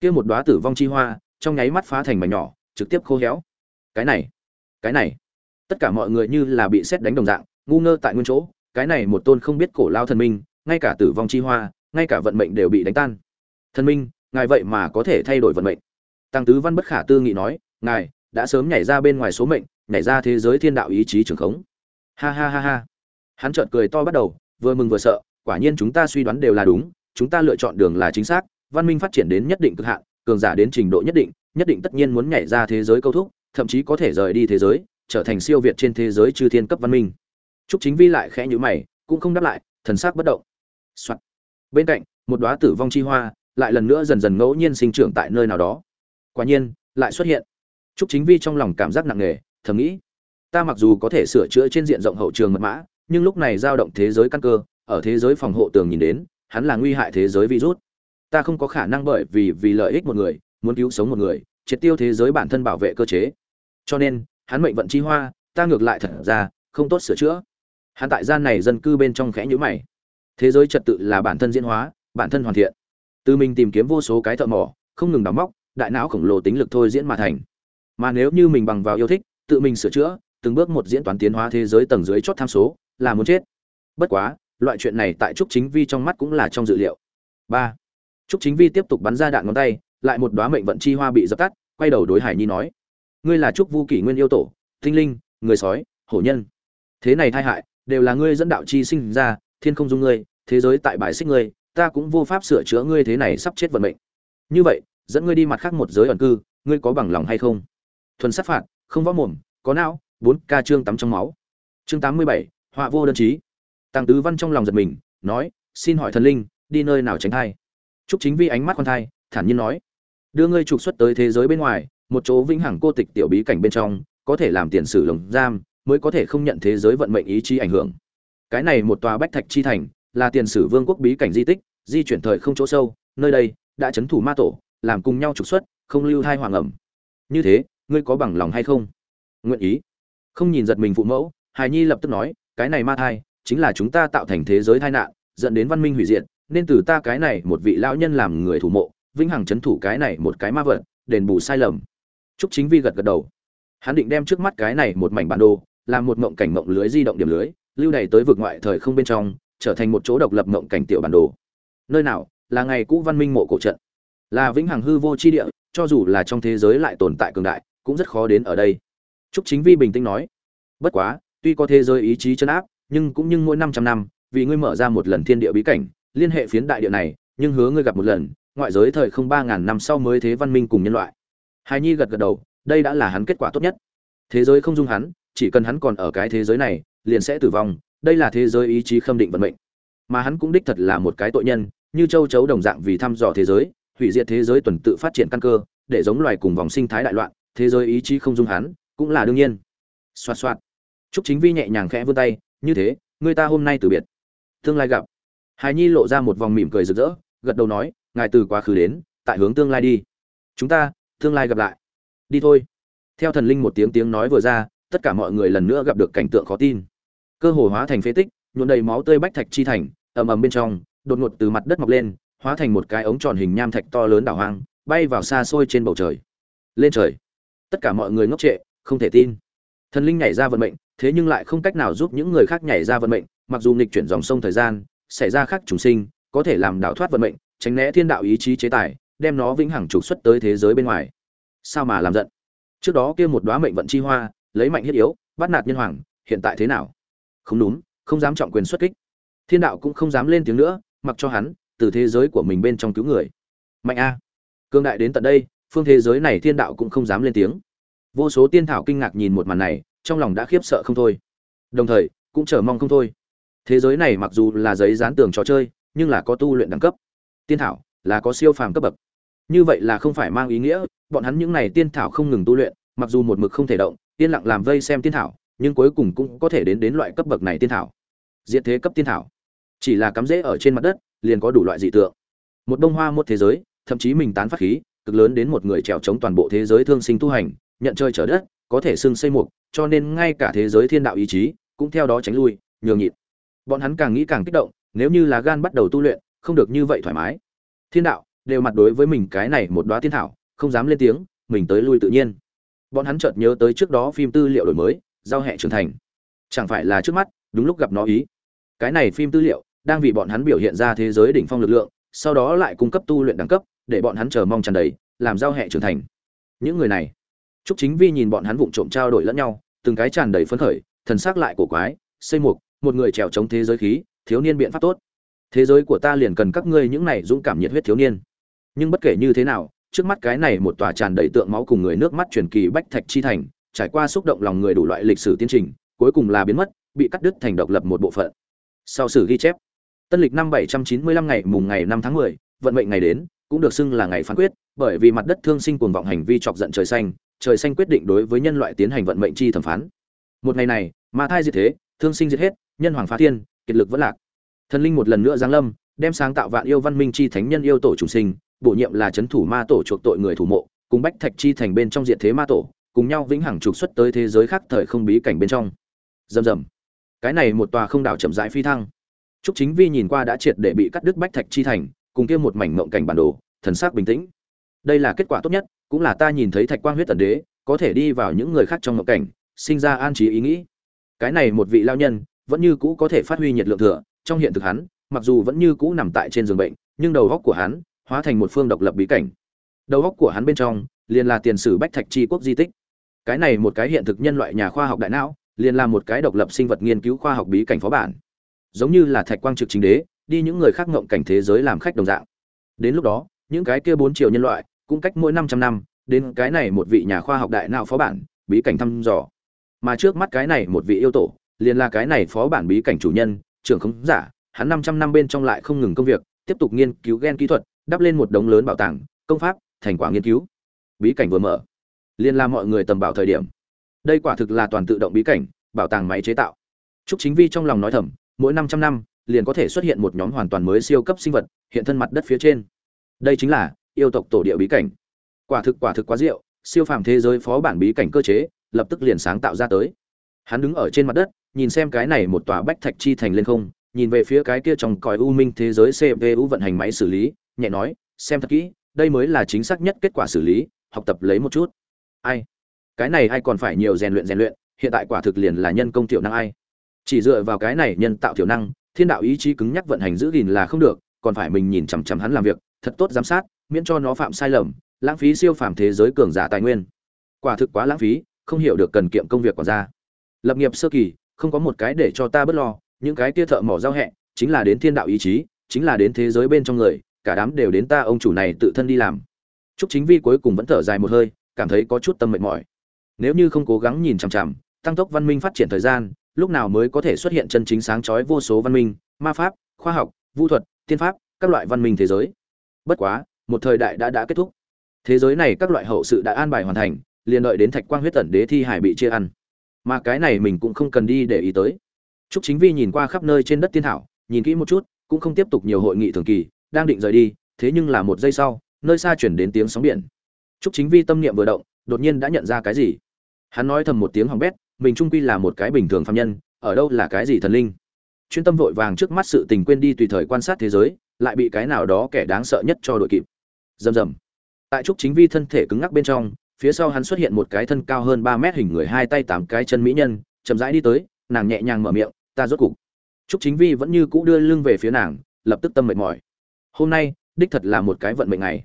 kia một đóa tử vong chi hoa, trong nháy mắt phá thành mảnh nhỏ, trực tiếp khô héo. Cái này cái này. Tất cả mọi người như là bị xét đánh đồng dạng, ngu ngơ tại nguyên chỗ, cái này một tôn không biết cổ lao thần minh, ngay cả tử vong chi hoa, ngay cả vận mệnh đều bị đánh tan. Thần minh, ngài vậy mà có thể thay đổi vận mệnh. Tăng tứ văn bất khả tư nghị nói, ngài đã sớm nhảy ra bên ngoài số mệnh, nhảy ra thế giới thiên đạo ý chí trường khống. Ha ha ha ha. Hắn chợt cười to bắt đầu, vừa mừng vừa sợ, quả nhiên chúng ta suy đoán đều là đúng, chúng ta lựa chọn đường là chính xác văn minh phát triển đến nhất định cực hạn, cường giả đến trình độ nhất định nhất định tất nhiên muốn nhảy ra thế giới câu thúc, thậm chí có thể rời đi thế giới, trở thành siêu việt trên thế giới chư thiên cấp văn minh. Trúc chính vi lại khẽ nhíu mày, cũng không đáp lại, thần sắc bất động、Soạn. bên cạnh, một đóa tử vong chi hoa lại lần nữa dần dần ngẫu nhiên sinh trưởng tại nơi nào đó. Quả nhiên, lại xuất hiện. Trúc chính vi trong lòng cảm giác nặng nề, thầm nghĩ, ta mặc dù có thể sửa chữa trên diện rộng hậu trường mật mã, nhưng lúc này dao động thế giới căn cơ, ở thế giới phòng hộ tường nhìn đến, hắn là nguy hại thế giới virus ta không có khả năng bởi vì vì lợi ích một người, muốn cứu sống một người, triệt tiêu thế giới bản thân bảo vệ cơ chế. Cho nên, hắn mệnh vận chi hoa, ta ngược lại thật ra, không tốt sửa chữa. Hắn tại gian này dân cư bên trong khẽ nhữ mày. Thế giới trật tự là bản thân diễn hóa, bản thân hoàn thiện. Từ mình tìm kiếm vô số cái thợ mỏ, không ngừng đóng móc, đại não khổng lồ tính lực thôi diễn mà thành. Mà nếu như mình bằng vào yêu thích, tự mình sửa chữa, từng bước một diễn toán tiến hóa thế giới tầng dưới chót tham số, là muốn chết. Bất quá, loại chuyện này tại trúc chính vi trong mắt cũng là trong dự liệu. Ba trúc chính vi tiếp tục bắn ra đạn ngón tay, lại một đóa mệnh vận chi hoa bị dập tắt, quay đầu đối hải nhi nói, ngươi là trúc vu kỷ nguyên yêu tổ, tinh linh, người sói, hổ nhân. Thế này thai hại, đều là ngươi dẫn đạo chi sinh ra, thiên không dung ngươi, thế giới tại bài xích ngươi, ta cũng vô pháp sửa chữa ngươi thế này sắp chết vận mệnh. Như vậy, dẫn ngươi đi mặt khác một giới ẩn cư, ngươi có bằng lòng hay không? Thuần sát phạt, không võ mồm, có não, bốn ca chương tắm trong máu. Chương tám mươi bảy, họa vô đơn chí. Tăng tứ văn trong lòng giật mình, nói, xin hỏi thần linh, đi nơi nào tránh thai? Trúc chính vi ánh mắt con thai, thản nhiên nói, đưa ngươi trục xuất tới thế giới bên ngoài, một chỗ vĩnh hằng cô tịch tiểu bí cảnh bên trong, có thể làm tiền sử lồng giam, mới có thể không nhận thế giới vận mệnh ý chí ảnh hưởng. Cái này một tòa bách thạch chi thành, là tiền sử vương quốc bí cảnh di tích, di chuyển thời không chỗ sâu, nơi đây đã chấn thủ ma tổ, làm cùng nhau trục xuất, không lưu thai hoàng ẩm. Như thế, ngươi có bằng lòng hay không? Nguyện ý. Không nhìn giật mình phụ mẫu, hải nhi lập tức nói, cái này ma thai, chính là chúng ta tạo thành thế giới tai nạn, dẫn đến văn minh hủy diệt nên từ ta cái này một vị lão nhân làm người thủ mộ, vĩnh hằng chấn thủ cái này một cái ma vật, đền bù sai lầm. Trúc chính vi gật gật đầu. Hắn định đem trước mắt cái này một mảnh bản đồ, làm một mộng cảnh mộng lưới di động điểm lưới, lưu đày tới vực ngoại thời không bên trong, trở thành một chỗ độc lập mộng cảnh tiểu bản đồ. Nơi nào, là ngày cũ văn minh mộ cổ trận. Là vĩnh hằng hư vô chi địa, cho dù là trong thế giới lại tồn tại cường đại, cũng rất khó đến ở đây. Trúc chính vi bình tĩnh nói. Bất quá, tuy có thế giới ý chí chân áp, nhưng cũng như mỗi năm trăm năm, vì ngươi mở ra một lần thiên địa bí cảnh liên hệ phiến đại địa này nhưng hứa ngươi gặp một lần ngoại giới thời không ba ngàn năm sau mới thế văn minh cùng nhân loại. Hài nhi gật gật đầu đây đã là hắn kết quả tốt nhất. Thế giới không dung hắn chỉ cần hắn còn ở cái thế giới này liền sẽ tử vong đây là thế giới ý chí khâm định vận mệnh. Mà hắn cũng đích thật là một cái tội nhân như châu chấu đồng dạng vì thăm dò thế giới hủy diệt thế giới tuần tự phát triển căn cơ để giống loài cùng vòng sinh thái đại loạn thế giới ý chí không dung hắn cũng là đương nhiên. Xoạt xoạt. Chúc Chính Vi nhẹ nhàng khẽ vươn tay, như thế, người ta hôm nay từ biệt. Tương lai gặp. Hải Nhi lộ ra một vòng mỉm cười rực rỡ, gật đầu nói, ngài từ quá khứ đến, tại hướng tương lai đi. Chúng ta, tương lai gặp lại. Đi thôi. Theo thần linh một tiếng tiếng nói vừa ra, tất cả mọi người lần nữa gặp được cảnh tượng khó tin. Cơ hồ hóa thành phế tích, nhuộm đầy máu tươi bách thạch chi thành, ầm ầm bên trong, đột ngột từ mặt đất mọc lên, hóa thành một cái ống tròn hình nham thạch to lớn đảo hoang, bay vào xa xôi trên bầu trời. Lên trời. Tất cả mọi người ngốc trệ, không thể tin. Thần linh nhảy ra vận mệnh, thế nhưng lại không cách nào giúp những người khác nhảy ra vận mệnh, mặc dù nghịch chuyển dòng sông thời gian, xảy ra khác trùng sinh, có thể làm đảo thoát vận mệnh, tránh né thiên đạo ý chí chế tài, đem nó vĩnh hằng trục xuất tới thế giới bên ngoài. Sao mà làm giận? Trước đó kia một đóa mệnh vận chi hoa, lấy mạnh hiết yếu, bắt nạt nhân hoàng, hiện tại thế nào? Không đúng, không dám trọng quyền xuất kích. Thiên đạo cũng không dám lên tiếng nữa, mặc cho hắn từ thế giới của mình bên trong cứu người. Mạnh a. Cương đại đến tận đây, phương thế giới này thiên đạo cũng không dám lên tiếng. Vô số tiên thảo kinh ngạc nhìn một màn này, trong lòng đã khiếp sợ không thôi đồng thời cũng chờ mong không thôi thế giới này mặc dù là giấy dán tường trò chơi, nhưng là có tu luyện đẳng cấp. Tiên thảo là có siêu phàm cấp bậc. Như vậy là không phải mang ý nghĩa, bọn hắn những này tiên thảo không ngừng tu luyện, mặc dù một mực không thể động, yên lặng làm vây xem tiên thảo, nhưng cuối cùng cũng có thể đến đến loại cấp bậc này tiên thảo. Diện thế cấp tiên thảo. Chỉ là cắm rễ ở trên mặt đất, liền có đủ loại dị tượng. Một bông hoa một thế giới, thậm chí mình tán phát khí, cực lớn đến một người trèo chống toàn bộ thế giới thương sinh tu hành, nhận chơi trở đất, có thể xưng xây mục, cho nên ngay cả thế giới thiên đạo ý chí cũng theo đó tránh lui, nhường nhịn bọn hắn càng nghĩ càng kích động nếu như là gan bắt đầu tu luyện không được như vậy thoải mái. Thiên đạo đều mặt đối với mình cái này một đóa thiên thảo không dám lên tiếng mình tới lui tự nhiên. Bọn hắn chợt nhớ tới trước đó phim tư liệu đổi mới giao hệ trưởng thành. Chẳng phải là trước mắt đúng lúc gặp nó ý. Cái này phim tư liệu đang vì bọn hắn biểu hiện ra thế giới đỉnh phong lực lượng sau đó lại cung cấp tu luyện đẳng cấp để bọn hắn chờ mong tràn đầy làm giao hệ trưởng thành. Những người này Trúc Chính Vi nhìn bọn hắn vụng trộm trao đổi lẫn nhau, từng cái tràn đầy phấn khởi, thần sắc lại cổ quái, xây mục, một người trèo chống thế giới khí, thiếu niên biện pháp tốt. Thế giới của ta liền cần các ngươi những này dũng cảm nhiệt huyết thiếu niên. Nhưng bất kể như thế nào, trước mắt cái này một tòa tràn đầy tượng máu cùng người nước mắt truyền kỳ bách thạch chi thành, trải qua xúc động lòng người đủ loại lịch sử tiến trình, cuối cùng là biến mất, bị cắt đứt thành độc lập một bộ phận. Sau sử ghi chép, Tân lịch năm 795 ngày mùng ngày 5 tháng 10, vận mệnh ngày đến, cũng được xưng là ngày phán quyết, bởi vì mặt đất thương sinh cuồng vọng hành vi chọc giận trời xanh, trời xanh quyết định đối với nhân loại tiến hành vận mệnh chi thẩm phán. Một ngày này, ma thai diệt thế, thương sinh diệt hết, nhân hoàng phá thiên, kiệt lực vẫn lạc. Thần linh một lần nữa giáng lâm, đem sáng tạo vạn yêu văn minh chi thánh nhân yêu tổ chủ sinh, bổ nhiệm là chấn thủ ma tổ chuộc tội người thủ mộ, cùng bách thạch chi thành bên trong diện thế ma tổ, cùng nhau vĩnh hằng trục xuất tới thế giới khác thời không bí cảnh bên trong. Rầm rầm. Cái này một tòa không đảo chậm rãi phi thăng. Trúc Chính Vi nhìn qua đã triệt để bị cắt đứt bách thạch chi thành, cùng kia một mảnh mộng cảnh bản đồ, thần sắc bình tĩnh. Đây là kết quả tốt nhất, cũng là ta nhìn thấy thạch quang huyết tần đế, có thể đi vào những người khác trong mộng cảnh, sinh ra an trí ý nghĩ. Cái này một vị lao nhân, vẫn như cũ có thể phát huy nhiệt lượng thừa, trong hiện thực hắn, mặc dù vẫn như cũ nằm tại trên giường bệnh, nhưng đầu góc của hắn hóa thành một phương độc lập bí cảnh. Đầu góc của hắn bên trong, liền là tiền sử bách thạch tri quốc di tích. Cái này một cái hiện thực nhân loại nhà khoa học đại não, liền là một cái độc lập sinh vật nghiên cứu khoa học bí cảnh phó bản. Giống như là thạch quang trực chính đế, đi những người khác ngộng cảnh thế giới làm khách đồng dạng. Đến lúc đó, những cái kia bốn triệu nhân loại, cũng cách mỗi 500 năm, đến cái này một vị nhà khoa học đại não phó bản, bí cảnh thăm dò. Mà trước mắt cái này một vị yêu tổ, liền là cái này phó bản bí cảnh chủ nhân, trưởng không giả, hắn 500 năm bên trong lại không ngừng công việc, tiếp tục nghiên cứu gen kỹ thuật, đắp lên một đống lớn bảo tàng, công pháp, thành quả nghiên cứu. Bí cảnh vừa mở, liền là mọi người tầm bảo thời điểm. Đây quả thực là toàn tự động bí cảnh, bảo tàng máy chế tạo. Trúc Chính Vi trong lòng nói thầm, mỗi 500 năm, liền có thể xuất hiện một nhóm hoàn toàn mới siêu cấp sinh vật, hiện thân mặt đất phía trên. Đây chính là yêu tộc tổ địa bí cảnh. Quả thực quả thực quá diệu, siêu phàm thế giới phó bản bí cảnh cơ chế, lập tức liền sáng tạo ra tới. Hắn đứng ở trên mặt đất, nhìn xem cái này một tòa bách thạch chi thành lên không, nhìn về phía cái kia trong cõi u minh thế giới CPU vận hành máy xử lý, nhẹ nói, xem thật kỹ, đây mới là chính xác nhất kết quả xử lý, học tập lấy một chút. Ai? Cái này ai còn phải nhiều rèn luyện rèn luyện, hiện tại quả thực liền là nhân công tiểu năng ai. Chỉ dựa vào cái này nhân tạo tiểu năng, thiên đạo ý chí cứng nhắc vận hành giữ gìn là không được, còn phải mình nhìn chằm chằm hắn làm việc, thật tốt giám sát, miễn cho nó phạm sai lầm, lãng phí siêu phàm thế giới cường giả tài nguyên. Quả thực quá lãng phí, không hiểu được cần kiệm công việc của ra. Lập nghiệp sơ kỳ, không có một cái để cho ta bất lo, những cái kia thợ mỏ giao hẹ chính là đến thiên đạo ý chí chính là đến thế giới bên trong người cả đám đều đến ta ông chủ này tự thân đi làm. Chúc chính vi cuối cùng vẫn thở dài một hơi cảm thấy có chút tâm mệt mỏi. Nếu như không cố gắng nhìn chằm chằm tăng tốc văn minh phát triển thời gian lúc nào mới có thể xuất hiện chân chính sáng chói vô số văn minh ma pháp khoa học vũ thuật tiên pháp các loại văn minh thế giới. Bất quá một thời đại đã đã kết thúc. Thế giới này các loại hậu sự đã an bài hoàn thành liền đợi đến thạch quang huyết tẩn đế thi hải bị chia ăn mà cái này mình cũng không cần đi để ý tới Trúc Chính Vi nhìn qua khắp nơi trên đất tiên thảo, nhìn kỹ một chút, cũng không tiếp tục nhiều hội nghị thường kỳ, đang định rời đi, thế nhưng là một giây sau, nơi xa chuyển đến tiếng sóng biển. Trúc Chính Vi tâm niệm vừa động, đột nhiên đã nhận ra cái gì. Hắn nói thầm một tiếng hỏng bét, mình trung quy là một cái bình thường phàm nhân, ở đâu là cái gì thần linh. Chuyên tâm vội vàng trước mắt sự tình quên đi tùy thời quan sát thế giới, lại bị cái nào đó kẻ đáng sợ nhất cho đội kịp. Rầm rầm. Tại Trúc Chính Vi thân thể cứng ngắc bên trong, phía sau hắn xuất hiện một cái thân cao hơn 3 mét hình người hai tay tám cái chân mỹ nhân, chậm rãi đi tới, nàng nhẹ nhàng mở miệng, ta rốt cục. Trúc chính vi vẫn như cũ đưa lưng về phía nàng lập tức tâm mệt mỏi. Hôm nay đích thật là một cái vận mệnh ngày.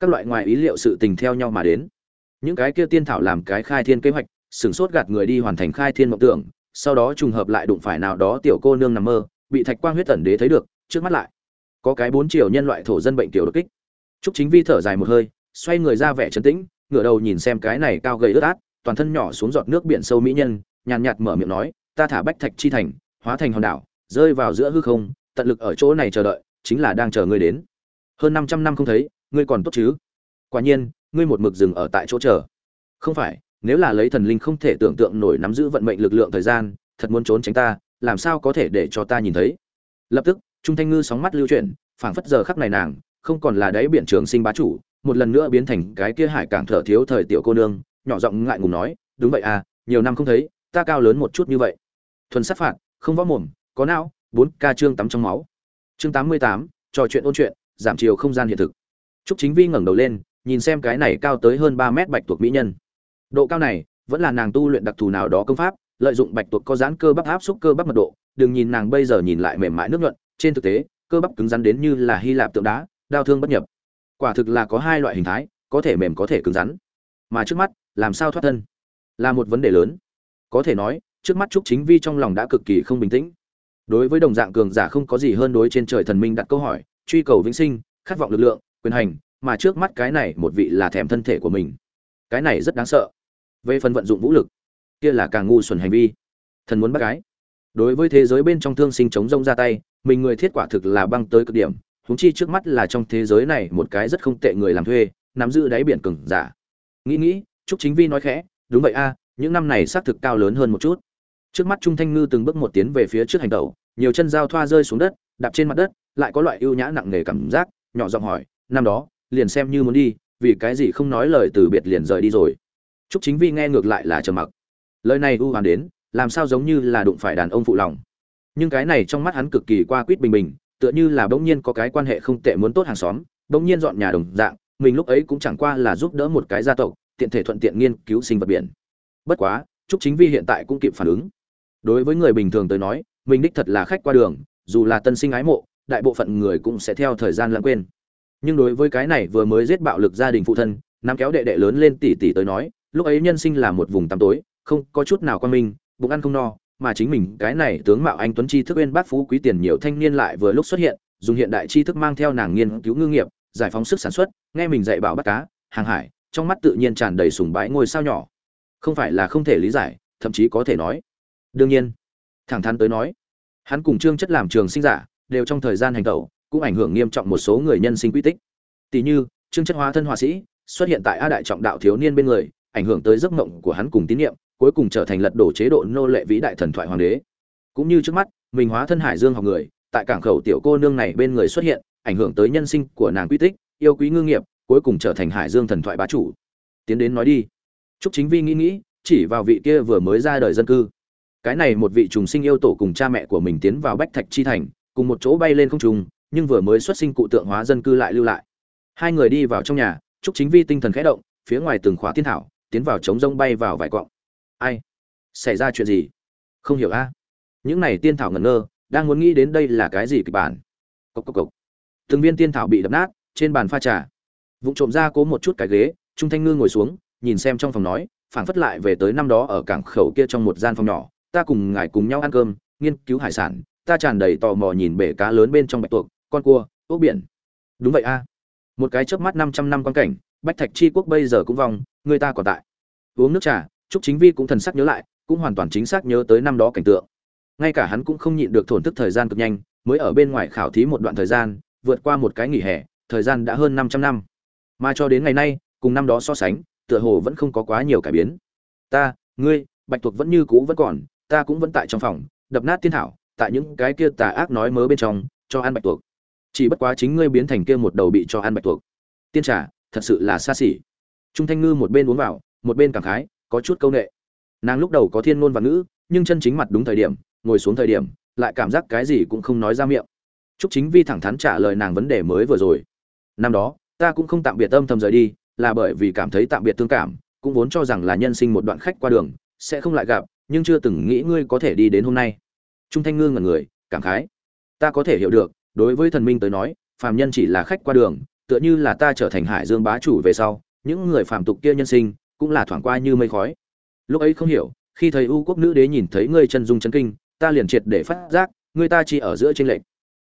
Các loại ngoài ý liệu sự tình theo nhau mà đến. Những cái kia tiên thảo làm cái khai thiên kế hoạch sửng sốt gạt người đi hoàn thành khai thiên mộng tưởng sau đó trùng hợp lại đụng phải nào đó tiểu cô nương nằm mơ bị thạch quang huyết tẩn đế thấy được trước mắt lại. Có cái bốn triệu nhân loại thổ dân bệnh tiểu đột kích. Trúc chính vi thở dài một hơi xoay người ra vẻ trấn tĩnh ngửa đầu nhìn xem cái này cao gầy ướt át, toàn thân nhỏ xuống giọt nước biển sâu mỹ nhân, nhàn nhạt mở miệng nói, ta thả bách thạch chi thành, hóa thành hòn đảo, rơi vào giữa hư không, tận lực ở chỗ này chờ đợi, chính là đang chờ ngươi đến. Hơn 500 năm không thấy, ngươi còn tốt chứ? Quả nhiên, ngươi một mực dừng ở tại chỗ chờ. Không phải, nếu là lấy thần linh không thể tưởng tượng nổi nắm giữ vận mệnh lực lượng thời gian, thật muốn trốn tránh ta, làm sao có thể để cho ta nhìn thấy? Lập tức, trung thanh ngư sóng mắt lưu chuyển, phảng phất giờ khắc này nàng, không còn là đáy biển trường sinh bá chủ một lần nữa biến thành cái kia hải cảng thở thiếu thời tiểu cô nương nhỏ giọng ngại ngùng nói đúng vậy à nhiều năm không thấy ta cao lớn một chút như vậy thuần sát phạt không võ mồm có não bốn ca chương tắm trong máu chương tám mươi tám trò chuyện ôn chuyện giảm chiều không gian hiện thực Trúc Chính Vi ngẩng đầu lên, nhìn xem cái này cao tới hơn ba mét bạch tuộc mỹ nhân. Độ cao này, vẫn là nàng tu luyện đặc thù nào đó công pháp, lợi dụng bạch tuộc có giãn cơ bắp áp xúc cơ bắp mật độ, đừng nhìn nàng bây giờ nhìn lại mềm mại nước nhuận, trên thực tế, cơ bắp cứng rắn đến như là Hy Lạp tượng đá, đau thương bất nhập. Quả thực là có hai loại hình thái, có thể mềm có thể cứng rắn. Mà trước mắt, làm sao thoát thân, là một vấn đề lớn. Có thể nói, trước mắt Trúc Chính Vi trong lòng đã cực kỳ không bình tĩnh. Đối với đồng dạng cường giả không có gì hơn đối trên trời thần minh đặt câu hỏi, truy cầu vĩnh sinh, khát vọng lực lượng, quyền hành, mà trước mắt cái này một vị là thèm thân thể của mình. Cái này rất đáng sợ. Về phần vận dụng vũ lực, kia là càng ngu xuẩn hành vi. Thần muốn bắt gái. Đối với thế giới bên trong thương sinh chống rông ra tay, mình người thiết quả thực là băng tới cực điểm, huống chi trước mắt là trong thế giới này một cái rất không tệ người làm thuê, nắm giữ đáy biển cường giả. Nghĩ nghĩ, Trúc Chính Vi nói khẽ, đúng vậy a, những năm này xác thực cao lớn hơn một chút. Trước mắt Trung Thanh Ngư từng bước một tiến về phía trước hành tẩu, nhiều chân dao thoa rơi xuống đất, đạp trên mặt đất, lại có loại ưu nhã nặng nề cảm giác, nhỏ giọng hỏi, năm đó, liền xem như muốn đi, vì cái gì không nói lời từ biệt liền rời đi rồi. Trúc Chính Vi nghe ngược lại là trầm mặc. Lời này u hoàn đến, làm sao giống như là đụng phải đàn ông phụ lòng. Nhưng cái này trong mắt hắn cực kỳ qua quýt bình bình, tựa như là bỗng nhiên có cái quan hệ không tệ muốn tốt hàng xóm, bỗng nhiên dọn nhà đồng dạng, mình lúc ấy cũng chẳng qua là giúp đỡ một cái gia tộc, tiện thể thuận tiện nghiên cứu sinh vật biển. Bất quá, Trúc Chính Vi hiện tại cũng kịp phản ứng. Đối với người bình thường tới nói, mình đích thật là khách qua đường, dù là tân sinh ái mộ, đại bộ phận người cũng sẽ theo thời gian lãng quên. Nhưng đối với cái này vừa mới giết bạo lực gia đình phụ thân, nắm kéo đệ đệ lớn lên tỷ tỷ tới nói, lúc ấy nhân sinh là một vùng tăm tối, không có chút nào quan minh, bụng ăn không no, mà chính mình cái này tướng mạo anh tuấn chi thức uyên bác phú quý tiền nhiều thanh niên lại vừa lúc xuất hiện, dùng hiện đại tri thức mang theo nàng nghiên cứu ngư nghiệp, giải phóng sức sản xuất, nghe mình dạy bảo bắt cá, hàng hải, trong mắt tự nhiên tràn đầy sùng bái ngôi sao nhỏ. Không phải là không thể lý giải, thậm chí có thể nói. Đương nhiên, thẳng thắn tới nói, hắn cùng Trương Chất làm trường sinh giả, đều trong thời gian hành tẩu, cũng ảnh hưởng nghiêm trọng một số người nhân sinh quy tích. Tỷ như, Trương Chất hóa thân họa sĩ, xuất hiện tại A đại trọng đạo thiếu niên bên người, ảnh hưởng tới giấc mộng của hắn cùng tín niệm, cuối cùng trở thành lật đổ chế độ nô lệ vĩ đại thần thoại hoàng đế. Cũng như trước mắt, mình hóa thân Hải Dương học người, tại cảng khẩu tiểu cô nương này bên người xuất hiện, ảnh hưởng tới nhân sinh của nàng quy tích, yêu quý ngư nghiệp, cuối cùng trở thành Hải Dương thần thoại bá chủ. Tiến đến nói đi. Trúc Chính Vi nghĩ nghĩ, chỉ vào vị kia vừa mới ra đời dân cư. Cái này một vị trùng sinh yêu tổ cùng cha mẹ của mình tiến vào Bách Thạch chi thành, cùng một chỗ bay lên không trung, nhưng vừa mới xuất sinh cụ tượng hóa dân cư lại lưu lại. Hai người đi vào trong nhà, Trúc Chính Vi tinh thần khẽ động, phía ngoài từng khóa thiên thảo, tiến vào trống rông bay vào vài quặng. Ai? Xảy ra chuyện gì? Không hiểu a. Những này tiên thảo ngẩn ngơ, đang muốn nghĩ đến đây là cái gì kịch bản. cộc cộc cộc Từng viên tiên thảo bị đập nát, trên bàn pha trà. Vụng trộm ra cố một chút cái ghế, Trung Thanh Ngư ngồi xuống, nhìn xem trong phòng nói, phảng phất lại về tới năm đó ở cảng khẩu kia trong một gian phòng nhỏ, ta cùng ngài cùng nhau ăn cơm, nghiên cứu hải sản, ta tràn đầy tò mò nhìn bể cá lớn bên trong bạch tuộc, con cua, ốc biển. Đúng vậy a. Một cái chớp mắt 500 năm quan cảnh, Bách Thạch chi quốc bây giờ cũng vong, người ta còn tại. Uống nước trà, Trúc Chính Vi cũng thần sắc nhớ lại, cũng hoàn toàn chính xác nhớ tới năm đó cảnh tượng. Ngay cả hắn cũng không nhịn được thổn thức thời gian cực nhanh, mới ở bên ngoài khảo thí một đoạn thời gian, vượt qua một cái nghỉ hè, thời gian đã hơn 500 năm. Mà cho đến ngày nay, cùng năm đó so sánh, tựa hồ vẫn không có quá nhiều cải biến. Ta, ngươi, Bạch Tuộc vẫn như cũ vẫn còn, ta cũng vẫn tại trong phòng, đập nát tiên thảo, tại những cái kia tà ác nói mớ bên trong, cho ăn Bạch Tuộc. Chỉ bất quá chính ngươi biến thành kia một đầu bị cho ăn Bạch Tuộc. Tiên trà, thật sự là xa xỉ. Trung Thanh Ngư một bên uống vào, một bên cảm khái, có chút câu nệ. Nàng lúc đầu có thiên ngôn và ngữ, nhưng chân chính mặt đúng thời điểm, ngồi xuống thời điểm, lại cảm giác cái gì cũng không nói ra miệng. Trúc chính vi thẳng thắn trả lời nàng vấn đề mới vừa rồi. Năm đó, ta cũng không tạm biệt âm thầm rời đi, là bởi vì cảm thấy tạm biệt thương cảm, cũng vốn cho rằng là nhân sinh một đoạn khách qua đường, sẽ không lại gặp, nhưng chưa từng nghĩ ngươi có thể đi đến hôm nay. Trung thanh Ngương ngẩn người, cảm khái. Ta có thể hiểu được, đối với thần minh tới nói, phàm nhân chỉ là khách qua đường, tựa như là ta trở thành hải dương bá chủ về sau, những người phàm tục kia nhân sinh cũng là thoảng qua như mây khói. Lúc ấy không hiểu, khi thấy u quốc nữ đế nhìn thấy ngươi chân dung chân kinh, ta liền triệt để phát giác, ngươi ta chỉ ở giữa trên lệnh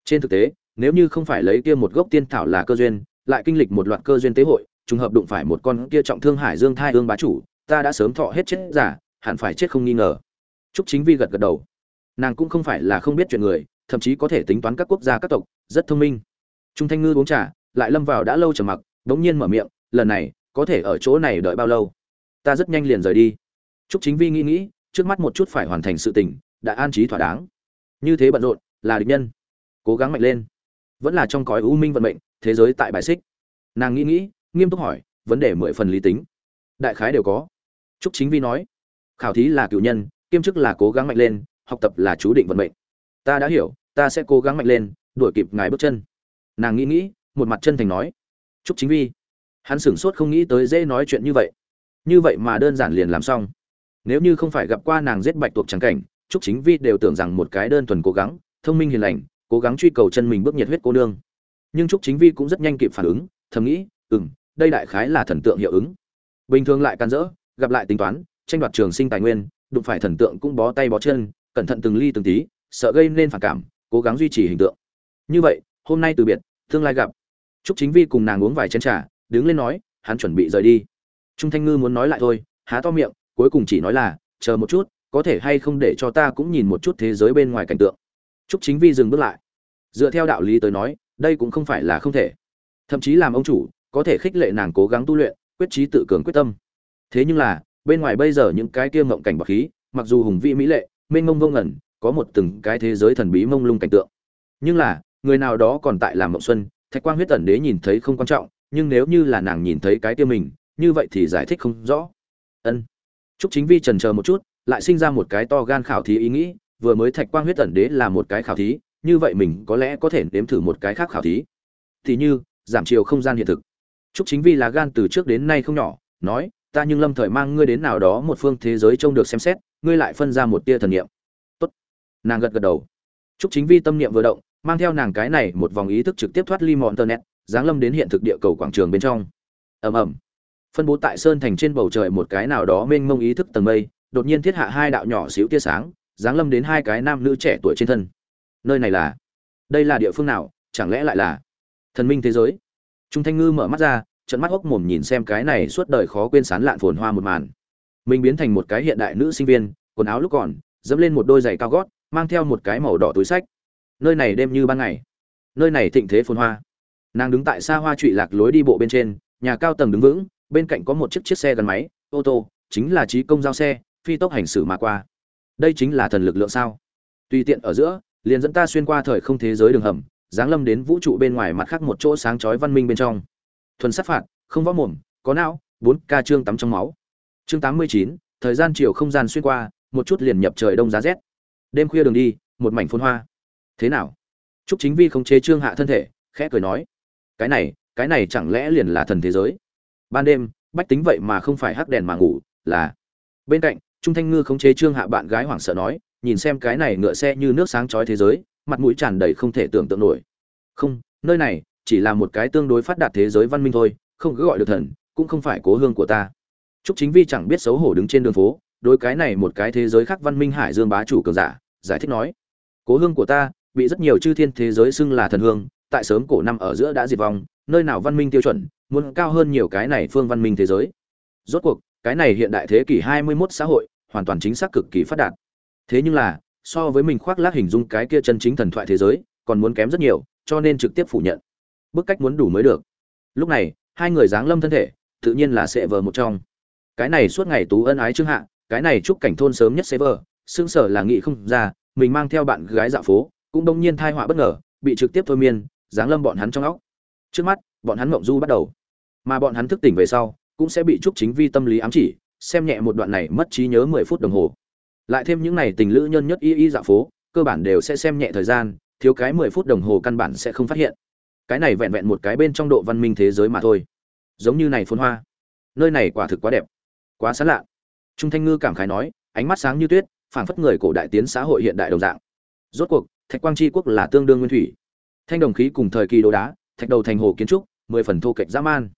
trên thực tế, nếu như không phải lấy kia một gốc tiên thảo là cơ duyên, lại kinh lịch một loạt cơ duyên tế hội, trùng hợp đụng phải một con kia trọng thương hải dương thai ương bá chủ, ta đã sớm thọ hết chết giả, hẳn phải chết không nghi ngờ. Trúc chính vi gật gật đầu. Nàng cũng không phải là không biết chuyện người, thậm chí có thể tính toán các quốc gia, các tộc, rất thông minh. Trung thanh ngư uống trà, lại lâm vào đã lâu trầm mặc, đống nhiên mở miệng, lần này, có thể ở chỗ này đợi bao lâu? Ta rất nhanh liền rời đi Trúc Chính Vi nghĩ nghĩ, trước mắt một chút phải hoàn thành sự tình, đã an trí thỏa đáng. Như thế bận rộn, là địch nhân. Cố gắng mạnh lên. Vẫn là trong cõi u minh vận mệnh, thế giới tại bài xích. Nàng nghĩ nghĩ, nghiêm túc hỏi, vấn đề mười phần lý tính. Đại khái đều có. Trúc Chính Vi nói, khảo thí là cựu nhân, kiêm chức là cố gắng mạnh lên, học tập là chú định vận mệnh. Ta đã hiểu, ta sẽ cố gắng mạnh lên, đuổi kịp ngài bước chân. Nàng nghĩ nghĩ, một mặt chân thành nói, trúc chính vi hắn sửng sốt không nghĩ tới dễ nói chuyện như vậy như vậy mà đơn giản liền làm xong. Nếu như không phải gặp qua nàng giết bạch tuộc trắng cảnh, trúc chính vi đều tưởng rằng một cái đơn thuần cố gắng, thông minh hiền lành, cố gắng truy cầu chân mình bước nhiệt huyết cô nương. Nhưng trúc chính vi cũng rất nhanh kịp phản ứng, thầm nghĩ, ừm, đây đại khái là thần tượng hiệu ứng. Bình thường lại can dỡ, gặp lại tính toán, tranh đoạt trường sinh tài nguyên, đụng phải thần tượng cũng bó tay bó chân, cẩn thận từng ly từng tí, sợ gây nên phản cảm, cố gắng duy trì hình tượng. Như vậy, hôm nay từ biệt, tương lai gặp. Trúc chính vi cùng nàng uống vài chén trà, đứng lên nói, hắn chuẩn bị rời đi trung thanh ngư muốn nói lại thôi, há to miệng, cuối cùng chỉ nói là, chờ một chút, có thể hay không để cho ta cũng nhìn một chút thế giới bên ngoài cảnh tượng. Trúc chính vi dừng bước lại. Dựa theo đạo lý tới nói, đây cũng không phải là không thể. Thậm chí làm ông chủ, có thể khích lệ nàng cố gắng tu luyện, quyết trí tự cường quyết tâm. Thế nhưng là, bên ngoài bây giờ những cái kia ngộng cảnh bọc khí, mặc dù hùng vĩ mỹ lệ, mênh mông vô ngẩn có một từng cái thế giới thần bí mông lung cảnh tượng. Nhưng là, người nào đó còn tại làm mộng xuân, thạch quang huyết tần đế nhìn thấy không quan trọng, nhưng nếu như là nàng nhìn thấy cái kia mình như vậy thì giải thích không rõ. Ân. Trúc chính vi trần chờ một chút, lại sinh ra một cái to gan khảo thí ý nghĩ, vừa mới thạch quang huyết tẩn đế là một cái khảo thí, như vậy mình có lẽ có thể nếm thử một cái khác khảo thí. Thì như, giảm chiều không gian hiện thực. Trúc chính vi là gan từ trước đến nay không nhỏ, nói, ta nhưng lâm thời mang ngươi đến nào đó một phương thế giới trông được xem xét, ngươi lại phân ra một tia thần niệm. Tốt. Nàng gật gật đầu. Trúc chính vi tâm niệm vừa động, mang theo nàng cái này một vòng ý thức trực tiếp thoát ly mọn internet giáng lâm đến hiện thực địa cầu quảng trường bên trong. Ầm ầm phân bố tại sơn thành trên bầu trời một cái nào đó mênh mông ý thức tầng mây, đột nhiên thiết hạ hai đạo nhỏ xíu tia sáng, giáng lâm đến hai cái nam nữ trẻ tuổi trên thân. Nơi này là? Đây là địa phương nào? Chẳng lẽ lại là thần minh thế giới? Trung thanh ngư mở mắt ra trận mắt hốc mồm nhìn xem cái này suốt đời khó quên sán lạn phồn hoa một màn. Mình biến thành một cái hiện đại nữ sinh viên, quần áo lúc còn, dẫm lên một đôi giày cao gót, mang theo một cái màu đỏ túi sách. Nơi này đêm như ban ngày. Nơi này thịnh thế phồn hoa. Nàng đứng tại xa hoa trụy lạc lối đi bộ bên trên, nhà cao tầng đứng vững bên cạnh có một chiếc chiếc xe gắn máy, ô tô, chính là trí công giao xe, phi tốc hành xử mà qua. Đây chính là thần lực lượng sao? Tùy tiện ở giữa, liền dẫn ta xuyên qua thời không thế giới đường hầm, giáng lâm đến vũ trụ bên ngoài mặt khác một chỗ sáng chói văn minh bên trong. Thuần sát phạt, không võ mồm, có não, bốn ca chương tắm trong máu. Chương tám mươi chín, thời gian chiều không gian xuyên qua, một chút liền nhập trời đông giá rét. Đêm khuya đường đi, một mảnh phun hoa. Thế nào? Trúc chính vi không chế trương hạ thân thể, khẽ cười nói, cái này cái này chẳng lẽ liền là thần thế giới? Ban đêm bách tính vậy mà không phải hắc đèn mà ngủ là bên cạnh trung thanh ngư không chế trương hạ bạn gái hoảng sợ nói nhìn xem cái này ngựa xe như nước sáng chói thế giới mặt mũi tràn đầy không thể tưởng tượng nổi. Không nơi này chỉ là một cái tương đối phát đạt thế giới văn minh thôi không cứ gọi được thần cũng không phải cố hương của ta. Trúc Chính Vi chẳng biết xấu hổ đứng trên đường phố, đối cái này một cái thế giới khác văn minh hải dương bá chủ cường giả, giải thích nói: "Cố hương của ta, bị rất nhiều chư thiên thế giới xưng là thần hương, tại sớm cổ năm ở giữa đã diệt vong, nơi nào văn minh tiêu chuẩn, muốn cao hơn nhiều cái này phương văn minh thế giới. Rốt cuộc, cái này hiện đại thế kỷ 21 xã hội, hoàn toàn chính xác cực kỳ phát đạt. Thế nhưng là, so với mình khoác lác hình dung cái kia chân chính thần thoại thế giới, còn muốn kém rất nhiều, cho nên trực tiếp phủ nhận. Bức cách muốn đủ mới được. Lúc này, hai người dáng lâm thân thể, tự nhiên là sẽ vờ một trong. Cái này suốt ngày tú ân ái trương hạ, cái này chúc cảnh thôn sớm nhất sẽ vờ, xương sở là nghị không ra, mình mang theo bạn gái dạo phố, cũng đông nhiên thai họa bất ngờ, bị trực tiếp thôi miên, dáng lâm bọn hắn trong óc. Trước mắt, bọn hắn mộng du bắt đầu. Mà bọn hắn thức tỉnh về sau, cũng sẽ bị trúc chính vi tâm lý ám chỉ, xem nhẹ một đoạn này mất trí nhớ 10 phút đồng hồ. Lại thêm những này tình lữ nhân nhất y y dạo phố, cơ bản đều sẽ xem nhẹ thời gian, thiếu cái 10 phút đồng hồ căn bản sẽ không phát hiện. Cái này vẹn vẹn một cái bên trong độ văn minh thế giới mà thôi. Giống như này phôn hoa. Nơi này quả thực quá đẹp, quá sáng lạ. Trung Thanh Ngư cảm khái nói, ánh mắt sáng như tuyết, phảng phất người cổ đại tiến xã hội hiện đại đồng dạng. Rốt cuộc, Thạch Quang Chi quốc là tương đương nguyên thủy. Thanh đồng khí cùng thời kỳ đồ đá, thạch đầu thành hồ kiến trúc, mười phần thô kệch dã man.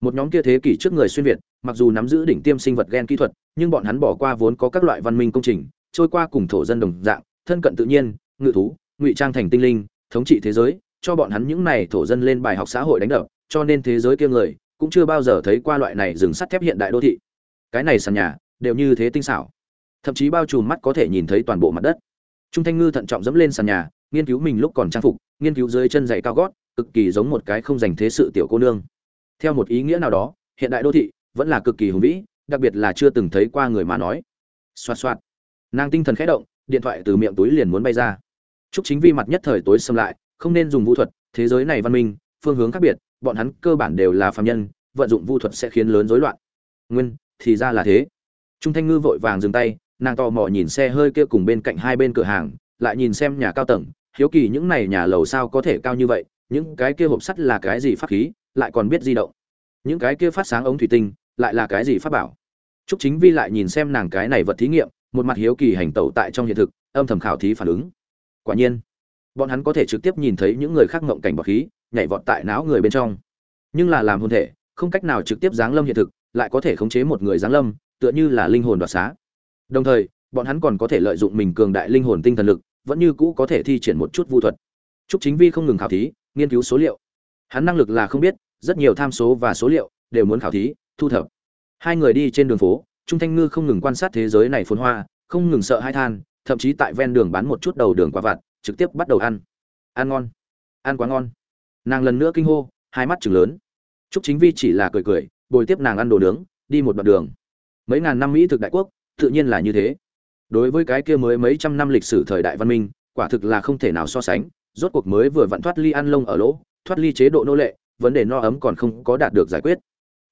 Một nhóm kia thế kỷ trước người xuyên việt, mặc dù nắm giữ đỉnh tiêm sinh vật gen kỹ thuật, nhưng bọn hắn bỏ qua vốn có các loại văn minh công trình, trôi qua cùng thổ dân đồng dạng, thân cận tự nhiên, ngự thú, ngụy trang thành tinh linh, thống trị thế giới, cho bọn hắn những này thổ dân lên bài học xã hội đánh đập, cho nên thế giới kia người cũng chưa bao giờ thấy qua loại này rừng sắt thép hiện đại đô thị. Cái này sàn nhà đều như thế tinh xảo, thậm chí bao trùm mắt có thể nhìn thấy toàn bộ mặt đất. Trung Thanh Ngư thận trọng dẫm lên sàn nhà, nghiên cứu mình lúc còn trang phục, nghiên cứu dưới chân giày cao gót, cực kỳ giống một cái không dành thế sự tiểu cô nương. Theo một ý nghĩa nào đó, hiện đại đô thị vẫn là cực kỳ hùng vĩ, đặc biệt là chưa từng thấy qua người mà nói. Xoạt xoạt. Nàng tinh thần khẽ động, điện thoại từ miệng túi liền muốn bay ra. Trúc Chính Vi mặt nhất thời tối xâm lại, không nên dùng vũ thuật, thế giới này văn minh, phương hướng khác biệt, bọn hắn cơ bản đều là phàm nhân, vận dụng vũ thuật sẽ khiến lớn rối loạn. Nguyên, thì ra là thế. Trung Thanh Ngư vội vàng dừng tay, nàng tò mò nhìn xe hơi kia cùng bên cạnh hai bên cửa hàng, lại nhìn xem nhà cao tầng, hiếu kỳ những này nhà lầu sao có thể cao như vậy, những cái kia hộp sắt là cái gì pháp khí, lại còn biết di động những cái kia phát sáng ống thủy tinh lại là cái gì pháp bảo Trúc Chính Vi lại nhìn xem nàng cái này vật thí nghiệm, một mặt hiếu kỳ hành tẩu tại trong hiện thực, âm thầm khảo thí phản ứng. Quả nhiên, bọn hắn có thể trực tiếp nhìn thấy những người khác ngộng cảnh bọt khí, nhảy vọt tại não người bên trong. Nhưng là làm hồn thể, không cách nào trực tiếp giáng lâm hiện thực, lại có thể khống chế một người giáng lâm, tựa như là linh hồn đoạt xá. Đồng thời, bọn hắn còn có thể lợi dụng mình cường đại linh hồn tinh thần lực, vẫn như cũ có thể thi triển một chút vu thuật. Trúc Chính Vi không ngừng khảo thí, nghiên cứu số liệu. Hắn năng lực là không biết, rất nhiều tham số và số liệu đều muốn khảo thí, thu thập. Hai người đi trên đường phố, Trung Thanh Ngư không ngừng quan sát thế giới này phồn hoa, không ngừng sợ hai than, thậm chí tại ven đường bán một chút đầu đường quả vặt, trực tiếp bắt đầu ăn. Ăn ngon, ăn quá ngon. Nàng lần nữa kinh hô, hai mắt trừng lớn. Trúc Chính Vi chỉ là cười cười, bồi tiếp nàng ăn đồ nướng, đi một đoạn đường. Mấy ngàn năm Mỹ thực đại quốc, tự nhiên là như thế. Đối với cái kia mới mấy trăm năm lịch sử thời đại văn minh, quả thực là không thể nào so sánh, rốt cuộc mới vừa vặn thoát ly ăn lông ở lỗ, thoát ly chế độ nô lệ, vấn đề no ấm còn không có đạt được giải quyết.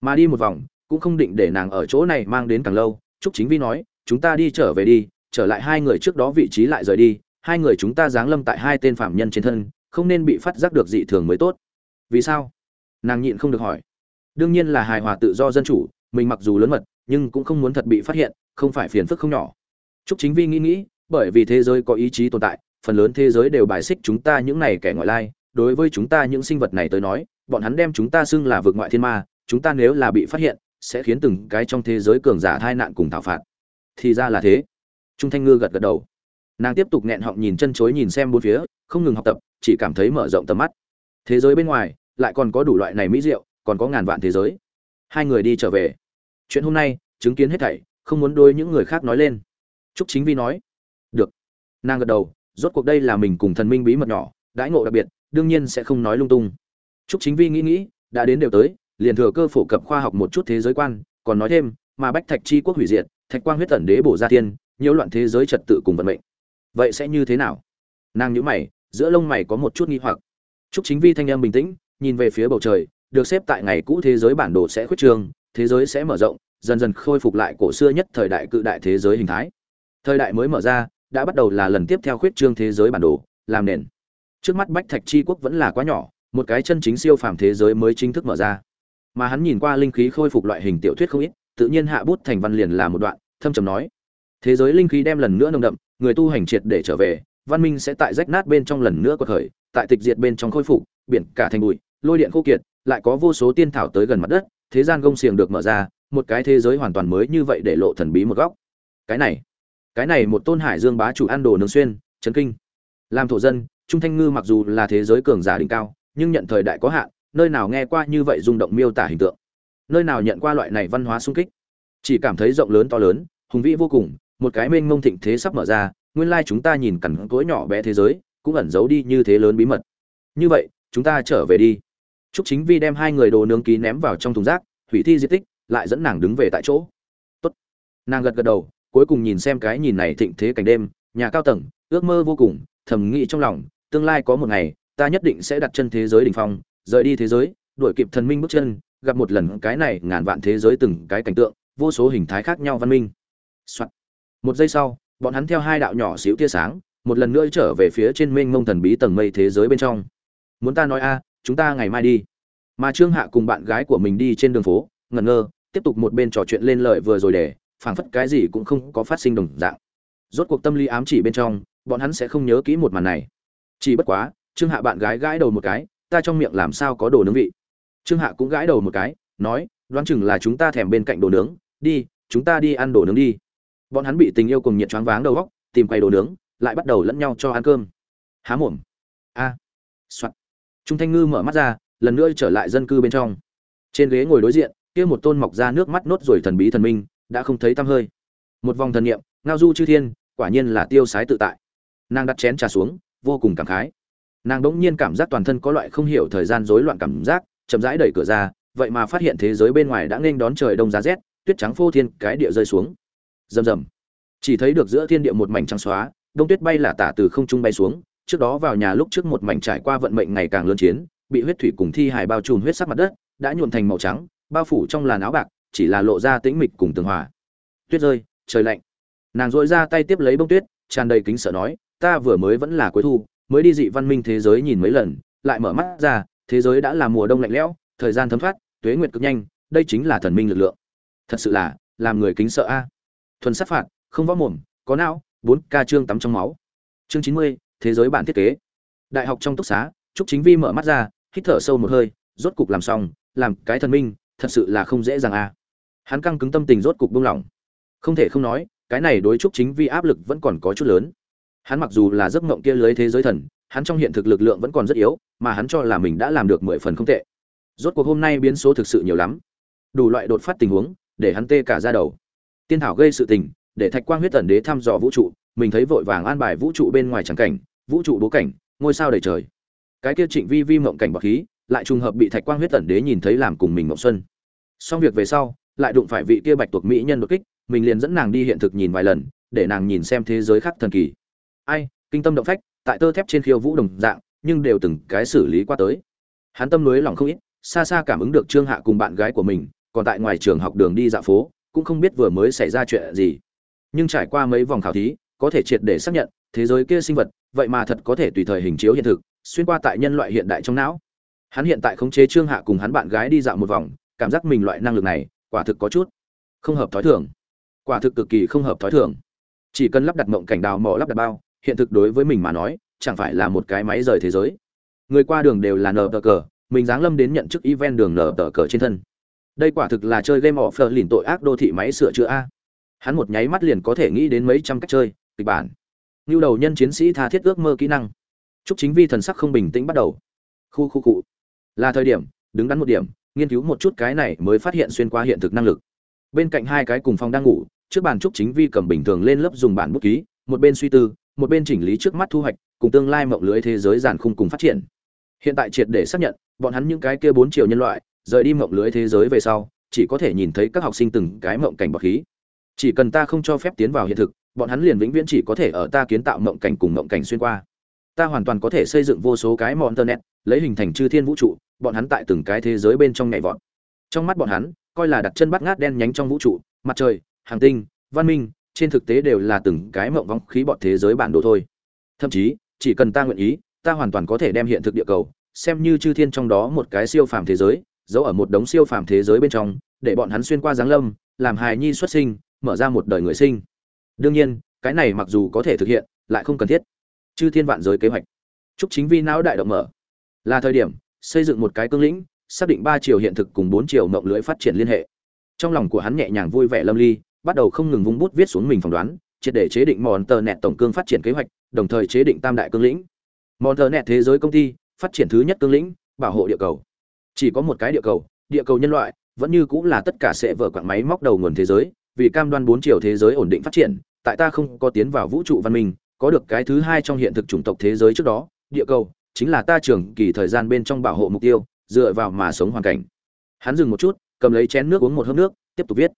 Mà đi một vòng, cũng không định để nàng ở chỗ này mang đến càng lâu trúc chính vi nói chúng ta đi trở về đi trở lại hai người trước đó vị trí lại rời đi hai người chúng ta giáng lâm tại hai tên phạm nhân trên thân không nên bị phát giác được dị thường mới tốt. Vì sao? Nàng nhịn không được hỏi. Đương nhiên là hài hòa tự do dân chủ mình mặc dù lớn mật nhưng cũng không muốn thật bị phát hiện không phải phiền phức không nhỏ. Trúc chính vi nghĩ nghĩ bởi vì thế giới có ý chí tồn tại phần lớn thế giới đều bài xích chúng ta những này kẻ ngoại lai. Đối với chúng ta những sinh vật này tới nói, bọn hắn đem chúng ta xưng là vực ngoại thiên ma, chúng ta nếu là bị phát hiện, sẽ khiến từng cái trong thế giới cường giả tai nạn cùng thảo phạt. Thì ra là thế. Trung thanh ngư gật gật đầu. Nàng tiếp tục nghẹn họng nhìn chân chối nhìn xem bốn phía, không ngừng học tập, chỉ cảm thấy mở rộng tầm mắt. Thế giới bên ngoài, lại còn có đủ loại này mỹ diệu, còn có ngàn vạn thế giới. Hai người đi trở về. Chuyện hôm nay, chứng kiến hết thảy, không muốn đôi những người khác nói lên. Trúc chính vi nói. Được. Nàng gật đầu rốt cuộc đây là mình cùng thần minh bí mật nhỏ đãi ngộ đặc biệt đương nhiên sẽ không nói lung tung trúc chính vi nghĩ nghĩ đã đến đều tới liền thừa cơ phổ cập khoa học một chút thế giới quan, còn nói thêm, mà bách thạch chi quốc hủy diệt, thạch quang huyết tẩn đế bổ ra thiên, nhiễu loạn thế giới trật tự cùng vận mệnh. Vậy sẽ như thế nào? Nàng nhíu mày, giữa lông mày có một chút nghi hoặc. Trúc Chính Vi thanh em bình tĩnh, nhìn về phía bầu trời, được xếp tại ngày cũ thế giới bản đồ sẽ khuyết trường, thế giới sẽ mở rộng, dần dần khôi phục lại cổ xưa nhất thời đại cự đại thế giới hình thái. Thời đại mới mở ra, đã bắt đầu là lần tiếp theo khuyết trương thế giới bản đồ, làm nền. Trước mắt Bách Thạch chi quốc vẫn là quá nhỏ, một cái chân chính siêu phàm thế giới mới chính thức mở ra. Mà hắn nhìn qua linh khí khôi phục loại hình tiểu thuyết không ít tự nhiên hạ bút thành văn liền là một đoạn thâm trầm nói. Thế giới linh khí đem lần nữa nồng đậm người tu hành triệt để trở về văn minh sẽ tại rách nát bên trong lần nữa quật khởi tại tịch diệt bên trong khôi phục biển cả thành bụi lôi điện khô kiệt lại có vô số tiên thảo tới gần mặt đất thế gian gông xiềng được mở ra một cái thế giới hoàn toàn mới như vậy để lộ thần bí một góc. Cái này cái này một tôn hải dương bá chủ ăn đồ nướng xuyên chấn kinh. Làm thổ dân trung thanh ngư mặc dù là thế giới cường giả đỉnh cao nhưng nhận thời đại có hạn nơi nào nghe qua như vậy rung động miêu tả hình tượng. Nơi nào nhận qua loại này văn hóa sung kích. Chỉ cảm thấy rộng lớn to lớn hùng vĩ vô cùng một cái mênh mông thịnh thế sắp mở ra nguyên lai chúng ta nhìn cẩn cối nhỏ bé thế giới cũng ẩn giấu đi như thế lớn bí mật. Như vậy chúng ta trở về đi. Trúc Chính Vi đem hai người đồ nướng ký ném vào trong thùng rác, hủy thi di tích, lại dẫn nàng đứng về tại chỗ. Tốt. Nàng gật gật đầu, cuối cùng nhìn xem cái nhìn này thịnh thế cảnh đêm, nhà cao tầng, ước mơ vô cùng, thầm nghĩ trong lòng, tương lai có một ngày, ta nhất định sẽ đặt chân thế giới đỉnh phong, rời đi thế giới đuổi kịp thần minh bước chân gặp một lần cái này ngàn vạn thế giới từng cái cảnh tượng vô số hình thái khác nhau văn minh、Soạn. một giây sau bọn hắn theo hai đạo nhỏ xíu tia sáng một lần nữa trở về phía trên mênh mông thần bí tầng mây thế giới bên trong. Muốn ta nói a chúng ta ngày mai đi. Mà trương hạ cùng bạn gái của mình đi trên đường phố ngẩn ngơ tiếp tục một bên trò chuyện lên lợi vừa rồi để phảng phất cái gì cũng không có phát sinh đồng dạng. Rốt cuộc tâm lý ám chỉ bên trong, bọn hắn sẽ không nhớ kỹ một màn này. Chỉ bất quá, trương hạ bạn gái gãi đầu một cái, ta trong miệng làm sao có đồ nướng vị? Trương hạ cũng gãi đầu một cái, nói, đoán chừng là chúng ta thèm bên cạnh đồ nướng, đi, chúng ta đi ăn đồ nướng đi. Bọn hắn bị tình yêu cùng nhiệt choáng váng đầu góc tìm quay đồ nướng, lại bắt đầu lẫn nhau cho ăn cơm. Há mồm. A. À. soạt. Trung thanh ngư mở mắt ra, lần nữa trở lại dân cư bên trong. Trên ghế ngồi đối diện, kia một tôn mọc ra nước mắt nốt rồi thần bí thần minh đã không thấy tăm hơi. Một vòng thần niệm, ngao du chư thiên, quả nhiên là tiêu sái tự tại. Nàng đặt chén trà xuống, vô cùng cảm khái. Nàng đ ỗ n g nhiên cảm giác toàn thân có loại không hiểu thời gian rối loạn cảm giác, chậm rãi đẩy cửa ra, vậy mà phát hiện thế giới bên ngoài đã nghênh đón trời đông giá rét, tuyết trắng phô thiên, cái địa rơi xuống. Rầm rầm. Chỉ thấy được giữa thiên địa một mảnh trắng xóa, đông tuyết bay là tả từ không trung bay xuống, trước đó vào nhà lúc trước một mảnh trải qua vận mệnh ngày càng lớn chiến, bị huyết thủy cùng thi hài bao trùm huyết sắc mặt đất, đã nhuộn thành màu trắng, bao phủ trong làn áo bạc chỉ là lộ ra tĩnh mịch cùng tường hòa. Tuyết rơi, trời lạnh. Nàng dội ra tay tiếp lấy bông tuyết, tràn đầy kính sợ nói, ta vừa mới vẫn là cuối thu, mới đi dị văn minh thế giới nhìn mấy lần, lại mở mắt ra, thế giới đã là mùa đông lạnh lẽo, thời gian thấm thoát, tuế nguyệt cực nhanh, đây chính là thần minh lực lượng. Thật sự là, làm người kính sợ a. Thuần sát phạt, không võ mồm, có não, bốn ca chương tắm trong máu. Chương chín mươi, thế giới bản thiết kế. Đại học trong túc xá, trúc chính vi mở mắt ra, hít thở sâu một hơi, rốt cục làm xong, làm cái thần minh, thật sự là không dễ dàng a hắn căng cứng tâm tình rốt cục buông lỏng. Không thể không nói, cái này đối trúc chính vi áp lực vẫn còn có chút lớn. Hắn mặc dù là giấc mộng kia lưới thế giới thần, hắn trong hiện thực lực lượng vẫn còn rất yếu, mà hắn cho là mình đã làm được mười phần không tệ. Rốt cuộc hôm nay biến số thực sự nhiều lắm. Đủ loại đột phát tình huống, để hắn tê cả ra đầu. Tiên thảo gây sự tình, để thạch quang huyết tần đế thăm dò vũ trụ, mình thấy vội vàng an bài vũ trụ bên ngoài trắng cảnh, vũ trụ bố cảnh, ngôi sao đầy trời. Cái kia trịnh vi vi mộng cảnh bọc khí, lại trùng hợp bị thạch quang huyết tần đế nhìn thấy làm cùng mình mộng xuân. Xong việc về sau lại đụng phải vị kia bạch tuộc mỹ nhân đột kích, mình liền dẫn nàng đi hiện thực nhìn vài lần, để nàng nhìn xem thế giới khác thần kỳ. Ai, kinh tâm động phách, tại tơ thép trên khiêu vũ đồng dạng, nhưng đều từng cái xử lý qua tới. Hắn tâm lưới lòng không ít, xa xa cảm ứng được trương hạ cùng bạn gái của mình, còn tại ngoài trường học đường đi dạo phố, cũng không biết vừa mới xảy ra chuyện gì. Nhưng trải qua mấy vòng khảo thí, có thể triệt để xác nhận, thế giới kia sinh vật, vậy mà thật có thể tùy thời hình chiếu hiện thực, xuyên qua tại nhân loại hiện đại trong não. Hắn hiện tại khống chế trương hạ cùng hắn bạn gái đi dạo một vòng, cảm giác mình loại năng lực này quả thực có chút không hợp thói thường. Quả thực cực kỳ không hợp thói thường. Chỉ cần lắp đặt mộng cảnh đào mỏ, lắp đặt bao, hiện thực đối với mình mà nói, chẳng phải là một cái máy rời thế giới. Người qua đường đều là nờ tờ cờ, mình giáng lâm đến nhận chức event đường nở tờ cờ trên thân. Đây quả thực là chơi game offer lìn tội ác đô thị máy sửa chữa a. Hắn một nháy mắt liền có thể nghĩ đến mấy trăm cách chơi, kịch bản. Như đầu nhân chiến sĩ tha thiết ước mơ kỹ năng. Chúc chính vi thần sắc không bình tĩnh bắt đầu. Khu khu cụ. Là thời điểm, đứng đắn một điểm nghiên cứu một chút cái này mới phát hiện xuyên qua hiện thực năng lực. Bên cạnh hai cái cùng phòng đang ngủ, trước bàn trúc chính vi cầm bình thường lên lớp dùng bản bút ký, một bên suy tư, một bên chỉnh lý trước mắt thu hoạch, cùng tương lai mộng lưới thế giới giản khung cùng phát triển. Hiện tại triệt để xác nhận, bọn hắn những cái kia bốn triệu nhân loại, rời đi mộng lưới thế giới về sau, chỉ có thể nhìn thấy các học sinh từng cái mộng cảnh bọt khí. Chỉ cần ta không cho phép tiến vào hiện thực, bọn hắn liền vĩnh viễn chỉ có thể ở ta kiến tạo mộng cảnh cùng mộng cảnh xuyên qua. Ta hoàn toàn có thể xây dựng vô số cái mọn internet lấy hình thành chư thiên vũ trụ, bọn hắn tại từng cái thế giới bên trong nhảy vọt. Trong mắt bọn hắn, coi là đặt chân bắt ngát đen nhánh trong vũ trụ, mặt trời, hàng tinh, văn minh, trên thực tế đều là từng cái mộng vong khí bọn thế giới bản đồ thôi. Thậm chí, chỉ cần ta nguyện ý, ta hoàn toàn có thể đem hiện thực địa cầu, xem như chư thiên trong đó một cái siêu phàm thế giới, giấu ở một đống siêu phàm thế giới bên trong, để bọn hắn xuyên qua giáng lâm, làm hài nhi xuất sinh, mở ra một đời người sinh. Đương nhiên, cái này mặc dù có thể thực hiện, lại không cần thiết. Chư thiên vạn giới kế hoạch. Chúc chính vi não đại động mở là thời điểm, xây dựng một cái cương lĩnh, xác định ba chiều hiện thực cùng bốn chiều mộng lưới phát triển liên hệ. Trong lòng của hắn nhẹ nhàng vui vẻ lâm ly, bắt đầu không ngừng vung bút viết xuống mình phỏng đoán, triệt để chế định mòn tờ nẹt tổng cương phát triển kế hoạch, đồng thời chế định tam đại cương lĩnh. Mòn tờ nẹt thế giới công ty, phát triển thứ nhất cương lĩnh, bảo hộ địa cầu. Chỉ có một cái địa cầu địa cầu nhân loại, vẫn như cũng là tất cả sẽ vở quạng máy móc đầu nguồn thế giới, vì cam đoan bốn chiều thế giới ổn định phát triển, tại ta không có tiến vào vũ trụ văn minh, có được cái thứ hai trong hiện thực chủng tộc thế giới trước đó, địa cầu chính là ta trưởng kỳ thời gian bên trong bảo hộ mục tiêu, dựa vào mà sống hoàn cảnh. Hắn dừng một chút, cầm lấy chén nước uống một hớp nước, tiếp tục viết.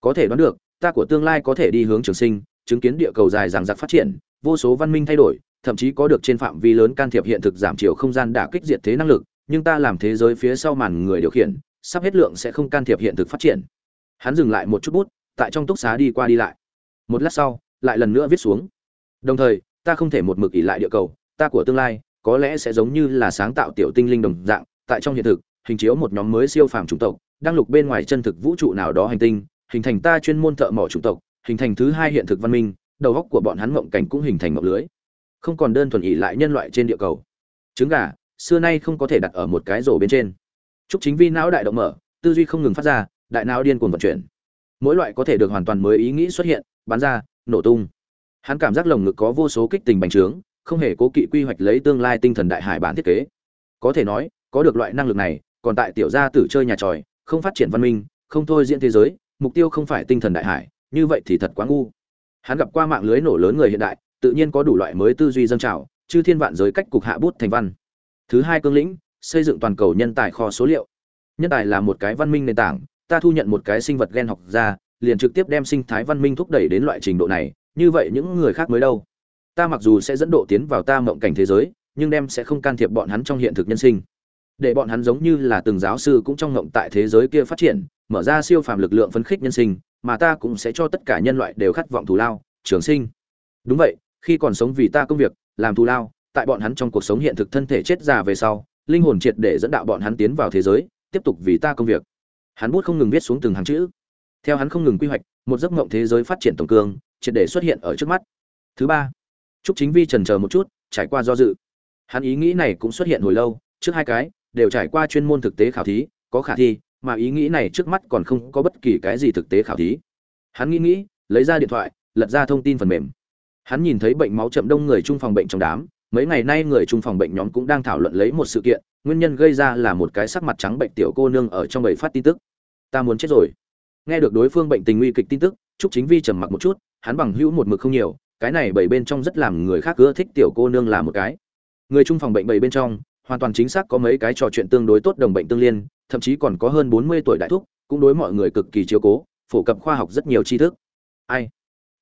Có thể đoán được, ta của tương lai có thể đi hướng trường sinh, chứng kiến địa cầu dài dằng dặc phát triển, vô số văn minh thay đổi, thậm chí có được trên phạm vi lớn can thiệp hiện thực giảm chiều không gian đả kích diệt thế năng lực, nhưng ta làm thế giới phía sau màn người điều khiển, sắp hết lượng sẽ không can thiệp hiện thực phát triển. Hắn dừng lại một chút bút, tại trong túc xá đi qua đi lại. Một lát sau, lại lần nữa viết xuống. Đồng thời, ta không thể một mực ỉ lại địa cầu, ta của tương lai có lẽ sẽ giống như là sáng tạo tiểu tinh linh đồng dạng, tại trong hiện thực, hình chiếu một nhóm mới siêu phàm chủng tộc, đang lục bên ngoài chân thực vũ trụ nào đó hành tinh, hình thành ta chuyên môn thợ mỏ chủng tộc, hình thành thứ hai hiện thực văn minh, đầu góc của bọn hắn mộng cảnh cũng hình thành mộng lưới. Không còn đơn thuần ỉ lại nhân loại trên địa cầu. Trứng gà, xưa nay không có thể đặt ở một cái rổ bên trên. Chúc chính vi não đại động mở, tư duy không ngừng phát ra, đại não điên cuồng vận chuyển. Mỗi loại có thể được hoàn toàn mới ý nghĩ xuất hiện, bắn ra, nổ tung. Hắn cảm giác lồng ngực có vô số kích tình bành trướng không hề cố kỵ quy hoạch lấy tương lai tinh thần đại hải bản thiết kế. Có thể nói, có được loại năng lực này, còn tại tiểu gia tử chơi nhà tròi, không phát triển văn minh, không thôi diễn thế giới, mục tiêu không phải tinh thần đại hải, như vậy thì thật quá ngu. Hắn gặp qua mạng lưới nổ lớn người hiện đại, tự nhiên có đủ loại mới tư duy dâng trào, chư thiên vạn giới cách cục hạ bút thành văn. Thứ hai cương lĩnh, xây dựng toàn cầu nhân tài kho số liệu. Nhân tài là một cái văn minh nền tảng, ta thu nhận một cái sinh vật gen học ra, liền trực tiếp đem sinh thái văn minh thúc đẩy đến loại trình độ này, như vậy những người khác mới đâu? Ta mặc dù sẽ dẫn độ tiến vào ta mộng cảnh thế giới nhưng đem sẽ không can thiệp bọn hắn trong hiện thực nhân sinh. Để bọn hắn giống như là từng giáo sư cũng trong ngộng tại thế giới kia phát triển mở ra siêu phàm lực lượng phấn khích nhân sinh mà ta cũng sẽ cho tất cả nhân loại đều khát vọng thù lao trường sinh. Đúng vậy khi còn sống vì ta công việc làm thù lao tại bọn hắn trong cuộc sống hiện thực thân thể chết già về sau linh hồn triệt để dẫn đạo bọn hắn tiến vào thế giới tiếp tục vì ta công việc. Hắn bút không ngừng viết xuống từng hàng chữ. Theo hắn không ngừng quy hoạch một giấc mộng thế giới phát triển tổng cương, triệt để xuất hiện ở trước mắt. Thứ ba trúc chính vi trần chờ một chút, trải qua do dự. Hắn ý nghĩ này cũng xuất hiện hồi lâu, trước hai cái đều trải qua chuyên môn thực tế khảo thí, có khả thi, mà ý nghĩ này trước mắt còn không có bất kỳ cái gì thực tế khảo thí. Hắn nghĩ nghĩ, lấy ra điện thoại, lật ra thông tin phần mềm. Hắn nhìn thấy bệnh máu chậm đông người trung phòng bệnh trong đám, mấy ngày nay người trung phòng bệnh nhóm cũng đang thảo luận lấy một sự kiện, nguyên nhân gây ra là một cái sắc mặt trắng bệnh tiểu cô nương ở trong bầy phát tin tức. Ta muốn chết rồi. Nghe được đối phương bệnh tình nguy kịch tin tức, trúc chính vi trầm mặc một chút, hắn bằng hữu một mực không nhiều cái này bảy bên trong rất làm người khác ưa thích tiểu cô nương là một cái người trung phòng bệnh bảy bên trong hoàn toàn chính xác có mấy cái trò chuyện tương đối tốt đồng bệnh tương liên thậm chí còn có hơn bốn mươi tuổi đại thúc cũng đối mọi người cực kỳ chiếu cố phổ cập khoa học rất nhiều tri thức ai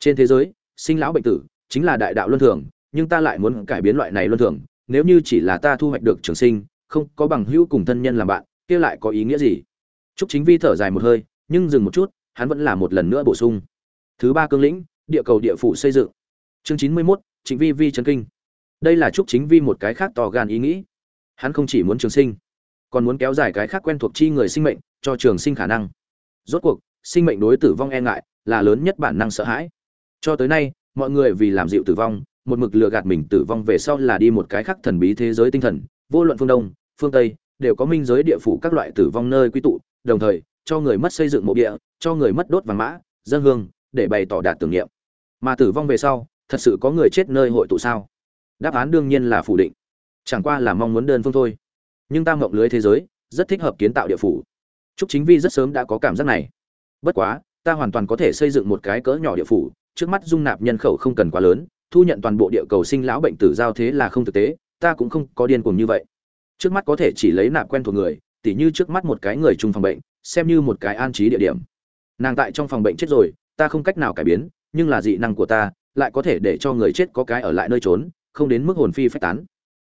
trên thế giới sinh lão bệnh tử chính là đại đạo luân thường nhưng ta lại muốn cải biến loại này luân thường nếu như chỉ là ta thu hoạch được trường sinh không có bằng hữu cùng thân nhân làm bạn kia lại có ý nghĩa gì Trúc Chính Vi thở dài một hơi, nhưng dừng một chút, hắn vẫn là một lần nữa bổ sung. Thứ ba cương lĩnh, địa cầu địa phủ xây dựng. Chương chín mươi 91, Trịnh Vi Vi chấn kinh. Đây là chúc Chính Vi một cái khác to gan ý nghĩ. Hắn không chỉ muốn trường sinh, còn muốn kéo dài cái khác quen thuộc chi người sinh mệnh, cho trường sinh khả năng. Rốt cuộc, sinh mệnh đối tử vong e ngại, là lớn nhất bản năng sợ hãi. Cho tới nay, mọi người vì làm dịu tử vong, một mực lừa gạt mình tử vong về sau là đi một cái khác thần bí thế giới tinh thần, vô luận phương đông, phương tây, đều có minh giới địa phủ các loại tử vong nơi quy tụ, đồng thời cho người mất xây dựng mộ địa, cho người mất đốt vàng mã, dân hương, để bày tỏ đạt tưởng niệm. Mà tử vong về sau, thật sự có người chết nơi hội tụ sao? Đáp án đương nhiên là phủ định. Chẳng qua là mong muốn đơn phương thôi. Nhưng ta mộng lưới thế giới, rất thích hợp kiến tạo địa phủ. Trúc Chính Vi rất sớm đã có cảm giác này. Bất quá, ta hoàn toàn có thể xây dựng một cái cỡ nhỏ địa phủ, trước mắt dung nạp nhân khẩu không cần quá lớn, thu nhận toàn bộ địa cầu sinh lão bệnh tử giao thế là không thực tế, ta cũng không có điên cuồng như vậy. Trước mắt có thể chỉ lấy nạp quen thuộc người, tỉ như trước mắt một cái người chung phòng bệnh xem như một cái an trí địa điểm nàng tại trong phòng bệnh chết rồi ta không cách nào cải biến nhưng là dị năng của ta lại có thể để cho người chết có cái ở lại nơi trốn không đến mức hồn phi phách tán.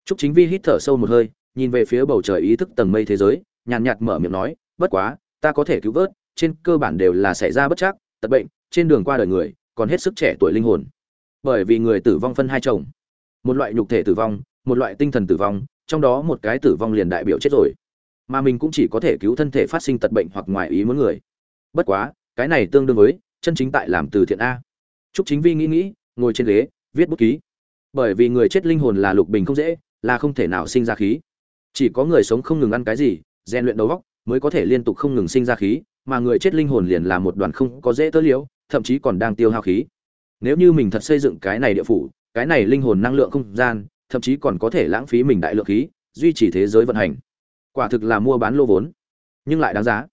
Trúc Chính Vi hít thở sâu một hơi, nhìn về phía bầu trời ý thức tầng mây thế giới, nhàn nhạt mở miệng nói, "Bất quá, ta có thể cứu vớt, trên cơ bản đều là xảy ra bất chắc, tật bệnh, trên đường qua đời người, còn hết sức trẻ tuổi linh hồn. Bởi vì người tử vong phân hai chồng, một loại nhục thể tử vong, một loại tinh thần tử vong, trong đó một cái tử vong liền đại biểu chết rồi. Mà mình cũng chỉ có thể cứu thân thể phát sinh tật bệnh hoặc ngoài ý muốn người. Bất quá cái này tương đương với chân chính tại làm từ thiện a trúc chính vi nghĩ nghĩ ngồi trên ghế viết bút ký. Bởi vì người chết linh hồn là lục bình không dễ là không thể nào sinh ra khí. Chỉ có người sống không ngừng ăn cái gì rèn luyện đầu óc mới có thể liên tục không ngừng sinh ra khí mà người chết linh hồn liền là một đoàn không có dễ tớ liễu thậm chí còn đang tiêu hao khí. Nếu như mình thật xây dựng cái này địa phủ cái này linh hồn năng lượng không gian thậm chí còn có thể lãng phí mình đại lượng khí duy trì thế giới vận hành. Quả thực là mua bán lô vốn. Nhưng lại đáng giá.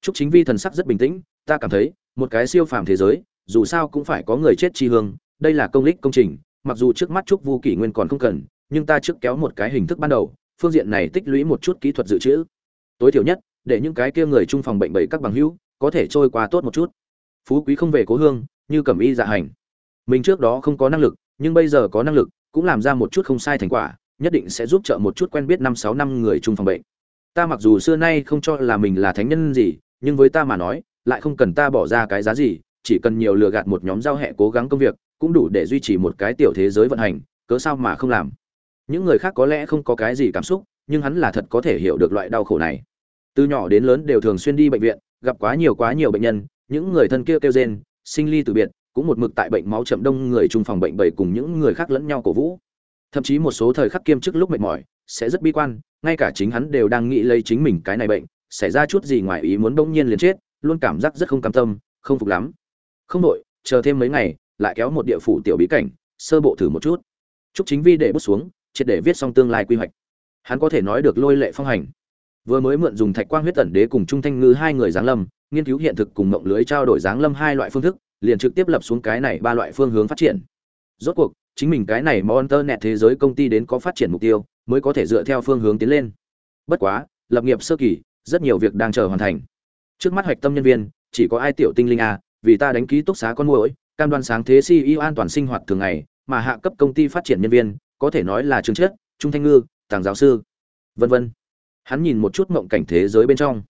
Trúc Chính Vi thần sắc rất bình tĩnh, ta cảm thấy, một cái siêu phàm thế giới, dù sao cũng phải có người chết chi hương, đây là công lích công trình, mặc dù trước mắt Trúc Vu Kỷ Nguyên còn không cần, nhưng ta trước kéo một cái hình thức ban đầu, phương diện này tích lũy một chút kỹ thuật dự trữ. Tối thiểu nhất, để những cái kia người trung phòng bệnh bẫy các bằng hữu, có thể trôi qua tốt một chút. Phú quý không về cố hương, như cẩm y dạ hành. Mình trước đó không có năng lực, nhưng bây giờ có năng lực, cũng làm ra một chút không sai thành quả, nhất định sẽ giúp trợ một chút quen biết năm sáu năm người trung phòng bệnh ta mặc dù xưa nay không cho là mình là thánh nhân gì nhưng với ta mà nói lại không cần ta bỏ ra cái giá gì chỉ cần nhiều lừa gạt một nhóm giao hẹ cố gắng công việc cũng đủ để duy trì một cái tiểu thế giới vận hành cớ sao mà không làm. Những người khác có lẽ không có cái gì cảm xúc nhưng hắn là thật có thể hiểu được loại đau khổ này. Từ nhỏ đến lớn đều thường xuyên đi bệnh viện gặp quá nhiều quá nhiều bệnh nhân những người thân kia kêu, kêu rên sinh ly từ biệt cũng một mực tại bệnh máu chậm đông người chung phòng bệnh bầy cùng những người khác lẫn nhau cổ vũ. Thậm chí một số thời khắc kiêm chức lúc mệt mỏi sẽ rất bi quan ngay cả chính hắn đều đang nghĩ lấy chính mình cái này bệnh xảy ra chút gì ngoài ý muốn bỗng nhiên liền chết luôn cảm giác rất không cam tâm không phục lắm không đội chờ thêm mấy ngày, lại kéo một địa phủ tiểu bí cảnh, sơ bộ thử một chút. Chúc chính vi để bút xuống, triệt để viết xong tương lai quy hoạch. Hắn có thể nói được lôi lệ phong hành. Vừa mới mượn dùng thạch quang huyết tẩn đế cùng trung thanh ngư hai người giáng lâm, nghiên cứu hiện thực cùng mộng lưới trao đổi giáng lâm hai loại phương thức, liền trực tiếp lập xuống cái này ba loại phương hướng phát triển. Rốt cuộc, chính mình cái này món nẹt thế giới công ty đến có phát triển mục tiêu, mới có thể dựa theo phương hướng tiến lên. Bất quá, lập nghiệp sơ kỳ, rất nhiều việc đang chờ hoàn thành. Trước mắt hoạch tâm nhân viên, chỉ có ai tiểu tinh linh a vì ta đánh ký túc xá con muỗi cam đoan sáng thế CEO an toàn sinh hoạt thường ngày mà hạ cấp công ty phát triển nhân viên có thể nói là trường chất trung thanh ngư tàng giáo sư vân vân. Hắn nhìn một chút mộng cảnh thế giới bên trong.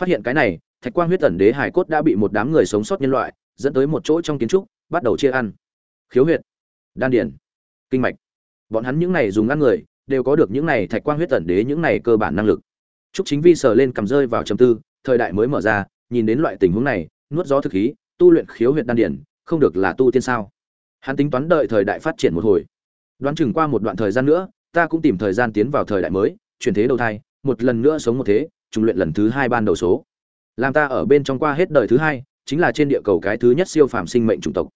Phát hiện cái này thạch quang huyết tẩn đế hải cốt đã bị một đám người sống sót nhân loại dẫn tới một chỗ trong kiến trúc bắt đầu chia ăn. Khiếu huyệt đan điển kinh mạch. Bọn hắn những này dùng ăn người đều có được những này thạch quang huyết tẩn đế những này cơ bản năng lực. Trúc Chính Vi sờ lên cầm rơi vào trầm tư, thời đại mới mở ra, nhìn đến loại tình huống này, nuốt gió thực khí, tu luyện khiếu huyệt đan điển, không được là tu tiên sao? Hắn tính toán đợi thời đại phát triển một hồi. Đoán chừng qua một đoạn thời gian nữa, ta cũng tìm thời gian tiến vào thời đại mới, chuyển thế đầu thai, một lần nữa sống một thế, trùng luyện lần thứ hai ban đầu số. Làm ta ở bên trong qua hết đời thứ hai, chính là trên địa cầu cái thứ nhất siêu phàm sinh mệnh chủng tộc.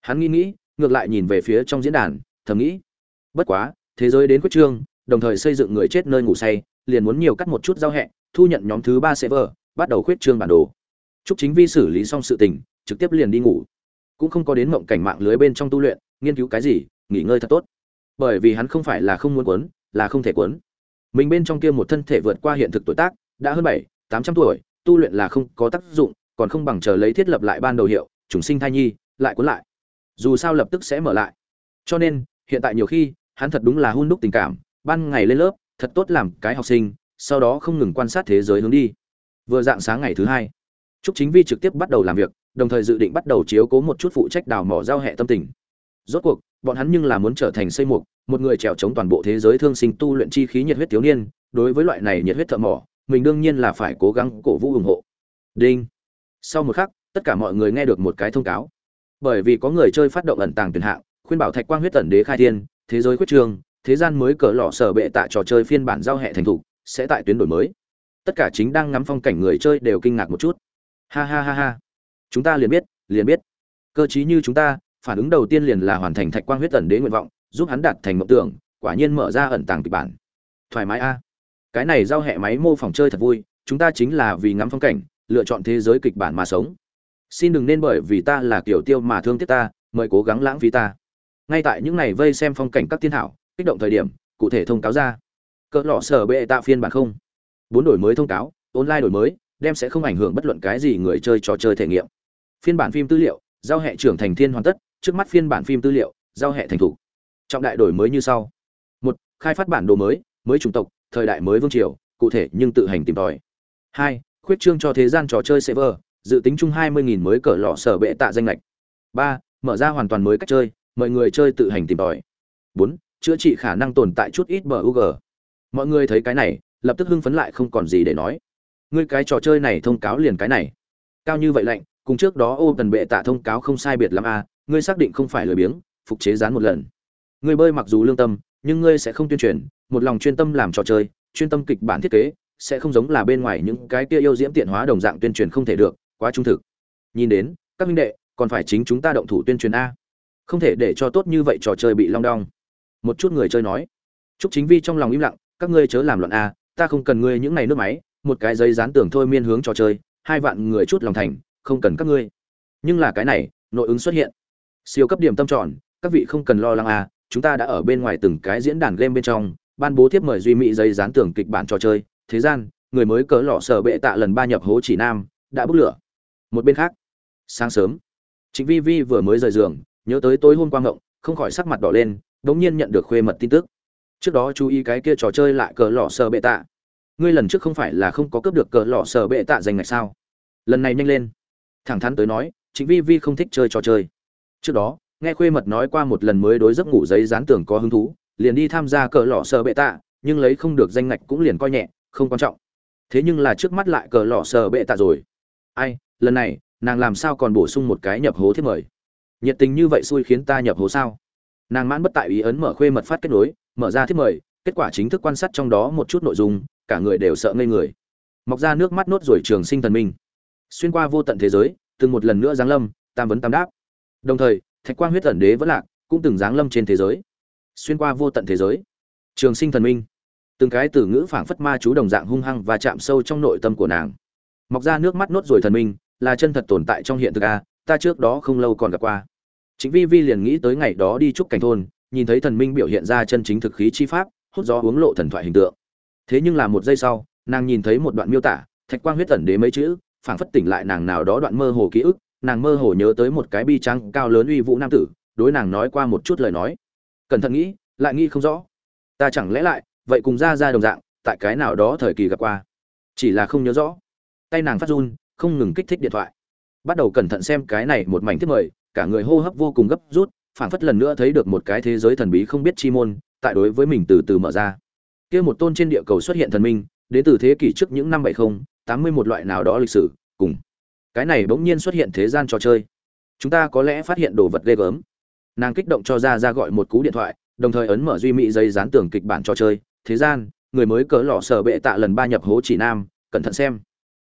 Hắn nghĩ nghĩ, ngược lại nhìn về phía trong diễn đàn, thầm nghĩ: Bất quá, thế giới đến quyết trương, đồng thời xây dựng người chết nơi ngủ say, liền muốn nhiều cắt một chút giao hẹ, thu nhận nhóm thứ ba server, bắt đầu khuyết trương bản đồ. Trúc Chính Vi xử lý xong sự tình, trực tiếp liền đi ngủ. Cũng không có đến mộng cảnh mạng lưới bên trong tu luyện, nghiên cứu cái gì, nghỉ ngơi thật tốt. Bởi vì hắn không phải là không muốn quấn, là không thể quấn. Mình bên trong kia một thân thể vượt qua hiện thực tuổi tác, đã hơn bảy, tám trăm tuổi, tu luyện là không có tác dụng, còn không bằng chờ lấy thiết lập lại ban đầu hiệu, trùng sinh thai nhi, lại cuốn lại. Dù sao lập tức sẽ mở lại. Cho nên, hiện tại nhiều khi, hắn thật đúng là hun đúc tình cảm, ban ngày lên lớp, thật tốt làm cái học sinh, sau đó không ngừng quan sát thế giới hướng đi. Vừa dạng sáng ngày thứ hai, Trúc Chính Vi trực tiếp bắt đầu làm việc, đồng thời dự định bắt đầu chiếu cố một chút phụ trách đào mỏ giao hệ tâm tình. Rốt cuộc, bọn hắn nhưng là muốn trở thành xây mục, một người trèo chống toàn bộ thế giới thương sinh tu luyện chi khí nhiệt huyết thiếu niên, đối với loại này nhiệt huyết thợ mỏ, mình đương nhiên là phải cố gắng cổ vũ ủng hộ. Đinh. Sau một khắc, tất cả mọi người nghe được một cái thông cáo. Bởi vì có người chơi phát động ẩn tàng tuyển hạng, khuyên bảo Thạch Quang huyết tẩn đế khai thiên, thế giới quyết trường, thế gian mới cỡ lọ sở bệ tại trò chơi phiên bản giao hệ thành thủ, sẽ tại tuyến đổi mới. Tất cả chính đang ngắm phong cảnh người chơi đều kinh ngạc một chút. Ha ha ha ha. Chúng ta liền biết, liền biết. Cơ trí như chúng ta, phản ứng đầu tiên liền là hoàn thành Thạch Quang huyết tẩn đế nguyện vọng, giúp hắn đạt thành mộng tưởng, quả nhiên mở ra ẩn tàng kịch bản. Thoải mái a. Cái này giao hệ máy mô phỏng chơi thật vui, chúng ta chính là vì ngắm phong cảnh, lựa chọn thế giới kịch bản mà sống. Xin đừng nên bởi vì ta là kiểu tiêu mà thương tiếc ta, mời cố gắng lãng phí ta. Ngay tại những ngày vây xem phong cảnh các thiên thảo, kích động thời điểm, cụ thể thông cáo ra. Cỡ lọ sở bệ tạ phiên bản không. Bốn đổi mới thông cáo, online đổi mới, đem sẽ không ảnh hưởng bất luận cái gì người chơi trò chơi thể nghiệm. Phiên bản phim tư liệu, giao hệ trưởng thành thiên hoàn tất, trước mắt phiên bản phim tư liệu, giao hệ thành thủ. Trọng đại đổi mới như sau. một Khai phát bản đồ mới, mới chủng tộc, thời đại mới vương triều, cụ thể nhưng tự hành tìm tòi. hai Khuyết trương cho thế gian trò chơi server, dự tính chung 20.000 mới cỡ lọ sở bệ tạ danh lệch. ba Mở ra hoàn toàn mới cách chơi, mời người chơi tự hành tìm tòi. bốn Chữa trị khả năng tồn tại chút ít bờ u g Mọi người thấy cái này, lập tức hưng phấn lại không còn gì để nói. Ngươi cái trò chơi này thông cáo liền cái này. Cao như vậy lạnh, cùng trước đó ô cần bệ tạ thông cáo không sai biệt lắm à, ngươi xác định không phải lười biếng, phục chế dán một lần. Ngươi bơi mặc dù lương tâm, nhưng ngươi sẽ không tuyên truyền, một lòng chuyên tâm làm trò chơi, chuyên tâm kịch bản thiết kế, sẽ không giống là bên ngoài những cái kia yêu diễm tiện hóa đồng dạng tuyên truyền không thể được, quá trung thực. Nhìn đến, các minh đệ, còn phải chính chúng ta động thủ tuyên truyền a. Không thể để cho tốt như vậy trò chơi bị long đong. Một chút người chơi nói. Trúc Chính Vi trong lòng im lặng, các ngươi chớ làm loạn a, ta không cần ngươi những này nước máy, một cái giấy dán tưởng thôi miên hướng trò chơi, hai vạn người chút lòng thành, không cần các ngươi. Nhưng là cái này, nội ứng xuất hiện. Siêu cấp điểm tâm tròn, các vị không cần lo lắng à chúng ta đã ở bên ngoài từng cái diễn đàn game bên trong, ban bố tiếp mời duy mỹ giấy dán tưởng kịch bản trò chơi, thế gian, người mới cỡ lọ sở bệ tạ lần ba nhập hố chỉ nam, đã bốc lửa. Một bên khác, sáng sớm, chính Vi Vi vừa mới rời giường, nhớ tới tối hôm qua ngộng, không khỏi sắc mặt đỏ lên, bỗng nhiên nhận được khuê mật tin tức. Trước đó chú ý cái kia trò chơi lại cỡ lọ sở bệ tạ. Ngươi lần trước không phải là không có cướp được cỡ lọ sở bệ tạ dành ngạch sao? Lần này nhanh lên. Thẳng thắn tới nói, chính Vi Vi không thích chơi trò chơi. Trước đó, nghe khuê mật nói qua một lần mới đối giấc ngủ giấy dán tưởng có hứng thú, liền đi tham gia cờ lọ sờ bệ tạ, nhưng lấy không được danh ngạch cũng liền coi nhẹ, không quan trọng. Thế nhưng là trước mắt lại cờ lọ sờ bệ tạ rồi. Ai, lần này, nàng làm sao còn bổ sung một cái nhập hố thiết mời nhiệt tình như vậy xui khiến ta nhập hố sao nàng mãn bất tại ý ấn mở khuê mật phát kết nối mở ra thiết mời kết quả chính thức quan sát trong đó một chút nội dung cả người đều sợ ngây người mọc ra nước mắt nốt rồi trường sinh thần minh xuyên qua vô tận thế giới, từng một lần nữa giáng lâm, tam vấn tam đáp. Đồng thời, thạch quang huyết tẩn đế vẫn lạc, cũng từng giáng lâm trên thế giới. Xuyên qua vô tận thế giới. Trường sinh thần minh. Từng cái từ ngữ phảng phất ma chú đồng dạng hung hăng và chạm sâu trong nội tâm của nàng. Mọc ra nước mắt nốt rồi thần minh, là chân thật tồn tại trong hiện thực a, ta trước đó không lâu còn gặp qua. Chính vi vi liền nghĩ tới ngày đó đi trúc cảnh thôn, nhìn thấy thần minh biểu hiện ra chân chính thực khí chi pháp, hút gió uống lộ thần thoại hình tượng. Thế nhưng là một giây sau, nàng nhìn thấy một đoạn miêu tả, thạch quang huyết tẩn đế mấy chữ phảng phất tỉnh lại nàng nào đó đoạn mơ hồ ký ức, nàng mơ hồ nhớ tới một cái bi trắng cao lớn uy vũ nam tử, đối nàng nói qua một chút lời nói. Cẩn thận nghĩ, lại nghĩ không rõ. Ta chẳng lẽ lại, vậy cùng ra ra đồng dạng, tại cái nào đó thời kỳ gặp qua. Chỉ là không nhớ rõ. Tay nàng phát run, không ngừng kích thích điện thoại. Bắt đầu cẩn thận xem cái này một mảnh thiết mời, cả người hô hấp vô cùng gấp rút, phảng phất lần nữa thấy được một cái thế giới thần bí không biết chi môn, tại đối với mình từ từ mở ra. Kia một tôn trên địa cầu xuất hiện thần minh, đến từ thế kỷ trước những năm bảy mươi tám mươi một loại nào đó lịch sử, cùng. Cái này bỗng nhiên xuất hiện thế gian trò chơi. Chúng ta có lẽ phát hiện đồ vật ghê gớm. Nàng kích động cho ra ra gọi một cú điện thoại, đồng thời ấn mở duy mỹ dây dán tường kịch bản trò chơi. Thế gian, người mới cỡ lọ sở bệ tạ lần ba nhập hố chỉ nam, cẩn thận xem.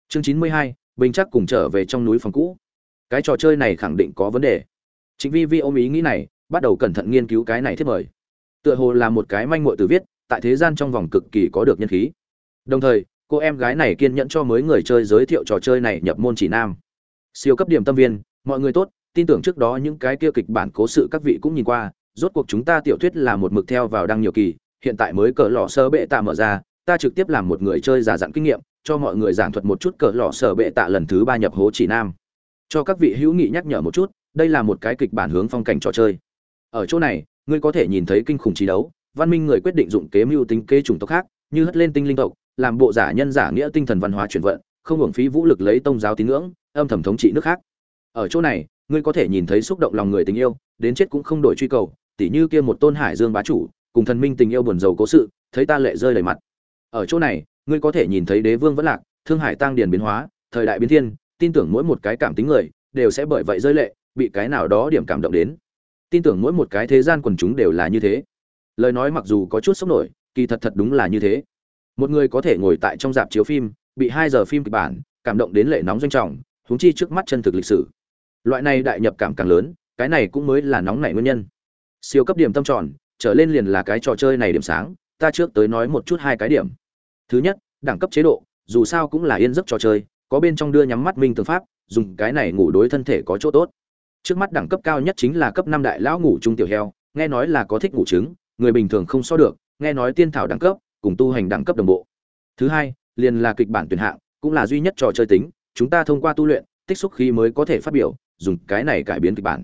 Chương chín mươi hai, bình chắc cùng trở về trong núi phòng cũ. Cái trò chơi này khẳng định có vấn đề. Chính vi vi ôm ý nghĩ này, bắt đầu cẩn thận nghiên cứu cái này thiết mời. Tựa hồ là một cái manh muội từ viết, tại thế gian trong vòng cực kỳ có được nhân khí. Đồng thời cô em gái này kiên nhẫn cho mới người chơi giới thiệu trò chơi này nhập môn chỉ nam. Siêu cấp điểm tâm viên, mọi người tốt, tin tưởng trước đó những cái kia kịch bản cố sự các vị cũng nhìn qua, rốt cuộc chúng ta tiểu thuyết là một mực theo vào đăng nhiều kỳ, hiện tại mới cỡ lọ sơ bệ tạ mở ra, ta trực tiếp làm một người chơi giả dặn kinh nghiệm, cho mọi người giảng thuật một chút cỡ lọ sơ bệ tạ lần thứ ba nhập hố chỉ nam. Cho các vị hữu nghị nhắc nhở một chút, đây là một cái kịch bản hướng phong cảnh trò chơi. Ở chỗ này, ngươi có thể nhìn thấy kinh khủng trí đấu, văn minh người quyết định dụng kế mưu tính kế chủng tộc khác, như hất lên tinh linh tộc làm bộ giả nhân giả nghĩa tinh thần văn hóa chuyển vận, không hưởng phí vũ lực lấy tôn giáo tín ngưỡng, âm thầm thống trị nước khác. Ở chỗ này, ngươi có thể nhìn thấy xúc động lòng người tình yêu, đến chết cũng không đổi truy cầu, tỉ như kia một tôn hải dương bá chủ, cùng thần minh tình yêu buồn rầu cố sự, thấy ta lệ rơi đầy mặt. Ở chỗ này, ngươi có thể nhìn thấy đế vương vẫn lạc, thương hải tăng điền biến hóa, thời đại biến thiên, tin tưởng mỗi một cái cảm tính người, đều sẽ bởi vậy rơi lệ, bị cái nào đó điểm cảm động đến. Tin tưởng mỗi một cái thế gian quần chúng đều là như thế. Lời nói mặc dù có chút sốc nổi, kỳ thật thật đúng là như thế một người có thể ngồi tại trong dạp chiếu phim, bị hai giờ phim kịch bản, cảm động đến lệ nóng doanh trọng, huống chi trước mắt chân thực lịch sử. Loại này đại nhập cảm càng lớn, cái này cũng mới là nóng nảy nguyên nhân. Siêu cấp điểm tâm tròn, trở lên liền là cái trò chơi này điểm sáng, ta trước tới nói một chút hai cái điểm. Thứ nhất, đẳng cấp chế độ, dù sao cũng là yên giấc trò chơi, có bên trong đưa nhắm mắt minh tương pháp, dùng cái này ngủ đối thân thể có chỗ tốt. Trước mắt đẳng cấp cao nhất chính là cấp năm đại lão ngủ trung tiểu heo, nghe nói là có thích ngủ trứng, người bình thường không so được, nghe nói tiên thảo đẳng cấp cùng tu hành đẳng cấp đồng bộ. Thứ hai, liền là kịch bản tuyển hạng, cũng là duy nhất trò chơi tính, chúng ta thông qua tu luyện, tích xúc khí mới có thể phát biểu, dùng cái này cải biến kịch bản.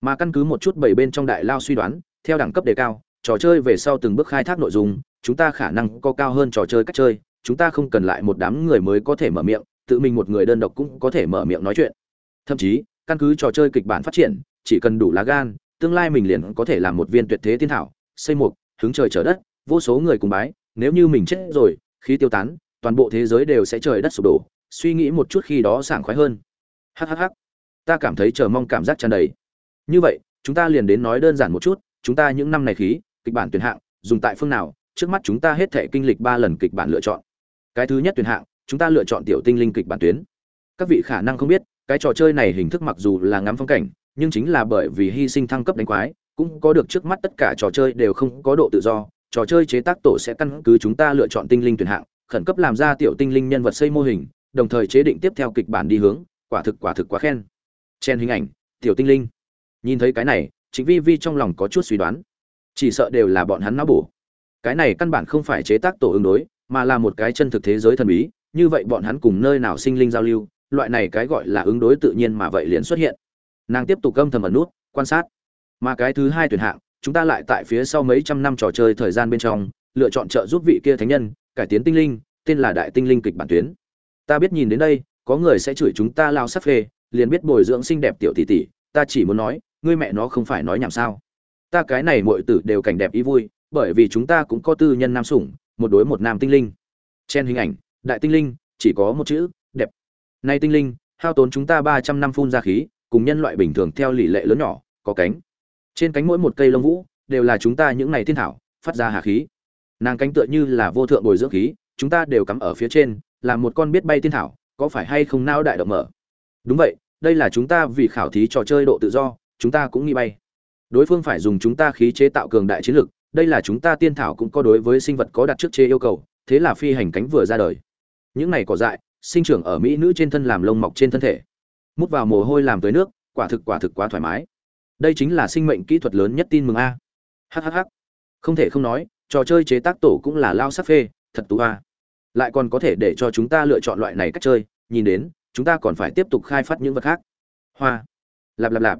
Mà căn cứ một chút bảy bên trong đại lao suy đoán, theo đẳng cấp đề cao, trò chơi về sau từng bước khai thác nội dung, chúng ta khả năng có cao hơn trò chơi cách chơi, chúng ta không cần lại một đám người mới có thể mở miệng, tự mình một người đơn độc cũng có thể mở miệng nói chuyện. Thậm chí, căn cứ trò chơi kịch bản phát triển, chỉ cần đủ lá gan, tương lai mình liền có thể làm một viên tuyệt thế tiên thảo, xây mục, hướng trời trở đất, vô số người cùng bái nếu như mình chết rồi, khí tiêu tán, toàn bộ thế giới đều sẽ trời đất sụp đổ, suy nghĩ một chút khi đó sảng khoái hơn. Hhh ta cảm thấy chờ mong cảm giác tràn đầy. Như vậy, chúng ta liền đến nói đơn giản một chút, chúng ta những năm này khí, kịch bản tuyển hạng, dùng tại phương nào, trước mắt chúng ta hết thể kinh lịch ba lần kịch bản lựa chọn. Cái thứ nhất tuyển hạng, chúng ta lựa chọn tiểu tinh linh kịch bản tuyến. Các vị khả năng không biết, cái trò chơi này hình thức mặc dù là ngắm phong cảnh, nhưng chính là bởi vì hy sinh thăng cấp đánh quái, cũng có được trước mắt tất cả trò chơi đều không có độ tự do trò chơi chế tác tổ sẽ căn cứ chúng ta lựa chọn tinh linh tuyển hạng, khẩn cấp làm ra tiểu tinh linh nhân vật xây mô hình, đồng thời chế định tiếp theo kịch bản đi hướng, quả thực quả thực quá khen. Chen hình ảnh, tiểu tinh linh. Nhìn thấy cái này chính vi vi trong lòng có chút suy đoán. Chỉ sợ đều là bọn hắn não bổ. Cái này căn bản không phải chế tác tổ ứng đối, mà là một cái chân thực thế giới thần bí, như vậy bọn hắn cùng nơi nào sinh linh giao lưu, loại này cái gọi là ứng đối tự nhiên mà vậy liền xuất hiện. Nàng tiếp tục gâm thầm ẩn nút, quan sát. Mà cái thứ hai tuyển hạng chúng ta lại tại phía sau mấy trăm năm trò chơi thời gian bên trong, lựa chọn trợ giúp vị kia thánh nhân, cải tiến tinh linh, tên là đại tinh linh kịch bản tuyến. Ta biết nhìn đến đây, có người sẽ chửi chúng ta lao sắc phê, liền biết bồi dưỡng xinh đẹp tiểu tỷ tỷ, ta chỉ muốn nói, ngươi mẹ nó không phải nói nhảm sao. Ta cái này mọi tử đều cảnh đẹp ý vui, bởi vì chúng ta cũng có tư nhân nam sủng, một đối một nam tinh linh. Trên hình ảnh, đại tinh linh, chỉ có một chữ, đẹp. Nay tinh linh, hao tốn chúng ta ba trăm năm phun ra khí, cùng nhân loại bình thường theo tỷ lệ lớn nhỏ, có cánh trên cánh mỗi một cây lông vũ đều là chúng ta những này thiên thảo, phát ra hà khí. Nàng cánh tựa như là vô thượng bồi dưỡng khí, chúng ta đều cắm ở phía trên, là một con biết bay thiên thảo, có phải hay không nao đại động mở? Đúng vậy, đây là chúng ta vì khảo thí trò chơi độ tự do, chúng ta cũng nghi bay. Đối phương phải dùng chúng ta khí chế tạo cường đại chiến lực, đây là chúng ta tiên thảo cũng có đối với sinh vật có đặt trước chế yêu cầu, thế là phi hành cánh vừa ra đời. Những này cỏ dại, sinh trưởng ở mỹ nữ trên thân làm lông mọc trên thân thể. Mút vào mồ hôi làm tới nước, quả thực quả thực quá thoải mái đây chính là sinh mệnh kỹ thuật lớn nhất tin mừng a. Hhh. Không thể không nói, trò chơi chế tác tổ cũng là lao sắc phê, thật tú a. Lại còn có thể để cho chúng ta lựa chọn loại này cách chơi, nhìn đến, chúng ta còn phải tiếp tục khai phát những vật khác. Hoa. Lạp lạp lạp.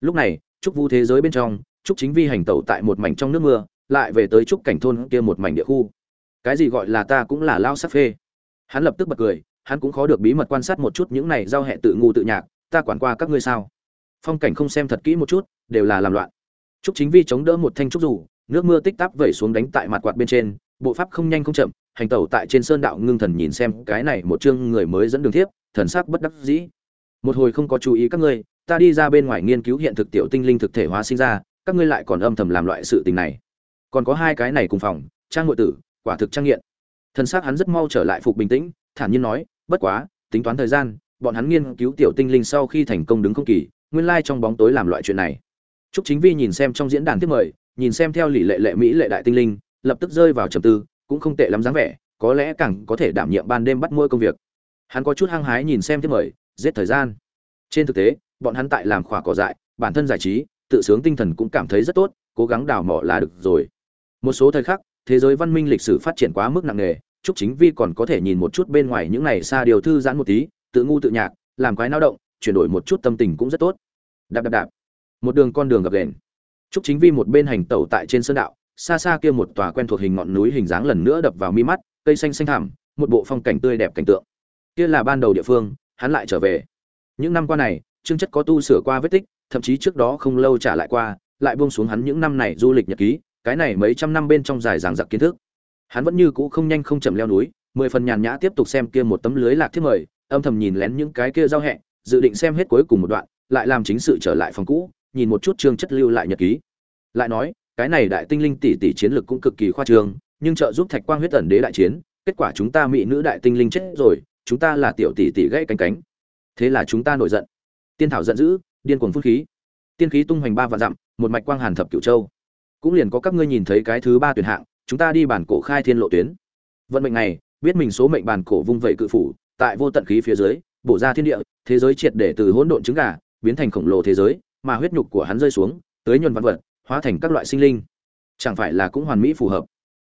Lúc này trúc vu thế giới bên trong trúc chính vi hành tẩu tại một mảnh trong nước mưa, lại về tới trúc cảnh thôn kia một mảnh địa khu. Cái gì gọi là ta cũng là lao sắc phê. Hắn lập tức bật cười, hắn cũng khó được bí mật quan sát một chút những này giao hệ tự ngu tự nhạc, ta quản qua các ngươi sao? Phong cảnh không xem thật kỹ một chút, đều là làm loạn. Trúc chính vi chống đỡ một thanh trúc rủ nước mưa tích tắp vẩy xuống đánh tại mặt quạt bên trên, bộ pháp không nhanh không chậm, hành tẩu tại trên sơn đạo ngưng thần nhìn xem, cái này một chương người mới dẫn đường thiếp, thần sắc bất đắc dĩ. Một hồi không có chú ý các ngươi, ta đi ra bên ngoài nghiên cứu hiện thực tiểu tinh linh thực thể hóa sinh ra, các ngươi lại còn âm thầm làm loại sự tình này. Còn có hai cái này cùng phòng, trang ngội tử, quả thực trang nghiện. Thần sắc hắn rất mau trở lại phục bình tĩnh, thản nhiên nói, bất quá, tính toán thời gian, bọn hắn nghiên cứu tiểu tinh linh sau khi thành công đứng không kỳ nguyên lai trong bóng tối làm loại chuyện này Trúc Chính Vi nhìn xem trong diễn đàn tiếp mời, nhìn xem theo lỷ lệ lệ mỹ lệ đại tinh linh, lập tức rơi vào trầm tư, cũng không tệ lắm dáng vẻ, có lẽ càng có thể đảm nhiệm ban đêm bắt môi công việc. Hắn có chút hăng hái nhìn xem tiếp mời, giết thời gian. Trên thực tế, bọn hắn tại làm khỏa cỏ dại, bản thân giải trí, tự sướng tinh thần cũng cảm thấy rất tốt, cố gắng đào mỏ là được rồi. Một số thời khắc, thế giới văn minh lịch sử phát triển quá mức nặng nề, Trúc Chính Vi còn có thể nhìn một chút bên ngoài những này xa điều thư giãn một tí, tự ngu tự nhạc, làm quái náo động, chuyển đổi một chút tâm tình cũng rất tốt. Đạp đạp đạp. Một đường con đường gập ghềnh. Trúc chính vi một bên hành tẩu tại trên sơn đạo xa xa kia một tòa quen thuộc hình ngọn núi hình dáng lần nữa đập vào mi mắt cây xanh xanh thảm, một bộ phong cảnh tươi đẹp cảnh tượng. Kia là ban đầu địa phương hắn lại trở về. Những năm qua này trương chất có tu sửa qua vết tích thậm chí trước đó không lâu trả lại qua lại buông xuống hắn những năm này du lịch nhật ký cái này mấy trăm năm bên trong dài dằng dặc kiến thức. Hắn vẫn như cũ không nhanh không chậm leo núi mười phần nhàn nhã tiếp tục xem kia một tấm lưới lạc thiết mời âm thầm nhìn lén những cái kia giao hẹ dự định xem hết cuối cùng một đoạn, lại làm chính sự trở lại phòng cũ, nhìn một chút chương chất lưu lại nhật ký. Lại nói, cái này đại tinh linh tỷ tỷ chiến lược cũng cực kỳ khoa trương, nhưng trợ giúp thạch quang huyết ẩn đế đại chiến, kết quả chúng ta mỹ nữ đại tinh linh chết rồi, chúng ta là tiểu tỷ tỷ gãy cánh cánh. Thế là chúng ta nổi giận. Tiên thảo giận dữ, điên cuồng phun khí. Tiên khí tung hoành ba vạn dặm, một mạch quang hàn thập cửu châu. Cũng liền có các ngươi nhìn thấy cái thứ ba tuyển hạng, chúng ta đi bản cổ khai thiên lộ tuyến. Vận mệnh này, biết mình số mệnh bản cổ vung vẩy cự phủ, tại vô tận khí phía dưới bổ ra thiên địa thế giới triệt để từ hỗn độn trứng gà biến thành khổng lồ thế giới mà huyết nhục của hắn rơi xuống, tới nhuần văn vật, hóa thành các loại sinh linh. Chẳng phải là cũng hoàn mỹ phù hợp.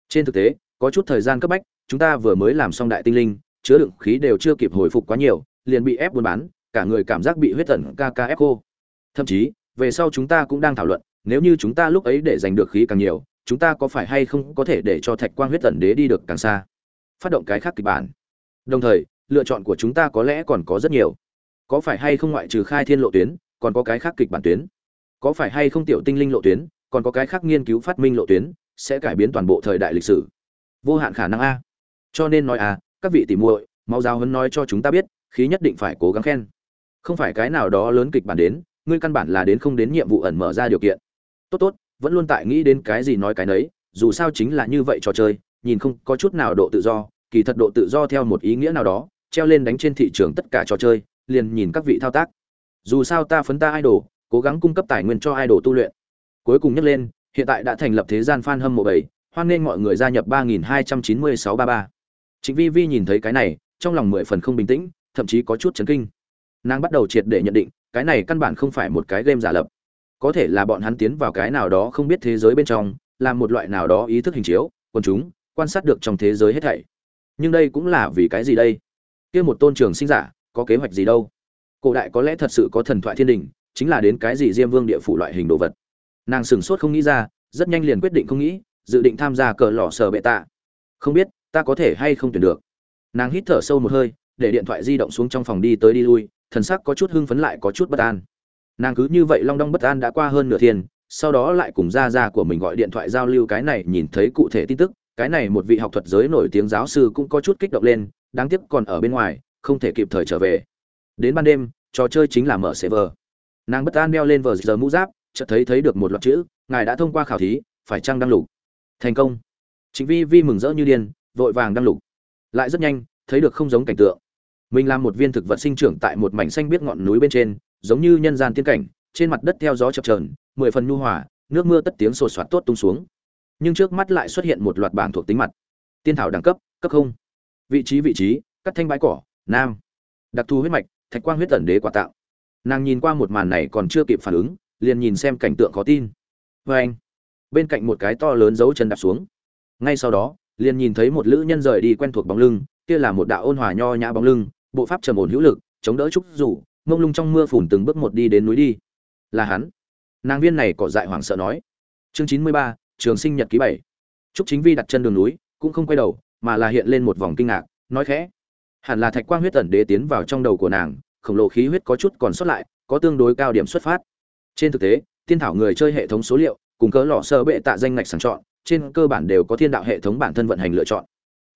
Trên thực tế, có chút thời gian cấp bách, chúng ta vừa mới làm xong đại tinh linh, chứa đựng khí đều chưa kịp hồi phục quá nhiều, liền bị ép buôn bán, cả người cảm giác bị huyết tận ca ca ép khô. Thậm chí, về sau chúng ta cũng đang thảo luận, nếu như chúng ta lúc ấy để giành được khí càng nhiều, chúng ta có phải hay không có thể để cho Thạch Quang huyết tận đế đi được càng xa. Phát động cái khác kịch bản. Đồng thời, lựa chọn của chúng ta có lẽ còn có rất nhiều. Có phải hay không ngoại trừ khai thiên lộ tuyến, còn có cái khác kịch bản tuyến? Có phải hay không tiểu tinh linh lộ tuyến còn có cái khác nghiên cứu phát minh lộ tuyến sẽ cải biến toàn bộ thời đại lịch sử? Vô hạn khả năng a. Cho nên nói a các vị tỉ muội mau giáo hấn nói cho chúng ta biết khí nhất định phải cố gắng khen. Không phải cái nào đó lớn kịch bản đến ngươi căn bản là đến không đến nhiệm vụ ẩn mở ra điều kiện. Tốt tốt vẫn luôn tại nghĩ đến cái gì nói cái nấy dù sao chính là như vậy trò chơi nhìn không có chút nào độ tự do kỳ thật độ tự do theo một ý nghĩa nào đó treo lên đánh trên thị trường tất cả trò chơi, liền nhìn các vị thao tác. Dù sao ta phấn ta idol, cố gắng cung cấp tài nguyên cho idol tu luyện. Cuối cùng nhắc lên, hiện tại đã thành lập thế gian fan hâm mộ bảy, hoan nghênh mọi người gia nhập ba nghìn hai trăm chín mươi sáu ba ba. Trịnh vi vi nhìn thấy cái này, trong lòng mười phần không bình tĩnh, thậm chí có chút chấn kinh. Nàng bắt đầu triệt để nhận định, cái này căn bản không phải một cái game giả lập. Có thể là bọn hắn tiến vào cái nào đó không biết thế giới bên trong làm một loại nào đó ý thức hình chiếu, quần chúng, quan sát được trong thế giới hết thảy. Nhưng đây cũng là vì cái gì đây? Kia một tôn trường sinh giả, có kế hoạch gì đâu? Cổ đại có lẽ thật sự có thần thoại thiên đình, chính là đến cái gì diêm vương địa phủ loại hình đồ vật? Nàng sửng sốt không nghĩ ra, rất nhanh liền quyết định không nghĩ, dự định tham gia cờ lò sờ bệ tạ. Không biết, ta có thể hay không tuyển được? Nàng hít thở sâu một hơi, để điện thoại di động xuống trong phòng đi tới đi lui, thần sắc có chút hưng phấn lại có chút bất an. Nàng cứ như vậy long đong bất an đã qua hơn nửa thiên, sau đó lại cùng gia gia của mình gọi điện thoại giao lưu cái này, nhìn thấy cụ thể tin tức, cái này một vị học thuật giới nổi tiếng giáo sư cũng có chút kích động lên đáng tiếc còn ở bên ngoài, không thể kịp thời trở về. Đến ban đêm, trò chơi chính là mở server. Nàng bất an đeo lên vờ giờ mũ giáp, chợt thấy thấy được một loạt chữ, ngài đã thông qua khảo thí, phải chăng đăng lục? Thành công. Chính vi vi mừng rỡ như điên, vội vàng đăng lục. Lại rất nhanh, thấy được không giống cảnh tượng. Mình làm một viên thực vật sinh trưởng tại một mảnh xanh biết ngọn núi bên trên, giống như nhân gian tiên cảnh, trên mặt đất theo gió chập trờn mười phần nhu hòa, nước mưa tất tiếng sột soạt tốt tung xuống. Nhưng trước mắt lại xuất hiện một loạt bảng thuộc tính mặt. Tiên thảo đẳng cấp cấp không vị trí vị trí, cắt thanh bãi cỏ, nam. Đặc thù huyết mạch, thạch quang huyết tẩn đế quả tạo. Nàng nhìn qua một màn này còn chưa kịp phản ứng, liền nhìn xem cảnh tượng khó tin. Vê anh, bên cạnh một cái to lớn dấu chân đạp xuống. Ngay sau đó, liền nhìn thấy một lữ nhân rời đi quen thuộc bóng lưng, kia là một đạo ôn hòa nho nhã bóng lưng, bộ pháp trầm ổn hữu lực, chống đỡ trúc rủ, mông lung trong mưa phùn từng bước một đi đến núi đi. Là hắn. Nàng viên này cỏ dại hoảng sợ nói. Chương chín mươi ba, trường sinh nhật ký bảy. Trúc chính vi đặt chân đường núi, cũng không quay đầu mà là hiện lên một vòng kinh ngạc, nói khẽ. Hẳn là thạch quang huyết tẩn đế tiến vào trong đầu của nàng, khổng lồ khí huyết có chút còn sót lại, có tương đối cao điểm xuất phát. Trên thực tế, tiên thảo người chơi hệ thống số liệu, cùng cỡ lọ sơ bệ tạ danh ngạch sàng chọn, trên cơ bản đều có thiên đạo hệ thống bản thân vận hành lựa chọn.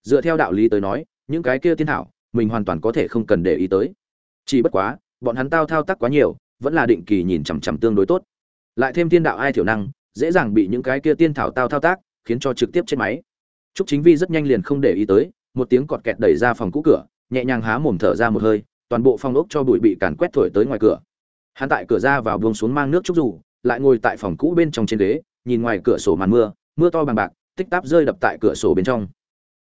Dựa theo đạo lý tới nói, những cái kia tiên thảo, mình hoàn toàn có thể không cần để ý tới. Chỉ bất quá, bọn hắn tao thao tác quá nhiều, vẫn là định kỳ nhìn chằm chằm tương đối tốt. Lại thêm tiên đạo ai thiểu năng, dễ dàng bị những cái kia tiên thảo tao thao tác, khiến cho trực tiếp chết máy trúc chính vi rất nhanh liền không để ý tới một tiếng cọt kẹt đẩy ra phòng cũ cửa nhẹ nhàng há mồm thở ra một hơi toàn bộ phòng ốc cho bụi bị càn quét thổi tới ngoài cửa. Hắn tại cửa ra vào buông xuống mang nước trúc dù, lại ngồi tại phòng cũ bên trong trên ghế nhìn ngoài cửa sổ màn mưa mưa to bằng bạc tích táp rơi đập tại cửa sổ bên trong.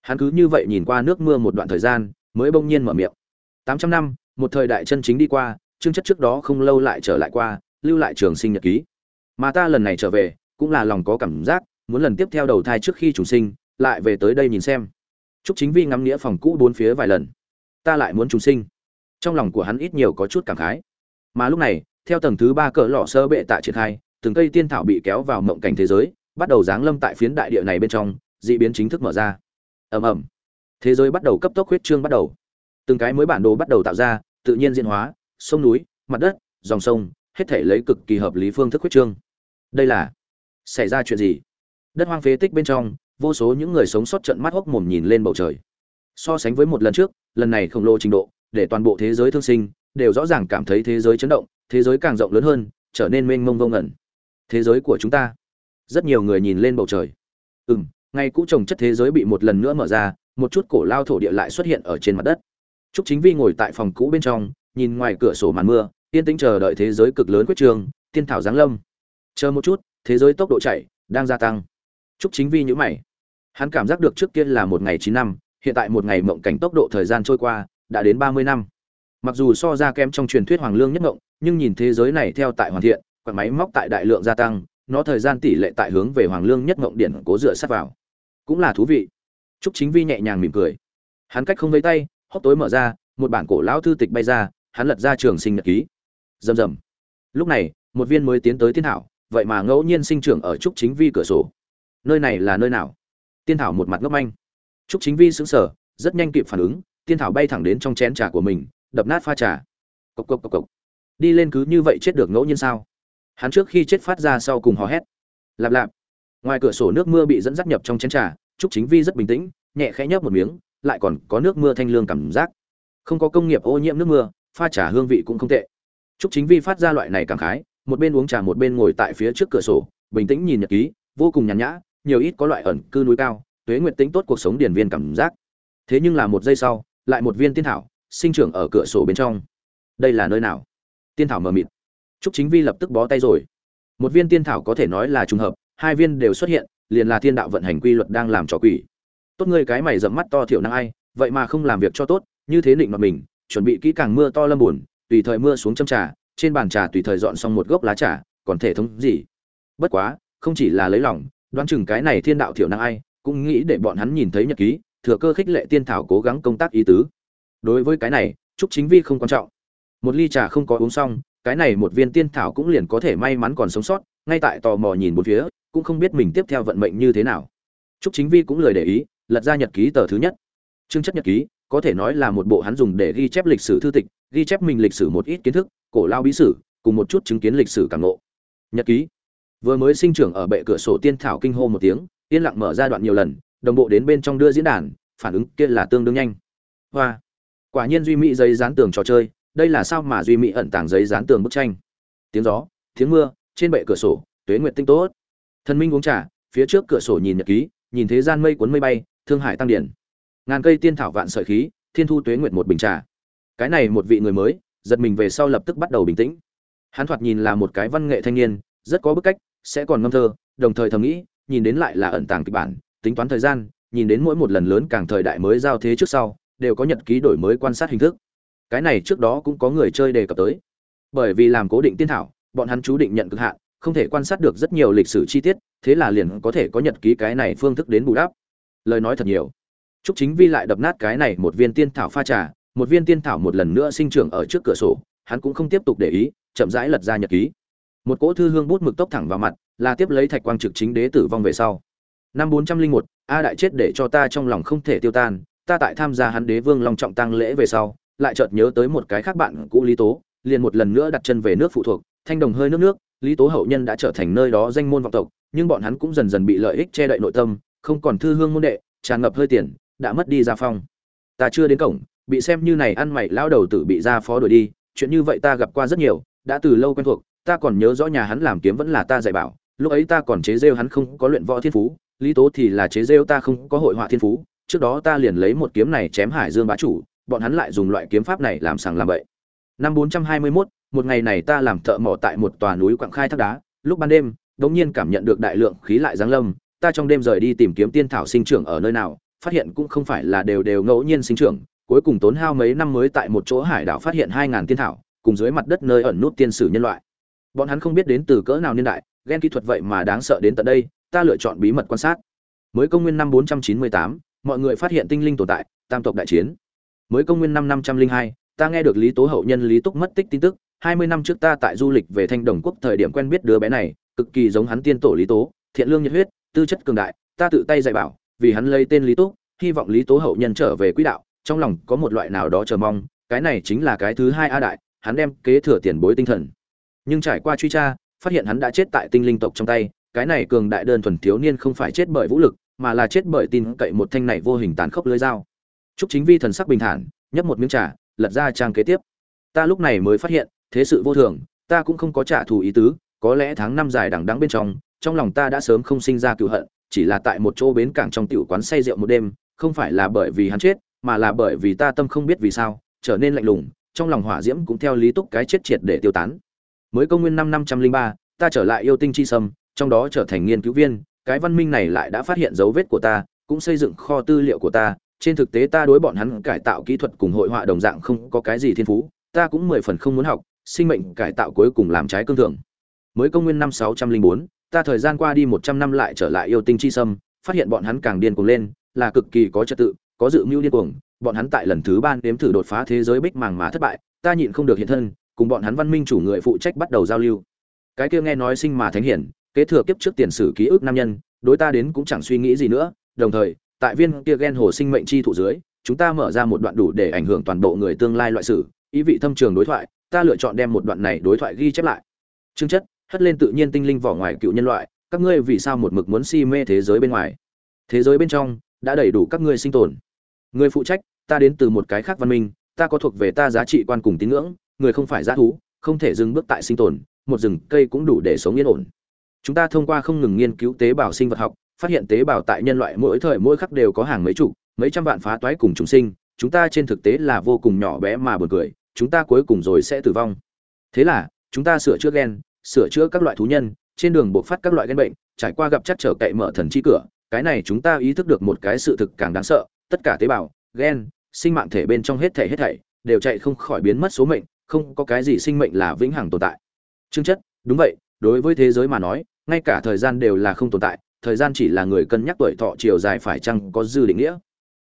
Hắn cứ như vậy nhìn qua nước mưa một đoạn thời gian mới bỗng nhiên mở miệng. Tám trăm năm một thời đại chân chính đi qua chương chất trước đó không lâu lại trở lại qua lưu lại trường sinh nhật ký. Mà ta lần này trở về cũng là lòng có cảm giác muốn lần tiếp theo đầu thai trước khi trùng sinh lại về tới đây nhìn xem. Chúc chính vi ngắm nghĩa phòng cũ bốn phía vài lần. Ta lại muốn trùng sinh. Trong lòng của hắn ít nhiều có chút cảm khái. Mà lúc này, theo tầng thứ ba cỡ lọ sơ bệ tạ triển khai, từng cây tiên thảo bị kéo vào mộng cảnh thế giới, bắt đầu giáng lâm tại phiến đại địa này bên trong, dị biến chính thức mở ra. Ầm ầm. Thế giới bắt đầu cấp tốc huyết trương bắt đầu. Từng cái mới bản đồ bắt đầu tạo ra, tự nhiên diễn hóa, sông núi, mặt đất, dòng sông, hết thể lấy cực kỳ hợp lý phương thức huyết trương. Đây là, xảy ra chuyện gì? Đất hoang phế tích bên trong vô số những người sống sót trận mắt hốc mồm nhìn lên bầu trời. So sánh với một lần trước, lần này khổng lồ trình độ, để toàn bộ thế giới thương sinh, đều rõ ràng cảm thấy thế giới chấn động, thế giới càng rộng lớn hơn, trở nên mênh mông vô ngẩn thế giới của chúng ta. Rất nhiều người nhìn lên bầu trời. Ừ m ngay cũ trồng chất thế giới bị một lần nữa mở ra, một chút cổ lao thổ địa lại xuất hiện ở trên mặt đất. T r ú c chính vi ngồi tại phòng cũ bên trong, nhìn ngoài cửa sổ màn mưa, yên tĩnh chờ đợi thế giới cực lớn quyết trường, tiên thảo giáng lâm. Chờ một chút, thế giới tốc độ chạy, đang gia tăng. T r ú c chính vi nhữ mày hắn cảm giác được trước kia là một ngày chín năm, hiện tại một ngày mộng cảnh tốc độ thời gian trôi qua, đã đến ba mươi năm. Mặc dù so ra kém trong truyền thuyết hoàng lương nhất mộng, nhưng nhìn thế giới này theo tại hoàn thiện, quạt máy móc tại đại lượng gia tăng, nó thời gian tỷ lệ tại hướng về hoàng lương nhất mộng điển cố dựa sát vào. Cũng là thú vị. Trúc chính vi nhẹ nhàng mỉm cười. Hắn cách không vây tay, hốc tối mở ra, một bản cổ lão thư tịch bay ra, hắn lật ra trường sinh nhật ký. Rầm rầm. Lúc này, một viên mới tiến tới thiên thảo vậy mà ngẫu nhiên sinh trưởng ở trúc chính vi cửa sổ. Nơi này là nơi nào? Tiên thảo một mặt ngốc manh. Trúc chính vi sững sờ, rất nhanh kịp phản ứng, tiên thảo bay thẳng đến trong chén trà của mình, đập nát pha trà. Cộc cộc cộc cộc. Đi lên cứ như vậy chết được ngẫu nhiên sao? Hắn trước khi chết phát ra sau cùng hò hét. Lạp lạp. Ngoài cửa sổ nước mưa bị dẫn dắt nhập trong chén trà, trúc chính vi rất bình tĩnh, nhẹ khẽ nhấp một miếng, lại còn có nước mưa thanh lương cảm giác. Không có công nghiệp ô nhiễm nước mưa, pha trà hương vị cũng không tệ. Trúc chính vi phát ra loại này cảm khái, một bên uống trà một bên ngồi tại phía trước cửa sổ, bình tĩnh nhìn nhật ký, vô cùng nhàn nhã nhiều ít có loại ẩn cư núi cao tuế nguyện tính tốt cuộc sống điển viên cảm giác thế nhưng là một giây sau lại một viên tiên thảo sinh trưởng ở cửa sổ bên trong đây là nơi nào tiên thảo mờ mịt Trúc Chính Vi lập tức bó tay rồi. Một viên tiên thảo có thể nói là trùng hợp, hai viên đều xuất hiện, liền là thiên đạo vận hành quy luật đang làm trò quỷ. Tốt ngươi cái mày dẫm mắt to thiểu năng ai, vậy mà không làm việc cho tốt, như thế định mặt mình, chuẩn bị kỹ càng mưa to lâm buồn, tùy thời mưa xuống châm trà, trên bàn trà tùy thời dọn xong một gốc lá trà, còn thể thống gì? Bất quá, không chỉ là lấy lòng, đoán chừng cái này thiên đạo thiểu năng ai, cũng nghĩ để bọn hắn nhìn thấy nhật ký, thừa cơ khích lệ tiên thảo cố gắng công tác ý tứ. Đối với cái này, Trúc Chính Vi không quan trọng. Một ly trà không có uống xong, cái này một viên tiên thảo cũng liền có thể may mắn còn sống sót ngay tại tò mò nhìn bốn phía cũng không biết mình tiếp theo vận mệnh như thế nào trúc chính vi cũng lời để ý lật ra nhật ký tờ thứ nhất chương chất nhật ký có thể nói là một bộ hắn dùng để ghi chép lịch sử thư tịch ghi chép mình lịch sử một ít kiến thức cổ lao bí sử cùng một chút chứng kiến lịch sử càng ngộ nhật ký vừa mới sinh trưởng ở bệ cửa sổ tiên thảo kinh hô một tiếng, yên lặng mở ra đoạn nhiều lần, đồng bộ đến bên trong đưa diễn đàn, phản ứng kia là tương đương nhanh. Hoa, quả nhiên duy mỹ giấy dán tường trò chơi, đây là sao mà duy mỹ ẩn tàng giấy dán tường bức tranh? Tiếng gió, tiếng mưa, trên bệ cửa sổ, tuế nguyệt tinh tốt. Thần minh uống trà, phía trước cửa sổ nhìn nhật ký, nhìn thế gian mây cuốn mây bay, thương hải tăng điển. Ngàn cây tiên thảo vạn sợi khí, thiên thu tuế nguyệt một bình trà. Cái này một vị người mới, giật mình về sau lập tức bắt đầu bình tĩnh. Hắn thoạt nhìn là một cái văn nghệ thanh niên rất có bức cách sẽ còn ngâm thơ đồng thời thầm nghĩ nhìn đến lại là ẩn tàng kịch bản tính toán thời gian nhìn đến mỗi một lần lớn càng thời đại mới giao thế trước sau đều có nhật ký đổi mới quan sát hình thức. Cái này trước đó cũng có người chơi đề cập tới. Bởi vì làm cố định tiên thảo bọn hắn chú định nhận cực hạn không thể quan sát được rất nhiều lịch sử chi tiết thế là liền có thể có nhật ký cái này phương thức đến bù đắp. Lời nói thật nhiều. Trúc Chính Vi lại đập nát cái này một viên tiên thảo pha trà, một viên tiên thảo một lần nữa sinh trưởng ở trước cửa sổ, hắn cũng không tiếp tục để ý, chậm rãi lật ra nhật ký. Một cỗ thư hương bút mực tốc thẳng vào mặt, là tiếp lấy thạch quang trực chính đế tử vong về sau. Năm 401, A đại chết để cho ta trong lòng không thể tiêu tan, ta tại tham gia hắn đế vương long trọng tang lễ về sau, lại chợt nhớ tới một cái khác bạn cũ lý tố liền một lần nữa đặt chân về nước phụ thuộc thanh đồng hơi nước nước lý tố hậu nhân đã trở thành nơi đó danh môn vọng tộc nhưng bọn hắn cũng dần dần bị lợi ích che đậy nội tâm không còn thư hương môn đệ tràn ngập hơi tiền đã mất đi gia phong ta chưa đến cổng bị xem như này ăn mày lao đầu tử bị gia phó đuổi đi chuyện như vậy ta gặp qua rất nhiều đã từ lâu quen thuộc ta còn nhớ rõ nhà hắn làm kiếm vẫn là ta dạy bảo lúc ấy ta còn chế rêu hắn không có luyện võ thiên phú lý tố thì là chế rêu ta không có hội họa thiên phú trước đó ta liền lấy một kiếm này chém hải dương bá chủ bọn hắn lại dùng loại kiếm pháp này làm sàng làm bậy. Năm 421, một ngày này ta làm thợ mỏ tại một tòa núi quặng khai thác đá lúc ban đêm đống nhiên cảm nhận được đại lượng khí lại giáng lâm ta trong đêm rời đi tìm kiếm tiên thảo sinh trưởng ở nơi nào phát hiện cũng không phải là đều đều ngẫu nhiên sinh trưởng cuối cùng tốn hao mấy năm mới tại một chỗ hải đảo phát hiện hai ngàn tiên thảo cùng dưới mặt đất nơi ẩn nút tiên sử nhân loại bọn hắn không biết đến từ cỡ nào niên đại ghen kỹ thuật vậy mà đáng sợ đến tận đây ta lựa chọn bí mật quan sát. Mới công nguyên năm 498, mọi người phát hiện tinh linh tồn tại tam tộc đại chiến. Mới công nguyên năm 502, ta nghe được lý tố hậu nhân lý túc mất tích tin tức 20 năm trước ta tại du lịch về thanh đồng quốc thời điểm quen biết đứa bé này cực kỳ giống hắn tiên tổ lý tố thiện lương nhiệt huyết tư chất cường đại ta tự tay dạy bảo vì hắn lấy tên lý túc hy vọng lý tố hậu nhân trở về quỹ đạo trong lòng có một loại nào đó chờ mong cái này chính là cái thứ hai a đại hắn đem kế thừa tiền bối tinh thần nhưng trải qua truy tra, phát hiện hắn đã chết tại tinh linh tộc trong tay, cái này cường đại đơn thuần thiếu niên không phải chết bởi vũ lực, mà là chết bởi tin cậy một thanh này vô hình tàn khốc lưới dao. Chúc chính vi thần sắc bình thản, nhấp một miếng trà, lật ra trang kế tiếp. Ta lúc này mới phát hiện, thế sự vô thường, ta cũng không có trả thù ý tứ, có lẽ tháng năm dài đằng đẵng bên trong trong lòng ta đã sớm không sinh ra cựu hận, chỉ là tại một chỗ bến cảng trong tiểu quán say rượu một đêm, không phải là bởi vì hắn chết, mà là bởi vì ta tâm không biết vì sao, trở nên lạnh lùng, trong lòng hỏa diễm cũng theo lý túc cái chết triệt để tiêu tán mới công nguyên năm năm trăm linh ba, ta trở lại yêu tinh chi sâm, trong đó trở thành nghiên cứu viên, cái văn minh này lại đã phát hiện dấu vết của ta, cũng xây dựng kho tư liệu của ta, trên thực tế ta đối bọn hắn cải tạo kỹ thuật cùng hội họa đồng dạng không có cái gì thiên phú, ta cũng mười phần không muốn học, sinh mệnh cải tạo cuối cùng làm trái cương thường. Mới công nguyên năm sáu trăm linh bốn, ta thời gian qua đi một trăm năm lại trở lại yêu tinh chi sâm, phát hiện bọn hắn càng điên cuồng lên, là cực kỳ có trật tự, có dự mưu điên cuồng, bọn hắn tại lần thứ ba nếm thử đột phá thế giới bích màng mà thất bại, ta nhịn không được hiện thân cùng bọn hắn văn minh chủ người phụ trách bắt đầu giao lưu. Cái kia nghe nói sinh mà thánh hiển, kế thừa kiếp trước tiền sử ký ức nam nhân, đối ta đến cũng chẳng suy nghĩ gì nữa, đồng thời, tại viên kia ghen hồ sinh mệnh chi thụ dưới, chúng ta mở ra một đoạn đủ để ảnh hưởng toàn bộ người tương lai loại sử ý vị thâm trường đối thoại, ta lựa chọn đem một đoạn này đối thoại ghi chép lại. Chương chất, hất lên tự nhiên tinh linh vỏ ngoài cựu nhân loại, các ngươi vì sao một mực muốn si mê thế giới bên ngoài? Thế giới bên trong, đã đầy đủ các ngươi sinh tồn. Người phụ trách, ta đến từ một cái khác văn minh, ta có thuộc về ta giá trị quan cùng tín ngưỡng người không phải g thú, không thể dừng bước tại sinh tồn, một rừng cây cũng đủ để sống yên ổn. Chúng ta thông qua không ngừng nghiên cứu tế bào sinh vật học, phát hiện tế bào tại nhân loại mỗi thời mỗi khắc đều có hàng mấy chục, mấy trăm vạn phá toái cùng chúng sinh, chúng ta trên thực tế là vô cùng nhỏ bé mà buồn cười, chúng ta cuối cùng rồi sẽ tử vong. Thế là, chúng ta sửa chữa gen, sửa chữa các loại thú nhân, trên đường buộc phát các loại gen bệnh, trải qua gặp chắc trở cậy mở thần chi cửa, cái này chúng ta ý thức được một cái sự thực càng đáng sợ, tất cả tế bào, gen, sinh mạng thể bên trong hết thể hết thảy đều chạy không khỏi biến mất số mệnh không có cái gì sinh mệnh là vĩnh hằng tồn tại. Chương chất, đúng vậy, đối với thế giới mà nói, ngay cả thời gian đều là không tồn tại, thời gian chỉ là người cân nhắc tuổi thọ chiều dài phải chăng có dư định nghĩa.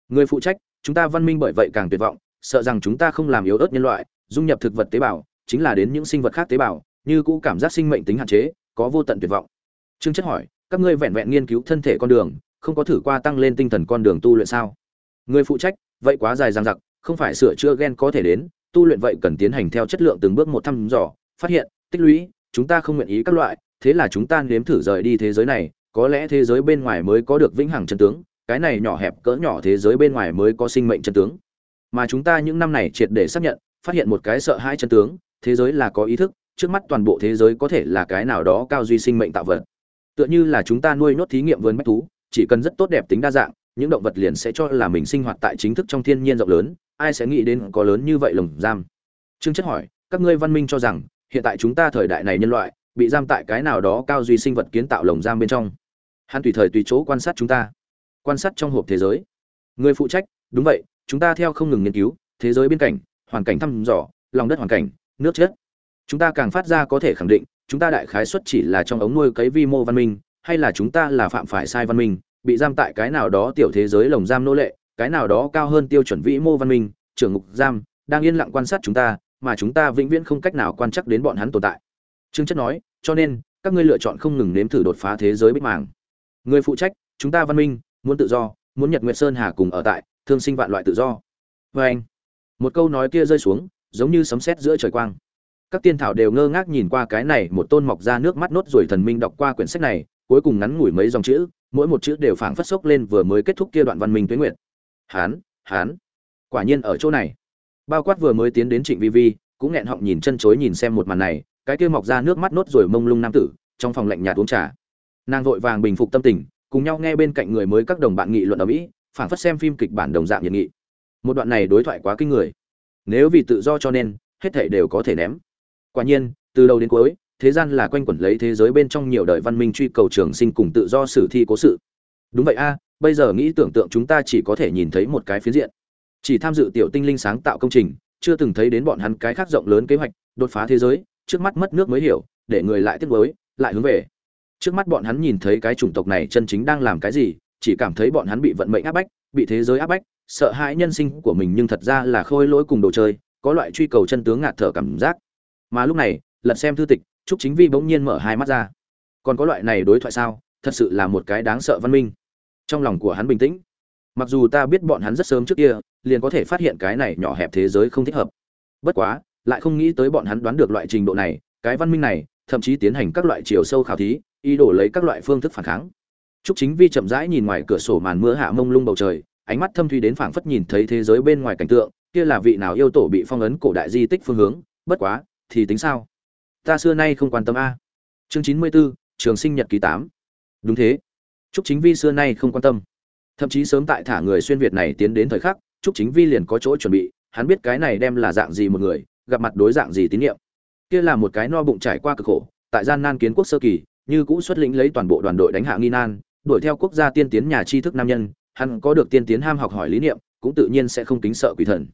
Người phụ trách, chúng ta văn minh bởi vậy càng tuyệt vọng, sợ rằng chúng ta không làm yếu ớt nhân loại, dung nhập thực vật tế bào, chính là đến những sinh vật khác tế bào, như cũ cảm giác sinh mệnh tính hạn chế, có vô tận tuyệt vọng. Trương chất hỏi, các ngươi vẹn vẹn nghiên cứu thân thể con đường, không có thử qua tăng lên tinh thần con đường tu luyện sao? Người phụ trách, vậy quá dài dằng dặc, không phải sửa chữa gen có thể đến tu luyện vậy cần tiến hành theo chất lượng từng bước một thăm dò, phát hiện, tích lũy, chúng ta không nguyện ý các loại, thế là chúng ta nếm thử rời đi thế giới này, có lẽ thế giới bên ngoài mới có được vĩnh hằng chân tướng, cái này nhỏ hẹp cỡ nhỏ thế giới bên ngoài mới có sinh mệnh chân tướng. Mà chúng ta những năm này triệt để xác nhận, phát hiện một cái sợ hãi chân tướng, thế giới là có ý thức, trước mắt toàn bộ thế giới có thể là cái nào đó cao duy sinh mệnh tạo vật. Tựa như là chúng ta nuôi nốt thí nghiệm vườn bách thú, chỉ cần rất tốt đẹp tính đa dạng những động vật liền sẽ cho là mình sinh hoạt tại chính thức trong thiên nhiên rộng lớn, ai sẽ nghĩ đến có lớn như vậy lồng giam? Trương chất hỏi, các ngươi văn minh cho rằng, hiện tại chúng ta thời đại này nhân loại, bị giam tại cái nào đó cao duy sinh vật kiến tạo lồng giam bên trong. Hắn tùy thời tùy chỗ quan sát chúng ta, quan sát trong hộp thế giới. Người phụ trách, đúng vậy, chúng ta theo không ngừng nghiên cứu, thế giới bên cạnh, hoàn cảnh thăm dò, lòng đất hoàn cảnh, nước chết. Chúng ta càng phát ra có thể khẳng định, chúng ta đại khái xuất chỉ là trong ống nuôi cấy vi mô văn minh, hay là chúng ta là phạm phải sai văn minh bị giam tại cái nào đó tiểu thế giới lồng giam nô lệ, cái nào đó cao hơn tiêu chuẩn vĩ mô văn minh, trưởng ngục giam, đang yên lặng quan sát chúng ta, mà chúng ta vĩnh viễn không cách nào quan chắc đến bọn hắn tồn tại. Trương chất nói, cho nên, các ngươi lựa chọn không ngừng nếm thử đột phá thế giới bích màng. Người phụ trách, chúng ta văn minh, muốn tự do, muốn nhật nguyệt sơn hà cùng ở tại, thương sinh vạn loại tự do. Vê anh, một câu nói kia rơi xuống, giống như sấm sét giữa trời quang. Các tiên thảo đều ngơ ngác nhìn qua cái này một tôn mọc ra nước mắt nốt rồi thần minh đọc qua quyển sách này, cuối cùng ngắn ngủi mấy dòng chữ mỗi một chữ đều phảng phất sốc lên vừa mới kết thúc kia đoạn văn minh tuyến nguyện hán hán. Quả nhiên ở chỗ này. Bao quát vừa mới tiến đến trịnh vi vi, cũng nghẹn họng nhìn chân chối nhìn xem một màn này, cái kia mọc ra nước mắt nốt rồi mông lung nam tử, trong phòng lạnh nhạt uống trà. Nàng vội vàng bình phục tâm tình, cùng nhau nghe bên cạnh người mới các đồng bạn nghị luận ở mỹ, phảng phất xem phim kịch bản đồng dạng nhiệt nghị. Một đoạn này đối thoại quá kinh người. Nếu vì tự do cho nên, hết thảy đều có thể ném. Quả nhiên, từ đầu đến cuối thế gian là quanh quẩn lấy thế giới bên trong nhiều đời văn minh truy cầu trường sinh cùng tự do sử thi cố sự. Đúng vậy a, bây giờ nghĩ tưởng tượng chúng ta chỉ có thể nhìn thấy một cái phiến diện. Chỉ tham dự tiểu tinh linh sáng tạo công trình, chưa từng thấy đến bọn hắn cái khác rộng lớn kế hoạch, đột phá thế giới, trước mắt mất nước mới hiểu, để người lại tiếp nối lại hướng về. Trước mắt bọn hắn nhìn thấy cái chủng tộc này chân chính đang làm cái gì, chỉ cảm thấy bọn hắn bị vận mệnh áp bách, bị thế giới áp bách, sợ hãi nhân sinh của mình nhưng thật ra là khôi lỗi cùng đồ chơi, có loại truy cầu chân tướng ngạt thở cảm giác. Mà lúc này, lật xem thư tịch trúc chính vi bỗng nhiên mở hai mắt ra. Còn có loại này đối thoại sao? Thật sự là một cái đáng sợ văn minh. Trong lòng của hắn bình tĩnh. Mặc dù ta biết bọn hắn rất sớm trước kia liền có thể phát hiện cái này nhỏ hẹp thế giới không thích hợp. Bất quá lại không nghĩ tới bọn hắn đoán được loại trình độ này cái văn minh này thậm chí tiến hành các loại chiều sâu khảo thí ý đồ lấy các loại phương thức phản kháng. Trúc Chính Vi chậm rãi nhìn ngoài cửa sổ màn mưa hạ mông lung bầu trời, ánh mắt thâm thúy đến phảng phất nhìn thấy thế giới bên ngoài cảnh tượng, kia là vị nào yêu tổ bị phong ấn cổ đại di tích phương hướng, bất quá, thì tính sao? Ta xưa nay không quan tâm a. Chương chín mươi 94, Trường sinh nhật ký tám. Đúng thế. Trúc Chính Vi xưa nay không quan tâm. Thậm chí sớm tại thả người xuyên việt này tiến đến thời khắc, Trúc Chính Vi liền có chỗ chuẩn bị, hắn biết cái này đem là dạng gì một người, gặp mặt đối dạng gì tín nhiệm. Kia là một cái no bụng trải qua cực khổ, tại gian nan kiến quốc sơ kỳ, như cũ xuất lĩnh lấy toàn bộ đoàn đội đánh hạ Nghi Nan, đuổi theo quốc gia tiên tiến nhà tri thức nam nhân, hắn có được tiên tiến ham học hỏi lý niệm, cũng tự nhiên sẽ không kính sợ quỷ thần.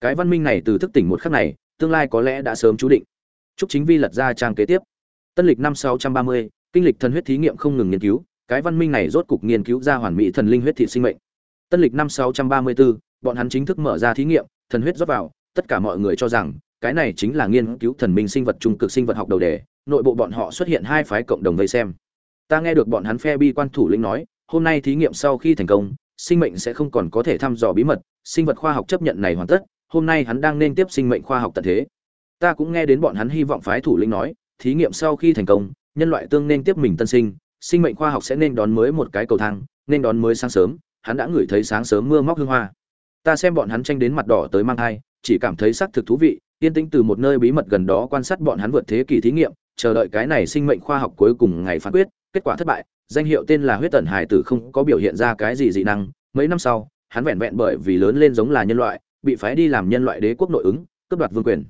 Cái văn minh này từ thức tỉnh một khắc này, tương lai có lẽ đã sớm chú định. Trúc Chính Vi lật ra trang kế tiếp. Tân lịch năm 630, kinh lịch thần huyết thí nghiệm không ngừng nghiên cứu, cái văn minh này rốt cục nghiên cứu ra hoàn mỹ thần linh huyết thị sinh mệnh. Tân lịch năm 634, bọn hắn chính thức mở ra thí nghiệm, thần huyết rót vào, tất cả mọi người cho rằng cái này chính là nghiên cứu thần minh sinh vật trung cực sinh vật học đầu đề, nội bộ bọn họ xuất hiện hai phái cộng đồng vây xem. Ta nghe được bọn hắn phe bi quan thủ lĩnh nói, hôm nay thí nghiệm sau khi thành công, sinh mệnh sẽ không còn có thể thăm dò bí mật, sinh vật khoa học chấp nhận này hoàn tất, hôm nay hắn đang nên tiếp sinh mệnh khoa học tận thế. Ta cũng nghe đến bọn hắn hy vọng phái thủ lĩnh nói, thí nghiệm sau khi thành công, nhân loại tương nên tiếp mình tân sinh, sinh mệnh khoa học sẽ nên đón mới một cái cầu thang, nên đón mới sáng sớm, hắn đã ngửi thấy sáng sớm mưa móc hương hoa. Ta xem bọn hắn tranh đến mặt đỏ tới mang hai, chỉ cảm thấy sắc thực thú vị, yên tĩnh từ một nơi bí mật gần đó quan sát bọn hắn vượt thế kỷ thí nghiệm, chờ đợi cái này sinh mệnh khoa học cuối cùng ngày phán quyết, kết quả thất bại, danh hiệu tên là huyết tần hải tử không có biểu hiện ra cái gì dị năng, mấy năm sau, hắn vẹn vẹn bởi vì lớn lên giống là nhân loại, bị phái đi làm nhân loại đế quốc nội ứng, cướp đoạt vương quyền.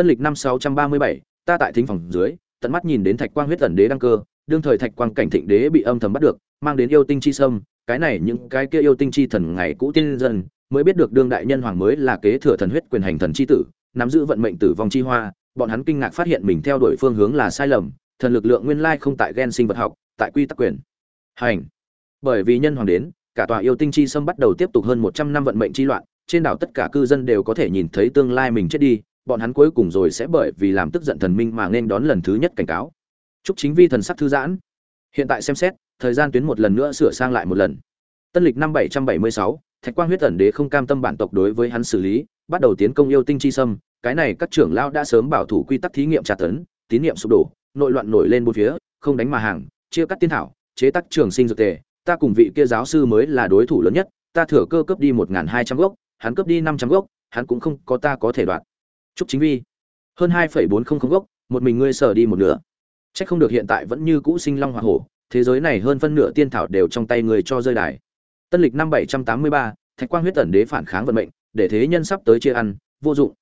Tân lịch năm 637, ta tại thính phòng dưới, tận mắt nhìn đến Thạch Quang huyết tần đế đăng cơ, đương thời Thạch Quang cảnh thịnh đế bị âm thầm bắt được, mang đến yêu tinh chi sâm, cái này những cái kia yêu tinh chi thần ngày cũ tiên dân, mới biết được đương đại nhân hoàng mới là kế thừa thần huyết quyền hành thần chi tử, nắm giữ vận mệnh tử vong chi hoa, bọn hắn kinh ngạc phát hiện mình theo đuổi phương hướng là sai lầm, thần lực lượng nguyên lai không tại gen sinh vật học, tại quy tắc quyền. Hành. Bởi vì nhân hoàng đến, cả tòa yêu tinh chi sâm bắt đầu tiếp tục hơn 100 năm vận mệnh chi loạn, trên đảo tất cả cư dân đều có thể nhìn thấy tương lai mình chết đi, bọn hắn cuối cùng rồi sẽ bởi vì làm tức giận thần minh mà nên đón lần thứ nhất cảnh cáo. Chúc chính vi thần sắc thư giãn. Hiện tại xem xét, thời gian tuyến một lần nữa sửa sang lại một lần. Tân lịch năm 776, Thạch Quang huyết ẩn đế không cam tâm bản tộc đối với hắn xử lý, bắt đầu tiến công yêu tinh chi sâm, cái này các trưởng lao đã sớm bảo thủ quy tắc thí nghiệm tra tấn, tín niệm sụp đổ, nội loạn nổi lên bốn phía, không đánh mà hàng, chia cắt tiên thảo, chế tác trường sinh dược tề, ta cùng vị kia giáo sư mới là đối thủ lớn nhất, ta thừa cơ cướp đi 1200 gốc, hắn cướp đi 500 gốc, hắn cũng không có ta có thể đoạt. Trúc Chính Vi, hơn 2.400 gốc, một mình ngươi sở đi một nửa. Chắc không được hiện tại vẫn như cũ sinh long hỏa hổ, thế giới này hơn phân nửa tiên thảo đều trong tay người cho rơi đài. Tân lịch năm 783, Thạch Quang huyết tẩn đế phản kháng vận mệnh, để thế nhân sắp tới chia ăn, vô dụng.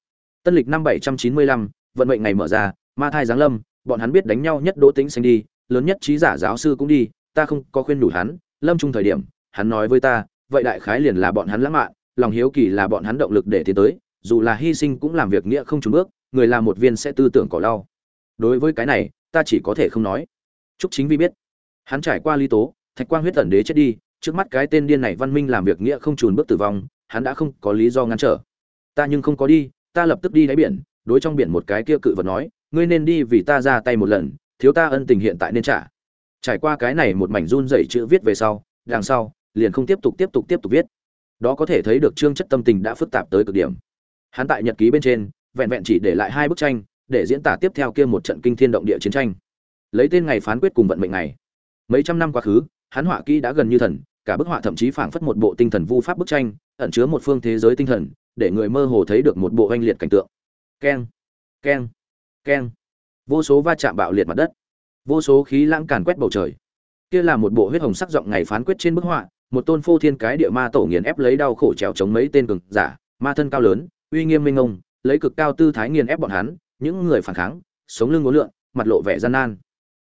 Tân lịch năm 795, vận mệnh ngày mở ra, ma thai giáng lâm, bọn hắn biết đánh nhau nhất Đỗ tính sinh đi, lớn nhất trí giả giáo sư cũng đi, ta không có khuyên đủ hắn, lâm trung thời điểm, hắn nói với ta, vậy đại khái liền là bọn hắn lãng mạn, lòng hiếu kỳ là bọn hắn động lực để tiến tới, dù là hy sinh cũng làm việc nghĩa không trùng bước, người làm một viên sẽ tư tưởng cỏ lau. Đối với cái này, ta chỉ có thể không nói. Trúc Chính Vi biết, hắn trải qua ly tố, Thạch Quang huyết tẩn đế chết đi, trước mắt cái tên điên này văn minh làm việc nghĩa không trùn bước tử vong, hắn đã không có lý do ngăn trở. Ta nhưng không có đi, ta lập tức đi đáy biển, đối trong biển một cái kia cự vật nói, ngươi nên đi vì ta ra tay một lần, thiếu ta ân tình hiện tại nên trả. Trải qua cái này một mảnh run rẩy chữ viết về sau, đằng sau, liền không tiếp tục tiếp tục tiếp tục viết. Đó có thể thấy được trương chất tâm tình đã phức tạp tới cực điểm. Hắn tại nhật ký bên trên, vẹn vẹn chỉ để lại hai bức tranh, để diễn tả tiếp theo kia một trận kinh thiên động địa chiến tranh. Lấy tên ngày phán quyết cùng vận mệnh này. Mấy trăm năm quá khứ, hắn họa kỹ đã gần như thần, cả bức họa thậm chí phảng phất một bộ tinh thần vu pháp bức tranh, ẩn chứa một phương thế giới tinh thần để người mơ hồ thấy được một bộ oanh liệt cảnh tượng keng keng keng vô số va chạm bạo liệt mặt đất vô số khí lãng càn quét bầu trời kia là một bộ huyết hồng sắc giọng ngày phán quyết trên bức họa một tôn phô thiên cái địa ma tổ nghiền ép lấy đau khổ trèo chống mấy tên cường giả ma thân cao lớn uy nghiêm minh ông, lấy cực cao tư thái nghiền ép bọn hắn, những người phản kháng, sống lưng ngố lượn, mặt lộ vẻ gian nan.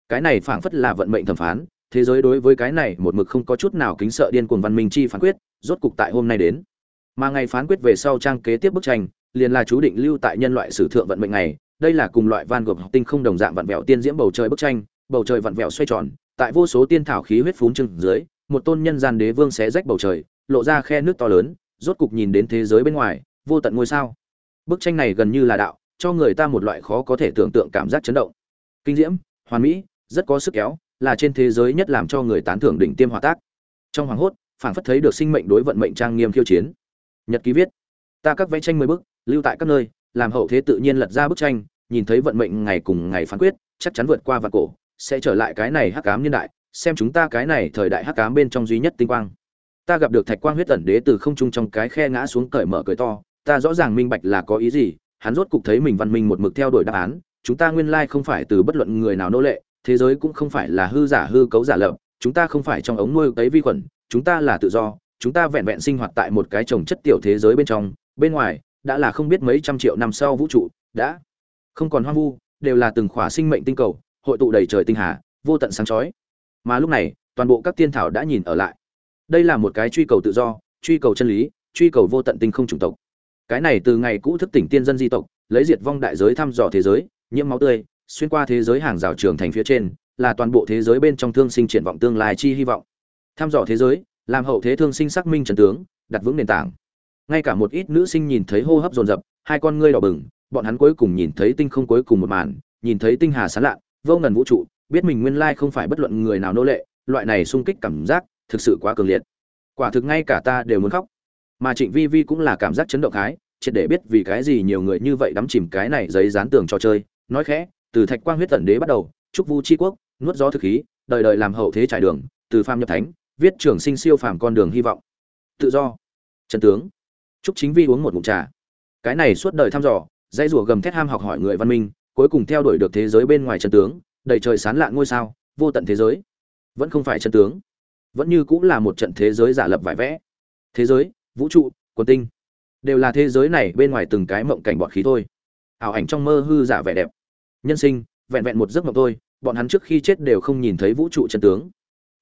Cái này phảng phất là vận mệnh thẩm phán, thế giới đối với cái này một mực không có chút nào kính sợ điên cuồng văn minh chi phán quyết, rốt cục tại hôm nay đến. Mà ngày phán quyết về sau trang kế tiếp bức tranh, liền là chú định lưu tại nhân loại sử thượng vận mệnh này đây là cùng loại van gộp học tinh không đồng dạng vặn vẹo tiên diễm bầu trời bức tranh, bầu trời vặn vẹo xoay tròn, tại vô số tiên thảo khí huyết phún trừng dưới, một tôn nhân gian đế vương xé rách bầu trời, lộ ra khe nước to lớn, rốt cục nhìn đến thế giới bên ngoài vô tận ngôi sao. Bức tranh này gần như là đạo, cho người ta một loại khó có thể tưởng tượng cảm giác chấn động. Kinh diễm, hoàn mỹ, rất có sức kéo, là trên thế giới nhất làm cho người tán thưởng đỉnh tiêm hòa tác. Trong hoàng hốt, phảng phất thấy được sinh mệnh đối vận mệnh trang nghiêm khiêu chiến. Nhật ký viết, ta các vẽ tranh mười bức, lưu tại các nơi, làm hậu thế tự nhiên lật ra bức tranh, nhìn thấy vận mệnh ngày cùng ngày phán quyết, chắc chắn vượt qua vạn cổ, sẽ trở lại cái này hắc ám niên đại, xem chúng ta cái này thời đại hắc ám bên trong duy nhất tinh quang. Ta gặp được thạch quang huyết tẩn đế từ không trung trong cái khe ngã xuống cởi mở cười to ta rõ ràng minh bạch là có ý gì, hắn rốt cục thấy mình văn minh một mực theo đuổi đáp án, chúng ta nguyên lai không phải từ bất luận người nào nô lệ, thế giới cũng không phải là hư giả hư cấu giả lập, chúng ta không phải trong ống nuôi cấy vi khuẩn, chúng ta là tự do, chúng ta vẹn vẹn sinh hoạt tại một cái trồng chất tiểu thế giới bên trong, bên ngoài, đã là không biết mấy trăm triệu năm sau vũ trụ, đã không còn hoang vu, đều là từng khỏa sinh mệnh tinh cầu, hội tụ đầy trời tinh hà, vô tận sáng chói. Mà lúc này, toàn bộ các tiên thảo đã nhìn ở lại. Đây là một cái truy cầu tự do, truy cầu chân lý, truy cầu vô tận tinh không chủng tộc cái này từ ngày cũ thức tỉnh tiên dân di tộc, lấy diệt vong đại giới thăm dò thế giới, nhiễm máu tươi, xuyên qua thế giới hàng rào trường thành phía trên, là toàn bộ thế giới bên trong thương sinh triển vọng tương lai chi hy vọng. Thăm dò thế giới, làm hậu thế thương sinh xác minh trần tướng, đặt vững nền tảng. Ngay cả một ít nữ sinh nhìn thấy hô hấp dồn dập, hai con ngươi đỏ bừng, bọn hắn cuối cùng nhìn thấy tinh không cuối cùng một màn, nhìn thấy tinh hà sán lạ, vô ngần vũ trụ, biết mình nguyên lai không phải bất luận người nào nô lệ, loại này sung kích cảm giác thực sự quá cường liệt. Quả thực ngay cả ta đều muốn khóc mà trịnh vi vi cũng là cảm giác chấn động khái, triệt để biết vì cái gì nhiều người như vậy đắm chìm cái này giấy dán tường trò chơi. Nói khẽ, từ thạch quang huyết tần đế bắt đầu, trúc vu tri quốc, nuốt gió thực khí, đời đời làm hậu thế trải đường, từ phàm nhập thánh, viết trường sinh siêu phàm con đường hy vọng. Tự do. Trần tướng. Trúc chính vi uống một ngụm trà. Cái này suốt đời thăm dò, dãy rủa gầm thét ham học hỏi người văn minh, cuối cùng theo đuổi được thế giới bên ngoài trần tướng, đầy trời sán lạ ngôi sao, vô tận thế giới. Vẫn không phải chân tướng. Vẫn như cũng là một trận thế giới giả lập vải vẽ. Thế giới vũ trụ quần tinh đều là thế giới này bên ngoài từng cái mộng cảnh bọt khí thôi ảo ảnh trong mơ hư giả vẻ đẹp nhân sinh vẹn vẹn một giấc mộng thôi bọn hắn trước khi chết đều không nhìn thấy vũ trụ chân tướng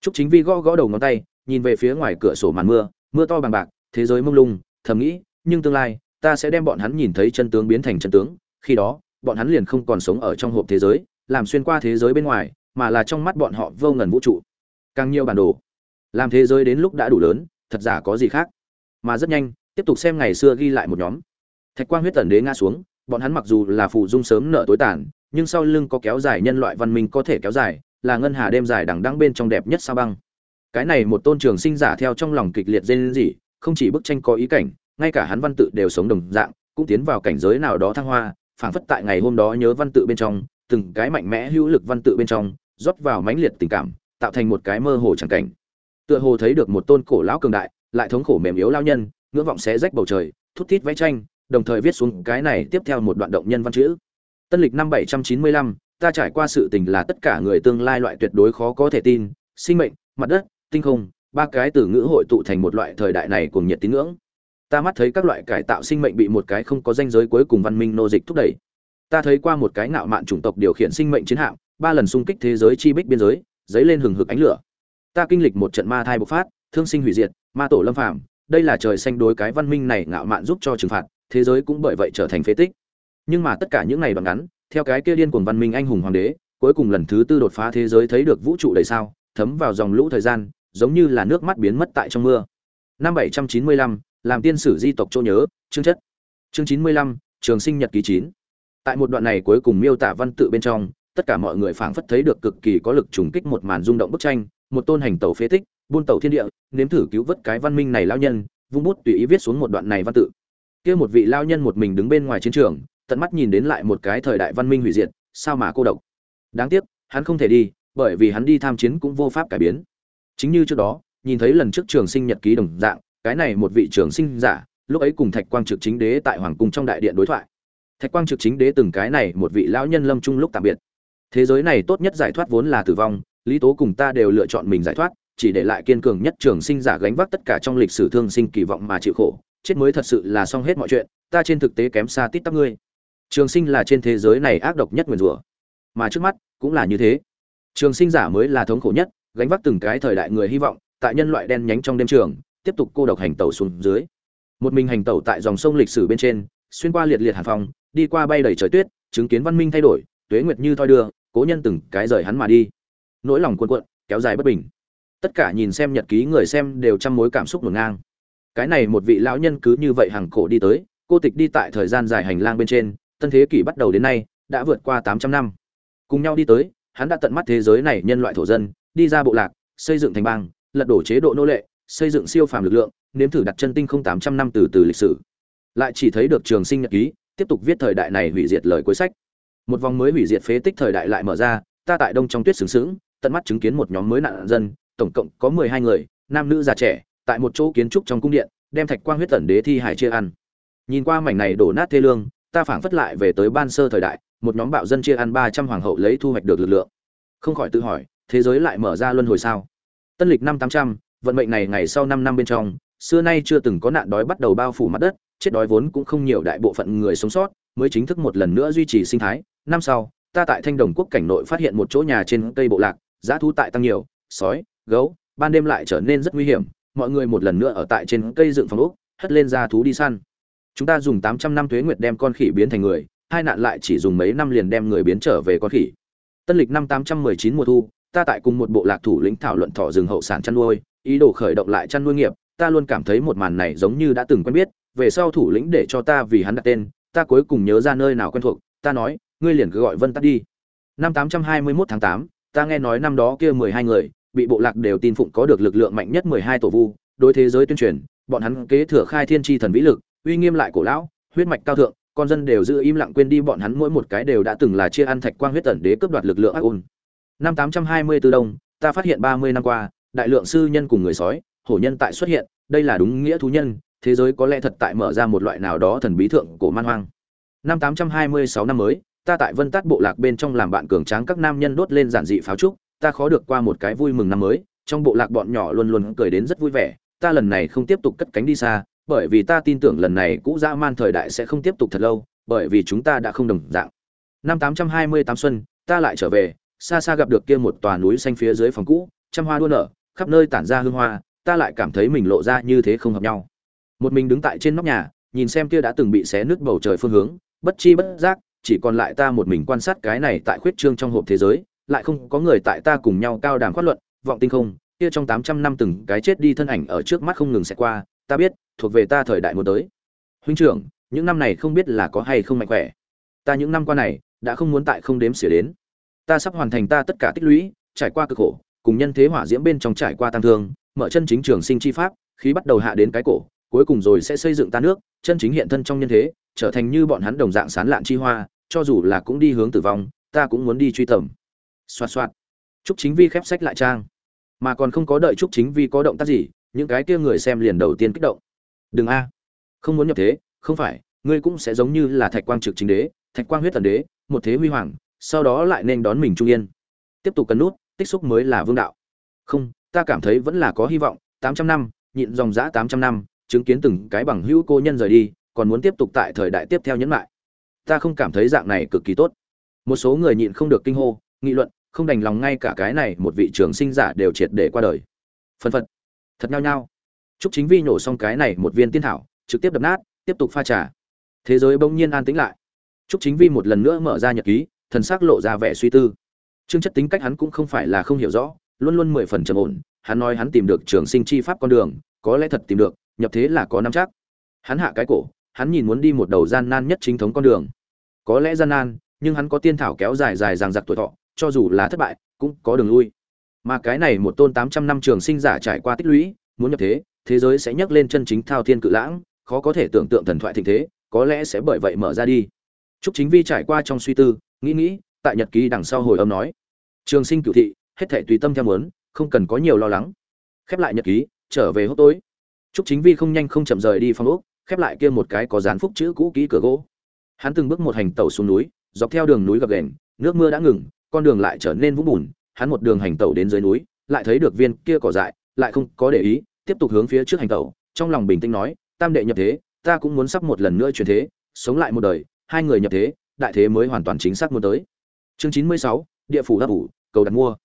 Trúc Chính Vi gõ gõ đầu ngón tay, nhìn về phía ngoài cửa sổ màn mưa, mưa to bằng bạc, thế giới mông lung, thầm nghĩ, nhưng tương lai, ta sẽ đem bọn hắn nhìn thấy chân tướng biến thành chân tướng, khi đó, bọn hắn liền không còn sống ở trong hộp thế giới, làm xuyên qua thế giới bên ngoài, mà là trong mắt bọn họ vô ngần vũ trụ. Càng nhiều bản đồ, làm thế giới đến lúc đã đủ lớn, thật giả có gì khác. Mà rất nhanh, tiếp tục xem ngày xưa ghi lại một nhóm. Thạch Quang huyết tần đế ngã xuống, bọn hắn mặc dù là phụ dung sớm nợ tối tàn, nhưng sau lưng có kéo dài nhân loại văn minh có thể kéo dài, là ngân hà đêm dài đằng đăng bên trong đẹp nhất sao băng. Cái này một tôn trường sinh giả theo trong lòng kịch liệt dên gì không chỉ bức tranh có ý cảnh, ngay cả hắn văn tự đều sống đồng dạng, cũng tiến vào cảnh giới nào đó thăng hoa, phảng phất tại ngày hôm đó nhớ văn tự bên trong, từng cái mạnh mẽ hữu lực văn tự bên trong, rót vào mãnh liệt tình cảm, tạo thành một cái mơ hồ chẳng cảnh. Tựa hồ thấy được một tôn cổ lão cường đại, lại thống khổ mềm yếu lao nhân, ngưỡng vọng xé rách bầu trời, thút thít vẽ tranh, đồng thời viết xuống cái này tiếp theo một đoạn động nhân văn chữ. Tân lịch năm 795, ta trải qua sự tình là tất cả người tương lai loại tuyệt đối khó có thể tin, sinh mệnh, mặt đất, tinh không, ba cái từ ngữ hội tụ thành một loại thời đại này cùng nhiệt tín ngưỡng. Ta mắt thấy các loại cải tạo sinh mệnh bị một cái không có danh giới cuối cùng văn minh nô dịch thúc đẩy. Ta thấy qua một cái ngạo mạn chủng tộc điều khiển sinh mệnh chiến hạm, ba lần xung kích thế giới chi bích biên giới, dấy lên hừng hực ánh lửa. Ta kinh lịch một trận ma thai bộc phát, thương sinh hủy diệt, ma tổ lâm phàm, đây là trời xanh đối cái văn minh này ngạo mạn giúp cho trừng phạt, thế giới cũng bởi vậy trở thành phế tích. Nhưng mà tất cả những này bằng ngắn, theo cái kia điên cuồng văn minh anh hùng hoàng đế, cuối cùng lần thứ tư đột phá thế giới thấy được vũ trụ đầy sao, thấm vào dòng lũ thời gian, giống như là nước mắt biến mất tại trong mưa. Năm 795, làm tiên sử di tộc chỗ nhớ, chương chất. Chương 95, Trường sinh nhật ký 9. Tại một đoạn này cuối cùng miêu tả văn tự bên trong, tất cả mọi người phảng phất thấy được cực kỳ có lực trùng kích một màn rung động bức tranh, một tôn hành tẩu phế tích, buôn tẩu thiên địa, nếm thử cứu vớt cái văn minh này lao nhân, vung bút tùy ý viết xuống một đoạn này văn tự. Kia một vị lao nhân một mình đứng bên ngoài chiến trường, tận mắt nhìn đến lại một cái thời đại văn minh hủy diệt, sao mà cô độc. Đáng tiếc, hắn không thể đi, bởi vì hắn đi tham chiến cũng vô pháp cải biến. Chính như trước đó, nhìn thấy lần trước trường sinh nhật ký đồng dạng, cái này một vị trường sinh giả lúc ấy cùng thạch quang trực chính đế tại hoàng cung trong đại điện đối thoại thạch quang trực chính đế từng cái này một vị lão nhân lâm chung lúc tạm biệt thế giới này tốt nhất giải thoát vốn là tử vong lý tố cùng ta đều lựa chọn mình giải thoát chỉ để lại kiên cường nhất trường sinh giả gánh vác tất cả trong lịch sử thương sinh kỳ vọng mà chịu khổ. Chết mới thật sự là xong hết mọi chuyện, ta trên thực tế kém xa tít tắp ngươi. Trường sinh là trên thế giới này ác độc nhất nguyền rủa. Mà trước mắt, cũng là như thế. Trường sinh giả mới là thống khổ nhất, gánh vác từng cái thời đại người hy vọng, tại nhân loại đen nhánh trong đêm trường, tiếp tục cô độc hành tẩu xuống dưới. Một mình hành tẩu tại dòng sông lịch sử bên trên, xuyên qua liệt liệt hàn phòng đi qua bay đầy trời tuyết, chứng kiến văn minh thay đổi, tuế nguyệt như thoi đưa, cố nhân từng cái rời hắn mà đi. Nỗi lòng cuộn cuộn, kéo dài bất bình tất cả nhìn xem nhật ký người xem đều trăm mối cảm xúc ngổn ngang. Cái này một vị lão nhân cứ như vậy hàng cổ đi tới, cô tịch đi tại thời gian dài hành lang bên trên, tân thế kỷ bắt đầu đến nay, đã vượt qua tám trăm năm. Cùng nhau đi tới, hắn đã tận mắt thế giới này nhân loại thổ dân, đi ra bộ lạc, xây dựng thành bang, lật đổ chế độ nô lệ, xây dựng siêu phàm lực lượng, nếm thử đặt chân tinh không tám trăm năm từ từ lịch sử. Lại chỉ thấy được trường sinh nhật ký, tiếp tục viết thời đại này hủy diệt lời cuối sách. Một vòng mới hủy diệt phế tích thời đại lại mở ra, ta tại đông trong tuyết sướng sướng tận mắt chứng kiến một nhóm mới nạn dân tổng cộng có mười hai người, nam nữ già trẻ, tại một chỗ kiến trúc trong cung điện, đem thạch quang huyết tẩn đế thi hải chia ăn. Nhìn qua mảnh này đổ nát thê lương, ta phảng phất lại về tới ban sơ thời đại, một nhóm bạo dân chia ăn ba trăm hoàng hậu lấy thu hoạch được lực lượng. Không khỏi tự hỏi, thế giới lại mở ra luân hồi sao? Tân lịch năm tám trăm, vận mệnh này ngày sau năm năm bên trong, xưa nay chưa từng có nạn đói bắt đầu bao phủ mặt đất, chết đói vốn cũng không nhiều đại bộ phận người sống sót, mới chính thức một lần nữa duy trì sinh thái. Năm sau, ta tại thanh đồng quốc cảnh nội phát hiện một chỗ nhà trên cây bộ lạc, giá thú tại tăng nhiều, sói gấu, ban đêm lại trở nên rất nguy hiểm, mọi người một lần nữa ở tại trên cây dựng phòng ốc, hất lên ra thú đi săn. Chúng ta dùng tám trăm năm thuế nguyệt đem con khỉ biến thành người, hai nạn lại chỉ dùng mấy năm liền đem người biến trở về con khỉ. Tân lịch năm tám trăm mười chín mùa thu, ta tại cùng một bộ lạc thủ lĩnh thảo luận thỏ rừng hậu sản chăn nuôi, ý đồ khởi động lại chăn nuôi nghiệp, ta luôn cảm thấy một màn này giống như đã từng quen biết, về sau thủ lĩnh để cho ta vì hắn đặt tên, ta cuối cùng nhớ ra nơi nào quen thuộc, ta nói, ngươi liền cứ gọi vân tắt đi. Năm tám trăm hai mươi mốt tháng tám, ta nghe nói năm đó kia mười hai người bị bộ lạc đều tin phụng có được lực lượng mạnh nhất mười hai tổ vu, đối thế giới tuyên truyền, bọn hắn kế thừa khai thiên chi thần vĩ lực, uy nghiêm lại cổ lão, huyết mạch cao thượng, con dân đều giữ im lặng quên đi bọn hắn mỗi một cái đều đã từng là chia ăn thạch quang huyết tần đế cướp đoạt lực lượng ác ôn. Năm tám trăm hai mươi 824 đông, ta phát hiện ba mươi năm qua, đại lượng sư nhân cùng người sói, hổ nhân tại xuất hiện, đây là đúng nghĩa thú nhân, thế giới có lẽ thật tại mở ra một loại nào đó thần bí thượng cổ man hoang. Năm tám trăm hai mươi sáu năm mới, ta tại vân tát bộ lạc bên trong làm bạn cường tráng các nam nhân đốt lên giản dị pháo trúc ta khó được qua một cái vui mừng năm mới, trong bộ lạc bọn nhỏ luôn luôn cười đến rất vui vẻ, ta lần này không tiếp tục cất cánh đi xa, bởi vì ta tin tưởng lần này cũ dã man thời đại sẽ không tiếp tục thật lâu, bởi vì chúng ta đã không đồng dạng. Năm tám trăm hai mươi tám xuân, ta lại trở về, xa xa gặp được kia một tòa núi xanh phía dưới phòng cũ, trăm hoa đua nở, khắp nơi tản ra hương hoa, ta lại cảm thấy mình lộ ra như thế không hợp nhau. Một mình đứng tại trên nóc nhà, nhìn xem kia đã từng bị xé nứt bầu trời phương hướng, bất chi bất giác, chỉ còn lại ta một mình quan sát cái này tại khuyết trương trong hộp thế giới lại không có người tại ta cùng nhau cao đàm khoát luận, vọng tinh không, kia trong tám trăm năm từng cái chết đi thân ảnh ở trước mắt không ngừng sẽ qua, ta biết, thuộc về ta thời đại muốn tới. Huynh trưởng, những năm này không biết là có hay không mạnh khỏe. Ta những năm qua này, đã không muốn tại không đếm xỉa đến. Ta sắp hoàn thành ta tất cả tích lũy, trải qua cực khổ, cùng nhân thế hỏa diễm bên trong trải qua tăng thương, mở chân chính trường sinh chi pháp, khí bắt đầu hạ đến cái cổ, cuối cùng rồi sẽ xây dựng ta nước, chân chính hiện thân trong nhân thế, trở thành như bọn hắn đồng dạng sán lạn chi hoa, cho dù là cũng đi hướng tử vong, ta cũng muốn đi truy tầm xoạt xoạt. Trúc chính vi khép sách lại trang. Mà còn không có đợi trúc chính vi có động tác gì, những cái kia người xem liền đầu tiên kích động. Đừng a. Không muốn nhập thế, không phải, ngươi cũng sẽ giống như là thạch quang trực chính đế, thạch quang huyết thần đế, một thế huy hoàng, sau đó lại nên đón mình trung yên. Tiếp tục cân nút, tích xúc mới là vương đạo. Không, ta cảm thấy vẫn là có hy vọng, tám trăm năm, nhịn dòng dã tám trăm năm, chứng kiến từng cái bằng hữu cô nhân rời đi, còn muốn tiếp tục tại thời đại tiếp theo nhẫn lại ta không cảm thấy dạng này cực kỳ tốt. Một số người nhịn không được kinh hô, nghị luận không đành lòng ngay cả cái này một vị trường sinh giả đều triệt để qua đời. Phân phật. Thật nhao nhao. Chúc chính vi nhổ xong cái này một viên tiên thảo, trực tiếp đập nát, tiếp tục pha trà. Thế giới bỗng nhiên an tĩnh lại. Chúc chính vi một lần nữa mở ra nhật ký, thần sắc lộ ra vẻ suy tư. Chương chất tính cách hắn cũng không phải là không hiểu rõ, luôn luôn mười phần trầm ổn, hắn nói hắn tìm được trường sinh chi pháp con đường, có lẽ thật tìm được, nhập thế là có năm chắc. Hắn hạ cái cổ, hắn nhìn muốn đi một đầu gian nan nhất chính thống con đường. Có lẽ gian nan, nhưng hắn có tiên thảo kéo dài dài ràng giặc tuổi thọ cho dù là thất bại cũng có đường lui mà cái này một tôn tám trăm năm trường sinh giả trải qua tích lũy muốn nhập thế thế giới sẽ nhấc lên chân chính thao thiên cự lãng khó có thể tưởng tượng thần thoại thịnh thế có lẽ sẽ bởi vậy mở ra đi Trúc Chính Vi trải qua trong suy tư, nghĩ nghĩ, tại nhật ký đằng sau hồi âm nói: "Trường Sinh cửu thị, hết thảy tùy tâm theo muốn, không cần có nhiều lo lắng." Khép lại nhật ký, trở về hốc tối. Trúc Chính Vi không nhanh không chậm rời đi phòng ốc, khép lại kia một cái có dán phúc chữ cũ kỹ cửa gỗ. Hắn từng bước một hành tẩu xuống núi, dọc theo đường núi gập ghềnh, nước mưa đã ngừng, con đường lại trở nên vũng bùn, hắn một đường hành tẩu đến dưới núi, lại thấy được viên kia cỏ dại, lại không có để ý, tiếp tục hướng phía trước hành tẩu, trong lòng bình tĩnh nói, tam đệ nhập thế, ta cũng muốn sắp một lần nữa chuyển thế, sống lại một đời, hai người nhập thế, đại thế mới hoàn toàn chính xác muốn tới. Chương chín mươi sáu, địa phủ đáp ủ, cầu đặt mua.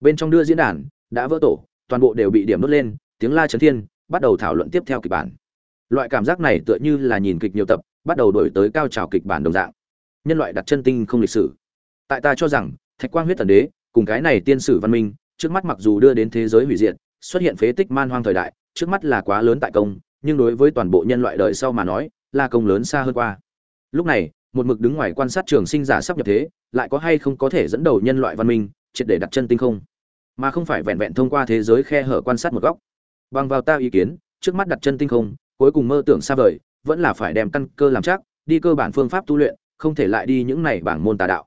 Bên trong đưa diễn đàn đã vỡ tổ, toàn bộ đều bị điểm nốt lên, tiếng la chấn thiên, bắt đầu thảo luận tiếp theo kịch bản. Loại cảm giác này tựa như là nhìn kịch nhiều tập, bắt đầu đổi tới cao trào kịch bản đồng dạng. Nhân loại đặt chân tinh không lịch sử. Tại ta cho rằng, Thạch Quang huyết thần đế, cùng cái này tiên sử văn minh, trước mắt mặc dù đưa đến thế giới hủy diệt, xuất hiện phế tích man hoang thời đại, trước mắt là quá lớn tại công, nhưng đối với toàn bộ nhân loại đời sau mà nói, là công lớn xa hơn qua. Lúc này, một mực đứng ngoài quan sát trường sinh giả sắp nhập thế, lại có hay không có thể dẫn đầu nhân loại văn minh, triệt để đặt chân tinh không, mà không phải vẹn vẹn thông qua thế giới khe hở quan sát một góc. Bằng vào ta ý kiến, trước mắt đặt chân tinh không, cuối cùng mơ tưởng xa vời, vẫn là phải đem căn cơ làm chắc, đi cơ bản phương pháp tu luyện, không thể lại đi những này bảng môn tà đạo.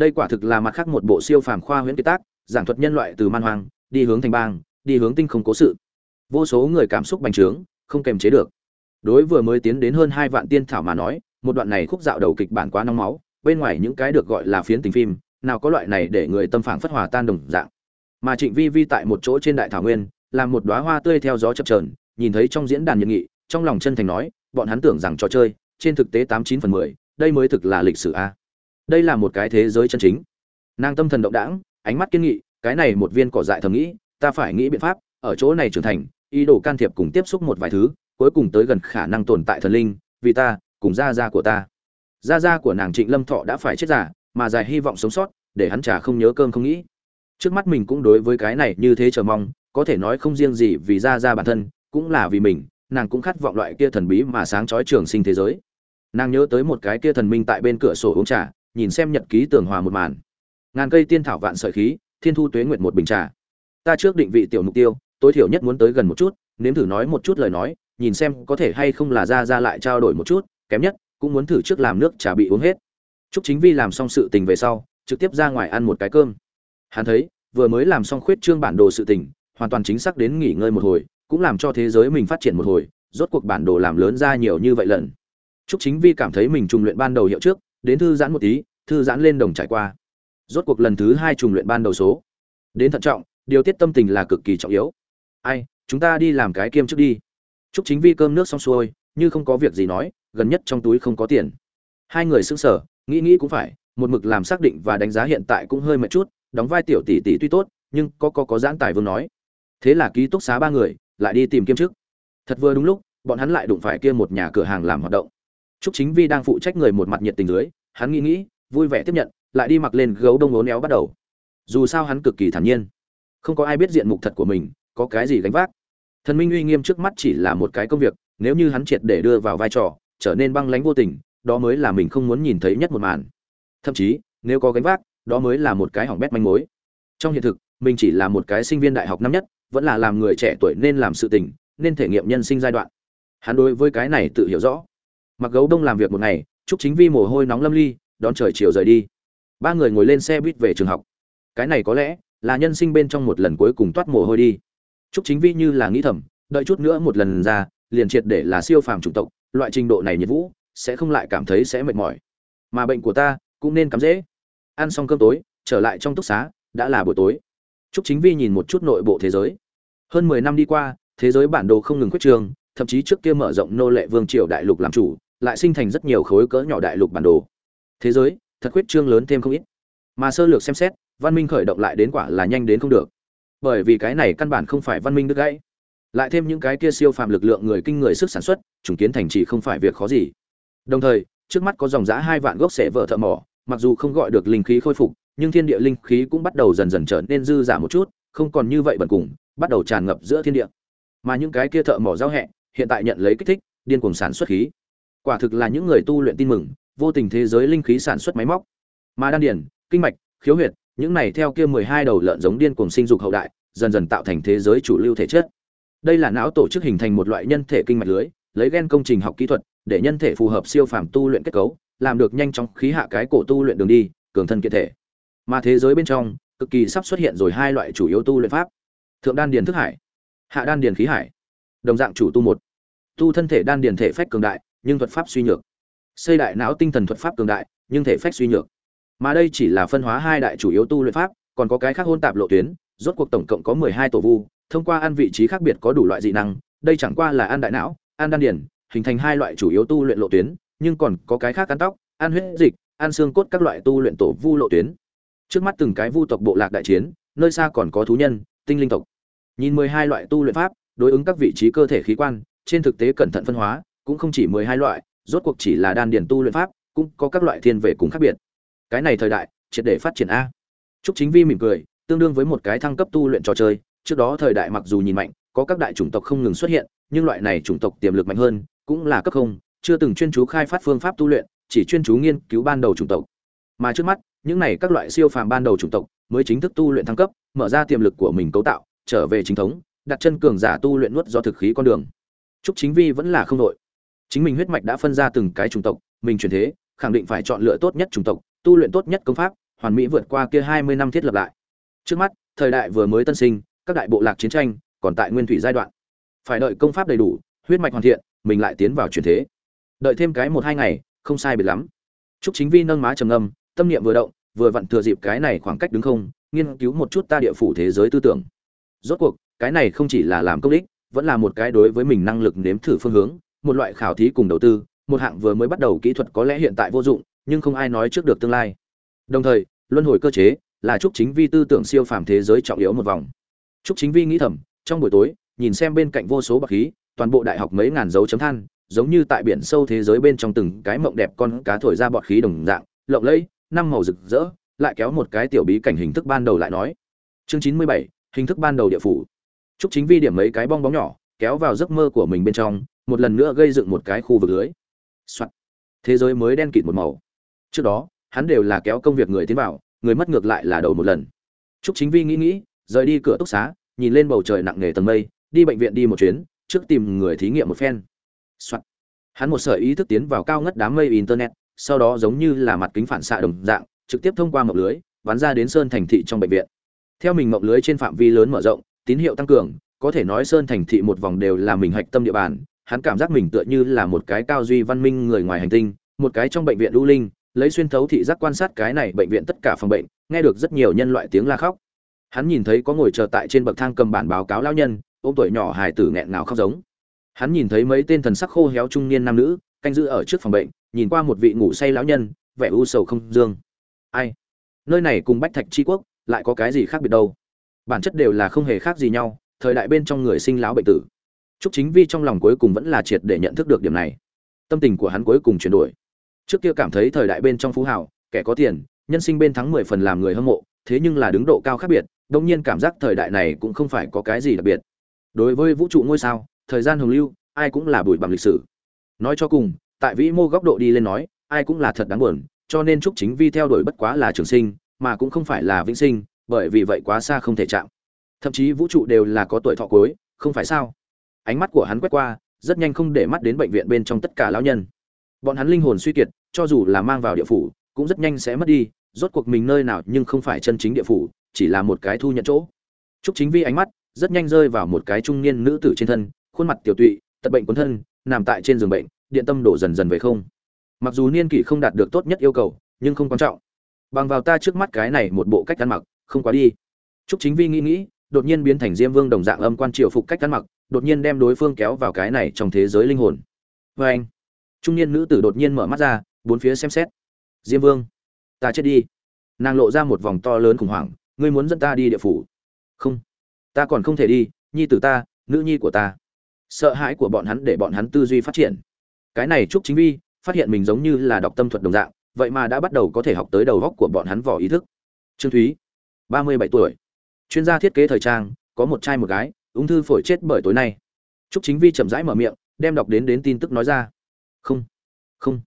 Đây quả thực là mặt khác một bộ siêu phàm khoa huyễn kỳ tác, giảng thuật nhân loại từ man hoang, đi hướng thành bang, đi hướng tinh không cố sự. Vô số người cảm xúc bành trướng, không kềm chế được. Đối vừa mới tiến đến hơn hai vạn tiên thảo mà nói, một đoạn này khúc dạo đầu kịch bản quá nóng máu, bên ngoài những cái được gọi là phiến tình phim, nào có loại này để người tâm phảng phất hòa tan đồng dạng. Mà Trịnh Vi Vi tại một chỗ trên đại thảo nguyên, làm một đóa hoa tươi theo gió chập chờn, nhìn thấy trong diễn đàn nhiệt nghị, trong lòng chân thành nói, bọn hắn tưởng rằng trò chơi, trên thực tế tám chín phần mười, đây mới thực là lịch sử a. Đây là một cái thế giới chân chính. Nàng tâm thần động đãng, ánh mắt kiên nghị, cái này một viên cỏ dại thầm nghĩ, ta phải nghĩ biện pháp, ở chỗ này trưởng thành, ý đồ can thiệp cùng tiếp xúc một vài thứ, cuối cùng tới gần khả năng tồn tại thần linh, vì ta, cùng gia gia của ta. Gia gia của nàng Trịnh Lâm Thọ đã phải chết giả, mà dài hy vọng sống sót, để hắn trả không nhớ cơm không nghĩ. Trước mắt mình cũng đối với cái này như thế chờ mong, có thể nói không riêng gì vì gia gia bản thân, cũng là vì mình, nàng cũng khát vọng loại kia thần bí mà sáng chói trường sinh thế giới. Nàng nhớ tới một cái kia thần minh tại bên cửa sổ uống trà, nhìn xem nhật ký tường hòa một màn. Ngàn cây tiên thảo vạn sợi khí, thiên thu tuế nguyện một bình trà. Ta trước định vị tiểu mục tiêu, tối thiểu nhất muốn tới gần một chút, nếm thử nói một chút lời nói, nhìn xem có thể hay không là ra ra lại trao đổi một chút, kém nhất cũng muốn thử trước làm nước trà bị uống hết. Trúc Chính Vi làm xong sự tình về sau, trực tiếp ra ngoài ăn một cái cơm. Hắn thấy, vừa mới làm xong khuyết trương bản đồ sự tình, hoàn toàn chính xác đến nghỉ ngơi một hồi, cũng làm cho thế giới mình phát triển một hồi, rốt cuộc bản đồ làm lớn ra nhiều như vậy lần. Trúc Chính Vi cảm thấy mình trùng luyện ban đầu hiệu trước, đến thư giãn một tí, thư giãn lên đồng trải qua. Rốt cuộc lần thứ hai trùng luyện ban đầu số. Đến thận trọng, điều tiết tâm tình là cực kỳ trọng yếu. Ai, chúng ta đi làm cái kiêm trước đi. Trúc Chính Vi cơm nước xong xuôi, như không có việc gì nói, gần nhất trong túi không có tiền. Hai người sững sờ, nghĩ nghĩ cũng phải, một mực làm xác định và đánh giá hiện tại cũng hơi mệt chút, đóng vai tiểu tỷ tỷ tuy tốt, nhưng có có có giãn tài vương nói. Thế là ký túc xá ba người, lại đi tìm kiêm chức. Thật vừa đúng lúc, bọn hắn lại đụng phải kia một nhà cửa hàng làm hoạt động. Trúc Chính Vi đang phụ trách người một mặt nhiệt tình dưới, hắn nghĩ nghĩ, vui vẻ tiếp nhận, lại đi mặc lên gấu đông ố néo bắt đầu. Dù sao hắn cực kỳ thản nhiên, không có ai biết diện mục thật của mình, có cái gì gánh vác. Thần Minh uy nghiêm trước mắt chỉ là một cái công việc, nếu như hắn triệt để đưa vào vai trò, trở nên băng lãnh vô tình, đó mới là mình không muốn nhìn thấy nhất một màn. Thậm chí, nếu có gánh vác, đó mới là một cái hỏng bét manh mối. Trong hiện thực, mình chỉ là một cái sinh viên đại học năm nhất, vẫn là làm người trẻ tuổi nên làm sự tình, nên thể nghiệm nhân sinh giai đoạn. Hắn đối với cái này tự hiểu rõ. Mặc gấu đông làm việc một ngày, chúc chính vi mồ hôi nóng lâm ly, đón trời chiều rời đi. Ba người ngồi lên xe buýt về trường học. Cái này có lẽ là nhân sinh bên trong một lần cuối cùng toát mồ hôi đi. Trúc Chính Vi như là nghĩ thầm, đợi chút nữa một lần ra, liền triệt để là siêu phàm chủng tộc, loại trình độ này nhiệt vũ, sẽ không lại cảm thấy sẽ mệt mỏi. Mà bệnh của ta cũng nên cắm dễ. Ăn xong cơm tối, trở lại trong túc xá, đã là buổi tối. Trúc Chính Vi nhìn một chút nội bộ thế giới. Hơn 10 năm đi qua, thế giới bản đồ không ngừng khuyết trường, thậm chí trước kia mở rộng nô lệ vương triều đại lục làm chủ, lại sinh thành rất nhiều khối cỡ nhỏ đại lục bản đồ. Thế giới, thật khuyết trương lớn thêm không ít. Mà sơ lược xem xét, văn minh khởi động lại đến quả là nhanh đến không được. Bởi vì cái này căn bản không phải văn minh đứt gãy. Lại thêm những cái kia siêu phàm lực lượng người kinh người sức sản xuất trùng kiến thành trì không phải việc khó gì. Đồng thời trước mắt có dòng giá hai vạn gốc sẽ vợ thợ mỏ mặc dù không gọi được linh khí khôi phục nhưng thiên địa linh khí cũng bắt đầu dần dần trở nên dư giả một chút không còn như vậy bẩn cùng bắt đầu tràn ngập giữa thiên địa. Mà những cái kia thợ mỏ giao hẹ hiện tại nhận lấy kích thích điên cuồng sản xuất khí quả thực là những người tu luyện tin mừng vô tình thế giới linh khí sản xuất máy móc mà đan điển kinh mạch khiếu huyệt những này theo kia mười hai đầu lợn giống điên cuồng sinh dục hậu đại, dần dần tạo thành thế giới chủ lưu thể chất. Đây là não tổ chức hình thành một loại nhân thể kinh mạch lưới, lấy gen công trình học kỹ thuật, để nhân thể phù hợp siêu phàm tu luyện kết cấu, làm được nhanh chóng khí hạ cái cổ tu luyện đường đi, cường thân kiện thể. Mà thế giới bên trong, cực kỳ sắp xuất hiện rồi hai loại chủ yếu tu luyện pháp. Thượng đan điền thức hải, hạ đan điền khí hải. đồng dạng chủ tu một tu thân thể đan điền thể phách cường đại nhưng thuật pháp suy nhược. Xây đại não tinh thần thuật pháp cường đại, nhưng thể phách suy nhược. Mà đây chỉ là phân hóa hai đại chủ yếu tu luyện pháp, còn có cái khác hôn tạp lộ tuyến, rốt cuộc tổng cộng có mười hai tổ vu, thông qua ăn vị trí khác biệt có đủ loại dị năng, đây chẳng qua là ăn đại não, ăn đan điền, hình thành hai loại chủ yếu tu luyện lộ tuyến, nhưng còn có cái khác ăn tóc, ăn huyết dịch, ăn xương cốt các loại tu luyện tổ vu lộ tuyến. Trước mắt từng cái vu tộc bộ lạc đại chiến, nơi xa còn có thú nhân, tinh linh tộc. Nhìn mười hai loại tu luyện pháp, đối ứng các vị trí cơ thể khí quan, trên thực tế cẩn thận phân hóa cũng không chỉ mười hai loại, rốt cuộc chỉ là đan điền tu luyện pháp, cũng có các loại thiên về cùng khác biệt. Cái này thời đại, triệt để phát triển a. Trúc chính vi mỉm cười, tương đương với một cái thăng cấp tu luyện trò chơi, trước đó thời đại mặc dù nhìn mạnh, có các đại chủng tộc không ngừng xuất hiện, nhưng loại này chủng tộc tiềm lực mạnh hơn, cũng là cấp không, chưa từng chuyên chú khai phát phương pháp tu luyện, chỉ chuyên chú nghiên cứu ban đầu chủng tộc. Mà trước mắt, những này các loại siêu phàm ban đầu chủng tộc mới chính thức tu luyện thăng cấp, mở ra tiềm lực của mình cấu tạo, trở về chính thống, đặt chân cường giả tu luyện nuốt do thực khí con đường. Trúc chính vi vẫn là không đội chính mình huyết mạch đã phân ra từng cái chủng tộc mình chuyển thế khẳng định phải chọn lựa tốt nhất chủng tộc tu luyện tốt nhất công pháp hoàn mỹ vượt qua kia hai mươi năm thiết lập lại. Trước mắt thời đại vừa mới tân sinh các đại bộ lạc chiến tranh còn tại nguyên thủy giai đoạn. Phải đợi công pháp đầy đủ huyết mạch hoàn thiện mình lại tiến vào chuyển thế. Đợi thêm cái một hai ngày không sai biệt lắm. Trúc Chính Vi nâng má trầm âm tâm niệm vừa động, vừa vặn thừa dịp cái này khoảng cách đứng không, nghiên cứu một chút ta địa phủ thế giới tư tưởng. Rốt cuộc, cái này không chỉ là làm công đích, vẫn là một cái đối với mình năng lực nếm thử phương hướng, một loại khảo thí cùng đầu tư, một hạng vừa mới bắt đầu kỹ thuật có lẽ hiện tại vô dụng, nhưng không ai nói trước được tương lai. Đồng thời, luân hồi cơ chế là Trúc Chính Vi tư tưởng siêu phàm thế giới trọng yếu một vòng. Trúc Chính Vi nghĩ thầm, trong buổi tối, nhìn xem bên cạnh vô số bạc khí, toàn bộ đại học mấy ngàn dấu chấm than, giống như tại biển sâu thế giới bên trong từng cái mộng đẹp con cá thổi ra bọt khí đồng dạng, lộng lẫy, năm màu rực rỡ, lại kéo một cái tiểu bí cảnh hình thức ban đầu lại nói. Chương chín mươi bảy hình thức ban đầu địa phủ. Trúc Chính Vi điểm mấy cái bong bóng nhỏ, kéo vào giấc mơ của mình bên trong, một lần nữa gây dựng một cái khu vực lưới. Thế giới mới đen kịt một màu. Trước đó, hắn đều là kéo công việc người tiến vào, người mất ngược lại là đầu một lần. Trúc Chính Vi nghĩ nghĩ, rời đi cửa túc xá, nhìn lên bầu trời nặng nề tầng mây, đi bệnh viện đi một chuyến, trước tìm người thí nghiệm một phen、Soạn. Hắn một sợi ý thức tiến vào cao ngất đám mây internet, sau đó giống như là mặt kính phản xạ đồng dạng, trực tiếp thông qua mộng lưới, bắn ra đến sơn thành thị trong bệnh viện. Theo mình mộng lưới trên phạm vi lớn mở rộng, tín hiệu tăng cường, có thể nói sơn thành thị một vòng đều là mình hạch tâm địa bàn, hắn cảm giác mình tựa như là một cái cao duy văn minh người ngoài hành tinh, một cái trong bệnh viện lưu linh, lấy xuyên thấu thị giác quan sát cái này bệnh viện tất cả phòng bệnh, nghe được rất nhiều nhân loại tiếng la khóc. Hắn nhìn thấy có ngồi chờ tại trên bậc thang cầm bản báo cáo lão nhân, ôm tuổi nhỏ hài tử nghẹn ngào khóc giống. Hắn nhìn thấy mấy tên thần sắc khô héo trung niên nam nữ canh giữ ở trước phòng bệnh nhìn qua một vị ngủ say lão nhân vẻ u sầu không dương. Ai? Nơi này cùng bách thạch chi quốc lại có cái gì khác biệt đâu? Bản chất đều là không hề khác gì nhau thời đại bên trong người sinh lão bệnh tử. Trúc Chính Vi trong lòng cuối cùng vẫn là triệt để nhận thức được điểm này. Tâm tình của hắn cuối cùng chuyển đổi. Trước kia cảm thấy thời đại bên trong phú hào, kẻ có tiền, nhân sinh bên thắng mười phần làm người hâm mộ, thế nhưng là đứng độ cao khác biệt, đương nhiên cảm giác thời đại này cũng không phải có cái gì đặc biệt. Đối với vũ trụ ngôi sao, thời gian hồng lưu ai cũng là bụi bằng lịch sử nói cho cùng tại vĩ mô góc độ đi lên nói ai cũng là thật đáng buồn cho nên trúc chính vi theo đuổi bất quá là trường sinh mà cũng không phải là vĩnh sinh bởi vì vậy quá xa không thể chạm thậm chí vũ trụ đều là có tuổi thọ cuối không phải sao ánh mắt của hắn quét qua rất nhanh không để mắt đến bệnh viện bên trong tất cả lão nhân. Bọn hắn linh hồn suy kiệt cho dù là mang vào địa phủ cũng rất nhanh sẽ mất đi rốt cuộc mình nơi nào nhưng không phải chân chính địa phủ chỉ là một cái thu nhận chỗ. Trúc chính vi ánh mắt rất nhanh rơi vào một cái trung niên nữ tử trên thân khuôn mặt tiểu tụy tật bệnh cuốn thân nằm tại trên giường bệnh điện tâm đổ dần dần về không. Mặc dù niên kỷ không đạt được tốt nhất yêu cầu nhưng không quan trọng. Bằng vào ta trước mắt cái này một bộ cách ăn mặc không quá đi. Trúc Chính Vi nghĩ nghĩ, đột nhiên biến thành Diêm Vương đồng dạng âm quan triều phục cách ăn mặc, đột nhiên đem đối phương kéo vào cái này trong thế giới linh hồn. Và anh, trung niên nữ tử đột nhiên mở mắt ra, bốn phía xem xét. Diêm Vương, ta chết đi. Nàng lộ ra một vòng to lớn khủng hoảng, ngươi muốn dẫn ta đi địa phủ? Không, ta còn không thể đi, nhi tử ta, nữ nhi của ta sợ hãi của bọn hắn để bọn hắn tư duy phát triển cái này chúc chính vi phát hiện mình giống như là đọc tâm thuật đồng dạng vậy mà đã bắt đầu có thể học tới đầu góc của bọn hắn vỏ ý thức trương thúy ba mươi bảy tuổi chuyên gia thiết kế thời trang có một trai một gái ung thư phổi chết bởi tối nay. Chúc chính vi chậm rãi mở miệng đem đọc đến đến tin tức nói ra. Không không.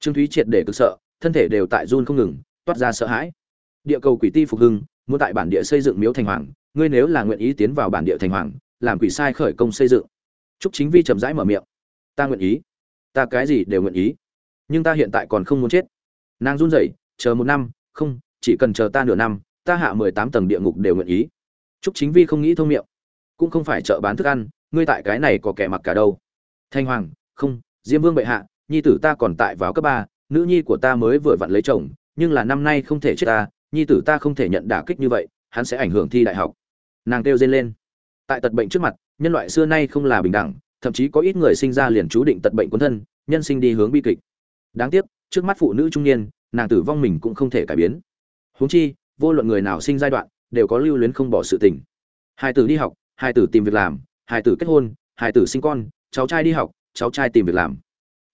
Trương thúy triệt để cực sợ thân thể đều tại run không ngừng toát ra sợ hãi. Địa cầu quỷ ti phục hưng muốn tại bản địa xây dựng miếu thành hoàng ngươi nếu là nguyện ý tiến vào bản địa thành hoàng làm quỷ sai khởi công xây dựng. Trúc Chính Vi chậm rãi mở miệng. Ta nguyện ý, ta cái gì đều nguyện ý, nhưng ta hiện tại còn không muốn chết. Nàng run rẩy, chờ một năm, không, chỉ cần chờ ta nửa năm, ta hạ mười tám tầng địa ngục đều nguyện ý. Trúc Chính Vi không nghĩ thông miệng, cũng không phải chợ bán thức ăn, ngươi tại cái này có kẻ mặc cả đâu. Thanh hoàng không diêm vương bệ hạ nhi tử ta còn tại vào cấp ba nữ nhi của ta mới vừa vặn lấy chồng nhưng là năm nay không thể chết ta nhi tử ta không thể nhận đả kích như vậy hắn sẽ ảnh hưởng thi đại học. Nàng kêu dên lên. Tại tật bệnh trước mặt nhân loại xưa nay không là bình đẳng thậm chí có ít người sinh ra liền chú định tật bệnh quân thân nhân sinh đi hướng bi kịch. Đáng tiếc trước mắt phụ nữ trung niên nàng tử vong mình cũng không thể cải biến. Huống chi vô luận người nào sinh giai đoạn đều có lưu luyến không bỏ sự tình. Hai tử đi học hai tử tìm việc làm hai tử kết hôn hai tử sinh con cháu trai đi học cháu trai tìm việc làm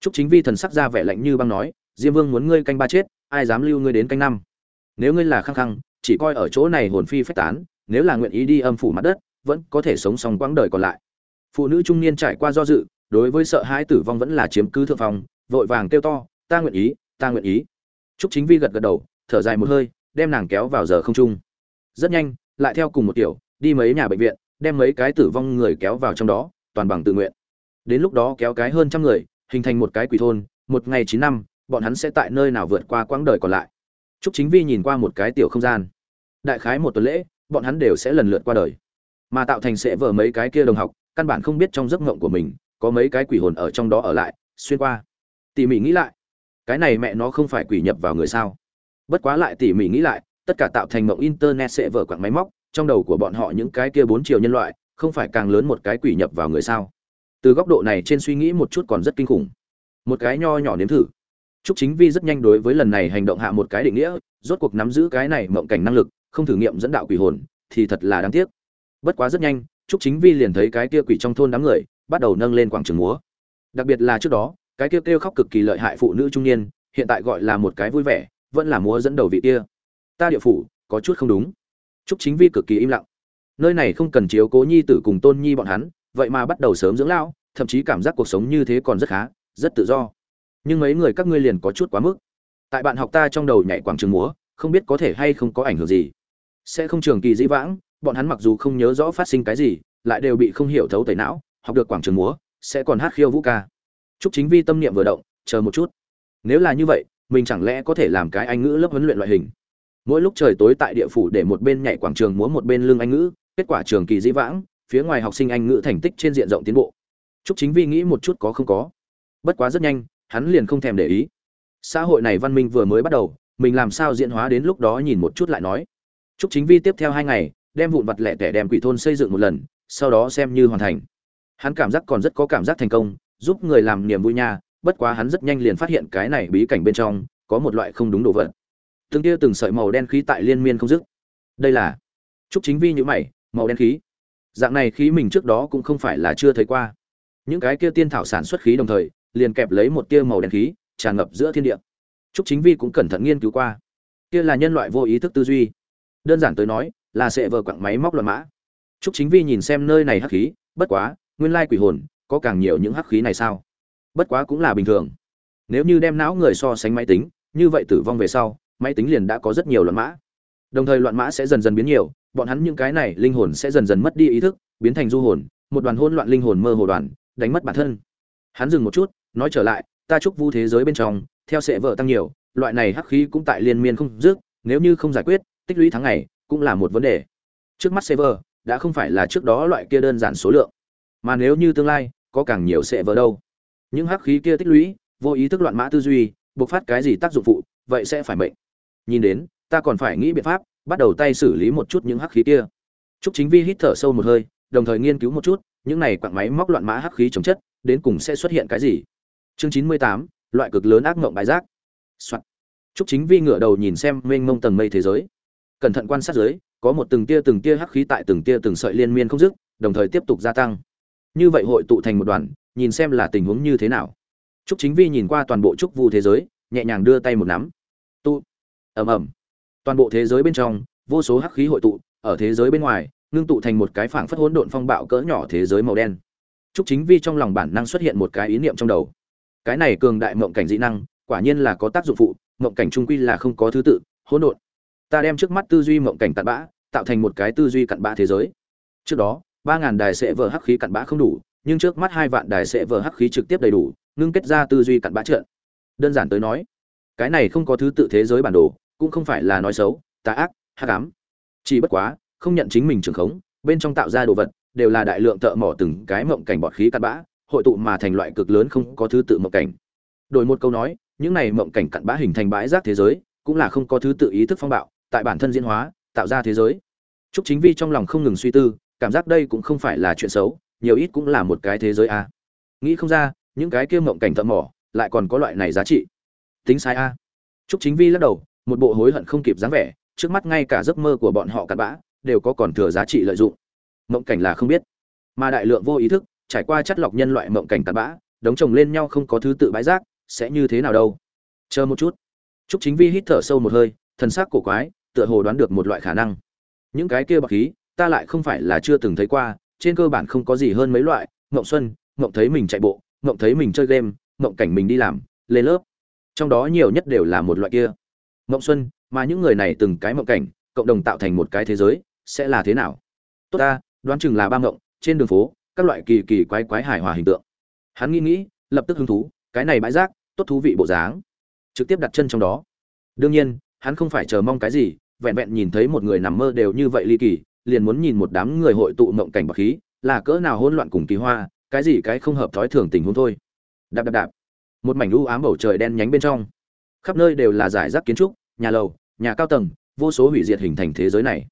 Trúc Chính Vi thần sắc ra vẻ lạnh như băng nói, Diêm Vương muốn ngươi canh ba chết, ai dám lưu ngươi đến canh năm? Nếu ngươi là khăng khăng, chỉ coi ở chỗ này hồn phi phách tán, nếu là nguyện ý đi âm phủ mặt đất, vẫn có thể sống song quãng đời còn lại. Phụ nữ trung niên trải qua do dự, đối với sợ hãi tử vong vẫn là chiếm cứ thượng phòng, vội vàng kêu to, ta nguyện ý, ta nguyện ý. Trúc Chính Vi gật gật đầu, thở dài một hơi, đem nàng kéo vào giờ không trung. Rất nhanh, lại theo cùng một tiểu, đi mấy nhà bệnh viện, đem mấy cái tử vong người kéo vào trong đó, toàn bằng tự nguyện. Đến lúc đó kéo cái hơn trăm người, hình thành một cái quỷ thôn, một ngày chín năm, bọn hắn sẽ tại nơi nào vượt qua quãng đời còn lại. Trúc Chính Vi nhìn qua một cái tiểu không gian. Đại khái một tuần lễ, bọn hắn đều sẽ lần lượt qua đời. Mà tạo thành sẽ vở mấy cái kia đồng học, căn bản không biết trong giấc mộng của mình có mấy cái quỷ hồn ở trong đó ở lại, xuyên qua. Tỉ mỉ nghĩ lại, cái này mẹ nó không phải quỷ nhập vào người sao? Bất quá lại tỉ mỉ nghĩ lại, tất cả tạo thành mộng internet sẽ vở quảng máy móc, trong đầu của bọn họ những cái kia bốn chiều nhân loại, không phải càng lớn một cái quỷ nhập vào người sao? từ góc độ này trên suy nghĩ một chút còn rất kinh khủng một cái nho nhỏ nếm thử Trúc Chính Vi rất nhanh đối với lần này hành động hạ một cái định nghĩa, rốt cuộc nắm giữ cái này mộng cảnh năng lực, không thử nghiệm dẫn đạo quỷ hồn, thì thật là đáng tiếc. Bất quá rất nhanh, Trúc Chính Vi liền thấy cái kia quỷ trong thôn đám người, bắt đầu nâng lên quảng trường múa. Đặc biệt là trước đó, cái kia kêu khóc cực kỳ lợi hại phụ nữ trung niên, hiện tại gọi là một cái vui vẻ, vẫn là múa dẫn đầu vị kia. Ta địa phủ, có chút không đúng. Trúc Chính Vi cực kỳ im lặng. Nơi này không cần chiếu cố nhi tử cùng tôn nhi bọn hắn, vậy mà bắt đầu sớm dưỡng lão thậm chí cảm giác cuộc sống như thế còn rất khá rất tự do. Nhưng mấy người các ngươi liền có chút quá mức. Tại bạn học ta trong đầu nhảy quảng trường múa không biết có thể hay không có ảnh hưởng gì. Sẽ không trường kỳ dĩ vãng bọn hắn mặc dù không nhớ rõ phát sinh cái gì lại đều bị không hiểu thấu tẩy não học được quảng trường múa sẽ còn hát khiêu vũ ca. Chúc chính vi tâm niệm vừa động chờ một chút. Nếu là như vậy mình chẳng lẽ có thể làm cái anh ngữ lớp huấn luyện loại hình? Mỗi lúc trời tối tại địa phủ để một bên nhảy quảng trường múa một bên lưng anh ngữ kết quả trường kỳ dĩ vãng phía ngoài học sinh anh ngữ thành tích trên diện rộng tiến bộ Trúc Chính Vi nghĩ một chút có không có. Bất quá rất nhanh, hắn liền không thèm để ý. Xã hội này văn minh vừa mới bắt đầu, mình làm sao diễn hóa đến lúc đó nhìn một chút lại nói. Trúc Chính Vi tiếp theo hai ngày, đem vụn vặt lẻ tẻ đem quỷ thôn xây dựng một lần, sau đó xem như hoàn thành. Hắn cảm giác còn rất có cảm giác thành công, giúp người làm niềm vui nha, bất quá hắn rất nhanh liền phát hiện cái này bí cảnh bên trong có một loại không đúng đồ vật. Từng tia từng sợi màu đen khí tại liên miên không dứt. Đây là Trúc Chính Vi như mày, màu đen khí. Dạng này khí mình trước đó cũng không phải là chưa thấy qua. Những cái kia tiên thảo sản xuất khí đồng thời liền kẹp lấy một tia màu đen khí tràn ngập giữa thiên địa. Trúc chính vi cũng cẩn thận nghiên cứu qua. Kia là nhân loại vô ý thức tư duy. Đơn giản tới nói là sẽ vờ quặng máy móc luận mã. Trúc chính vi nhìn xem nơi này hắc khí bất quá nguyên lai quỷ hồn có càng nhiều những hắc khí này sao? Bất quá cũng là bình thường. Nếu như đem não người so sánh máy tính như vậy tử vong về sau máy tính liền đã có rất nhiều loạn mã. Đồng thời loạn mã sẽ dần dần biến nhiều, bọn hắn những cái này linh hồn sẽ dần dần mất đi ý thức, biến thành du hồn, một đoàn hỗn loạn linh hồn mơ hồ đoàn, đánh mất bản thân. Hắn dừng một chút, nói trở lại, ta chúc vu thế giới bên trong, theo sẽ vợ tăng nhiều, loại này hắc khí cũng tại liên miên không dứt, nếu như không giải quyết, tích lũy tháng ngày cũng là một vấn đề. Trước mắt server đã không phải là trước đó loại kia đơn giản số lượng, mà nếu như tương lai, có càng nhiều server đâu. Những hắc khí kia tích lũy, vô ý thức loạn mã tư duy, bộc phát cái gì tác dụng phụ, vậy sẽ phải mệnh nhìn đến ta còn phải nghĩ biện pháp bắt đầu tay xử lý một chút những hắc khí kia Trúc Chính Vi hít thở sâu một hơi, đồng thời nghiên cứu một chút, những này quặng máy móc loạn mã hắc khí chống chất, đến cùng sẽ xuất hiện cái gì? Chương chín mươi tám, loại cực lớn ác mộng bài giác. Soạn. Trúc Chính Vi ngửa đầu nhìn xem mênh mông tầng mây thế giới. Cẩn thận quan sát dưới, có một từng tia từng tia hắc khí tại từng tia từng sợi liên miên không dứt, đồng thời tiếp tục gia tăng. Như vậy hội tụ thành một đoàn, nhìn xem là tình huống như thế nào. Trúc Chính Vi nhìn qua toàn bộ trúc vu thế giới, nhẹ nhàng đưa tay một nắm. Ầm ầm. Toàn bộ thế giới bên trong, vô số hắc khí hội tụ, ở thế giới bên ngoài ngưng tụ thành một cái phảng phất hỗn độn phong bạo cỡ nhỏ thế giới màu đen Trúc Chính Vi trong lòng bản năng xuất hiện một cái ý niệm trong đầu. Cái này cường đại mộng cảnh dị năng, quả nhiên là có tác dụng phụ, mộng cảnh trung quy là không có thứ tự, hỗn độn. Ta đem trước mắt tư duy mộng cảnh cặn bã, tạo thành một cái tư duy cặn bã thế giới. Trước đó, ba ngàn đài sẽ vở hắc khí cặn bã không đủ, nhưng trước mắt hai vạn đài sẽ vở hắc khí trực tiếp đầy đủ, ngưng kết ra tư duy cặn bã trượn Đơn giản tới nói, cái này không có thứ tự thế giới bản đồ, cũng không phải là nói xấu, tà ác, hắc ám, chỉ bất quá, không nhận chính mình trường khống, bên trong tạo ra đồ vật đều là đại lượng thợ mỏ từng cái mộng cảnh bọt khí cặn bã hội tụ mà thành loại cực lớn không có thứ tự mộng cảnh đổi một câu nói những này mộng cảnh cặn bã hình thành bãi rác thế giới cũng là không có thứ tự ý thức phong bạo tại bản thân diễn hóa tạo ra thế giới Trúc Chính Vi trong lòng không ngừng suy tư, cảm giác đây cũng không phải là chuyện xấu, nhiều ít cũng là một cái thế giới a. Nghĩ không ra, những cái kia mộng cảnh thợ mỏ, lại còn có loại này giá trị. Tính sai a. Trúc Chính Vi lắc đầu, một bộ hối hận không kịp dáng vẻ, trước mắt ngay cả giấc mơ của bọn họ cặn bã, đều có còn thừa giá trị lợi dụng. Mộng cảnh là không biết, mà đại lượng vô ý thức, trải qua chất lọc nhân loại mộng cảnh cặn bã, đống chồng lên nhau không có thứ tự bãi rác, sẽ như thế nào đâu? Chờ một chút. Trúc Chính Vi hít thở sâu một hơi, thần sắc cổ quái, tựa hồ đoán được một loại khả năng những cái kia bạc khí ta lại không phải là chưa từng thấy qua trên cơ bản không có gì hơn mấy loại mộng xuân mộng thấy mình chạy bộ mộng thấy mình chơi game mộng cảnh mình đi làm lên lớp trong đó nhiều nhất đều là một loại kia mộng xuân, mà những người này từng cái mộng cảnh, cộng đồng tạo thành một cái thế giới, sẽ là thế nào? Tốt ta, đoán chừng là ba mộng. trên đường phố, các loại kỳ kỳ quái quái hài hòa hình tượng. Hắn nghĩ nghĩ, lập tức hứng thú, cái này bãi rác, tốt thú vị bộ dáng. Trực tiếp đặt chân trong đó. Đương nhiên, hắn không phải chờ mong cái gì, vẹn vẹn nhìn thấy một người nằm mơ đều như vậy ly kỳ, liền muốn nhìn một đám người hội tụ mộng cảnh bạc khí, là cỡ nào hỗn loạn cùng kỳ hoa, cái gì cái không hợp thói thường tình huống thôi. Đạp đạp đạp. Một mảnh u ám bầu trời đen nhánh bên trong. Khắp nơi đều là giải rác kiến trúc nhà lầu, nhà cao tầng, vô số hủy diệt hình thành thế giới này.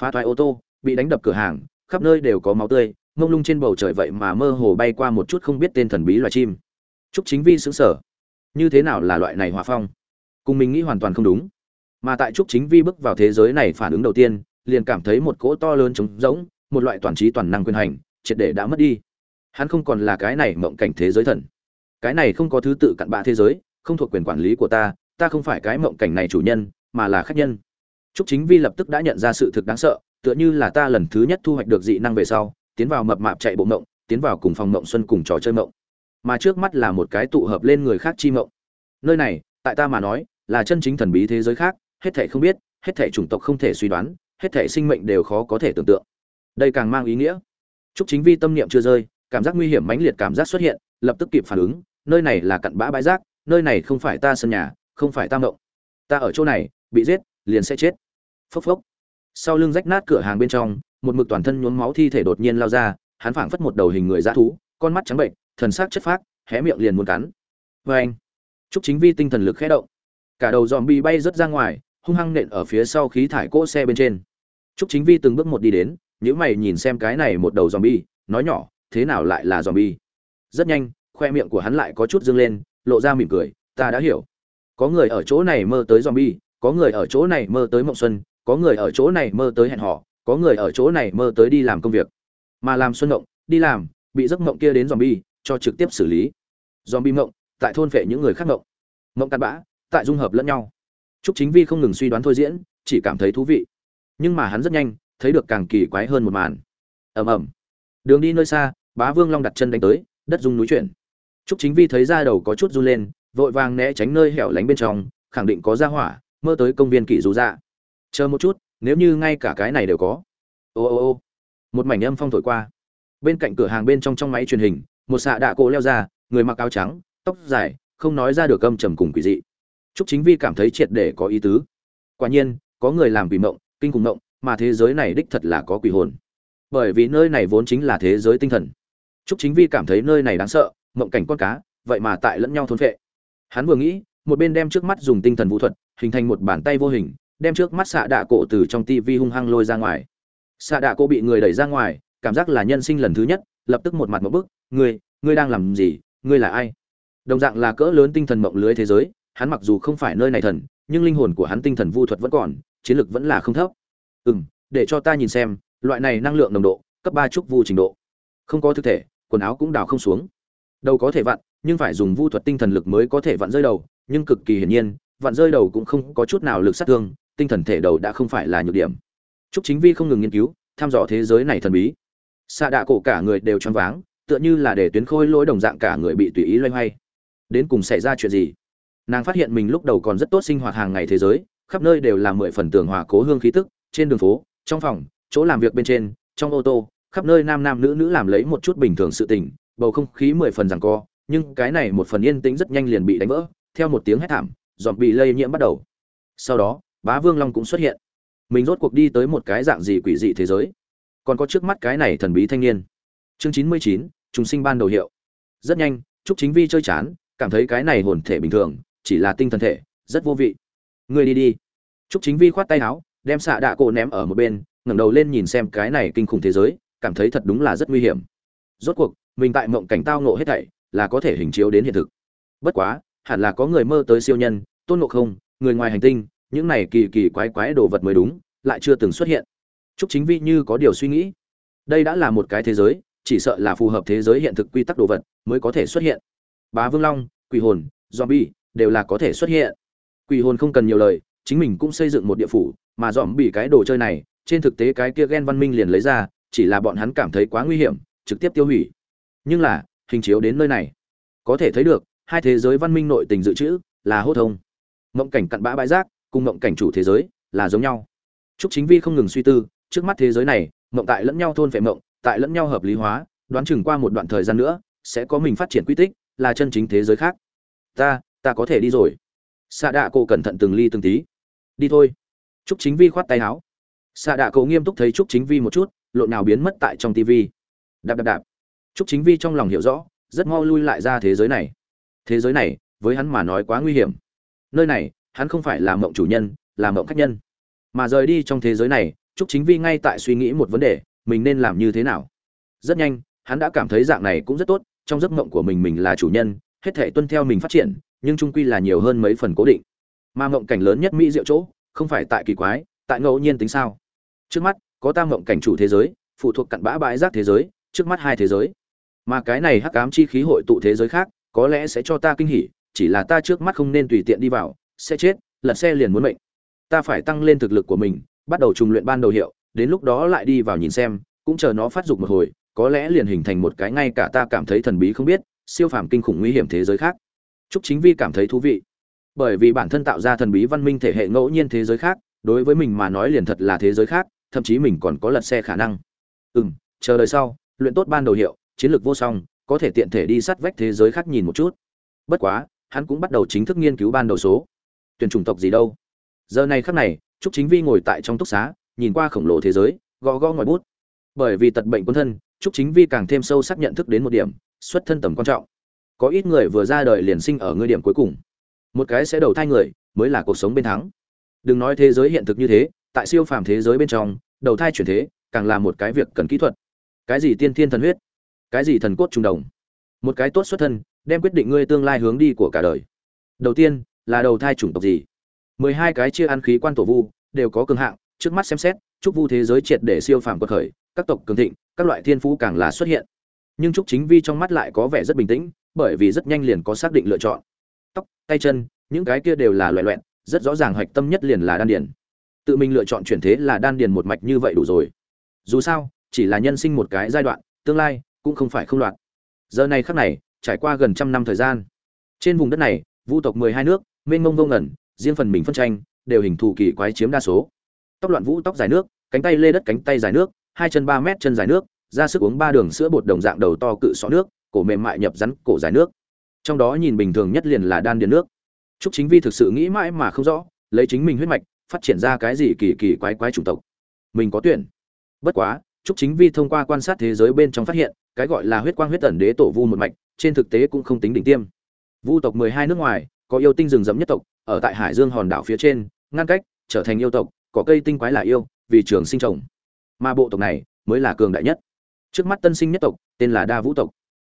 Phá thoái ô tô, bị đánh đập cửa hàng, khắp nơi đều có máu tươi, mông lung trên bầu trời vậy mà mơ hồ bay qua một chút không biết tên thần bí loài chim. Trúc chính vi xứng sở như thế nào là loại này hòa phong? Cùng mình nghĩ hoàn toàn không đúng. Mà tại trúc chính vi bước vào thế giới này phản ứng đầu tiên, liền cảm thấy một cỗ to lớn trống rỗng, một loại toàn trí toàn năng quyền hành, triệt để đã mất đi. Hắn không còn là cái này mộng cảnh thế giới thần. Cái này không có thứ tự cặn bạ thế giới, không thuộc quyền quản lý của ta ta không phải cái mộng cảnh này chủ nhân, mà là khách nhân. Trúc chính vi lập tức đã nhận ra sự thực đáng sợ, tựa như là ta lần thứ nhất thu hoạch được dị năng về sau, tiến vào mập mạp chạy bộ mộng, tiến vào cùng phòng mộng xuân cùng trò chơi mộng. Mà trước mắt là một cái tụ hợp lên người khác chi mộng. Nơi này, tại ta mà nói, là chân chính thần bí thế giới khác, hết thể không biết, hết thể chủng tộc không thể suy đoán, hết thể sinh mệnh đều khó có thể tưởng tượng. Đây càng mang ý nghĩa. Chúc chính vi tâm niệm chưa rơi, cảm giác nguy hiểm mãnh liệt cảm giác xuất hiện, lập tức kịp phản ứng, nơi này là cặn bã bãi rác, nơi này không phải ta sân nhà không phải tam động ta ở chỗ này bị giết liền sẽ chết. Phốc phốc. Sau lưng rách nát cửa hàng bên trong một mực toàn thân nhuốm máu thi thể đột nhiên lao ra hắn phảng phất một đầu hình người dã thú con mắt trắng bệnh thần sắc chất phác hé miệng liền muốn cắn. Vê anh chúc chính vi tinh thần lực khẽ động. Cả đầu dòm bi bay rớt ra ngoài hung hăng nện ở phía sau khí thải cỗ xe bên trên. Trúc Chính Vi từng bước một đi đến, nếu mày nhìn xem cái này một đầu zombie, nói nhỏ, thế nào lại là zombie? Rất nhanh, khoe miệng của hắn lại có chút dương lên, lộ ra mỉm cười, ta đã hiểu. Có người ở chỗ này mơ tới zombie, có người ở chỗ này mơ tới mộng xuân, có người ở chỗ này mơ tới hẹn hò, có người ở chỗ này mơ tới đi làm công việc. Mà làm xuân mộng, đi làm, bị giấc mộng kia đến zombie, cho trực tiếp xử lý. Zombie mộng, tại thôn phệ những người khác mộng. Mộng cặn bã, tại dung hợp lẫn nhau. Trúc Chính Vi không ngừng suy đoán thôi diễn, chỉ cảm thấy thú vị. Nhưng mà hắn rất nhanh, thấy được càng kỳ quái hơn một màn. Ầm ầm. Đường đi nơi xa, Bá Vương Long đặt chân đánh tới, đất rung núi chuyển. Trúc Chính Vi thấy ra đầu có chút run lên, vội vàng né tránh nơi hẻo lánh bên trong, khẳng định có ra hỏa, mơ tới công viên kỷ dù dạ. Chờ một chút, nếu như ngay cả cái này đều có. Ô ô ô. Một mảnh âm phong thổi qua. Bên cạnh cửa hàng bên trong trong máy truyền hình, một xạ đạ cổ leo ra, người mặc áo trắng, tóc dài, không nói ra được âm trầm cùng quỷ dị. Trúc Chính Vi cảm thấy triệt để có ý tứ. Quả nhiên, có người làm quỷ mộng, kinh khủng mộng, mà thế giới này đích thật là có quỷ hồn. Bởi vì nơi này vốn chính là thế giới tinh thần. Trúc Chính Vi cảm thấy nơi này đáng sợ, mộng cảnh con cá, vậy mà tại lẫn nhau thôn phệ. Hắn vừa nghĩ, một bên đem trước mắt dùng tinh thần vũ thuật, hình thành một bàn tay vô hình, đem trước mắt xạ đạ cổ từ trong tivi hung hăng lôi ra ngoài. Xạ đạ cổ bị người đẩy ra ngoài, cảm giác là nhân sinh lần thứ nhất, lập tức một mặt một bức, "Ngươi, ngươi đang làm gì? Ngươi là ai?" Đồng dạng là cỡ lớn tinh thần mộng lưới thế giới, hắn mặc dù không phải nơi này thần, nhưng linh hồn của hắn tinh thần vu thuật vẫn còn, chiến lực vẫn là không thấp. Ừm, để cho ta nhìn xem, loại này năng lượng nồng độ, cấp ba trúc vu trình độ. Không có thực thể, quần áo cũng đào không xuống. đâu có thể vặn, nhưng phải dùng vu thuật tinh thần lực mới có thể vặn rơi đầu, nhưng cực kỳ hiển nhiên, vặn rơi đầu cũng không có chút nào lực sát thương, tinh thần thể đầu đã không phải là nhược điểm. Trúc Chính Vi không ngừng nghiên cứu, thăm dò thế giới này thần bí. xạ đạ cổ cả người đều choáng váng, tựa như là để tuyến khôi lỗi đồng dạng cả người bị tùy ý loay hoay. Đến cùng xảy ra chuyện gì? nàng phát hiện mình lúc đầu còn rất tốt sinh hoạt hàng ngày thế giới khắp nơi đều là mười phần tường hòa cố hương khí tức trên đường phố trong phòng chỗ làm việc bên trên trong ô tô khắp nơi nam nam nữ nữ làm lấy một chút bình thường sự tình bầu không khí mười phần rằng co nhưng cái này một phần yên tĩnh rất nhanh liền bị đánh vỡ, theo một tiếng hét thảm dọn bị lây nhiễm bắt đầu. Sau đó, bá vương long cũng xuất hiện. Mình rốt cuộc đi tới một cái dạng gì quỷ dị thế giới? Còn có trước mắt cái này thần bí thanh niên. Chương chín mươi chín chúng sinh ban đầu hiệu. Rất nhanh, trúc chính vi chơi chán, cảm thấy cái này hồn thể bình thường, chỉ là tinh thần thể, rất vô vị. Ngươi đi đi. Trúc chính vi khoát tay áo, đem xạ đạ cổ ném ở một bên, ngẩng đầu lên nhìn xem cái này kinh khủng thế giới, cảm thấy thật đúng là rất nguy hiểm. Rốt cuộc, mình tại mộng cảnh tao nộ hết thảy là có thể hình chiếu đến hiện thực bất quá hẳn là có người mơ tới siêu nhân tôn ngộ không người ngoài hành tinh những này kỳ kỳ quái quái đồ vật mới đúng lại chưa từng xuất hiện Trúc Chính Vi như có điều suy nghĩ. Đây đã là một cái thế giới, chỉ sợ là phù hợp thế giới hiện thực quy tắc đồ vật mới có thể xuất hiện. Bá Vương Long, Quỷ Hồn, Zombie đều là có thể xuất hiện. Quỷ Hồn không cần nhiều lời, chính mình cũng xây dựng một địa phủ, mà Zombie cái đồ chơi này, trên thực tế cái kia gen văn minh liền lấy ra, chỉ là bọn hắn cảm thấy quá nguy hiểm, trực tiếp tiêu hủy. Nhưng là, hình chiếu đến nơi này, có thể thấy được, hai thế giới văn minh nội tình dự trữ là hô thông. Mộng cảnh cặn bã bãi rác, cùng mộng cảnh chủ thế giới là giống nhau. Trúc Chính Vi không ngừng suy tư, trước mắt thế giới này mộng tại lẫn nhau thôn phệ mộng tại lẫn nhau hợp lý hóa đoán chừng qua một đoạn thời gian nữa sẽ có mình phát triển quy tích là chân chính thế giới khác. Ta ta có thể đi rồi. Xạ đạ cổ cẩn thận từng ly từng tí. Đi thôi. Trúc chính vi khoát tay áo. Xạ đạ cổ nghiêm túc thấy trúc chính vi một chút lộn nào biến mất tại trong tivi. Đạp đạp đạp trúc chính vi trong lòng hiểu rõ rất mau lui lại ra thế giới này thế giới này với hắn mà nói quá nguy hiểm nơi này hắn không phải là mộng chủ nhân là mộng khách nhân mà rời đi trong thế giới này Trúc Chính Vi ngay tại suy nghĩ một vấn đề, mình nên làm như thế nào. Rất nhanh, hắn đã cảm thấy dạng này cũng rất tốt, trong giấc mộng của mình mình là chủ nhân, hết thảy tuân theo mình phát triển, nhưng trung quy là nhiều hơn mấy phần cố định. Mà mộng cảnh lớn nhất mỹ diệu chỗ, không phải tại kỳ quái, tại ngẫu nhiên tính sao? Trước mắt, có tam mộng cảnh chủ thế giới, phụ thuộc cặn bã bãi rác thế giới, trước mắt hai thế giới. Mà cái này hắc ám chi khí hội tụ thế giới khác, có lẽ sẽ cho ta kinh hỉ, chỉ là ta trước mắt không nên tùy tiện đi vào, sẽ chết, lật xe liền muốn mệnh. Ta phải tăng lên thực lực của mình, bắt đầu trùng luyện ban đầu hiệu, đến lúc đó lại đi vào nhìn xem, cũng chờ nó phát dục một hồi, có lẽ liền hình thành một cái ngay cả ta cảm thấy thần bí không biết, siêu phàm kinh khủng nguy hiểm thế giới khác. Trúc Chính Vi cảm thấy thú vị. Bởi vì bản thân tạo ra thần bí văn minh thể hệ ngẫu nhiên thế giới khác, đối với mình mà nói liền thật là thế giới khác, thậm chí mình còn có lật xe khả năng. Ừm, chờ đời sau, luyện tốt ban đầu hiệu, chiến lược vô song, có thể tiện thể đi sát vách thế giới khác nhìn một chút. Bất quá, hắn cũng bắt đầu chính thức nghiên cứu ban đầu số. Tuyển chủng tộc gì đâu? Giờ này khắc này, Trúc Chính Vi ngồi tại trong túc xá, nhìn qua khổng lồ thế giới, gõ gõ ngòi bút. Bởi vì tật bệnh quân thân, Trúc Chính Vi càng thêm sâu sắc nhận thức đến một điểm, xuất thân tầm quan trọng. Có ít người vừa ra đời liền sinh ở ngươi điểm cuối cùng. Một cái sẽ đầu thai người, mới là cuộc sống bên thắng. Đừng nói thế giới hiện thực như thế, tại siêu phàm thế giới bên trong, đầu thai chuyển thế, càng là một cái việc cần kỹ thuật. Cái gì tiên thiên thần huyết, cái gì thần cốt trung đồng. Một cái tốt xuất thân, đem quyết định ngươi tương lai hướng đi của cả đời. Đầu tiên, là đầu thai chủng tộc gì? mười hai cái chia ăn khí quan tổ vu đều có cường hạng trước mắt xem xét trúc vu thế giới triệt để siêu phàm quật khởi các tộc cường thịnh các loại thiên phú càng là xuất hiện nhưng trúc chính vi trong mắt lại có vẻ rất bình tĩnh bởi vì rất nhanh liền có xác định lựa chọn tóc tay chân những cái kia đều là loại loẹn rất rõ ràng hoạch tâm nhất liền là đan điền tự mình lựa chọn chuyển thế là đan điền một mạch như vậy đủ rồi dù sao chỉ là nhân sinh một cái giai đoạn tương lai cũng không phải không loạt giờ này khắc này trải qua gần trăm năm thời gian trên vùng đất này vu tộc mười hai nước mênh mông vô ngẩn riêng phần mình phân tranh đều hình thù kỳ quái chiếm đa số tóc loạn vũ tóc dài nước cánh tay lê đất cánh tay dài nước hai chân ba mét chân dài nước ra sức uống ba đường sữa bột đồng dạng đầu to cự xó nước cổ mềm mại nhập rắn cổ dài nước trong đó nhìn bình thường nhất liền là đan điền nước Trúc Chính Vi thực sự nghĩ mãi mà không rõ, lấy chính mình huyết mạch, phát triển ra cái gì kỳ kỳ quái quái chủng tộc. Mình có tuyển. Bất quá, Trúc Chính Vi thông qua quan sát thế giới bên trong phát hiện, cái gọi là huyết quang huyết tẩn đế tổ vu một mạch, trên thực tế cũng không tính đỉnh tiêm. Vu tộc 12 nước ngoài, có yêu tinh rừng rậm nhất tộc, ở tại Hải Dương hòn đảo phía trên, ngăn cách, trở thành yêu tộc, có cây tinh quái là yêu, vì trường sinh trồng. Mà bộ tộc này mới là cường đại nhất. Trước mắt tân sinh nhất tộc, tên là Đa Vũ tộc.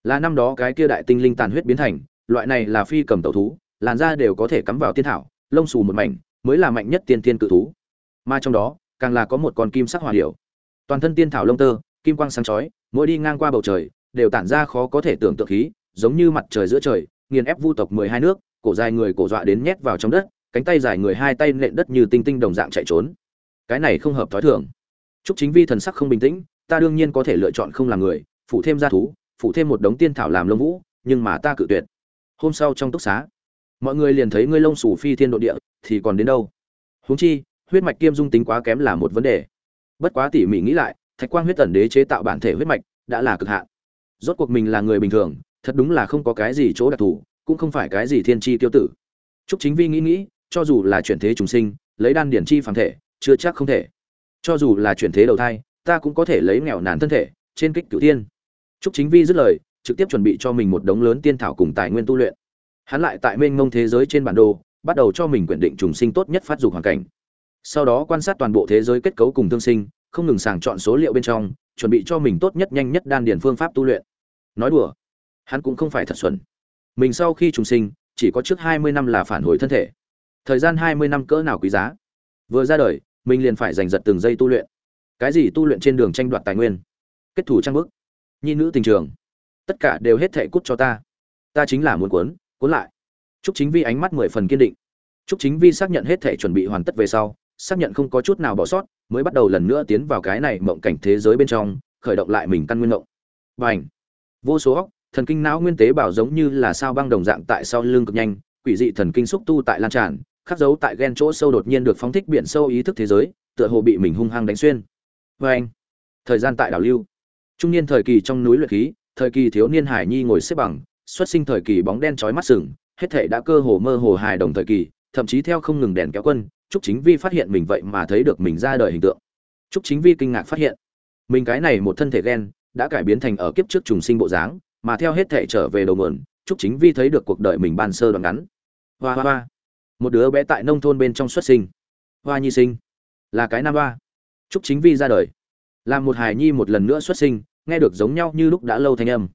Là năm đó cái kia đại tinh linh tàn huyết biến thành, loại này là phi cầm tẩu thú, làn da đều có thể cắm vào tiên thảo, lông xù một mảnh, mới là mạnh nhất tiên tiên cự thú. Mà trong đó, càng là có một con kim sắc hỏa điểu. Toàn thân tiên thảo lông tơ, kim quang sáng chói, mỗi đi ngang qua bầu trời, đều tản ra khó có thể tưởng tượng khí, giống như mặt trời giữa trời, nghiền ép vu tộc 12 nước, cổ dài người cổ dọa đến nhét vào trong đất cánh tay dài người hai tay nện đất như tinh tinh đồng dạng chạy trốn. Cái này không hợp thói thường. Chúc chính vi thần sắc không bình tĩnh ta đương nhiên có thể lựa chọn không làm người phụ thêm gia thú phụ thêm một đống tiên thảo làm lông vũ nhưng mà ta cự tuyệt. Hôm sau trong túc xá mọi người liền thấy ngươi lông xù phi thiên độ địa thì còn đến đâu? Huống chi huyết mạch kiêm dung tính quá kém là một vấn đề bất quá tỉ mỉ nghĩ lại, thạch quang huyết tần đế chế tạo bản thể huyết mạch đã là cực hạn. Rốt cuộc mình là người bình thường, thật đúng là không có cái gì chỗ đặc thù, cũng không phải cái gì thiên chi tiêu tử. Trúc chính vi nghĩ nghĩ, cho dù là chuyển thế trùng sinh, lấy đan điển chi phản thể, chưa chắc không thể. Cho dù là chuyển thế đầu thai, ta cũng có thể lấy nghèo nàn thân thể, trên kích cửu tiên trúc chính vi dứt lời, trực tiếp chuẩn bị cho mình một đống lớn tiên thảo cùng tài nguyên tu luyện. Hắn lại tại mênh mông thế giới trên bản đồ, bắt đầu cho mình quyển định trùng sinh tốt nhất phát dục hoàn cảnh sau đó quan sát toàn bộ thế giới kết cấu cùng tương sinh không ngừng sàng chọn số liệu bên trong chuẩn bị cho mình tốt nhất nhanh nhất đan điền phương pháp tu luyện. Nói đùa hắn cũng không phải thật xuẩn. Mình sau khi trùng sinh chỉ có trước hai mươi năm là phản hồi thân thể. Thời gian hai mươi năm cỡ nào quý giá? Vừa ra đời mình liền phải giành giật từng giây tu luyện. Cái gì tu luyện trên đường tranh đoạt tài nguyên? Kết thủ trang bức. Nhi nữ tình trường. Tất cả đều hết thệ cút cho ta. Ta chính là muốn cuốn cuốn lại. Trúc Chính Vi ánh mắt mười phần kiên định. Trúc Chính Vi xác nhận hết thể chuẩn bị hoàn tất về sau, xác nhận không có chút nào bỏ sót, mới bắt đầu lần nữa tiến vào cái này mộng cảnh thế giới bên trong, khởi động lại mình căn nguyên mộng. Bành! Vô số óc, thần kinh não nguyên tế bào giống như là sao băng đồng dạng tại sau lưng cực nhanh, quỷ dị thần kinh xúc tu tại lan tràn, khắc dấu tại gen chỗ sâu đột nhiên được phóng thích biển sâu ý thức thế giới, tựa hồ bị mình hung hăng đánh xuyên. Bành! Thời gian tại đảo lưu. Trung niên thời kỳ trong núi luyện khí, thời kỳ thiếu niên hải nhi ngồi xếp bằng, xuất sinh thời kỳ bóng đen chói mắt sừng, hết thảy đã cơ hồ mơ hồ hài đồng thời kỳ, thậm chí theo không ngừng đèn kéo quân, Trúc Chính Vi phát hiện mình vậy mà thấy được mình ra đời hình tượng. Trúc Chính Vi kinh ngạc phát hiện, mình cái này một thân thể gen đã cải biến thành ở kiếp trước trùng sinh bộ dáng, mà theo hết thể trở về đầu nguồn, Trúc Chính Vi thấy được cuộc đời mình ban sơ đoạn ngắn. Hoa hoa hoa. Một đứa bé tại nông thôn bên trong xuất sinh. Hoa nhi sinh. Là cái nam hoa. Trúc Chính Vi ra đời. Làm một hài nhi một lần nữa xuất sinh, nghe được giống nhau như lúc đã lâu thanh âm.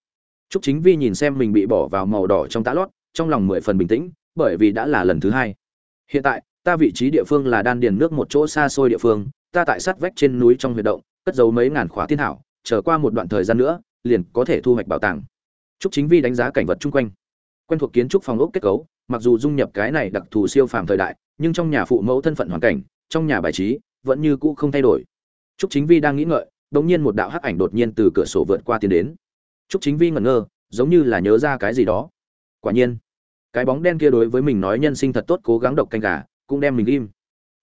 Trúc Chính Vi nhìn xem mình bị bỏ vào màu đỏ trong tã lót, trong lòng mười phần bình tĩnh, bởi vì đã là lần thứ hai. Hiện tại, ta vị trí địa phương là đan điền nước một chỗ xa xôi địa phương, ta tại sát vách trên núi trong huyệt động, cất giấu mấy ngàn khóa thiên thảo, chờ qua một đoạn thời gian nữa, liền có thể thu hoạch bảo tàng. Trúc Chính Vi đánh giá cảnh vật chung quanh. Quen thuộc kiến trúc phòng ốc kết cấu, mặc dù dung nhập cái này đặc thù siêu phàm thời đại, nhưng trong nhà phụ mẫu thân phận hoàn cảnh, trong nhà bài trí vẫn như cũ không thay đổi. Trúc Chính Vi đang nghĩ ngợi, đột nhiên một đạo hắc ảnh đột nhiên từ cửa sổ vượt qua tiến đến. Trúc Chính Vi ngẩn ngơ, giống như là nhớ ra cái gì đó quả nhiên cái bóng đen kia đối với mình nói nhân sinh thật tốt cố gắng độc canh gà cũng đem mình im.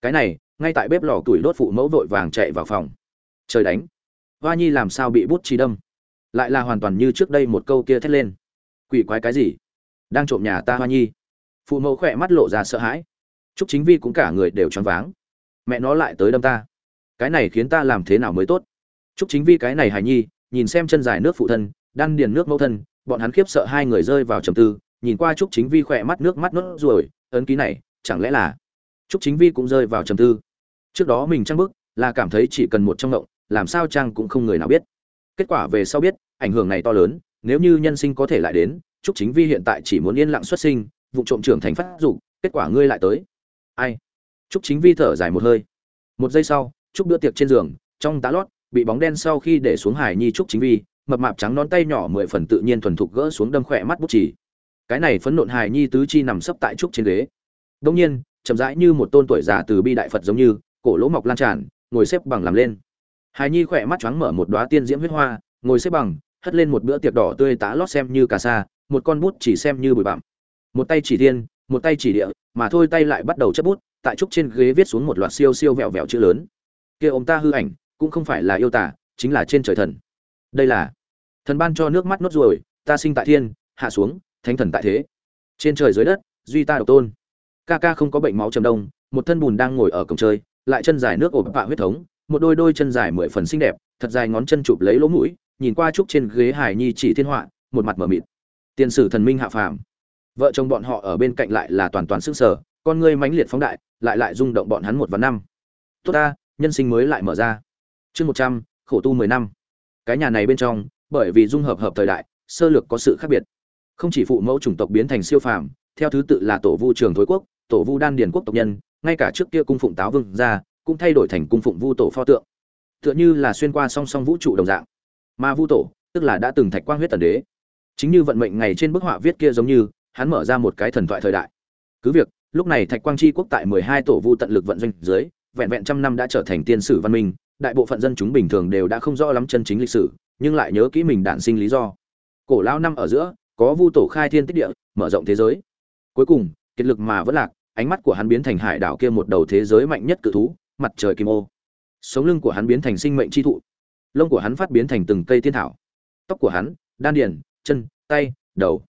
Cái này, ngay tại bếp lò tuổi đốt phụ mẫu vội vàng chạy vào phòng. Trời đánh. Hoa nhi làm sao bị bút chi đâm? Lại là hoàn toàn như trước đây một câu kia thét lên. Quỷ quái cái gì? Đang trộm nhà ta hoa nhi. Phụ mẫu khỏe mắt lộ ra sợ hãi. Chúc chính vi cũng cả người đều choáng váng. Mẹ nó lại tới đâm ta. Cái này khiến ta làm thế nào mới tốt? Chúc chính vi cái này hài nhi, nhìn xem chân dài nước phụ thân, đan điền nước mẫu thân, bọn hắn khiếp sợ hai người rơi vào trầm tư, nhìn qua trúc chính vi khỏe mắt nước mắt nốt ruồi, ấn ký này, chẳng lẽ là trúc chính vi cũng rơi vào trầm tư. Trước đó mình trang bức, là cảm thấy chỉ cần một trong ngộng, làm sao trang cũng không người nào biết. Kết quả về sau biết, ảnh hưởng này to lớn, nếu như nhân sinh có thể lại đến, trúc chính vi hiện tại chỉ muốn yên lặng xuất sinh, vụ trộm trưởng thành phát dục, kết quả ngươi lại tới. Ai? Trúc chính vi thở dài một hơi. Một giây sau, trúc bữa tiệc trên giường, trong tá lót, bị bóng đen sau khi để xuống hải nhi trúc chính vi, mập mạp trắng nón tay nhỏ mười phần tự nhiên thuần thục gỡ xuống đâm khỏe mắt bút chỉ cái này phấn nộn hài nhi tứ chi nằm sấp tại trúc trên ghế. Đương nhiên chậm rãi như một tôn tuổi già từ bi đại phật giống như, cổ lỗ mọc lan tràn, ngồi xếp bằng làm lên. Hài nhi khỏe mắt choáng mở một đoá tiên diễm huyết hoa, ngồi xếp bằng, hất lên một bữa tiệc đỏ tươi tá lót xem như cà sa, một con bút chỉ xem như bụi bặm. Một tay chỉ thiên, một tay chỉ địa, mà thôi tay lại bắt đầu chấp bút, tại trúc trên ghế viết xuống một loạt siêu siêu vẹo vẹo chữ lớn. Kia ông ta hư ảnh, cũng không phải là yêu tả chính là trên trời thần. Đây là thần ban cho nước mắt nốt ruồi, ta sinh tại thiên, hạ xuống, thánh thần tại thế. Trên trời dưới đất, duy ta độc tôn ca ca không có bệnh máu trầm đông, một thân bùn đang ngồi ở cổng chơi, lại chân dài nước ổ bạ huyết thống, một đôi đôi chân dài mười phần xinh đẹp, thật dài ngón chân chụp lấy lỗ mũi, nhìn qua trúc trên ghế hải nhi chỉ thiên họa, một mặt mở mịt. Tiền sử thần minh hạ phàm. Vợ chồng bọn họ ở bên cạnh lại là toàn toàn sức sở, con ngươi mãnh liệt phóng đại, lại lại rung động bọn hắn một và năm. Tốt ta, nhân sinh mới lại mở ra. Chương một trăm, khổ tu mười năm. Cái nhà này bên trong, bởi vì dung hợp hợp thời đại, sơ lược có sự khác biệt. Không chỉ phụ mẫu chủng tộc biến thành siêu phàm, theo thứ tự là tổ vu trường thối quốc tổ vu đan điền quốc tộc nhân, ngay cả trước kia cung phụng táo vương ra, cũng thay đổi thành cung phụng vu tổ pho tượng. Tựa như là xuyên qua song song vũ trụ đồng dạng. Mà vu tổ, tức là đã từng thạch quang huyết tần đế. Chính như vận mệnh ngày trên bức họa viết kia giống như, hắn mở ra một cái thần thoại thời đại. Cứ việc, lúc này thạch quang chi quốc tại mười hai tổ vu tận lực vận doanh dưới, vẹn vẹn trăm năm đã trở thành tiên sử văn minh, đại bộ phận dân chúng bình thường đều đã không rõ lắm chân chính lịch sử, nhưng lại nhớ kỹ mình đản sinh lý do. Cổ lao năm ở giữa, có vu tổ khai thiên tích địa, mở rộng thế giới. Cuối cùng, kiệt lực mà vẫn lạc ánh mắt của hắn biến thành hải đảo kia một đầu thế giới mạnh nhất cự thú, mặt trời kim ô. Sống lưng của hắn biến thành sinh mệnh chi thụ. Lông của hắn phát biến thành từng cây tiên thảo. Tóc của hắn, đan điền, chân, tay, đầu,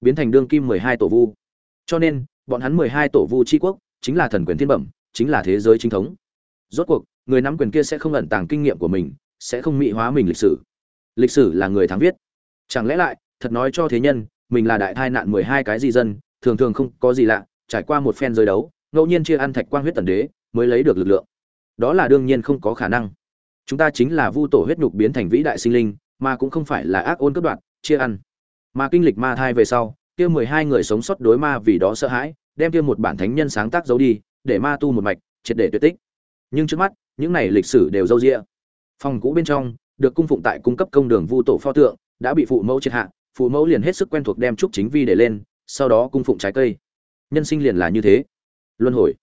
biến thành đương kim mười hai tổ vu. Cho nên, bọn hắn mười hai tổ vu chi quốc, chính là thần quyền thiên bẩm, chính là thế giới chính thống. Rốt cuộc, người nắm quyền kia sẽ không ẩn tàng kinh nghiệm của mình, sẽ không mỹ hóa mình lịch sử. Lịch sử là người thắng viết. Chẳng lẽ lại, thật nói cho thế nhân, mình là đại thai nạn mười hai cái gì dân, thường thường không có gì lạ trải qua một phen giới đấu, ngẫu nhiên chia ăn thạch quang huyết tần đế mới lấy được lực lượng. Đó là đương nhiên không có khả năng. Chúng ta chính là vu tổ huyết nhục biến thành vĩ đại sinh linh, mà cũng không phải là ác ôn cướp đoạt, chia ăn. Mà kinh lịch ma thai về sau, kia mười hai người sống sót đối ma vì đó sợ hãi, đem kia một bản thánh nhân sáng tác giấu đi, để ma tu một mạch, triệt để tuyệt tích. Nhưng trước mắt, những này lịch sử đều dâu dịa. Phòng cũ bên trong, được cung phụng tại cung cấp công đường vu tổ pho tượng, đã bị phụ mẫu triệt hạ, phụ mẫu liền hết sức quen thuộc đem trúc chính vi để lên, sau đó cung phụng trái cây nhân sinh liền là như thế. Luân hồi.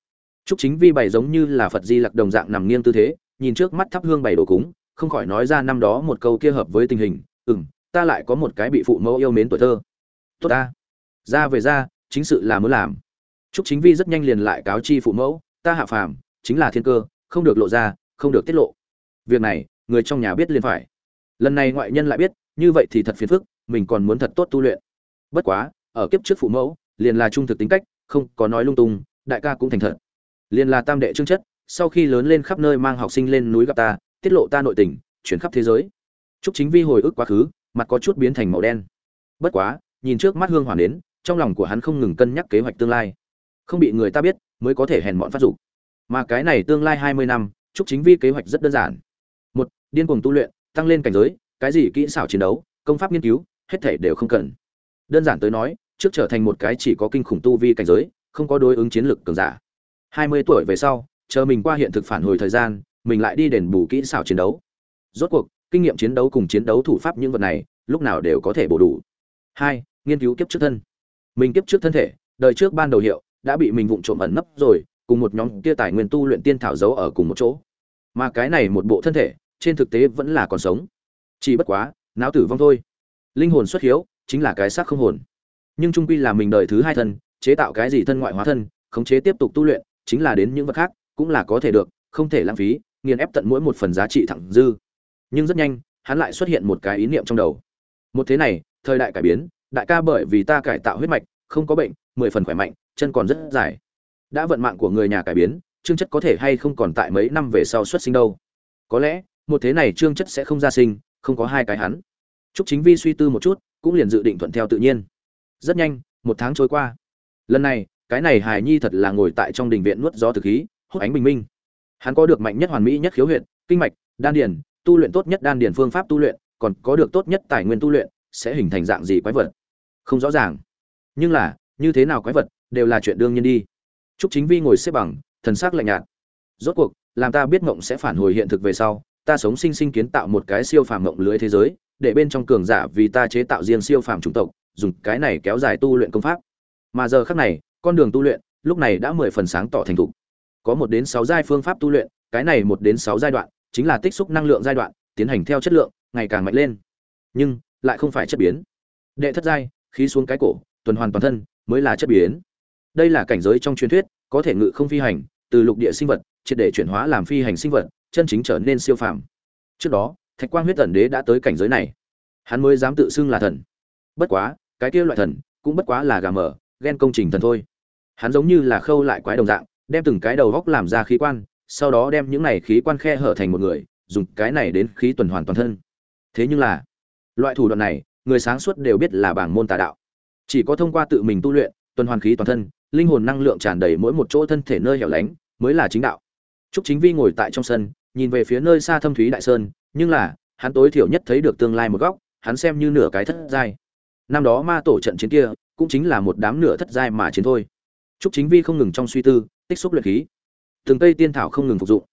Trúc chính vi bày giống như là phật di lặc đồng dạng nằm nghiêng tư thế, nhìn trước mắt thắp hương bày đồ cúng, không khỏi nói ra năm đó một câu kia hợp với tình hình ừ m ta lại có một cái bị phụ mẫu yêu mến tuổi thơ. Tốt ta. Ra về ra, chính sự là muốn làm. Trúc chính vi rất nhanh liền lại cáo chi phụ mẫu, ta hạ phàm, chính là thiên cơ, không được lộ ra, không được tiết lộ. Việc này, người trong nhà biết liền phải. Lần này ngoại nhân lại biết, như vậy thì thật phiền phức, mình còn muốn thật tốt tu luyện. Bất quá, ở kiếp trước phụ mẫu, liền là trung thực tính cách không có nói lung tung đại ca cũng thành thật liền là tam đệ trương chất sau khi lớn lên khắp nơi mang học sinh lên núi gặp ta tiết lộ ta nội tình chuyển khắp thế giới Trúc Chính Vi hồi ức quá khứ, mặt có chút biến thành màu đen. Bất quá, nhìn trước mắt hương hỏa đến, trong lòng của hắn không ngừng cân nhắc kế hoạch tương lai. Không bị người ta biết, mới có thể hèn mọn phát dục. Mà cái này tương lai 20 năm, Trúc Chính Vi kế hoạch rất đơn giản. Một, điên cuồng tu luyện, tăng lên cảnh giới, cái gì kỹ xảo chiến đấu, công pháp nghiên cứu, hết thảy đều không cần. Đơn giản tới nói, trước trở thành một cái chỉ có kinh khủng tu vi cảnh giới, không có đối ứng chiến lực cường giả. 20 tuổi về sau, chờ mình qua hiện thực phản hồi thời gian, mình lại đi đền bù kỹ xảo chiến đấu. Rốt cuộc, kinh nghiệm chiến đấu cùng chiến đấu thủ pháp những vật này, lúc nào đều có thể bổ đủ. Hai, nghiên cứu kiếp trước thân. Mình kiếp trước thân thể, đời trước ban đầu hiệu đã bị mình vụng trộm ẩn nấp rồi, cùng một nhóm kia tài nguyên tu luyện tiên thảo giấu ở cùng một chỗ. Mà cái này một bộ thân thể, trên thực tế vẫn là còn sống. Chỉ bất quá, não tử vong thôi. Linh hồn xuất hiếu, chính là cái xác không hồn. Nhưng trung quy là mình đời thứ hai thân, chế tạo cái gì thân ngoại hóa thân, khống chế tiếp tục tu luyện, chính là đến những vật khác, cũng là có thể được, không thể lãng phí, nghiền ép tận mỗi một phần giá trị thẳng dư. Nhưng rất nhanh, hắn lại xuất hiện một cái ý niệm trong đầu. Một thế này, thời đại cải biến, đại ca bởi vì ta cải tạo huyết mạch, không có bệnh, mười phần khỏe mạnh, chân còn rất dài. Đã vận mạng của người nhà cải biến, trương chất có thể hay không còn tại mấy năm về sau xuất sinh đâu. Có lẽ, một thế này trương chất sẽ không ra sinh, không có hai cái hắn. Trúc Chính Vi suy tư một chút, cũng liền dự định thuận theo tự nhiên. Rất nhanh, một tháng trôi qua. Lần này, cái này hài nhi thật là ngồi tại trong đình viện nuốt gió thực khí hút ánh bình minh hắn có được mạnh nhất hoàn mỹ nhất khiếu huyện kinh mạch đan điền tu luyện tốt nhất đan điền phương pháp tu luyện còn có được tốt nhất tài nguyên tu luyện sẽ hình thành dạng gì quái vật không rõ ràng nhưng là như thế nào quái vật đều là chuyện đương nhiên đi Trúc Chính Vi ngồi xếp bằng, thần sắc lạnh nhạt. Rốt cuộc, làm ta biết mộng sẽ phản hồi hiện thực về sau, ta sống sinh sinh kiến tạo một cái siêu phàm mộng lưới thế giới, để bên trong cường giả vì ta chế tạo riêng siêu phàm chủng tộc, dùng cái này kéo dài tu luyện công pháp. Mà giờ khắc này, con đường tu luyện lúc này đã mười phần sáng tỏ thành thục. Có một đến sáu giai phương pháp tu luyện cái này một đến sáu giai đoạn chính là tích xúc năng lượng giai đoạn tiến hành theo chất lượng ngày càng mạnh lên. Nhưng lại không phải chất biến. Đệ thất giai khí xuống cái cổ tuần hoàn toàn thân mới là chất biến. Đây là cảnh giới trong truyền thuyết có thể ngự không phi hành từ lục địa sinh vật triệt để chuyển hóa làm phi hành sinh vật chân chính trở nên siêu phàm. Trước đó thạch quang huyết tần đế đã tới cảnh giới này. Hắn mới dám tự xưng là thần. Bất quá cái kia loại thần cũng bất quá là gà mở ghen công trình thần thôi. Hắn giống như là khâu lại quái đồng dạng đem từng cái đầu góc làm ra khí quan sau đó đem những này khí quan khe hở thành một người dùng cái này đến khí tuần hoàn toàn thân. Thế nhưng là loại thủ đoạn này người sáng suốt đều biết là bảng môn tà đạo. Chỉ có thông qua tự mình tu luyện tuần hoàn khí toàn thân linh hồn năng lượng tràn đầy mỗi một chỗ thân thể nơi hẻo lánh mới là chính đạo. Trúc Chính Vi ngồi tại trong sân, nhìn về phía nơi xa thâm thúy đại sơn, nhưng là, hắn tối thiểu nhất thấy được tương lai một góc, hắn xem như nửa cái thất giai. Năm đó ma tổ trận chiến kia, cũng chính là một đám nửa thất giai mà chiến thôi. Trúc Chính Vi không ngừng trong suy tư, tích xúc luyện khí. Từng cây tiên thảo không ngừng phục dụng.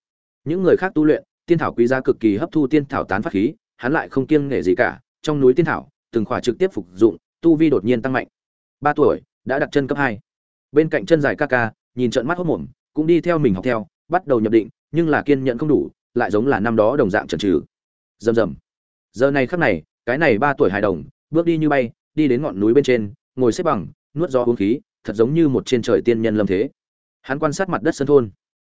Những người khác tu luyện, tiên thảo quý giá cực kỳ hấp thu tiên thảo tán phát khí, hắn lại không kiêng nể gì cả, trong núi tiên thảo, từng khỏa trực tiếp phục dụng, tu vi đột nhiên tăng mạnh. Ba tuổi, đã đặt chân cấp hai. Bên cạnh chân dài ca ca, nhìn trợn mắt hốt mồm, cũng đi theo mình học theo, bắt đầu nhập định, nhưng là kiên nhẫn không đủ, lại giống là năm đó đồng dạng trận trừ. Rầm rầm. Giờ này khắc này, cái này ba tuổi hài đồng, bước đi như bay, đi đến ngọn núi bên trên, ngồi xếp bằng nuốt gió uống khí thật giống như một trên trời tiên nhân lâm thế. Hắn quan sát mặt đất sân thôn.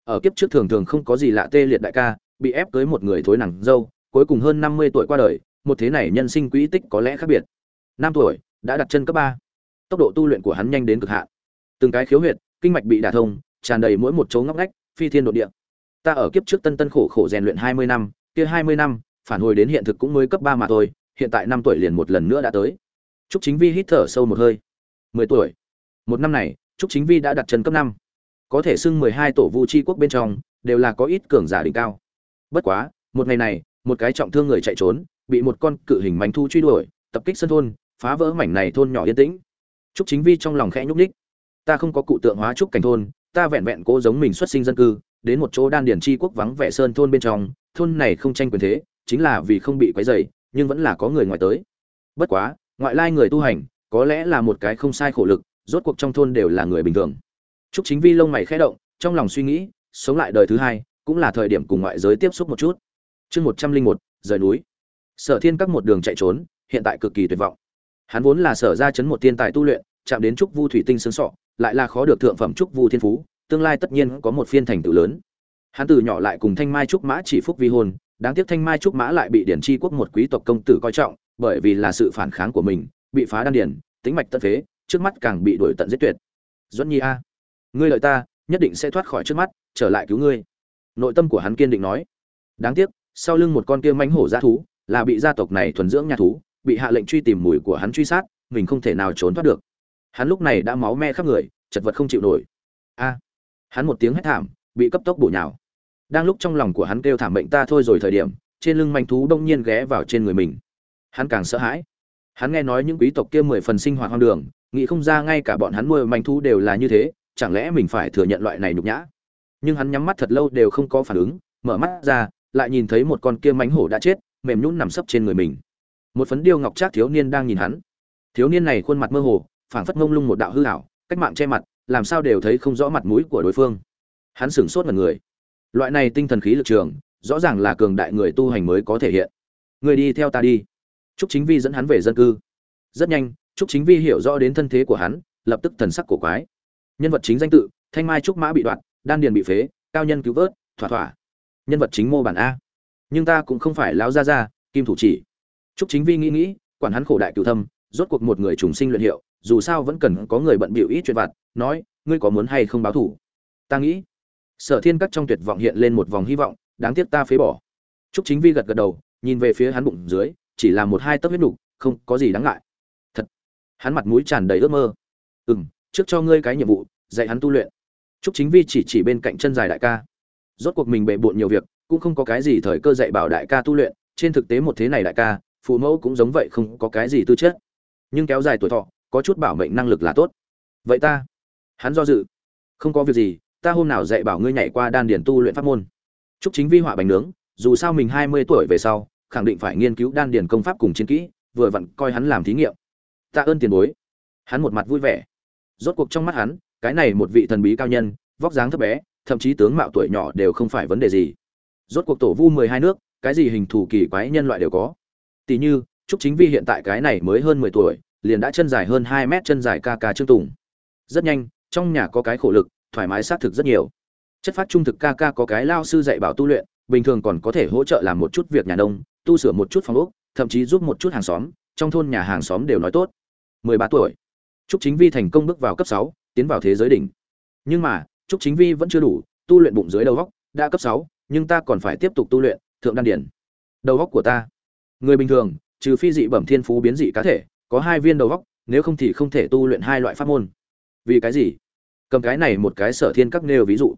Ở kiếp trước thường thường không có gì lạ tê liệt đại ca bị ép cưới một người thối nặng dâu cuối cùng hơn năm mươi tuổi qua đời một thế này nhân sinh quỹ tích có lẽ khác biệt. Năm tuổi đã đặt chân cấp ba. Tốc độ tu luyện của hắn nhanh đến cực hạn. Từng cái khiếu huyệt kinh mạch bị đả thông tràn đầy mỗi một chỗ ngóc ngách phi thiên độ địa. Ta ở kiếp trước tân tân khổ khổ rèn luyện hai mươi năm kia hai mươi năm phản hồi đến hiện thực cũng mới cấp ba mà thôi hiện tại năm tuổi liền một lần nữa đã tới trúc chính vi hít thở sâu một hơi. Mười tuổi. Một năm này, trúc chính vi đã đặt chân cấp năm. Có thể xưng mười hai tổ vu chi quốc bên trong, đều là có ít cường giả đỉnh cao. Bất quá, một ngày này, một cái trọng thương người chạy trốn, bị một con cự hình manh thu truy đuổi, tập kích sân thôn, phá vỡ mảnh này thôn nhỏ yên tĩnh. Trúc chính vi trong lòng khẽ nhúc nhích. ta không có cụ tượng hóa trúc cảnh thôn, ta vẹn vẹn cố giống mình xuất sinh dân cư, đến một chỗ đan điển chi quốc vắng vẻ sơn thôn bên trong, thôn này không tranh quyền thế, chính là vì không bị quấy rầy, nhưng vẫn là có người ngoài tới. Bất quá ngoại lai người tu hành, có lẽ là một cái không sai khổ lực, rốt cuộc trong thôn đều là người bình thường. Trúc chính vi lông mày khẽ động, trong lòng suy nghĩ, sống lại đời thứ hai, cũng là thời điểm cùng ngoại giới tiếp xúc một chút. Chương một trăm linh một, rời núi. Sở thiên các một đường chạy trốn, hiện tại cực kỳ tuyệt vọng. Hắn vốn là sở ra chấn một thiên tài tu luyện, chạm đến trúc vu thủy tinh sướng sọ, lại là khó được thượng phẩm trúc vu thiên phú, tương lai tất nhiên có một phiên thành tựu lớn. Hắn từ nhỏ lại cùng thanh mai trúc mã chỉ phúc vi hôn đáng tiếc thanh mai trúc mã lại bị điển tri quốc một quý tộc công tử coi trọng, bởi vì là sự phản kháng của mình, bị phá đan điển, tính mạch tận phế, trước mắt càng bị đuổi tận giết tuyệt. Duẫn nhi a, ngươi lợi ta, nhất định sẽ thoát khỏi trước mắt, trở lại cứu ngươi. Nội tâm của hắn kiên định nói. Đáng tiếc, sau lưng một con kia mãnh hổ g thú, là bị gia tộc này thuần dưỡng nhà thú, bị hạ lệnh truy tìm mùi của hắn truy sát, mình không thể nào trốn thoát được. Hắn lúc này đã máu me khắp người, chật vật không chịu nổi. A, hắn một tiếng hét thảm, bị cấp tốc bổ nhào đang lúc trong lòng của hắn kêu thảm bệnh ta thôi rồi thời điểm, trên lưng manh thú đông nhiên ghé vào trên người mình. Hắn càng sợ hãi. Hắn nghe nói những quý tộc kia mười phần sinh hoạt hoang đường, nghĩ không ra ngay cả bọn hắn nuôi manh thú đều là như thế, chẳng lẽ mình phải thừa nhận loại này nhục nhã? Nhưng hắn nhắm mắt thật lâu đều không có phản ứng, mở mắt ra, lại nhìn thấy một con kia mánh hổ đã chết, mềm nhũn nằm sấp trên người mình. Một phấn điêu ngọc trác thiếu niên đang nhìn hắn. Thiếu niên này khuôn mặt mơ hồ, phảng phất mông lung một đạo hư ảo, cách mạng che mặt, làm sao đều thấy không rõ mặt mũi của đối phương. Hắn sửng sốt mật người loại này tinh thần khí lực trường, rõ ràng là cường đại người tu hành mới có thể hiện. Người đi theo ta đi. Trúc chính vi dẫn hắn về dân cư. Rất nhanh, trúc chính vi hiểu rõ đến thân thế của hắn, lập tức thần sắc cổ quái. Nhân vật chính danh tự, thanh mai trúc mã bị đoạn đan điền bị phế, cao nhân cứu vớt, thỏa thỏa. Nhân vật chính mô bản a. Nhưng ta cũng không phải lão gia gia, kim thủ chỉ. Trúc chính vi nghĩ nghĩ, quản hắn khổ đại cựu thâm, rốt cuộc một người trùng sinh luyện hiệu, dù sao vẫn cần có người bận bịu ít chuyện vặt, nói, ngươi có muốn hay không báo thủ? Ta nghĩ sở thiên các trong tuyệt vọng hiện lên một vòng hy vọng, đáng tiếc ta phế bỏ. Trúc chính vi gật gật đầu, nhìn về phía hắn bụng dưới, chỉ là một hai tấc huyết nục, không có gì đáng ngại. Thật, hắn mặt mũi tràn đầy ước mơ. Ừ m trước cho ngươi cái nhiệm vụ, dạy hắn tu luyện. Trúc chính vi chỉ chỉ bên cạnh chân dài đại ca. Rốt cuộc mình bệ bộn nhiều việc, cũng không có cái gì thời cơ dạy bảo đại ca tu luyện, trên thực tế một thế này đại ca, phụ mẫu cũng giống vậy không có cái gì tư chất. Nhưng kéo dài tuổi thọ, có chút bảo mệnh năng lực là tốt. Vậy ta, hắn do dự. Không có việc gì ta hôm nào dạy bảo ngươi nhảy qua đan điền tu luyện pháp môn. Chúc chính vi họa bánh nướng, dù sao mình hai mươi tuổi về sau, khẳng định phải nghiên cứu đan điền công pháp cùng chiến kỹ, vừa vặn coi hắn làm thí nghiệm. Ta ơn tiền bối. Hắn một mặt vui vẻ. Rốt cuộc trong mắt hắn, cái này một vị thần bí cao nhân, vóc dáng thấp bé, thậm chí tướng mạo tuổi nhỏ đều không phải vấn đề gì. Rốt cuộc tổ vu mười hai nước, cái gì hình thù kỳ quái nhân loại đều có. Tỷ như, trúc chính vi hiện tại cái này mới hơn mười tuổi, liền đã chân dài hơn hai mét chân dài ca ca trương tùng. Rất nhanh, trong nhà có cái khổ lực thoải mái xác thực rất nhiều. Chất phát trung thực ca ca có cái lao sư dạy bảo tu luyện, bình thường còn có thể hỗ trợ làm một chút việc nhà nông, tu sửa một chút phòng ốc, thậm chí giúp một chút hàng xóm, trong thôn nhà hàng xóm đều nói tốt. Mười ba tuổi, trúc chính vi thành công bước vào cấp sáu, tiến vào thế giới đỉnh. Nhưng mà, trúc chính vi vẫn chưa đủ, tu luyện bụng dưới đầu góc, đã cấp sáu, nhưng ta còn phải tiếp tục tu luyện, thượng đan điển. Đầu góc của ta. Người bình thường, trừ phi dị bẩm thiên phú biến dị cá thể, có hai viên đầu góc, nếu không thì không thể tu luyện hai loại pháp môn. Vì cái gì? Cầm cái này một cái sở thiên các nêu ví dụ.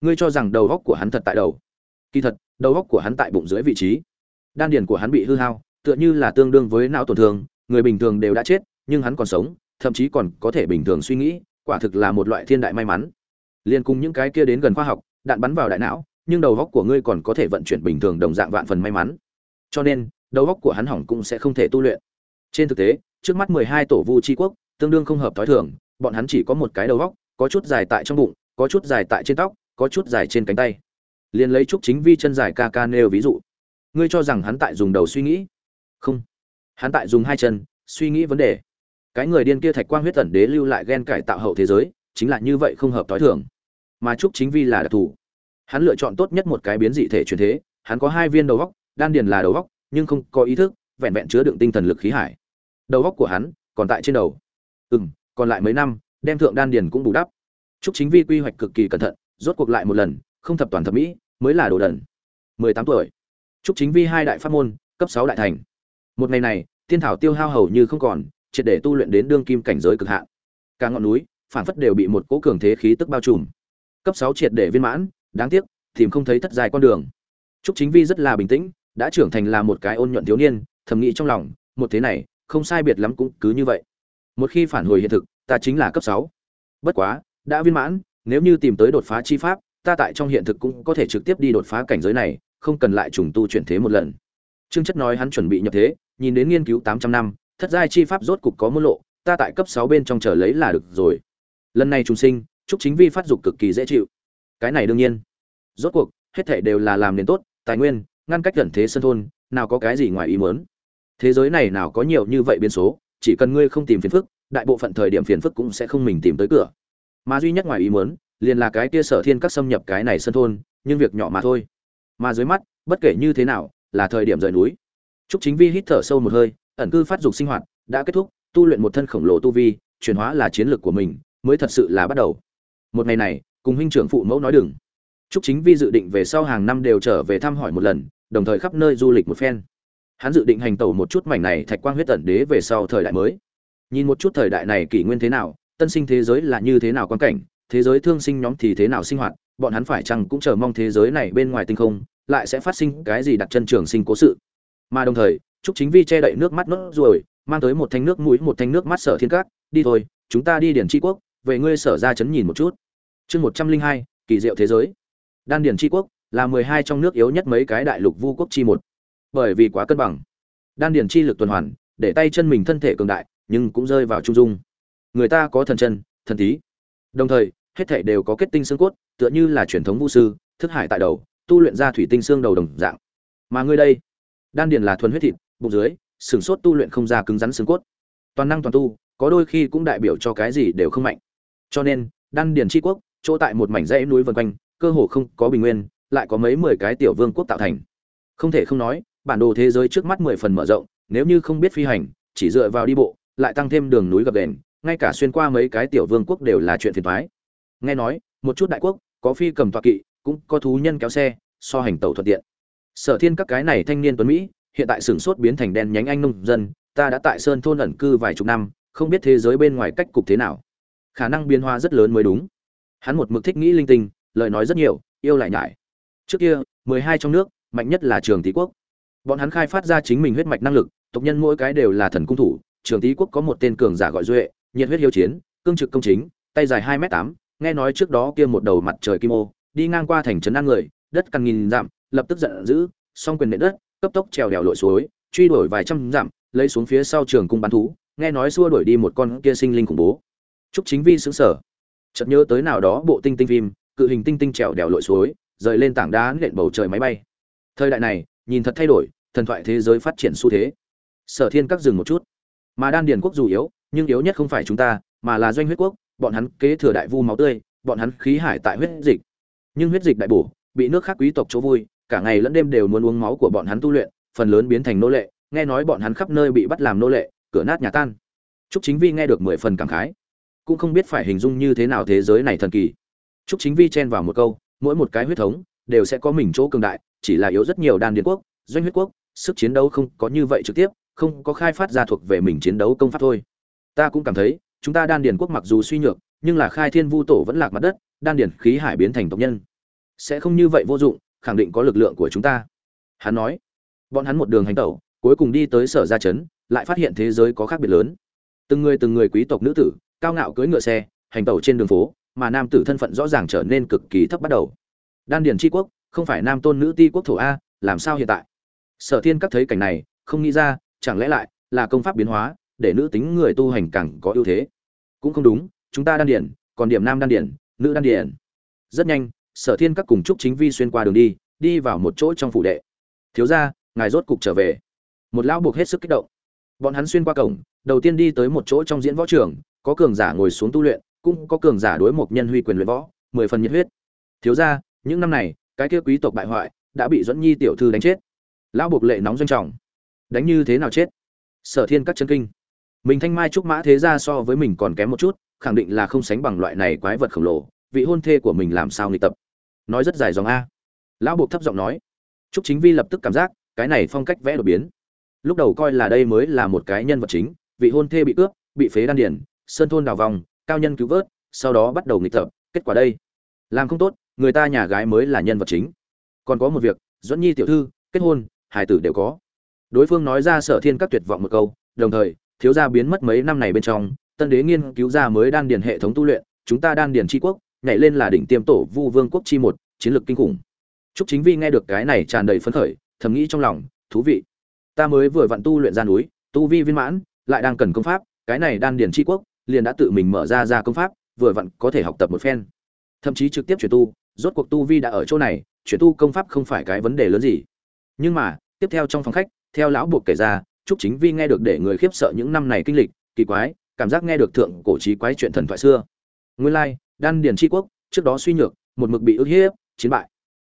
Ngươi cho rằng đầu góc của hắn thật tại đầu. Kỳ thật, đầu góc của hắn tại bụng dưới vị trí. Đan điền của hắn bị hư hao, tựa như là tương đương với não tổn thương, người bình thường đều đã chết, nhưng hắn còn sống, thậm chí còn có thể bình thường suy nghĩ, quả thực là một loại thiên đại may mắn. Liên cùng những cái kia đến gần khoa học, đạn bắn vào đại não, nhưng đầu góc của ngươi còn có thể vận chuyển bình thường đồng dạng vạn phần may mắn. Cho nên, đầu góc của hắn hỏng cũng sẽ không thể tu luyện. Trên thực tế, trước mắt mười hai tổ vu tri quốc, tương đương không hợp thói thường, bọn hắn chỉ có một cái đầu góc có chút dài tại trong bụng, có chút dài tại trên tóc, có chút dài trên cánh tay. Liền lấy trúc chính vi chân dài ca ca nêu ví dụ. Ngươi cho rằng hắn tại dùng đầu suy nghĩ? Không. Hắn tại dùng hai chân, suy nghĩ vấn đề. Cái người điên kia thạch quang huyết tẩn đế lưu lại ghen cải tạo hậu thế giới, chính là như vậy không hợp tối thường. Mà trúc chính vi là đặc thù. Hắn lựa chọn tốt nhất một cái biến dị thể truyền thế, hắn có hai viên đầu góc, đan điền là đầu góc, nhưng không có ý thức, vẹn vẹn chứa đựng tinh thần lực khí hải. Đầu góc của hắn còn tại trên đầu. Ừ m còn lại mấy năm đem thượng đan điền cũng bù đắp Trúc Chính Vi quy hoạch cực kỳ cẩn thận, rốt cuộc lại một lần, không thập toàn thập mỹ, mới là đồ đần. 18 tuổi. Trúc chính vi hai đại pháp môn, cấp 6 đại thành. Một ngày này, tiên thảo tiêu hao hầu như không còn, triệt để tu luyện đến đương kim cảnh giới cực hạn. Cả ngọn núi, phản phất đều bị một cỗ cường thế khí tức bao trùm. Cấp 6 triệt để viên mãn, đáng tiếc, tìm không thấy thất dài con đường. Trúc Chính Vi rất là bình tĩnh, đã trưởng thành là một cái ôn nhuận thiếu niên, thầm nghĩ trong lòng, một thế này, không sai biệt lắm cũng cứ như vậy. Một khi phản hồi hiện thực, ta chính là cấp 6. Bất quá, đã viên mãn, nếu như tìm tới đột phá chi pháp, ta tại trong hiện thực cũng có thể trực tiếp đi đột phá cảnh giới này, không cần lại trùng tu chuyển thế một lần. Trương Chất nói hắn chuẩn bị nhập thế, nhìn đến nghiên cứu 800 năm, thất giai chi pháp rốt cục có môn lộ, ta tại cấp 6 bên trong chờ lấy là được rồi. Lần này trùng sinh, chúc chính vi phát dục cực kỳ dễ chịu. Cái này đương nhiên. Rốt cuộc, hết thảy đều là làm nên tốt, tài nguyên, ngăn cách gần thế sân thôn, nào có cái gì ngoài ý muốn. Thế giới này nào có nhiều như vậy biến số, chỉ cần ngươi không tìm phiền phức, đại bộ phận thời điểm phiền phức cũng sẽ không mình tìm tới cửa. Mà duy nhất ngoài ý muốn, liền là cái kia Sở Thiên các xâm nhập cái này sân thôn, nhưng việc nhỏ mà thôi. Mà dưới mắt, bất kể như thế nào, là thời điểm rời núi. Trúc Chính Vi hít thở sâu một hơi, ẩn cư phát dục sinh hoạt đã kết thúc, tu luyện một thân khổng lồ tu vi, chuyển hóa là chiến lược của mình, mới thật sự là bắt đầu. Một ngày này, cùng huynh trưởng phụ mẫu nói đừng. Trúc Chính Vi dự định về sau hàng năm đều trở về thăm hỏi một lần, đồng thời khắp nơi du lịch một phen. Hắn dự định hành tẩu một chút mảnh này thạch quang huyết tẩn đế về sau thời đại mới. Nhìn một chút thời đại này kỷ nguyên thế nào, tân sinh thế giới là như thế nào quan cảnh, thế giới thương sinh nhóm thì thế nào sinh hoạt, bọn hắn phải chăng cũng chờ mong thế giới này bên ngoài tinh không, lại sẽ phát sinh cái gì đặt chân trường sinh cố sự. Mà đồng thời, Trúc Chính Vi che đậy nước mắt nốt rồi, mang tới một thanh nước mũi một thanh nước mắt Sở Thiên cát đi thôi, chúng ta đi điển tri quốc, về ngươi sở ra chấn nhìn một chút. Chương một trăm linh hai, kỳ diệu thế giới. Đan điển tri quốc là mười hai trong nước yếu nhất mấy cái đại lục vu quốc chi một. Bởi vì quá cân bằng. Đan điển chi lực tuần hoàn, để tay chân mình thân thể cường đại, nhưng cũng rơi vào trung dung. Người ta có thần chân, thần tí. Đồng thời, hết thảy đều có kết tinh xương cốt, tựa như là truyền thống vũ sư, thức hải tại đầu, tu luyện ra thủy tinh xương đầu đồng dạng. Mà ngươi đây, đan điền là thuần huyết thịt, bụng dưới, sửng sốt tu luyện không ra cứng rắn xương cốt. Toàn năng toàn tu, có đôi khi cũng đại biểu cho cái gì đều không mạnh. Cho nên, đan điền chi quốc, chỗ tại một mảnh dãy núi vân quanh, cơ hồ không có bình nguyên, lại có mấy mười cái tiểu vương quốc tạo thành. Không thể không nói, bản đồ thế giới trước mắt mười phần mở rộng, nếu như không biết phi hành, chỉ dựa vào đi bộ, lại tăng thêm đường núi gập ghềnh, ngay cả xuyên qua mấy cái tiểu vương quốc đều là chuyện phiền toái. Nghe nói, một chút đại quốc, có phi cầm tọa kỵ, cũng có thú nhân kéo xe, so hành tàu thuận tiện. Sở Thiên các cái này thanh niên tuấn Mỹ, hiện tại sửng sốt biến thành đen nhánh anh nông dân, ta đã tại sơn thôn ẩn cư vài chục năm, không biết thế giới bên ngoài cách cục thế nào. Khả năng biến hóa rất lớn mới đúng. Hắn một mực thích nghĩ linh tinh, lời nói rất nhiều, yêu lại nhải. Trước kia, mười hai trong nước, mạnh nhất là Trường Tý quốc. Bọn hắn khai phát ra chính mình huyết mạch năng lực, tộc nhân mỗi cái đều là thần cung thủ, Trường Tý quốc có một tên cường giả gọi Duệ, nhiệt huyết hiếu chiến, cương trực công chính, tay dài hai m tám, nghe nói trước đó kia một đầu mặt trời kim ô, đi ngang qua thành trấn an người, đất càng nghìn dặm, lập tức giận dữ, song quyền nện đất, cấp tốc trèo đèo lội suối, truy đuổi vài trăm dặm, lấy xuống phía sau trường cung bán thú, nghe nói xua đuổi đi một con kia sinh linh khủng bố. chúc Chính Vi xứng sở chợt nhớ tới nào đó bộ tinh tinh phim, cự hình tinh tinh trèo đèo lội suối, rời lên tảng đá nện bầu trời máy bay. Thời đại này, nhìn thật thay đổi, thần thoại thế giới phát triển xu thế. Sở Thiên các dừng một chút. Mà đan điền quốc dù yếu, nhưng yếu nhất không phải chúng ta, mà là doanh huyết quốc, bọn hắn kế thừa đại vu máu tươi, bọn hắn khí hải tại huyết dịch. Nhưng huyết dịch đại bổ, bị nước khác quý tộc chỗ vui, cả ngày lẫn đêm đều muốn uống máu của bọn hắn tu luyện, phần lớn biến thành nô lệ, nghe nói bọn hắn khắp nơi bị bắt làm nô lệ, cửa nát nhà tan. Trúc Chính Vi nghe được mười phần cảm khái, cũng không biết phải hình dung như thế nào thế giới này thần kỳ. Trúc Chính Vi chen vào một câu, mỗi một cái huyết thống đều sẽ có mình chỗ cường đại, chỉ là yếu rất nhiều đan điền quốc, doanh huyết quốc, sức chiến đấu không có như vậy trực tiếp, không có khai phát ra thuộc về mình chiến đấu công pháp thôi. Ta cũng cảm thấy, chúng ta đan điền quốc mặc dù suy nhược, nhưng là khai thiên vu tổ vẫn lạc mặt đất, đan điền khí hải biến thành tộc nhân. Sẽ không như vậy vô dụng, khẳng định có lực lượng của chúng ta. Hắn nói, bọn hắn một đường hành tẩu, cuối cùng đi tới sở gia trấn, lại phát hiện thế giới có khác biệt lớn. Từng người từng người quý tộc nữ tử, cao ngạo cưỡi ngựa xe, hành tẩu trên đường phố, mà nam tử thân phận rõ ràng trở nên cực kỳ thấp bắt đầu. Đan điền chi quốc, không phải nam tôn nữ ti quốc thổ a, làm sao hiện tại? Sở Thiên các thấy cảnh này, không nghĩ ra, chẳng lẽ lại là công pháp biến hóa, để nữ tính người tu hành càng có ưu thế? Cũng không đúng, chúng ta đan điền, còn điểm nam đan điền, nữ đan điền. Rất nhanh, Sở Thiên các cùng trúc chính vi xuyên qua đường đi, đi vào một chỗ trong phủ đệ. Thiếu gia, ngài rốt cục trở về. Một lão buộc hết sức kích động. Bọn hắn xuyên qua cổng, đầu tiên đi tới một chỗ trong diễn võ trường, có cường giả ngồi xuống tu luyện, cũng có cường giả đối một nhân huy quyền luyện võ, mười phần nhiệt huyết. Thiếu gia, những năm này, cái kia quý tộc bại hoại đã bị dẫn Nhi tiểu thư đánh chết. Lão buộc lệ nóng doanh trọng. Đánh như thế nào chết? Sở Thiên các chân kinh. Mình thanh mai trúc mã thế ra so với mình còn kém một chút, khẳng định là không sánh bằng loại này quái vật khổng lồ, vị hôn thê của mình làm sao nghịch tập. Nói rất dài dòng a. Lão buộc thấp giọng nói. Trúc Chính Vi lập tức cảm giác, cái này phong cách vẽ đột biến. Lúc đầu coi là đây mới là một cái nhân vật chính, vị hôn thê bị cướp, bị phế đan điển, sơn thôn đào vòng, cao nhân cứu vớt, sau đó bắt đầu nghịch tập, kết quả đây, làm không tốt, người ta nhà gái mới là nhân vật chính. Còn có một việc, dẫn Nhi tiểu thư, kết hôn, hài tử đều có. Đối phương nói ra Sở Thiên các tuyệt vọng một câu, đồng thời, thiếu gia biến mất mấy năm này bên trong, Tân Đế nghiên cứu ra mới đan điền hệ thống tu luyện, chúng ta đan điền chi quốc, nhảy lên là đỉnh tiêm tổ Vu Vương quốc chi một, chiến lược kinh khủng. Trúc Chính Vi nghe được cái này tràn đầy phấn khởi, thầm nghĩ trong lòng, thú vị. Ta mới vừa vận tu luyện ra núi, tu vi viên mãn, lại đang cần công pháp, cái này đan điền chi quốc, liền đã tự mình mở ra ra công pháp, vừa vặn có thể học tập một phen. Thậm chí trực tiếp chuyển tu, rốt cuộc tu vi đã ở chỗ này, chuyển tu công pháp không phải cái vấn đề lớn gì. Nhưng mà, tiếp theo trong phòng khách, theo lão buộc kể ra, Trúc Chính Vi nghe được để người khiếp sợ những năm này kinh lịch, kỳ quái, cảm giác nghe được thượng cổ trí quái chuyện thần thoại xưa. Nguyên lai, like, đan điền chi quốc, trước đó suy nhược, một mực bị ức hiếp, chiến bại.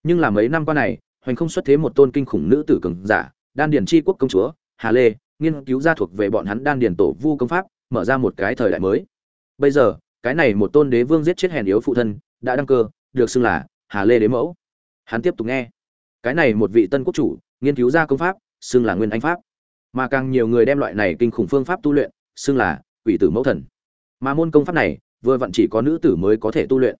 Nhưng là mấy năm qua này, hoành không xuất thế một tôn kinh khủng nữ tử cường giả, đan điền chi quốc công chúa, Hà Lê, nghiên cứu ra thuộc về bọn hắn đan điền tổ vu công pháp, mở ra một cái thời đại mới. Bây giờ, cái này một tôn đế vương giết chết hèn yếu phụ thân, đã đăng cơ, được xưng là Hà Lê đế mẫu. Hắn tiếp tục nghe, cái này một vị tân quốc chủ, nghiên cứu ra công pháp, xưng là Nguyên Anh pháp. Mà càng nhiều người đem loại này kinh khủng phương pháp tu luyện, xưng là Quỷ tử mẫu thần. Mà môn công pháp này, vừa vặn chỉ có nữ tử mới có thể tu luyện.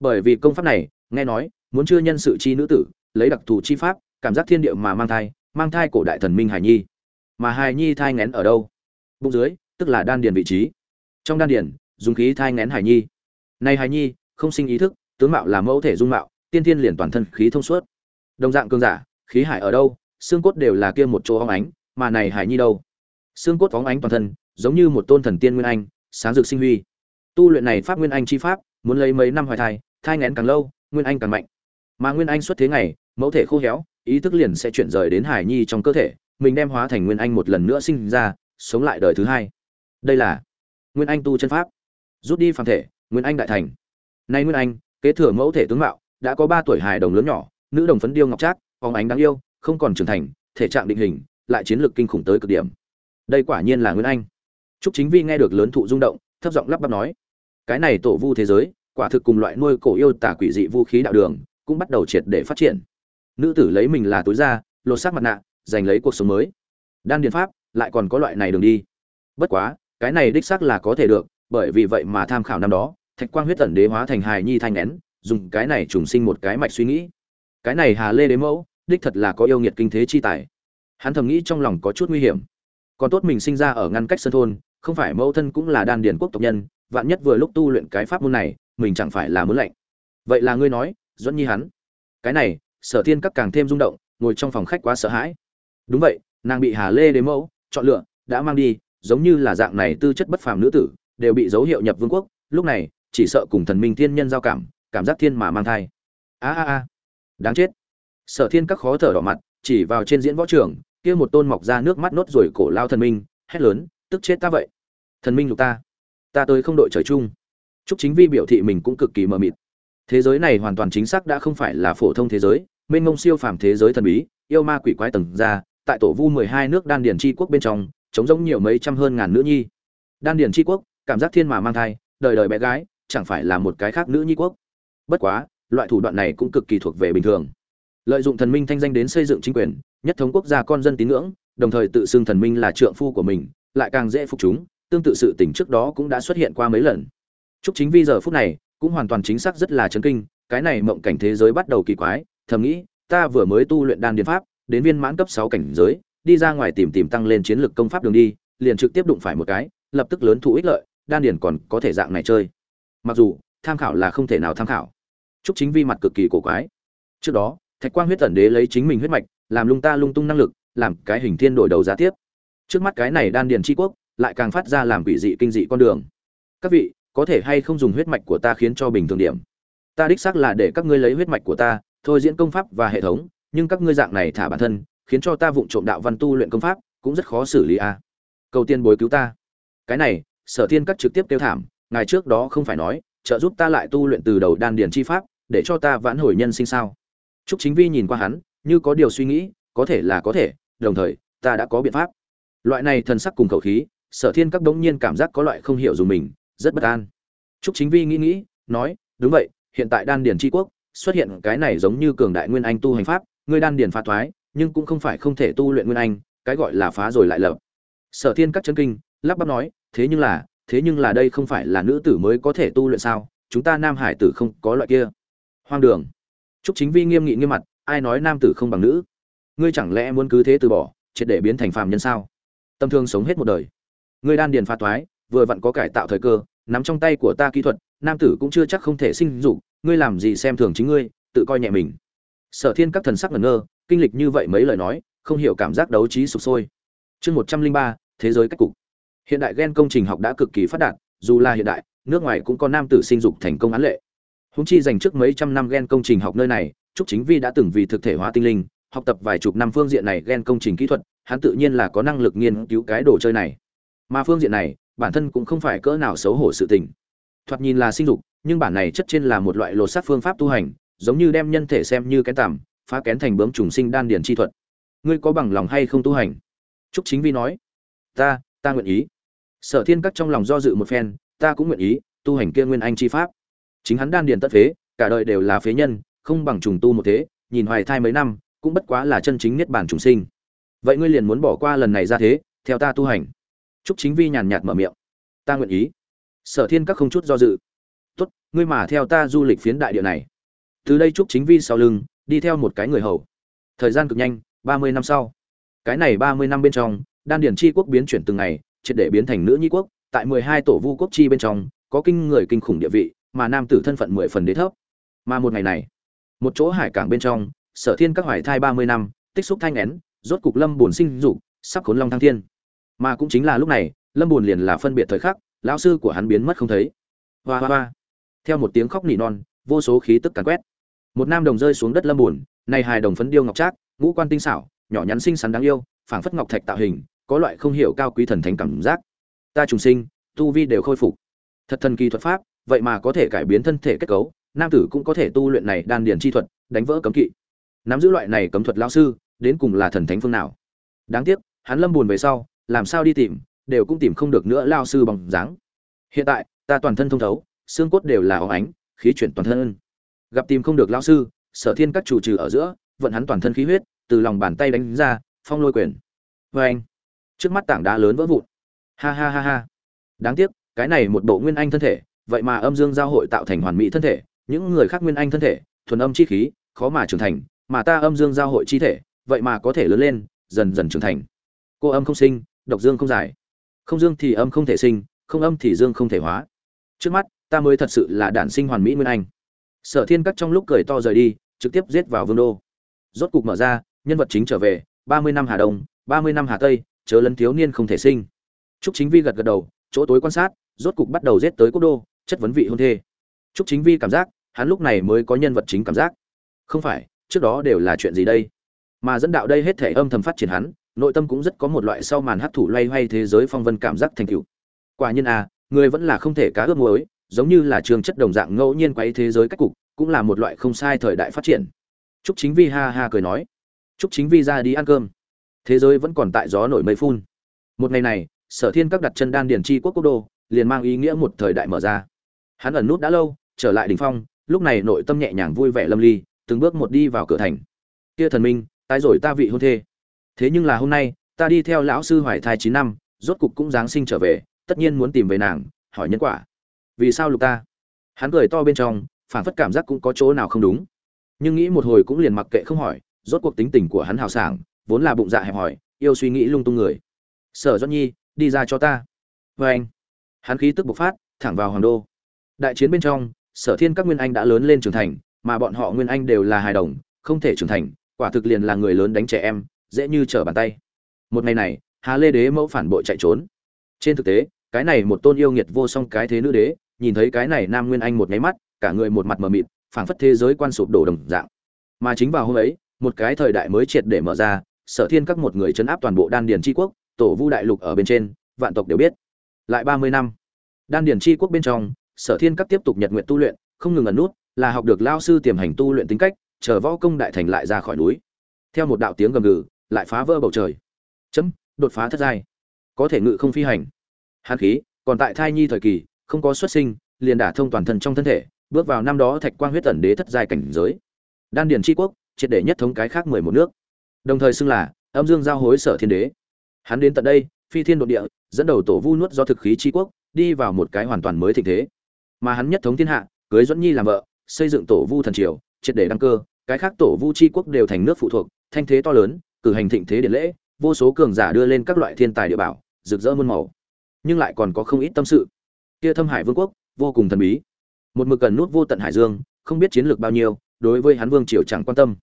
Bởi vì công pháp này, nghe nói, muốn chưa nhân sự chi nữ tử, lấy đặc thù chi pháp, cảm giác thiên địa mà mang thai, mang thai cổ đại thần minh Hải Nhi. Mà Hải Nhi thai nghén ở đâu? Bụng dưới, tức là đan điền vị trí. Trong đan điền, dùng khí thai nghén Hải Nhi. Này Hải Nhi, không sinh ý thức, tướng mạo là mẫu thể dung mạo, tiên thiên liền toàn thân khí thông suốt. Đồng dạng cường giả, khí hải ở đâu, xương cốt đều là kia một chỗ óng ánh, mà này Hải Nhi đâu? Xương cốt óng ánh toàn thân, giống như một tôn thần tiên nguyên anh, sáng rực sinh huy. Tu luyện này pháp nguyên anh chi pháp, muốn lấy mấy năm hoài thai, thai nghén càng lâu, nguyên anh càng mạnh. Mà nguyên anh xuất thế ngày, mẫu thể khô héo, ý thức liền sẽ chuyển rời đến Hải Nhi trong cơ thể, mình đem hóa thành nguyên anh một lần nữa sinh ra, sống lại đời thứ hai. Đây là nguyên anh tu chân pháp. Rút đi phàm thể, nguyên anh đại thành. Nay nguyên anh, kế thừa mẫu thể tướng mạo, đã có ba tuổi hài đồng lớn nhỏ, nữ đồng phấn điêu ngọc trác, phóng ánh đáng yêu, không còn trưởng thành, thể trạng định hình, lại chiến lược kinh khủng tới cực điểm. Đây quả nhiên là nguyên anh. Trúc Chính Vi nghe được lớn thụ rung động, thấp giọng lắp bắp nói: "Cái này tổ vu thế giới, quả thực cùng loại nuôi cổ yêu tà quỷ dị vũ khí đạo đường, cũng bắt đầu triệt để phát triển." Nữ tử lấy mình là túi ra, lột xác mặt nạ, giành lấy cuộc sống mới. Đan điền pháp, lại còn có loại này đường đi. Bất quá, cái này đích xác là có thể được, bởi vì vậy mà tham khảo năm đó, Thạch Quang huyết tẩn đế hóa thành hài nhi thanh nén, dùng cái này trùng sinh một cái mạch suy nghĩ. Cái này Hà Lê đế mẫu, đích thật là có yêu nghiệt kinh thế chi tài. Hắn thầm nghĩ trong lòng có chút nguy hiểm. Còn tốt mình sinh ra ở ngăn cách sân thôn, không phải mẫu thân cũng là đan điền quốc tộc nhân, vạn nhất vừa lúc tu luyện cái pháp môn này, mình chẳng phải là muốn lạnh. Vậy là ngươi nói, Duẫn Nhi hắn. Cái này, Sở Thiên các càng thêm rung động, ngồi trong phòng khách quá sợ hãi. Đúng vậy, nàng bị Hà Lê đế mẫu chọn lựa, đã mang đi, giống như là dạng này tư chất bất phàm nữ tử, đều bị dấu hiệu nhập vương quốc, lúc này, chỉ sợ cùng thần minh thiên nhân giao cảm, cảm giác thiên mà mang thai. A a a, đáng chết. Sở Thiên các khó thở đỏ mặt, chỉ vào trên diễn võ trường, kia một tôn mọc ra nước mắt nốt rồi cổ lao thần minh, hét lớn, tức chết ta vậy. Thần minh lục ta, ta tới không đội trời chung. Trúc Chính Vi biểu thị mình cũng cực kỳ mờ mịt. Thế giới này hoàn toàn chính xác đã không phải là phổ thông thế giới, mênh mông siêu phàm thế giới thần bí, yêu ma quỷ quái tầng ra, tại tổ vu mười hai nước đan điền chi quốc bên trong, chống giống nhiều mấy trăm hơn ngàn nữ nhi. Đan điền chi quốc, cảm giác thiên mà mang thai, đời đời bé gái, chẳng phải là một cái khác nữ nhi quốc. Bất quá, loại thủ đoạn này cũng cực kỳ thuộc về bình thường. Lợi dụng thần minh thanh danh đến xây dựng chính quyền, nhất thống quốc gia con dân tín ngưỡng, đồng thời tự xưng thần minh là trượng phu của mình, lại càng dễ phục chúng, tương tự sự tình trước đó cũng đã xuất hiện qua mấy lần. Trúc Chính Vi giờ phút này, cũng hoàn toàn chính xác rất là chấn kinh, cái này mộng cảnh thế giới bắt đầu kỳ quái, thầm nghĩ, ta vừa mới tu luyện đan điền pháp, đến viên mãn cấp 6 cảnh giới, đi ra ngoài tìm tìm tăng lên chiến lược công pháp đường đi, liền trực tiếp đụng phải một cái, lập tức lớn thụ ích lợi, đan điền còn có thể dạng này chơi. Mặc dù, tham khảo là không thể nào tham khảo. Trúc Chính Vi mặt cực kỳ cổ quái. Trước đó, Thạch Quang huyết tẩn đế lấy chính mình huyết mạch, làm lung ta lung tung năng lực, làm cái hình thiên đổi đầu giá tiếp. Trước mắt cái này đan điền chi quốc, lại càng phát ra làm quỷ dị kinh dị con đường. Các vị, có thể hay không dùng huyết mạch của ta khiến cho bình thường điểm? Ta đích xác là để các ngươi lấy huyết mạch của ta, thôi diễn công pháp và hệ thống, nhưng các ngươi dạng này thả bản thân, khiến cho ta vụng trộm đạo văn tu luyện công pháp, cũng rất khó xử lý a. À. Cầu tiên bối cứu ta. Cái này, Sở Thiên Các trực tiếp kêu thảm, ngài trước đó không phải nói, trợ giúp ta lại tu luyện từ đầu đan điền chi pháp, để cho ta vãn hồi nhân sinh sao? Trúc Chính Vi nhìn qua hắn, như có điều suy nghĩ, có thể là có thể, đồng thời, ta đã có biện pháp. Loại này thần sắc cùng khẩu khí, Sở Thiên Các đống nhiên cảm giác có loại không hiểu dùng mình, rất bất an. Trúc Chính Vi nghĩ nghĩ, nói, đúng vậy, hiện tại đan điền chi quốc xuất hiện cái này giống như cường đại nguyên anh tu hành pháp, ngươi đan điền phá thoái nhưng cũng không phải không thể tu luyện nguyên anh cái gọi là phá rồi lại lập sở thiên các chân kinh lắp bắp nói thế nhưng là thế nhưng là đây không phải là nữ tử mới có thể tu luyện sao chúng ta nam hải tử không có loại kia hoang đường Trúc Chính Vi nghiêm nghị nghiêm mặt, ai nói nam tử không bằng nữ? Ngươi chẳng lẽ muốn cứ thế từ bỏ, triệt để biến thành phàm nhân sao? Tâm thương sống hết một đời. Ngươi đan điền pha toái, vừa vặn có cải tạo thời cơ, nắm trong tay của ta kỹ thuật, nam tử cũng chưa chắc không thể sinh dục, ngươi làm gì xem thường chính ngươi, tự coi nhẹ mình. Sở Thiên các thần sắc ngẩn ngơ, kinh lịch như vậy mấy lời nói, không hiểu cảm giác đấu trí sục sôi. Chương một trăm linh ba, thế giới cách cục. Hiện đại gen công trình học đã cực kỳ phát đạt, dù là hiện đại, nước ngoài cũng có nam tử sinh dục thành công án lệ. Húng chi dành trước mấy trăm năm gen công trình học nơi này, Trúc Chính Vi đã từng vì thực thể hóa tinh linh, học tập vài chục năm phương diện này gen công trình kỹ thuật, hắn tự nhiên là có năng lực nghiên cứu cái đồ chơi này. Mà phương diện này, bản thân cũng không phải cỡ nào xấu hổ sự tình. Thoạt nhìn là sinh dục, nhưng bản này chất trên là một loại lột xác phương pháp tu hành, giống như đem nhân thể xem như cái tằm, phá kén thành bướm trùng sinh đan điền chi thuật. Ngươi có bằng lòng hay không tu hành? Trúc Chính Vi nói. Ta, ta nguyện ý. Sở Thiên Các trong lòng do dự một phen, ta cũng nguyện ý, tu hành kia nguyên anh chi pháp chính hắn đan điền tất phế, cả đời đều là phế nhân, không bằng trùng tu một thế, nhìn hoài thai mấy năm, cũng bất quá là chân chính niết bản trùng sinh. Vậy ngươi liền muốn bỏ qua lần này ra thế, theo ta tu hành. Trúc chính vi nhàn nhạt mở miệng. Ta nguyện ý. Sở thiên các không chút do dự. Tốt, ngươi mà theo ta du lịch phiến đại địa này. Từ đây trúc chính vi sau lưng, đi theo một cái người hầu. Thời gian cực nhanh, ba mươi năm sau. Cái này ba mươi năm bên trong, đan điển chi quốc biến chuyển từng ngày, triệt để biến thành nữ nhi quốc, tại mười hai tổ vu quốc chi bên trong, có kinh người kinh khủng địa vị mà nam tử thân phận mười phần đế thấp. Mà một ngày này, một chỗ hải cảng bên trong, sở thiên các hoài thai ba mươi năm, tích xúc thanh nén, rốt cục lâm buồn sinh dục, sắp khốn long thăng thiên. Mà cũng chính là lúc này, lâm buồn liền là phân biệt thời khắc, lão sư của hắn biến mất không thấy. Hoa hoa hoa. Theo một tiếng khóc nỉ non, vô số khí tức càn quét. Một nam đồng rơi xuống đất lâm buồn, này hài đồng phấn điêu ngọc trác, ngũ quan tinh xảo, nhỏ nhắn xinh xắn đáng yêu, phảng phất ngọc thạch tạo hình, có loại không hiểu cao quý thần thánh cảm giác. Ta trùng sinh, tu vi đều khôi phục. Thật thần kỳ thuật pháp vậy mà có thể cải biến thân thể kết cấu, nam tử cũng có thể tu luyện này đan điền chi thuật, đánh vỡ cấm kỵ. Nắm giữ loại này cấm thuật lao sư, đến cùng là thần thánh phương nào? Đáng tiếc, hắn lâm buồn về sau, làm sao đi tìm, đều cũng tìm không được nữa lao sư bằng dáng. Hiện tại, ta toàn thân thông thấu, xương cốt đều là óng ánh, khí chuyển toàn thân. Gặp tìm không được lao sư, sở thiên các chủ trừ ở giữa, vận hắn toàn thân khí huyết, từ lòng bàn tay đánh ra, phong lôi quyền. Vê anh, trước mắt tảng đá lớn vỡ vụn. Ha ha ha ha. Đáng tiếc, cái này một bộ nguyên anh thân thể vậy mà âm dương giao hội tạo thành hoàn mỹ thân thể, những người khác nguyên anh thân thể, thuần âm chi khí, khó mà trưởng thành, mà ta âm dương giao hội chi thể, vậy mà có thể lớn lên, dần dần trưởng thành. Cô âm không sinh, độc dương không giải. Không dương thì âm không thể sinh, không âm thì dương không thể hóa. Trước mắt, ta mới thật sự là đản sinh hoàn mỹ nguyên anh. Sở thiên cắt trong lúc cười to rời đi, trực tiếp giết vào vương đô. Rốt cục mở ra, nhân vật chính trở về, ba mươi năm hà đông, ba mươi năm hà tây, chớ lấn thiếu niên không thể sinh. Trúc chính vi gật gật đầu, chỗ tối quan sát, rốt cục bắt đầu giết tới quốc đô chất vấn vị hôn thê Trúc Chính Vi cảm giác, hắn lúc này mới có nhân vật chính cảm giác. Không phải, trước đó đều là chuyện gì đây? Mà dẫn đạo đây hết thể âm thầm phát triển hắn, nội tâm cũng rất có một loại sau màn hấp thụ loay hoay thế giới phong vân cảm giác thành tựu. Quả nhiên à, người vẫn là không thể cá ướp muối, giống như là trường chất đồng dạng ngẫu nhiên quấy thế giới cách cục, cũng là một loại không sai thời đại phát triển. Trúc Chính Vi ha ha cười nói, Trúc Chính Vi ra đi ăn cơm. Thế giới vẫn còn tại gió nổi mây phun. Một ngày này, Sở Thiên các đặt chân đan điền chi quốc quốc đô, liền mang ý nghĩa một thời đại mở ra hắn ẩn nút đã lâu trở lại đỉnh phong lúc này nội tâm nhẹ nhàng vui vẻ lâm ly từng bước một đi vào cửa thành. Kia thần minh tái rồi ta vị hôn thê. Thế nhưng là hôm nay ta đi theo lão sư hoài thai chín năm rốt cục cũng giáng sinh trở về tất nhiên muốn tìm về nàng hỏi nhân quả. Vì sao lục ta? Hắn cười to bên trong phản phất cảm giác cũng có chỗ nào không đúng. Nhưng nghĩ một hồi cũng liền mặc kệ không hỏi rốt cuộc tính tình của hắn hào sảng vốn là bụng dạ hẹp hòi, yêu suy nghĩ lung tung người. Sở doãn nhi đi ra cho ta. Vê anh. Hắn khí tức bộc phát thẳng vào hoàng đô đại chiến bên trong, sở thiên các nguyên anh đã lớn lên trưởng thành, mà bọn họ nguyên anh đều là hài đồng, không thể trưởng thành, quả thực liền là người lớn đánh trẻ em, dễ như trở bàn tay. Một ngày này, hà lê đế mẫu phản bội chạy trốn. Trên thực tế, cái này một tôn yêu nghiệt vô song cái thế nữ đế, nhìn thấy cái này nam nguyên anh một nháy mắt, cả người một mặt mờ mịt, phảng phất thế giới quan sụp đổ đồng dạng. Mà chính vào hôm ấy, một cái thời đại mới triệt để mở ra, sở thiên các một người chấn áp toàn bộ đan điền tri quốc, tổ vu đại lục ở bên trên, vạn tộc đều biết. Lại ba mươi năm, đan điền tri quốc bên trong sở thiên các tiếp tục nhật nguyện tu luyện, không ngừng ẩn nút, là học được lao sư tiềm hành tu luyện tính cách, chờ võ công đại thành lại ra khỏi núi. Theo một đạo tiếng gầm gừ, lại phá vỡ bầu trời. Chấm, đột phá thất giai. Có thể ngự không phi hành. Hàn khí, còn tại thai nhi thời kỳ, không có xuất sinh, liền đả thông toàn thân trong thân thể, bước vào năm đó thạch quang huyết tẩn đế thất giai cảnh giới. Đan điền tri quốc, triệt để nhất thống cái khác mười một nước. Đồng thời xưng là âm dương giao hối sở thiên đế. Hắn đến tận đây, phi thiên đột địa, dẫn đầu tổ vu nuốt do thực khí tri quốc, đi vào một cái hoàn toàn mới thịnh thế mà hắn nhất thống thiên hạ, cưới duẫn nhi làm vợ, xây dựng tổ vu thần triều, triệt để đăng cơ, cái khác tổ vu tri quốc đều thành nước phụ thuộc, thanh thế to lớn, cử hành thịnh thế điện lễ, vô số cường giả đưa lên các loại thiên tài địa bảo, rực rỡ muôn màu. Nhưng lại còn có không ít tâm sự. Kia thâm hải vương quốc, vô cùng thần bí. Một mực cần nút vô tận hải dương, không biết chiến lược bao nhiêu, đối với hắn vương triều chẳng quan tâm.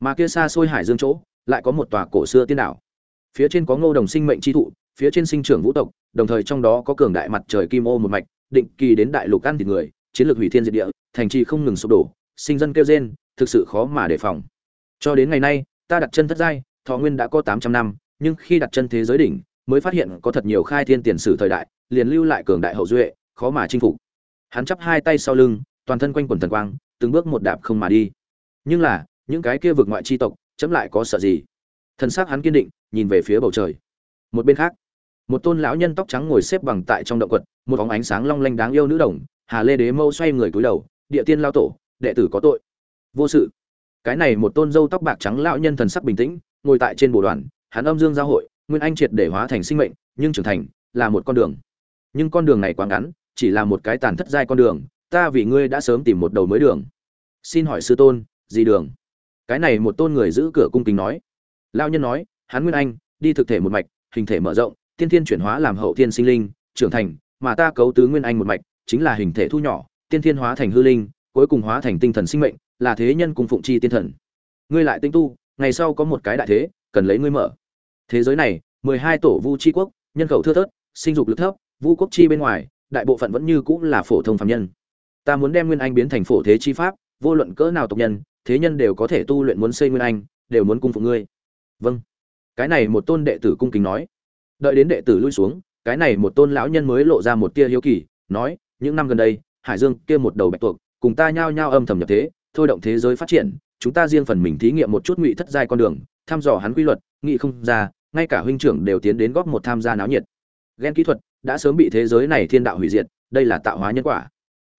Mà kia xa xôi hải dương chỗ, lại có một tòa cổ xưa tiên đảo. Phía trên có ngô đồng sinh mệnh chi thụ, phía trên sinh trưởng vũ tộc, đồng thời trong đó có cường đại mặt trời kim ô một mạch định kỳ đến đại lục ăn thịt người, chiến lược hủy thiên diệt địa, thành trì không ngừng sụp đổ, sinh dân kêu rên, thực sự khó mà đề phòng. Cho đến ngày nay, ta đặt chân thất giai, thọ nguyên đã có tám trăm năm, nhưng khi đặt chân thế giới đỉnh, mới phát hiện có thật nhiều khai thiên tiền sử thời đại, liền lưu lại cường đại hậu duệ, khó mà chinh phục. Hắn chắp hai tay sau lưng, toàn thân quanh quần thần quang, từng bước một đạp không mà đi. Nhưng là, những cái kia vực ngoại chi tộc, chấm lại có sợ gì? Thân xác hắn kiên định, nhìn về phía bầu trời. Một bên khác một tôn lão nhân tóc trắng ngồi xếp bằng tại trong động quật, một bóng ánh sáng long lanh đáng yêu nữ đồng, hà lê đế mâu xoay người cúi đầu, địa tiên lao tổ, đệ tử có tội. Vô sự. Cái này một tôn dâu tóc bạc trắng lão nhân thần sắc bình tĩnh, ngồi tại trên bồ đoàn, hắn âm dương giao hội, nguyên anh triệt để hóa thành sinh mệnh, nhưng trưởng thành là một con đường. Nhưng con đường này quá ngắn, chỉ là một cái tàn thất giai con đường, ta vì ngươi đã sớm tìm một đầu mới đường. Xin hỏi sư tôn, gì đường? Cái này một tôn người giữ cửa cung kính nói. Lao nhân nói, hắn nguyên anh, đi thực thể một mạch, hình thể mở rộng tiên thiên chuyển hóa làm hậu thiên sinh linh, trưởng thành, mà ta cấu tứ nguyên anh một mạch, chính là hình thể thu nhỏ, tiên thiên hóa thành hư linh, cuối cùng hóa thành tinh thần sinh mệnh, là thế nhân cùng phụng chi tiên thần. Ngươi lại tinh tu, ngày sau có một cái đại thế, cần lấy ngươi mở. Thế giới này, mười hai tổ vu chi quốc, nhân khẩu thưa thớt, sinh dục lực thấp, vu quốc chi bên ngoài, đại bộ phận vẫn như cũng là phổ thông phàm nhân. Ta muốn đem nguyên anh biến thành phổ thế chi pháp, vô luận cỡ nào tộc nhân, thế nhân đều có thể tu luyện muốn xây nguyên anh, đều muốn cung phụng ngươi. Vâng. Cái này một tôn đệ tử cung kính nói đợi đến đệ tử lui xuống, cái này một tôn lão nhân mới lộ ra một tia hiếu kỳ, nói, những năm gần đây, hải dương kia một đầu bạch tuộc, cùng ta nhao nhao âm thầm nhập thế, thôi động thế giới phát triển, chúng ta riêng phần mình thí nghiệm một chút ngụy thất giai con đường, thăm dò hắn quy luật nghị không ra, ngay cả huynh trưởng đều tiến đến góp một tham gia náo nhiệt. Ghen kỹ thuật đã sớm bị thế giới này thiên đạo hủy diệt, đây là tạo hóa nhân quả.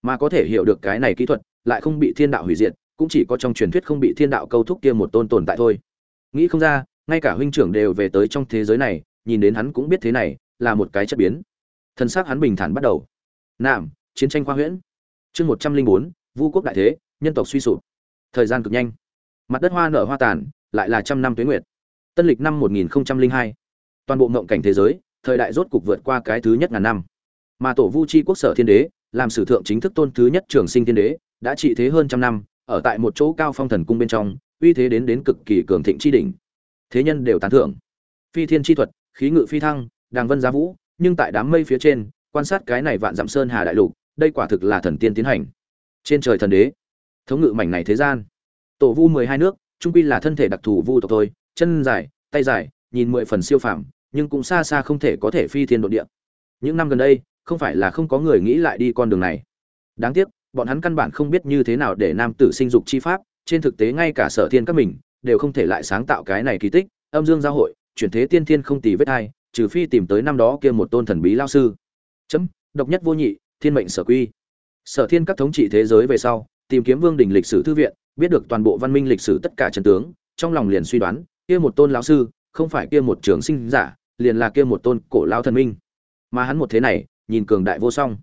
Mà có thể hiểu được cái này kỹ thuật, lại không bị thiên đạo hủy diệt, cũng chỉ có trong truyền thuyết không bị thiên đạo câu thúc kia một tôn tồn tại thôi. Nghĩ không ra, ngay cả huynh trưởng đều về tới trong thế giới này nhìn đến hắn cũng biết thế này, là một cái chất biến. Thân xác hắn bình thản bắt đầu. Nạm chiến tranh khoa huyễn. Chương một trăm linh bốn, vu quốc đại thế, nhân tộc suy sụp. Thời gian cực nhanh. Mặt đất hoa nở hoa tàn, lại là trăm năm tuế nguyệt. Tân lịch năm một nghìn hai. Toàn bộ mộng cảnh thế giới, thời đại rốt cục vượt qua cái thứ nhất ngàn năm. Mà tổ vu chi quốc sở thiên đế, làm sử thượng chính thức tôn thứ nhất trường sinh thiên đế, đã trị thế hơn trăm năm, ở tại một chỗ cao phong thần cung bên trong, uy thế đến đến cực kỳ cường thịnh chi đỉnh. Thế nhân đều tán thưởng. Phi thiên chi thuật khí ngự phi thăng, đàng vân giá vũ, nhưng tại đám mây phía trên, quan sát cái này vạn dặm sơn hà đại lục, đây quả thực là thần tiên tiến hành. Trên trời thần đế, thống ngự mảnh này thế gian. Tổ vu mười hai nước trung quy là thân thể đặc thù vu tộc thôi, chân dài, tay dài, nhìn mười phần siêu phàm, nhưng cũng xa xa không thể có thể phi thiên độ địa. Những năm gần đây, không phải là không có người nghĩ lại đi con đường này. Đáng tiếc, bọn hắn căn bản không biết như thế nào để nam tử sinh dục chi pháp, trên thực tế ngay cả sở thiên các mình, đều không thể lại sáng tạo cái này kỳ tích, âm dương giao hội chuyển thế tiên thiên không tì vết hai trừ phi tìm tới năm đó kia một tôn thần bí lao sư. Chấm, độc nhất vô nhị, thiên mệnh sở quy. Sở thiên các thống trị thế giới về sau, tìm kiếm vương đình lịch sử thư viện, biết được toàn bộ văn minh lịch sử tất cả trần tướng, trong lòng liền suy đoán, kia một tôn lão sư, không phải kia một trường sinh giả, liền là kia một tôn cổ lao thần minh. Mà hắn một thế này, nhìn cường đại vô song.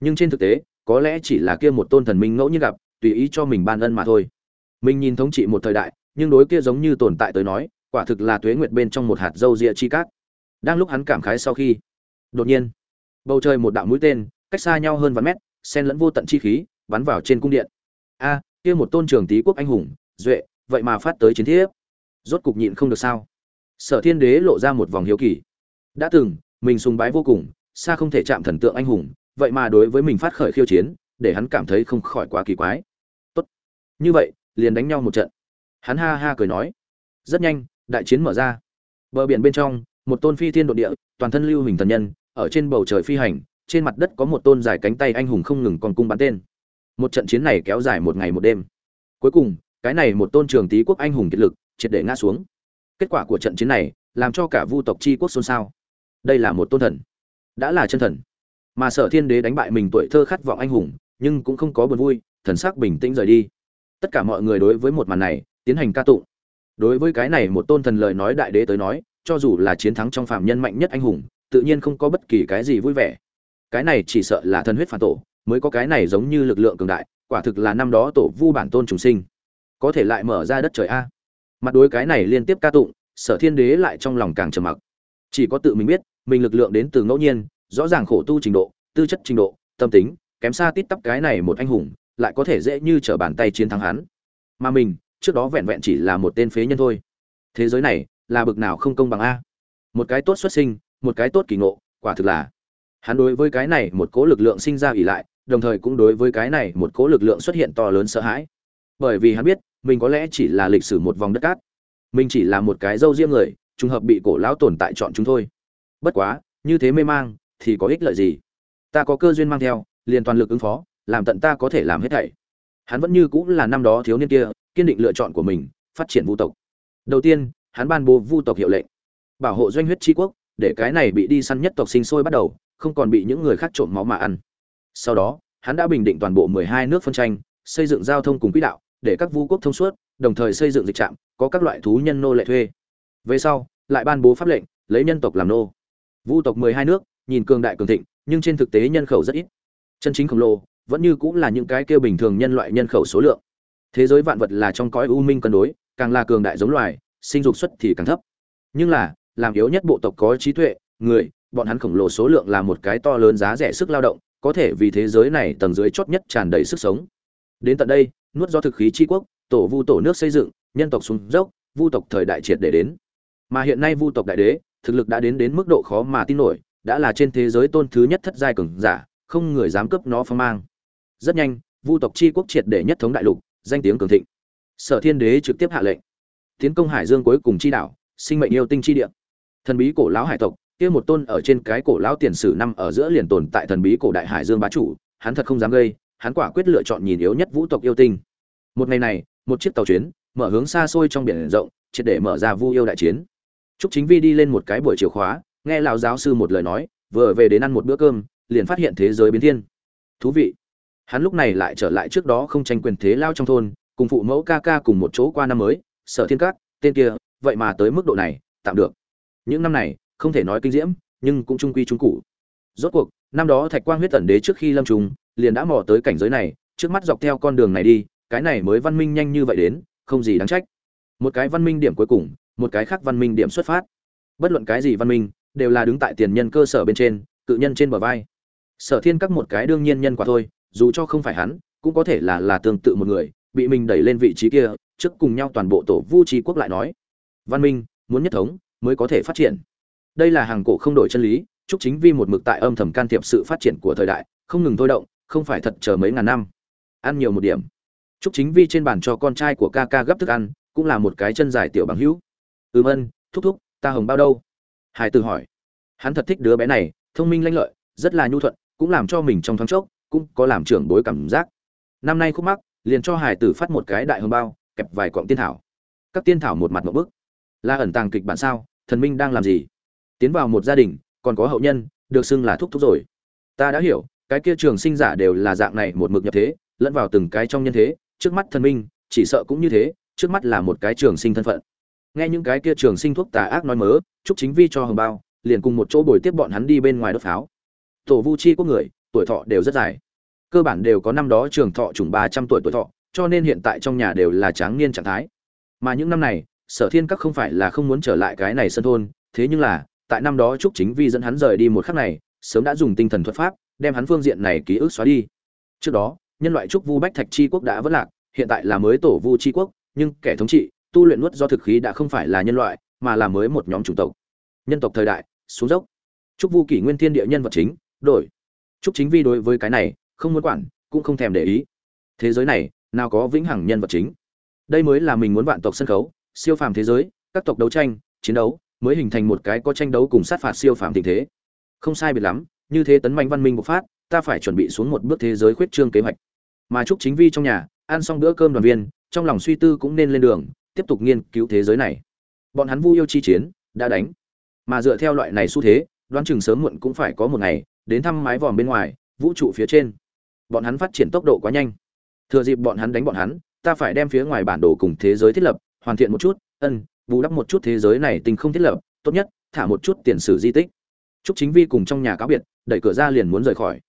Nhưng trên thực tế, có lẽ chỉ là kia một tôn thần minh ngẫu nhiên gặp, tùy ý cho mình ban ân mà thôi. Mình nhìn thống trị một thời đại, nhưng đối kia giống như tồn tại tới nói quả thực là tuế nguyệt bên trong một hạt dâu rịa chi cát. Đang lúc hắn cảm khái sau khi, đột nhiên, bầu trời một đạo mũi tên, cách xa nhau hơn vài mét, xen lẫn vô tận chi khí, bắn vào trên cung điện. A, kia một tôn trường tý quốc anh hùng, duệ, vậy mà phát tới chiến thiếp. Rốt cục nhịn không được sao? Sở thiên đế lộ ra một vòng hiếu kỳ. Đã từng, mình sùng bái vô cùng, xa không thể chạm thần tượng anh hùng, vậy mà đối với mình phát khởi khiêu chiến, để hắn cảm thấy không khỏi quá kỳ quái. Tốt. Như vậy, liền đánh nhau một trận. Hắn ha ha cười nói. Rất nhanh đại chiến mở ra. Bờ biển bên trong, một tôn phi thiên đ ộ địa, toàn thân lưu hình thần nhân, ở trên bầu trời phi hành, trên mặt đất có một tôn dài cánh tay anh hùng không ngừng còn cung bắn tên. Một trận chiến này kéo dài một ngày một đêm. Cuối cùng, cái này một tôn trường tý quốc anh hùng kiệt lực, triệt để ngã xuống. Kết quả của trận chiến này, làm cho cả vu tộc chi quốc xôn xao. Đây là một tôn thần. Đã là chân thần. Mà sở thiên đế đánh bại mình tuổi thơ khát vọng anh hùng, nhưng cũng không có buồn vui, thần sắc bình tĩnh rời đi. Tất cả mọi người đối với một màn này, tiến hành ca tụng đối với cái này một tôn thần lời nói đại đế tới nói, cho dù là chiến thắng trong phạm nhân mạnh nhất anh hùng, tự nhiên không có bất kỳ cái gì vui vẻ. Cái này chỉ sợ là thần huyết phản tổ, mới có cái này giống như lực lượng cường đại, quả thực là năm đó tổ vu bản tôn trùng sinh. Có thể lại mở ra đất trời a. Mặt đối cái này liên tiếp ca tụng, sở thiên đế lại trong lòng càng trầm mặc. Chỉ có tự mình biết, mình lực lượng đến từ ngẫu nhiên, rõ ràng khổ tu trình độ, tư chất trình độ, tâm tính, kém xa tít tắp cái này một anh hùng, lại có thể dễ như trở bàn tay chiến thắng hắn. Mà mình trước đó vẹn vẹn chỉ là một tên phế nhân thôi. Thế giới này là bực nào không công bằng a? Một cái tốt xuất sinh, một cái tốt kỳ ngộ, quả thực là. Hắn đối với cái này một cố lực lượng sinh ra ỉ lại, đồng thời cũng đối với cái này một cố lực lượng xuất hiện to lớn sợ hãi. Bởi vì hắn biết, mình có lẽ chỉ là lịch sử một vòng đất cát. Mình chỉ là một cái dâu riêng người, trùng hợp bị cổ lão tồn tại chọn chúng thôi. Bất quá, như thế mê mang, thì có ích lợi gì? Ta có cơ duyên mang theo, liền toàn lực ứng phó, làm tận ta có thể làm hết thảy. Hắn vẫn như cũng là năm đó thiếu niên kia kiên định lựa chọn của mình, phát triển vu tộc. Đầu tiên, hắn ban bố vu tộc hiệu lệnh, bảo hộ doanh huyết tri quốc, để cái này bị đi săn nhất tộc sinh sôi bắt đầu, không còn bị những người khác trộm máu mà ăn. Sau đó, hắn đã bình định toàn bộ mười hai nước phân tranh, xây dựng giao thông cùng quỹ đạo, để các vu quốc thông suốt, đồng thời xây dựng dịch trạm, có các loại thú nhân nô lệ thuê. Về sau, lại ban bố pháp lệnh, lấy nhân tộc làm nô. Vu tộc mười hai nước, nhìn cường đại cường thịnh, nhưng trên thực tế nhân khẩu rất ít. Chân chính khổng lồ, vẫn như cũng là những cái kêu bình thường nhân loại nhân khẩu số lượng thế giới vạn vật là trong cõi u minh cân đối, càng là cường đại giống loài, sinh dục xuất thì càng thấp. Nhưng là, làm yếu nhất bộ tộc có trí tuệ, người, bọn hắn khổng lồ số lượng là một cái to lớn giá rẻ sức lao động, có thể vì thế giới này tầng dưới chót nhất tràn đầy sức sống. Đến tận đây, nuốt do thực khí tri quốc, tổ vu tổ nước xây dựng, nhân tộc xuống dốc, vu tộc thời đại triệt để đến. Mà hiện nay vu tộc đại đế, thực lực đã đến đến mức độ khó mà tin nổi, đã là trên thế giới tôn thứ nhất thất giai cường giả, không người dám cướp nó phong mang. Rất nhanh, vu tộc chi quốc triệt để nhất thống đại lục danh tiếng cường thịnh. Sở thiên đế trực tiếp hạ lệnh. Tiến công hải dương cuối cùng chi đảo sinh mệnh yêu tinh chi địa. Thần bí cổ lão hải tộc kia một tôn ở trên cái cổ lão tiền sử năm ở giữa liền tồn tại thần bí cổ đại hải dương bá chủ hắn thật không dám gây hắn quả quyết lựa chọn nhìn yếu nhất vũ tộc yêu tinh. Một ngày này một chiếc tàu chuyến mở hướng xa xôi trong biển rộng triệt để mở ra vu yêu đại chiến. Trúc Chính Vi đi lên một cái buổi chiều khóa, nghe lão giáo sư một lời nói, vừa về đến ăn một bữa cơm, liền phát hiện thế giới biến thiên. Thú vị. Hắn lúc này lại trở lại trước đó không tranh quyền thế lao trong thôn, cùng phụ mẫu ca ca cùng một chỗ qua năm mới, Sở Thiên cát tên kia, vậy mà tới mức độ này, tạm được. Những năm này, không thể nói kinh diễm, nhưng cũng trung quy trung cụ. Rốt cuộc, năm đó Thạch Quang huyết tẩn đế trước khi lâm trùng, liền đã mò tới cảnh giới này, trước mắt dọc theo con đường này đi, cái này mới văn minh nhanh như vậy đến, không gì đáng trách. Một cái văn minh điểm cuối cùng, một cái khác văn minh điểm xuất phát bất luận cái gì văn minh đều là đứng tại tiền nhân cơ sở bên trên cự nhân trên bờ vai sở thiên các một cái đương nhiên nhân quả thôi dù cho không phải hắn, cũng có thể là là tương tự một người, bị mình đẩy lên vị trí kia, trước cùng nhau toàn bộ tổ vu trí quốc lại nói. Văn minh, muốn nhất thống, mới có thể phát triển. Đây là hàng cổ không đổi chân lý chúc chính vi một mực tại âm thầm can thiệp sự phát triển của thời đại, không ngừng thôi động, không phải thật chờ mấy ngàn năm. Ăn nhiều một điểm. Chúc chính vi trên bàn cho con trai của ca ca gấp thức ăn, cũng là một cái chân dài tiểu bằng hữu. Ừm ân, thúc thúc, ta hồng bao đâu? Hải tử hỏi. Hắn thật thích đứa bé này, thông minh lanh lợi, rất là nhu thuận, cũng làm cho mình trong thoáng chốc cũng có làm trưởng bối cảm giác. Năm nay khúc mắc, liền cho hải tử phát một cái đại hồng bao, kẹp vài cọng tiên thảo. Các tiên thảo một mặt một bức. Là ẩn tàng kịch bản sao? Thần minh đang làm gì? Tiến vào một gia đình, còn có hậu nhân, được xưng là thúc thúc rồi. Ta đã hiểu, cái kia trường sinh giả đều là dạng này một mực nhập thế, lẫn vào từng cái trong nhân thế, trước mắt thần minh, chỉ sợ cũng như thế, trước mắt là một cái trường sinh thân phận. Nghe những cái kia trường sinh thuốc tà ác nói mớ chúc chính vi cho hồng bao, liền cùng một chỗ bồi tiếp bọn hắn đi bên ngoài đốt pháo. Tổ vu chi có người tuổi thọ đều rất dài. Cơ bản đều có năm đó trường thọ trùng ba trăm tuổi tuổi thọ, cho nên hiện tại trong nhà đều là tráng niên trạng thái. Mà những năm này, sở thiên các không phải là không muốn trở lại cái này sân thôn, thế nhưng là, tại năm đó trúc chính vi dẫn hắn rời đi một khắc này, sớm đã dùng tinh thần thuật pháp, đem hắn phương diện này ký ức xóa đi. Trước đó, nhân loại trúc vu bách thạch chi quốc đã vất lạc, hiện tại là mới tổ vu chi quốc, nhưng kẻ thống trị, tu luyện nuốt do thực khí đã không phải là nhân loại, mà là mới một nhóm chủng tộc. Nhân tộc thời đại, xuống dốc. Trúc vu kỷ nguyên thiên địa nhân vật chính, đổi trúc chính vi đối với cái này không muốn quản, cũng không thèm để ý. Thế giới này, nào có vĩnh hằng nhân vật chính. Đây mới là mình muốn vạn tộc sân khấu, siêu phàm thế giới, các tộc đấu tranh, chiến đấu, mới hình thành một cái có tranh đấu cùng sát phạt siêu phàm tình thế. Không sai biệt lắm, như thế tấn mạnh văn minh bộc phát, ta phải chuẩn bị xuống một bước thế giới khuyết trương kế hoạch. Mà trúc chính vi trong nhà, ăn xong bữa cơm đoàn viên, trong lòng suy tư cũng nên lên đường, tiếp tục nghiên cứu thế giới này. Bọn hắn vu yêu chi chiến, đã đánh. Mà dựa theo loại này xu thế, đoán chừng sớm muộn cũng phải có một ngày đến thăm mái vòm bên ngoài vũ trụ phía trên bọn hắn phát triển tốc độ quá nhanh thừa dịp bọn hắn đánh bọn hắn ta phải đem phía ngoài bản đồ cùng thế giới thiết lập hoàn thiện một chút ân bù đắp một chút thế giới này tình không thiết lập tốt nhất thả một chút tiền sử di tích Trúc Chính Vi cùng trong nhà cáo biệt, đẩy cửa ra liền muốn rời khỏi.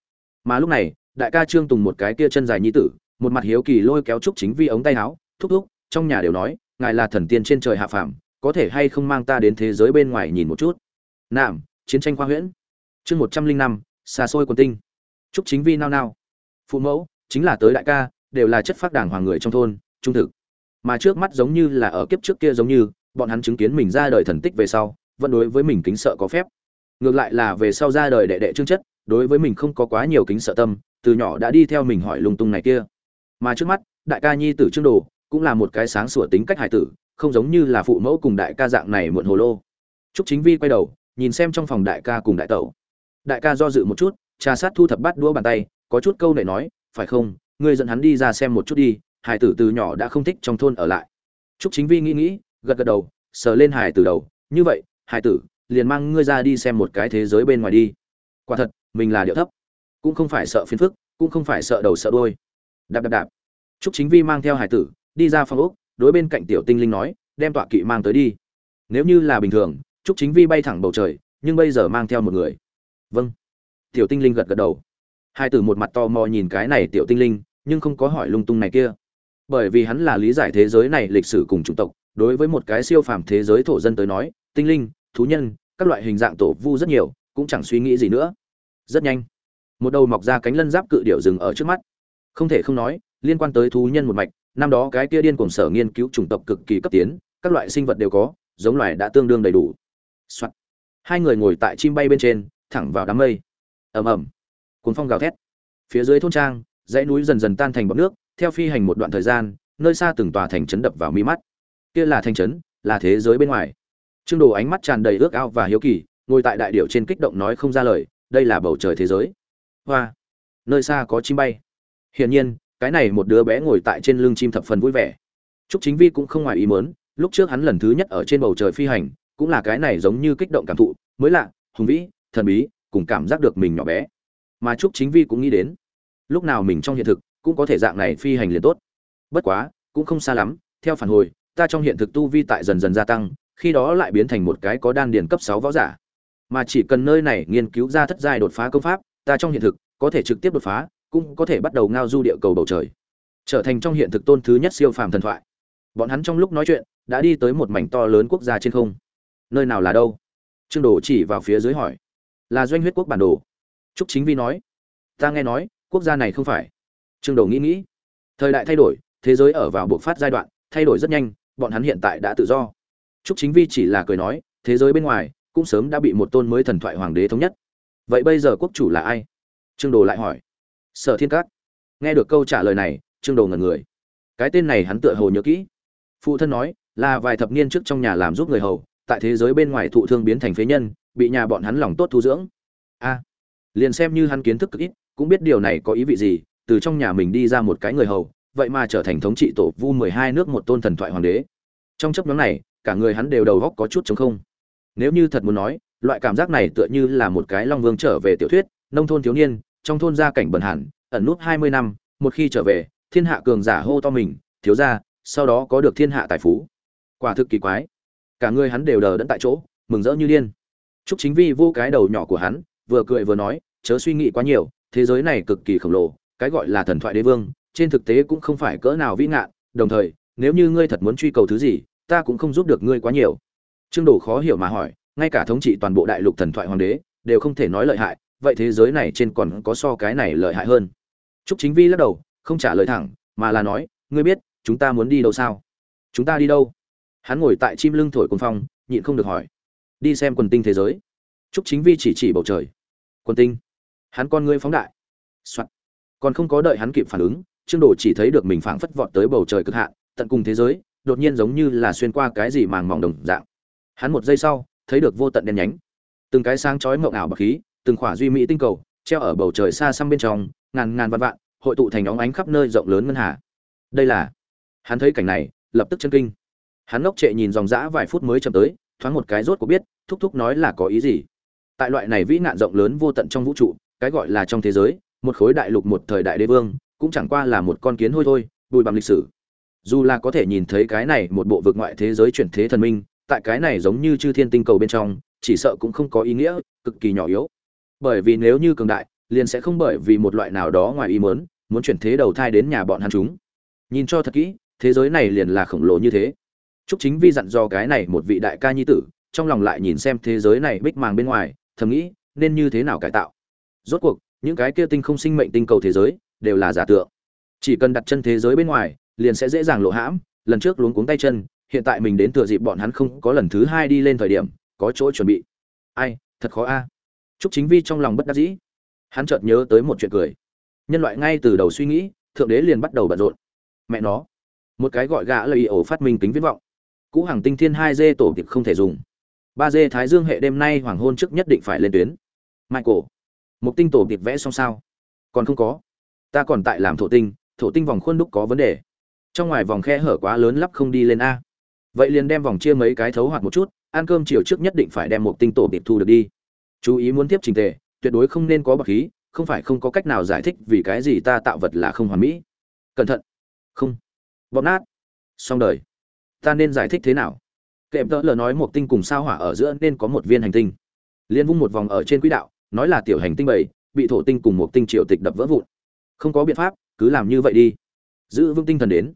Mà lúc này, đại ca Trương Tùng một cái kia chân dài nhi tử, một mặt hiếu kỳ lôi kéo Trúc Chính Vi ống tay áo, thúc thúc, trong nhà đều nói, ngài là thần tiên trên trời hạ phàm, có thể hay không mang ta đến thế giới bên ngoài nhìn một chút. Nạm, chiến tranh khoa huyễn. Chương một trăm linh năm, xa xôi quần tinh. Trúc Chính Vi nao nao. Phụ mẫu, chính là tới đại ca, đều là chất phác đảng hoàng người trong thôn, trung thực. Mà trước mắt giống như là ở kiếp trước kia giống như, bọn hắn chứng kiến mình ra đời thần tích về sau, vẫn đối với mình kính sợ có phép ngược lại là về sau ra đời đệ đệ trương chất đối với mình không có quá nhiều kính sợ tâm từ nhỏ đã đi theo mình hỏi lung tung này kia mà trước mắt đại ca nhi tử trương đồ cũng là một cái sáng sủa tính cách hải tử không giống như là phụ mẫu cùng đại ca dạng này muộn hồ lô trúc chính vi quay đầu nhìn xem trong phòng đại ca cùng đại tẩu đại ca do dự một chút, trà sát thu thập bắt đũa bàn tay, có chút câu này nói, phải không, ngươi dẫn hắn đi ra xem một chút đi, hải tử từ nhỏ đã không thích trong thôn ở lại. Trúc chính vi nghĩ nghĩ, gật gật đầu, sờ lên hải tử đầu, như vậy, hải tử, liền mang ngươi ra đi xem một cái thế giới bên ngoài đi. Quả thật, mình là điệu thấp. Cũng không phải sợ phiền phức, cũng không phải sợ đầu sợ đôi đạp đạp đạp. Trúc chính vi mang theo hải tử, đi ra phòng úc đối bên cạnh tiểu tinh linh nói, đem tọa kỵ mang tới đi. Nếu như là bình thường, trúc chính vi bay thẳng bầu trời, nhưng bây giờ mang theo một người vâng. Tiểu tinh linh gật gật đầu. Hai tử một mặt to mò nhìn cái này tiểu tinh linh, nhưng không có hỏi lung tung này kia. Bởi vì hắn là lý giải thế giới này lịch sử cùng chủng tộc, đối với một cái siêu phàm thế giới thổ dân tới nói, tinh linh, thú nhân, các loại hình dạng tổ vu rất nhiều, cũng chẳng suy nghĩ gì nữa. Rất nhanh, một đầu mọc ra cánh lân giáp cự điểu rừng ở trước mắt. Không thể không nói, liên quan tới thú nhân một mạch, năm đó cái kia điên cùng sở nghiên cứu chủng tộc cực kỳ cấp tiến, các loại sinh vật đều có, giống loài đã tương đương đầy đủ、Soạn. hai người ngồi tại chim bay bên trên thẳng vào đám mây ầm ầm cuốn phong gào thét phía dưới thôn trang dãy núi dần dần tan thành bọt nước theo phi hành một đoạn thời gian nơi xa từng tòa thành trấn đập vào mi mắt kia là thành trấn là thế giới bên ngoài Trương Đồ ánh mắt tràn đầy ước ao và hiếu kỳ, ngồi tại đại điểu trên kích động nói không ra lời, đây là bầu trời thế giới. Hoa, nơi xa có chim bay. Hiển nhiên, cái này một đứa bé ngồi tại trên lưng chim thập phần vui vẻ. Trúc Chính Vi cũng không ngoài ý muốn, lúc trước hắn lần thứ nhất ở trên bầu trời phi hành, cũng là cái này giống như kích động cảm thụ, mới lạ, hùng vĩ, thần bí, cùng cảm giác được mình nhỏ bé. Mà Trúc Chính Vi cũng nghĩ đến, lúc nào mình trong hiện thực cũng có thể dạng này phi hành liền tốt. Bất quá, cũng không xa lắm, theo phản hồi, ta trong hiện thực tu vi tại dần dần gia tăng, khi đó lại biến thành một cái có đan điền cấp 6 võ giả. Mà chỉ cần nơi này nghiên cứu ra thất giai đột phá công pháp, ta trong hiện thực có thể trực tiếp đột phá, cũng có thể bắt đầu ngao du địa cầu bầu trời, trở thành trong hiện thực tôn thứ nhất siêu phàm thần thoại. Bọn hắn trong lúc nói chuyện, đã đi tới một mảnh to lớn quốc gia trên không. Nơi nào là đâu? Trương Đồ chỉ vào phía dưới hỏi. Là doanh huyết quốc bản đồ. Trúc Chính Vi nói. Ta nghe nói, quốc gia này không phải. Trương Đồ nghĩ nghĩ. Thời đại thay đổi, thế giới ở vào buộc phát giai đoạn, thay đổi rất nhanh, bọn hắn hiện tại đã tự do. Trúc Chính Vi chỉ là cười nói, thế giới bên ngoài cũng sớm đã bị một tôn mới thần thoại hoàng đế thống nhất. Vậy bây giờ quốc chủ là ai? Trương Đồ lại hỏi. Sở Thiên Các. Nghe được câu trả lời này, Trương Đồ ngẩn người. Cái tên này hắn tựa hồ nhớ kỹ. Phụ thân nói, là vài thập niên trước trong nhà làm giúp người hầu, tại thế giới bên ngoài thụ thương biến thành phế nhân, bị nhà bọn hắn lòng tốt thu dưỡng. A, liền xem như hắn kiến thức cực ít, cũng biết điều này có ý vị gì, từ trong nhà mình đi ra một cái người hầu, vậy mà trở thành thống trị tổ vu 12 nước một tôn thần thoại hoàng đế. Trong chấp nhóm này, cả người hắn đều đầu góc có chút trống không nếu như thật muốn nói loại cảm giác này tựa như là một cái long vương trở về tiểu thuyết nông thôn thiếu niên trong thôn gia cảnh bần hẳn ẩn nút hai mươi năm một khi trở về thiên hạ cường giả hô to mình thiếu gia sau đó có được thiên hạ tài phú quả thực kỳ quái cả người hắn đều đờ đẫn tại chỗ mừng rỡ như điên Trúc Chính Vi vô cái đầu nhỏ của hắn, vừa cười vừa nói, chớ suy nghĩ quá nhiều, thế giới này cực kỳ khổng lồ, cái gọi là thần thoại đế vương, trên thực tế cũng không phải cỡ nào vĩ ngạn, đồng thời, nếu như ngươi thật muốn truy cầu thứ gì, ta cũng không giúp được ngươi quá nhiều. Trương đồ khó hiểu mà hỏi ngay cả thống trị toàn bộ đại lục thần thoại hoàng đế đều không thể nói lợi hại vậy thế giới này trên còn có so cái này lợi hại hơn? Trúc chính vi lắc đầu không trả lời thẳng mà là nói ngươi biết chúng ta muốn đi đâu sao? Chúng ta đi đâu? Hắn ngồi tại chim lưng thổi cồn phong nhịn không được hỏi đi xem quần tinh thế giới. Trúc chính vi chỉ chỉ bầu trời. Quần tinh. Hắn con ngươi phóng đại. Soạn. còn không có đợi hắn kịp phản ứng, trương đồ chỉ thấy được mình phảng phất vọt tới bầu trời cực hạn, tận cùng thế giới, đột nhiên giống như là xuyên qua cái gì màng mỏng đồng dạng. Hắn một giây sau, thấy được vô tận đen nhánh. Từng cái sáng chói mộng ảo bậc khí, từng khỏa duy mỹ tinh cầu, treo ở bầu trời xa xăm bên trong, ngàn ngàn vạn vạn, hội tụ thành óng ánh khắp nơi rộng lớn ngân hà. Đây là. Hắn thấy cảnh này, lập tức chân kinh. Hắn ngốc trệ nhìn dòng dã vài phút mới chậm tới thoáng một cái rốt của biết, thúc thúc nói là có ý gì. Tại loại này vĩ nạn rộng lớn vô tận trong vũ trụ, cái gọi là trong thế giới, một khối đại lục một thời đại đế vương, cũng chẳng qua là một con kiến hôi thôi, bùi bằng lịch sử. Dù là có thể nhìn thấy cái này một bộ vực ngoại thế giới chuyển thế thần minh, tại cái này giống như chư thiên tinh cầu bên trong, chỉ sợ cũng không có ý nghĩa, cực kỳ nhỏ yếu. Bởi vì nếu như cường đại, liền sẽ không bởi vì một loại nào đó ngoài ý muốn muốn chuyển thế đầu thai đến nhà bọn hắn chúng. Nhìn cho thật kỹ, thế giới này liền là khổng lồ như thế. Trúc chính vi dặn do cái này một vị đại ca nhi tử, trong lòng lại nhìn xem thế giới này bích màng bên ngoài, thầm nghĩ, nên như thế nào cải tạo. Rốt cuộc, những cái kia tinh không sinh mệnh tinh cầu thế giới, đều là giả tượng. Chỉ cần đặt chân thế giới bên ngoài, liền sẽ dễ dàng lộ hãm, lần trước luống cuống tay chân, hiện tại mình đến thừa dịp bọn hắn không có lần thứ hai đi lên thời điểm, có chỗ chuẩn bị. Ai, thật khó a. À. chính vi trong lòng bất đắc dĩ. Hắn chợt nhớ tới một chuyện cười. Nhân loại ngay từ đầu suy nghĩ, thượng đế liền bắt đầu bận rộn. Mẹ nó. Một cái gọi gã lời ổ phát minh tính viễn vọng cũ hàng tinh thiên hai dê tổ tiệp không thể dùng. Ba dê thái dương hệ đêm nay hoàng hôn trước nhất định phải lên tuyến. Michael một tinh tổ tiệp vẽ xong sao? Còn không có. Ta còn tại làm thổ tinh thổ tinh vòng khuôn đúc có vấn đề. Trong ngoài vòng khe hở quá lớn lắp không đi lên a. Vậy liền đem vòng chia mấy cái thấu hoạt một chút, ăn cơm chiều trước nhất định phải đem một tinh tổ tiệp thu được đi. Chú ý muốn tiếp trình tề, tuyệt đối không nên có bậc khí, không phải không có cách nào giải thích vì cái gì ta tạo vật là không hoàn mỹ. Cẩn thận. Không. Bóp nát. Xong đời ta nên giải thích thế nào? Kệm tợ lờ nói một tinh cùng sao hỏa ở giữa nên có một viên hành tinh. Liên vung một vòng ở trên quỹ đạo, nói là tiểu hành tinh bảy, bị thổ tinh cùng một tinh triệu tịch đập vỡ vụn. Không có biện pháp, cứ làm như vậy đi. Giữ vững tinh thần đến.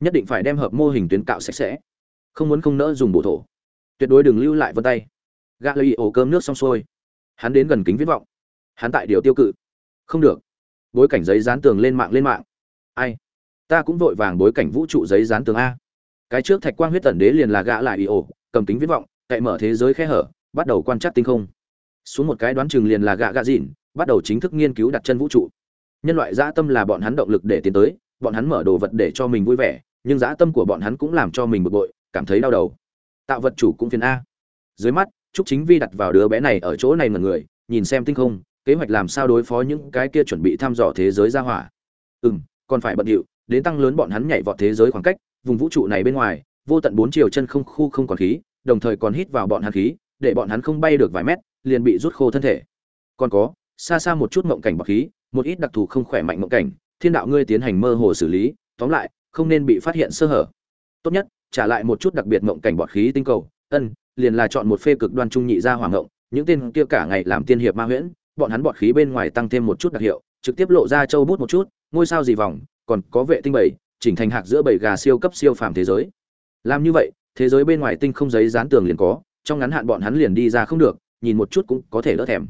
Nhất định phải đem hợp mô hình tuyến cạo sạch sẽ. Không muốn không nỡ dùng bộ thổ. Tuyệt đối đừng lưu lại vân tay. Gã lấy ổ cơm nước xong xuôi. Hắn đến gần kính viết vọng. Hắn tại điều tiêu cự. Không được. Bối cảnh giấy dán tường lên mạng lên mạng. Ai? Ta cũng vội vàng bối cảnh vũ trụ giấy dán tường a cái trước thạch quang huyết tần đế liền là gã lại ý ổ, cầm kính viết vọng, cậy mở thế giới khe hở, bắt đầu quan trắc tinh không. Xuống một cái đoán chừng liền là gã gã dịn, bắt đầu chính thức nghiên cứu đặt chân vũ trụ. Nhân loại dã tâm là bọn hắn động lực để tiến tới, bọn hắn mở đồ vật để cho mình vui vẻ, nhưng dã tâm của bọn hắn cũng làm cho mình bực bội, cảm thấy đau đầu. Tạo vật chủ cũng phiền a. Dưới mắt, trúc chính vi đặt vào đứa bé này ở chỗ này ngần người, nhìn xem tinh không, kế hoạch làm sao đối phó những cái kia chuẩn bị thăm dò thế giới ra hỏa. Ừ còn phải bận điệu, đến tăng lớn bọn hắn nhảy vọt thế giới khoảng cách vùng vũ trụ này bên ngoài, vô tận bốn chiều chân không khu không còn khí, đồng thời còn hít vào bọn hắn khí, để bọn hắn không bay được vài mét, liền bị rút khô thân thể. Còn có, xa xa một chút mộng cảnh bọc khí, một ít đặc thù không khỏe mạnh mộng cảnh, thiên đạo ngươi tiến hành mơ hồ xử lý, tóm lại, không nên bị phát hiện sơ hở. Tốt nhất, trả lại một chút đặc biệt mộng cảnh bọt khí tinh cầu, ân, liền là chọn một phê cực đoan trung nhị ra hoàng ngộng những tên kia cả ngày làm tiên hiệp ma huyễn, bọn hắn bọt khí bên ngoài tăng thêm một chút đặc hiệu, trực tiếp lộ ra châu bút một chút, ngôi sao gì vòng, còn có vệ tinh bảy chỉnh thành hạc giữa bảy gà siêu cấp siêu phàm thế giới. Làm như vậy thế giới bên ngoài tinh không giấy dán tường liền có trong ngắn hạn bọn hắn liền đi ra không được nhìn một chút cũng có thể đỡ thèm.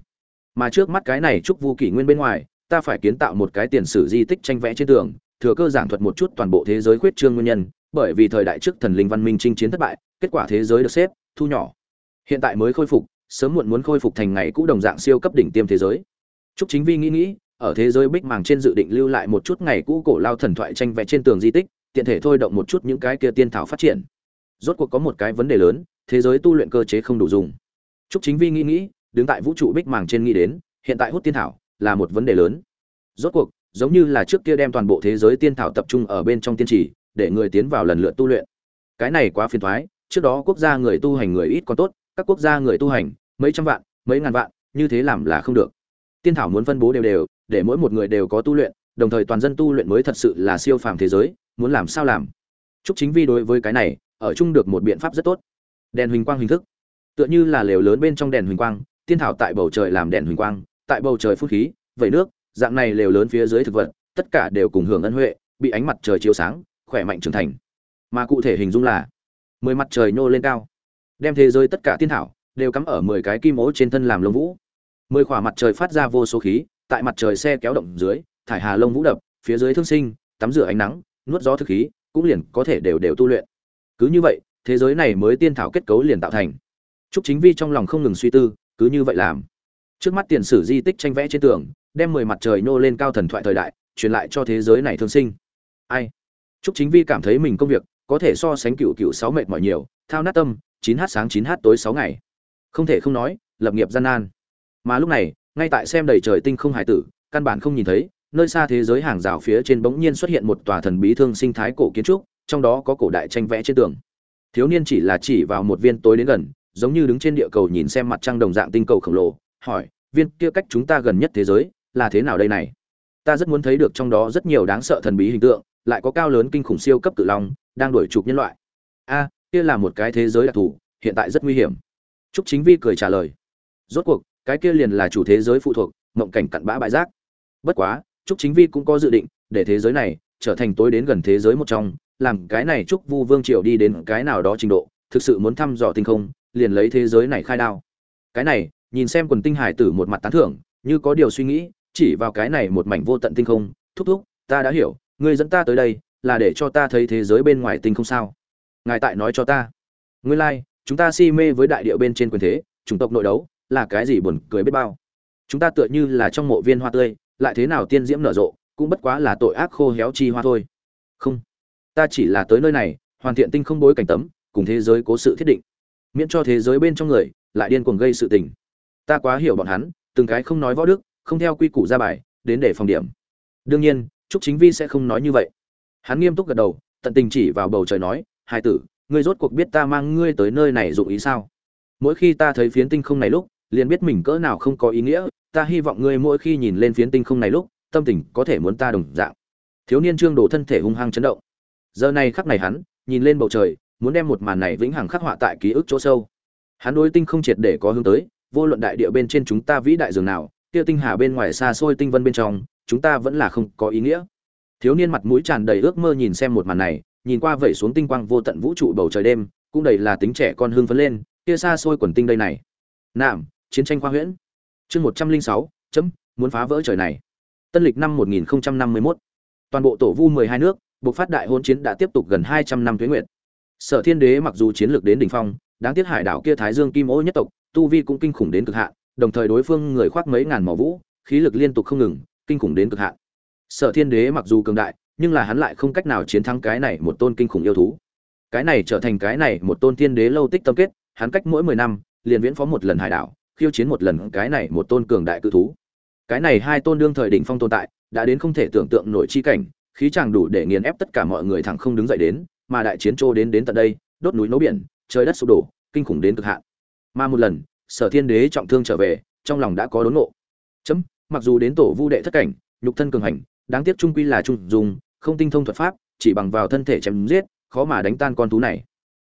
Mà trước mắt cái này trúc vu kỷ nguyên bên ngoài ta phải kiến tạo một cái tiền sử di tích tranh vẽ trên tường thừa cơ giảng thuật một chút toàn bộ thế giới khuyết trương nguyên nhân bởi vì thời đại trước thần linh văn minh chinh chiến thất bại kết quả thế giới được xếp thu nhỏ. Hiện tại mới khôi phục sớm muộn muốn khôi phục thành ngày cũ đồng dạng siêu cấp đỉnh tiêm thế giới. Trúc Chính Vi nghĩ nghĩ, ở thế giới bích màng trên dự định lưu lại một chút ngày cũ cổ lao thần thoại tranh vẽ trên tường di tích, tiện thể thôi động một chút những cái kia tiên thảo phát triển. Rốt cuộc có một cái vấn đề lớn, thế giới tu luyện cơ chế không đủ dùng. Trúc Chính Vi nghĩ nghĩ, đứng tại vũ trụ bích màng trên nghĩ đến, hiện tại hút tiên thảo là một vấn đề lớn. Rốt cuộc, giống như là trước kia đem toàn bộ thế giới tiên thảo tập trung ở bên trong tiên trì, để người tiến vào lần lượt tu luyện. Cái này quá phiền toái, trước đó quốc gia người tu hành người ít còn tốt, các quốc gia người tu hành mấy trăm vạn, mấy ngàn vạn, như thế làm là không được. Tiên thảo muốn phân bố đều đều, để mỗi một người đều có tu luyện, đồng thời toàn dân tu luyện mới thật sự là siêu phàm thế giới, muốn làm sao làm. Trúc Chính Vi đối với cái này, ở chung được một biện pháp rất tốt. Đèn huỳnh quang hình thức, tựa như là lều lớn bên trong đèn huỳnh quang, tiên thảo tại bầu trời làm đèn huỳnh quang, tại bầu trời phun khí, vẩy nước, dạng này lều lớn phía dưới thực vật, tất cả đều cùng hưởng ân huệ, bị ánh mặt trời chiếu sáng, khỏe mạnh trưởng thành. Mà cụ thể hình dung là mười mặt trời nhô lên cao, đem thế giới tất cả tiên thảo đều cắm ở mười cái kim ố trên thân làm lông vũ. Mười khỏa mặt trời phát ra vô số khí, tại mặt trời xe kéo động dưới, thải hà lông vũ đập, phía dưới thương sinh, tắm rửa ánh nắng, nuốt gió thực khí, cũng liền có thể đều đều tu luyện. Cứ như vậy, thế giới này mới tiên thảo kết cấu liền tạo thành. Trúc Chính Vi trong lòng không ngừng suy tư, cứ như vậy làm. Trước mắt tiền sử di tích tranh vẽ trên tường, đem mười mặt trời nô lên cao thần thoại thời đại, truyền lại cho thế giới này thương sinh. Ai? Trúc Chính Vi cảm thấy mình công việc có thể so sánh cựu cựu sáu mệt mỏi nhiều, thao nát tâm, chín h sáng chín h tối sáu ngày. Không thể không nói, lập nghiệp gian nan. Mà lúc này, ngay tại xem đầy trời tinh không hải tử, căn bản không nhìn thấy, nơi xa thế giới hàng rào phía trên bỗng nhiên xuất hiện một tòa thần bí thương sinh thái cổ kiến trúc, trong đó có cổ đại tranh vẽ trên tường. Thiếu niên chỉ là chỉ vào một viên tối đến gần, giống như đứng trên địa cầu nhìn xem mặt trăng đồng dạng tinh cầu khổng lồ, hỏi, viên kia cách chúng ta gần nhất thế giới, là thế nào đây này? Ta rất muốn thấy được trong đó rất nhiều đáng sợ thần bí hình tượng, lại có cao lớn kinh khủng siêu cấp cự long đang đuổi chụp nhân loại a kia là một cái thế giới đặc thù hiện tại rất nguy hiểm trúc chính vi cười trả lời rốt cuộc cái kia liền là chủ thế giới phụ thuộc mộng cảnh cặn bã bãi rác bất quá trúc chính vi cũng có dự định để thế giới này trở thành tối đến gần thế giới một trong làm cái này trúc vu vương triều đi đến cái nào đó trình độ thực sự muốn thăm dò tinh không liền lấy thế giới này khai đao. Cái này nhìn xem quần tinh hải tử một mặt tán thưởng như có điều suy nghĩ chỉ vào cái này một mảnh vô tận tinh không thúc thúc ta đã hiểu ngươi dẫn ta tới đây là để cho ta thấy thế giới bên ngoài tinh không sao. Ngài tại nói cho ta. Ngươi lai、like, chúng ta si mê với đại địa bên trên quyền thế chủng tộc nội đấu là cái gì buồn cười biết bao. Chúng ta tựa như là trong mộ viên hoa tươi, lại thế nào tiên diễm nở rộ, cũng bất quá là tội ác khô héo chi hoa thôi. Không, ta chỉ là tới nơi này, hoàn thiện tinh không bối cảnh tấm, cùng thế giới cố sự thiết định. Miễn cho thế giới bên trong người, lại điên cuồng gây sự tình. Ta quá hiểu bọn hắn, từng cái không nói võ đức, không theo quy củ ra bài, đến để phòng điểm. Đương nhiên, trúc chính vi sẽ không nói như vậy. Hắn nghiêm túc gật đầu, tận tình chỉ vào bầu trời nói, hai tử, ngươi rốt cuộc biết ta mang ngươi tới nơi này dụng ý sao? Mỗi khi ta thấy phiến tinh không này lúc liền biết mình cỡ nào không có ý nghĩa, ta hy vọng ngươi mỗi khi nhìn lên phiến tinh không này lúc, tâm tình có thể muốn ta đồng dạng. Thiếu niên trương đồ thân thể hung hăng chấn động. Giờ này khắc này hắn, nhìn lên bầu trời, muốn đem một màn này vĩnh hằng khắc họa tại ký ức chỗ sâu. Hắn đối tinh không triệt để có hướng tới, vô luận đại địa bên trên chúng ta vĩ đại dường nào, kia tinh hà bên ngoài xa xôi tinh vân bên trong, chúng ta vẫn là không có ý nghĩa. Thiếu niên mặt mũi tràn đầy ước mơ nhìn xem một màn này, nhìn qua vẩy xuống tinh quang vô tận vũ trụ bầu trời đêm, cũng đầy là tính trẻ con hương phấn lên, kia xa xôi quần tinh đây này. Nạm chiến tranh khoa huyễn. Chương một trăm linh sáu, chấm, muốn phá vỡ trời này. Tân lịch năm một nghìn năm mươi mốt. Toàn bộ tổ vu mười hai nước buộc phát đại hôn chiến đã tiếp tục gần hai trăm năm tuế nguyện sở thiên đế mặc dù chiến lược đến đỉnh phong, đáng tiếc hải đảo kia thái dương kim ô nhất tộc, tu vi cũng kinh khủng đến cực hạn, đồng thời đối phương người khoác mấy ngàn mỏ vũ, khí lực liên tục không ngừng, kinh khủng đến cực hạn. Sở thiên đế mặc dù cường đại, nhưng là hắn lại không cách nào chiến thắng cái này một tôn kinh khủng yêu thú. Cái này trở thành cái này một tôn thiên đế lâu tích tâm kết, hắn cách mỗi mười năm, liền viễn phó một lần hải đảo khiêu chiến một lần cái này một tôn cường đại cự thú. Cái này hai tôn đương thời đỉnh phong tồn tại, đã đến không thể tưởng tượng nổi chi cảnh, khí chàng đủ để nghiền ép tất cả mọi người thẳng không đứng dậy đến, mà đại chiến trô đến đến tận đây, đốt núi nấu biển, trời đất sụp đổ, kinh khủng đến cực hạn. Mà một lần, sở thiên đế trọng thương trở về, trong lòng đã có đốn ngộ. Chấm, mặc dù đến tổ vu đệ thất cảnh, nhục thân cường hành, đáng tiếc trung quy là trung dùng không tinh thông thuật pháp, chỉ bằng vào thân thể chém giết, khó mà đánh tan con thú này.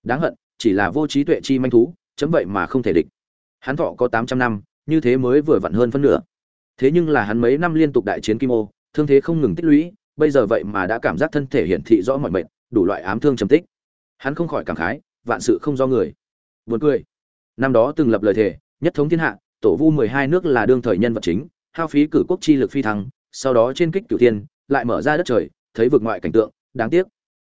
Đáng hận, chỉ là vô trí tuệ chi manh thú, chấm vậy mà không thể địch hắn thọ có tám trăm năm, như thế mới vừa vặn hơn phân nửa. Thế nhưng là hắn mấy năm liên tục đại chiến kim ô, thương thế không ngừng tích lũy, bây giờ vậy mà đã cảm giác thân thể hiển thị rõ mọi mệnh đủ loại ám thương trầm tích. Hắn không khỏi cảm khái, vạn sự không do người. Buồn cười. Năm đó từng lập lời thề, nhất thống thiên hạ, tổ vu mười hai nước là đương thời nhân vật chính, hao phí cử quốc chi lực phi thăng, sau đó trên kích cửu thiên, lại mở ra đất trời, thấy vực ngoại cảnh tượng, đáng tiếc.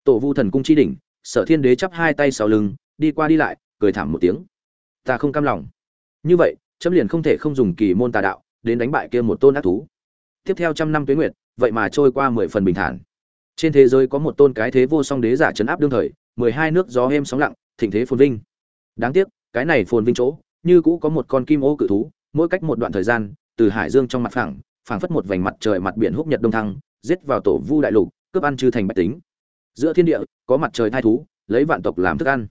Tổ vu thần cung chi đỉnh, sở thiên đế chắp hai tay sau lưng, đi qua đi lại, cười thảm một tiếng. Ta không cam lòng như vậy chấm liền không thể không dùng kỳ môn tà đạo đến đánh bại kia một tôn ác thú. Tiếp theo trăm năm tuế nguyệt, vậy mà trôi qua mười phần bình thản. Trên thế giới có một tôn cái thế vô song đế giả chấn áp đương thời, mười hai nước gió êm sóng lặng, thịnh thế phồn vinh. Đáng tiếc, cái này phồn vinh chỗ, như cũ có một con kim ô cự thú, mỗi cách một đoạn thời gian, từ hải dương trong mặt phẳng, phảng phất một vành mặt trời mặt biển húc nhật đông thăng, giết vào tổ vu đại lục, cướp ăn chư thành bách tính. Giữa thiên địa, có mặt trời thai thú, lấy vạn tộc làm thức ăn.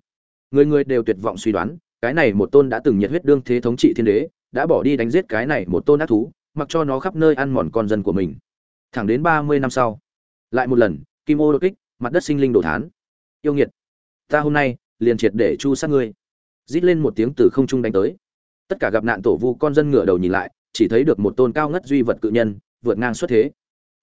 Người người đều tuyệt vọng suy đoán cái này một tôn đã từng nhiệt huyết đương thế thống trị thiên đế, đã bỏ đi đánh giết cái này một tôn ác thú, mặc cho nó khắp nơi ăn mòn con dân của mình. Thẳng đến ba mươi năm sau, lại một lần, kim ô đột kích, mặt đất sinh linh đổ thán. Yêu nghiệt, ta hôm nay, liền triệt để chu sát ngươi. Rít lên một tiếng từ không trung đánh tới. Tất cả gặp nạn tổ vu con dân ngửa đầu nhìn lại, chỉ thấy được một tôn cao ngất duy vật cự nhân, vượt ngang xuất thế.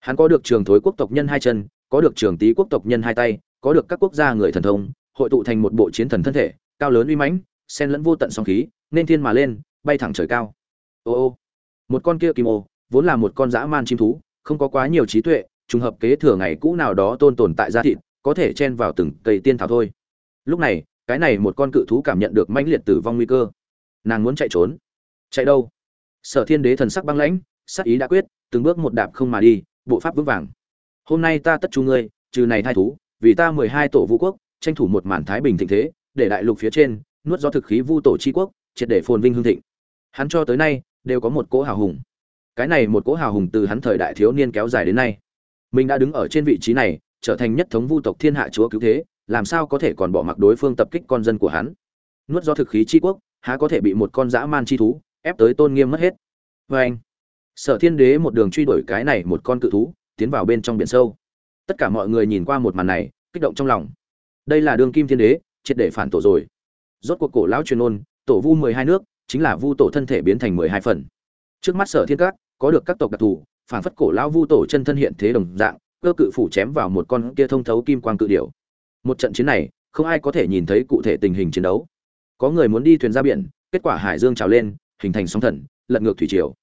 Hắn có được trường thối quốc tộc nhân hai chân, có được trường tý quốc tộc nhân hai tay, có được các quốc gia người thần thông, hội tụ thành một bộ chiến thần thân thể, cao lớn uy mãnh xen lẫn vô tận song khí, nên thiên mà lên, bay thẳng trời cao. Ô ô, một con kia kim ô, vốn là một con dã man chim thú, không có quá nhiều trí tuệ, trùng hợp kế thừa ngày cũ nào đó tôn tồn tại gia thịt, có thể chen vào từng cây tiên thảo thôi. Lúc này, cái này một con cự thú cảm nhận được mãnh liệt tử vong nguy cơ. Nàng muốn chạy trốn. Chạy đâu? Sở thiên đế thần sắc băng lãnh, sắc ý đã quyết, từng bước một đạp không mà đi, bộ pháp vững vàng. Hôm nay ta tất chú ngươi, trừ này thai thú, vì ta mười hai tổ vũ quốc, tranh thủ một màn thái bình thịnh thế, để đại lục phía trên nuốt do thực khí vu tổ Chi quốc, triệt để phồn vinh hương thịnh. Hắn cho tới nay, đều có một cỗ hào hùng. Cái này một cỗ hào hùng từ hắn thời đại thiếu niên kéo dài đến nay. Mình đã đứng ở trên vị trí này, trở thành nhất thống vu tộc thiên hạ chúa cứu thế, làm sao có thể còn bỏ mặc đối phương tập kích con dân của hắn? Nuốt do thực khí tri quốc, há có thể bị một con dã man chi thú ép tới tôn nghiêm mất hết? Vê anh, sở thiên đế một đường truy đuổi cái này một con cự thú, tiến vào bên trong biển sâu. Tất cả mọi người nhìn qua một màn này, kích động trong lòng. Đây là đường kim thiên đế, triệt để phản tổ rồi rốt cuộc cổ lão truyền ôn tổ vu mười hai nước, chính là vu tổ thân thể biến thành mười hai phần. Trước mắt sở thiên các, có được các tộc đặc thù phản phất cổ lão vu tổ chân thân hiện thế đồng dạng, cơ cự phủ chém vào một con kia thông thấu kim quang cự điểu. Một trận chiến này, không ai có thể nhìn thấy cụ thể tình hình chiến đấu. Có người muốn đi thuyền ra biển, kết quả hải dương trào lên, hình thành sóng thần, lật ngược thủy triều.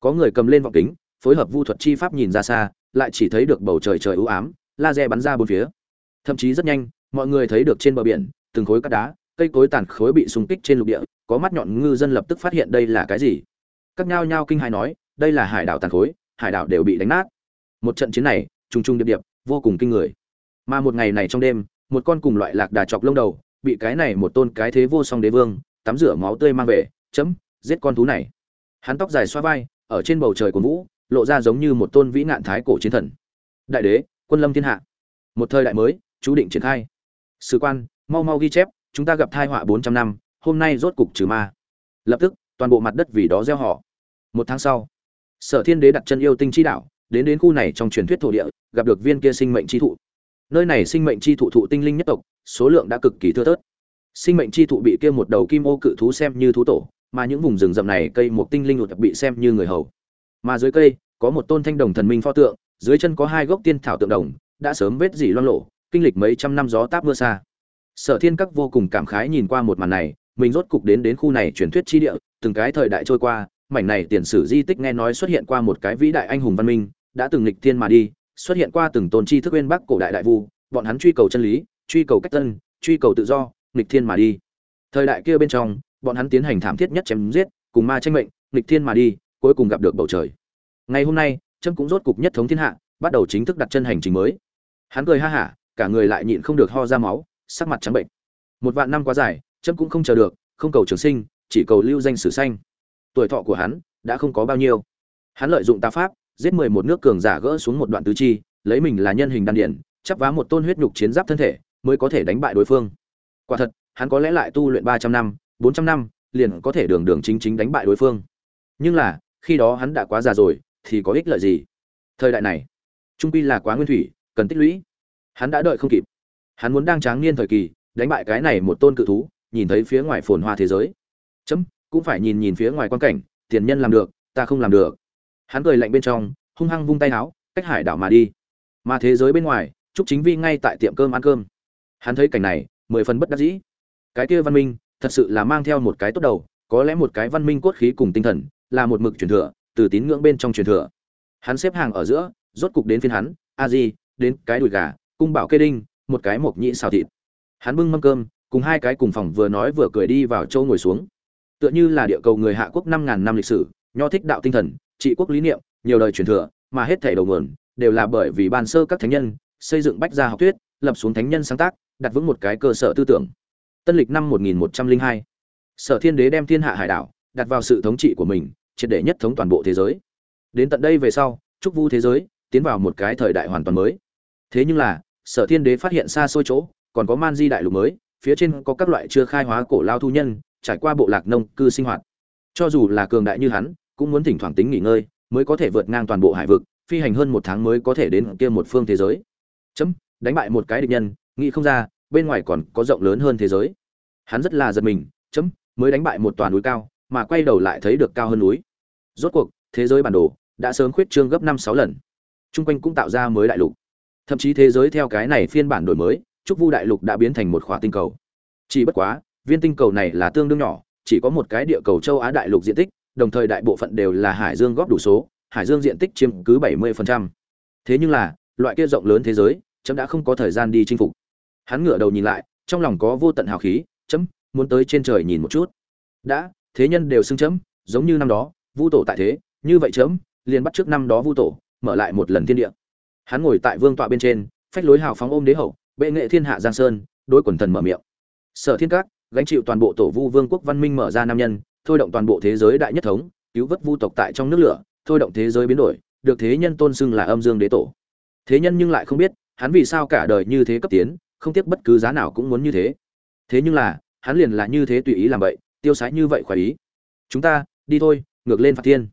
Có người cầm lên vọng kính, phối hợp vu thuật chi pháp nhìn ra xa, lại chỉ thấy được bầu trời trời ưu ám, laser bắn ra bốn phía. Thậm chí rất nhanh, mọi người thấy được trên bờ biển, từng khối cát đá cây cối tàn khối bị xung kích trên lục địa, có mắt nhọn ngư dân lập tức phát hiện đây là cái gì. Các nhao nhao kinh hãi nói, đây là hải đảo tàn khối, hải đảo đều bị đánh nát. Một trận chiến này, trùng trùng điệp điệp, vô cùng kinh người. Mà một ngày này trong đêm, một con cùng loại lạc đà chọc lông đầu, bị cái này một tôn cái thế vô song đế vương, tắm rửa máu tươi mang về, chấm, giết con thú này. Hắn tóc dài xoa vai, ở trên bầu trời của vũ, lộ ra giống như một tôn vĩ nạn thái cổ chiến thần. Đại đế, quân lâm thiên hạ. Một thời đại mới, chú định triển khai. Sử quan, mau mau ghi chép chúng ta gặp thai họa bốn trăm năm, hôm nay rốt cục trừ ma. Lập tức, toàn bộ mặt đất vì đó gieo họ. Một tháng sau, sở thiên đế đặt chân yêu tinh chi đạo, đến đến khu này trong truyền thuyết thổ địa, gặp được viên kia sinh mệnh chi thụ. Nơi này sinh mệnh chi thụ thụ tinh linh nhất tộc, số lượng đã cực kỳ thưa thớt. Sinh mệnh chi thụ bị kia một đầu kim ô cự thú xem như thú tổ, mà những vùng rừng rậm này cây một tinh linh lụt bị xem như người hầu. Mà dưới cây, có một tôn thanh đồng thần minh pho tượng, dưới chân có hai gốc tiên thảo tượng đồng, đã sớm vết dỉ loang lộ kinh lịch mấy trăm năm gió táp mưa xa sở thiên các vô cùng cảm khái nhìn qua một màn này, mình rốt cục đến đến khu này truyền thuyết chi địa, từng cái thời đại trôi qua, mảnh này tiền sử di tích nghe nói xuất hiện qua một cái vĩ đại anh hùng văn minh, đã từng lịch thiên mà đi, xuất hiện qua từng tôn chi thức bên bắc cổ đại đại vu, bọn hắn truy cầu chân lý, truy cầu cách tân, truy cầu tự do lịch thiên mà đi. Thời đại kia bên trong, bọn hắn tiến hành thảm thiết nhất chém giết, cùng ma tranh mệnh lịch thiên mà đi, cuối cùng gặp được bầu trời. Ngày hôm nay trâm cũng rốt cục nhất thống thiên hạ, bắt đầu chính thức đặt chân hành trình mới. Hắn cười ha hả, cả người lại nhịn không được ho ra máu sắc mặt trắng bệnh. Một vạn năm quá dài trâm cũng không chờ được, không cầu trường sinh, chỉ cầu lưu danh sử xanh tuổi thọ của hắn đã không có bao nhiêu. Hắn lợi dụng ta pháp, giết mười một nước cường giả gỡ xuống một đoạn tứ chi, lấy mình là nhân hình đan điển, chắp vá một tôn huyết nhục chiến giáp thân thể, mới có thể đánh bại đối phương. Quả thật, hắn có lẽ lại tu luyện ba trăm năm, bốn trăm năm, liền có thể đường đường chính chính đánh bại đối phương. Nhưng là, khi đó hắn đã quá già rồi, thì có ích lợi gì? Thời đại này, trung quy là quá nguyên thủy, cần tích lũy. Hắn đã đợi không kịp hắn muốn đang tráng niên thời kỳ, đánh bại cái này một tôn cự thú, nhìn thấy phía ngoài phồn hoa thế giới. Chấm, cũng phải nhìn nhìn phía ngoài quan cảnh, tiền nhân làm được, ta không làm được. Hắn cười lạnh bên trong, hung hăng vung tay áo, cách hải đảo mà đi. Mà thế giới bên ngoài, trúc chính vi ngay tại tiệm cơm ăn cơm. Hắn thấy cảnh này, mười phần bất đắc dĩ. Cái kia văn minh, thật sự là mang theo một cái tốt đầu, có lẽ một cái văn minh cốt khí cùng tinh thần, là một mực truyền thừa, từ tín ngưỡng bên trong truyền thừa. Hắn xếp hàng ở giữa, rốt cục đến phiên hắn, a di, đến cái đùi gà, cung bảo kê đinh một cái mộc nhĩ xào thịt. Hắn bưng mâm cơm, cùng hai cái cùng phòng vừa nói vừa cười đi vào châu ngồi xuống. Tựa như là địa cầu người hạ quốc năm ngàn năm lịch sử, nho thích đạo tinh thần, trị quốc lý niệm, nhiều đời truyền thừa, mà hết thể đầu nguồn đều là bởi vì ban sơ các thánh nhân xây dựng bách gia học thuyết, lập xuống thánh nhân sáng tác, đặt vững một cái cơ sở tư tưởng. Tân lịch năm 1102 sở thiên đế đem thiên hạ hải đảo đặt vào sự thống trị của mình, triệt để nhất thống toàn bộ thế giới. Đến tận đây về sau trúc vu thế giới tiến vào một cái thời đại hoàn toàn mới. Thế nhưng là sở thiên đế phát hiện xa xôi chỗ, còn có man di đại lục mới, phía trên có các loại chưa khai hóa cổ lao thu nhân, trải qua bộ lạc nông cư sinh hoạt. Cho dù là cường đại như hắn, cũng muốn thỉnh thoảng tính nghỉ ngơi, mới có thể vượt ngang toàn bộ hải vực, phi hành hơn một tháng mới có thể đến kia một phương thế giới. Chấm, đánh bại một cái địch nhân, nghĩ không ra, bên ngoài còn có rộng lớn hơn thế giới. Hắn rất là giật mình, chấm, mới đánh bại một toàn núi cao, mà quay đầu lại thấy được cao hơn núi. Rốt cuộc, thế giới bản đồ đã sớm khuyết trương gấp năm sáu lần. Chung quanh cũng tạo ra mới đại lục thậm chí thế giới theo cái này phiên bản đổi mới, trúc vu đại lục đã biến thành một khỏa tinh cầu. Chỉ bất quá, viên tinh cầu này là tương đương nhỏ, chỉ có một cái địa cầu châu á đại lục diện tích, đồng thời đại bộ phận đều là hải dương góp đủ số, hải dương diện tích chiếm cứ 70%. thế nhưng là, loại kia rộng lớn thế giới, chấm đã không có thời gian đi chinh phục. Hắn ngửa đầu nhìn lại, trong lòng có vô tận hào khí, chấm, muốn tới trên trời nhìn một chút. Đã, thế nhân đều xưng chấm, giống như năm đó, vu tổ tại thế, như vậy chấm, liền bắt trước năm đó vu tổ, mở lại một lần thiên địa hắn ngồi tại vương tọa bên trên, phách lối hào phóng ôm đế hậu, bệ nghệ thiên hạ giang sơn, đối quần thần mở miệng. Sở thiên các, gánh chịu toàn bộ tổ vu vương quốc văn minh mở ra nam nhân, thôi động toàn bộ thế giới đại nhất thống, cứu vớt vu tộc tại trong nước lửa, thôi động thế giới biến đổi, được thế nhân tôn xưng là âm dương đế tổ. Thế nhân nhưng lại không biết, hắn vì sao cả đời như thế cấp tiến, không tiếc bất cứ giá nào cũng muốn như thế. Thế nhưng là, hắn liền là như thế tùy ý làm vậy, tiêu sái như vậy khỏi ý. Chúng ta, đi thôi, ngược lên phạt thiên.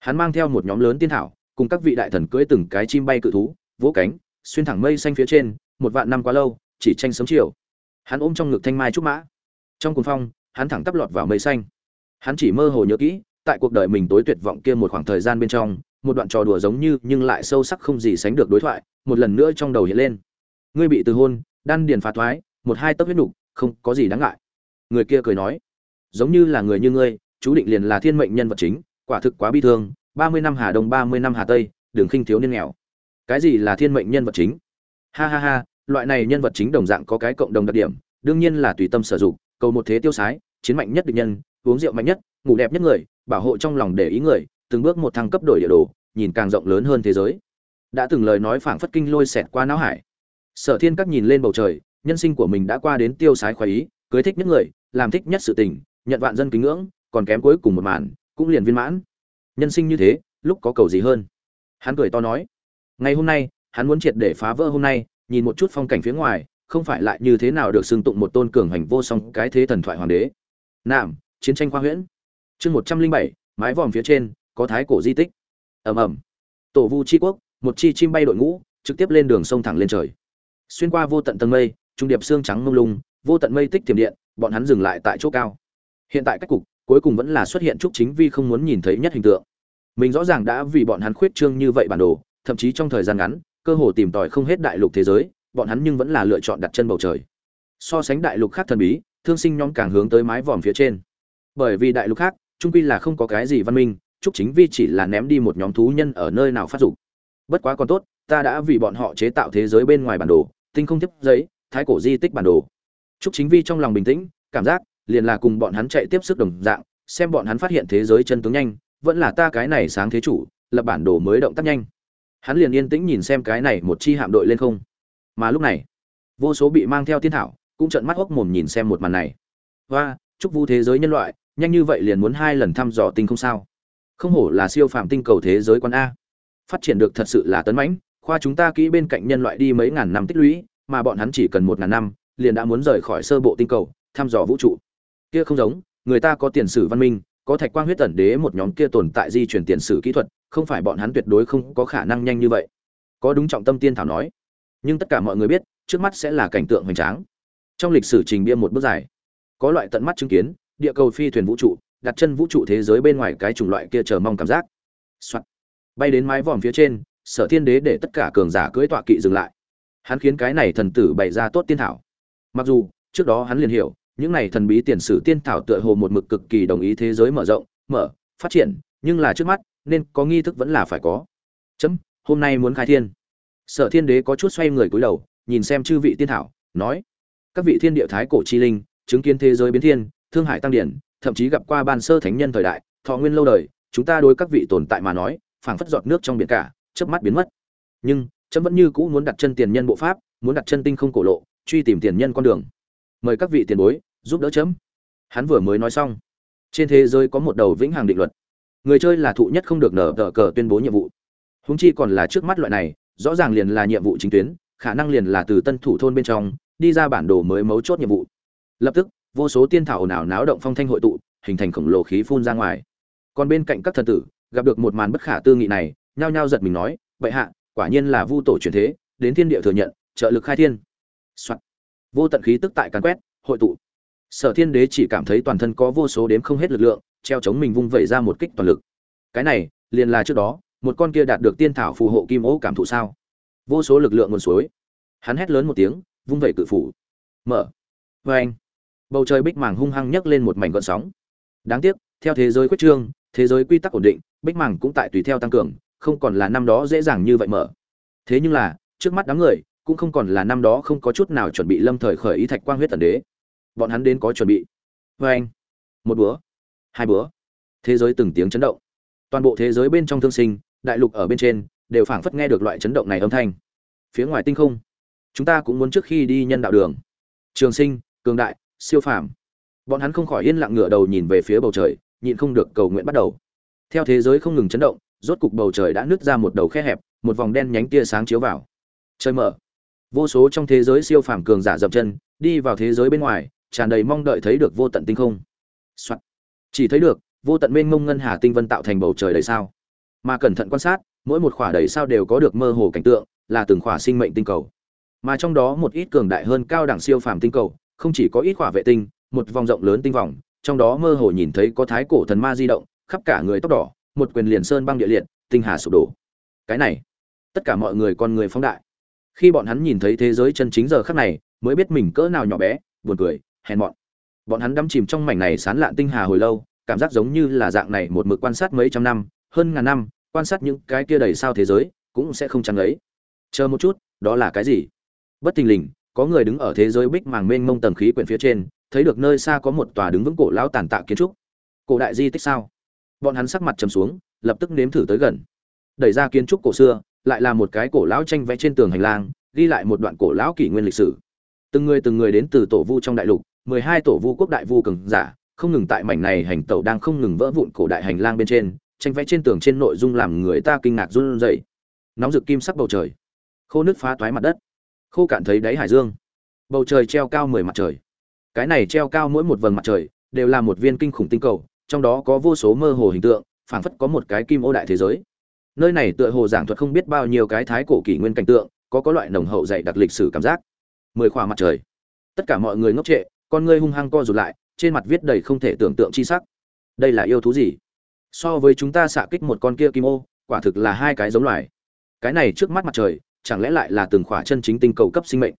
Hắn mang theo một nhóm lớn tiên thảo cùng các vị đại thần cưỡi từng cái chim bay cự thú, vỗ cánh, xuyên thẳng mây xanh phía trên, một vạn năm quá lâu, chỉ tranh sớm chiều. Hắn ôm trong ngực thanh mai trúc mã. Trong cuồng phong, hắn thẳng tắp lọt vào mây xanh. Hắn chỉ mơ hồ nhớ kỹ, tại cuộc đời mình tối tuyệt vọng kia một khoảng thời gian bên trong, một đoạn trò đùa giống như, nhưng lại sâu sắc không gì sánh được đối thoại, một lần nữa trong đầu hiện lên. Ngươi bị từ hôn, đan điền phá thoái, một hai tấc huyết nục, không có gì đáng ngại. Người kia cười nói, giống như là người như ngươi, chú định liền là thiên mệnh nhân vật chính, quả thực quá bi thương ba mươi năm hà đông, ba mươi năm hà tây, đường khinh thiếu niên nghèo. Cái gì là thiên mệnh nhân vật chính? Ha ha ha, loại này nhân vật chính đồng dạng có cái cộng đồng đặc điểm, đương nhiên là tùy tâm sử dụng, cầu một thế tiêu sái, chiến mạnh nhất địch nhân, uống rượu mạnh nhất, ngủ đẹp nhất người, bảo hộ trong lòng để ý người, từng bước một thăng cấp đổi địa đồ, nhìn càng rộng lớn hơn thế giới. Đã từng lời nói phảng phất kinh lôi xẹt qua não hải. Sở thiên các nhìn lên bầu trời, nhân sinh của mình đã qua đến tiêu sái khoái ý, cưới thích nhất người, làm thích nhất sự tình, nhận vạn dân kính ngưỡng, còn kém cuối cùng một màn, cũng liền viên mãn nhân sinh như thế, lúc có cầu gì hơn? Hắn cười to nói, ngày hôm nay, hắn muốn triệt để phá vỡ hôm nay, nhìn một chút phong cảnh phía ngoài, không phải lại như thế nào được xưng tụng một tôn cường hành vô song cái thế thần thoại hoàng đế. Nạm chiến tranh khoa huyễn. Chương một trăm linh bảy, mái vòm phía trên, có thái cổ di tích. Ầm ầm. Tổ vu chi quốc, một chi chim bay đội ngũ, trực tiếp lên đường sông thẳng lên trời. Xuyên qua vô tận tầng mây, trung điệp xương trắng mông lung, vô tận mây tích tiềm điện, bọn hắn dừng lại tại chỗ cao. Hiện tại cách cục cuối cùng vẫn là xuất hiện chúc chính vi không muốn nhìn thấy nhất hình tượng. Mình rõ ràng đã vì bọn hắn khuyết trương như vậy bản đồ, thậm chí trong thời gian ngắn, cơ hồ tìm tòi không hết đại lục thế giới, bọn hắn nhưng vẫn là lựa chọn đặt chân bầu trời. So sánh đại lục khác thần bí, thương sinh nhóm càng hướng tới mái vòm phía trên. Bởi vì đại lục khác trung quy là không có cái gì văn minh chúc chính vi chỉ là ném đi một nhóm thú nhân ở nơi nào phát dục. Bất quá còn tốt, ta đã vì bọn họ chế tạo thế giới bên ngoài bản đồ, tinh không tiếp giấy, thái cổ di tích bản đồ. Chúc chính vi trong lòng bình tĩnh, cảm giác liền là cùng bọn hắn chạy tiếp sức đồng dạng, xem bọn hắn phát hiện thế giới chân tướng nhanh, vẫn là ta cái này sáng thế chủ, lập bản đồ mới động tác nhanh. Hắn liền yên tĩnh nhìn xem cái này một chi hạm đội lên không. Mà lúc này, vô số bị mang theo thiên thảo, cũng trợn mắt hốc mồm nhìn xem một màn này. Và chúc vu thế giới nhân loại, nhanh như vậy liền muốn hai lần thăm dò tinh không sao? Không hổ là siêu phàm tinh cầu thế giới quan a. Phát triển được thật sự là tấn mãnh, khoa chúng ta kỹ bên cạnh nhân loại đi mấy ngàn năm tích lũy, mà bọn hắn chỉ cần một ngàn năm, liền đã muốn rời khỏi sơ bộ tinh cầu, thăm dò vũ trụ kia không giống, người ta có tiền sử văn minh, có thạch quang huyết tẩn đế một nhóm kia tồn tại di chuyển tiền sử kỹ thuật, không phải bọn hắn tuyệt đối không có khả năng nhanh như vậy. Có đúng trọng tâm tiên thảo nói. Nhưng tất cả mọi người biết, trước mắt sẽ là cảnh tượng hoành tráng. Trong lịch sử trình bia một bước dài, có loại tận mắt chứng kiến, địa cầu phi thuyền vũ trụ, đặt chân vũ trụ thế giới bên ngoài cái chủng loại kia chờ mong cảm giác、Soạn. bay đến mái vòm phía trên, sở thiên đế để tất cả cường giả cưỡi tọa kỵ dừng lại. Hắn khiến cái này thần tử bày ra tốt tiên thảo. Mặc dù, trước đó hắn liền hiểu những này thần bí tiền sử tiên thảo tựa hồ một mực cực kỳ đồng ý thế giới mở rộng, mở, phát triển, nhưng là trước mắt, nên có nghi thức vẫn là phải có. Chấm, hôm nay muốn khai thiên. Sở thiên đế có chút xoay người cúi đầu, nhìn xem chư vị tiên thảo, nói, các vị thiên địa thái cổ chi linh, chứng kiến thế giới biến thiên, thương hải tăng điển, thậm chí gặp qua ban sơ thánh nhân thời đại, thọ nguyên lâu đời, chúng ta đối các vị tồn tại mà nói, phảng phất giọt nước trong biển cả, chớp mắt biến mất. Nhưng, chấm vẫn như cũ muốn đặt chân tiền nhân bộ pháp, muốn đặt chân tinh không cổ lộ, truy tìm tiền nhân con đường. Mời các vị tiền bối giúp đỡ chấm. Hắn vừa mới nói xong, trên thế giới có một đầu vĩnh hằng định luật. Người chơi là thụ nhất không được nở tờ cờ tuyên bố nhiệm vụ. Húng chi còn là trước mắt loại này, rõ ràng liền là nhiệm vụ chính tuyến, khả năng liền là từ tân thủ thôn bên trong, đi ra bản đồ mới mấu chốt nhiệm vụ. Lập tức, vô số tiên thảo ồn ào náo động phong thanh hội tụ, hình thành khổng lồ khí phun ra ngoài. Còn bên cạnh các thần tử, gặp được một màn bất khả tư nghị này, nhao nhao giật mình nói vậy hạ, quả nhiên là vu tổ truyền thế, đến thiên địa thừa nhận, trợ lực khai thiên、Soạn. vô tận khí tức tại càn quét, hội tụ sở thiên đế chỉ cảm thấy toàn thân có vô số đếm không hết lực lượng, treo chống mình vung vẩy ra một kích toàn lực. Cái này, liền là trước đó, một con kia đạt được tiên thảo phù hộ kim ố cảm thụ sao? Vô số lực lượng nguồn suối. Hắn hét lớn một tiếng, vung vẩy cự phủ. Mở. Vê anh bầu trời bích màng hung hăng nhấc lên một mảnh gợn sóng. Đáng tiếc, theo thế giới quyết trương, thế giới quy tắc ổn định, bích màng cũng tại tùy theo tăng cường, không còn là năm đó dễ dàng như vậy mở. Thế nhưng là, trước mắt đám người, cũng không còn là năm đó không có chút nào chuẩn bị lâm thời khởi ý thạch quang huyết tần đế bọn hắn đến có chuẩn bị. Vê anh, một bữa, hai bữa. Thế giới từng tiếng chấn động. Toàn bộ thế giới bên trong thương sinh, đại lục ở bên trên, đều phảng phất nghe được loại chấn động này âm thanh. Phía ngoài tinh không, chúng ta cũng muốn trước khi đi nhân đạo đường. Trường sinh, cường đại, siêu phàm. Bọn hắn không khỏi yên lặng ngửa đầu nhìn về phía bầu trời, nhịn không được cầu nguyện bắt đầu. Theo thế giới không ngừng chấn động, rốt cục bầu trời đã nứt ra một đầu khe hẹp, một vòng đen nhánh tia sáng chiếu vào. Trời mở. Vô số trong thế giới siêu phàm cường giả dập chân, đi vào thế giới bên ngoài tràn đầy mong đợi thấy được vô tận tinh không、Soạn. chỉ thấy được, vô tận mênh mông ngân hà tinh vân tạo thành bầu trời đầy sao. Mà cẩn thận quan sát, mỗi một khỏa đầy sao đều có được mơ hồ cảnh tượng, là từng khỏa sinh mệnh tinh cầu. Mà trong đó một ít cường đại hơn cao đẳng siêu phàm tinh cầu, không chỉ có ít khỏa vệ tinh, một vòng rộng lớn tinh vòng, trong đó mơ hồ nhìn thấy có thái cổ thần ma di động, khắp cả người tóc đỏ, một quyền liền sơn băng địa liệt, tinh hà sụp đổ. Cái này, tất cả mọi người con người phóng đại. Khi bọn hắn nhìn thấy thế giới chân chính giờ khắc này, mới biết mình cỡ nào nhỏ bé, buồn cười hèn mọn. Bọn hắn đắm chìm trong mảnh này sán lạn tinh hà hồi lâu, cảm giác giống như là dạng này một mực quan sát mấy trăm năm, hơn ngàn năm, quan sát những cái kia đầy sao thế giới, cũng sẽ không chán ấy chờ một chút, đó là cái gì? Bất thình lình, có người đứng ở thế giới bích màng mênh mông tầng khí quyển phía trên, thấy được nơi xa có một tòa đứng vững cổ lão tàn tạ kiến trúc. Cổ đại di tích sao? Bọn hắn sắc mặt trầm xuống, lập tức nếm thử tới gần. Đẩy ra kiến trúc cổ xưa, lại là một cái cổ lão tranh vẽ trên tường hành lang, ghi lại một đoạn cổ lão kỷ nguyên lịch sử. Từng người từng người đến từ tổ vu trong đại lục mười hai tổ vu quốc đại vu cường giả, không ngừng tại mảnh này hành tẩu đang không ngừng vỡ vụn cổ đại hành lang bên trên, tranh vẽ trên tường trên nội dung làm người ta kinh ngạc run rẩy. Nóng rực kim sắc bầu trời. Khô nước phá toái mặt đất. Khô cạn thấy đáy hải dương. Bầu trời treo cao mười mặt trời. Cái này treo cao mỗi một vầng mặt trời, đều là một viên kinh khủng tinh cầu, trong đó có vô số mơ hồ hình tượng, phảng phất có một cái kim ô đại thế giới. Nơi này tựa hồ giảng thuật không biết bao nhiêu cái thái cổ kỷ nguyên cảnh tượng, có có loại nồng hậu dạy đặc lịch sử cảm giác. Mười khỏa mặt trời. Tất cả mọi người ngốc trệ con ngươi hung hăng co rụt lại, trên mặt viết đầy không thể tưởng tượng chi sắc. Đây là yêu thú gì? So với chúng ta xạ kích một con kia kim ô, quả thực là hai cái giống loài. Cái này trước mắt mặt trời, chẳng lẽ lại là từng khỏa chân chính tinh cầu cấp sinh mệnh?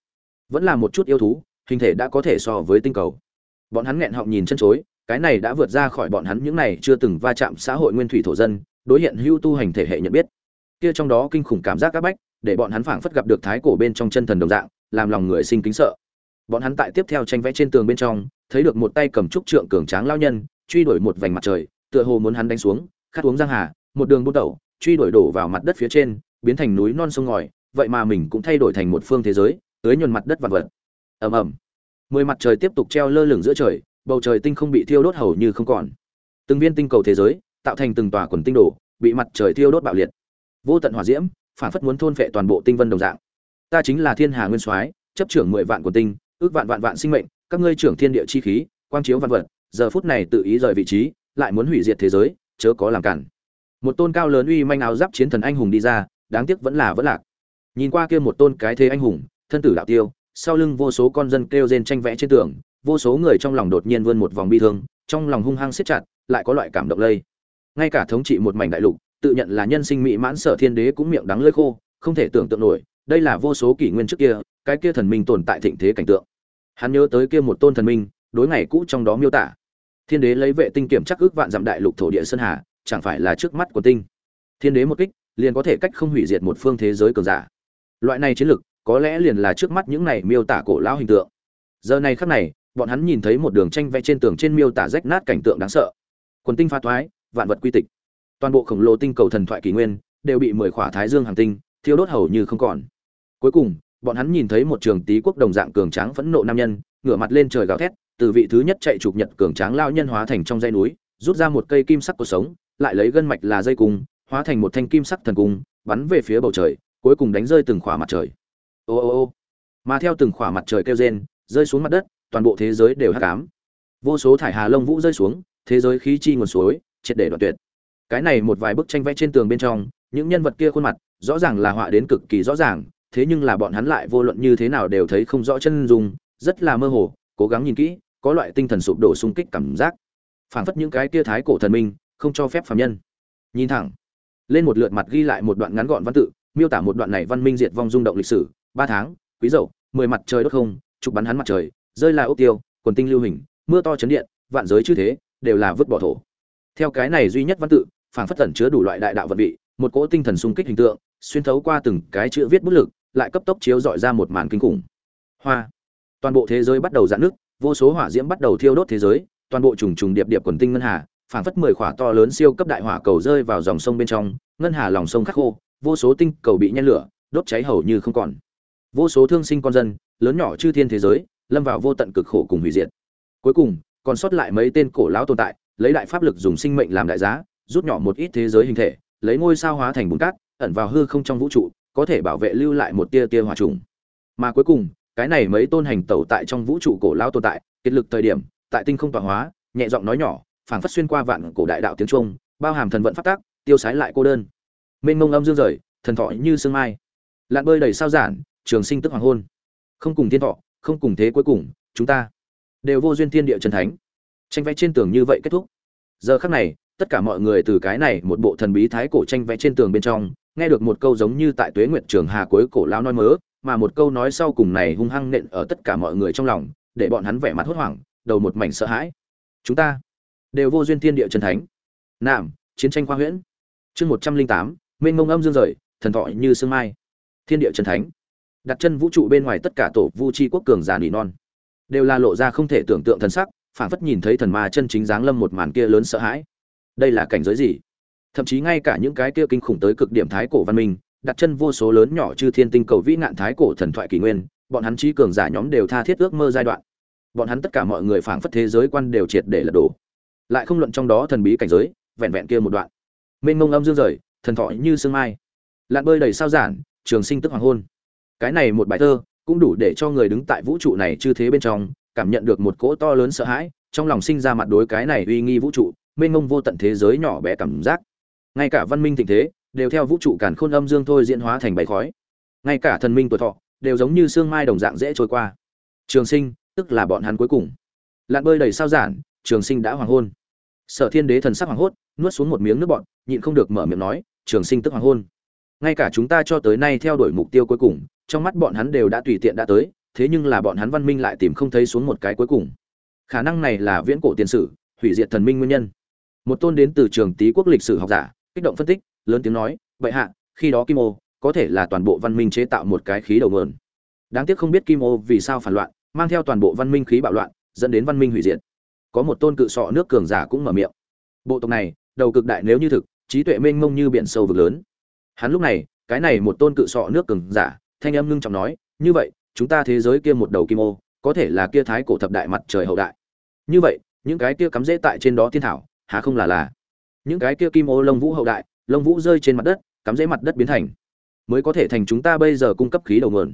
Vẫn là một chút yêu thú, hình thể đã có thể so với tinh cầu. Bọn hắn nghẹn họng nhìn chân chối, cái này đã vượt ra khỏi bọn hắn những này chưa từng va chạm xã hội nguyên thủy thổ dân, đối hiện hưu tu hành thể hệ nhận biết. Kia trong đó kinh khủng cảm giác các bách, để bọn hắn phảng phất gặp được thái cổ bên trong chân thần đồng dạng, làm lòng người sinh kính sợ bọn hắn tại tiếp theo tranh vẽ trên tường bên trong, thấy được một tay cầm trúc trượng cường tráng lao nhân, truy đuổi một vành mặt trời, tựa hồ muốn hắn đánh xuống, khát uống giang hà, một đường bút đầu truy đuổi đổ vào mặt đất phía trên, biến thành núi non sông ngòi, vậy mà mình cũng thay đổi thành một phương thế giới, tới nhuần mặt đất vạn vật. Ầm ầm. Mười mặt trời tiếp tục treo lơ lửng giữa trời, bầu trời tinh không bị thiêu đốt hầu như không còn. Từng viên tinh cầu thế giới, tạo thành từng tòa quần tinh đổ bị mặt trời thiêu đốt bạo liệt. Vô tận hỏa diễm phản phất muốn thôn phệ toàn bộ tinh vân đồng dạng. Ta chính là thiên hà nguyên soái, chấp trưởng mười vạn quần tinh ước vạn vạn vạn sinh mệnh, các ngươi trưởng thiên địa chi khí, quang chiếu vạn vật, giờ phút này tự ý rời vị trí, lại muốn hủy diệt thế giới, chớ có làm cản. Một tôn cao lớn uy manh áo giáp chiến thần anh hùng đi ra, đáng tiếc vẫn là vẫn lạc. Nhìn qua kia một tôn cái thế anh hùng, thân tử đạo tiêu, sau lưng vô số con dân kêu rên tranh vẽ trên tường, vô số người trong lòng đột nhiên vươn một vòng bi thương, trong lòng hung hăng siết chặt, lại có loại cảm động lây. Ngay cả thống trị một mảnh đại lục, tự nhận là nhân sinh mỹ mãn sở thiên đế cũng miệng đắng lưỡi khô, không thể tưởng tượng nổi, đây là vô số kỷ nguyên trước kia cái kia thần minh tồn tại thịnh thế cảnh tượng. Hắn nhớ tới kia một tôn thần minh, đối ngày cũ trong đó miêu tả. Thiên đế lấy vệ tinh kiểm chắc ước vạn dặm đại lục thổ địa sơn hà, chẳng phải là trước mắt của tinh. Thiên đế một kích, liền có thể cách không hủy diệt một phương thế giới cường giả. Loại này chiến lực, có lẽ liền là trước mắt những này miêu tả cổ lão hình tượng. Giờ này khắc này, bọn hắn nhìn thấy một đường tranh vẽ trên tường trên miêu tả rách nát cảnh tượng đáng sợ. Quần tinh pha thoái, vạn vật quy tịch. Toàn bộ khổng lồ tinh cầu thần thoại kỷ nguyên, đều bị mười khỏa thái dương hàng tinh, thiêu đốt hầu như không còn. Cuối cùng bọn hắn nhìn thấy một trường tý quốc đồng dạng cường tráng phẫn nộ nam nhân, ngửa mặt lên trời gào thét, từ vị thứ nhất chạy chụp nhật cường tráng lao nhân hóa thành trong dây núi, rút ra một cây kim sắc cuộc sống, lại lấy gân mạch là dây cung, hóa thành một thanh kim sắc thần cung, bắn về phía bầu trời, cuối cùng đánh rơi từng khỏa mặt trời. Ô ô ô. Mà theo từng khỏa mặt trời kêu rên, rơi xuống mặt đất, toàn bộ thế giới đều hắc ám. Vô số thải hà lông vũ rơi xuống, thế giới khí chi nguồn suối, triệt để đoạn tuyệt. Cái này một vài bức tranh vẽ trên tường bên trong, những nhân vật kia khuôn mặt, rõ ràng là họa đến cực kỳ rõ ràng thế nhưng là bọn hắn lại vô luận như thế nào đều thấy không rõ chân dung, rất là mơ hồ, cố gắng nhìn kỹ, có loại tinh thần sụp đổ xung kích cảm giác. Phảng phất những cái kia thái cổ thần minh, không cho phép phàm nhân. Nhìn thẳng, lên một lượt mặt ghi lại một đoạn ngắn gọn văn tự, miêu tả một đoạn này văn minh diệt vong rung động lịch sử, ba tháng, quý dậu, mười mặt trời đốt không chụp bắn hắn mặt trời, rơi là ốc tiêu, quần tinh lưu hình, mưa to chấn điện, vạn giới chư thế, đều là vứt bỏ thổ. Theo cái này duy nhất văn tự, phảng phất tẩn chứa đủ loại đại đạo vật vị, một cỗ tinh thần sung kích hình tượng, xuyên thấu qua từng cái chữ viết bút lực lại cấp tốc chiếu dọi ra một màn kinh khủng. Hoa. Toàn bộ thế giới bắt đầu giãn nước vô số hỏa diễm bắt đầu thiêu đốt thế giới, toàn bộ trùng trùng điệp điệp quần tinh ngân hà, phảng phất mười khỏa to lớn siêu cấp đại hỏa cầu rơi vào dòng sông bên trong, ngân hà lòng sông khắc khô, vô số tinh cầu bị nhen lửa, đốt cháy hầu như không còn. Vô số thương sinh con dân, lớn nhỏ chư thiên thế giới, lâm vào vô tận cực khổ cùng hủy diệt. Cuối cùng, còn sót lại mấy tên cổ lão tồn tại, lấy đại pháp lực dùng sinh mệnh làm đại giá, rút nhỏ một ít thế giới hình thể, lấy ngôi sao hóa thành bùn cát, ẩn vào hư không trong vũ trụ có thể bảo vệ lưu lại một tia tia hỏa trùng. Mà cuối cùng, cái này mấy tôn hành tẩu tại trong vũ trụ cổ lao tồn tại, kiệt lực thời điểm, tại tinh không tọa hóa, nhẹ giọng nói nhỏ, phảng phất xuyên qua vạn cổ đại đạo tiếng trung, bao hàm thần vận phát tác tiêu sái lại cô đơn. Mênh mông âm dương rời, thần thọ như sương mai. Lặn bơi đầy sao giản, trường sinh tức hoàng hôn. Không cùng thiên thọ, không cùng thế cuối cùng, chúng ta đều vô duyên thiên địa trần thánh. Tranh vẽ trên tường như vậy kết thúc. Giờ khắc này, tất cả mọi người từ cái này một bộ thần bí thái cổ tranh vẽ trên tường bên trong nghe được một câu giống như tại tuế nguyệt trường hà cuối cổ lão nói mớ, mà một câu nói sau cùng này hung hăng nện ở tất cả mọi người trong lòng, để bọn hắn vẻ mặt hốt hoảng, đầu một mảnh sợ hãi. Chúng ta đều vô duyên thiên địa trần thánh. Nam, chiến tranh khoa huyễn. Chương một trăm linh tám, mênh mông âm dương rời, thần thọ như sương mai. Thiên địa trần thánh. Đặt chân vũ trụ bên ngoài tất cả tổ vu chi quốc cường giả nỉ non. Đều là lộ ra không thể tưởng tượng thần sắc, phảng phất nhìn thấy thần ma chân chính dáng lâm một màn kia lớn sợ hãi. Đây là cảnh giới gì? Thậm chí ngay cả những cái kia kinh khủng tới cực điểm thái cổ văn minh, đặt chân vô số lớn nhỏ chư thiên tinh cầu vĩ nạn thái cổ thần thoại kỷ nguyên, bọn hắn trí cường giả nhóm đều tha thiết ước mơ giai đoạn. Bọn hắn tất cả mọi người phảng phất thế giới quan đều triệt để lật đổ. Lại không luận trong đó thần bí cảnh giới, vẹn vẹn kia một đoạn. Mênh mông âm dương rời, thần thọ như sương mai. Lặn bơi đầy sao giản, trường sinh tức hoàng hôn. Cái này một bài thơ, cũng đủ để cho người đứng tại vũ trụ này chư thế bên trong, cảm nhận được một cỗ to lớn sợ hãi, trong lòng sinh ra mặt đối cái này uy nghi vũ trụ, mênh mông vô tận thế giới nhỏ bé cảm giác ngay cả văn minh thịnh thế, đều theo vũ trụ càn khôn âm dương thôi diễn hóa thành bầy khói. Ngay cả thần minh tuổi thọ, đều giống như sương mai đồng dạng dễ trôi qua. Trường sinh, tức là bọn hắn cuối cùng. Lặn bơi đầy sao giản, trường sinh đã hoàng hôn. Sở thiên đế thần sắc hoàng hốt, nuốt xuống một miếng nước bọn nhịn không được mở miệng nói, trường sinh tức hoàng hôn. Ngay cả chúng ta cho tới nay theo đuổi mục tiêu cuối cùng, trong mắt bọn hắn đều đã tùy tiện đã tới, thế nhưng là bọn hắn văn minh lại tìm không thấy xuống một cái cuối cùng. Khả năng này là viễn cổ tiền sử, hủy diệt thần minh nguyên nhân. Một tôn đến từ trường tý quốc lịch sử học giả kích động phân tích, lớn tiếng nói vậy hạ, khi đó kim ô có thể là toàn bộ văn minh chế tạo một cái khí đầu nguồn. Đáng tiếc không biết kim ô vì sao phản loạn, mang theo toàn bộ văn minh khí bạo loạn, dẫn đến văn minh hủy diệt. Có một tôn cự sọ nước cường giả cũng mở miệng. Bộ tộc này, đầu cực đại nếu như thực, trí tuệ mênh mông như biển sâu vực lớn. Hắn lúc này, cái này một tôn cự sọ nước cường giả, thanh âm ngưng trọng nói, như vậy, chúng ta thế giới kia một đầu kim ô, có thể là kia thái cổ thập đại mặt trời hậu đại. Như vậy, những cái kia cắm rễ tại trên đó thiên thảo, há không là là những cái kia kim ô lông vũ hậu đại, lông vũ rơi trên mặt đất, cắm rễ mặt đất biến thành, mới có thể thành chúng ta bây giờ cung cấp khí đầu nguồn.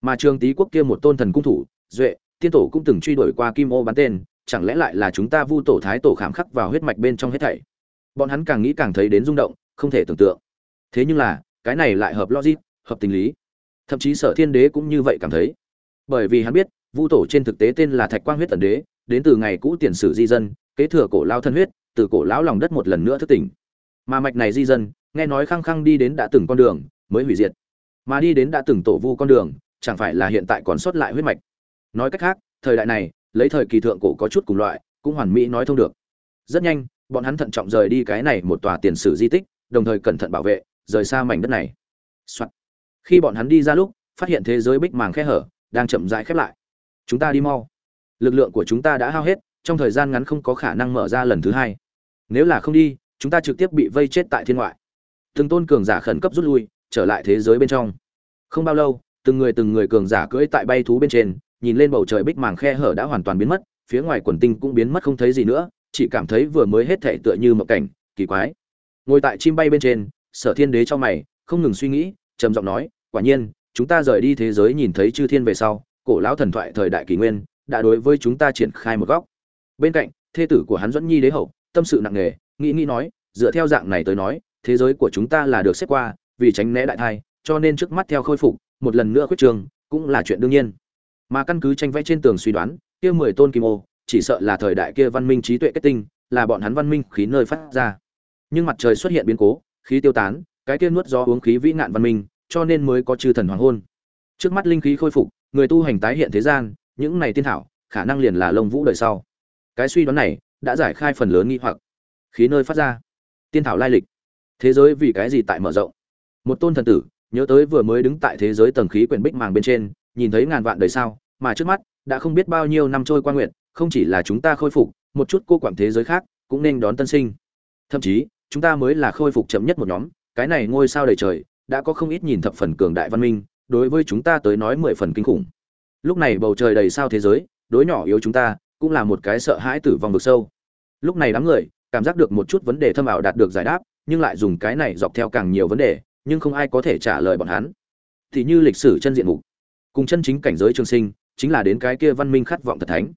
Mà trường tý quốc kia một tôn thần cung thủ, duệ, tiên tổ cũng từng truy đuổi qua kim ô bắn tên, chẳng lẽ lại là chúng ta vu tổ thái tổ khảm khắc vào huyết mạch bên trong hết thảy? Bọn hắn càng nghĩ càng thấy đến rung động, không thể tưởng tượng. Thế nhưng là, cái này lại hợp logic, hợp tình lý. Thậm chí sở thiên đế cũng như vậy cảm thấy. Bởi vì hắn biết, vu tổ trên thực tế tên là thạch quang huyết tần đế, đến từ ngày cũ tiền sử di dân, kế thừa cổ lao thân huyết từ cổ lão lòng đất một lần nữa thức tỉnh. Mà mạch này di dân, nghe nói khăng khăng đi đến đã từng con đường, mới hủy diệt. Mà đi đến đã từng tổ vu con đường, chẳng phải là hiện tại còn sót lại huyết mạch. Nói cách khác, thời đại này, lấy thời kỳ thượng cổ có chút cùng loại, cũng hoàn mỹ nói thông được. Rất nhanh, bọn hắn thận trọng rời đi cái này một tòa tiền sử di tích, đồng thời cẩn thận bảo vệ, rời xa mảnh đất này、Soạn. khi bọn hắn đi ra lúc, phát hiện thế giới bích màng khe hở, đang chậm rãi khép lại. Chúng ta đi mau. Lực lượng của chúng ta đã hao hết, trong thời gian ngắn không có khả năng mở ra lần thứ hai nếu là không đi, chúng ta trực tiếp bị vây chết tại thiên ngoại. Từng tôn cường giả khẩn cấp rút lui, trở lại thế giới bên trong. Không bao lâu, từng người từng người cường giả cưỡi tại bay thú bên trên, nhìn lên bầu trời bích màng khe hở đã hoàn toàn biến mất, phía ngoài quần tinh cũng biến mất không thấy gì nữa, chỉ cảm thấy vừa mới hết thệ tựa như một cảnh, kỳ quái. Ngồi tại chim bay bên trên, sở thiên đế cho mày, không ngừng suy nghĩ, trầm giọng nói, quả nhiên, chúng ta rời đi thế giới nhìn thấy chư thiên về sau, cổ lão thần thoại thời đại kỷ nguyên, đã đối với chúng ta triển khai một góc. Bên cạnh, thê tử của hắn dẫn nhi đế hậu tâm sự nặng nề, nghĩ nghĩ nói, dựa theo dạng này tới nói, thế giới của chúng ta là được xếp qua, vì tránh né đại thai, cho nên trước mắt theo khôi phục, một lần nữa khuyết trường, cũng là chuyện đương nhiên. Mà căn cứ tranh vẽ trên tường suy đoán, kia mười tôn kim ô, chỉ sợ là thời đại kia văn minh trí tuệ kết tinh, là bọn hắn văn minh khí nơi phát ra. Nhưng mặt trời xuất hiện biến cố, khí tiêu tán, cái kia nuốt do uống khí vĩ nạn văn minh, cho nên mới có chư thần hoàng hôn. Trước mắt linh khí khôi phục, người tu hành tái hiện thế gian, những này tiên thảo, khả năng liền là lông vũ đời sau. Cái suy đoán này đã giải khai phần lớn nghi hoặc. Khí nơi phát ra. Tiên thảo lai lịch. Thế giới vì cái gì tại mở rộng? Một tôn thần tử, nhớ tới vừa mới đứng tại thế giới tầng khí quyển bích màng bên trên, nhìn thấy ngàn vạn đời sao mà trước mắt, đã không biết bao nhiêu năm trôi qua nguyện không chỉ là chúng ta khôi phục, một chút cô quản thế giới khác cũng nên đón tân sinh. Thậm chí, chúng ta mới là khôi phục chậm nhất một nhóm, cái này ngôi sao đầy trời, đã có không ít nhìn thập phần cường đại văn minh, đối với chúng ta tới nói mười phần kinh khủng. Lúc này bầu trời đầy sao thế giới, đối nhỏ yếu chúng ta, cũng là một cái sợ hãi tử vong vực sâu lúc này đám người, cảm giác được một chút vấn đề thâm ảo đạt được giải đáp, nhưng lại dùng cái này dọc theo càng nhiều vấn đề, nhưng không ai có thể trả lời bọn hắn. Thì như lịch sử chân diện mục, cùng chân chính cảnh giới trường sinh, chính là đến cái kia văn minh khát vọng thật thánh.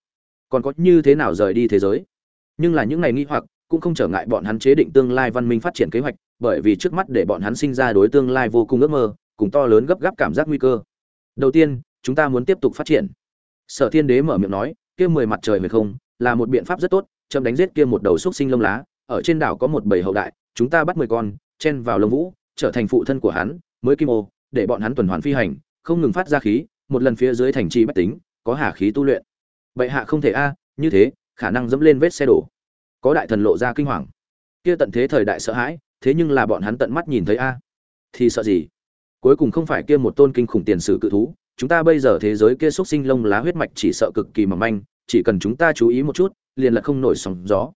Còn có như thế nào rời đi thế giới? Nhưng là những ngày nghi hoặc, cũng không trở ngại bọn hắn chế định tương lai văn minh phát triển kế hoạch, bởi vì trước mắt để bọn hắn sinh ra đối tương lai vô cùng ước mơ, cùng to lớn gấp gáp cảm giác nguy cơ. Đầu tiên, chúng ta muốn tiếp tục phát triển. Sở thiên đế mở miệng nói, kia mười mặt trời về không là một biện pháp rất tốt chấm đánh giết kia một đầu xúc sinh lông lá, ở trên đảo có một bầy hậu đại, chúng ta bắt mười con, chen vào lông vũ, trở thành phụ thân của hắn, mới kim ô, để bọn hắn tuần hoàn phi hành, không ngừng phát ra khí, một lần phía dưới thành trì bách tính, có hà khí tu luyện. Bệ hạ không thể a, như thế, khả năng dẫm lên vết xe đổ. Có đại thần lộ ra kinh hoàng. Kia tận thế thời đại sợ hãi, thế nhưng là bọn hắn tận mắt nhìn thấy a. Thì sợ gì? Cuối cùng không phải kia một tôn kinh khủng tiền sử cự thú, chúng ta bây giờ thế giới kia xúc sinh lông lá huyết mạch chỉ sợ cực kỳ mỏng manh, chỉ cần chúng ta chú ý một chút liền là không nổi sóng gió.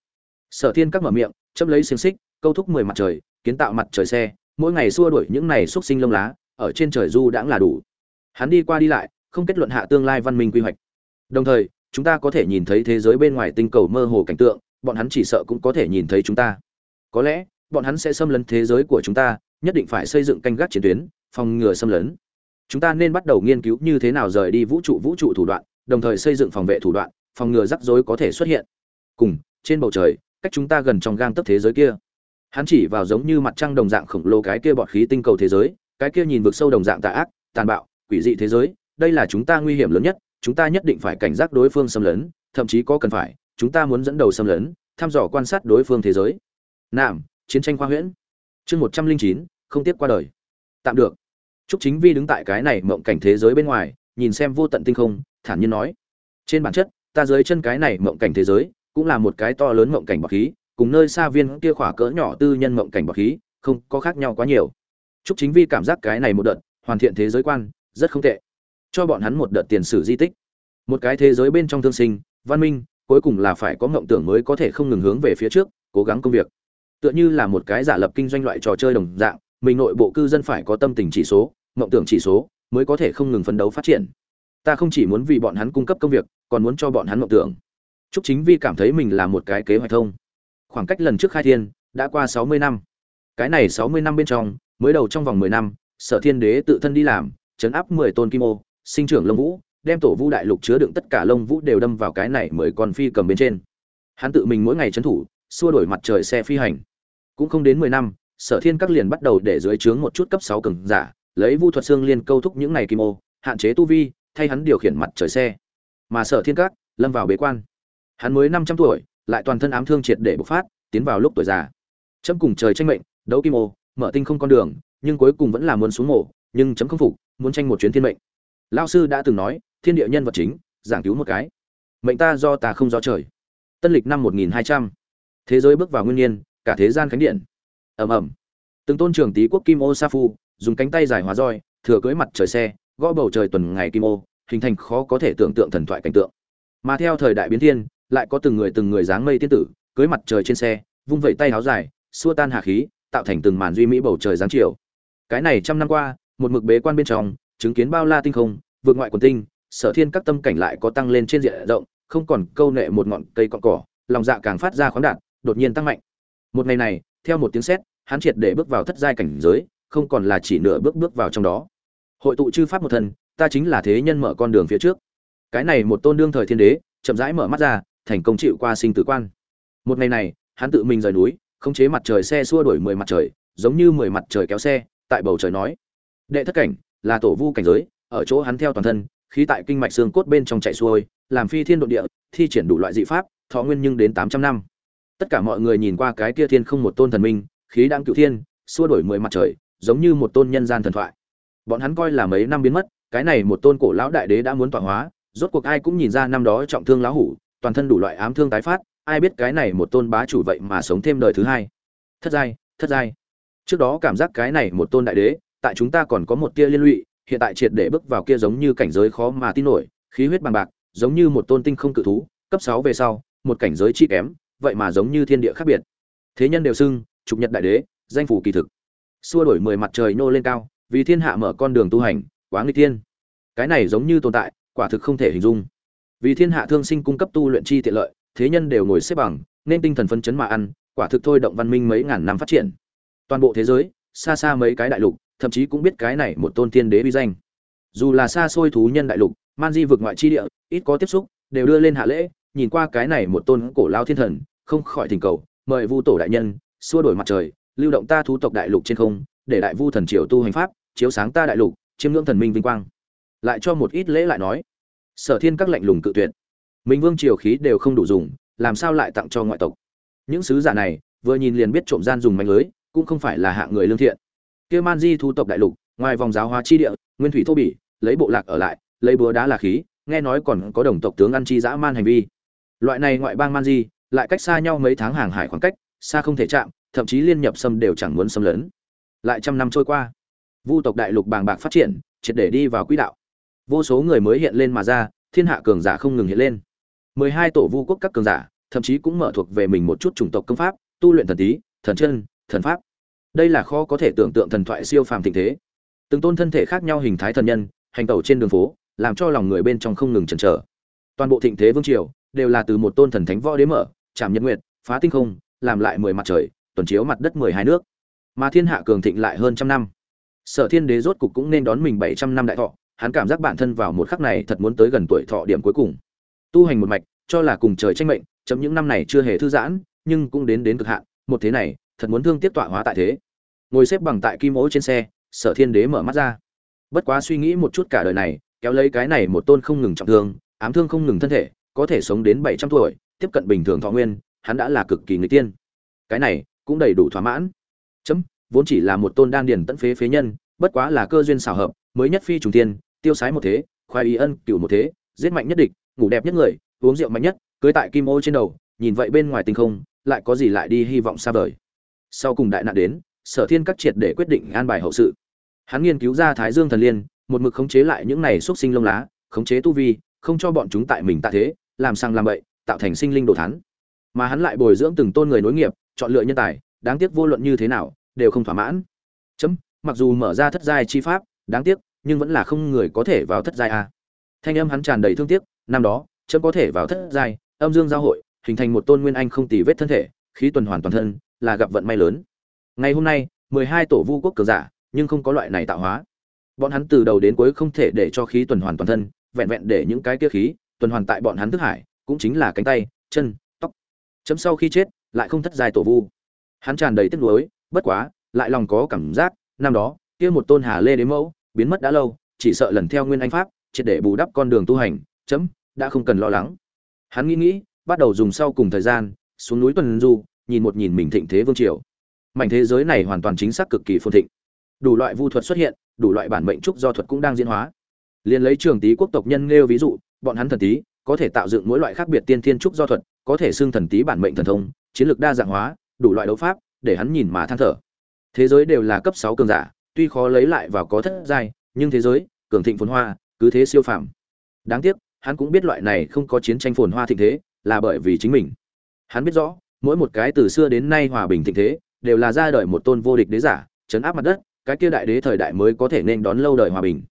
Sở thiên các mở miệng, chấm lấy xiềng xích, câu thúc mười mặt trời, kiến tạo mặt trời xe, mỗi ngày xua đuổi những này xúc sinh lông lá, ở trên trời du đãng là đủ. Hắn đi qua đi lại, không kết luận hạ tương lai văn minh quy hoạch. Đồng thời, chúng ta có thể nhìn thấy thế giới bên ngoài tinh cầu mơ hồ cảnh tượng, bọn hắn chỉ sợ cũng có thể nhìn thấy chúng ta. Có lẽ, bọn hắn sẽ xâm lấn thế giới của chúng ta, nhất định phải xây dựng canh gác chiến tuyến, phòng ngừa xâm lấn. Chúng ta nên bắt đầu nghiên cứu như thế nào rời đi vũ trụ vũ trụ thủ đoạn, đồng thời xây dựng phòng vệ thủ đoạn phòng ngừa rắc rối có thể xuất hiện. Cùng trên bầu trời cách chúng ta gần trong gang tấc thế giới kia. Hắn chỉ vào giống như mặt trăng đồng dạng khổng lồ cái kia bọt khí tinh cầu thế giới cái kia nhìn vực sâu đồng dạng tà ác tàn bạo quỷ dị thế giới đây là chúng ta nguy hiểm lớn nhất chúng ta nhất định phải cảnh giác đối phương xâm lấn thậm chí có cần phải chúng ta muốn dẫn đầu xâm lấn thăm dò quan sát đối phương thế giới. Nam chiến tranh khoa huyễn. Chương một trăm linh chín không tiếp qua đời. Tạm được. Trúc Chính Vi đứng tại cái này mộng cảnh thế giới bên ngoài, nhìn xem vô tận tinh không, thản nhiên nói: "Trên bản chất, ta dưới chân cái này mộng cảnh thế giới, cũng là một cái to lớn mộng cảnh bọc khí, cùng nơi xa viên kia khỏa cỡ nhỏ tư nhân mộng cảnh bọc khí, không có khác nhau quá nhiều." Trúc Chính Vi cảm giác cái này một đợt, hoàn thiện thế giới quan, rất không tệ. Cho bọn hắn một đợt tiền sử di tích. Một cái thế giới bên trong thương sinh, văn minh, cuối cùng là phải có mộng tưởng mới có thể không ngừng hướng về phía trước, cố gắng công việc. Tựa như là một cái giả lập kinh doanh loại trò chơi đồng dạng, mình nội bộ cư dân phải có tâm tình chỉ số, mộng tưởng chỉ số mới có thể không ngừng phấn đấu phát triển ta không chỉ muốn vì bọn hắn cung cấp công việc còn muốn cho bọn hắn mộng tưởng Trúc Chính Vi cảm thấy mình là một cái kế hoạch thông. Khoảng cách lần trước khai thiên đã qua 60 năm. Cái này 60 năm bên trong, mới đầu trong vòng 10 năm, Sở Thiên Đế tự thân đi làm, chấn áp 10 tôn kim ô, sinh trưởng lông vũ, đem tổ vu đại lục chứa đựng tất cả lông vũ đều đâm vào cái này mười con phi cầm bên trên. Hắn tự mình mỗi ngày trấn thủ, xua đổi mặt trời xe phi hành. Cũng không đến 10 năm, Sở Thiên các liền bắt đầu để dưới trướng một chút cấp 6 cường giả, lấy vu thuật xương liên câu thúc những này kim ô hạn chế tu vi thay hắn điều khiển mặt trời xe. Mà sở thiên các lâm vào bế quan. Hắn mới năm trăm tuổi, lại toàn thân ám thương triệt để bộc phát, tiến vào lúc tuổi già. Chấm cùng trời tranh mệnh, đấu kim ô, mở tinh không con đường, nhưng cuối cùng vẫn là muốn xuống mổ nhưng chấm không phục, muốn tranh một chuyến thiên mệnh. Lao sư đã từng nói, thiên địa nhân vật chính, giảng cứu một cái. Mệnh ta do ta không do trời. Tân lịch năm một nghìn hai trăm. Thế giới bước vào nguyên nhiên cả thế gian khánh điện. Ầm ầm. Từng tôn trưởng tý quốc kim ô sa phu, dùng cánh tay dài hóa roi, thừa cưới mặt trời xe gõ bầu trời tuần ngày kim ô, hình thành khó có thể tưởng tượng thần thoại cảnh tượng. Mà theo thời đại biến thiên, lại có từng người từng người dáng mây tiên tử, cưới mặt trời trên xe, vung vẩy tay áo dài, xua tan hà khí, tạo thành từng màn duy mỹ bầu trời dáng chiều. Cái này trăm năm qua, một mực bế quan bên trong, chứng kiến bao la tinh không, vượt ngoại quần tinh, sở thiên các tâm cảnh lại có tăng lên trên diện rộng, không còn câu nệ một ngọn cây cọn cỏ, lòng dạ càng phát ra khoáng đạt, đột nhiên tăng mạnh. Một ngày này, theo một tiếng sét, hắn triệt để bước vào thất giai cảnh giới, không còn là chỉ nửa bước bước vào trong đó hội tụ chư pháp một thần, ta chính là thế nhân mở con đường phía trước. Cái này một tôn đương thời thiên đế, chậm rãi mở mắt ra, thành công chịu qua sinh tử quan. Một ngày này, hắn tự mình rời núi, khống chế mặt trời xe xua đuổi mười mặt trời, giống như mười mặt trời kéo xe, tại bầu trời nói. Đệ thất cảnh, là tổ vu cảnh giới, ở chỗ hắn theo toàn thân, khí tại kinh mạch xương cốt bên trong chạy xuôi, làm phi thiên độ địa, thi triển đủ loại dị pháp, thọ nguyên nhưng đến tám trăm năm. Tất cả mọi người nhìn qua cái kia thiên không một tôn thần minh, khí đang cựu thiên, xua đuổi mười mặt trời, giống như một tôn nhân gian thần thoại bọn hắn coi là mấy năm biến mất, cái này một tôn cổ lão đại đế đã muốn tọa hóa, rốt cuộc ai cũng nhìn ra năm đó trọng thương lão hủ, toàn thân đủ loại ám thương tái phát, ai biết cái này một tôn bá chủ vậy mà sống thêm đời thứ hai. Thất giai thất giai. Trước đó cảm giác cái này một tôn đại đế, tại chúng ta còn có một tia liên lụy, hiện tại triệt để bước vào kia giống như cảnh giới khó mà tin nổi, khí huyết bằng bạc, giống như một tôn tinh không cự thú, cấp sáu về sau, một cảnh giới chi kém, vậy mà giống như thiên địa khác biệt. Thế nhân đều xưng, trục nhật đại đế, danh phủ kỳ thực. Xua đổi mười mặt trời nô lên cao vì thiên hạ mở con đường tu hành, quá nghịch thiên. Cái này giống như tồn tại, quả thực không thể hình dung. Vì thiên hạ thương sinh cung cấp tu luyện chi tiện lợi, thế nhân đều ngồi xếp bằng, nên tinh thần phấn chấn mà ăn, quả thực thôi động văn minh mấy ngàn năm phát triển. Toàn bộ thế giới, xa xa mấy cái đại lục, thậm chí cũng biết cái này một tôn tiên đế uy danh. Dù là xa xôi thú nhân đại lục, man di vực ngoại chi địa, ít có tiếp xúc, đều đưa lên hạ lễ, nhìn qua cái này một tôn cổ lao thiên thần, không khỏi thỉnh cầu, mời vu tổ đại nhân, xua đổi mặt trời, lưu động ta thú tộc đại lục trên không, để đại vu thần triều tu hành pháp chiếu sáng ta đại lục, chiêm ngưỡng thần minh vinh quang. Lại cho một ít lễ lại nói. Sở thiên các lạnh lùng cự tuyệt. Minh vương triều khí đều không đủ dùng, làm sao lại tặng cho ngoại tộc? Những sứ giả này, vừa nhìn liền biết trộm gian dùng mạnh lưới, cũng không phải là hạng người lương thiện. Kia man di thu tộc đại lục, ngoài vòng giáo hóa chi địa, nguyên thủy thô bỉ, lấy bộ lạc ở lại, lấy búa đá là khí, nghe nói còn có đồng tộc tướng ăn chi dã man hành vi. Loại này ngoại bang man di, lại cách xa nhau mấy tháng hàng hải khoảng cách, xa không thể chạm, thậm chí liên nhập xâm đều chẳng muốn xâm lấn. Lại trăm năm trôi qua vu tộc đại lục bàng bạc phát triển, triệt để đi vào quỹ đạo. Vô số người mới hiện lên mà ra, thiên hạ cường giả không ngừng hiện lên. Mười hai tổ vu quốc các cường giả, thậm chí cũng mở thuộc về mình một chút chủng tộc công pháp, tu luyện thần tí, thần chân, thần pháp. Đây là kho có thể tưởng tượng thần thoại siêu phàm thịnh thế. Từng tôn thân thể khác nhau hình thái thần nhân, hành tẩu trên đường phố, làm cho lòng người bên trong không ngừng chần chờ. Toàn bộ thịnh thế vương triều, đều là từ một tôn thần thánh võ đế mở chạm nhật nguyệt, phá tinh không, làm lại mười mặt trời, tuần chiếu mặt đất mười hai nước. Mà thiên hạ cường thịnh lại hơn trăm năm sở thiên đế rốt cục cũng nên đón mình bảy trăm năm đại thọ, hắn cảm giác bản thân vào một khắc này thật muốn tới gần tuổi thọ điểm cuối cùng. Tu hành một mạch, cho là cùng trời tranh mệnh, chấm những năm này chưa hề thư giãn, nhưng cũng đến đến cực hạn, một thế này, thật muốn thương tiếp tọa hóa tại thế. Ngồi xếp bằng tại kim ố trên xe, sở thiên đế mở mắt ra. Bất quá suy nghĩ một chút cả đời này, kéo lấy cái này một tôn không ngừng trọng thương, ám thương không ngừng thân thể, có thể sống đến bảy trăm tuổi, tiếp cận bình thường thọ nguyên, hắn đã là cực kỳ người tiên. Cái này cũng đầy đủ thỏa mãn. Chấm vốn chỉ là một tôn đan điền tận phế phế nhân, bất quá là cơ duyên xảo hợp, mới nhất phi trùng tiên, tiêu sái một thế, khoái y ân, cửu một thế, giết mạnh nhất địch, ngủ đẹp nhất người, uống rượu mạnh nhất, cưới tại kim ô trên đầu, nhìn vậy bên ngoài tinh không, lại có gì lại đi hy vọng xa vời. Sau cùng đại nạn đến, sở thiên các triệt để quyết định an bài hậu sự. Hắn nghiên cứu ra thái dương thần liên, một mực khống chế lại những này xuất sinh lông lá, khống chế tu vi, không cho bọn chúng tại mình tạ thế, làm sang làm bậy, tạo thành sinh linh đồ thán. Mà hắn lại bồi dưỡng từng tôn người nối nghiệp, chọn lựa nhân tài, đáng tiếc vô luận như thế nào đều không thỏa mãn. Chấm, mặc dù mở ra thất giai chi pháp, đáng tiếc, nhưng vẫn là không người có thể vào thất giai a. Thanh âm hắn tràn đầy thương tiếc, năm đó, chấm có thể vào thất giai, âm dương giao hội, hình thành một tôn nguyên anh không tì vết thân thể, khí tuần hoàn toàn thân, là gặp vận may lớn. Ngày hôm nay, mười hai tổ vu quốc cường giả, nhưng không có loại này tạo hóa. Bọn hắn từ đầu đến cuối không thể để cho khí tuần hoàn toàn thân, vẹn vẹn để những cái kia khí, tuần hoàn tại bọn hắn thức hải, cũng chính là cánh tay, chân, tóc. Chấm sau khi chết, lại không thất giai tổ vu. Hắn tràn đầy tiếc nuối bất quá, lại lòng có cảm giác, năm đó, kia một tôn hà lê đế mẫu, biến mất đã lâu, chỉ sợ lần theo nguyên anh pháp, triệt để bù đắp con đường tu hành, chấm, đã không cần lo lắng. Hắn nghĩ nghĩ, bắt đầu dùng sau cùng thời gian, xuống núi tuần du, nhìn một nhìn mình thịnh thế vương triều. Mảnh thế giới này hoàn toàn chính xác cực kỳ phồn thịnh. Đủ loại vu thuật xuất hiện, đủ loại bản mệnh trúc do thuật cũng đang diễn hóa. Liền lấy trường tý quốc tộc nhân nêu ví dụ, bọn hắn thần tý, có thể tạo dựng mỗi loại khác biệt tiên thiên trúc do thuật, có thể xưng thần tý bản mệnh thần thông, chiến lược đa dạng hóa, đủ loại đấu pháp để hắn nhìn mà than thở. Thế giới đều là cấp sáu cường giả, tuy khó lấy lại và có thất giai, nhưng thế giới, cường thịnh phồn hoa, cứ thế siêu phàm. Đáng tiếc, hắn cũng biết loại này không có chiến tranh phồn hoa thịnh thế, là bởi vì chính mình. Hắn biết rõ, mỗi một cái từ xưa đến nay hòa bình thịnh thế, đều là ra đời một tôn vô địch đế giả chấn áp mặt đất, cái kia đại đế thời đại mới có thể nên đón lâu đời hòa bình.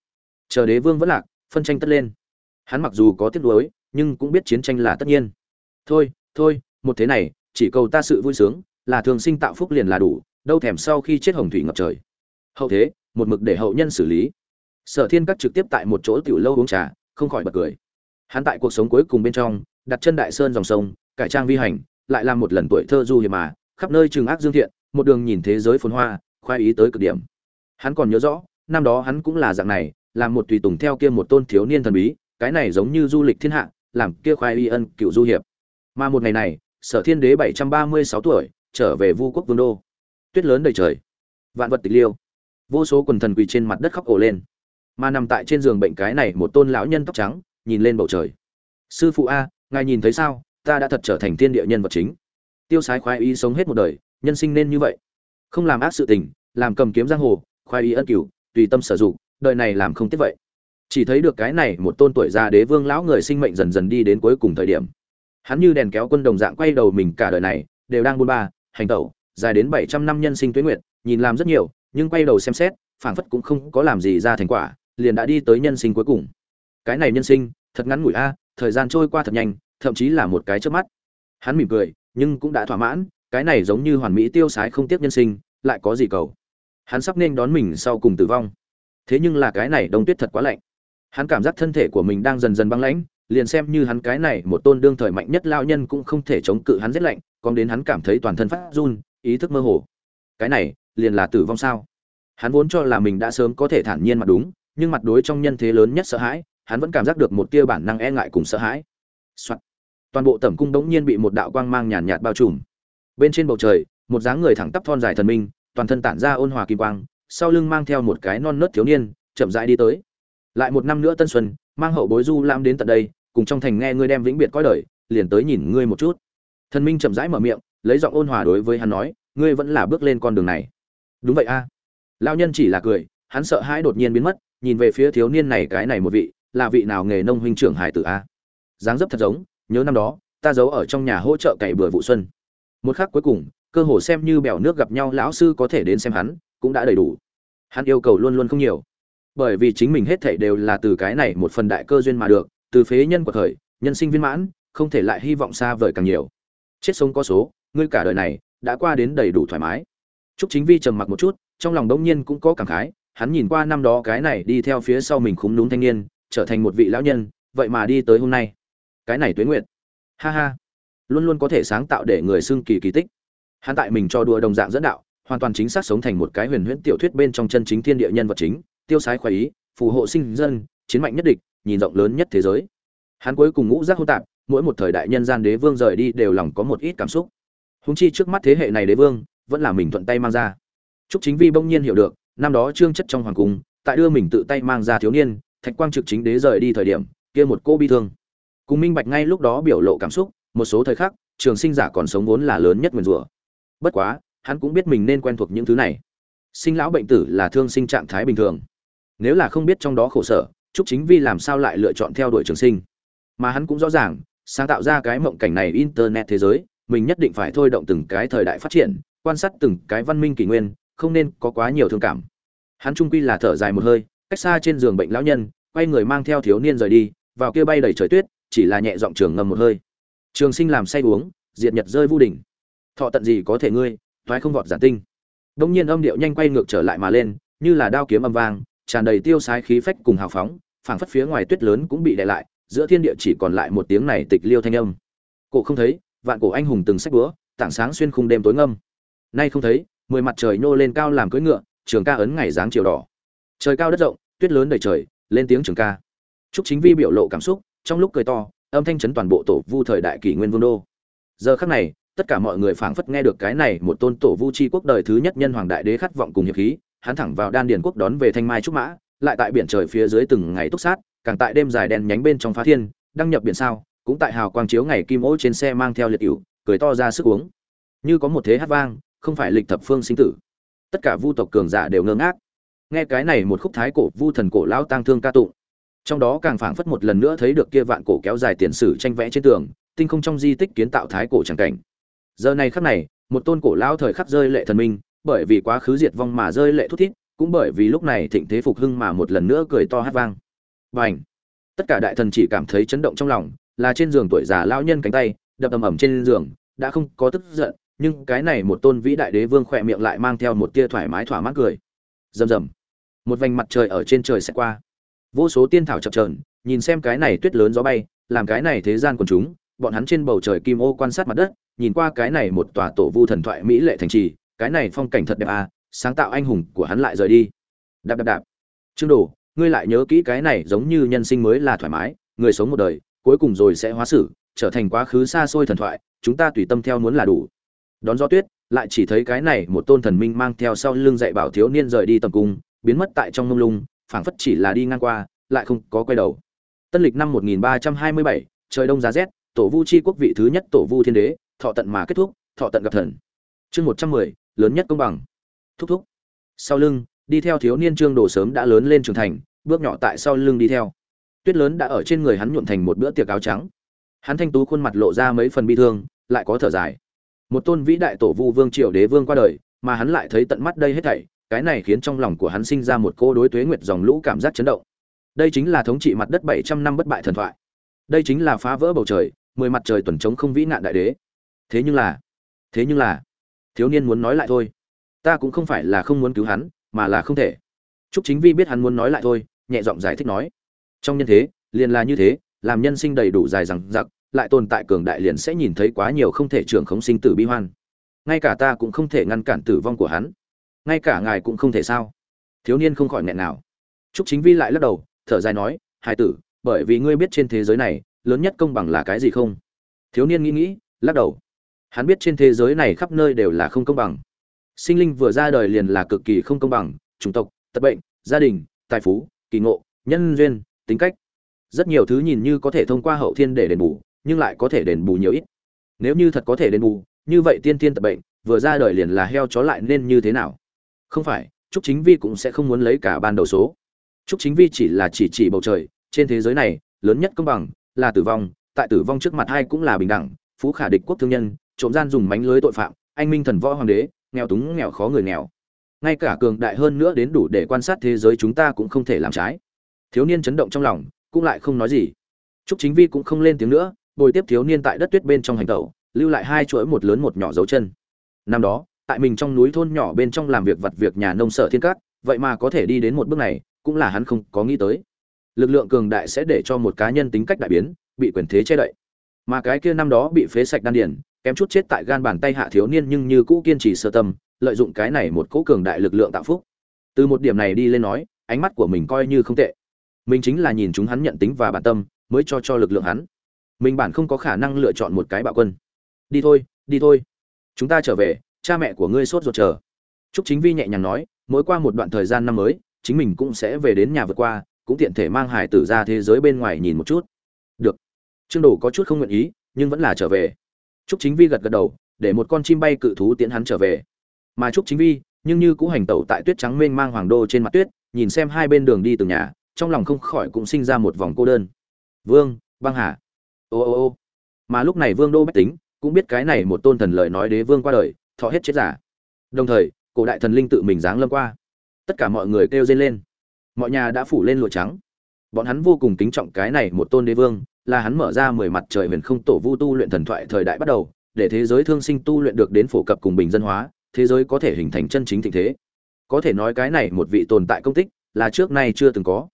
Chờ đế vương vẫn lạc, phân tranh tất lên. Hắn mặc dù có tiếc nuối, nhưng cũng biết chiến tranh là tất nhiên. Thôi thôi, một thế này, chỉ cầu ta sự vui sướng là thường sinh tạo phúc liền là đủ, đâu thèm sau khi chết hồng thủy ngập trời. Hậu thế, một mực để hậu nhân xử lý. Sở thiên các trực tiếp tại một chỗ tiểu lâu uống trà, không khỏi bật cười. Hắn tại cuộc sống cuối cùng bên trong, đặt chân đại sơn dòng sông, cải trang vi hành, lại làm một lần tuổi thơ du hiệp mà, khắp nơi trường ác dương thiện, một đường nhìn thế giới phồn hoa, khoái ý tới cực điểm. Hắn còn nhớ rõ, năm đó hắn cũng là dạng này, làm một tùy tùng theo kia một tôn thiếu niên thần bí, cái này giống như du lịch thiên hạ, làm kia khoái y ân cựu du hiệp. Mà một ngày này, sở thiên đế bảy trăm ba mươi sáu tuổi trở về vu quốc vương đô. Tuyết lớn đầy trời, vạn vật tịch liêu. Vô số quần thần quỳ trên mặt đất khóc ổ lên. Mà nằm tại trên giường bệnh cái này một tôn lão nhân tóc trắng, nhìn lên bầu trời. Sư phụ a, ngài nhìn thấy sao? Ta đã thật trở thành thiên địa nhân vật chính. Tiêu sái khoái ý sống hết một đời, nhân sinh nên như vậy. Không làm ác sự tình, làm cầm kiếm giang hồ, khoái ý ân cửu, tùy tâm sở dụng, đời này làm không tiếc vậy. Chỉ thấy được cái này một tôn tuổi già đế vương lão người sinh mệnh dần dần đi đến cuối cùng thời điểm. Hắn như đèn kéo quân đồng dạng quay đầu mình cả đời này, đều đang buôn ba hành tẩu, dài đến bảy trăm năm nhân sinh tuế nguyệt, nhìn làm rất nhiều, nhưng quay đầu xem xét, phảng phất cũng không có làm gì ra thành quả, liền đã đi tới nhân sinh cuối cùng. Cái này nhân sinh, thật ngắn ngủi a, thời gian trôi qua thật nhanh, thậm chí là một cái trước mắt. Hắn mỉm cười, nhưng cũng đã thỏa mãn, cái này giống như hoàn mỹ tiêu sái không tiếc nhân sinh, lại có gì cầu? Hắn sắp nên đón mình sau cùng tử vong. Thế nhưng là cái này đông tuyết thật quá lạnh. Hắn cảm giác thân thể của mình đang dần dần băng lãnh liền xem như hắn cái này một tôn đương thời mạnh nhất lao nhân cũng không thể chống cự hắn rét lạnh, còn đến hắn cảm thấy toàn thân phát run, ý thức mơ hồ. Cái này, liền là tử vong sao? Hắn vốn cho là mình đã sớm có thể thản nhiên mặt đúng, nhưng mặt đối trong nhân thế lớn nhất sợ hãi, hắn vẫn cảm giác được một tia bản năng e ngại cùng sợ hãi、Soạn. toàn bộ tẩm cung đống nhiên bị một đạo quang mang nhàn nhạt bao trùm. Bên trên bầu trời, một dáng người thẳng tắp thon dài thần minh, toàn thân tản ra ôn hòa kim quang, sau lưng mang theo một cái non nớt thiếu niên, chậm rãi đi tới. Lại một năm nữa tân xuân, mang hậu bối du lam đến tận đây cùng trong thành nghe ngươi đem vĩnh biệt coi đời, liền tới nhìn ngươi một chút. Thần minh chậm rãi mở miệng, lấy giọng ôn hòa đối với hắn nói, ngươi vẫn là bước lên con đường này. Đúng vậy a. À. lao nhân chỉ là cười, hắn sợ hãi đột nhiên biến mất, nhìn về phía thiếu niên này cái này một vị, là vị nào nghề nông huynh trưởng hải tử a? Dáng dấp thật giống, nhớ năm đó, ta giấu ở trong nhà hỗ trợ cày bừa vụ xuân. Một khắc cuối cùng, cơ hồ xem như bèo nước gặp nhau lão sư có thể đến xem hắn, cũng đã đầy đủ. Hắn yêu cầu luôn luôn không nhiều. Bởi vì chính mình hết thảy đều là từ cái này một phần đại cơ duyên mà được từ phế nhân của thời nhân sinh viên mãn không thể lại hy vọng xa vời càng nhiều chết sống có số ngươi cả đời này đã qua đến đầy đủ thoải mái Trúc Chính Vi trầm mặc một chút, trong lòng đống nhiên cũng có cảm khái, hắn nhìn qua năm đó cái này đi theo phía sau mình khúm núm thanh niên, trở thành một vị lão nhân, vậy mà đi tới hôm nay. Cái này tuế nguyệt. Ha ha, luôn luôn có thể sáng tạo để người xưng kỳ kỳ tích. Hắn tại mình cho đùa đồng dạng dẫn đạo, hoàn toàn chính xác sống thành một cái huyền huyễn tiểu thuyết bên trong chân chính thiên địa nhân vật chính, tiêu sái khoái ý, phù hộ sinh dân, chiến mạnh nhất địch, nhìn rộng lớn nhất thế giới. Hắn cuối cùng ngũ giác hỗn tạp, mỗi một thời đại nhân gian đế vương rời đi đều lòng có một ít cảm xúc. Huống chi trước mắt thế hệ này đế vương, vẫn là mình thuận tay mang ra. Trúc Chính Vi bỗng nhiên hiểu được, năm đó trương chất trong hoàng cung, tại đưa mình tự tay mang ra thiếu niên, Thạch Quang trực chính đế rời đi thời điểm, kia một cô bi thương. Cùng minh bạch ngay lúc đó biểu lộ cảm xúc, một số thời khắc, trường sinh giả còn sống vốn là lớn nhất nguyên rủa. Bất quá, hắn cũng biết mình nên quen thuộc những thứ này. Sinh lão bệnh tử là thương sinh trạng thái bình thường. Nếu là không biết trong đó khổ sở, Trúc Chính Vi làm sao lại lựa chọn theo đuổi trường sinh? Mà hắn cũng rõ ràng, sáng tạo ra cái mộng cảnh này internet thế giới, mình nhất định phải thôi động từng cái thời đại phát triển, quan sát từng cái văn minh kỷ nguyên, không nên có quá nhiều thương cảm. Hắn trung quy là thở dài một hơi, cách xa trên giường bệnh lão nhân, quay người mang theo thiếu niên rời đi, vào kia bay đầy trời tuyết, chỉ là nhẹ giọng trường ngâm một hơi. Trường Sinh làm say uống, diệt nhật rơi vu đỉnh. Thọ tận gì có thể ngươi, toái không vọt giản tinh. Đông nhiên âm điệu nhanh quay ngược trở lại mà lên, như là đao kiếm âm vang, tràn đầy tiêu sái khí phách cùng hào phóng, phảng phất phía ngoài tuyết lớn cũng bị đè lại, giữa thiên địa chỉ còn lại một tiếng này tịch liêu thanh âm. Cổ không thấy, vạn cổ anh hùng từng sách búa, tảng sáng xuyên khung đêm tối ngâm. Nay không thấy, mười mặt trời nhô lên cao làm cưỡi ngựa, trường ca ấn ngày dáng chiều đỏ. Trời cao đất rộng, tuyết lớn đầy trời, lên tiếng trường ca. Trúc Chính Vi biểu lộ cảm xúc, trong lúc cười to, âm thanh chấn toàn bộ tổ vu thời đại kỷ nguyên vương đô. Giờ khắc này, tất cả mọi người phảng phất nghe được cái này một tôn tổ vu chi quốc đời thứ nhất nhân hoàng đại đế khát vọng cùng hiệp khí, hắn thẳng vào đan điền quốc đón về thanh mai trúc mã, lại tại biển trời phía dưới từng ngày túc sát, càng tại đêm dài đen nhánh bên trong phá thiên, đăng nhập biển sao, cũng tại hào quang chiếu ngày kim ô trên xe mang theo liệt hữu, cười to ra sức uống. Như có một thế hát vang, không phải lịch thập phương sinh tử. Tất cả vu tộc cường giả đều ngơ ngác. Nghe cái này một khúc thái cổ vu thần cổ lão tang thương ca tụng. Trong đó càng phảng phất một lần nữa thấy được kia vạn cổ kéo dài tiền sử tranh vẽ trên tường, tinh không trong di tích kiến tạo thái cổ chẳng cảnh. Giờ này khắc này, một tôn cổ lão thời khắc rơi lệ thần minh, bởi vì quá khứ diệt vong mà rơi lệ thút thít, cũng bởi vì lúc này thịnh thế phục hưng mà một lần nữa cười to hát vang. Bành! Tất cả đại thần chỉ cảm thấy chấn động trong lòng, là trên giường tuổi già lão nhân cánh tay đập ầm ầm trên giường, đã không có tức giận, nhưng cái này một tôn vĩ đại đế vương khỏe miệng lại mang theo một tia thoải mái thỏa mãn cười. Rầm rầm. Một vành mặt trời ở trên trời sẽ qua. Vô số tiên thảo chập chờn, nhìn xem cái này tuyết lớn gió bay, làm cái này thế gian quần chúng, bọn hắn trên bầu trời kim ô quan sát mặt đất, nhìn qua cái này một tòa tổ vu thần thoại mỹ lệ thành trì, cái này phong cảnh thật đẹp à, sáng tạo anh hùng của hắn lại rời đi. Đạp đạp đạp. Trương Đồ, ngươi lại nhớ kỹ cái này giống như nhân sinh mới là thoải mái, người sống một đời, cuối cùng rồi sẽ hóa xử, trở thành quá khứ xa xôi thần thoại, chúng ta tùy tâm theo muốn là đủ. Đón gió tuyết, lại chỉ thấy cái này một tôn thần minh mang theo sau lưng dạy bảo thiếu niên rời đi tầm cung, biến mất tại trong mông lung, phảng phất chỉ là đi ngang qua, lại không có quay đầu. Tân lịch năm 1327, trời đông giá rét, tổ vu chi quốc vị thứ nhất tổ vu thiên đế, thọ tận mà kết thúc, thọ tận gặp thần. Chương 110, lớn nhất công bằng. Thúc thúc. Sau lưng, đi theo thiếu niên Trương Đồ sớm đã lớn lên trưởng thành, bước nhỏ tại sau lưng đi theo. Tuyết lớn đã ở trên người hắn nhuộm thành một bữa tiệc áo trắng. Hắn thanh tú khuôn mặt lộ ra mấy phần bi thương lại có thở dài. Một tôn vĩ đại tổ vu vương triều đế vương qua đời mà hắn lại thấy tận mắt đây hết thảy cái này khiến trong lòng của hắn sinh ra một cô đối tuế nguyệt dòng lũ cảm giác chấn động. Đây chính là thống trị mặt đất bảy trăm năm bất bại thần thoại. Đây chính là phá vỡ bầu trời mười mặt trời tuần trống không vĩ nạn đại đế. Thế nhưng là thế nhưng là thiếu niên muốn nói lại thôi ta cũng không phải là không muốn cứu hắn mà là không thể Trúc Chính Vi biết hắn muốn nói lại thôi, nhẹ giọng giải thích nói: "Trong nhân thế, liền là như thế, làm nhân sinh đầy đủ dài rằng giặc lại tồn tại cường đại liền sẽ nhìn thấy quá nhiều không thể trưởng khống sinh tử bi hoan. Ngay cả ta cũng không thể ngăn cản tử vong của hắn. Ngay cả ngài cũng không thể sao? thiếu niên không khỏi nghẹn nào trúc chính vi lại lắc đầu thở dài nói hai tử bởi vì ngươi biết trên thế giới này lớn nhất công bằng là cái gì không thiếu niên nghĩ nghĩ lắc đầu hắn biết trên thế giới này khắp nơi đều là không công bằng. Sinh linh vừa ra đời liền là cực kỳ không công bằng, chủng tộc, tật bệnh, gia đình, tài phú, kỳ ngộ, nhân duyên, tính cách. Rất nhiều thứ nhìn như có thể thông qua hậu thiên để đền bù, nhưng lại có thể đền bù nhiều ít. Nếu như thật có thể đền bù, như vậy tiên tiên tật bệnh, vừa ra đời liền là heo chó lại nên như thế nào? Không phải, trúc chính vi cũng sẽ không muốn lấy cả ban đầu số. Trúc chính vi chỉ là chỉ chỉ bầu trời, trên thế giới này, lớn nhất công bằng là tử vong, tại tử vong trước mặt hai cũng là bình đẳng, phú khả địch quốc thương nhân trộm gian dùng mánh lưới tội phạm, anh minh thần võ hoàng đế, nghèo túng nghèo khó người nghèo. Ngay cả cường đại hơn nữa đến đủ để quan sát thế giới chúng ta cũng không thể làm trái. Thiếu niên chấn động trong lòng, cũng lại không nói gì. Trúc chính vi cũng không lên tiếng nữa, bồi tiếp thiếu niên tại đất tuyết bên trong hành tẩu, lưu lại hai chuỗi một lớn một nhỏ dấu chân. Năm đó, tại mình trong núi thôn nhỏ bên trong làm việc vặt việc nhà nông sở thiên cát, vậy mà có thể đi đến một bước này, cũng là hắn không có nghĩ tới. Lực lượng cường đại sẽ để cho một cá nhân tính cách đại biến, bị quyền thế che đậy. Mà cái kia năm đó bị phế sạch đan điển kém chút chết tại gan bàn tay hạ thiếu niên nhưng như cũ kiên trì sơ tâm, lợi dụng cái này một cỗ cường đại lực lượng tạo phúc. Từ một điểm này đi lên nói, ánh mắt của mình coi như không tệ. Mình chính là nhìn chúng hắn nhận tính và bản tâm, mới cho cho lực lượng hắn. Mình bản không có khả năng lựa chọn một cái bạo quân. Đi thôi đi thôi. Chúng ta trở về, cha mẹ của ngươi sốt ruột chờ. Trúc chính vi nhẹ nhàng nói, mỗi qua một đoạn thời gian năm mới, chính mình cũng sẽ về đến nhà vượt qua, cũng tiện thể mang hải tử ra thế giới bên ngoài nhìn một chút. Được. Trương đồ có chút không nguyện ý, nhưng vẫn là trở về trúc chính vi gật gật đầu, để một con chim bay cự thú tiễn hắn trở về. Mà trúc chính vi, nhưng như cũ hành tẩu tại tuyết trắng mênh mang hoàng đô trên mặt tuyết, nhìn xem hai bên đường đi từng nhà, trong lòng không khỏi cũng sinh ra một vòng cô đơn. Vương, băng hà. Ô ô ô. Mà lúc này vương đô bách tính, cũng biết cái này một tôn thần lời nói đế vương qua đời, thọ hết chết giả. Đồng thời, cổ đại thần linh tự mình giáng lâm qua. Tất cả mọi người kêu rên lên. Mọi nhà đã phủ lên lụa trắng. Bọn hắn vô cùng kính trọng cái này một tôn đế vương là hắn mở ra mười mặt trời huyền không tổ vu tu luyện thần thoại thời đại bắt đầu, để thế giới thương sinh tu luyện được đến phổ cập cùng bình dân hóa, thế giới có thể hình thành chân chính thịnh thế. Có thể nói cái này một vị tồn tại công tích là trước nay chưa từng có.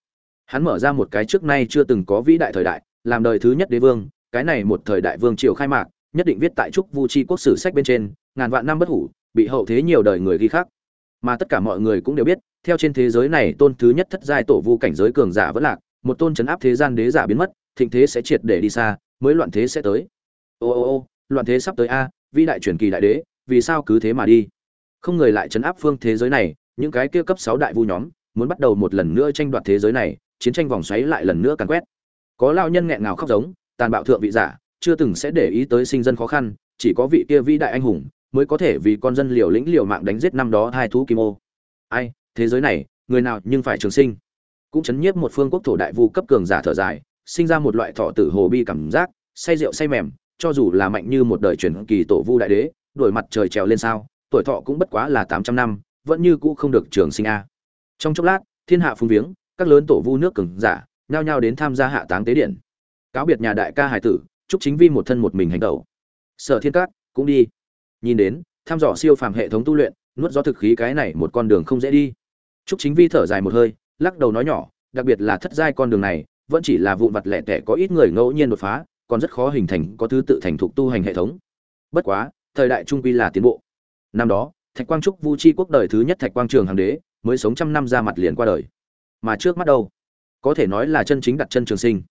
Hắn mở ra một cái trước nay chưa từng có vĩ đại thời đại, làm đời thứ nhất đế vương, cái này một thời đại vương triều khai mạc, nhất định viết tại trúc vu chi quốc sử sách bên trên, ngàn vạn năm bất hủ, bị hậu thế nhiều đời người ghi khắc. Mà tất cả mọi người cũng đều biết, theo trên thế giới này tôn thứ nhất thất giai tổ vu cảnh giới cường giả vẫn lạc, một tôn chấn áp thế gian đế giả biến mất thịnh thế sẽ triệt để đi xa, mới loạn thế sẽ tới. Ô ô ô, loạn thế sắp tới a, vĩ đại truyền kỳ đại đế, vì sao cứ thế mà đi? Không người lại chấn áp phương thế giới này, những cái kia cấp sáu đại vu nhóm, muốn bắt đầu một lần nữa tranh đoạt thế giới này, chiến tranh vòng xoáy lại lần nữa càn quét. Có lao nhân nghẹn ngào khóc giống, tàn bạo thượng vị giả, chưa từng sẽ để ý tới sinh dân khó khăn, chỉ có vị kia vĩ đại anh hùng, mới có thể vì con dân liều lĩnh liều mạng đánh giết năm đó hai thú kim ô. Ai, thế giới này, người nào nhưng phải trường sinh? Cũng chấn nhiếp một phương quốc thổ đại vu cấp cường giả thở dài sinh ra một loại thọ tử hồ bi cảm giác, say rượu, say mềm, cho dù là mạnh như một đời truyền kỳ tổ vu đại đế đổi mặt trời trèo lên sao, tuổi thọ cũng bất quá là tám trăm năm, vẫn như cũ không được trường sinh a. Trong chốc lát, thiên hạ phung viếng, các lớn tổ vu nước cường giả, nhao nhao đến tham gia hạ táng tế điện. Cáo biệt nhà đại ca hải tử, chúc chính vi một thân một mình hành tẩu. Sở thiên cát cũng đi. Nhìn đến, tham dò siêu phàm hệ thống tu luyện, nuốt gió thực khí cái này một con đường không dễ đi. Chúc chính vi thở dài một hơi, lắc đầu nói nhỏ, đặc biệt là thất giai con đường này vẫn chỉ là vụn vặt lẻ tẻ có ít người ngẫu nhiên đột phá, còn rất khó hình thành có thứ tự thành thục tu hành hệ thống. Bất quá, thời đại trung quy là tiến bộ. Năm đó, thạch quang trúc vu chi quốc đời thứ nhất thạch quang trường hàng đế, mới sống trăm năm ra mặt liền qua đời. Mà trước mắt đâu? Có thể nói là chân chính đặt chân trường sinh.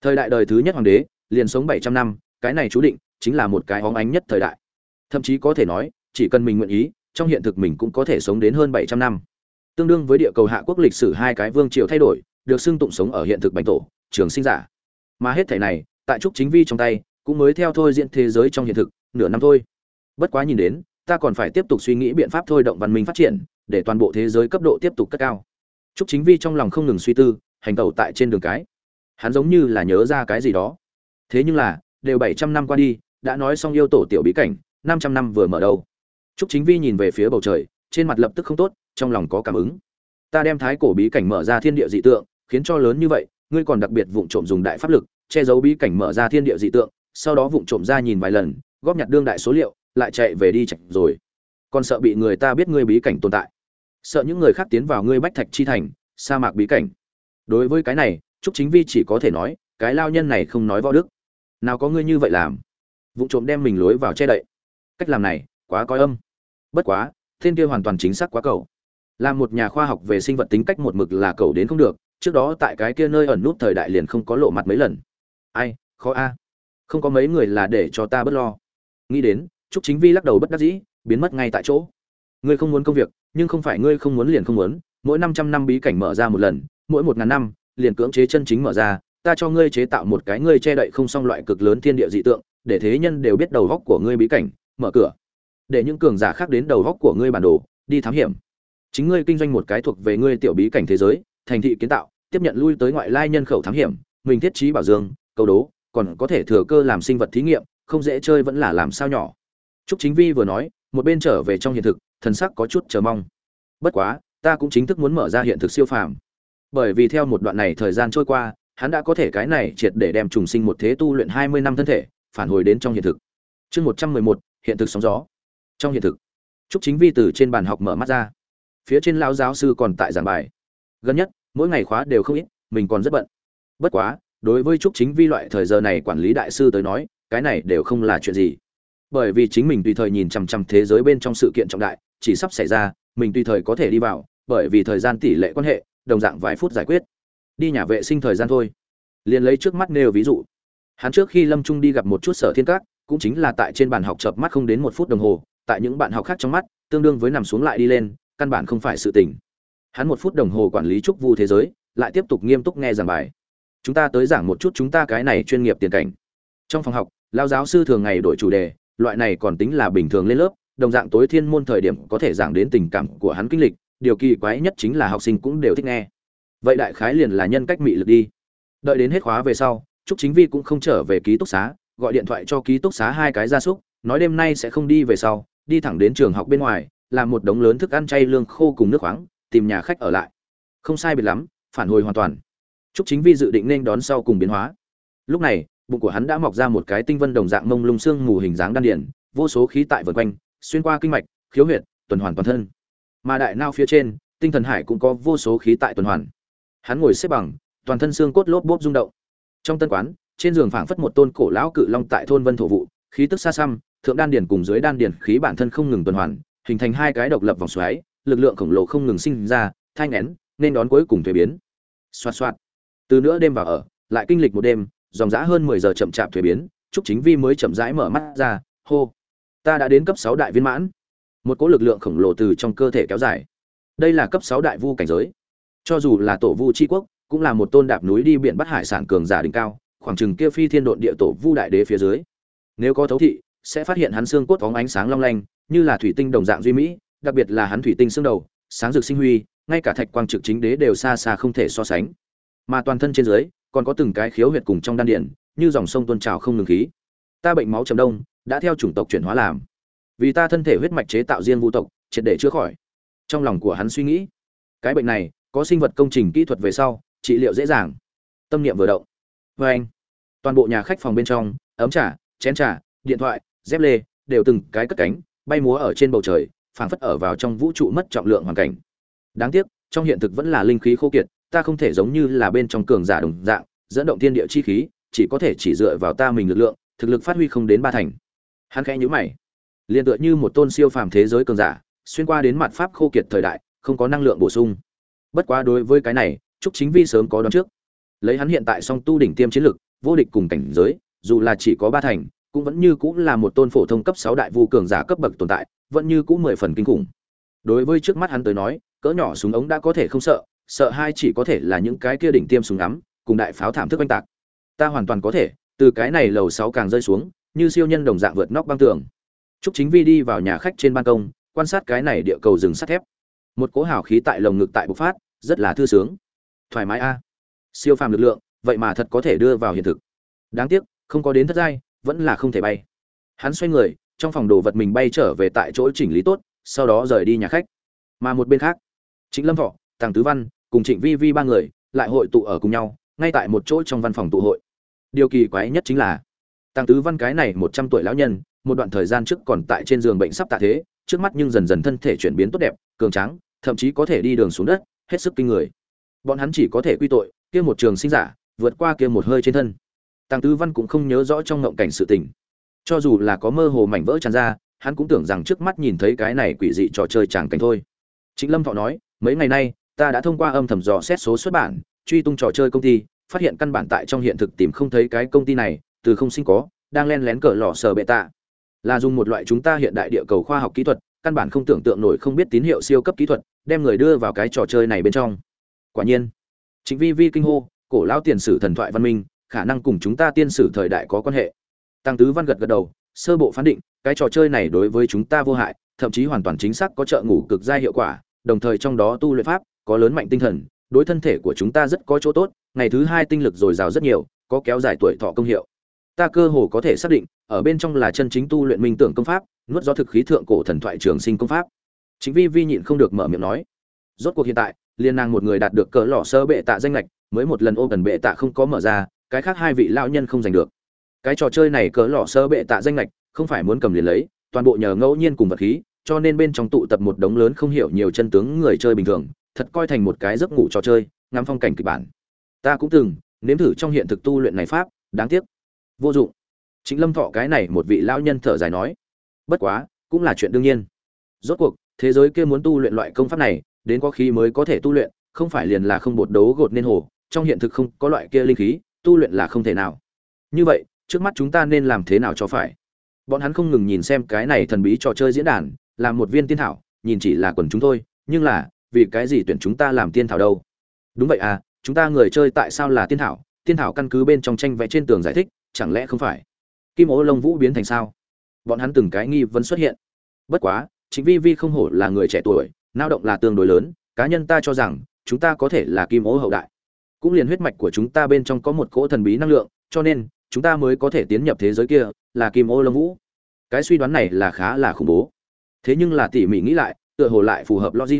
Thời đại đời thứ nhất hoàng đế, liền sống bảy trăm năm, cái này chú định chính là một cái hóng ánh nhất thời đại. Thậm chí có thể nói, chỉ cần mình nguyện ý, trong hiện thực mình cũng có thể sống đến hơn bảy trăm năm. Tương đương với địa cầu hạ quốc lịch sử hai cái vương triều thay đổi được xưng tụng sống ở hiện thực bành tổ, trường sinh giả. Mà hết thể này, tại trúc chính vi trong tay, cũng mới theo thôi diễn thế giới trong hiện thực, nửa năm thôi. Bất quá nhìn đến, ta còn phải tiếp tục suy nghĩ biện pháp thôi động văn minh phát triển, để toàn bộ thế giới cấp độ tiếp tục cất cao. Trúc chính vi trong lòng không ngừng suy tư, hành tẩu tại trên đường cái. Hắn giống như là nhớ ra cái gì đó. Thế nhưng là, đều bảy trăm năm qua đi, đã nói xong yêu tổ tiểu bí cảnh, năm trăm năm vừa mở đầu. Trúc chính vi nhìn về phía bầu trời, trên mặt lập tức không tốt, trong lòng có cảm ứng. Ta đem thái cổ bí cảnh mở ra thiên địa dị tượng khiến cho lớn như vậy, ngươi còn đặc biệt vụng trộm dùng đại pháp lực, che giấu bí cảnh mở ra thiên địa dị tượng, sau đó vụng trộm ra nhìn vài lần, góp nhặt đương đại số liệu, lại chạy về đi chạch rồi. Còn sợ bị người ta biết ngươi bí cảnh tồn tại. Sợ những người khác tiến vào ngươi bách thạch chi thành, sa mạc bí cảnh. Đối với cái này, trúc chính vi chỉ có thể nói, cái lao nhân này không nói võ đức. Nào có ngươi như vậy làm? Vụ trộm đem mình lối vào che đậy. Cách làm này, quá coi âm. Bất quá, thiên kia hoàn toàn chính xác quá cầu. Làm một nhà khoa học về sinh vật tính cách một mực là cầu đến không được trước đó tại cái kia nơi ẩn nút thời đại liền không có lộ mặt mấy lần. Ai, khó a. Không có mấy người là để cho ta bớt lo. Nghĩ đến, trúc chính vi lắc đầu bất đắc dĩ, biến mất ngay tại chỗ. Ngươi không muốn công việc, nhưng không phải ngươi không muốn liền không muốn. Mỗi năm trăm năm bí cảnh mở ra một lần, mỗi một ngàn năm, liền cưỡng chế chân chính mở ra. Ta cho ngươi chế tạo một cái ngươi che đậy không xong loại cực lớn thiên địa dị tượng, để thế nhân đều biết đầu góc của ngươi bí cảnh, mở cửa. Để những cường giả khác đến đầu góc của ngươi bản đồ, đi thám hiểm. Chính ngươi kinh doanh một cái thuộc về ngươi tiểu bí cảnh thế giới thành thị kiến tạo tiếp nhận lui tới ngoại lai nhân khẩu thám hiểm mình thiết trí bảo dương câu đố còn có thể thừa cơ làm sinh vật thí nghiệm không dễ chơi vẫn là làm sao nhỏ Trúc Chính Vi vừa nói, một bên trở về trong hiện thực, thần sắc có chút chờ mong. Bất quá, ta cũng chính thức muốn mở ra hiện thực siêu phàm. Bởi vì theo một đoạn này thời gian trôi qua, hắn đã có thể cái này triệt để đem trùng sinh một thế tu luyện 20 năm thân thể, phản hồi đến trong hiện thực. Chương 111, hiện thực sóng gió. Trong hiện thực, Trúc Chính Vi từ trên bàn học mở mắt ra. Phía trên lão giáo sư còn tại giảng bài. Gần nhất, mỗi ngày khóa đều không ít, mình còn rất bận. Bất quá, đối với Trúc Chính Vi loại thời giờ này quản lý đại sư tới nói, cái này đều không là chuyện gì. Bởi vì chính mình tùy thời nhìn chằm chằm thế giới bên trong sự kiện trọng đại chỉ sắp xảy ra mình tùy thời có thể đi vào bởi vì thời gian tỷ lệ quan hệ đồng dạng vài phút giải quyết. Đi nhà vệ sinh thời gian thôi. Liền lấy trước mắt nêu ví dụ. Hắn trước khi lâm trung đi gặp một chút sở thiên các cũng chính là tại trên bàn học chợp mắt không đến một phút đồng hồ tại những bạn học khác trong mắt tương đương với nằm xuống lại đi lên căn bản không phải sự tình hắn một phút đồng hồ quản lý trúc vu thế giới, lại tiếp tục nghiêm túc nghe giảng bài. Chúng ta tới giảng một chút chúng ta cái này chuyên nghiệp tiền cảnh. Trong phòng học lao giáo sư thường ngày đổi chủ đề, loại này còn tính là bình thường lên lớp, đồng dạng tối thiên môn thời điểm có thể giảng đến tình cảm của hắn kinh lịch, điều kỳ quái nhất chính là học sinh cũng đều thích nghe. Vậy đại khái liền là nhân cách mị lực đi. Đợi đến hết khóa về sau, trúc chính vi cũng không trở về ký túc xá, gọi điện thoại cho ký túc xá hai cái gia súc, nói đêm nay sẽ không đi về sau, đi thẳng đến trường học bên ngoài, làm một đống lớn thức ăn chay lương khô cùng nước khoáng tìm nhà khách ở lại. Không sai biệt lắm, phản hồi hoàn toàn. Trúc chính vi dự định nên đón sau cùng biến hóa. Lúc này, bụng của hắn đã mọc ra một cái tinh vân đồng dạng mông lung xương mù hình dáng đan điển vô số khí tại vần quanh, xuyên qua kinh mạch, khiếu huyệt, tuần hoàn toàn thân. Mà đại nao phía trên, tinh thần hải cũng có vô số khí tại tuần hoàn. Hắn ngồi xếp bằng, toàn thân xương cốt lốp bốp rung động. Trong tân quán, trên giường phảng phất một tôn cổ lão cự long tại thôn vân thổ vụ, khí tức xa xăm, thượng đan điển cùng dưới đan điển khí bản thân không ngừng tuần hoàn, hình thành hai cái độc lập vòng xoáy lực lượng khổng lồ không ngừng sinh ra thanh nén nên đón cuối cùng thuế biến xoạt xoạt từ nữa đêm vào ở lại kinh lịch một đêm dòng dã hơn mười giờ chậm chạp thuế biến, Trúc Chính Vi mới chậm rãi mở mắt ra, hô, ta đã đến cấp sáu đại viên mãn. Một cỗ lực lượng khổng lồ từ trong cơ thể kéo dài. Đây là cấp sáu đại vu cảnh giới. Cho dù là tổ vu chi quốc, cũng là một tôn đạp núi đi biển bắt hải sản cường giả đỉnh cao, khoảng chừng kia phi thiên độn địa tổ vu đại đế phía dưới. Nếu có thấu thị, sẽ phát hiện hắn xương cốt phóng ánh sáng long lanh, như là thủy tinh đồng dạng duy mỹ, đặc biệt là hắn thủy tinh xương đầu, sáng rực sinh huy, ngay cả thạch quang trực chính đế đều xa xa không thể so sánh. Mà toàn thân trên dưới, còn có từng cái khiếu huyệt cùng trong đan điền, như dòng sông tuôn trào không ngừng khí. Ta bệnh máu trầm đông, đã theo chủng tộc chuyển hóa làm. Vì ta thân thể huyết mạch chế tạo riêng vu tộc, triệt để chữa khỏi. Trong lòng của hắn suy nghĩ, cái bệnh này có sinh vật công trình kỹ thuật về sau, trị liệu dễ dàng. Tâm niệm vừa động. Và anh, toàn bộ nhà khách phòng bên trong, ấm trà, chén trà, điện thoại, dép lê, đều từng cái cất cánh, bay múa ở trên bầu trời, phảng phất ở vào trong vũ trụ mất trọng lượng hoàn cảnh. Đáng tiếc, trong hiện thực vẫn là linh khí khô kiệt, ta không thể giống như là bên trong cường giả đồng dạng dẫn động thiên địa chi khí chỉ có thể chỉ dựa vào ta mình lực lượng thực lực phát huy không đến ba thành. Hắn khẽ nhíu mày liền tựa như một tôn siêu phàm thế giới cường giả xuyên qua đến mặt pháp khô kiệt thời đại không có năng lượng bổ sung. Bất quá đối với cái này trúc chính vi sớm có đoán trước. Lấy hắn hiện tại song tu đỉnh tiêm chiến lực vô địch cùng cảnh giới dù là chỉ có ba thành cũng vẫn như cũng là một tôn phổ thông cấp sáu đại vu cường giả cấp bậc tồn tại vẫn như cũ mười phần kinh khủng đối với trước mắt hắn tới nói cỡ nhỏ súng ống đã có thể không sợ sợ hai chỉ có thể là những cái kia đỉnh tiêm súng ngắm cùng đại pháo thảm thức oanh tạc ta hoàn toàn có thể từ cái này lầu sáu càng rơi xuống như siêu nhân đồng dạng vượt nóc băng tường Trúc Chính Vi đi vào nhà khách trên ban công, quan sát cái này địa cầu rừng sắt thép. Một cỗ hào khí tại lồng ngực tại bộc phát, rất là thư sướng. Thoải mái a. Siêu phàm lực lượng, vậy mà thật có thể đưa vào hiện thực. Đáng tiếc, không có đến thất giai, vẫn là không thể bay. Hắn xoay người, trong phòng đồ vật mình bay trở về tại chỗ chỉnh lý tốt, sau đó rời đi nhà khách. Mà một bên khác, Trịnh Lâm Thọ, Tàng Tứ Văn, cùng Trịnh Vi Vi ba người lại hội tụ ở cùng nhau, ngay tại một chỗ trong văn phòng tụ hội. Điều kỳ quái nhất chính là, Tăng Tứ Văn cái này một trăm tuổi lão nhân, một đoạn thời gian trước còn tại trên giường bệnh sắp tạ thế, trước mắt nhưng dần dần thân thể chuyển biến tốt đẹp, cường tráng, thậm chí có thể đi đường xuống đất, hết sức kinh người. Bọn hắn chỉ có thể quy tội, kia một trường sinh giả, vượt qua kia một hơi trên thân. Tăng Tứ Văn cũng không nhớ rõ trong ngộng cảnh sự tình. Cho dù là có mơ hồ mảnh vỡ tràn ra, hắn cũng tưởng rằng trước mắt nhìn thấy cái này quỷ dị trò chơi chẳng cảnh thôi. Trịnh Lâm Thọ nói, mấy ngày nay ta đã thông qua âm thầm dò xét số xuất bản truy tung trò chơi công ty phát hiện căn bản tại trong hiện thực tìm không thấy cái công ty này từ không sinh có đang len lén cờ lò sờ bệ tạ. Là dùng một loại chúng ta hiện đại địa cầu khoa học kỹ thuật căn bản không tưởng tượng nổi không biết tín hiệu siêu cấp kỹ thuật đem người đưa vào cái trò chơi này bên trong. Quả nhiên chính vi vi kinh hô cổ lão tiền sử thần thoại văn minh khả năng cùng chúng ta tiên sử thời đại có quan hệ tăng tứ văn gật gật đầu, sơ bộ phán định, cái trò chơi này đối với chúng ta vô hại, thậm chí hoàn toàn chính xác có trợ ngủ cực giai hiệu quả, đồng thời trong đó tu luyện pháp có lớn mạnh tinh thần, đối thân thể của chúng ta rất có chỗ tốt, ngày thứ hai tinh lực dồi dào rất nhiều, có kéo dài tuổi thọ công hiệu. Ta cơ hồ có thể xác định, ở bên trong là chân chính tu luyện minh tưởng công pháp, nuốt do thực khí thượng cổ thần thoại trường sinh công pháp. Chính vi vi nhịn không được mở miệng nói. Rốt cuộc hiện tại, liên nàng một người đạt được cỡ lọ sơ bệ tạ danh lệch mới một lần ô cần bệ tạ không có mở ra, cái khác hai vị lão nhân không giành được cái trò chơi này cỡ lọ sơ bệ tạ danh lệch không phải muốn cầm liền lấy, toàn bộ nhờ ngẫu nhiên cùng vật khí, cho nên bên trong tụ tập một đống lớn không hiểu nhiều chân tướng người chơi bình thường, thật coi thành một cái giấc ngủ trò chơi, ngắm phong cảnh kịch bản. Ta cũng từng, nếm thử trong hiện thực tu luyện này pháp, đáng tiếc. Vô dụng. Chính lâm thọ cái này một vị lão nhân thở dài nói. Bất quá, cũng là chuyện đương nhiên. Rốt cuộc, thế giới kia muốn tu luyện loại công pháp này, đến có khí mới có thể tu luyện, không phải liền là không bột đấu gột nên hồ, trong hiện thực không có loại kia linh khí, tu luyện là không thể nào. Như vậy trước mắt chúng ta nên làm thế nào cho phải? Bọn hắn không ngừng nhìn xem cái này thần bí trò chơi diễn đàn làm một viên tiên thảo, nhìn chỉ là quần chúng thôi, nhưng là, vì cái gì tuyển chúng ta làm tiên thảo đâu? Đúng vậy à chúng ta người chơi tại sao là tiên thảo? Tiên thảo căn cứ bên trong tranh vẽ trên tường giải thích, chẳng lẽ không phải? Kim ố lông vũ biến thành sao? Bọn hắn từng cái nghi vấn xuất hiện. Bất quá chính vi vi không hổ là người trẻ tuổi lao động là tương đối lớn, cá nhân ta cho rằng, chúng ta có thể là kim ố hậu đại. Cũng liền huyết mạch của chúng ta bên trong có một cỗ thần bí năng lượng, cho nên chúng ta mới có thể tiến nhập thế giới kia, là kim ô lâm vũ. Cái suy đoán này là khá là khủng bố. Thế nhưng là tỉ mỉ nghĩ lại, tựa hồ lại phù hợp logic.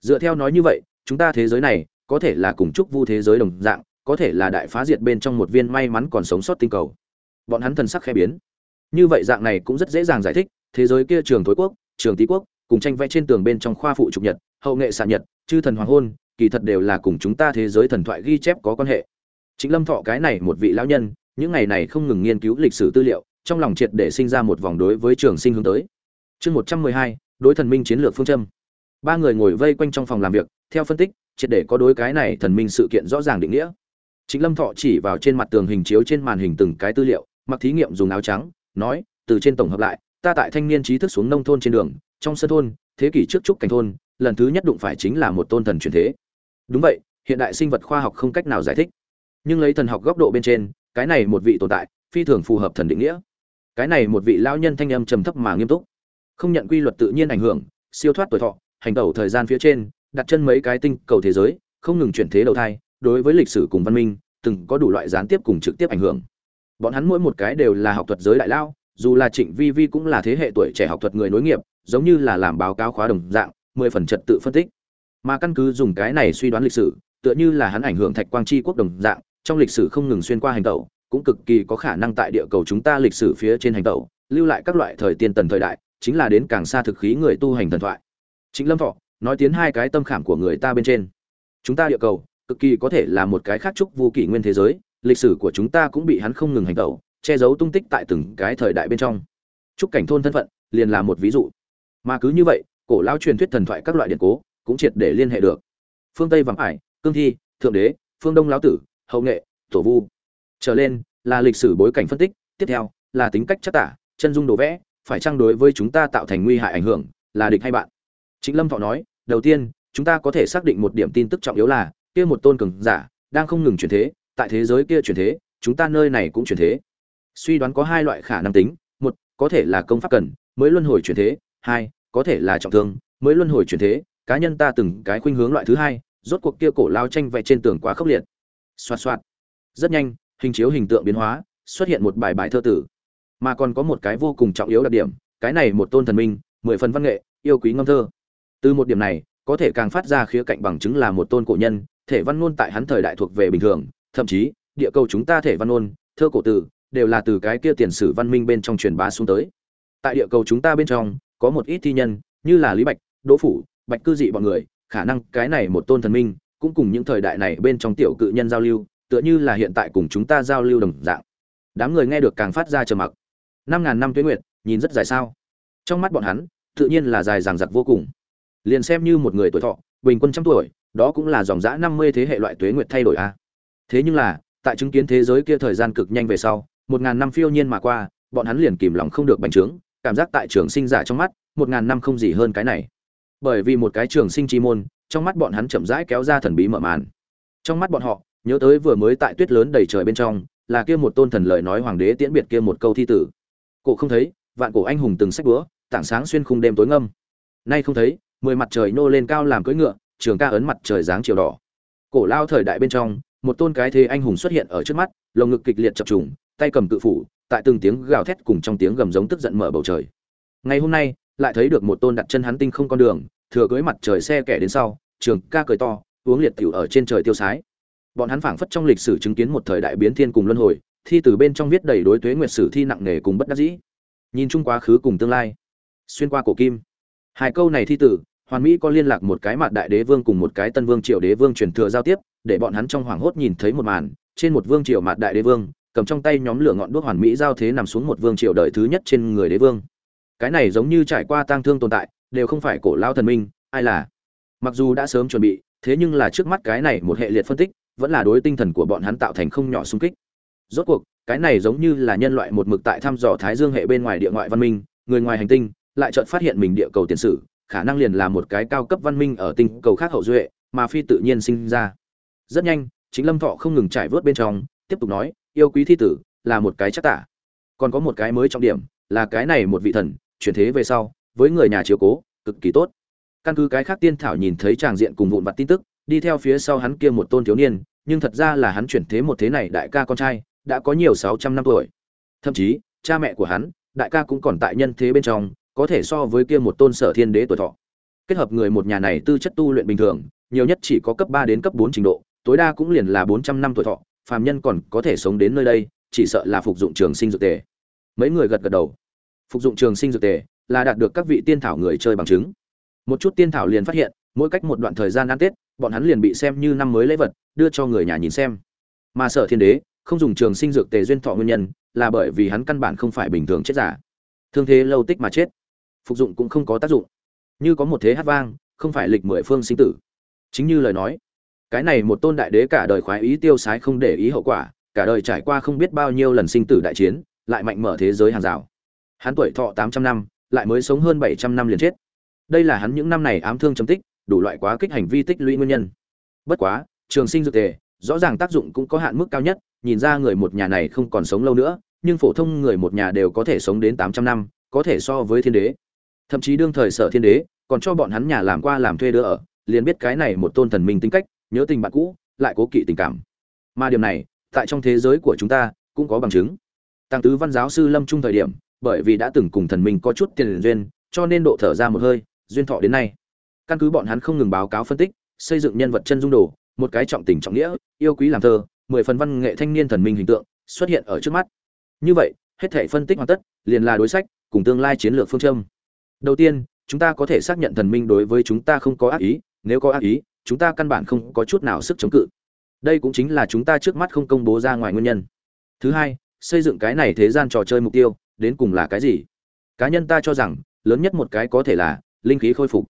Dựa theo nói như vậy, chúng ta thế giới này, có thể là cùng chúc vu thế giới đồng dạng, có thể là đại phá diệt bên trong một viên may mắn còn sống sót tinh cầu. Bọn hắn thần sắc khẽ biến. Như vậy dạng này cũng rất dễ dàng giải thích, thế giới kia trường thối quốc, trường tý quốc, cùng tranh vẽ trên tường bên trong khoa phụ trục nhật, hậu nghệ xạ nhật, chư thần hoàng hôn, kỳ thật đều là cùng chúng ta thế giới thần thoại ghi chép có quan hệ. Chính lâm thọ cái này một vị lão nhân những ngày này không ngừng nghiên cứu lịch sử tư liệu, trong lòng triệt để sinh ra một vòng đối với trường sinh hướng tới. Chương một trăm mười hai, đối thần minh chiến lược phương châm. Ba người ngồi vây quanh trong phòng làm việc, theo phân tích, triệt để có đối cái này thần minh sự kiện rõ ràng định nghĩa. Chính lâm thọ chỉ vào trên mặt tường hình chiếu trên màn hình từng cái tư liệu, mặc thí nghiệm dùng áo trắng, nói, từ trên tổng hợp lại, ta tại thanh niên trí thức xuống nông thôn trên đường, trong sân thôn, thế kỷ trước trúc cảnh thôn, lần thứ nhất đụng phải chính là một tôn thần truyền thế. Đúng vậy, hiện đại sinh vật khoa học không cách nào giải thích. Nhưng lấy thần học góc độ bên trên cái này một vị tồn tại, phi thường phù hợp thần định nghĩa. Cái này một vị lão nhân thanh âm trầm thấp mà nghiêm túc. Không nhận quy luật tự nhiên ảnh hưởng, siêu thoát tuổi thọ, hành tẩu thời gian phía trên, đặt chân mấy cái tinh cầu thế giới, không ngừng chuyển thế đầu thai, đối với lịch sử cùng văn minh, từng có đủ loại gián tiếp cùng trực tiếp ảnh hưởng. Bọn hắn mỗi một cái đều là học thuật giới đại lao, dù là trịnh vi vi cũng là thế hệ tuổi trẻ học thuật người nối nghiệp, giống như là làm báo cáo khóa đồng dạng, mười phần trật tự phân tích. Mà căn cứ dùng cái này suy đoán lịch sử, tựa như là hắn ảnh hưởng thạch quang chi quốc đồng dạng trong lịch sử không ngừng xuyên qua hành tẩu, cũng cực kỳ có khả năng tại địa cầu chúng ta lịch sử phía trên hành tẩu, lưu lại các loại thời tiên tần thời đại, chính là đến càng xa thực khí người tu hành thần thoại. Chính lâm thọ, nói tiến hai cái tâm khảm của người ta bên trên. Chúng ta địa cầu, cực kỳ có thể là một cái khác trúc vô kỷ nguyên thế giới, lịch sử của chúng ta cũng bị hắn không ngừng hành tẩu, che giấu tung tích tại từng cái thời đại bên trong. Trúc cảnh thôn thân phận, liền là một ví dụ. Mà cứ như vậy, cổ lao truyền thuyết thần thoại các loại điện cố, cũng triệt để liên hệ được. Phương tây vắng ải, cương thi, thượng đế, phương đông lão tử hậu nghệ, tổ vu. Trở lên, là lịch sử bối cảnh phân tích, tiếp theo, là tính cách chắc tả, chân dung đồ vẽ, phải trang đối với chúng ta tạo thành nguy hại ảnh hưởng, là địch hay bạn? Chính lâm thọ nói, đầu tiên, chúng ta có thể xác định một điểm tin tức trọng yếu là, kia một tôn cường giả, đang không ngừng chuyển thế, tại thế giới kia chuyển thế, chúng ta nơi này cũng chuyển thế. Suy đoán có hai loại khả năng tính, một, có thể là công pháp cần, mới luân hồi chuyển thế, hai, có thể là trọng thương, mới luân hồi chuyển thế, cá nhân ta từng cái khuynh hướng loại thứ hai, rốt cuộc kia cổ lao tranh vẽ trên tường quá khốc liệt xoạt xoạt. Rất nhanh, hình chiếu hình tượng biến hóa, xuất hiện một bài bài thơ tử. Mà còn có một cái vô cùng trọng yếu đặc điểm, cái này một tôn thần minh, mười phần văn nghệ, yêu quý ngâm thơ. Từ một điểm này, có thể càng phát ra khía cạnh bằng chứng là một tôn cổ nhân, thể văn ngôn tại hắn thời đại thuộc về bình thường, thậm chí, địa cầu chúng ta thể văn ngôn, thơ cổ tử, đều là từ cái kia tiền sử văn minh bên trong truyền bá xuống tới. Tại địa cầu chúng ta bên trong, có một ít thi nhân, như là lý bạch, đỗ phủ, bạch cư dị bọn người, khả năng cái này một tôn thần minh cũng cùng những thời đại này bên trong tiểu cự nhân giao lưu, tựa như là hiện tại cùng chúng ta giao lưu đồng dạng. Đám người nghe được càng phát ra trầm mặc. Năm ngàn năm tuyến nguyệt, nhìn rất dài sao? Trong mắt bọn hắn, tự nhiên là dài dằng dặc vô cùng. Liền xem như một người tuổi thọ, bình quân trăm tuổi, đó cũng là dòng dã năm mươi thế hệ loại tuế nguyệt thay đổi a. Thế nhưng là, tại chứng kiến thế giới kia thời gian cực nhanh về sau, một ngàn năm phiêu nhiên mà qua, bọn hắn liền kìm lòng không được bành trướng, cảm giác tại trường sinh giả trong mắt, một ngàn năm không gì hơn cái này. Bởi vì một cái trường sinh chi môn trong mắt bọn hắn chậm rãi kéo ra thần bí mở màn. Trong mắt bọn họ, nhớ tới vừa mới tại tuyết lớn đầy trời bên trong, là kia một tôn thần lời nói hoàng đế tiễn biệt kia một câu thi tử. Cổ không thấy, vạn cổ anh hùng từng sách búa, tảng sáng xuyên khung đêm tối ngâm. Nay không thấy, mười mặt trời nô lên cao làm cưỡi ngựa, trường ca ấn mặt trời dáng chiều đỏ. Cổ lao thời đại bên trong, một tôn cái thế anh hùng xuất hiện ở trước mắt, lồng ngực kịch liệt chập trùng, tay cầm cự phủ, tại từng tiếng gào thét cùng trong tiếng gầm giống tức giận mở bầu trời. Ngày hôm nay, lại thấy được một tôn đặt chân hắn tinh không con đường thừa cưới mặt trời xe kẻ đến sau, trường ca cười to, uống liệt tiểu ở trên trời tiêu sái. Bọn hắn phảng phất trong lịch sử chứng kiến một thời đại biến thiên cùng luân hồi, thi từ bên trong viết đầy đối tuế nguyệt sử thi nặng nề cùng bất đắc dĩ. Nhìn chung quá khứ cùng tương lai. Xuyên qua cổ kim. Hai câu này thi tử hoàn mỹ có liên lạc một cái mặt đại đế vương cùng một cái tân vương triều đế vương truyền thừa giao tiếp, để bọn hắn trong hoảng hốt nhìn thấy một màn, trên một vương triều mặt đại đế vương, cầm trong tay nhóm lửa ngọn đuốc hoàn mỹ giao thế nằm xuống một vương triều đời thứ nhất trên người đế vương. Cái này giống như trải qua tang thương tồn tại đều không phải cổ lao thần minh, ai là? Mặc dù đã sớm chuẩn bị, thế nhưng là trước mắt cái này một hệ liệt phân tích, vẫn là đối tinh thần của bọn hắn tạo thành không nhỏ sung kích. Rốt cuộc, cái này giống như là nhân loại một mực tại thăm dò thái dương hệ bên ngoài địa ngoại văn minh, người ngoài hành tinh lại chợt phát hiện mình địa cầu tiền sử, khả năng liền là một cái cao cấp văn minh ở tinh cầu khác hậu duệ mà phi tự nhiên sinh ra. Rất nhanh, chính lâm thọ không ngừng trải vớt bên trong, tiếp tục nói, yêu quý thi tử, là một cái chắc tả. Còn có một cái mới trọng điểm, là cái này một vị thần, chuyển thế về sau với người nhà chiếu cố, cực kỳ tốt. Căn cứ cái khác tiên thảo nhìn thấy tràng diện cùng vụn vặt tin tức, đi theo phía sau hắn kia một tôn thiếu niên, nhưng thật ra là hắn chuyển thế một thế này đại ca con trai, đã có nhiều sáu trăm năm tuổi. Thậm chí, cha mẹ của hắn, đại ca cũng còn tại nhân thế bên trong, có thể so với kia một tôn sở thiên đế tuổi thọ. Kết hợp người một nhà này tư chất tu luyện bình thường, nhiều nhất chỉ có cấp ba đến cấp bốn trình độ, tối đa cũng liền là bốn trăm năm tuổi thọ, phàm nhân còn có thể sống đến nơi đây, chỉ sợ là phục dụng trường sinh dược tề. Mấy người gật gật đầu. Phục dụng trường sinh dược tề là đạt được các vị tiên thảo người chơi bằng chứng. Một chút tiên thảo liền phát hiện, mỗi cách một đoạn thời gian ăn tết, bọn hắn liền bị xem như năm mới lễ vật, đưa cho người nhà nhìn xem. Mà sở thiên đế, không dùng trường sinh dược tề duyên thọ nguyên nhân, là bởi vì hắn căn bản không phải bình thường chết giả. Thương thế lâu tích mà chết. Phục dụng cũng không có tác dụng. Như có một thế hát vang, không phải lịch mười phương sinh tử. Chính như lời nói, cái này một tôn đại đế cả đời khoái ý tiêu sái không để ý hậu quả, cả đời trải qua không biết bao nhiêu lần sinh tử đại chiến, lại mạnh mở thế giới hàng rào. Hắn tuổi thọ tám trăm năm lại mới sống hơn bảy trăm năm liền chết. Đây là hắn những năm này ám thương chấm tích, đủ loại quá kích hành vi tích lũy nguyên nhân. Bất quá, trường sinh dược tề, rõ ràng tác dụng cũng có hạn mức cao nhất, nhìn ra người một nhà này không còn sống lâu nữa, nhưng phổ thông người một nhà đều có thể sống đến tám trăm năm, có thể so với thiên đế. Thậm chí đương thời sở thiên đế, còn cho bọn hắn nhà làm qua làm thuê đưa ở, liền biết cái này một tôn thần minh tính cách, nhớ tình bạn cũ, lại cố kỵ tình cảm. Mà điều này, tại trong thế giới của chúng ta, cũng có bằng chứng. Tăng tứ văn giáo sư lâm trung thời điểm bởi vì đã từng cùng thần minh có chút tiền duyên, cho nên độ thở ra một hơi, duyên thọ đến nay. Căn cứ bọn hắn không ngừng báo cáo phân tích, xây dựng nhân vật chân dung đồ, một cái trọng tình trọng nghĩa, yêu quý làm thơ, mười phần văn nghệ thanh niên thần minh hình tượng, xuất hiện ở trước mắt. Như vậy, hết thảy phân tích hoàn tất, liền là đối sách, cùng tương lai chiến lược phương châm. Đầu tiên, chúng ta có thể xác nhận thần minh đối với chúng ta không có ác ý, nếu có ác ý, chúng ta căn bản không có chút nào sức chống cự. Đây cũng chính là chúng ta trước mắt không công bố ra ngoài nguyên nhân. Thứ hai, xây dựng cái này thế gian trò chơi mục tiêu đến cùng là cái gì? Cá nhân ta cho rằng, lớn nhất một cái có thể là linh khí khôi phục.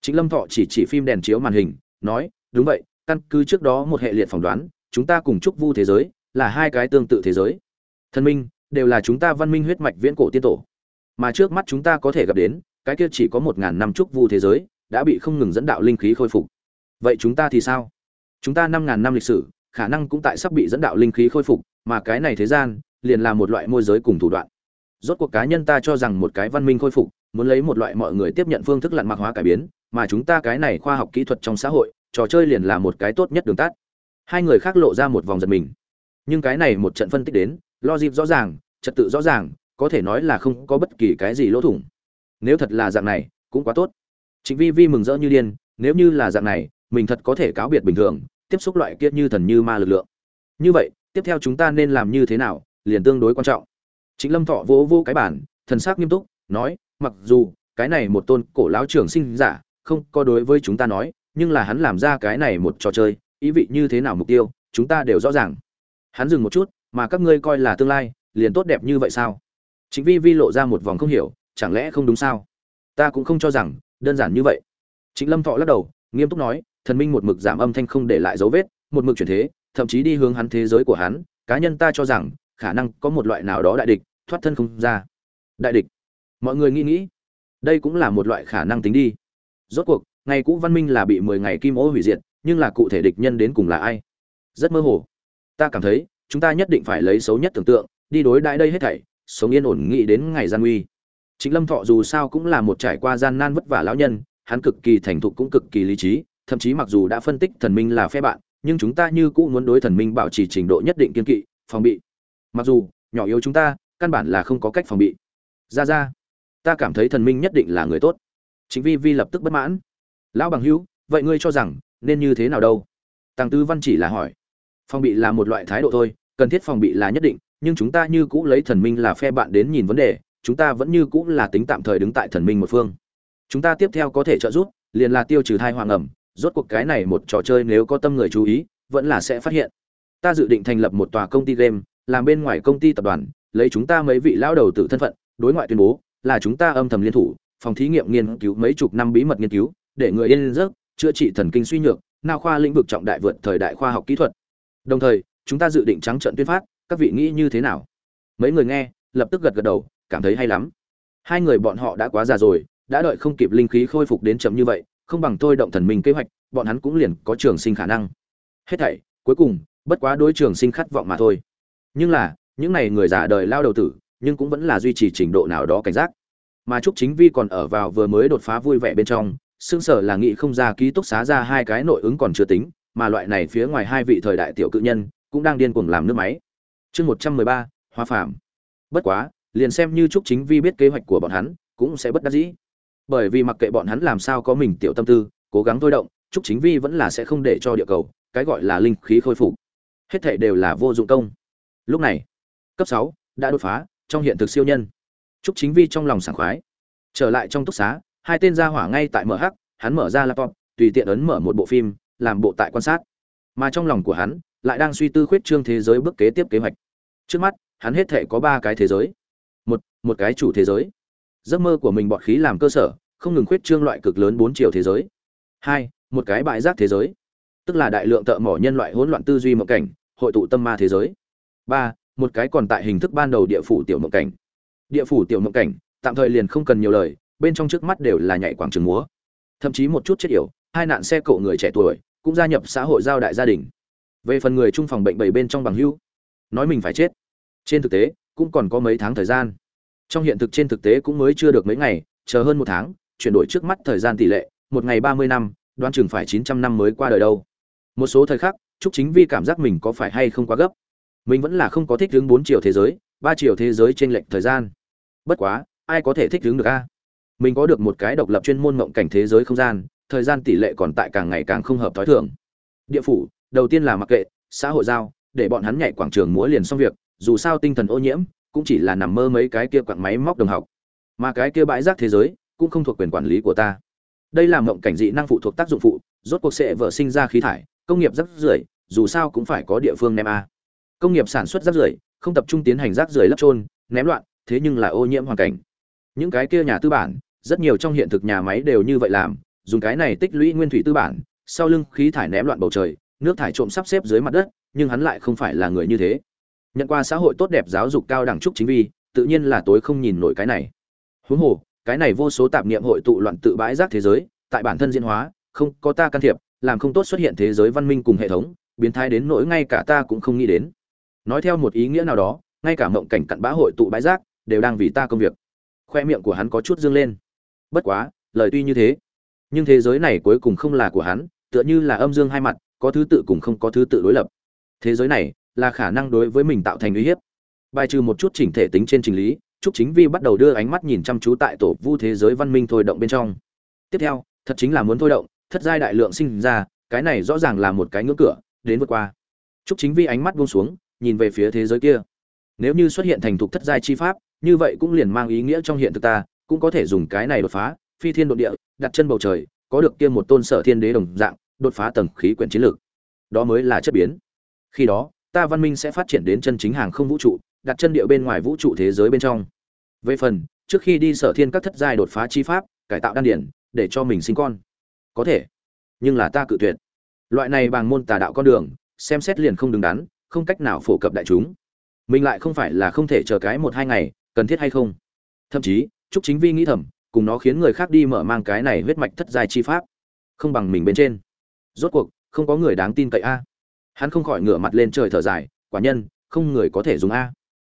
Chính lâm thọ chỉ chỉ phim đèn chiếu màn hình, nói, đúng vậy, căn cứ trước đó một hệ liệt phỏng đoán, chúng ta cùng chúc vu thế giới là hai cái tương tự thế giới. Thần minh đều là chúng ta văn minh huyết mạch viễn cổ tiên tổ. Mà trước mắt chúng ta có thể gặp đến, cái kia chỉ có một ngàn năm chúc vu thế giới đã bị không ngừng dẫn đạo linh khí khôi phục. Vậy chúng ta thì sao? Chúng ta năm ngàn năm lịch sử, khả năng cũng tại sắp bị dẫn đạo linh khí khôi phục, mà cái này thế gian liền là một loại môi giới cùng thủ đoạn rốt cuộc cá nhân ta cho rằng một cái văn minh khôi phục muốn lấy một loại mọi người tiếp nhận phương thức lặn mặc hóa cải biến mà chúng ta cái này khoa học kỹ thuật trong xã hội trò chơi liền là một cái tốt nhất đường tắt hai người khác lộ ra một vòng giật mình nhưng cái này một trận phân tích đến logic rõ ràng trật tự rõ ràng có thể nói là không có bất kỳ cái gì lỗ thủng nếu thật là dạng này cũng quá tốt Chính Vi Vi mừng rỡ như điên, nếu như là dạng này, mình thật có thể cáo biệt bình thường, tiếp xúc loại kia như thần như ma lực lượng. Như vậy, tiếp theo chúng ta nên làm như thế nào, liền tương đối quan trọng. Trịnh Lâm Thọ vỗ vỗ cái bản, thần sắc nghiêm túc, nói, mặc dù cái này một tôn cổ lão trưởng sinh giả, không có đối với chúng ta nói, nhưng là hắn làm ra cái này một trò chơi, ý vị như thế nào mục tiêu, chúng ta đều rõ ràng. Hắn dừng một chút, mà các ngươi coi là tương lai, liền tốt đẹp như vậy sao? Trịnh Vi Vi lộ ra một vòng không hiểu, chẳng lẽ không đúng sao? Ta cũng không cho rằng đơn giản như vậy. Trịnh Lâm Thọ lắc đầu, nghiêm túc nói thần minh một mực giảm âm thanh không để lại dấu vết một mực chuyển thế thậm chí đi hướng hắn thế giới của hắn cá nhân ta cho rằng khả năng có một loại nào đó đại địch thoát thân không ra. Đại địch, mọi người nghĩ nghĩ, đây cũng là một loại khả năng tính đi. Rốt cuộc, ngày cũ văn minh là bị mười ngày kim ô hủy diệt, nhưng là cụ thể địch nhân đến cùng là ai? Rất mơ hồ. Ta cảm thấy, chúng ta nhất định phải lấy xấu nhất tưởng tượng, đi đối đãi đây hết thảy, sống yên ổn nghĩ đến ngày gian nguy. Chính lâm thọ dù sao cũng là một trải qua gian nan vất vả lão nhân, hắn cực kỳ thành thục cũng cực kỳ lý trí, thậm chí mặc dù đã phân tích thần minh là phe bạn, nhưng chúng ta như cũ muốn đối thần minh bảo trì trình độ nhất định kiên kỵ, phòng bị. Mặc dù, nhỏ yếu chúng ta căn bản là không có cách phòng bị. Ra ra, ta cảm thấy thần minh nhất định là người tốt. Chính vi vi lập tức bất mãn. Lão bằng hữu, vậy ngươi cho rằng nên như thế nào đâu? Tăng tư văn chỉ là hỏi. Phòng bị là một loại thái độ thôi, cần thiết phòng bị là nhất định, nhưng chúng ta như cũ lấy thần minh là phe bạn đến nhìn vấn đề, chúng ta vẫn như cũ là tính tạm thời đứng tại thần minh một phương. Chúng ta tiếp theo có thể trợ giúp, liền là tiêu trừ thai hoàng ẩm, rốt cuộc cái này một trò chơi nếu có tâm người chú ý, vẫn là sẽ phát hiện. Ta dự định thành lập một tòa công ty game, làm bên ngoài công ty tập đoàn lấy chúng ta mấy vị lão đầu tự thân phận, đối ngoại tuyên bố, là chúng ta âm thầm liên thủ, phòng thí nghiệm nghiên cứu mấy chục năm bí mật nghiên cứu, để người yên giấc, chữa trị thần kinh suy nhược nào khoa lĩnh vực trọng đại vượt thời đại khoa học kỹ thuật. Đồng thời, chúng ta dự định trắng trận tuyên phát, các vị nghĩ như thế nào? Mấy người nghe, lập tức gật gật đầu, cảm thấy hay lắm. Hai người bọn họ đã quá già rồi, đã đợi không kịp linh khí khôi phục đến chậm như vậy, không bằng tôi động thần minh kế hoạch, bọn hắn cũng liền có trường sinh khả năng. Hết thảy, cuối cùng, bất quá đối trường sinh khát vọng mà thôi. Nhưng là những này người già đời lao đầu tử, nhưng cũng vẫn là duy trì trình độ nào đó cảnh giác. Mà trúc chính vi còn ở vào vừa mới đột phá vui vẻ bên trong, xương sở là nghĩ không ra ký túc xá ra hai cái nội ứng còn chưa tính, mà loại này phía ngoài hai vị thời đại tiểu cự nhân, cũng đang điên cuồng làm nước máy. Chương một trăm mười ba hoa phạm bất quá, liền xem như trúc chính vi biết kế hoạch của bọn hắn, cũng sẽ bất đắc dĩ. Bởi vì mặc kệ bọn hắn làm sao có mình tiểu tâm tư, cố gắng thôi động, trúc chính vi vẫn là sẽ không để cho địa cầu, cái gọi là linh khí khôi phục. Hết thể đều là vô dụng công. Lúc này cấp sáu, đã đột phá, trong hiện thực siêu nhân. Trúc chính vi trong lòng sảng khoái. Trở lại trong túc xá, hai tên gia hỏa ngay tại mở hắc, hắn mở ra laptop, tùy tiện ấn mở một bộ phim, làm bộ tại quan sát. Mà trong lòng của hắn, lại đang suy tư khuyết trương thế giới bước kế tiếp kế hoạch. Trước mắt, hắn hết thể có ba cái thế giới. Một một cái chủ thế giới. Giấc mơ của mình bọt khí làm cơ sở, không ngừng khuyết trương loại cực lớn bốn chiều thế giới. Hai, một cái bãi rác thế giới. Tức là đại lượng tợ mỏ nhân loại hỗn loạn tư duy mộng cảnh, hội tụ tâm ma thế giới. Ba một cái còn tại hình thức ban đầu địa phủ tiểu mộng cảnh. Địa phủ tiểu mộng cảnh, tạm thời liền không cần nhiều lời, bên trong trước mắt đều là nhảy quảng trường múa. Thậm chí một chút chết yểu, hai nạn xe cộ người trẻ tuổi, cũng gia nhập xã hội giao đại gia đình. Về phần người trung phòng bệnh bảy bên trong bằng hưu nói mình phải chết. Trên thực tế, cũng còn có mấy tháng thời gian. Trong hiện thực trên thực tế cũng mới chưa được mấy ngày, chờ hơn một tháng, chuyển đổi trước mắt thời gian tỷ lệ, một ngày ba mươi năm, đoán chừng phải chín trăm năm mới qua đời đâu. Một số thời khắc, trúc chính vi cảm giác mình có phải hay không quá gấp mình vẫn là không có thích hướng bốn chiều thế giới, ba chiều thế giới trên lệnh thời gian. Bất quá, ai có thể thích hướng được a? Mình có được một cái độc lập chuyên môn mộng cảnh thế giới không gian, thời gian tỷ lệ còn tại càng ngày càng không hợp thói thường. Địa phủ, đầu tiên là mặc kệ, xã hội giao, để bọn hắn nhảy quảng trường múa liền xong việc, dù sao tinh thần ô nhiễm, cũng chỉ là nằm mơ mấy cái kia quặng máy móc đồng học. Mà cái kia bãi rác thế giới, cũng không thuộc quyền quản lý của ta. Đây là mộng cảnh dị năng phụ thuộc tác dụng phụ, rốt cuộc sẽ vợ sinh ra khí thải, công nghiệp rắc rưởi, dù sao cũng phải có địa phương nem a công nghiệp sản xuất rác rưởi, không tập trung tiến hành rác rưởi lấp trôn ném loạn, thế nhưng là ô nhiễm hoàn cảnh. Những cái kia nhà tư bản, rất nhiều trong hiện thực nhà máy đều như vậy làm, dùng cái này tích lũy nguyên thủy tư bản, sau lưng khí thải ném loạn bầu trời, nước thải trộm sắp xếp dưới mặt đất, nhưng hắn lại không phải là người như thế. Nhận qua xã hội tốt đẹp giáo dục cao đẳng trúc chính vi, tự nhiên là tối không nhìn nổi cái này. Huống hồ, cái này vô số tạp niệm hội tụ loạn tự bãi rác thế giới, tại bản thân diễn hóa, không có ta can thiệp, làm không tốt xuất hiện thế giới văn minh cùng hệ thống, biến thái đến nỗi ngay cả ta cũng không nghĩ đến nói theo một ý nghĩa nào đó, ngay cả mộng cảnh cặn bã hội tụ bãi rác đều đang vì ta công việc. Khoe miệng của hắn có chút dương lên. Bất quá, lời tuy như thế, nhưng thế giới này cuối cùng không là của hắn, tựa như là âm dương hai mặt, có thứ tự cùng không có thứ tự đối lập. Thế giới này là khả năng đối với mình tạo thành uy hiếp. Bài trừ một chút chỉnh thể tính trên trình lý, trúc chính vi bắt đầu đưa ánh mắt nhìn chăm chú tại tổ vu thế giới văn minh thôi động bên trong. Tiếp theo, thật chính là muốn thôi động, thất giai đại lượng sinh ra, cái này rõ ràng là một cái ngưỡng cửa, đến vượt qua. Trúc chính vi ánh mắt buông xuống nhìn về phía thế giới kia. Nếu như xuất hiện thành thục thất giai chi pháp, như vậy cũng liền mang ý nghĩa trong hiện thực ta, cũng có thể dùng cái này đột phá, phi thiên đột địa, đặt chân bầu trời, có được kia một tôn sở thiên đế đồng dạng, đột phá tầng khí quyển chiến lược. Đó mới là chất biến. Khi đó, ta văn minh sẽ phát triển đến chân chính hàng không vũ trụ, đặt chân địa bên ngoài vũ trụ thế giới bên trong. Về phần, trước khi đi sở thiên các thất giai đột phá chi pháp, cải tạo đan điển để cho mình sinh con. Có thể. Nhưng là ta cự tuyệt. Loại này bằng môn tà đạo con đường, xem xét liền không đứng đắn không cách nào phổ cập đại chúng. Mình lại không phải là không thể chờ cái một hai ngày, cần thiết hay không? Thậm chí chúc chính vi nghĩ thầm, cùng nó khiến người khác đi mở mang cái này huyết mạch thất giai chi pháp. Không bằng mình bên trên. Rốt cuộc, không có người đáng tin cậy a. Hắn không khỏi ngửa mặt lên trời thở dài, quả nhân, không người có thể dùng a.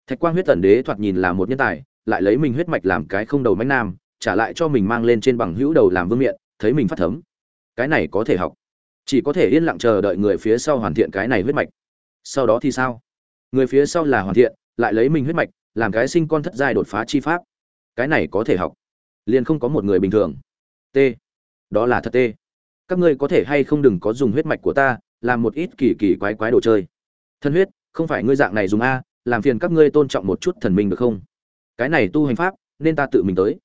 Thạch quang huyết tần đế thoạt nhìn là một nhân tài, lại lấy mình huyết mạch làm cái không đầu mánh nam, trả lại cho mình mang lên trên bằng hữu đầu làm vương miện, thấy mình phát thấm. Cái này có thể học. Chỉ có thể yên lặng chờ đợi người phía sau hoàn thiện cái này huyết mạch sau đó thì sao? Người phía sau là hoàn thiện lại lấy mình huyết mạch làm cái sinh con thất giai đột phá chi pháp. Cái này có thể học. Liền không có một người bình thường. T. Đó là thật t. Các ngươi có thể hay không đừng có dùng huyết mạch của ta làm một ít kỳ kỳ quái quái đồ chơi. Thân huyết không phải ngươi dạng này dùng a làm phiền các ngươi tôn trọng một chút thần minh được không? Cái này tu hành pháp nên ta tự mình tới.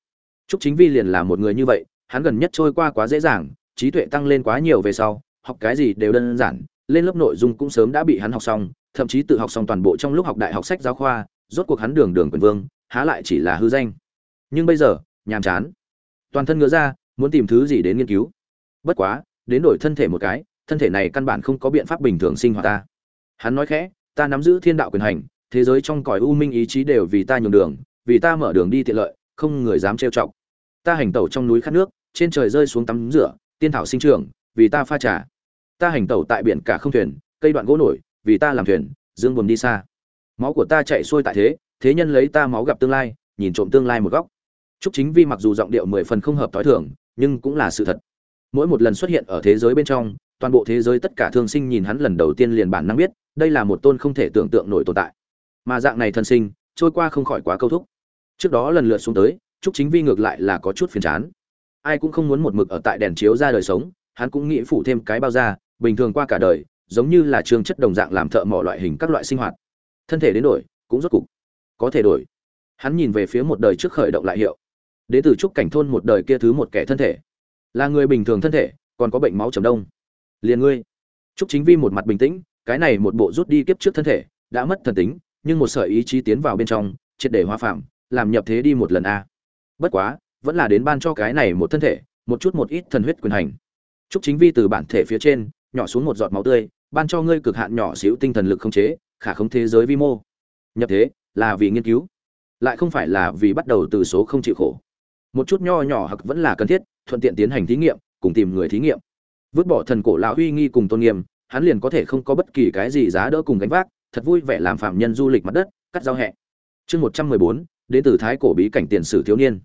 Trúc Chính Vi liền là một người như vậy, hắn gần nhất trôi qua quá dễ dàng, trí tuệ tăng lên quá nhiều về sau, học cái gì đều đơn giản, lên lớp nội dung cũng sớm đã bị hắn học xong, thậm chí tự học xong toàn bộ trong lúc học đại học sách giáo khoa, rốt cuộc hắn đường đường quyền vương, há lại chỉ là hư danh. Nhưng bây giờ, nhàm chán. Toàn thân ngứa ra, muốn tìm thứ gì đến nghiên cứu. Bất quá, đến đổi thân thể một cái, thân thể này căn bản không có biện pháp bình thường sinh hoạt ta. Hắn nói khẽ, ta nắm giữ thiên đạo quyền hành, thế giới trong cõi u minh ý chí đều vì ta nhường đường, vì ta mở đường đi tiện lợi, không người dám trêu chọc ta hành tẩu trong núi khát nước trên trời rơi xuống tắm rửa tiên thảo sinh trưởng vì ta pha trà ta hành tẩu tại biển cả không thuyền cây đoạn gỗ nổi vì ta làm thuyền dương buồm đi xa máu của ta chạy xuôi tại thế thế nhân lấy ta máu gặp tương lai nhìn trộm tương lai một góc Trúc Chính Vi mặc dù giọng điệu mười phần không hợp tối thường, nhưng cũng là sự thật. Mỗi một lần xuất hiện ở thế giới bên trong, toàn bộ thế giới tất cả thương sinh nhìn hắn lần đầu tiên liền bản năng biết, đây là một tôn không thể tưởng tượng nổi tồn tại. Mà dạng này thân sinh, trôi qua không khỏi quá câu thúc. Trước đó lần lượt xuống tới, Trúc Chính Vi ngược lại là có chút phiền chán. Ai cũng không muốn một mực ở tại đèn chiếu ra đời sống, hắn cũng nghĩ phủ thêm cái bao da, bình thường qua cả đời, giống như là trường chất đồng dạng làm thợ mỏ loại hình các loại sinh hoạt. Thân thể đến đổi, cũng rốt cục có thể đổi. Hắn nhìn về phía một đời trước khởi động lại hiệu. Đến từ trúc cảnh thôn một đời kia thứ một kẻ thân thể, là người bình thường thân thể, còn có bệnh máu trầm đông. Liền ngươi. Trúc Chính Vi một mặt bình tĩnh, cái này một bộ rút đi kiếp trước thân thể, đã mất thần tính, nhưng một sợi ý chí tiến vào bên trong, triệt để hóa phạm, làm nhập thế đi một lần a bất quá vẫn là đến ban cho cái này một thân thể một chút một ít thần huyết quyền hành chúc chính vi từ bản thể phía trên nhỏ xuống một giọt máu tươi, ban cho ngươi cực hạn nhỏ xíu tinh thần lực không chế, khả không thế giới vi mô. Nhập thế, là vì nghiên cứu, lại không phải là vì bắt đầu từ số không chịu khổ. Một chút nho nhỏ hoặc vẫn là cần thiết, thuận tiện tiến hành thí nghiệm, cùng tìm người thí nghiệm. Vứt bỏ thần cổ lão uy nghi cùng tôn nghiêm, hắn liền có thể không có bất kỳ cái gì giá đỡ cùng gánh vác, thật vui vẻ làm phạm nhân du lịch mặt đất, cắt giao hẹ. Chương một trăm mười bốn, đến từ thái cổ bí cảnh tiền sử thiếu niên.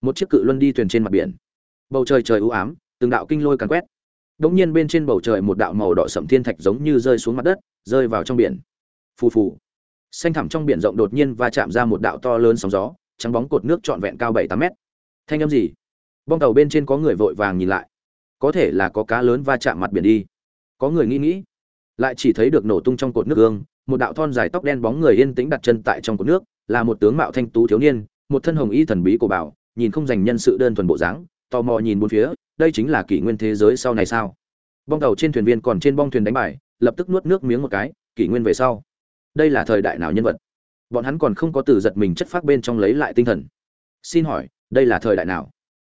Một chiếc cự luân đi thuyền trên mặt biển. Bầu trời trời u ám, từng đạo kinh lôi càn quét đống nhiên bên trên bầu trời một đạo màu đỏ sẫm thiên thạch giống như rơi xuống mặt đất, rơi vào trong biển. Phù phù. Xanh thẳm trong biển rộng đột nhiên va chạm ra một đạo to lớn sóng gió, trắng bóng cột nước trọn vẹn cao bảy tám mét. Thanh âm gì? Bong tàu bên trên có người vội vàng nhìn lại. Có thể là có cá lớn va chạm mặt biển đi. Có người nghĩ nghĩ. Lại chỉ thấy được nổ tung trong cột nước gương, một đạo thon dài tóc đen bóng người yên tĩnh đặt chân tại trong cột nước, là một tướng mạo thanh tú thiếu niên, một thân hồng y thần bí của bảo, nhìn không dành nhân sự đơn thuần bộ dáng tò mò nhìn bốn phía, đây chính là kỷ nguyên thế giới sau này sao? Bong tàu trên thuyền viên còn trên bong thuyền đánh bài, lập tức nuốt nước miếng một cái, kỷ nguyên về sau. Đây là thời đại nào nhân vật? Bọn hắn còn không có từ giật mình chất phát bên trong lấy lại tinh thần. Xin hỏi, đây là thời đại nào?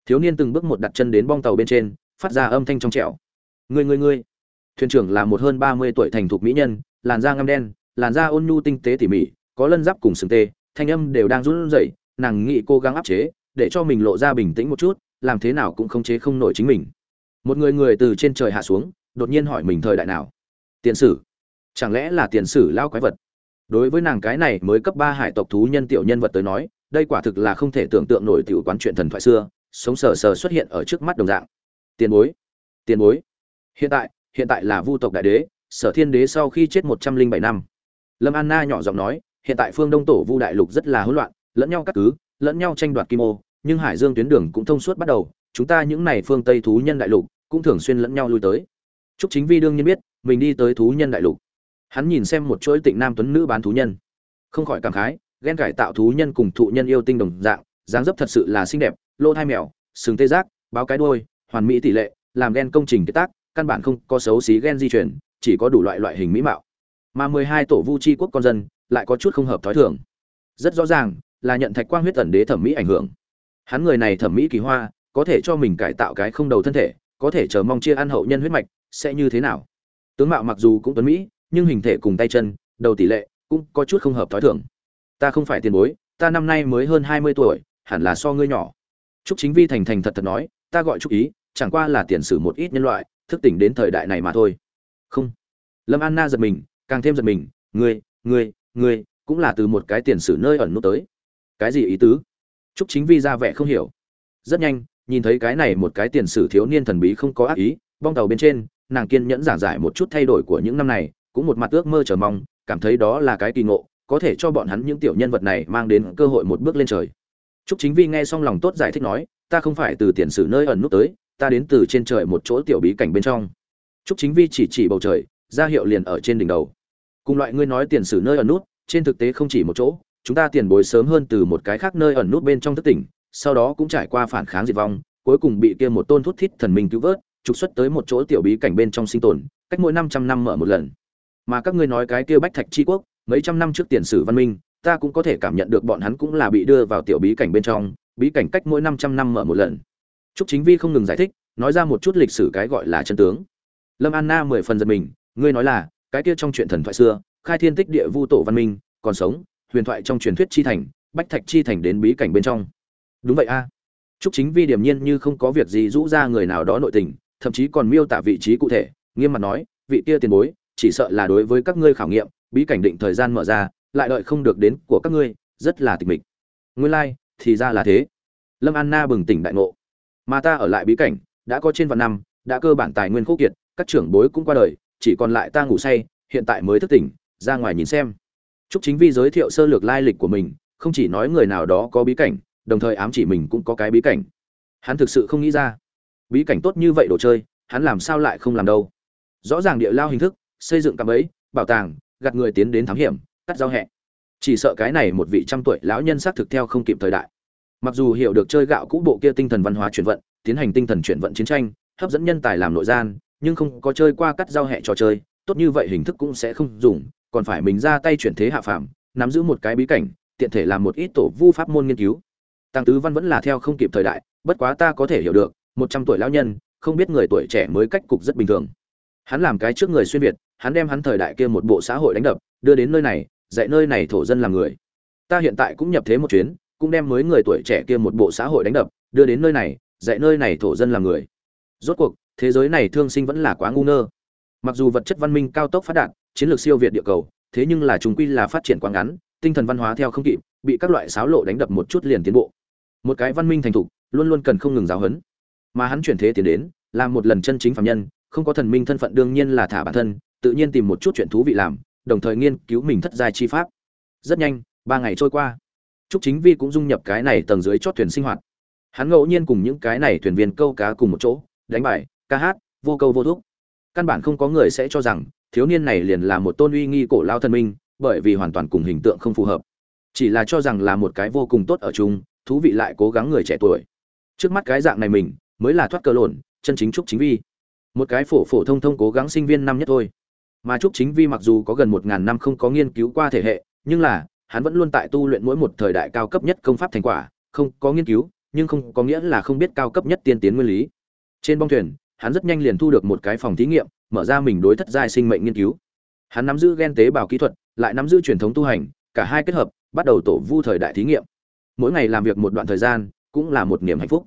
Thiếu niên từng bước một đặt chân đến bong tàu bên trên, phát ra âm thanh trong trẻo. Người người người thuyền trưởng là một hơn ba mươi tuổi thành thục mỹ nhân, làn da ngăm đen, làn da ôn nhu tinh tế tỉ mỉ, có lân giáp cùng sừng tê, thanh âm đều đang run rẩy, nàng nghĩ cố gắng áp chế, để cho mình lộ ra bình tĩnh một chút làm thế nào cũng không chế không nổi chính mình. Một người người từ trên trời hạ xuống, đột nhiên hỏi mình thời đại nào? Tiền sử. Chẳng lẽ là tiền sử lao quái vật? Đối với nàng cái này mới cấp ba hải tộc thú nhân tiểu nhân vật tới nói, đây quả thực là không thể tưởng tượng nổi tiểu quán chuyện thần thoại xưa, sống sờ sờ xuất hiện ở trước mắt đồng dạng. Tiền bối. Tiền bối. Hiện tại hiện tại là vu tộc đại đế, sở thiên đế sau khi chết một trăm linh bảy năm. Lâm anna nhỏ giọng nói, hiện tại phương đông tổ vu đại lục rất là hỗn loạn, lẫn nhau cắt cứ, lẫn nhau tranh đoạt kim ô nhưng hải dương tuyến đường cũng thông suốt bắt đầu chúng ta những này phương tây thú nhân đại lục cũng thường xuyên lẫn nhau lui tới Trúc Chính Vi đương nhiên biết, mình đi tới thú nhân đại lục. Hắn nhìn xem một chuỗi tịnh nam tuấn nữ bán thú nhân, không khỏi cảm khái, ghen cải tạo thú nhân cùng thụ nhân yêu tinh đồng dạng, dáng dấp thật sự là xinh đẹp, lô thai mèo, sừng tê giác, báo cái đuôi, hoàn mỹ tỷ lệ, làm ghen công trình kế tác, căn bản không có xấu xí ghen di chuyển, chỉ có đủ loại loại hình mỹ mạo. Mà 12 tổ vu chi quốc con dân lại có chút không hợp thói thường. Rất rõ ràng, là nhận thạch quang huyết tần đế thẩm mỹ ảnh hưởng hắn người này thẩm mỹ kỳ hoa, có thể cho mình cải tạo cái không đầu thân thể, có thể chờ mong chia ăn hậu nhân huyết mạch, sẽ như thế nào? Tướng mạo mặc dù cũng tuấn mỹ, nhưng hình thể cùng tay chân, đầu tỷ lệ cũng có chút không hợp thói thường. Ta không phải tiền bối, ta năm nay mới hơn hai mươi tuổi, hẳn là so ngươi nhỏ. Trúc chính vi thành thành thật thật nói, ta gọi trúc ý, chẳng qua là tiền sử một ít nhân loại, thức tỉnh đến thời đại này mà thôi. Không. Lâm anna giật mình, càng thêm giật mình, ngươi ngươi ngươi, cũng là từ một cái tiền sử nơi ẩn nút tới. Cái gì ý tứ? Trúc chính vi ra vẻ không hiểu rất nhanh nhìn thấy cái này một cái tiền sử thiếu niên thần bí không có ác ý bong tàu bên trên nàng kiên nhẫn giảng giải một chút thay đổi của những năm này cũng một mặt ước mơ chờ mong cảm thấy đó là cái kỳ ngộ có thể cho bọn hắn những tiểu nhân vật này mang đến cơ hội một bước lên trời Trúc Chính Vi nghe xong lòng tốt giải thích nói, ta không phải từ tiền sử nơi ẩn nút tới, ta đến từ trên trời một chỗ tiểu bí cảnh bên trong. Trúc Chính Vi chỉ chỉ bầu trời, ra hiệu liền ở trên đỉnh đầu. Cùng loại ngươi nói tiền sử nơi ẩn nút, trên thực tế không chỉ một chỗ, chúng ta tiền bối sớm hơn từ một cái khác nơi ẩn nút bên trong thức tỉnh, sau đó cũng trải qua phản kháng diệt vong, cuối cùng bị kia một tôn thút thít thần minh cứu vớt, trục xuất tới một chỗ tiểu bí cảnh bên trong sinh tồn, cách mỗi 500 năm mở một lần. Mà các ngươi nói cái kia Bách Thạch chi quốc, mấy trăm năm trước tiền sử văn minh, ta cũng có thể cảm nhận được bọn hắn cũng là bị đưa vào tiểu bí cảnh bên trong, bí cảnh cách mỗi 500 năm mở một lần. Trúc Chính Vi không ngừng giải thích, nói ra một chút lịch sử cái gọi là chân tướng. Lâm Anna mười phần giật mình, ngươi nói là, cái kia trong chuyện thần thoại xưa, khai thiên tích địa vu tổ văn minh, còn sống, huyền thoại trong truyền thuyết chi thành, bách thạch chi thành đến bí cảnh bên trong. Đúng vậy a. Trúc Chính Vi điềm nhiên như không có việc gì rũ ra người nào đó nội tình, thậm chí còn miêu tả vị trí cụ thể, nghiêm mặt nói, vị kia tiền bối, chỉ sợ là đối với các ngươi khảo nghiệm, bí cảnh định thời gian mở ra, lại đợi không được đến của các ngươi, rất là tịch mịch. Nguyên lai, like, thì ra là thế. Lâm Anna bừng tỉnh đại ngộ. Mà ta ở lại bí cảnh, đã có trên vạn năm, đã cơ bản tài nguyên khúc kiệt, các trưởng bối cũng qua đời, chỉ còn lại ta ngủ say, hiện tại mới thức tỉnh, ra ngoài nhìn xem. Trúc Chính Vi giới thiệu sơ lược lai lịch của mình, không chỉ nói người nào đó có bí cảnh, đồng thời ám chỉ mình cũng có cái bí cảnh. Hắn thực sự không nghĩ ra, bí cảnh tốt như vậy đồ chơi, hắn làm sao lại không làm đâu? Rõ ràng địa lao hình thức, xây dựng cạm ấy, bảo tàng, gạt người tiến đến thám hiểm, cắt giao hẹn. chỉ sợ cái này một vị trăm tuổi lão nhân xác thực theo không kịp thời đại mặc dù hiểu được chơi gạo cũ bộ kia tinh thần văn hóa chuyển vận tiến hành tinh thần chuyển vận chiến tranh hấp dẫn nhân tài làm nội gian nhưng không có chơi qua cắt giao hẹ trò chơi tốt như vậy hình thức cũng sẽ không dùng còn phải mình ra tay chuyển thế hạ phàm, nắm giữ một cái bí cảnh, tiện thể làm một ít tổ vu pháp môn nghiên cứu. Tăng tứ văn vẫn là theo không kịp thời đại, bất quá ta có thể hiểu được, một trăm tuổi lão nhân, không biết người tuổi trẻ mới cách cục rất bình thường. Hắn làm cái trước người xuyên việt, hắn đem hắn thời đại kia một bộ xã hội đánh đập, đưa đến nơi này, dạy nơi này thổ dân làm người. Ta hiện tại cũng nhập thế một chuyến, cũng đem mới người tuổi trẻ kia một bộ xã hội đánh đập, đưa đến nơi này, dạy nơi này thổ dân làm người. Rốt cuộc, thế giới này thương sinh vẫn là quá ngu ngơ. Mặc dù vật chất văn minh cao tốc phát đạt chiến lược siêu việt địa cầu, thế nhưng là chúng quy là phát triển quá ngắn, tinh thần văn hóa theo không kịp, bị các loại xáo lộ đánh đập một chút liền tiến bộ. Một cái văn minh thành thục, luôn luôn cần không ngừng giáo huấn. Mà hắn chuyển thế tiến đến làm một lần chân chính phạm nhân, không có thần minh thân phận đương nhiên là thả bản thân, tự nhiên tìm một chút chuyện thú vị làm, đồng thời nghiên cứu mình thất giai chi pháp. Rất nhanh, ba ngày trôi qua. Trúc chính vi cũng dung nhập cái này tầng dưới chót thuyền sinh hoạt. Hắn ngẫu nhiên cùng những cái này thuyền viên câu cá cùng một chỗ, đánh bài, ca hát, vô câu vô thuốc căn bản không có người sẽ cho rằng thiếu niên này liền là một tôn uy nghi cổ lao thần minh, bởi vì hoàn toàn cùng hình tượng không phù hợp. Chỉ là cho rằng là một cái vô cùng tốt ở chung, thú vị lại cố gắng người trẻ tuổi. Trước mắt cái dạng này mình, mới là thoát cơ lộn, chân chính trúc chính vi. Một cái phổ phổ thông thông cố gắng sinh viên năm nhất thôi. Mà trúc chính vi mặc dù có gần một ngàn năm không có nghiên cứu qua thể hệ, nhưng là, hắn vẫn luôn tại tu luyện mỗi một thời đại cao cấp nhất công pháp thành quả, không có nghiên cứu, nhưng không có nghĩa là không biết cao cấp nhất tiên tiến nguyên lý. Trên bong thuyền, hắn rất nhanh liền thu được một cái phòng thí nghiệm mở ra mình đối thất giai sinh mệnh nghiên cứu. Hắn nắm giữ gen tế bào kỹ thuật, lại nắm giữ truyền thống tu hành, cả hai kết hợp, bắt đầu tổ vu thời đại thí nghiệm. Mỗi ngày làm việc một đoạn thời gian, cũng là một niềm hạnh phúc.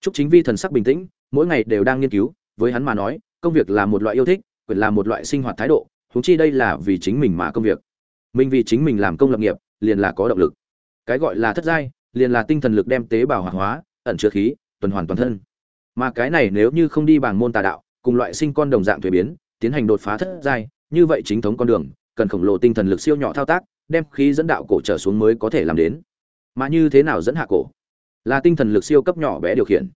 Trúc chính vi thần sắc bình tĩnh, mỗi ngày đều đang nghiên cứu, với hắn mà nói, công việc là một loại yêu thích, quyền là một loại sinh hoạt thái độ, huống chi đây là vì chính mình mà công việc. Mình vì chính mình làm công lập nghiệp, liền là có động lực. Cái gọi là thất giai, liền là tinh thần lực đem tế bào hoạt hóa, ẩn chứa khí, tuần hoàn toàn thân. Mà cái này nếu như không đi bằng môn tà đạo cùng loại sinh con đồng dạng thuế biến, tiến hành đột phá thất giai, như vậy chính thống con đường, cần khổng lồ tinh thần lực siêu nhỏ thao tác, đem khí dẫn đạo cổ trở xuống mới có thể làm đến. Mà như thế nào dẫn hạ cổ? Là tinh thần lực siêu cấp nhỏ bé điều khiển.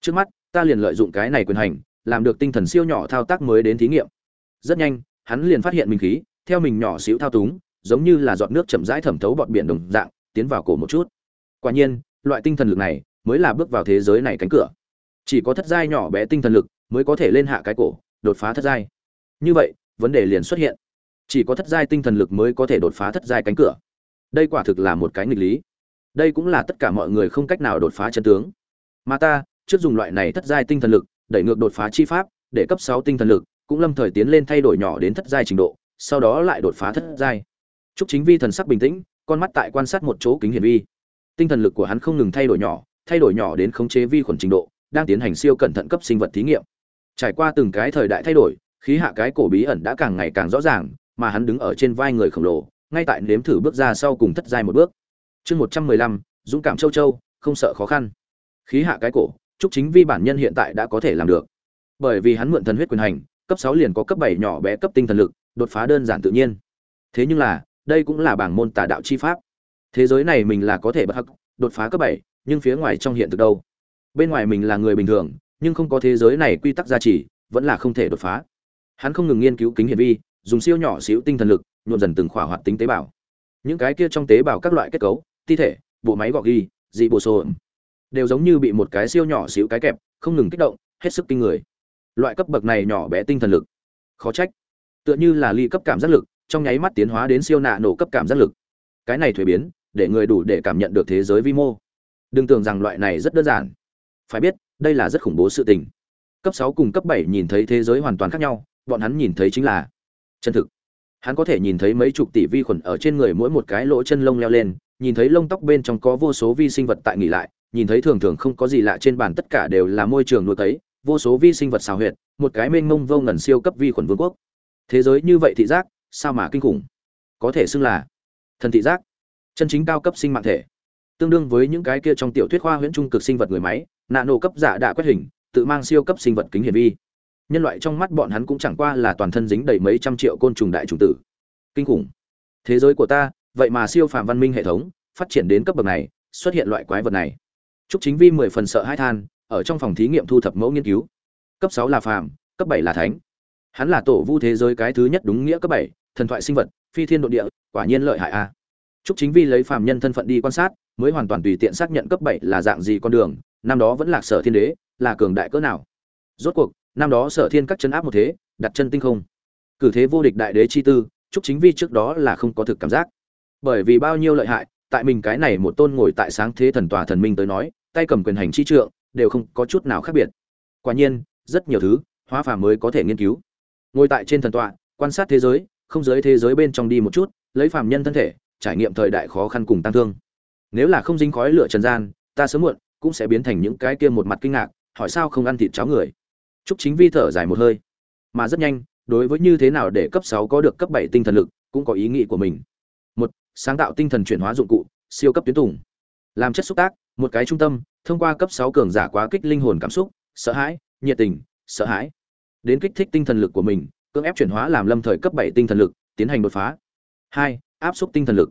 Trước mắt, ta liền lợi dụng cái này quyền hành, làm được tinh thần siêu nhỏ thao tác mới đến thí nghiệm. Rất nhanh, hắn liền phát hiện mình khí, theo mình nhỏ xíu thao túng, giống như là giọt nước chậm rãi thẩm thấu bọt biển đồng dạng, tiến vào cổ một chút. Quả nhiên, loại tinh thần lực này mới là bước vào thế giới này cánh cửa. Chỉ có thất giai nhỏ bé tinh thần lực mới có thể lên hạ cái cổ đột phá thất giai. Như vậy vấn đề liền xuất hiện. Chỉ có thất giai tinh thần lực mới có thể đột phá thất giai cánh cửa. Đây quả thực là một cái nghịch lý. Đây cũng là tất cả mọi người không cách nào đột phá chân tướng. Mà ta trước dùng loại này thất giai tinh thần lực đẩy ngược đột phá chi pháp để cấp sáu tinh thần lực cũng lâm thời tiến lên thay đổi nhỏ đến thất giai trình độ sau đó lại đột phá thất giai. Trúc Chính Vi thần sắc bình tĩnh, con mắt tại quan sát một chỗ kính hiển vi. Tinh thần lực của hắn không ngừng thay đổi nhỏ, thay đổi nhỏ đến khống chế vi khuẩn trình độ, đang tiến hành siêu cẩn thận cấp sinh vật thí nghiệm. Trải qua từng cái thời đại thay đổi, khí hạ cái cổ bí ẩn đã càng ngày càng rõ ràng, mà hắn đứng ở trên vai người khổng lồ, ngay tại nếm thử bước ra sau cùng thất giai một bước. Chương 115, dũng cảm châu châu, không sợ khó khăn. Khí hạ cái cổ, chúc Chính Vi bản nhân hiện tại đã có thể làm được. Bởi vì hắn mượn thần huyết quyền hành, cấp sáu liền có cấp bảy nhỏ bé cấp tinh thần lực, đột phá đơn giản tự nhiên. Thế nhưng là, đây cũng là bảng môn tà đạo chi pháp thế giới này mình là có thể bất hắc đột phá cấp bảy nhưng phía ngoài trong hiện thực đâu bên ngoài mình là người bình thường nhưng không có thế giới này quy tắc gia trì, vẫn là không thể đột phá. Hắn không ngừng nghiên cứu kính hiển vi, dùng siêu nhỏ xíu tinh thần lực, nhuộm dần từng khỏa hoạt tính tế bào. Những cái kia trong tế bào các loại kết cấu, ti thể, bộ máy gọc ghi, dị bổ sô đều giống như bị một cái siêu nhỏ xíu cái kẹp, không ngừng kích động, hết sức kinh người. Loại cấp bậc này nhỏ bé tinh thần lực, khó trách. Tựa như là ly cấp cảm giác lực, trong nháy mắt tiến hóa đến siêu nạ nổ cấp cảm giác lực. Cái này thuế biến, để người đủ để cảm nhận được thế giới vi mô. Đừng tưởng rằng loại này rất đơn giản. Phải biết đây là rất khủng bố sự tình. Cấp sáu cùng cấp bảy nhìn thấy thế giới hoàn toàn khác nhau, bọn hắn nhìn thấy chính là chân thực. Hắn có thể nhìn thấy mấy chục tỷ vi khuẩn ở trên người mỗi một cái lỗ chân lông leo lên, nhìn thấy lông tóc bên trong có vô số vi sinh vật tại nghỉ lại, nhìn thấy thường thường không có gì lạ trên bàn tất cả đều là môi trường nuôi cấy, vô số vi sinh vật xào huyệt, một cái mênh mông vô ngần siêu cấp vi khuẩn vương quốc. Thế giới như vậy thị giác, sao mà kinh khủng? Có thể xưng là thần thị giác. Chân chính cao cấp sinh mạng thể. Tương đương với những cái kia trong tiểu thuyết khoa huyễn trung cực sinh vật người máy nạ nổ cấp giả đã quét hình tự mang siêu cấp sinh vật kính hiển vi nhân loại trong mắt bọn hắn cũng chẳng qua là toàn thân dính đầy mấy trăm triệu côn trùng đại trùng tử kinh khủng thế giới của ta vậy mà siêu phàm văn minh hệ thống phát triển đến cấp bậc này xuất hiện loại quái vật này Trúc Chính Vi mười phần sợ hai than, ở trong phòng thí nghiệm thu thập mẫu nghiên cứu. Cấp sáu là phàm, cấp bảy là thánh. Hắn là tổ vu thế giới cái thứ nhất đúng nghĩa cấp bảy, thần thoại sinh vật, phi thiên độ địa, quả nhiên lợi hại a. Trúc Chính Vi lấy phàm nhân thân phận đi quan sát, mới hoàn toàn tùy tiện xác nhận cấp bảy là dạng gì con đường, năm đó vẫn lạc sở thiên đế, là cường đại cỡ nào. Rốt cuộc, năm đó sở thiên các chân áp một thế, đặt chân tinh không. Cử thế vô địch đại đế chi tư, Trúc Chính Vi trước đó là không có thực cảm giác. Bởi vì bao nhiêu lợi hại, tại mình cái này một tôn ngồi tại sáng thế thần tòa thần minh tới nói, tay cầm quyền hành chi trượng, đều không có chút nào khác biệt. Quả nhiên, rất nhiều thứ, hóa phàm mới có thể nghiên cứu. Ngồi tại trên thần tọa, quan sát thế giới, không giới thế giới bên trong đi một chút, lấy phàm nhân thân thể, trải nghiệm thời đại khó khăn cùng tăng thương. Nếu là không dính khói lửa trần gian, ta sớm muộn cũng sẽ biến thành những cái kia một mặt kinh ngạc, hỏi sao không ăn thịt cháo người. Trúc Chính Vi thở dài một hơi. Mà rất nhanh, đối với như thế nào để cấp 6 có được cấp 7 tinh thần lực, cũng có ý nghĩ của mình. Một, sáng tạo tinh thần chuyển hóa dụng cụ, siêu cấp tuyến tùng. Làm chất xúc tác, một cái trung tâm, thông qua cấp 6 cường giả quá kích linh hồn cảm xúc, sợ hãi, nhiệt tình, sợ hãi, đến kích thích tinh thần lực của mình, cưỡng ép chuyển hóa làm lâm thời cấp 7 tinh thần lực, tiến hành đột phá. Hai, áp xúc tinh thần lực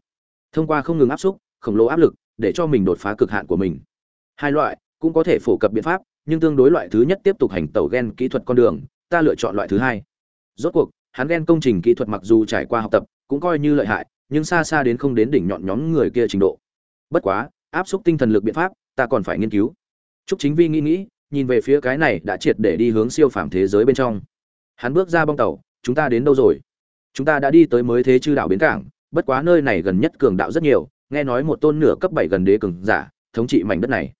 thông qua không ngừng áp xúc khổng lồ áp lực để cho mình đột phá cực hạn của mình hai loại cũng có thể phổ cập biện pháp nhưng tương đối loại thứ nhất tiếp tục hành tẩu gen kỹ thuật con đường ta lựa chọn loại thứ hai rốt cuộc hắn gen công trình kỹ thuật mặc dù trải qua học tập cũng coi như lợi hại nhưng xa xa đến không đến đỉnh nhọn nhóm người kia trình độ bất quá áp suất tinh thần lực biện pháp ta còn phải nghiên cứu Trúc Chính Vi nghĩ nghĩ, nhìn về phía cái này đã triệt để đi hướng siêu phàm thế giới bên trong. Hắn bước ra bong tàu, chúng ta đến đâu rồi? Chúng ta đã đi tới mới thế chư đảo bến cảng, bất quá nơi này gần nhất cường đạo rất nhiều, nghe nói một tôn nửa cấp bảy gần đế cường giả, thống trị mảnh đất này.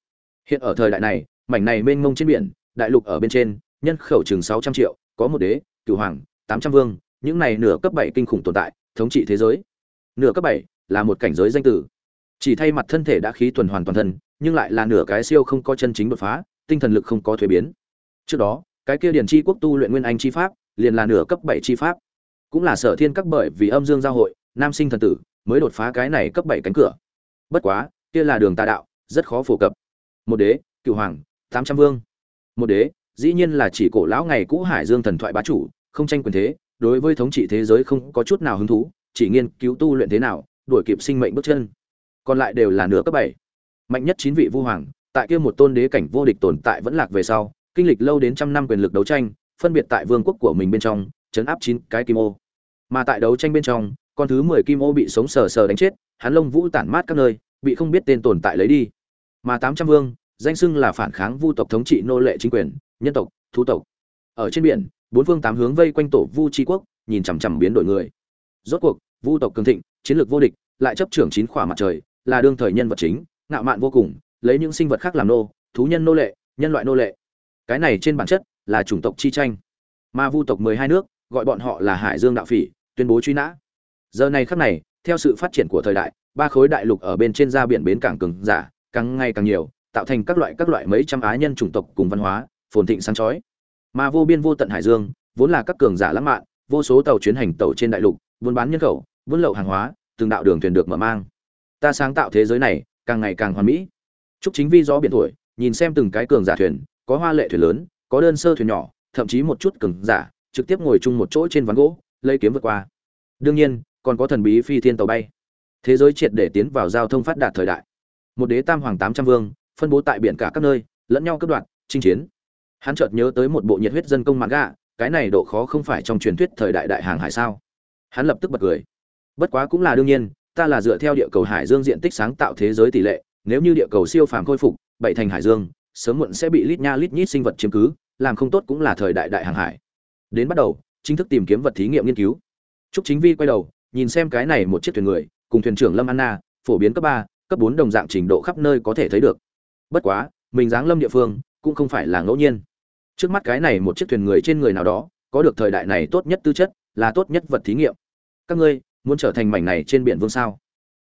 Hiện ở thời đại này, mảnh này mênh mông trên biển, đại lục ở bên trên, nhân khẩu chừng trăm triệu, có một đế, cửu hoàng, tám trăm vương, những này nửa cấp bảy kinh khủng tồn tại, thống trị thế giới. Nửa cấp bảy là một cảnh giới danh tử. Chỉ thay mặt thân thể đã khí tuần hoàn toàn thân, nhưng lại là nửa cái siêu không có chân chính đột phá, tinh thần lực không có thuế biến. Trước đó, cái kia điển chi quốc tu luyện nguyên anh chi pháp, liền là nửa cấp bảy chi pháp. Cũng là sở thiên các bởi vì âm dương giao hội, nam sinh thần tử mới đột phá cái này cấp bảy cánh cửa bất quá kia là đường tà đạo rất khó phổ cập một đế, cựu hoàng, tám trăm vương. Một đế, dĩ nhiên là chỉ cổ lão ngày cũ hải dương thần thoại bá chủ, không tranh quyền thế, đối với thống trị thế giới không có chút nào hứng thú, chỉ nghiên cứu tu luyện thế nào, đuổi kịp sinh mệnh bước chân. Còn lại đều là nửa cấp bảy. Mạnh nhất chín vị vu hoàng, tại kia một tôn đế cảnh vô địch tồn tại vẫn lạc về sau, kinh lịch lâu đến trăm năm quyền lực đấu tranh, phân biệt tại vương quốc của mình bên trong, chấn áp chín cái kim ô. Mà tại đấu tranh bên trong, con thứ mười kim ô bị sống sờ sờ đánh chết, hắn lông vũ tản mát các nơi, bị không biết tên tồn tại lấy đi mà tám trăm vương, danh xưng là phản kháng vu tộc thống trị nô lệ chính quyền, nhân tộc, thú tộc. Ở trên biển, bốn phương tám hướng vây quanh tổ vu tri quốc, nhìn chằm chằm biến đổi người. Rốt cuộc, vu tộc cường thịnh, chiến lược vô địch, lại chấp trưởng chín khỏa mặt trời, là đương thời nhân vật chính, ngạo mạn vô cùng, lấy những sinh vật khác làm nô, thú nhân nô lệ, nhân loại nô lệ. Cái này trên bản chất là chủng tộc chi tranh. Mà vu tộc mười hai nước, gọi bọn họ là hải dương đạo phỉ, tuyên bố truy nã. Giờ này khắc này, theo sự phát triển của thời đại, ba khối đại lục ở bên trên ra biển bến cảng cường giả càng ngày càng nhiều, tạo thành các loại các loại mấy trăm á nhân chủng tộc cùng văn hóa, phồn thịnh sáng chói. Mà vô biên vô tận hải dương, vốn là các cường giả lãng mạn, vô số tàu chuyến hành tàu trên đại lục, buôn bán nhân khẩu, buôn lậu hàng hóa, từng đạo đường thuyền được mở mang. Ta sáng tạo thế giới này, càng ngày càng hoàn mỹ. Trúc chính vi gió biển tuổi nhìn xem từng cái cường giả thuyền, có hoa lệ thuyền lớn, có đơn sơ thuyền nhỏ, thậm chí một chút cường giả, trực tiếp ngồi chung một chỗ trên ván gỗ, lấy kiếm vượt qua. Đương nhiên, còn có thần bí phi thiên tàu bay. Thế giới triệt để tiến vào giao thông phát đạt thời đại một đế tam hoàng tám trăm vương, phân bố tại biển cả các nơi, lẫn nhau cấp đoạn chinh chiến. Hắn chợt nhớ tới một bộ nhiệt huyết dân công mạng gạ cái này độ khó không phải trong truyền thuyết thời đại đại hàng hải sao? Hắn lập tức bật cười. Bất quá cũng là đương nhiên, ta là dựa theo địa cầu hải dương diện tích sáng tạo thế giới tỷ lệ, nếu như địa cầu siêu phàm khôi phục, bảy thành hải dương, sớm muộn sẽ bị lít nha lít nhít sinh vật chiếm cứ, làm không tốt cũng là thời đại đại hàng hải. Đến bắt đầu, chính thức tìm kiếm vật thí nghiệm nghiên cứu. Trúc chính vi quay đầu, nhìn xem cái này một chiếc thuyền người, cùng thuyền trưởng lâm anna, phổ biến cấp ba cấp bốn đồng dạng trình độ khắp nơi có thể thấy được. Bất quá, mình dáng lâm địa phương cũng không phải là ngẫu nhiên. Trước mắt cái này một chiếc thuyền người trên người nào đó, có được thời đại này tốt nhất tư chất, là tốt nhất vật thí nghiệm. Các ngươi, muốn trở thành mảnh này trên biển vương sao?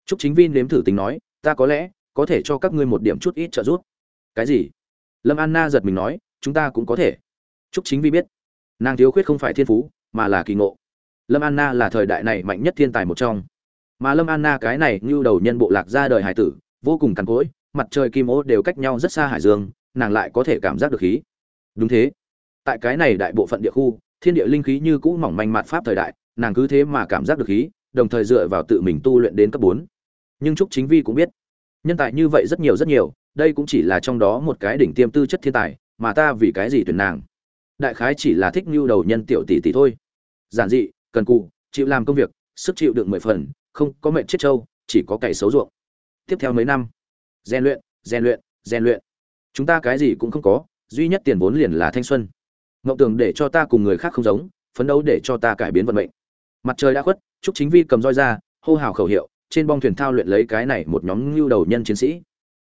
Trúc chính vin nếm thử tính nói, ta có lẽ có thể cho các ngươi một điểm chút ít trợ giúp. Cái gì? Lâm anna giật mình nói, chúng ta cũng có thể. Trúc chính vi biết. Nàng thiếu khuyết không phải thiên phú, mà là kỳ ngộ. Lâm anna là thời đại này mạnh nhất thiên tài một trong mà lâm anna cái này như đầu nhân bộ lạc ra đời hải tử, vô cùng cằn cỗi, mặt trời kim ô đều cách nhau rất xa hải dương, nàng lại có thể cảm giác được khí. Đúng thế. Tại cái này đại bộ phận địa khu, thiên địa linh khí như cũ mỏng manh mạt pháp thời đại, nàng cứ thế mà cảm giác được khí, đồng thời dựa vào tự mình tu luyện đến cấp bốn. Nhưng trúc chính vi cũng biết, nhân tài như vậy rất nhiều rất nhiều, đây cũng chỉ là trong đó một cái đỉnh tiêm tư chất thiên tài, mà ta vì cái gì tuyển nàng? Đại khái chỉ là thích nhu đầu nhân tiểu tỷ tỷ thôi. Giản dị, cần cụ chịu làm công việc, sức chịu đựng mười phần không có mệnh chết trâu, chỉ có cày xấu ruộng. Tiếp theo mấy năm, rèn luyện rèn luyện rèn luyện. Chúng ta cái gì cũng không có, duy nhất tiền vốn liền là thanh xuân. Ngộng tưởng để cho ta cùng người khác không giống, phấn đấu để cho ta cải biến vận mệnh. Mặt trời đã khuất, trúc chính vi cầm roi ra, hô hào khẩu hiệu, trên bong thuyền thao luyện lấy cái này một nhóm lưu đầu nhân chiến sĩ.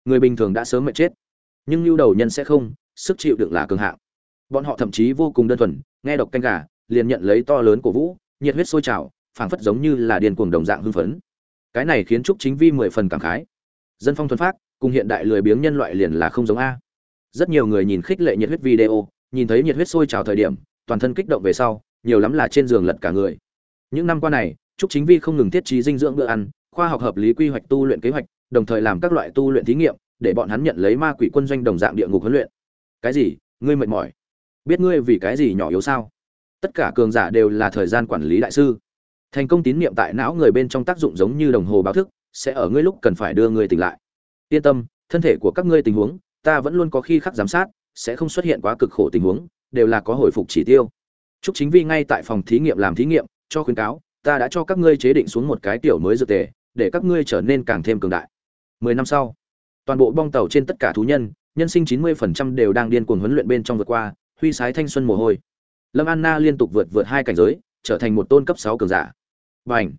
Người bình thường đã sớm mệt chết, nhưng lưu đầu nhân sẽ không, sức chịu đựng là cường hạng. Bọn họ thậm chí vô cùng đơn thuần, nghe độc canh gà, liền nhận lấy to lớn của vũ, nhiệt huyết sôi trào phảng phất giống như là điên cuồng đồng dạng hưng phấn. Cái này khiến trúc chính vi mười phần cảm khái. Dân phong thuần phát, cùng hiện đại lười biếng nhân loại liền là không giống a. Rất nhiều người nhìn khích lệ nhiệt huyết video, nhìn thấy nhiệt huyết sôi trào thời điểm, toàn thân kích động về sau, nhiều lắm là trên giường lật cả người. Những năm qua này, trúc chính vi không ngừng tiết trí dinh dưỡng bữa ăn, khoa học hợp lý quy hoạch tu luyện kế hoạch, đồng thời làm các loại tu luyện thí nghiệm, để bọn hắn nhận lấy ma quỷ quân doanh đồng dạng địa ngục huấn luyện. Cái gì? Ngươi mệt mỏi. Biết ngươi vì cái gì nhỏ yếu sao? Tất cả cường giả đều là thời gian quản lý đại sư thành công tín niệm tại não người bên trong tác dụng giống như đồng hồ báo thức, sẽ ở ngươi lúc cần phải đưa ngươi tỉnh lại. Yên tâm, thân thể của các ngươi tình huống, ta vẫn luôn có khi khắc giám sát, sẽ không xuất hiện quá cực khổ tình huống, đều là có hồi phục chỉ tiêu. Chúc chính vi ngay tại phòng thí nghiệm làm thí nghiệm, cho khuyến cáo, ta đã cho các ngươi chế định xuống một cái tiểu mới dược tề, để các ngươi trở nên càng thêm cường đại. Mười năm sau, toàn bộ bong tàu trên tất cả thú nhân nhân sinh chín mươi phần trăm đều đang điên cuồng huấn luyện bên trong vượt qua, huy sái thanh xuân mồ hôi. Lâm anna liên tục vượt vượt hai cảnh giới, trở thành một tôn cấp sáu cường giả và ảnh.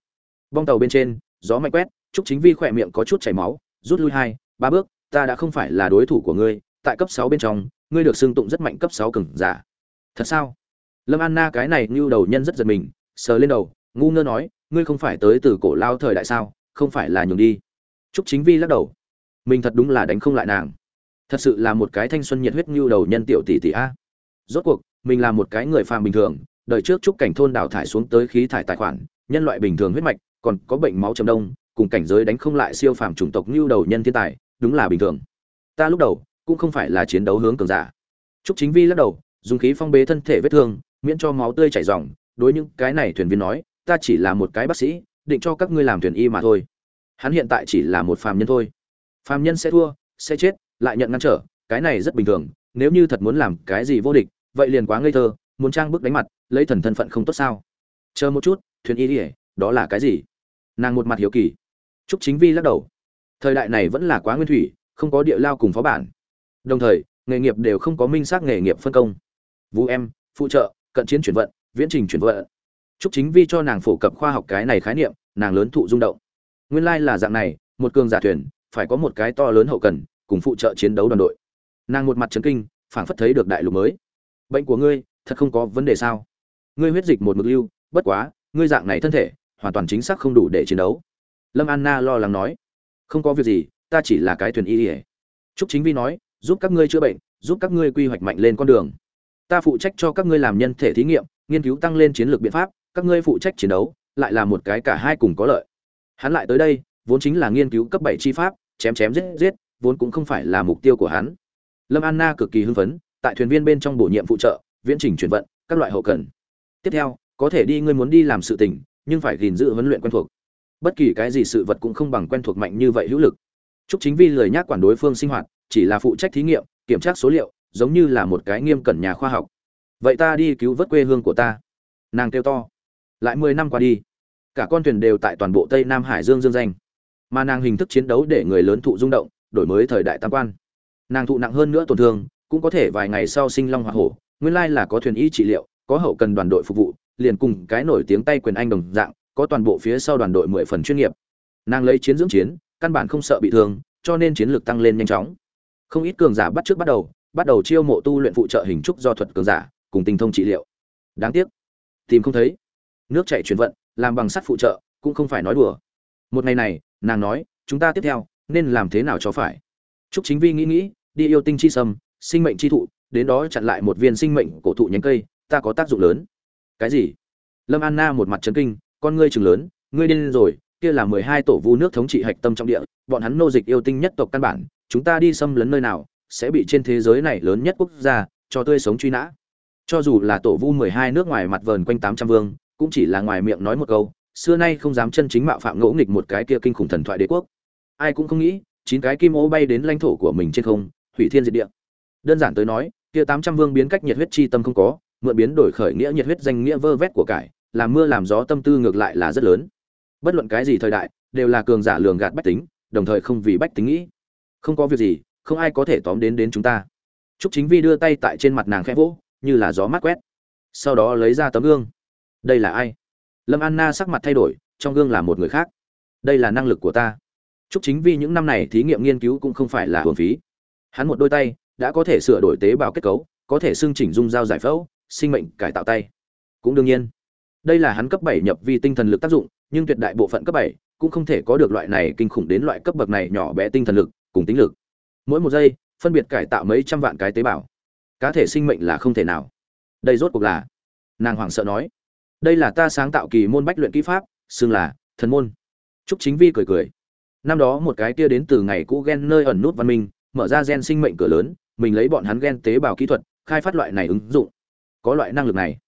Bong tàu bên trên, gió mạnh quét, trúc chính vi khỏe miệng có chút chảy máu, rút lui hai, ba bước, ta đã không phải là đối thủ của ngươi, tại cấp sáu bên trong, ngươi được xưng tụng rất mạnh cấp sáu cường giả. Thật sao? Lâm anna cái này như đầu nhân rất giật mình, sờ lên đầu, ngu ngơ nói, ngươi không phải tới từ cổ lao thời đại sao, không phải là nhường đi. Trúc chính vi lắc đầu, mình thật đúng là đánh không lại nàng. Thật sự là một cái thanh xuân nhiệt huyết như đầu nhân tiểu tỷ tỷ a. Rốt cuộc, mình là một cái người phàm bình thường, đời trước trúc cảnh thôn đào thải xuống tới khí thải tài khoản nhân loại bình thường huyết mạch, còn có bệnh máu trầm đông, cùng cảnh giới đánh không lại siêu phàm chủng tộc như đầu nhân thiên tài, đúng là bình thường. Ta lúc đầu cũng không phải là chiến đấu hướng cường giả. Trúc chính vi lắc đầu, dùng khí phong bế thân thể vết thương, miễn cho máu tươi chảy ròng, đối những cái này thuyền viên nói, ta chỉ là một cái bác sĩ, định cho các ngươi làm thuyền y mà thôi. Hắn hiện tại chỉ là một phàm nhân thôi. Phàm nhân sẽ thua, sẽ chết, lại nhận ngăn trở, cái này rất bình thường, nếu như thật muốn làm cái gì vô địch, vậy liền quá ngây thơ, muốn trang bức đánh mặt, lấy thần thân phận không tốt sao? Chờ một chút thuyền y ỉa đó là cái gì? Nàng một mặt hiếu kỳ. Trúc chính vi lắc đầu. Thời đại này vẫn là quá nguyên thủy không có địa lao cùng phó bản. Đồng thời nghề nghiệp đều không có minh xác nghề nghiệp phân công. Vũ em phụ trợ cận chiến chuyển vận viễn trình chuyển vận. Trúc Chính Vi cho nàng phổ cập khoa học cái này khái niệm, nàng lớn thụ rung động. Nguyên lai like là dạng này, một cường giả thuyền, phải có một cái to lớn hậu cần, cùng phụ trợ chiến đấu đoàn đội. Nàng một mặt chấn kinh, phảng phất thấy được đại lục mới. Bệnh của ngươi thật không có vấn đề sao? Ngươi huyết dịch một mực lưu bất quá ngươi dạng này thân thể, hoàn toàn chính xác không đủ để chiến đấu. Lâm anna lo lắng nói, không có việc gì, ta chỉ là cái thuyền y ỉa trúc chính vi nói, giúp các ngươi chữa bệnh, giúp các ngươi quy hoạch mạnh lên con đường. Ta phụ trách cho các ngươi làm nhân thể thí nghiệm, nghiên cứu tăng lên chiến lược biện pháp, các ngươi phụ trách chiến đấu, lại là một cái cả hai cùng có lợi. Hắn lại tới đây, vốn chính là nghiên cứu cấp bảy chi pháp, chém chém giết giết, vốn cũng không phải là mục tiêu của hắn. Lâm anna cực kỳ hưng phấn, tại thuyền viên bên trong bổ nhiệm phụ trợ, viễn trình chuyển vận, các loại hậu cần. Tiếp theo có thể đi ngươi muốn đi làm sự tình nhưng phải gìn giữ huấn luyện quen thuộc bất kỳ cái gì sự vật cũng không bằng quen thuộc mạnh như vậy hữu lực Trúc Chính Vi lười nhác quản đối phương sinh hoạt, chỉ là phụ trách thí nghiệm, kiểm tra số liệu, giống như là một cái nghiêm cẩn nhà khoa học. Vậy ta đi cứu vớt quê hương của ta. Nàng kêu to. Lại mười năm qua đi, cả con thuyền đều tại toàn bộ Tây Nam Hải Dương dương danh. Mà nàng hình thức chiến đấu để người lớn thụ rung động, đổi mới thời đại tam quan. Nàng thụ nặng hơn nữa tổn thương, cũng có thể vài ngày sau sinh long hỏa hổ, nguyên lai là có thuyền y trị liệu, có hậu cần đoàn đội phục vụ, liền cùng cái nổi tiếng tay quyền anh đồng dạng, có toàn bộ phía sau đoàn đội mười phần chuyên nghiệp. Nàng lấy chiến dưỡng chiến, căn bản không sợ bị thương, cho nên chiến lược tăng lên nhanh chóng. Không ít cường giả bắt trước bắt đầu, bắt đầu chiêu mộ tu luyện phụ trợ hình trúc do thuật cường giả, cùng tinh thông trị liệu. Đáng tiếc, tìm không thấy. Nước chảy chuyển vận, làm bằng sắt phụ trợ, cũng không phải nói đùa. Một ngày này, nàng nói, chúng ta tiếp theo nên làm thế nào cho phải? Trúc Chính Vi nghĩ nghĩ, đi yêu tinh chi sâm, sinh mệnh chi thụ, đến đó chặn lại một viên sinh mệnh cổ thụ nhánh cây, ta có tác dụng lớn. Cái gì? Lâm Anna một mặt trấn kinh, con ngươi trừng lớn, ngươi điên rồi, kia là mười hai tổ vu nước thống trị hạch tâm trong địa, bọn hắn nô dịch yêu tinh nhất tộc căn bản, chúng ta đi xâm lấn nơi nào, sẽ bị trên thế giới này lớn nhất quốc gia cho tươi sống truy nã. Cho dù là tổ vu mười hai nước ngoài mặt vờn quanh tám trăm vương, cũng chỉ là ngoài miệng nói một câu, xưa nay không dám chân chính mạo phạm ngỗ nghịch một cái kia kinh khủng thần thoại đế quốc. Ai cũng không nghĩ, chín cái kim ô bay đến lãnh thổ của mình trên không, hủy thiên diệt địa. Đơn giản tới nói, kia tám trăm vương biến cách nhiệt huyết chi tâm không có, mượn biến đổi khởi nghĩa nhiệt huyết danh nghĩa vơ vét của cải, làm mưa làm gió tâm tư ngược lại là rất lớn bất luận cái gì thời đại đều là cường giả lường gạt bách tính đồng thời không vì bách tính nghĩ không có việc gì không ai có thể tóm đến đến chúng ta Trúc Chính Vi đưa tay tại trên mặt nàng khẽ vỗ, như là gió mát quét. Sau đó lấy ra tấm gương. Đây là ai? Lâm Anna sắc mặt thay đổi, trong gương là một người khác. Đây là năng lực của ta. Trúc Chính Vi những năm này thí nghiệm nghiên cứu cũng không phải là uổng phí. Hắn một đôi tay đã có thể sửa đổi tế bào kết cấu, có thể xương chỉnh dung dao giải phẫu, sinh mệnh cải tạo tay. Cũng đương nhiên, đây là hắn cấp 7 nhập vi tinh thần lực tác dụng, nhưng tuyệt đại bộ phận cấp bảy cũng không thể có được loại này kinh khủng đến loại cấp bậc này nhỏ bé tinh thần lực cùng tính lực. Mỗi một giây phân biệt cải tạo mấy trăm vạn cái tế bào. Cá thể sinh mệnh là không thể nào. Đây rốt cuộc là nàng hoảng sợ nói. Đây là ta sáng tạo kỳ môn bách luyện kỹ pháp xưng là thần môn. Trúc chính vi cười cười. Năm đó một cái kia đến từ ngày cũ gen nơi ẩn nút văn minh mở ra gen sinh mệnh cửa lớn mình lấy bọn hắn gen tế bào kỹ thuật khai phát loại này ứng dụng có loại năng lực này.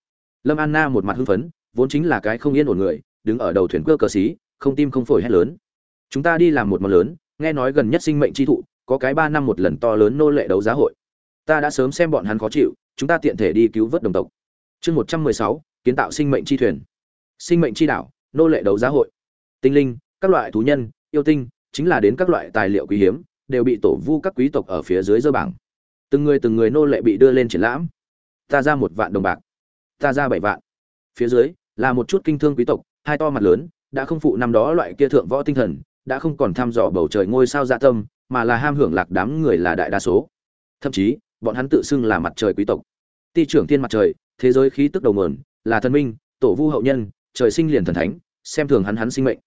Lâm anna một mặt hưng phấn, vốn chính là cái không yên ổn người, đứng ở đầu thuyền cơ cờ xí, không tim không phổi hét lớn. Chúng ta đi làm một món lớn, nghe nói gần nhất sinh mệnh chi thụ, có cái ba năm một lần to lớn nô lệ đấu giá hội. Ta đã sớm xem bọn hắn khó chịu, chúng ta tiện thể đi cứu vớt đồng tộc. Chương một trăm mười sáu, kiến tạo sinh mệnh chi thuyền. Sinh mệnh chi đảo, nô lệ đấu giá hội. Tinh linh, các loại thú nhân, yêu tinh, chính là đến các loại tài liệu quý hiếm, đều bị tổ vu các quý tộc ở phía dưới dơ bảng. Từng người từng người nô lệ bị đưa lên triển lãm ta ra một vạn đồng bạc. Ta ra bảy vạn. Phía dưới, là một chút kinh thương quý tộc, hai to mặt lớn, đã không phụ năm đó loại kia thượng võ tinh thần, đã không còn thăm dò bầu trời ngôi sao dạ tâm, mà là ham hưởng lạc đám người là đại đa số. Thậm chí, bọn hắn tự xưng là mặt trời quý tộc. Ti trưởng thiên mặt trời, thế giới khí tức đầu nguồn, là thần minh, tổ vu hậu nhân, trời sinh liền thần thánh, xem thường hắn hắn sinh mệnh.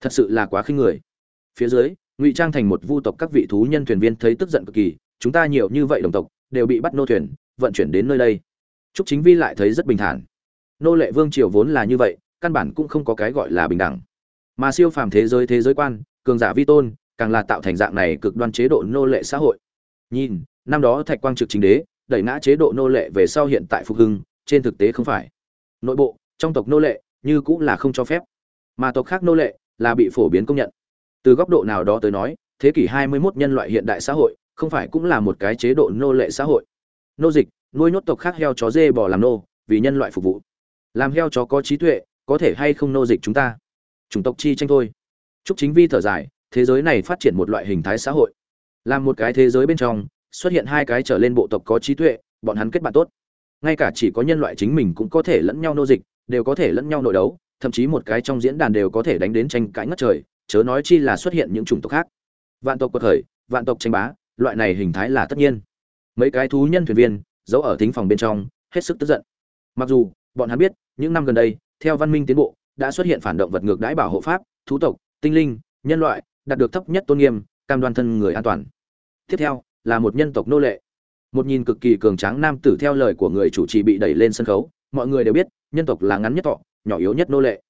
Thật sự là quá khinh người. Phía dưới, ngụy trang thành một vu tộc các vị thú nhân thuyền viên thấy tức giận cực kỳ, chúng ta nhiều như vậy đồng tộc, đều bị bắt nô thuyền vận chuyển đến nơi đây. Trúc chính vi lại thấy rất bình thản. Nô lệ vương triều vốn là như vậy, căn bản cũng không có cái gọi là bình đẳng. Mà siêu phàm thế giới thế giới quan, cường giả vi tôn, càng là tạo thành dạng này cực đoan chế độ nô lệ xã hội. Nhìn, năm đó thạch quang trực chính đế, đẩy ngã chế độ nô lệ về sau hiện tại phục hưng, trên thực tế không phải. Nội bộ, trong tộc nô lệ, như cũng là không cho phép. Mà tộc khác nô lệ, là bị phổ biến công nhận. Từ góc độ nào đó tới nói, thế kỷ 21 nhân loại hiện đại xã hội, không phải cũng là một cái chế độ nô lệ xã hội nô dịch, nuôi nhốt tộc khác heo chó dê bò làm nô, vì nhân loại phục vụ. Làm heo chó có trí tuệ, có thể hay không nô dịch chúng ta? Chủng tộc chi tranh thôi. Chúc chính vi thở dài, thế giới này phát triển một loại hình thái xã hội. Làm một cái thế giới bên trong, xuất hiện hai cái trở lên bộ tộc có trí tuệ, bọn hắn kết bạn tốt. Ngay cả chỉ có nhân loại chính mình cũng có thể lẫn nhau nô dịch, đều có thể lẫn nhau nội đấu, thậm chí một cái trong diễn đàn đều có thể đánh đến tranh cãi ngất trời, chớ nói chi là xuất hiện những chủng tộc khác. Vạn tộc có thời vạn tộc tranh bá, loại này hình thái là tất nhiên mấy cái thú nhân thuyền viên, giấu ở thính phòng bên trong, hết sức tức giận. Mặc dù, bọn hắn biết, những năm gần đây, theo văn minh tiến bộ, đã xuất hiện phản động vật ngược đãi bảo hộ pháp, thú tộc, tinh linh, nhân loại, đạt được thấp nhất tôn nghiêm, cam đoan thân người an toàn. Tiếp theo, là một nhân tộc nô lệ. Một nhìn cực kỳ cường tráng nam tử theo lời của người chủ trì bị đẩy lên sân khấu, mọi người đều biết, nhân tộc là ngắn nhất thọ, nhỏ yếu nhất nô lệ.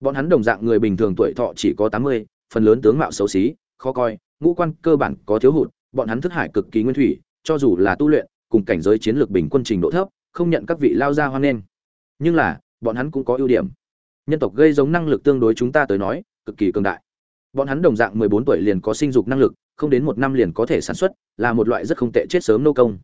Bọn hắn đồng dạng người bình thường tuổi thọ chỉ có tám mươi, phần lớn tướng mạo xấu xí, khó coi, ngũ quan cơ bản có thiếu hụt, bọn hắn thức hải cực kỳ nguyên thủy cho dù là tu luyện, cùng cảnh giới chiến lược bình quân trình độ thấp, không nhận các vị lao ra hoan nghênh. Nhưng là, bọn hắn cũng có ưu điểm. Nhân tộc gây giống năng lực tương đối chúng ta tới nói, cực kỳ cường đại. Bọn hắn đồng dạng mười bốn tuổi liền có sinh dục năng lực, không đến một năm liền có thể sản xuất, là một loại rất không tệ chết sớm nô công.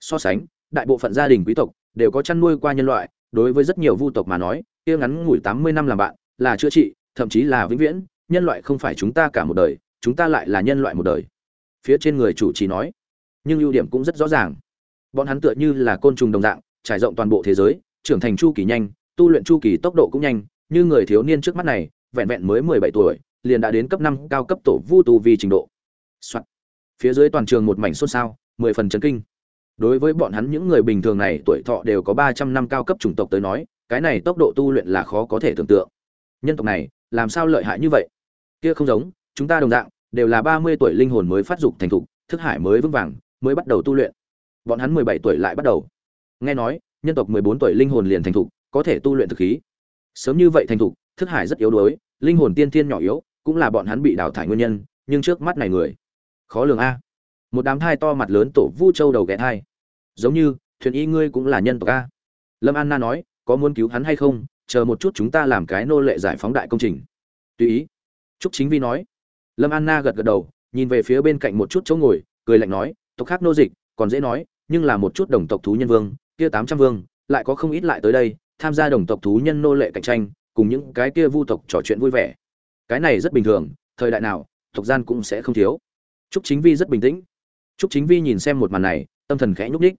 So sánh, đại bộ phận gia đình quý tộc đều có chăn nuôi qua nhân loại, đối với rất nhiều vu tộc mà nói, kia ngắn ngủi tám mươi năm làm bạn, là chữa trị, thậm chí là vĩnh viễn, nhân loại không phải chúng ta cả một đời, chúng ta lại là nhân loại một đời. Phía trên người chủ trì nói nhưng ưu điểm cũng rất rõ ràng. Bọn hắn tựa như là côn trùng đồng dạng, trải rộng toàn bộ thế giới, trưởng thành chu kỳ nhanh, tu luyện chu kỳ tốc độ cũng nhanh, như người thiếu niên trước mắt này, vẹn vẹn mới mười bảy tuổi, liền đã đến cấp năm cao cấp tổ vu tu vi trình độ、Soạn. phía dưới toàn trường một mảnh xôn xao, mười phần chấn kinh. Đối với bọn hắn những người bình thường này, tuổi thọ đều có ba trăm năm cao cấp chủng tộc tới nói, cái này tốc độ tu luyện là khó có thể tưởng tượng. Nhân tộc này, làm sao lợi hại như vậy? Kia không giống, chúng ta đồng dạng, đều là ba mươi tuổi linh hồn mới phát dục thành thục, thức hải mới vững vàng mới bắt đầu tu luyện. Bọn hắn mười bảy tuổi lại bắt đầu. Nghe nói, nhân tộc mười bốn tuổi linh hồn liền thành thục, có thể tu luyện thực khí. Sớm như vậy thành thục, thức hải rất yếu đuối, linh hồn tiên thiên nhỏ yếu, cũng là bọn hắn bị đào thải nguyên nhân, nhưng trước mắt này người, khó lường a. Một đám thai to mặt lớn tổ vu châu đầu ghé thai. Giống như, thuyền y ngươi cũng là nhân tộc a. Lâm an na nói, có muốn cứu hắn hay không, chờ một chút chúng ta làm cái nô lệ giải phóng đại công trình. Tùy ý. Trúc chính vi nói. Lâm an na gật gật đầu, nhìn về phía bên cạnh một chút chỗ ngồi, cười lạnh nói tộc khác nô dịch, còn dễ nói, nhưng là một chút đồng tộc thú nhân vương, kia tám trăm vương, lại có không ít lại tới đây, tham gia đồng tộc thú nhân nô lệ cạnh tranh, cùng những cái kia vu tộc trò chuyện vui vẻ. Cái này rất bình thường, thời đại nào, tộc gian cũng sẽ không thiếu. Trúc chính vi rất bình tĩnh. Trúc chính vi nhìn xem một màn này, tâm thần khẽ nhúc nhích.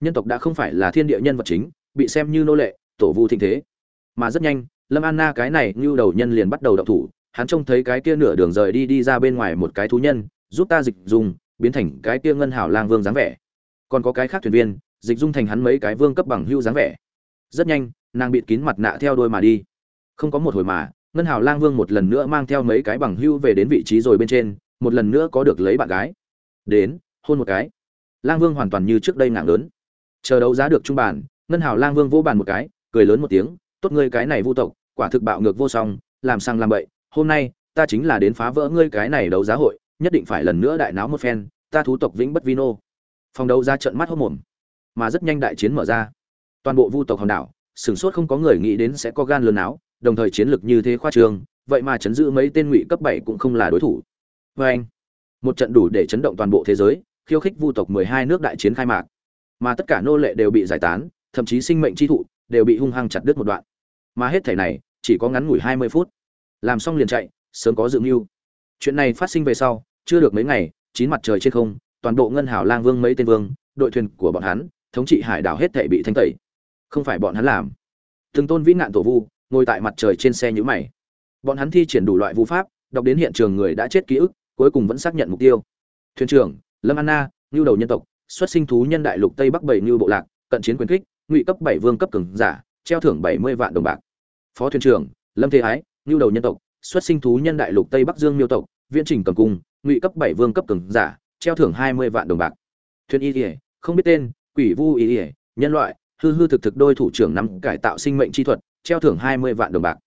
Nhân tộc đã không phải là thiên địa nhân vật chính, bị xem như nô lệ, tổ vu thịnh thế. Mà rất nhanh, lâm anna cái này như đầu nhân liền bắt đầu động thủ, hắn trông thấy cái kia nửa đường rời đi đi ra bên ngoài một cái thú nhân, giúp ta dịch dùng biến thành cái kia ngân hảo lang vương dáng vẻ. Còn có cái khác thuyền viên, dịch dung thành hắn mấy cái vương cấp bằng hưu dáng vẻ. Rất nhanh, nàng bịt kín mặt nạ theo đôi mà đi. Không có một hồi mà, ngân hào lang vương một lần nữa mang theo mấy cái bằng hưu về đến vị trí rồi bên trên, một lần nữa có được lấy bạn gái. Đến, hôn một cái. Lang vương hoàn toàn như trước đây nàng lớn. Chờ đấu giá được trung bản, ngân hào lang vương vỗ bàn một cái, cười lớn một tiếng, tốt ngươi cái này vô tộc, quả thực bạo ngược vô song, làm sang làm bậy, hôm nay ta chính là đến phá vỡ ngươi cái này đấu giá hội nhất định phải lần nữa đại náo một phen, ta thú tộc vĩnh bất vino phòng đấu ra trận mắt hốc mồm, mà rất nhanh đại chiến mở ra. Toàn bộ vu tộc hòn đảo, sửng sốt không có người nghĩ đến sẽ có gan lớn áo đồng thời chiến lược như thế khoa trương, vậy mà chấn giữ mấy tên ngụy cấp bảy cũng không là đối thủ. Vê anh, một trận đủ để chấn động toàn bộ thế giới, khiêu khích vu tộc mười hai nước đại chiến khai mạc. Mà tất cả nô lệ đều bị giải tán, thậm chí sinh mệnh chi thụ đều bị hung hăng chặt đứt một đoạn. Mà hết thể này chỉ có ngắn ngủi hai mươi phút. Làm xong liền chạy, sớm có dự mưu chuyện này phát sinh về sau, chưa được mấy ngày, chín mặt trời trên không, toàn bộ ngân Hảo lang vương mấy tên vương, đội thuyền của bọn hắn, thống trị hải đảo hết thể bị thanh tẩy. Không phải bọn hắn làm. Từng tôn vĩ nạn tổ vu, ngồi tại mặt trời trên xe nhữ mày. Bọn hắn thi triển đủ loại vu pháp, đọc đến hiện trường người đã chết ký ức, cuối cùng vẫn xác nhận mục tiêu. Thuyền trưởng, lâm anna ngưu đầu nhân tộc, xuất sinh thú nhân đại lục tây bắc bảy ngưu bộ lạc, cận chiến quyền kích, ngụy cấp bảy vương cấp cường giả, treo thưởng bảy mươi vạn đồng bạc. Phó thuyền trưởng, lâm thế ái ngưu đầu nhân tộc xuất sinh thú nhân đại lục tây bắc dương miêu tộc, viễn trình cầm cung, ngụy cấp bảy vương cấp cường giả, treo thưởng hai mươi vạn đồng bạc. Thuyền y ỉa không biết tên, quỷ vu y ỉa nhân loại, hư hư thực thực đôi thủ trưởng nắm cải tạo sinh mệnh chi thuật, treo thưởng hai mươi vạn đồng bạc.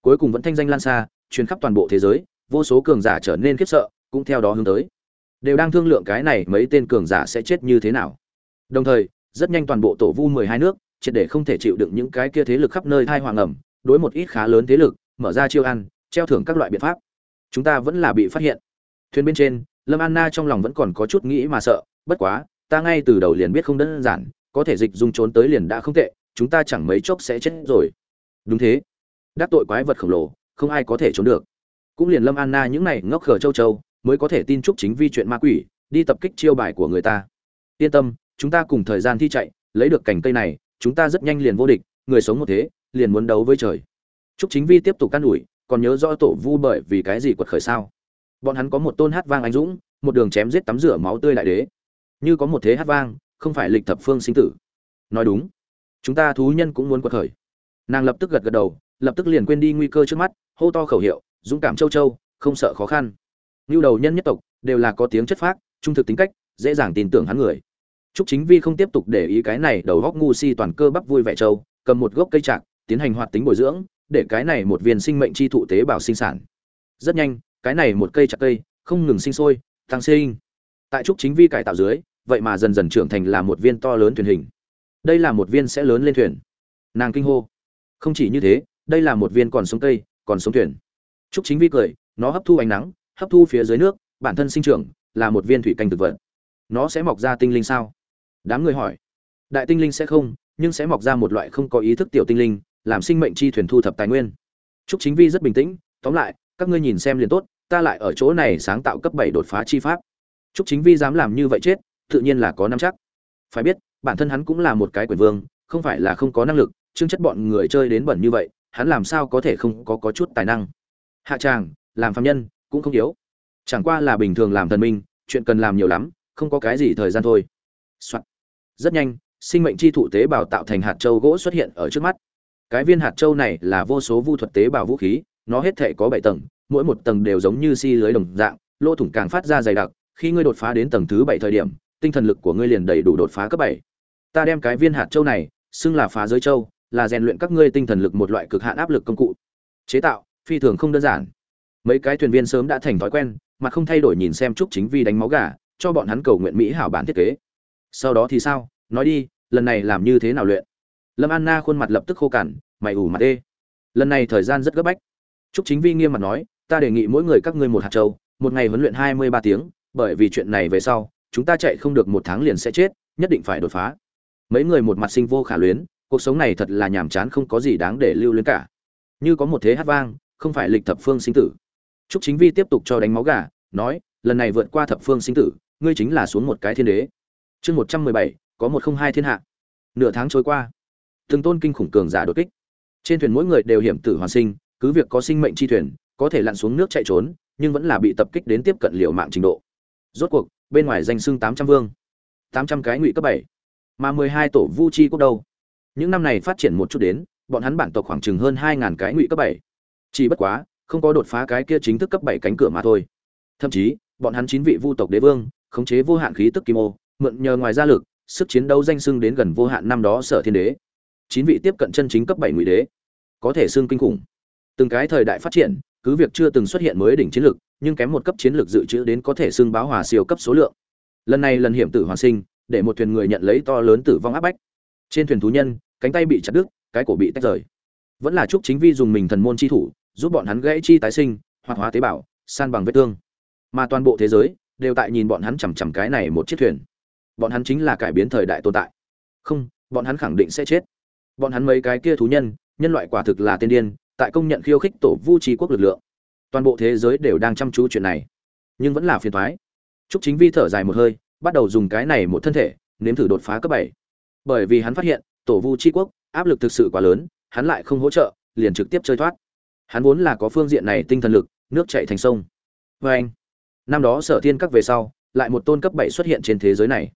Cuối cùng vẫn thanh danh lan xa, truyền khắp toàn bộ thế giới, vô số cường giả trở nên khiếp sợ, cũng theo đó hướng tới. Đều đang thương lượng cái này mấy tên cường giả sẽ chết như thế nào. Đồng thời, rất nhanh toàn bộ tổ vu mười hai nước, triệt để không thể chịu đựng những cái kia thế lực khắp nơi thai hoàng ẩm, đối một ít khá lớn thế lực, mở ra chiêu ăn treo thưởng các loại biện pháp. Chúng ta vẫn là bị phát hiện. Thuyền bên trên, lâm anna trong lòng vẫn còn có chút nghĩ mà sợ, bất quá, ta ngay từ đầu liền biết không đơn giản, có thể dịch dung trốn tới liền đã không tệ, chúng ta chẳng mấy chốc sẽ chết rồi. Đúng thế. Đắc tội quái vật khổng lồ, không ai có thể trốn được. Cũng liền lâm anna những này ngốc khờ châu châu, mới có thể tin chúc chính vi chuyện ma quỷ, đi tập kích chiêu bài của người ta. Yên tâm, chúng ta cùng thời gian thi chạy, lấy được cành cây này, chúng ta rất nhanh liền vô địch, người sống một thế, liền muốn đấu với trời. Chúc chính vi tiếp tục can ủi còn nhớ rõ tổ vu bởi vì cái gì quật khởi sao? Bọn hắn có một tôn hát vang anh dũng một đường chém giết tắm rửa máu tươi đại đế. Như có một thế hát vang không phải lịch thập phương sinh tử. Nói đúng chúng ta thú nhân cũng muốn quật khởi. Nàng lập tức gật gật đầu lập tức liền quên đi nguy cơ trước mắt hô to khẩu hiệu dũng cảm châu châu không sợ khó khăn. Lưu đầu nhân nhất tộc đều là có tiếng chất phác trung thực tính cách dễ dàng tin tưởng hắn người. Trúc Chính Vi không tiếp tục để ý cái này đầu góc ngu si toàn cơ bắp vui vẻ châu, cầm một gốc cây trạc, tiến hành hoạt tính bồi dưỡng, để cái này một viên sinh mệnh chi thụ tế bào sinh sản. Rất nhanh, cái này một cây chặt cây không ngừng sinh sôi, tăng sinh. Tại Trúc Chính Vi cải tạo dưới, vậy mà dần dần trưởng thành là một viên to lớn thuyền hình. Đây là một viên sẽ lớn lên thuyền. Nàng kinh hô. Không chỉ như thế, đây là một viên còn sống cây, còn sống thuyền. Trúc Chính Vi cười, nó hấp thu ánh nắng, hấp thu phía dưới nước, bản thân sinh trưởng là một viên thủy canh thực vật. Nó sẽ mọc ra tinh linh sao? Đám người hỏi. Đại tinh linh sẽ không, nhưng sẽ mọc ra một loại không có ý thức tiểu tinh linh, làm sinh mệnh chi thuyền thu thập tài nguyên. Trúc Chính Vi rất bình tĩnh, tóm lại, các ngươi nhìn xem liền tốt, ta lại ở chỗ này sáng tạo cấp bảy đột phá chi pháp. Trúc Chính Vi dám làm như vậy chết, tự nhiên là có nắm chắc. Phải biết, bản thân hắn cũng là một cái quyền vương, không phải là không có năng lực, chương chất bọn người chơi đến bẩn như vậy, hắn làm sao có thể không có có chút tài năng. Hạ tràng, làm phàm nhân, cũng không yếu. Chẳng qua là bình thường làm thần minh, chuyện cần làm nhiều lắm, không có cái gì thời gian thôi. Soạn. Rất nhanh, sinh mệnh chi thụ tế bào tạo thành hạt châu gỗ xuất hiện ở trước mắt. Cái viên hạt châu này là vô số vu thuật tế bào vũ khí, nó hết thể có bảy tầng, mỗi một tầng đều giống như si lưới đồng dạng, lỗ thủng càng phát ra dày đặc, khi ngươi đột phá đến tầng thứ bảy thời điểm, tinh thần lực của ngươi liền đầy đủ đột phá cấp bảy. Ta đem cái viên hạt châu này, xưng là phá giới châu, là rèn luyện các ngươi tinh thần lực một loại cực hạn áp lực công cụ. Chế tạo, phi thường không đơn giản. Mấy cái thuyền viên sớm đã thành thói quen, mà không thay đổi nhìn xem Trúc Chính Vi đánh máu gà, cho bọn hắn cầu nguyện mỹ hảo bản thiết kế. Sau đó thì sao? Nói đi, lần này làm như thế nào luyện? Lâm Anna khuôn mặt lập tức khô cằn, mày ủ mặt đê. Lần này thời gian rất gấp bách. Trúc Chính Vi nghiêm mặt nói, ta đề nghị mỗi người các ngươi một hạt châu, một ngày huấn luyện hai mươi ba tiếng, bởi vì chuyện này về sau, chúng ta chạy không được một tháng liền sẽ chết, nhất định phải đột phá. Mấy người một mặt sinh vô khả luyến, cuộc sống này thật là nhàm chán không có gì đáng để lưu luyến cả. Như có một thế hát vang, không phải lịch thập phương sinh tử. Trúc Chính Vi tiếp tục cho đánh máu gà, nói, lần này vượt qua thập phương sinh tử, ngươi chính là xuống một cái thiên đế. Chương một trăm mười bảy, có một không hai thiên hạ. Nửa tháng trôi qua, từng tôn kinh khủng cường giả đột kích. Trên thuyền mỗi người đều hiểm tử hoàn sinh, cứ việc có sinh mệnh chi thuyền, có thể lặn xuống nước chạy trốn, nhưng vẫn là bị tập kích đến tiếp cận liều mạng trình độ. Rốt cuộc, bên ngoài danh xưng trăm vương, tám trăm cái ngụy cấp bảy, mà mười hai tổ vu chi quốc đâu. Những năm này phát triển một chút đến, bọn hắn bản tộc khoảng chừng hơn hai ngàn cái ngụy cấp bảy. Chỉ bất quá, không có đột phá cái kia chính thức cấp bảy cánh cửa mà thôi. Thậm chí, bọn hắn chín vị vu tộc đế vương, khống chế vô hạn khí tức kim ô, mượn nhờ ngoài gia lực, sức chiến đấu danh xưng đến gần vô hạn năm đó sở thiên đế. Chín vị tiếp cận chân chính cấp bảy ngụy đế, có thể xưng kinh khủng. Từng cái thời đại phát triển, cứ việc chưa từng xuất hiện mới đỉnh chiến lược, nhưng kém một cấp chiến lược dự trữ đến có thể xưng báo hòa siêu cấp số lượng. Lần này lần hiểm tử hoàn sinh, để một thuyền người nhận lấy to lớn tử vong áp bách. Trên thuyền thú nhân, cánh tay bị chặt đứt, cái cổ bị tách rời. Vẫn là chúc chính vi dùng mình thần môn chi thủ, giúp bọn hắn gãy chi tái sinh, hoạt hóa tế bào, san bằng vết thương. Mà toàn bộ thế giới đều tại nhìn bọn hắn chằm chằm cái này một chiếc thuyền. Bọn hắn chính là cải biến thời đại tồn tại. Không, bọn hắn khẳng định sẽ chết. Bọn hắn mấy cái kia thú nhân, nhân loại quả thực là tiên điên, tại công nhận khiêu khích tổ vu trí quốc lực lượng. Toàn bộ thế giới đều đang chăm chú chuyện này. Nhưng vẫn là phiền thoái trúc chính vi thở dài một hơi bắt đầu dùng cái này một thân thể nếm thử đột phá cấp bảy. Bởi vì hắn phát hiện tổ vu tri quốc áp lực thực sự quá lớn hắn lại không hỗ trợ liền trực tiếp chơi thoát. Hắn vốn là có phương diện này tinh thần lực nước chạy thành sông. Vê anh năm đó sở thiên các về sau lại một tôn cấp bảy xuất hiện trên thế giới này.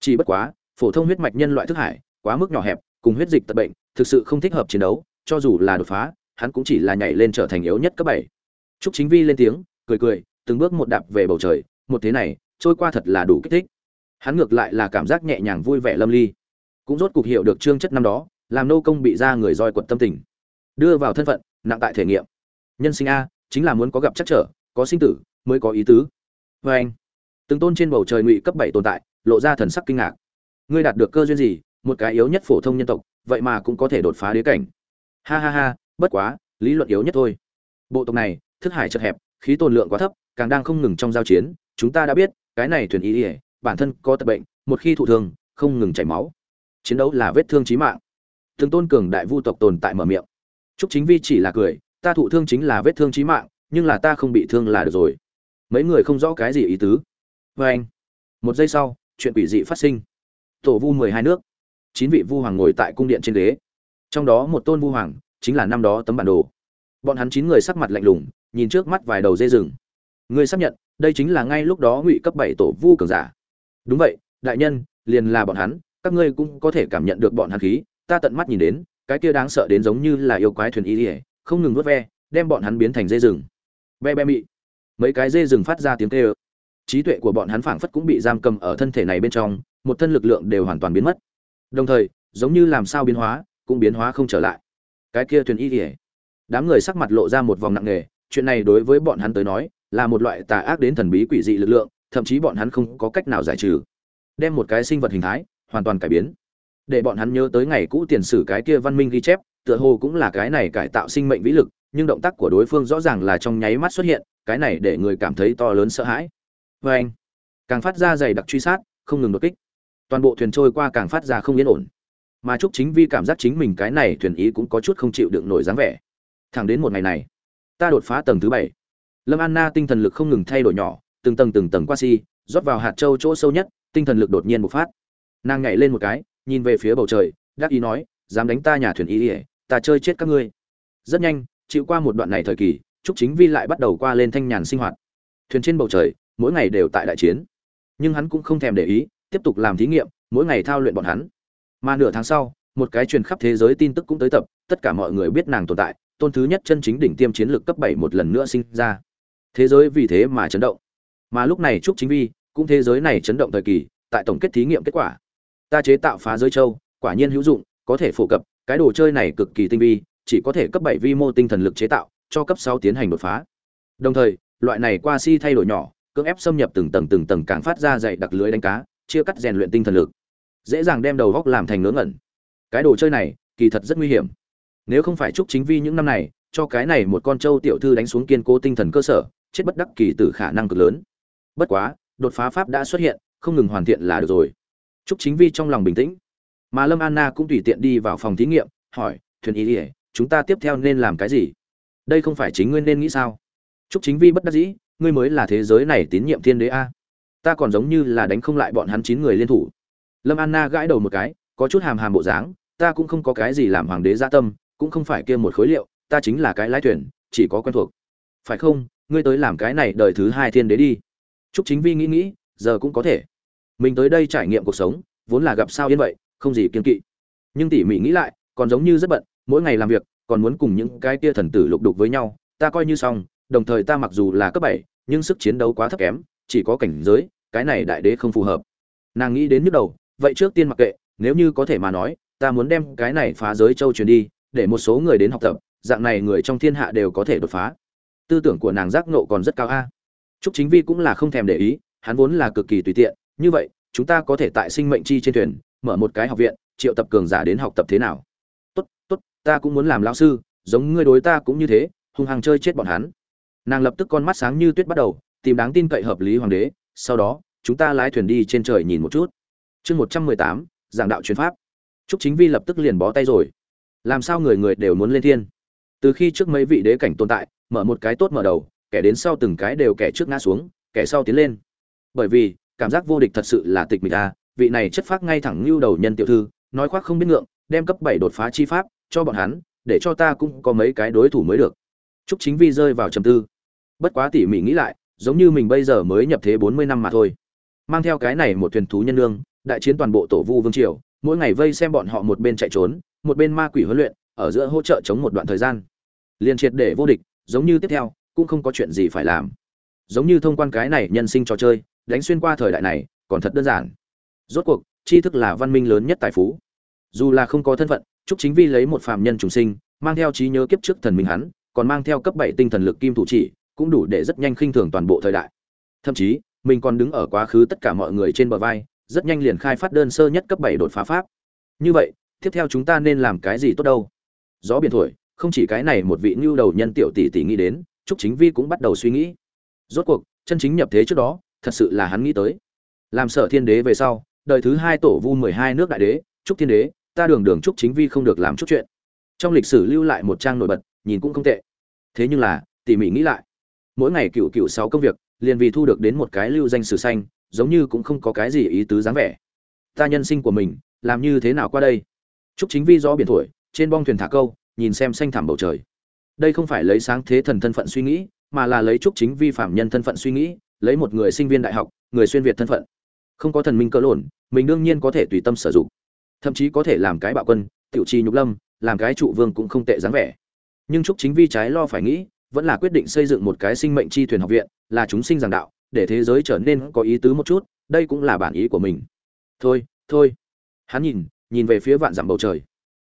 Chỉ bất quá phổ thông huyết mạch nhân loại thức hải quá mức nhỏ hẹp cùng huyết dịch tật bệnh, thực sự không thích hợp chiến đấu, cho dù là đột phá, hắn cũng chỉ là nhảy lên trở thành yếu nhất cấp bảy. Trúc chính vi lên tiếng, cười cười, từng bước một đạp về bầu trời, một thế này, trôi qua thật là đủ kích thích. Hắn ngược lại là cảm giác nhẹ nhàng vui vẻ lâm ly. Cũng rốt cục hiểu được trương chất năm đó, làm nô công bị ra người roi quật tâm tình. Đưa vào thân phận, nặng tại thể nghiệm. Nhân sinh a, chính là muốn có gặp chắc trở, có sinh tử, mới có ý tứ. Và anh, từng tôn trên bầu trời ngụy cấp bảy tồn tại, lộ ra thần sắc kinh ngạc. Ngươi đạt được cơ duyên gì một cái yếu nhất phổ thông nhân tộc, vậy mà cũng có thể đột phá đế cảnh. Ha ha ha, bất quá, lý luận yếu nhất thôi. Bộ tộc này, thức hải chật hẹp, khí tồn lượng quá thấp, càng đang không ngừng trong giao chiến, chúng ta đã biết, cái này thuyền ý ỉa, bản thân có tật bệnh, một khi thụ thương, không ngừng chảy máu. Chiến đấu là vết thương chí mạng. Từng tôn cường đại vu tộc tồn tại mở miệng. Trúc chính vi chỉ là cười, ta thụ thương chính là vết thương chí mạng, nhưng là ta không bị thương là được rồi. Mấy người không rõ cái gì ý tứ. Vê anh một giây sau, chuyện quỷ dị phát sinh. Tổ vu mười hai nước chín vị vu hoàng ngồi tại cung điện trên ghế. Trong đó một tôn vu hoàng chính là năm đó tấm bản đồ. Bọn hắn chín người sắc mặt lạnh lùng, nhìn trước mắt vài đầu dây rừng. Ngươi xác nhận, đây chính là ngay lúc đó ngụy cấp bảy tổ vu cường giả. Đúng vậy, đại nhân, liền là bọn hắn, các ngươi cũng có thể cảm nhận được bọn hắn khí, ta tận mắt nhìn đến, cái kia đáng sợ đến giống như là yêu quái thuyền y ỉa không ngừng vớt ve, đem bọn hắn biến thành dê rừng. Be be mị. Mấy cái dê rừng phát ra tiếng kêu. Trí tuệ của bọn hắn phảng phất cũng bị giam cầm ở thân thể này bên trong, một thân lực lượng đều hoàn toàn biến mất đồng thời, giống như làm sao biến hóa, cũng biến hóa không trở lại. Cái kia thuyền y ỉa đám người sắc mặt lộ ra một vòng nặng nề, chuyện này đối với bọn hắn tới nói, là một loại tà ác đến thần bí quỷ dị lực lượng, thậm chí bọn hắn không có cách nào giải trừ. Đem một cái sinh vật hình thái, hoàn toàn cải biến. Để bọn hắn nhớ tới ngày cũ tiền sử cái kia văn minh ghi chép, tựa hồ cũng là cái này cải tạo sinh mệnh vĩ lực, nhưng động tác của đối phương rõ ràng là trong nháy mắt xuất hiện, cái này để người cảm thấy to lớn sợ hãi. Vê anh càng phát ra dày đặc truy sát, không ngừng đột kích toàn bộ thuyền trôi qua càng phát ra không yên ổn. Mà chúc chính vi cảm giác chính mình cái này thuyền ý cũng có chút không chịu đựng nổi dáng vẻ. Thẳng đến một ngày này, ta đột phá tầng thứ bảy. Lâm anna tinh thần lực không ngừng thay đổi nhỏ, từng tầng từng tầng qua si, rót vào hạt châu chỗ sâu nhất, tinh thần lực đột nhiên bộc phát. Nàng nhảy lên một cái, nhìn về phía bầu trời, đắc ý nói, dám đánh ta nhà thuyền ý ỉa ta chơi chết các ngươi. Rất nhanh, chịu qua một đoạn này thời kỳ, trúc chính vi lại bắt đầu qua lên thanh nhàn sinh hoạt. Thuyền trên bầu trời, mỗi ngày đều tại đại chiến. Nhưng hắn cũng không thèm để ý tiếp tục làm thí nghiệm, mỗi ngày thao luyện bọn hắn. Mà nửa tháng sau, một cái truyền khắp thế giới tin tức cũng tới tập, tất cả mọi người biết nàng tồn tại, tôn thứ nhất chân chính đỉnh tiêm chiến lược cấp bảy một lần nữa sinh ra. Thế giới vì thế mà chấn động. Mà lúc này trúc chính vi cũng thế giới này chấn động thời kỳ, tại tổng kết thí nghiệm kết quả. Ta chế tạo phá giới châu, quả nhiên hữu dụng, có thể phổ cập, cái đồ chơi này cực kỳ tinh vi, chỉ có thể cấp bảy vi mô tinh thần lực chế tạo, cho cấp sáu tiến hành đột phá. Đồng thời, loại này qua si thay đổi nhỏ, cưỡng ép xâm nhập từng tầng từng tầng càng phát ra dày đặc lưới đánh cá chia cắt rèn luyện tinh thần lực, dễ dàng đem đầu góc làm thành ngớ ngẩn. Cái đồ chơi này, kỳ thật rất nguy hiểm. Nếu không phải chúc chính vi những năm này, cho cái này một con trâu tiểu thư đánh xuống kiên cố tinh thần cơ sở, chết bất đắc kỳ từ khả năng cực lớn. Bất quá, đột phá pháp đã xuất hiện, không ngừng hoàn thiện là được rồi. Chúc chính vi trong lòng bình tĩnh. Mà lâm anna cũng tùy tiện đi vào phòng thí nghiệm, hỏi, thuyền ý ỉa chúng ta tiếp theo nên làm cái gì? Đây không phải chính ngươi nên nghĩ sao? Chúc chính vi bất đắc dĩ, ngươi mới là thế giới này tín nhiệm thiên đế a ta còn giống như là đánh không lại bọn hắn chín người liên thủ. Lâm anna gãi đầu một cái, có chút hàm hàm bộ dáng, ta cũng không có cái gì làm hoàng đế gia tâm, cũng không phải kia một khối liệu, ta chính là cái lái thuyền, chỉ có quen thuộc. Phải không, ngươi tới làm cái này đời thứ hai thiên đế đi. Chúc chính vi nghĩ nghĩ, giờ cũng có thể. Mình tới đây trải nghiệm cuộc sống, vốn là gặp sao yên vậy, không gì kiên kỵ. Nhưng tỉ mỉ nghĩ lại, còn giống như rất bận, mỗi ngày làm việc, còn muốn cùng những cái kia thần tử lục đục với nhau, ta coi như xong, đồng thời ta mặc dù là cấp bảy, nhưng sức chiến đấu quá thấp kém chỉ có cảnh giới cái này đại đế không phù hợp nàng nghĩ đến nhức đầu vậy trước tiên mặc kệ nếu như có thể mà nói ta muốn đem cái này phá giới châu truyền đi để một số người đến học tập dạng này người trong thiên hạ đều có thể đột phá tư tưởng của nàng giác nộ còn rất cao a Trúc Chính Vi cũng là không thèm để ý, hắn vốn là cực kỳ tùy tiện, như vậy, chúng ta có thể tại sinh mệnh chi trên thuyền, mở một cái học viện, triệu tập cường giả đến học tập thế nào? Tốt, tốt, ta cũng muốn làm lão sư, giống ngươi đối ta cũng như thế, hung hăng chơi chết bọn hắn. Nàng lập tức con mắt sáng như tuyết bắt đầu, tìm đáng tin cậy hợp lý hoàng đế, sau đó, chúng ta lái thuyền đi trên trời nhìn một chút. Chương một trăm mười tám, giảng đạo truyền pháp. Trúc Chính Vi lập tức liền bó tay rồi. Làm sao người người đều muốn lên thiên? Từ khi trước mấy vị đế cảnh tồn tại, mở một cái tốt mở đầu, kẻ đến sau từng cái đều kẻ trước ngã xuống kẻ sau tiến lên bởi vì cảm giác vô địch thật sự là tịch mịch a vị này chất phác ngay thẳng như đầu nhân tiểu thư nói khoác không biết ngượng đem cấp bảy đột phá chi pháp cho bọn hắn để cho ta cũng có mấy cái đối thủ mới được trúc chính vi rơi vào trầm tư bất quá tỉ mỉ nghĩ lại giống như mình bây giờ mới nhập thế bốn mươi năm mà thôi. Mang theo cái này một thuyền thú nhân lương, đại chiến toàn bộ tổ vu vương triều, mỗi ngày vây xem bọn họ một bên chạy trốn, một bên ma quỷ huấn luyện, ở giữa hỗ trợ chống một đoạn thời gian. Liên triệt để vô địch, giống như tiếp theo, cũng không có chuyện gì phải làm. Giống như thông quan cái này nhân sinh trò chơi, đánh xuyên qua thời đại này, còn thật đơn giản. Rốt cuộc, tri thức là văn minh lớn nhất tài phú. Dù là không có thân phận chúc chính vi lấy một phàm nhân trùng sinh, mang theo trí nhớ kiếp trước thần minh hắn, còn mang theo cấp bảy tinh thần lực kim thủ chỉ cũng đủ để rất nhanh khinh thường toàn bộ thời đại thậm chí mình còn đứng ở quá khứ tất cả mọi người trên bờ vai rất nhanh liền khai phát đơn sơ nhất cấp bảy đột phá pháp như vậy tiếp theo chúng ta nên làm cái gì tốt đâu gió biển thổi không chỉ cái này một vị ngưu đầu nhân tiểu tỷ tỷ nghĩ đến Trúc Chính Vi cũng bắt đầu suy nghĩ. Rốt cuộc, chân chính nhập thế trước đó, thật sự là hắn nghĩ tới. Làm Sở Thiên Đế về sau, đời thứ hai tổ vu mười hai nước đại đế, Trúc Thiên Đế, ta đường đường Trúc Chính Vi không được làm chút chuyện. Trong lịch sử lưu lại một trang nổi bật, nhìn cũng không tệ. Thế nhưng là, tỉ mỉ nghĩ lại, mỗi ngày cựu cựu sáu công việc, liền vì thu được đến một cái lưu danh sử xanh, giống như cũng không có cái gì ý tứ dáng vẻ. Ta nhân sinh của mình, làm như thế nào qua đây? Trúc Chính Vi do biển thổi, trên bong thuyền thả câu, nhìn xem xanh thẳm bầu trời đây không phải lấy sáng thế thần thân phận suy nghĩ mà là lấy trúc chính vi phạm nhân thân phận suy nghĩ lấy một người sinh viên đại học người xuyên việt thân phận không có thần minh cơ lộn mình đương nhiên có thể tùy tâm sử dụng thậm chí có thể làm cái bạo quân tiểu trì nhục lâm làm cái trụ vương cũng không tệ dáng vẻ nhưng trúc chính vi trái lo phải nghĩ vẫn là quyết định xây dựng một cái sinh mệnh chi thuyền học viện, là chúng sinh giảng đạo, để thế giới trở nên có ý tứ một chút, đây cũng là bản ý của mình. Thôi thôi. Hắn nhìn nhìn về phía vạn dặm bầu trời.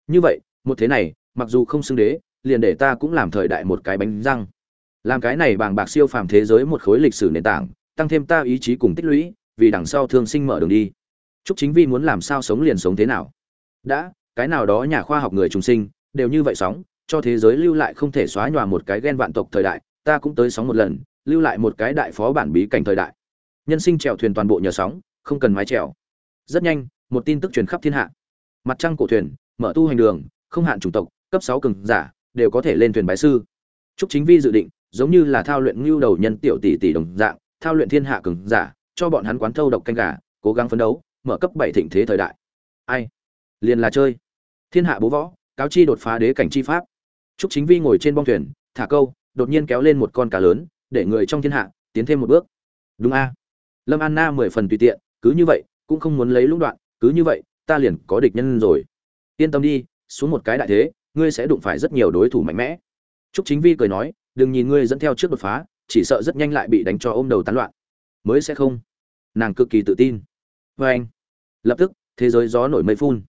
Như vậy, một thế này, mặc dù không xứng đế, liền để ta cũng làm thời đại một cái bánh răng. Làm cái này bàng bạc siêu phàm thế giới một khối lịch sử nền tảng, tăng thêm ta ý chí cùng tích lũy, vì đằng sau thương sinh mở đường đi. Chúc chính vi muốn làm sao sống liền sống thế nào. Đã, cái nào đó nhà khoa học người trùng sinh, đều như vậy sống cho thế giới lưu lại không thể xóa nhòa một cái ghen vạn tộc thời đại, ta cũng tới sóng một lần, lưu lại một cái đại phó bản bí cảnh thời đại. Nhân sinh trèo thuyền toàn bộ nhờ sóng, không cần mái trèo rất nhanh, một tin tức truyền khắp thiên hạ. Mặt trăng cổ thuyền, mở tu hành đường, không hạn chủng tộc, cấp sáu cường giả, đều có thể lên thuyền bái sư. Trúc chính vi dự định, giống như là thao luyện ngưu đầu nhân tiểu tỷ tỷ đồng dạng, thao luyện thiên hạ cường giả, cho bọn hắn quán thâu độc canh gà, cố gắng phấn đấu, mở cấp bảy thịnh thế thời đại. Ai? Liền là chơi. Thiên hạ bố võ, cáo chi đột phá đế cảnh chi pháp trúc chính vi ngồi trên bong thuyền, thả câu, đột nhiên kéo lên một con cá lớn, để người trong thiên hạ tiến thêm một bước. Đúng a. Lâm an na mười phần tùy tiện, cứ như vậy, cũng không muốn lấy lũng đoạn, cứ như vậy, ta liền có địch nhân rồi. Yên tâm đi, xuống một cái đại thế, ngươi sẽ đụng phải rất nhiều đối thủ mạnh mẽ. Trúc chính vi cười nói, đừng nhìn ngươi dẫn theo trước đột phá, chỉ sợ rất nhanh lại bị đánh cho ôm đầu tán loạn. Mới sẽ không. Nàng cực kỳ tự tin. Và anh, lập tức, thế giới gió nổi mây phun.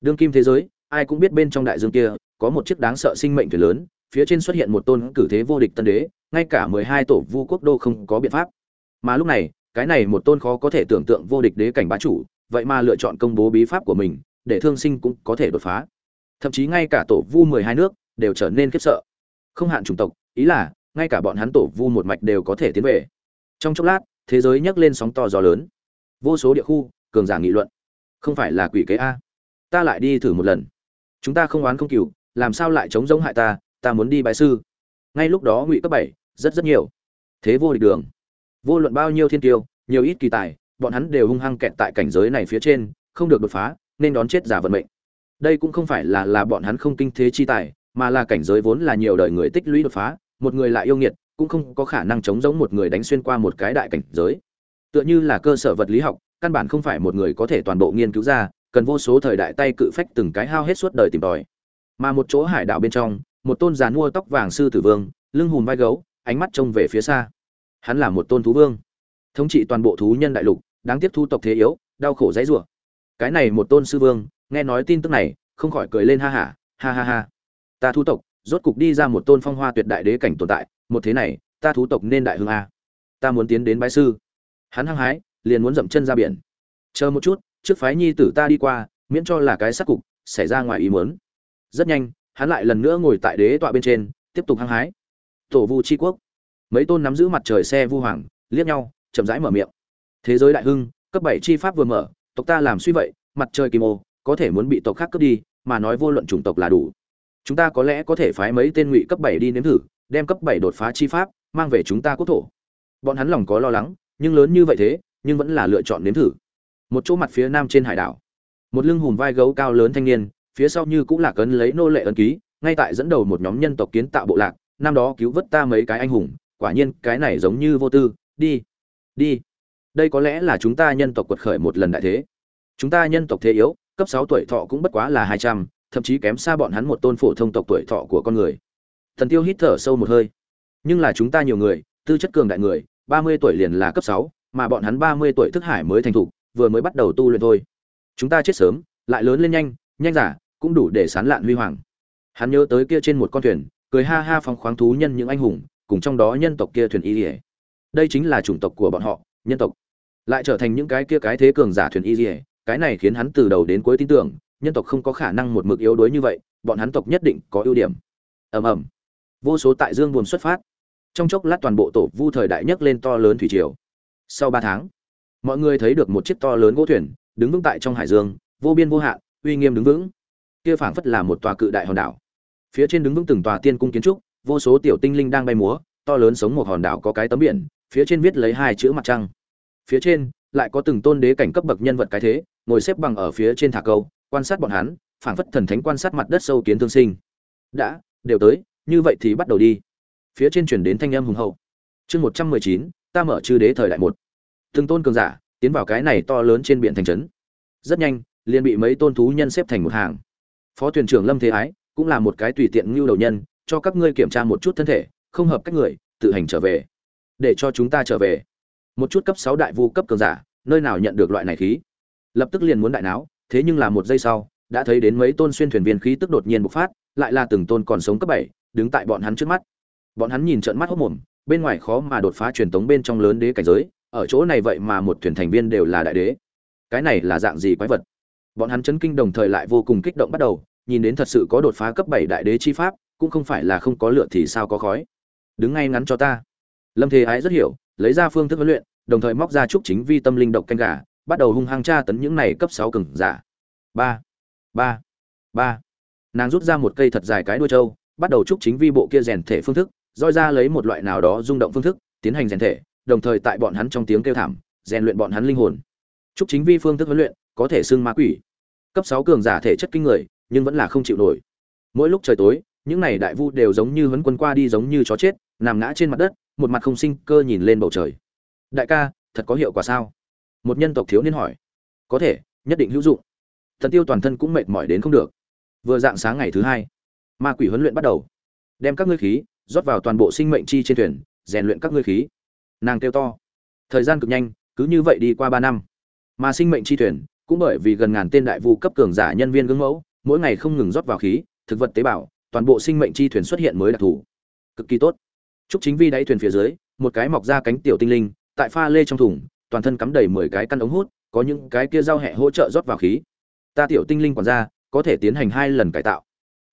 Đương kim thế giới, ai cũng biết bên trong đại dương kia có một chiếc đáng sợ sinh mệnh thuyền lớn, phía trên xuất hiện một tôn cử thế vô địch tân đế, ngay cả mười hai tổ vu quốc đô không có biện pháp. Mà lúc này, cái này một tôn khó có thể tưởng tượng vô địch đế cảnh bá chủ, vậy mà lựa chọn công bố bí pháp của mình, để thương sinh cũng có thể đột phá. Thậm chí ngay cả tổ vu mười hai nước đều trở nên khiếp sợ. Không hạn chủng tộc, ý là, ngay cả bọn hắn tổ vu một mạch đều có thể tiến về. Trong chốc lát, thế giới nhấc lên sóng to gió lớn. Vô số địa khu, cường giả nghị luận. Không phải là quỷ kế a. Ta lại đi thử một lần. Chúng ta không oán không cừu làm sao lại chống giống hại ta ta muốn đi bái sư. Ngay lúc đó ngụy cấp bảy, rất rất nhiều. Thế vô địch đường. Vô luận bao nhiêu thiên tiêu nhiều ít kỳ tài, bọn hắn đều hung hăng kẹt tại cảnh giới này phía trên, không được đột phá, nên đón chết giả vận mệnh. Đây cũng không phải là là bọn hắn không kinh thế chi tài, mà là cảnh giới vốn là nhiều đời người tích lũy đột phá, một người lại yêu nghiệt, cũng không có khả năng chống giống một người đánh xuyên qua một cái đại cảnh giới. Tựa như là cơ sở vật lý học, căn bản không phải một người có thể toàn bộ nghiên cứu ra, cần vô số thời đại tay cự phách từng cái hao hết suốt đời tìm tòi mà một chỗ hải đảo bên trong một tôn giàn mua tóc vàng sư tử vương lưng hùm vai gấu ánh mắt trông về phía xa. Hắn là một tôn thú vương. Thống trị toàn bộ thú nhân đại lục đáng tiếc thu tộc thế yếu đau khổ dãy rủa. Cái này một tôn sư vương nghe nói tin tức này không khỏi cười lên ha hả ha, ha ha ha. Ta thu tộc rốt cục đi ra một tôn phong hoa tuyệt đại đế cảnh tồn tại một thế này ta thú tộc nên đại hương a. Ta muốn tiến đến bái sư. Hắn hăng hái liền muốn dậm chân ra biển. Chờ một chút trước phái nhi tử ta đi qua miễn cho là cái sắc cục xảy ra ngoài ý muốn rất nhanh, hắn lại lần nữa ngồi tại đế tọa bên trên, tiếp tục hăng hái. Tổ vu tri quốc. Mấy tôn nắm giữ mặt trời xe vu hoàng, liếc nhau, chậm rãi mở miệng. Thế giới đại hưng, cấp bảy chi pháp vừa mở, tộc ta làm suy vậy, mặt trời kim ô có thể muốn bị tộc khác cướp đi, mà nói vô luận chủng tộc là đủ. Chúng ta có lẽ có thể phái mấy tên ngụy cấp bảy đi nếm thử, đem cấp bảy đột phá chi pháp, mang về chúng ta quốc thổ. Bọn hắn lòng có lo lắng, nhưng lớn như vậy thế, nhưng vẫn là lựa chọn nếm thử. Một chỗ mặt phía nam trên hải đảo. Một lưng hùm vai gấu cao lớn thanh niên phía sau như cũng là cấn lấy nô lệ ấn ký, ngay tại dẫn đầu một nhóm nhân tộc kiến tạo bộ lạc, năm đó cứu vớt ta mấy cái anh hùng, quả nhiên cái này giống như vô tư, đi đi. Đây có lẽ là chúng ta nhân tộc quật khởi một lần đại thế. Chúng ta nhân tộc thế yếu, cấp sáu tuổi thọ cũng bất quá là hai trăm, thậm chí kém xa bọn hắn một tôn phổ thông tộc tuổi thọ của con người. Thần tiêu hít thở sâu một hơi. Nhưng là chúng ta nhiều người, tư chất cường đại người, ba mươi tuổi liền là cấp sáu, mà bọn hắn ba mươi tuổi thức hải mới thành thục, vừa mới bắt đầu tu luyện thôi. Chúng ta chết sớm, lại lớn lên nhanh nhanh giả cũng đủ để sán lạn huy hoàng. Hắn nhớ tới kia trên một con thuyền, cười ha ha phóng khoáng thú nhân những anh hùng, cùng trong đó nhân tộc kia thuyền y ỉa đây chính là chủng tộc của bọn họ, nhân tộc. Lại trở thành những cái kia cái thế cường giả thuyền y ỉa cái này khiến hắn từ đầu đến cuối tin tưởng, nhân tộc không có khả năng một mực yếu đuối như vậy, bọn hắn tộc nhất định có ưu điểm. Ầm ầm. Vô số tại dương buồn xuất phát. Trong chốc lát toàn bộ tổ vu thời đại nhất lên to lớn thủy triều. Sau ba tháng, mọi người thấy được một chiếc to lớn gỗ thuyền, đứng vững tại trong hải dương, vô biên vô hạn, uy nghiêm đứng vững kia phảng phất là một tòa cự đại hòn đảo. Phía trên đứng vững từng tòa tiên cung kiến trúc, vô số tiểu tinh linh đang bay múa, to lớn sống một hòn đảo có cái tấm biển, phía trên viết lấy hai chữ mặt trăng. Phía trên, lại có từng tôn đế cảnh cấp bậc nhân vật cái thế, ngồi xếp bằng ở phía trên thả câu, quan sát bọn hắn, phảng phất thần thánh quan sát mặt đất sâu kiến thương sinh. Đã, đều tới, như vậy thì bắt đầu đi. Phía trên chuyển đến thanh âm hùng hậu. Chương một trăm mười chín, ta mở chư đế thời đại một. Từng tôn cường giả, tiến vào cái này to lớn trên biển thành trấn. Rất nhanh, liền bị mấy tôn thú nhân xếp thành một hàng phó thuyền trưởng lâm thế ái cũng là một cái tùy tiện ngưu đầu nhân cho các ngươi kiểm tra một chút thân thể không hợp cách người tự hành trở về. Để cho chúng ta trở về. Một chút cấp sáu đại vu cấp cường giả nơi nào nhận được loại này khí? Lập tức liền muốn đại não, thế nhưng là một giây sau đã thấy đến mấy tôn xuyên thuyền viên khí tức đột nhiên bộc phát lại là từng tôn còn sống cấp bảy đứng tại bọn hắn trước mắt. Bọn hắn nhìn trợn mắt hốc mồm bên ngoài khó mà đột phá truyền tống bên trong lớn đế cảnh giới ở chỗ này vậy mà một thuyền thành viên đều là đại đế. Cái này là dạng gì quái vật? Bọn hắn chấn kinh đồng thời lại vô cùng kích động bắt đầu, nhìn đến thật sự có đột phá cấp bảy đại đế chi pháp, cũng không phải là không có lựa thì sao có khói. Đứng ngay ngắn cho ta. Lâm thế ái rất hiểu, lấy ra phương thức huấn luyện, đồng thời móc ra trúc chính vi tâm linh độc canh gà, bắt đầu hung hăng tra tấn những này cấp sáu cường giả. Ba ba ba. Nàng rút ra một cây thật dài cái đuôi trâu, bắt đầu trúc chính vi bộ kia rèn thể phương thức, roi ra lấy một loại nào đó rung động phương thức, tiến hành rèn thể, đồng thời tại bọn hắn trong tiếng kêu thảm, rèn luyện bọn hắn linh hồn trúc chính vi phương thức huấn luyện có thể xưng ma quỷ. Cấp sáu cường giả thể chất kinh người, nhưng vẫn là không chịu nổi. Mỗi lúc trời tối, những này đại vu đều giống như huấn quân qua đi giống như chó chết, nằm ngã trên mặt đất, một mặt không sinh cơ nhìn lên bầu trời. Đại ca, thật có hiệu quả sao? Một nhân tộc thiếu niên hỏi. Có thể, nhất định hữu dụng. Thần tiêu toàn thân cũng mệt mỏi đến không được. Vừa dạng sáng ngày thứ hai, ma quỷ huấn luyện bắt đầu. Đem các ngươi khí, rót vào toàn bộ sinh mệnh chi trên thuyền, rèn luyện các ngươi khí. Nàng kêu to. Thời gian cực nhanh, cứ như vậy đi qua ba năm mà sinh mệnh chi thuyền cũng bởi vì gần ngàn tên đại vu cấp cường giả nhân viên gương mẫu mỗi ngày không ngừng rót vào khí thực vật tế bào toàn bộ sinh mệnh chi thuyền xuất hiện mới đặc thù cực kỳ tốt chúc Chính Vi đáy thuyền phía dưới, một cái mọc ra cánh tiểu tinh linh, tại pha lê trong thùng, toàn thân cắm đầy 10 cái căn ống hút, có những cái kia giao hẹ hỗ trợ rót vào khí. Ta tiểu tinh linh quản gia, có thể tiến hành hai lần cải tạo.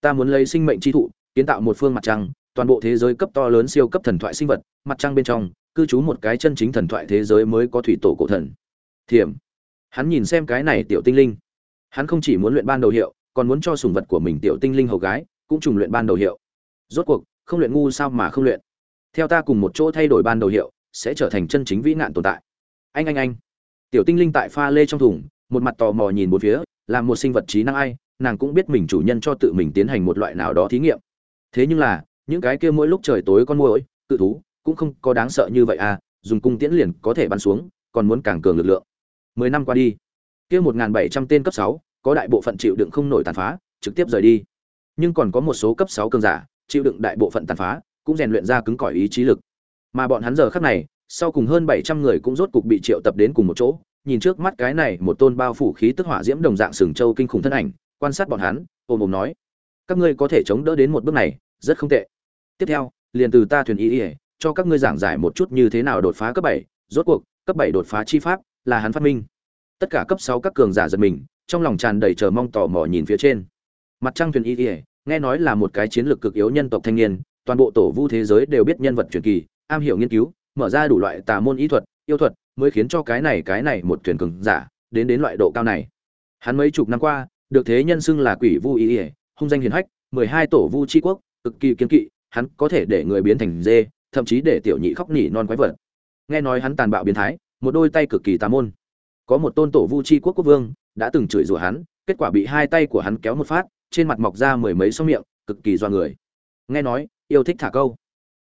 Ta muốn lấy sinh mệnh chi thụ, kiến tạo một phương mặt trăng, toàn bộ thế giới cấp to lớn siêu cấp thần thoại sinh vật, mặt trăng bên trong, cư trú một cái chân chính thần thoại thế giới mới có thủy tổ cổ thần. Thiểm. Hắn nhìn xem cái này tiểu tinh linh. Hắn không chỉ muốn luyện ban đầu hiệu, còn muốn cho sủng vật của mình tiểu tinh linh hầu gái, cũng trùng luyện ban đầu hiệu. Rốt cuộc, không luyện ngu sao mà không luyện? Theo ta cùng một chỗ thay đổi ban đầu hiệu sẽ trở thành chân chính vĩ nạn tồn tại. Anh anh anh. Tiểu tinh linh tại pha lê trong thùng một mặt tò mò nhìn một phía là một sinh vật trí năng ai nàng cũng biết mình chủ nhân cho tự mình tiến hành một loại nào đó thí nghiệm. Thế nhưng là những cái kia mỗi lúc trời tối con môi cự thú cũng không có đáng sợ như vậy à dùng cung tiễn liền có thể bắn xuống còn muốn càng cường lực lượng mười năm qua đi kia một n bảy trăm tên cấp sáu có đại bộ phận chịu đựng không nổi tàn phá trực tiếp rời đi nhưng còn có một số cấp sáu cường giả chịu đựng đại bộ phận tàn phá cũng rèn luyện ra cứng cỏi ý chí lực. Mà bọn hắn giờ khắc này, sau cùng hơn 700 người cũng rốt cục bị triệu tập đến cùng một chỗ, nhìn trước mắt cái này một tôn bao phủ khí tức hỏa diễm đồng dạng sừng châu kinh khủng thân ảnh, quan sát bọn hắn, ôm ôm nói: "Các ngươi có thể chống đỡ đến một bước này, rất không tệ. Tiếp theo, liền từ ta thuyền ý, ý cho các ngươi giảng giải một chút như thế nào đột phá cấp 7, rốt cuộc, cấp 7 đột phá chi pháp là hắn phát minh." Tất cả cấp 6 các cường giả giật mình, trong lòng tràn đầy chờ mong tò mò nhìn phía trên. Mặt trăng thuyền y ý nghe nói là một cái chiến lược cực yếu nhân tộc thanh niên, toàn bộ tổ vu thế giới đều biết nhân vật truyền kỳ am hiểu nghiên cứu mở ra đủ loại tà môn ý thuật yêu thuật mới khiến cho cái này cái này một thuyền cường giả đến đến loại độ cao này hắn mấy chục năm qua được thế nhân xưng là quỷ vu y ỉa hung danh hiền hách mười hai tổ vu tri quốc cực kỳ kiên kỵ hắn có thể để người biến thành dê thậm chí để tiểu nhị khóc nỉ non quái vật nghe nói hắn tàn bạo biến thái một đôi tay cực kỳ tà môn. Có một tôn tổ vu Chi quốc quốc vương, đã từng chửi rủa hắn, kết quả bị hai tay của hắn kéo một phát, trên mặt mọc ra mười mấy sông miệng, cực kỳ do người. Nghe nói, yêu thích thả câu.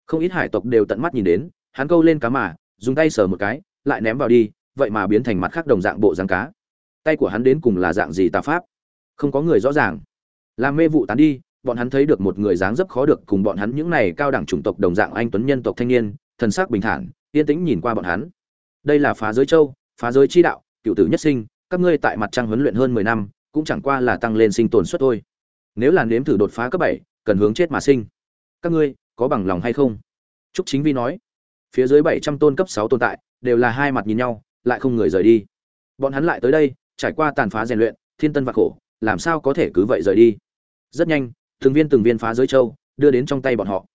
Không ít hải tộc đều tận mắt nhìn đến, hắn câu lên cá mà, dùng tay sờ một cái, lại ném vào đi, vậy mà biến thành mặt khác đồng dạng bộ dáng cá. Tay của hắn đến cùng là dạng gì tà pháp? Không có người rõ ràng. Làm mê vụ tán đi, bọn hắn thấy được một người dáng dấp khó được cùng bọn hắn những này cao đẳng chủng tộc đồng dạng anh tuấn nhân tộc thanh niên, thần sắc bình thản, yên tĩnh nhìn qua bọn hắn đây là phá giới châu, phá giới chi đạo, cựu tử nhất sinh, các ngươi tại mặt trăng huấn luyện hơn mười năm, cũng chẳng qua là tăng lên sinh tồn suất thôi. Nếu là nếm thử đột phá cấp bảy, cần hướng chết mà sinh. Các ngươi, có bằng lòng hay không? Trúc chính vi nói. Phía dưới bảy trăm tôn cấp sáu tồn tại, đều là hai mặt nhìn nhau, lại không người rời đi. Bọn hắn lại tới đây, trải qua tàn phá rèn luyện, thiên tân và khổ, làm sao có thể cứ vậy rời đi? Rất nhanh, từng viên từng viên phá giới châu, đưa đến trong tay bọn họ.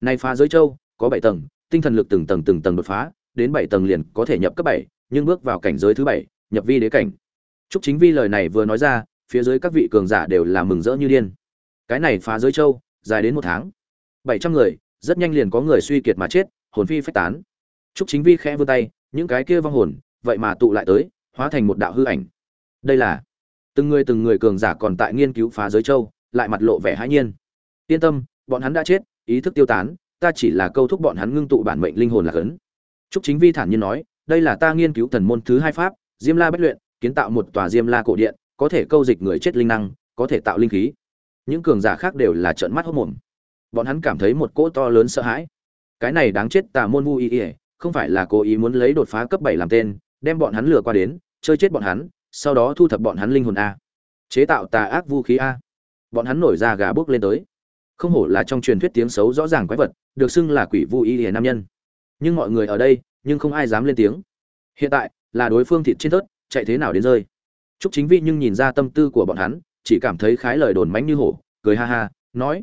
Nay phá giới châu, có bảy tầng, tinh thần lực từng tầng từng tầng đột phá đến bảy tầng liền có thể nhập cấp bảy nhưng bước vào cảnh giới thứ bảy nhập vi đế cảnh. Trúc Chính Vi lời này vừa nói ra, phía dưới các vị cường giả đều là mừng rỡ như điên. Cái này phá giới châu, dài đến một tháng. Bảy trăm người rất nhanh liền có người suy kiệt mà chết hồn phi phách tán. Trúc chính vi khẽ vươn tay những cái kia vong hồn vậy mà tụ lại tới hóa thành một đạo hư ảnh. Đây là từng người từng người cường giả còn tại nghiên cứu phá giới châu lại mặt lộ vẻ hãi nhiên. Yên tâm bọn hắn đã chết ý thức tiêu tán ta chỉ là câu thúc bọn hắn ngưng tụ bản mệnh linh hồn là cấn trúc chính vi thản nhiên nói, đây là ta nghiên cứu thần môn thứ hai pháp, diêm la bách luyện, kiến tạo một tòa diêm la cổ điện, có thể câu dịch người chết linh năng, có thể tạo linh khí. Những cường giả khác đều là trợn mắt hốt mồm bọn hắn cảm thấy một cỗ to lớn sợ hãi. Cái này đáng chết tà môn vu y không phải là cố ý muốn lấy đột phá cấp bảy làm tên, đem bọn hắn lừa qua đến, chơi chết bọn hắn, sau đó thu thập bọn hắn linh hồn a. Chế tạo tà ác vũ khí a. Bọn hắn nổi ra gà bước lên tới. Không hổ là trong truyền thuyết tiếng xấu rõ ràng quái vật, được xưng là quỷ vu y nam nhân nhưng mọi người ở đây nhưng không ai dám lên tiếng hiện tại là đối phương thịt trên tớt chạy thế nào đến rơi Trúc Chính Vi nhưng nhìn ra tâm tư của bọn hắn, chỉ cảm thấy khái lời đồn mánh như hổ, cười ha ha, nói: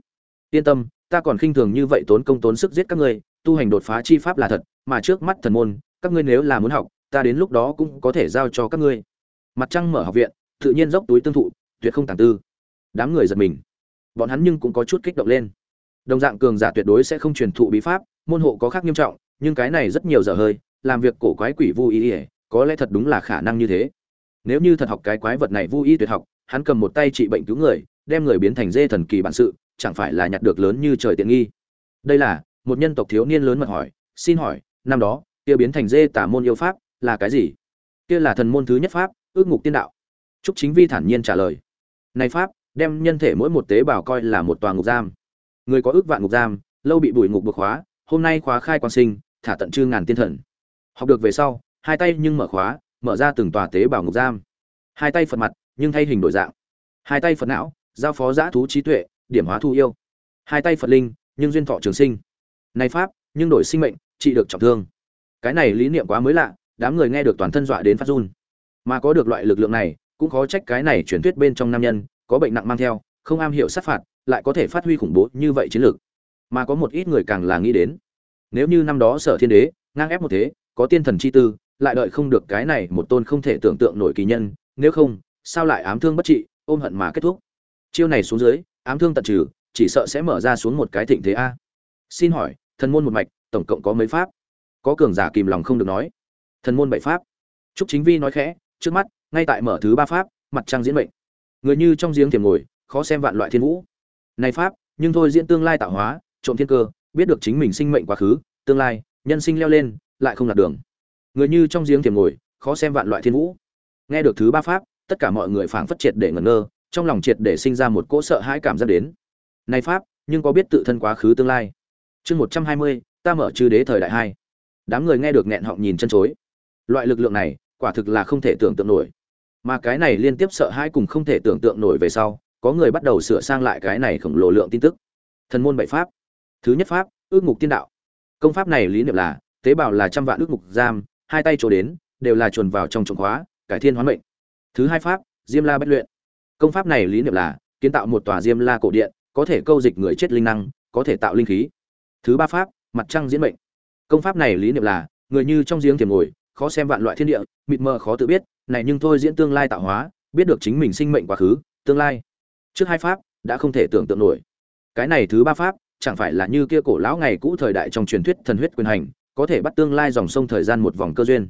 "Yên tâm, ta còn khinh thường như vậy tốn công tốn sức giết các ngươi, tu hành đột phá chi pháp là thật, mà trước mắt thần môn, các ngươi nếu là muốn học, ta đến lúc đó cũng có thể giao cho các ngươi." Mặt trăng mở học viện, tự nhiên dốc túi tương thụ, tuyệt không tàng tư. Đám người giật mình. Bọn hắn nhưng cũng có chút kích động lên. Đồng dạng cường giả tuyệt đối sẽ không truyền thụ bí pháp, môn hộ có khác nghiêm trọng, nhưng cái này rất nhiều giờ hơi, làm việc cổ quái quỷ vu ý, ỉa có lẽ thật đúng là khả năng như thế. Nếu như thật học cái quái vật này vui y tuyệt học hắn cầm một tay trị bệnh cứu người đem người biến thành dê thần kỳ bản sự chẳng phải là nhặt được lớn như trời tiện nghi. Đây là một nhân tộc thiếu niên lớn mật hỏi xin hỏi năm đó kia biến thành dê tả môn yêu pháp là cái gì? Kia là thần môn thứ nhất pháp ước ngục tiên đạo. Trúc chính vi thản nhiên trả lời này pháp đem nhân thể mỗi một tế bào coi là một tòa ngục giam. Người có ước vạn ngục giam lâu bị bùi ngục bực khóa hôm nay khóa khai quan sinh thả tận chư ngàn tiên thần. Học được về sau, hai tay nhưng mở khóa, mở ra từng tòa tế bào ngục giam. Hai tay phật mặt, nhưng thay hình đổi dạng. Hai tay phật não, giao phó giã thú trí tuệ, điểm hóa thu yêu. Hai tay phật linh, nhưng duyên thọ trường sinh. Này pháp, nhưng đổi sinh mệnh, trị được trọng thương. Cái này lý niệm quá mới lạ, đám người nghe được toàn thân dọa đến phát run. Mà có được loại lực lượng này, cũng khó trách cái này truyền thuyết bên trong nam nhân, có bệnh nặng mang theo, không am hiểu sát phạt, lại có thể phát huy khủng bố như vậy chiến lược. Mà có một ít người càng là nghĩ đến nếu như năm đó sở thiên đế, ngang ép một thế, có tiên thần chi tư, lại đợi không được cái này một tôn không thể tưởng tượng nổi kỳ nhân, nếu không, sao lại ám thương bất trị, ôm hận mà kết thúc? Chiêu này xuống dưới, ám thương tận trừ, chỉ sợ sẽ mở ra xuống một cái thịnh thế a. Xin hỏi, thần môn một mạch, tổng cộng có mấy pháp? Có cường giả kìm lòng không được nói. Thần môn bảy pháp. Trúc chính vi nói khẽ, trước mắt, ngay tại mở thứ ba pháp, mặt trăng diễn mệnh. Người như trong giếng thiềm ngồi, khó xem vạn loại thiên vũ. Này pháp, nhưng thôi diễn tương lai tạo hóa, trộm thiên cơ biết được chính mình sinh mệnh quá khứ, tương lai, nhân sinh leo lên, lại không lạc đường. Người như trong giếng thiềm ngồi, khó xem vạn loại thiên vũ. Nghe được thứ ba pháp, tất cả mọi người phảng phất triệt để ngẩn ngơ, trong lòng triệt để sinh ra một cỗ sợ hãi cảm giác đến. Này pháp, nhưng có biết tự thân quá khứ tương lai? Chương một trăm hai mươi, ta mở chư đế thời đại hai. Đám người nghe được nghẹn họng nhìn chân chối. Loại lực lượng này, quả thực là không thể tưởng tượng nổi. Mà cái này liên tiếp sợ hãi cùng không thể tưởng tượng nổi về sau, có người bắt đầu sửa sang lại cái này khổng lồ lượng tin tức. Thần môn bảy pháp thứ nhất pháp, ước ngục tiên đạo. Công pháp này lý niệm là, tế bào là trăm vạn ước ngục giam, hai tay trổ đến, đều là chuồn vào trong trọng khóa, cải thiên hoán mệnh. Thứ hai pháp, diêm la bất luyện. Công pháp này lý niệm là, kiến tạo một tòa diêm la cổ điện, có thể câu dịch người chết linh năng, có thể tạo linh khí. Thứ ba pháp, mặt trăng diễn mệnh. Công pháp này lý niệm là, người như trong giếng tiềm ngồi, khó xem vạn loại thiên địa, mịt mờ khó tự biết, này nhưng thôi diễn tương lai tạo hóa, biết được chính mình sinh mệnh quá khứ, tương lai. Trước hai pháp, đã không thể tưởng tượng nổi. Cái này thứ ba pháp chẳng phải là như kia cổ lão ngày cũ thời đại trong truyền thuyết thần huyết quyền hành, có thể bắt tương lai dòng sông thời gian một vòng cơ duyên.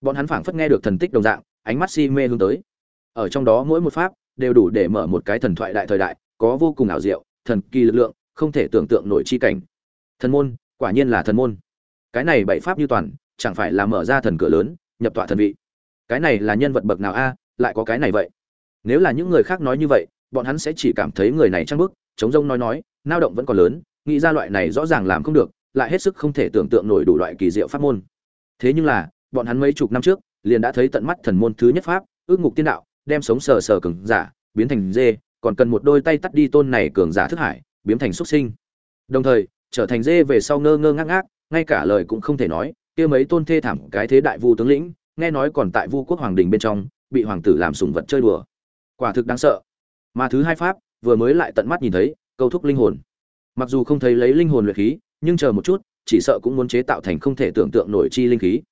Bọn hắn phảng phất nghe được thần tích đồng dạng, ánh mắt si mê hướng tới. Ở trong đó mỗi một pháp đều đủ để mở một cái thần thoại đại thời đại, có vô cùng ảo diệu, thần kỳ lực lượng, không thể tưởng tượng nổi chi cảnh. Thần môn, quả nhiên là thần môn. Cái này bảy pháp như toàn, chẳng phải là mở ra thần cửa lớn, nhập tọa thần vị. Cái này là nhân vật bậc nào a, lại có cái này vậy? Nếu là những người khác nói như vậy, bọn hắn sẽ chỉ cảm thấy người này trăng bức, chống rông nói nói nao động vẫn còn lớn, nghĩ ra loại này rõ ràng làm không được, lại hết sức không thể tưởng tượng nổi đủ loại kỳ diệu pháp môn. Thế nhưng là, bọn hắn mấy chục năm trước, liền đã thấy tận mắt thần môn thứ nhất pháp, ước ngục tiên đạo, đem sống sờ sờ cường giả, biến thành dê, còn cần một đôi tay tắt đi tôn này cường giả thức hải, biến thành xuất sinh. Đồng thời, trở thành dê về sau ngơ ngơ ngác ngác, ngay cả lời cũng không thể nói, kia mấy tôn thê thảm cái thế đại vu tướng lĩnh, nghe nói còn tại vu quốc hoàng đình bên trong, bị hoàng tử làm sùng vật chơi đùa. Quả thực đáng sợ. Mà thứ hai pháp, vừa mới lại tận mắt nhìn thấy câu thúc linh hồn. Mặc dù không thấy lấy linh hồn luyện khí, nhưng chờ một chút, chỉ sợ cũng muốn chế tạo thành không thể tưởng tượng nổi chi linh khí.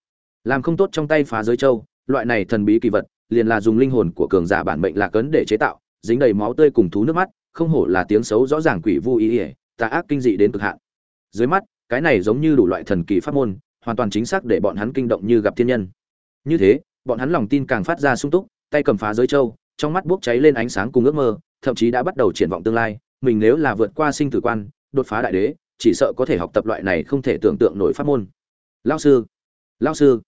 Làm không tốt trong tay phá giới châu, loại này thần bí kỳ vật, liền là dùng linh hồn của cường giả bản mệnh lạc cấn để chế tạo, dính đầy máu tươi cùng thú nước mắt, không hổ là tiếng xấu rõ ràng quỷ vu ý ỉa, tà ác kinh dị đến cực hạn. Dưới mắt, cái này giống như đủ loại thần kỳ pháp môn, hoàn toàn chính xác để bọn hắn kinh động như gặp thiên nhân. Như thế, bọn hắn lòng tin càng phát ra sung túc, tay cầm phá giới châu, trong mắt bốc cháy lên ánh sáng cùng ước mơ, thậm chí đã bắt đầu triển vọng tương lai mình nếu là vượt qua sinh tử quan, đột phá đại đế, chỉ sợ có thể học tập loại này không thể tưởng tượng nổi pháp môn. Lão sư lão sư.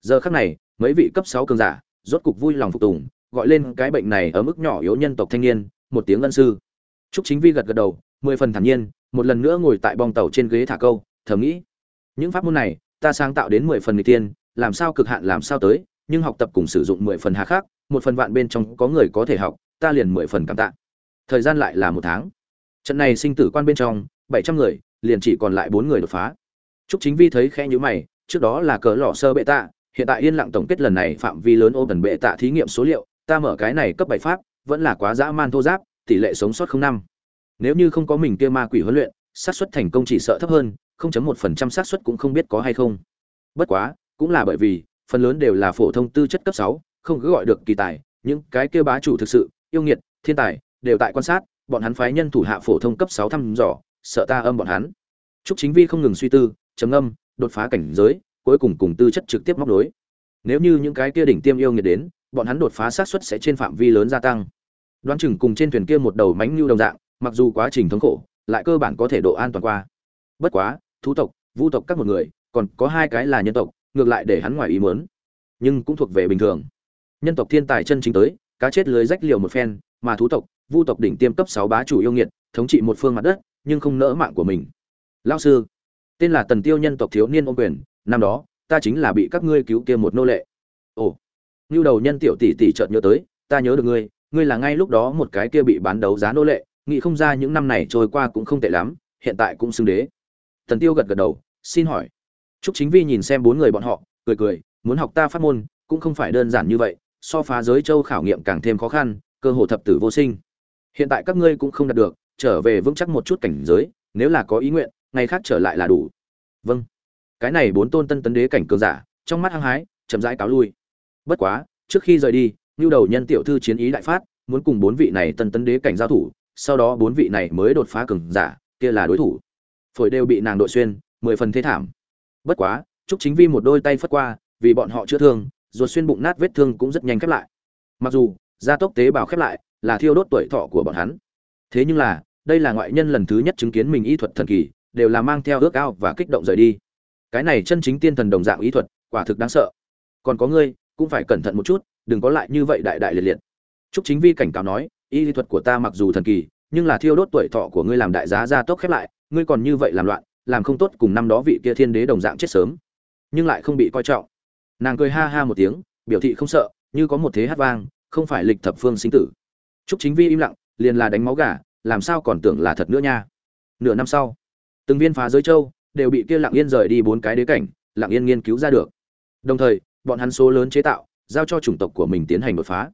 Giờ khắc này, mấy vị cấp sáu cường giả, rốt cục vui lòng phục tùng, gọi lên cái bệnh này ở mức nhỏ yếu nhân tộc thanh niên, một tiếng ân sư. Trúc chính vi gật gật đầu, mười phần thản nhiên, một lần nữa ngồi tại bong tàu trên ghế thả câu, thầm nghĩ, những pháp môn này, ta sáng tạo đến mười phần người tiên làm sao cực hạn làm sao tới, nhưng học tập cùng sử dụng mười phần hà khác một phần vạn bên trong có người có thể học, ta liền mười phần cảm tạ thời gian lại là một tháng trận này sinh tử quan bên trong bảy trăm người liền chỉ còn lại bốn người đột phá Trúc Chính Vi thấy khẽ nhíu mày, trước đó là cỡ lọ sơ bệ tạ, hiện tại yên lặng tổng kết lần này phạm vi lớn ô tần bệ tạ thí nghiệm số liệu, ta mở cái này cấp bảy pháp, vẫn là quá dã man thô giáp, tỷ lệ sống sót không năm. Nếu như không có mình kia ma quỷ huấn luyện, xác suất thành công chỉ sợ thấp hơn, 0.1% xác suất cũng không biết có hay không. Bất quá, cũng là bởi vì phần lớn đều là phổ thông tư chất cấp 6, không cứ gọi được kỳ tài, những cái kia bá chủ thực sự, yêu nghiệt, thiên tài, đều tại quan sát, bọn hắn phái nhân thủ hạ phổ thông cấp 6 thăm dò, sợ ta âm bọn hắn. Trúc Chính Vi không ngừng suy tư, trầm âm, đột phá cảnh giới, cuối cùng cùng tư chất trực tiếp móc đối. Nếu như những cái kia đỉnh tiêm yêu nghiệt đến, bọn hắn đột phá xác suất sẽ trên phạm vi lớn gia tăng. Đoán chừng cùng trên thuyền kia một đầu mánh lưu đồng dạng, mặc dù quá trình thống khổ, lại cơ bản có thể độ an toàn qua. Bất quá, thú tộc, vu tộc các một người, còn có hai cái là nhân tộc, ngược lại để hắn ngoài ý muốn. Nhưng cũng thuộc về bình thường. Nhân tộc thiên tài chân chính tới, cá chết lưới rách liều một phen, mà thú tộc, vu tộc đỉnh tiêm cấp 6 bá chủ yêu nghiệt, thống trị một phương mặt đất, nhưng không nỡ mạng của mình. Lão sư, tên là Tần Tiêu nhân tộc thiếu niên ôn quyền, năm đó, ta chính là bị các ngươi cứu kia một nô lệ. Ồ, Nưu đầu nhân tiểu tỷ tỷ chợt nhớ tới, ta nhớ được ngươi, ngươi là ngay lúc đó một cái kia bị bán đấu giá nô lệ, nghĩ không ra những năm này trôi qua cũng không tệ lắm, hiện tại cũng xứng đế. Tần Tiêu gật gật đầu, xin hỏi. Trúc Chính Vi nhìn xem bốn người bọn họ, cười cười, muốn học ta pháp môn, cũng không phải đơn giản như vậy, so phá giới châu khảo nghiệm càng thêm khó khăn, cơ hội thập tử vô sinh. Hiện tại các ngươi cũng không đạt được, trở về vững chắc một chút cảnh giới, nếu là có ý nguyện, ngày khác trở lại là đủ. Vâng. Cái này bốn tôn tân tấn đế cảnh cường giả, trong mắt hăng hái, chậm rãi cáo lui. Bất quá, trước khi rời đi, Nưu đầu nhân tiểu thư chiến ý đại phát, muốn cùng bốn vị này tân tấn đế cảnh giao thủ, sau đó bốn vị này mới đột phá cường giả, kia là đối thủ. Phổi đều bị nàng đội xuyên, mười phần thế thảm. Bất quá, Trúc Chính Vi một đôi tay phất qua, vì bọn họ chữa thương, ruột xuyên bụng nát vết thương cũng rất nhanh khép lại. Mặc dù, gia tốc tế bào khép lại, là thiêu đốt tuổi thọ của bọn hắn. Thế nhưng là, đây là ngoại nhân lần thứ nhất chứng kiến mình y thuật thần kỳ, đều là mang theo ước ao và kích động rời đi. Cái này chân chính tiên thần đồng dạng y thuật, quả thực đáng sợ. Còn có ngươi, cũng phải cẩn thận một chút, đừng có lại như vậy đại đại liệt liệt. Trúc Chính Vi cảnh cáo nói, y lý thuật của ta mặc dù thần kỳ, nhưng là thiêu đốt tuổi thọ của ngươi làm đại giá gia tốc khép lại, ngươi còn như vậy làm loạn, làm không tốt cùng năm đó vị kia thiên đế đồng dạng chết sớm, nhưng lại không bị coi trọng. Nàng cười ha ha một tiếng, biểu thị không sợ, như có một thế hát vang, không phải lịch thập phương sinh tử. Trúc Chính Vi im lặng, liền là đánh máu gà, làm sao còn tưởng là thật nữa nha. Nửa năm sau, từng viên phá giới châu đều bị kia Lặng Yên rời đi bốn cái đế cảnh, Lặng Yên nghiên cứu ra được. Đồng thời, bọn hắn số lớn chế tạo, giao cho chủng tộc của mình tiến hành đột phá.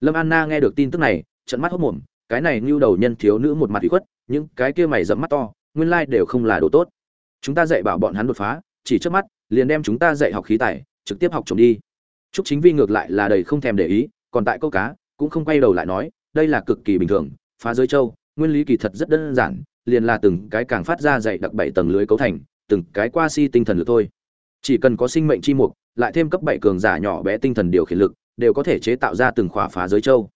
Lâm Anna nghe được tin tức này, trận mắt hốt mồm, cái này như đầu nhân thiếu nữ một mặt ủy khuất, những cái kia mày rậm mắt to, nguyên lai đều không là đồ tốt. Chúng ta dạy bảo bọn hắn đột phá, chỉ trước mắt, liền đem chúng ta dạy học khí tài, trực tiếp học trộm đi. Trúc Chính Vi ngược lại là đầy không thèm để ý, còn tại câu cá, cũng không quay đầu lại nói, đây là cực kỳ bình thường, phá giới châu, nguyên lý kỳ thật rất đơn giản, liền là từng cái càng phát ra dạy đặc bảy tầng lưới cấu thành, từng cái qua si tinh thần lực thôi. Chỉ cần có sinh mệnh chi mục, lại thêm cấp bảy cường giả nhỏ bé tinh thần điều khiển lực, đều có thể chế tạo ra từng khỏa phá giới châu.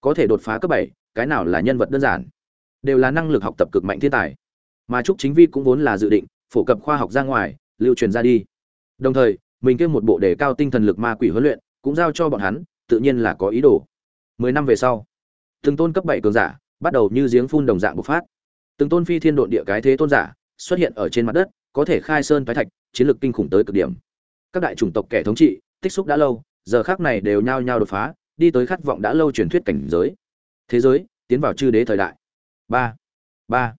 Có thể đột phá cấp bảy, cái nào là nhân vật đơn giản, đều là năng lực học tập cực mạnh thiên tài. Mà Trúc Chính Vi cũng vốn là dự định phổ cập khoa học ra ngoài, lưu truyền ra đi. Đồng thời, mình kêu một bộ đề cao tinh thần lực ma quỷ huấn luyện, cũng giao cho bọn hắn, tự nhiên là có ý đồ. Mười năm về sau, từng tôn cấp bảy cường giả bắt đầu như giếng phun đồng dạng bộc phát. Từng tôn phi thiên độn địa cái thế tôn giả xuất hiện ở trên mặt đất, có thể khai sơn phái thạch, chiến lược kinh khủng tới cực điểm. Các đại chủng tộc kẻ thống trị, tích xúc đã lâu, giờ khác này đều nhao nhao đột phá, đi tới khát vọng đã lâu truyền thuyết cảnh giới. Thế giới tiến vào chư đế thời đại. ba ba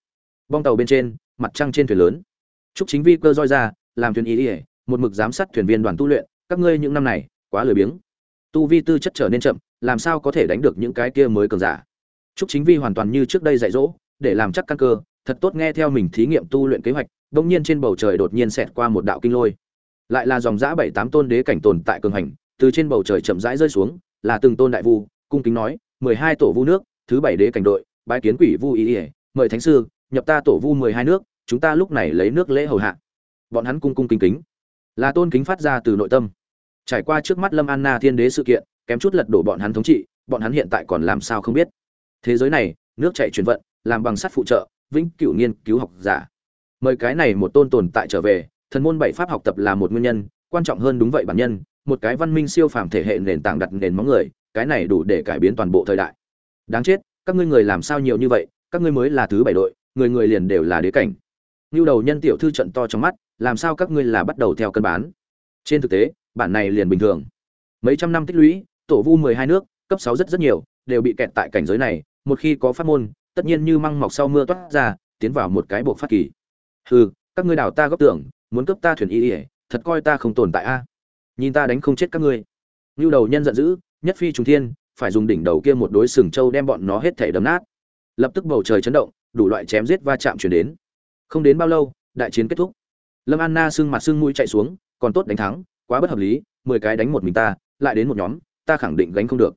Bong tàu bên trên, mặt trăng trên thuyền lớn. Trúc Chính Vi cơ roi ra, làm thuyền ý, ỉa một mực giám sát thuyền viên đoàn tu luyện, các ngươi những năm này quá lười biếng. Tu vi tư chất trở nên chậm, làm sao có thể đánh được những cái kia mới cường giả. Trúc Chính Vi hoàn toàn như trước đây dạy dỗ, để làm chắc căn cơ, thật tốt nghe theo mình thí nghiệm tu luyện kế hoạch, bỗng nhiên trên bầu trời đột nhiên xẹt qua một đạo kinh lôi. Lại là dòng giã bảy tám tôn đế cảnh tồn tại cường hành, từ trên bầu trời chậm rãi rơi xuống, là từng tôn đại vu, cung kính nói, mười hai tổ vu nước, thứ bảy đế cảnh đội, bái kiến quỷ vu ý, ỉa mời thánh sư, nhập ta tổ vu mười hai nước, chúng ta lúc này lấy nước lễ hầu hạ. Bọn hắn cung cung kính kính, là tôn kính phát ra từ nội tâm. Trải qua trước mắt Lâm Anna Thiên Đế sự kiện, kém chút lật đổ bọn hắn thống trị, bọn hắn hiện tại còn làm sao không biết. Thế giới này, nước chảy chuyển vận, làm bằng sắt phụ trợ, vĩnh cửu nghiên cứu học giả. Mời cái này một tôn tồn tại trở về, thần môn bảy pháp học tập là một nguyên nhân, quan trọng hơn đúng vậy bản nhân, một cái văn minh siêu phàm thể hệ nền tảng đặt nền móng người cái này đủ để cải biến toàn bộ thời đại đáng chết các ngươi người làm sao nhiều như vậy các ngươi mới là thứ bảy đội người người liền đều là đế cảnh như đầu nhân tiểu thư trận to trong mắt làm sao các ngươi là bắt đầu theo cân bán trên thực tế bản này liền bình thường mấy trăm năm tích lũy tổ vu mười hai nước cấp sáu rất rất nhiều đều bị kẹt tại cảnh giới này một khi có phát môn tất nhiên như măng mọc sau mưa toát ra tiến vào một cái buộc phát kỳ. Hừ các ngươi đảo ta góp tưởng muốn cướp ta thuyền y y, thật coi ta không tồn tại a. Nhìn ta đánh không chết các ngươi. Nưu đầu nhân giận dữ nhất phi trùng thiên phải dùng đỉnh đầu kia một đối sừng trâu đem bọn nó hết thảy đấm nát. Lập tức bầu trời chấn động đủ loại chém giết va chạm truyền đến. Không đến bao lâu đại chiến kết thúc. Lâm anna sưng mặt sưng mũi chạy xuống còn tốt đánh thắng quá bất hợp lý mười cái đánh một mình ta lại đến một nhóm ta khẳng định gánh không được.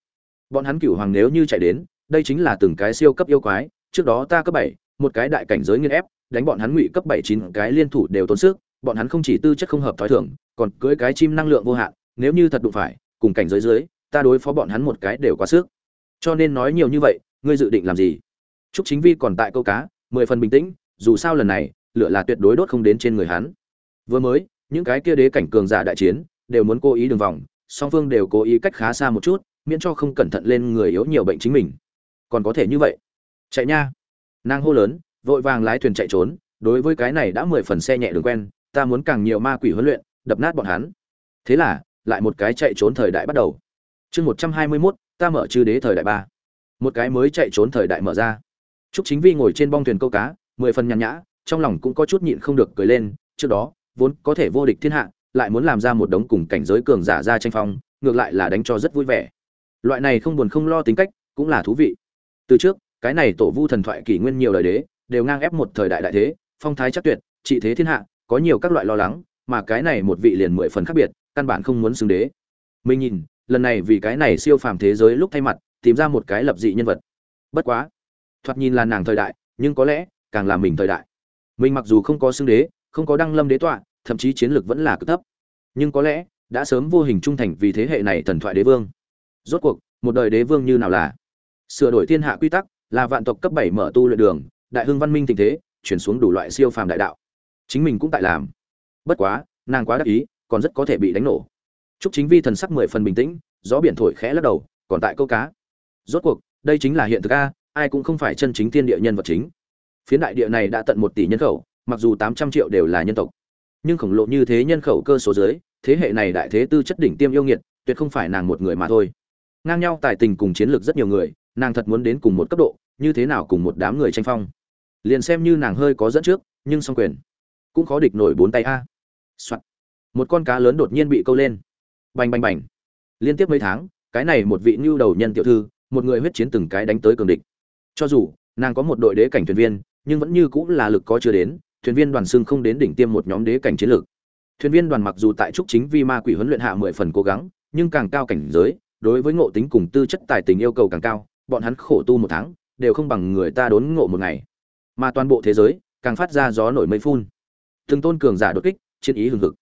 Bọn hắn cửu hoàng nếu như chạy đến đây chính là từng cái siêu cấp yêu quái trước đó ta cấp bảy một cái đại cảnh giới nghiên ép đánh bọn hắn ngụy cấp bảy chín cái liên thủ đều tốn sức bọn hắn không chỉ tư chất không hợp thói thường còn cưới cái chim năng lượng vô hạn nếu như thật đụng phải cùng cảnh giới dưới ta đối phó bọn hắn một cái đều quá sức. Cho nên nói nhiều như vậy ngươi dự định làm gì? Trúc Chính Vi còn tại câu cá, mười phần bình tĩnh, dù sao lần này, lửa là tuyệt đối đốt không đến trên người hắn. Vừa mới, những cái kia đế cảnh cường giả đại chiến, đều muốn cố ý đường vòng, song phương đều cố ý cách khá xa một chút, miễn cho không cẩn thận lên người yếu nhiều bệnh chính mình. Còn có thể như vậy. Chạy nha. Nàng hô lớn, vội vàng lái thuyền chạy trốn, đối với cái này đã mười phần xe nhẹ đường quen, ta muốn càng nhiều ma quỷ huấn luyện, đập nát bọn hắn. Thế là, lại một cái chạy trốn thời đại bắt đầu. Chương một trăm hai mươi mốt ta mở chư đế thời đại ba. Một cái mới chạy trốn thời đại mở ra. Trúc Chính Vi ngồi trên bong thuyền câu cá, mười phần nhàn nhã, trong lòng cũng có chút nhịn không được cười lên, trước đó, vốn có thể vô địch thiên hạ, lại muốn làm ra một đống cùng cảnh giới cường giả ra tranh phong, ngược lại là đánh cho rất vui vẻ. Loại này không buồn không lo tính cách, cũng là thú vị. Từ trước, cái này tổ vu thần thoại kỷ nguyên nhiều đời đế, đều ngang ép một thời đại đại thế, phong thái chắc tuyệt, trị thế thiên hạ, có nhiều các loại lo lắng, mà cái này một vị liền mười phần khác biệt, căn bản không muốn xứng đế. Mình nhìn, lần này vì cái này siêu phàm thế giới lúc thay mặt, tìm ra một cái lập dị nhân vật. Bất quá, thoạt nhìn là nàng thời đại nhưng có lẽ càng là mình thời đại mình mặc dù không có xưng đế không có đăng lâm đế tọa thậm chí chiến lược vẫn là cực thấp. Nhưng có lẽ, đã sớm vô hình trung thành vì thế hệ này thần thoại đế vương. Rốt cuộc, một đời đế vương như nào là? Sửa đổi thiên hạ quy tắc, là vạn tộc cấp bảy mở tu luyện đường, đại hưng văn minh tình thế, chuyển xuống đủ loại siêu phàm đại đạo. Chính mình cũng tại làm. Bất quá, nàng quá đắc ý, còn rất có thể bị đánh nổ. Chúc chính vi thần sắc mười phần bình tĩnh, gió biển thổi khẽ lắc đầu, còn tại câu cá. Rốt cuộc, đây chính là hiện thực a, ai cũng không phải chân chính thiên địa nhân vật chính. Phiến đại địa này đã tận một tỷ nhân khẩu, mặc dù tám trăm triệu đều là nhân tộc nhưng khổng lồ như thế nhân khẩu cơ số dưới, thế hệ này đại thế tư chất đỉnh tiêm yêu nghiệt, tuyệt không phải nàng một người mà thôi. Ngang nhau tài tình cùng chiến lược rất nhiều người, nàng thật muốn đến cùng một cấp độ, như thế nào cùng một đám người tranh phong. Liền xem như nàng hơi có dẫn trước, nhưng song quyền cũng khó địch nổi bốn tay a. Soạn. một con cá lớn đột nhiên bị câu lên. Bành bành bành. Liên tiếp mấy tháng, cái này một vị nhu đầu nhân tiểu thư, một người huyết chiến từng cái đánh tới cường địch. Cho dù, nàng có một đội đế cảnh thuyền viên, nhưng vẫn như cũng là lực có chưa đến thuyền viên đoàn xưng không đến đỉnh tiêm một nhóm đế cảnh chiến lược. Thuyền viên đoàn mặc dù tại trúc chính vi ma quỷ huấn luyện hạ mười phần cố gắng, nhưng càng cao cảnh giới, đối với ngộ tính cùng tư chất tài tình yêu cầu càng cao, bọn hắn khổ tu một tháng, đều không bằng người ta đốn ngộ một ngày. Mà toàn bộ thế giới, càng phát ra gió nổi mây phun. Từng tôn cường giả đột kích, chiến ý hừng hực.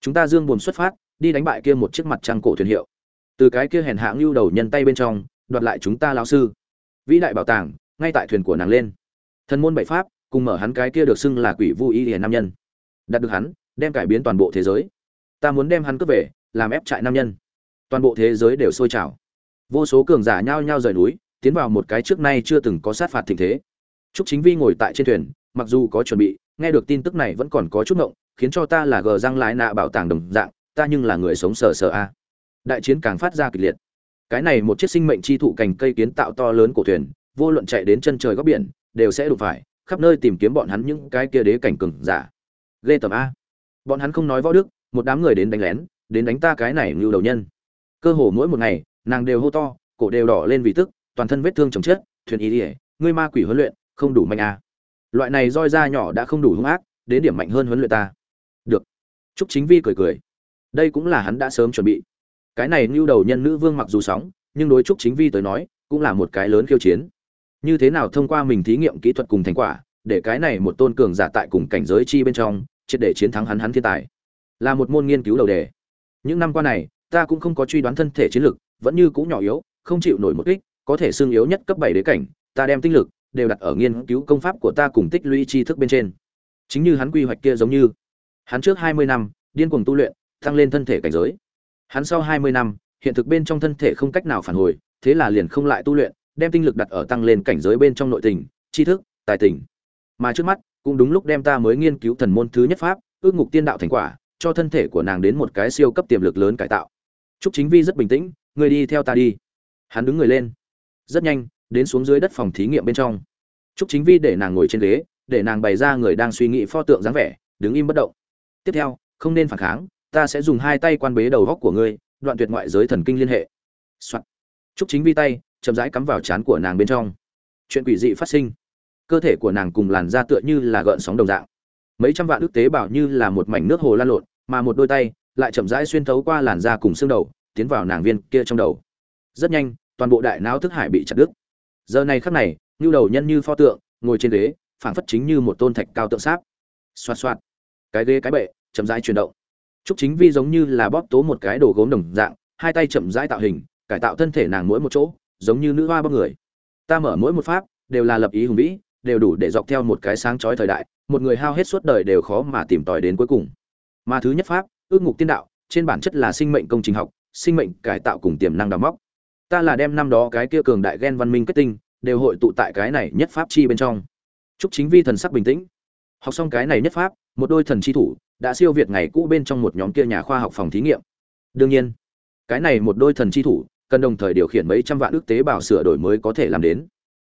Chúng ta dương buồn xuất phát, đi đánh bại kia một chiếc mặt trăng cổ thuyền hiệu. Từ cái kia hèn hạng lưu đầu nhân tay bên trong, đoạt lại chúng ta lão sư. Vĩ đại bảo tàng, ngay tại thuyền của nàng lên. Thần môn bảy pháp cùng mở hắn cái kia được xưng là quỷ vu y hiền nam nhân. Đạt được hắn đem cải biến toàn bộ thế giới. Ta muốn đem hắn cướp về làm ép trại nam nhân. Toàn bộ thế giới đều sôi trào. Vô số cường giả nhao nhao rời núi tiến vào một cái trước nay chưa từng có sát phạt tình thế. Trúc Chính Vi ngồi tại trên thuyền, mặc dù có chuẩn bị, nghe được tin tức này vẫn còn có chút ngộng, khiến cho ta là gờ răng lái nạ bảo tàng đồng dạng, ta nhưng là người sống sờ sờ a. Đại chiến càng phát ra kịch liệt. Cái này một chiếc sinh mệnh chi thụ cành cây kiến tạo to lớn của thuyền, vô luận chạy đến chân trời góc biển, đều sẽ đụng phải, khắp nơi tìm kiếm bọn hắn những cái kia đế cảnh cường giả. lê tầm a. Bọn hắn không nói võ đức, một đám người đến đánh lén, đến đánh ta cái này như đầu nhân. Cơ hồ mỗi một ngày, nàng đều hô to, cổ đều đỏ lên vì tức, toàn thân vết thương chồng chết, thuyền ý đi, ngươi ma quỷ huấn luyện, không đủ mạnh a. Loại này roi da nhỏ đã không đủ hung ác, đến điểm mạnh hơn huấn luyện ta. Được. Trúc Chính Vi cười cười. Đây cũng là hắn đã sớm chuẩn bị. Cái này như đầu nhân nữ vương mặc dù sóng, nhưng đối Trúc Chính Vi tới nói, cũng là một cái lớn khiêu chiến như thế nào thông qua mình thí nghiệm kỹ thuật cùng thành quả, để cái này một tôn cường giả tại cùng cảnh giới chi bên trong, triệt để chiến thắng hắn hắn thiên tài? Là một môn nghiên cứu đầu đề. Những năm qua này, ta cũng không có truy đoán thân thể chiến lực, vẫn như cũ nhỏ yếu, không chịu nổi một kích, có thể xương yếu nhất cấp bảy đế cảnh, ta đem tinh lực đều đặt ở nghiên cứu công pháp của ta cùng tích lũy tri thức bên trên. Chính như hắn quy hoạch kia giống như, hắn trước hai mươi năm, điên cuồng tu luyện, tăng lên thân thể cảnh giới. Hắn sau hai mươi năm, hiện thực bên trong thân thể không cách nào phản hồi, thế là liền không lại tu luyện đem tinh lực đặt ở tăng lên cảnh giới bên trong nội tình tri thức tài tình mà trước mắt cũng đúng lúc đem ta mới nghiên cứu thần môn thứ nhất pháp ước ngục tiên đạo thành quả cho thân thể của nàng đến một cái siêu cấp tiềm lực lớn cải tạo Trúc Chính Vi rất bình tĩnh, người đi theo ta đi. Hắn đứng người lên. Rất nhanh, đến xuống dưới đất phòng thí nghiệm bên trong. Trúc Chính Vi để nàng ngồi trên ghế, để nàng bày ra người đang suy nghĩ pho tượng dáng vẻ, đứng im bất động. Tiếp theo, không nên phản kháng, ta sẽ dùng hai tay quan bế đầu góc của ngươi, đoạn tuyệt ngoại giới thần kinh liên hệ. Soạn. Trúc Chính Vi tay chậm rãi cắm vào trán của nàng bên trong. Chuyện quỷ dị phát sinh. Cơ thể của nàng cùng làn da tựa như là gợn sóng đồng dạng. Mấy trăm vạn ức tế bào như là một mảnh nước hồ lan lộn, mà một đôi tay lại chậm rãi xuyên thấu qua làn da cùng xương đầu, tiến vào nàng viên kia trong đầu. Rất nhanh, toàn bộ đại não thức hải bị chặt đứt. Giờ này khắc này, nhu đầu nhân như pho tượng, ngồi trên ghế, phảng phất chính như một tôn thạch cao tượng sáp. Xoạt xoạt, cái ghế cái bệ, chậm rãi chuyển động. Trúc Chính Vi giống như là bóp tố một cái đồ gốm đồng dạng, hai tay chậm rãi tạo hình, cải tạo thân thể nàng mỗi một chỗ, giống như nữ hoa bóc người. Ta mở mỗi một pháp, đều là lập ý hùng vĩ, đều đủ để dọc theo một cái sáng chói thời đại, một người hao hết suốt đời đều khó mà tìm tòi đến cuối cùng. Mà thứ nhất pháp, ước ngục tiên đạo, trên bản chất là sinh mệnh công trình học, sinh mệnh cải tạo cùng tiềm năng đào móc. Ta là đem năm đó cái kia cường đại gen văn minh kết tinh, đều hội tụ tại cái này nhất pháp chi bên trong. Trúc Chính Vi thần sắc bình tĩnh. Học xong cái này nhất pháp, một đôi thần chi thủ đã siêu việt ngày cũ bên trong một nhóm kia nhà khoa học phòng thí nghiệm. Đương nhiên, cái này một đôi thần chi thủ cần đồng thời điều khiển mấy trăm vạn ước tế bào sửa đổi mới có thể làm đến.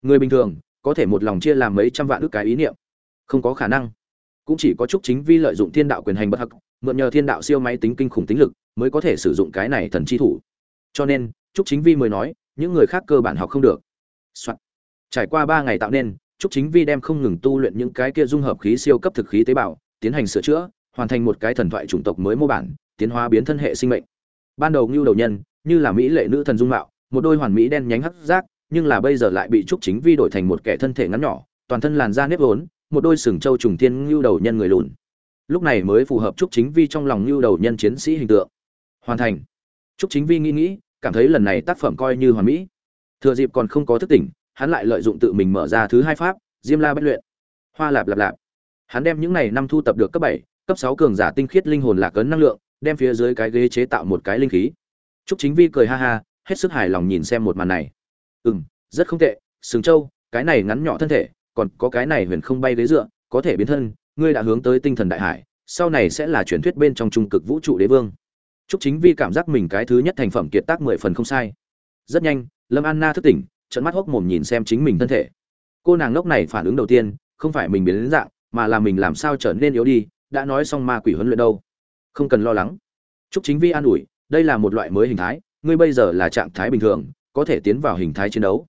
Người bình thường có thể một lòng chia làm mấy trăm vạn ước cái ý niệm, không có khả năng. Cũng chỉ có chúc Chính Vi lợi dụng thiên đạo quyền hành bất hắc, mượn nhờ thiên đạo siêu máy tính kinh khủng tính lực, mới có thể sử dụng cái này thần chi thủ. Cho nên, chúc Chính Vi mới nói, những người khác cơ bản học không được. Soạn. Trải qua ba ngày tạo nên, chúc Chính Vi đem không ngừng tu luyện những cái kia dung hợp khí siêu cấp thực khí tế bào, tiến hành sửa chữa, hoàn thành một cái thần thoại chủng tộc mới mô bản, tiến hóa biến thân hệ sinh mệnh. Ban đầu như đầu nhân, như là mỹ lệ nữ thần dung mạo, một đôi hoàn mỹ đen nhánh hắc giác, nhưng là bây giờ lại bị Trúc Chính Vi đổi thành một kẻ thân thể ngắn nhỏ, toàn thân làn da nếp vốn, một đôi sừng châu trùng tiên lưu đầu nhân người lùn. Lúc này mới phù hợp Trúc Chính Vi trong lòng lưu đầu nhân chiến sĩ hình tượng. Hoàn thành. Trúc Chính Vi nghĩ nghĩ, cảm thấy lần này tác phẩm coi như hoàn mỹ. Thừa dịp còn không có thức tỉnh, hắn lại lợi dụng tự mình mở ra thứ hai pháp, Diêm La bất luyện. Hoa lạp lạp lạp. Hắn đem những này năm thu tập được cấp bảy, cấp sáu cường giả tinh khiết linh hồn lạc cấn năng lượng, đem phía dưới cái ghế chế tạo một cái linh khí. Trúc Chính Vi cười ha ha, hết sức hài lòng nhìn xem một màn này. Ừm, rất không tệ, Sừng Châu, cái này ngắn nhỏ thân thể, còn có cái này huyền không bay ghế dựa, có thể biến thân, ngươi đã hướng tới tinh thần đại hải, sau này sẽ là truyền thuyết bên trong trung cực vũ trụ đế vương. Trúc Chính Vi cảm giác mình cái thứ nhất thành phẩm kiệt tác mười phần không sai. Rất nhanh, Lâm Anna thức tỉnh, trợn mắt hốc mồm nhìn xem chính mình thân thể. Cô nàng lốc này phản ứng đầu tiên, không phải mình biến đến dạng, mà là mình làm sao trở nên yếu đi, đã nói xong ma quỷ huấn luyện đâu. Không cần lo lắng. Trúc Chính Vi an ủi, đây là một loại mới hình thái, ngươi bây giờ là trạng thái bình thường, có thể tiến vào hình thái chiến đấu.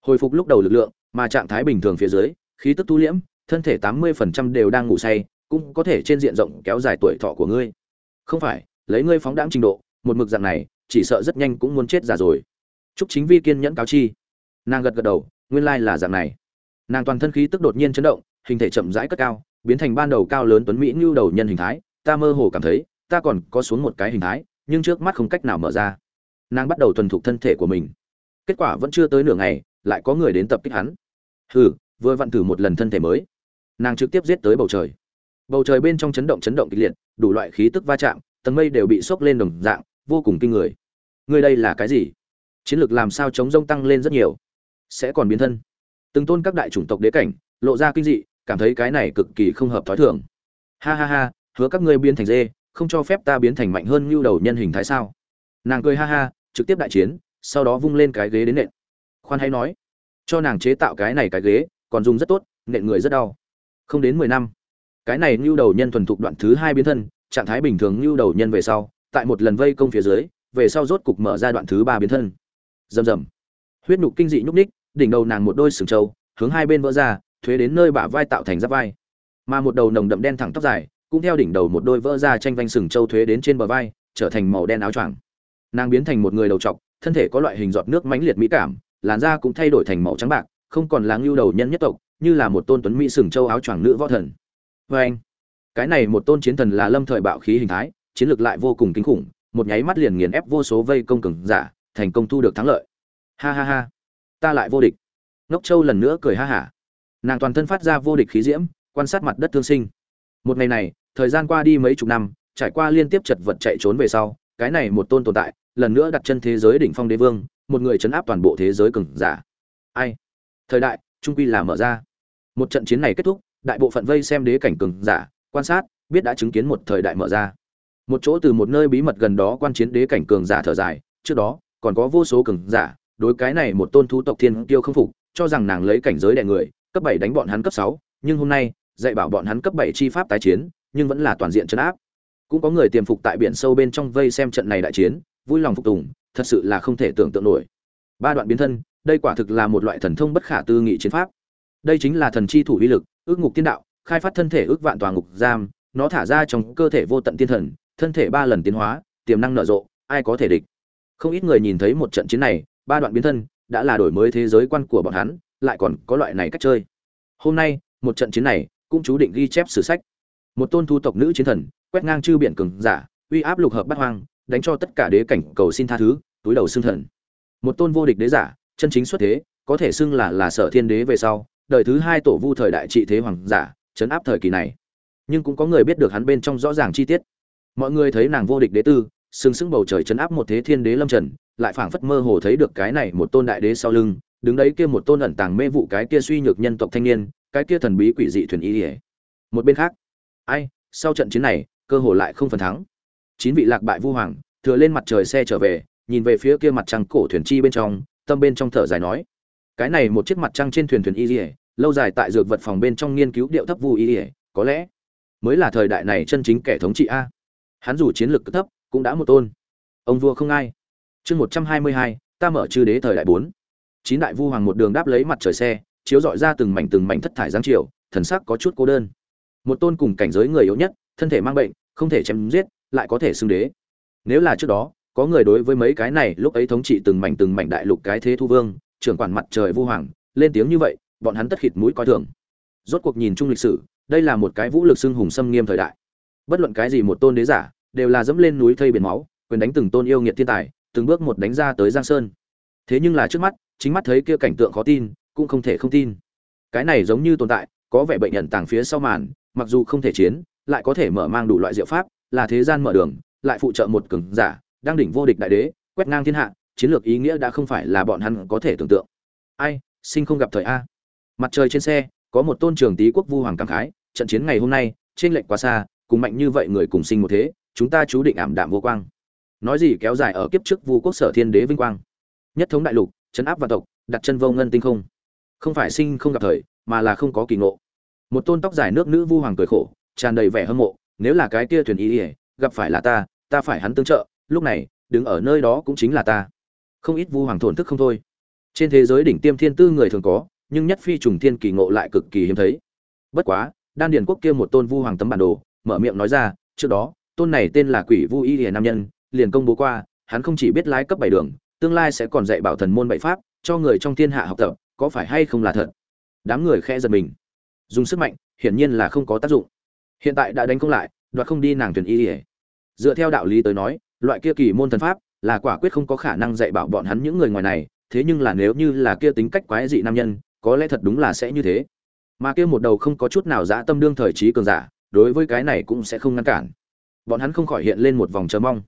Hồi phục lúc đầu lực lượng, mà trạng thái bình thường phía dưới, khí tức tu liễm, thân thể tám 80% đều đang ngủ say, cũng có thể trên diện rộng kéo dài tuổi thọ của ngươi. Không phải, lấy ngươi phóng đáng trình độ, một mực dạng này, chỉ sợ rất nhanh cũng muốn chết già rồi. Chúc Chính Vi kiên nhẫn cáo chi. Nàng gật gật đầu, nguyên lai là dạng này. Nàng toàn thân khí tức đột nhiên chấn động, hình thể chậm rãi cất cao, biến thành ban đầu cao lớn tuấn mỹ như đầu nhân hình thái, ta mơ hồ cảm thấy, ta còn có xuống một cái hình thái, nhưng trước mắt không cách nào mở ra. Nàng bắt đầu thuần thục thân thể của mình. Kết quả vẫn chưa tới nửa ngày, lại có người đến tập kích hắn. Hừ, vừa vặn thử một lần thân thể mới. Nàng trực tiếp giết tới bầu trời. Bầu trời bên trong chấn động chấn động kịch liệt, đủ loại khí tức va chạm, tầng mây đều bị sốc lên đồng dạng, vô cùng kinh người. Người đây là cái gì? Chiến lược làm sao chống rông tăng lên rất nhiều, sẽ còn biến thân. Từng tôn các đại chủng tộc đế cảnh, lộ ra kinh dị, cảm thấy cái này cực kỳ không hợp thói thường. Ha ha ha, hứa các ngươi biến thành dê, không cho phép ta biến thành mạnh hơn như đầu nhân hình thái sao? Nàng cười ha ha, trực tiếp đại chiến, sau đó vung lên cái ghế đến nện. Khoan hay nói, cho nàng chế tạo cái này cái ghế, còn dùng rất tốt, nện người rất đau. Không đến mười năm, cái này như đầu nhân thuần thục đoạn thứ hai biến thân, trạng thái bình thường như đầu nhân về sau, tại một lần vây công phía dưới, về sau rốt cục mở ra đoạn thứ ba biến thân. Rầm rầm. Huyết nhục kinh dị nhúc ních, đỉnh đầu nàng một đôi sừng trâu, hướng hai bên vỡ ra, thuế đến nơi bả vai tạo thành giáp vai. Mà một đầu nồng đậm đen thẳng tóc dài, cũng theo đỉnh đầu một đôi vỡ ra tranh vanh sừng châu thuế đến trên bờ vai, trở thành màu đen áo choàng. Nàng biến thành một người đầu trọc, thân thể có loại hình giọt nước mãnh liệt mỹ cảm, làn da cũng thay đổi thành màu trắng bạc, không còn là ngưu đầu nhân nhất tộc, như là một tôn tuấn mỹ sừng châu áo choàng nữ võ thần. Và anh, cái này một tôn chiến thần là lâm thời bạo khí hình thái, chiến lược lại vô cùng kinh khủng, một nháy mắt liền nghiền ép vô số vây công cường giả, thành công thu được thắng lợi. Ha ha ha, ta lại vô địch. Ngốc Châu lần nữa cười ha hả. Nàng toàn thân phát ra vô địch khí diễm, quan sát mặt đất thương sinh. Một ngày này, thời gian qua đi mấy chục năm, trải qua liên tiếp chật vật chạy trốn về sau, cái này một tôn tồn tại lần nữa đặt chân thế giới đỉnh phong đế vương một người chấn áp toàn bộ thế giới cường giả. Ai? Thời đại trung quy là mở ra. Một trận chiến này kết thúc đại bộ phận vây xem đế cảnh cường giả quan sát biết đã chứng kiến một thời đại mở ra. Một chỗ từ một nơi bí mật gần đó quan chiến đế cảnh cường giả thở dài trước đó còn có vô số cường giả đối cái này một tôn thú tộc thiên tiêu không phục cho rằng nàng lấy cảnh giới đại người cấp bảy đánh bọn hắn cấp sáu nhưng hôm nay dạy bảo bọn hắn cấp bảy chi pháp tái chiến nhưng vẫn là toàn diện chấn áp. Cũng có người tiềm phục tại biển sâu bên trong vây xem trận này đại chiến, vui lòng phục tùng, thật sự là không thể tưởng tượng nổi. Ba đoạn biến thân, đây quả thực là một loại thần thông bất khả tư nghị chiến pháp. Đây chính là thần chi thủ uy lực, ước ngục tiên đạo, khai phát thân thể ước vạn tòa ngục giam, nó thả ra trong cơ thể vô tận tiên thần, thân thể ba lần tiến hóa, tiềm năng nở rộ, ai có thể địch? Không ít người nhìn thấy một trận chiến này, ba đoạn biến thân, đã là đổi mới thế giới quan của bọn hắn, lại còn có loại này cách chơi. Hôm nay, một trận chiến này, cũng chú định ghi chép sử sách một tôn thu tộc nữ chiến thần, quét ngang chư biển cường giả, uy áp lục hợp bát hoang, đánh cho tất cả đế cảnh cầu xin tha thứ, túi đầu xương thần. Một tôn vô địch đế giả, chân chính xuất thế, có thể xưng là là sở thiên đế về sau, đời thứ hai tổ vu thời đại trị thế hoàng giả, chấn áp thời kỳ này. Nhưng cũng có người biết được hắn bên trong rõ ràng chi tiết. Mọi người thấy nàng vô địch đế tư, sừng sững bầu trời chấn áp một thế thiên đế lâm trần, lại phảng phất mơ hồ thấy được cái này một tôn đại đế sau lưng, đứng đấy kia một tôn ẩn tàng mê vụ cái kia suy nhược nhân tộc thanh niên, cái kia thần bí quỷ dị thuyền y ỉa một bên khác ai, sau trận chiến này, cơ hồ lại không phần thắng. Chín vị lạc bại vu hoàng, thừa lên mặt trời xe trở về, nhìn về phía kia mặt trăng cổ thuyền chi bên trong, tâm bên trong thở dài nói. Cái này một chiếc mặt trăng trên thuyền thuyền y ỉa lâu dài tại dược vật phòng bên trong nghiên cứu điệu thấp vu y ỉa có lẽ mới là thời đại này chân chính kẻ thống trị a. Hắn dù chiến lược thấp, cũng đã một tôn. Ông vua không ai. Chương một trăm hai mươi hai, ta mở chư đế thời đại bốn. Chín đại vu hoàng một đường đáp lấy mặt trời xe, chiếu dọi ra từng mảnh từng mảnh thất thải giáng triều thần sắc có chút cô đơn một tôn cùng cảnh giới người yếu nhất, thân thể mang bệnh, không thể chém giết, lại có thể xưng đế. Nếu là trước đó, có người đối với mấy cái này lúc ấy thống trị từng mảnh từng mảnh đại lục cái thế thu vương, trưởng quản mặt trời vu hoàng, lên tiếng như vậy, bọn hắn tất khịt mũi coi thường. Rốt cuộc nhìn chung lịch sử, đây là một cái vũ lực xưng hùng xâm nghiêm thời đại. Bất luận cái gì một tôn đế giả, đều là dẫm lên núi thây biển máu, quyền đánh từng tôn yêu nghiệt thiên tài, từng bước một đánh ra tới giang sơn. Thế nhưng là trước mắt, chính mắt thấy kia cảnh tượng khó tin, cũng không thể không tin. Cái này giống như tồn tại có vẻ bệnh nhận tàng phía sau màn, mặc dù không thể chiến, lại có thể mở mang đủ loại diệu pháp, là thế gian mở đường, lại phụ trợ một cường giả, đang đỉnh vô địch đại đế, quét ngang thiên hạ, chiến lược ý nghĩa đã không phải là bọn hắn có thể tưởng tượng. Ai sinh không gặp thời a. Mặt trời trên xe, có một tôn trường tý quốc vu hoàng cảm khái, trận chiến ngày hôm nay trên lệnh quá xa, cùng mạnh như vậy người cùng sinh một thế, chúng ta chú định ảm đạm vô quang. Nói gì kéo dài ở kiếp trước vu quốc sở thiên đế vinh quang. Nhất thống đại lục chấn áp vạn tộc, đặt chân vô ngân tinh không. Không phải sinh không gặp thời mà là không có kỳ ngộ. Một tôn tóc dài nước nữ vu hoàng cười khổ, tràn đầy vẻ hâm mộ, nếu là cái kia thuyền ý ỉa gặp phải là ta ta phải hắn tương trợ, lúc này, đứng ở nơi đó cũng chính là ta. Không ít vu hoàng thổn thức không thôi. Trên thế giới đỉnh tiêm thiên tư người thường có, nhưng nhất phi trùng thiên kỳ ngộ lại cực kỳ hiếm thấy. Bất quá, đan điền quốc kia một tôn vu hoàng tấm bản đồ, mở miệng nói ra, trước đó, tôn này tên là quỷ vu y hiền nam nhân, liền công bố qua, hắn không chỉ biết lái cấp bảy đường, tương lai sẽ còn dạy bảo thần môn bảy pháp, cho người trong thiên hạ học tập, có phải hay không là thật? Đám người khẽ giật mình. Dùng sức mạnh, hiển nhiên là không có tác dụng. Hiện tại đã đánh không lại, đoạt không đi nàng tuyển y ỉa dựa theo đạo lý tới nói, loại kia kỳ môn thần pháp là quả quyết không có khả năng dạy bảo bọn hắn những người ngoài này, thế nhưng là nếu như là kia tính cách quái dị nam nhân, có lẽ thật đúng là sẽ như thế. Mà kia một đầu không có chút nào dã tâm đương thời trí cường giả, đối với cái này cũng sẽ không ngăn cản. Bọn hắn không khỏi hiện lên một vòng chờ mong.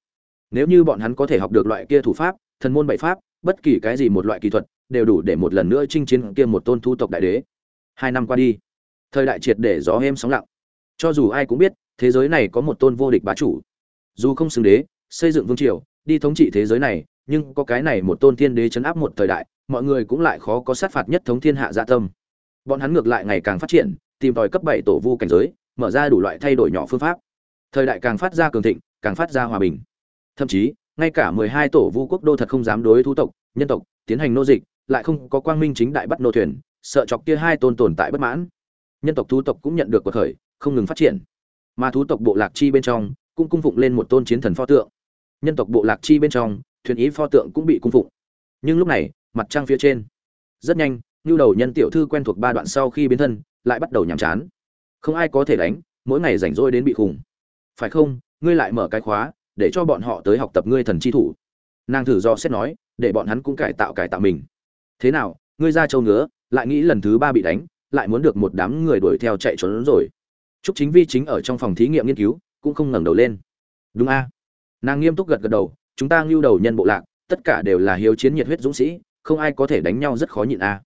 Nếu như bọn hắn có thể học được loại kia thủ pháp, thần môn bảy pháp bất kỳ cái gì một loại kỹ thuật, đều đủ để một lần nữa chinh chiến kia một tôn thu tộc đại đế. Hai năm qua đi, thời đại triệt để gió êm sóng lặng. Cho dù ai cũng biết, thế giới này có một tôn vô địch bá chủ. Dù không xứng đế, xây dựng vương triều, đi thống trị thế giới này, nhưng có cái này một tôn thiên đế chấn áp một thời đại, mọi người cũng lại khó có sát phạt nhất thống thiên hạ dạ tâm. Bọn hắn ngược lại ngày càng phát triển, tìm tòi cấp bảy tổ vu cảnh giới, mở ra đủ loại thay đổi nhỏ phương pháp. Thời đại càng phát ra cường thịnh, càng phát ra hòa bình. Thậm chí ngay cả mười hai tổ vu quốc đô thật không dám đối thú tộc, nhân tộc tiến hành nô dịch, lại không có quang minh chính đại bắt nô thuyền, sợ chọc kia hai tôn tồn tại bất mãn. Nhân tộc thú tộc cũng nhận được cuộc khởi, không ngừng phát triển. Mà thú tộc bộ lạc chi bên trong cũng cung phụng lên một tôn chiến thần pho tượng. Nhân tộc bộ lạc chi bên trong, thuyền ý pho tượng cũng bị cung phụng. Nhưng lúc này, mặt trăng phía trên, rất nhanh nhu đầu nhân tiểu thư quen thuộc ba đoạn sau khi biến thân, lại bắt đầu nhàm chán. Không ai có thể đánh, mỗi ngày rảnh rỗi đến bị khủng. Phải không, ngươi lại mở cái khóa để cho bọn họ tới học tập ngươi thần chi thủ nàng thử do xét nói để bọn hắn cũng cải tạo cải tạo mình thế nào ngươi ra châu ngứa lại nghĩ lần thứ ba bị đánh lại muốn được một đám người đuổi theo chạy trốn rồi Trúc Chính Vi chính ở trong phòng thí nghiệm nghiên cứu, cũng không ngẩng đầu lên. Đúng a. nàng nghiêm túc gật gật đầu chúng ta ngưu đầu nhân bộ lạc tất cả đều là hiếu chiến nhiệt huyết dũng sĩ không ai có thể đánh nhau rất khó nhịn a à.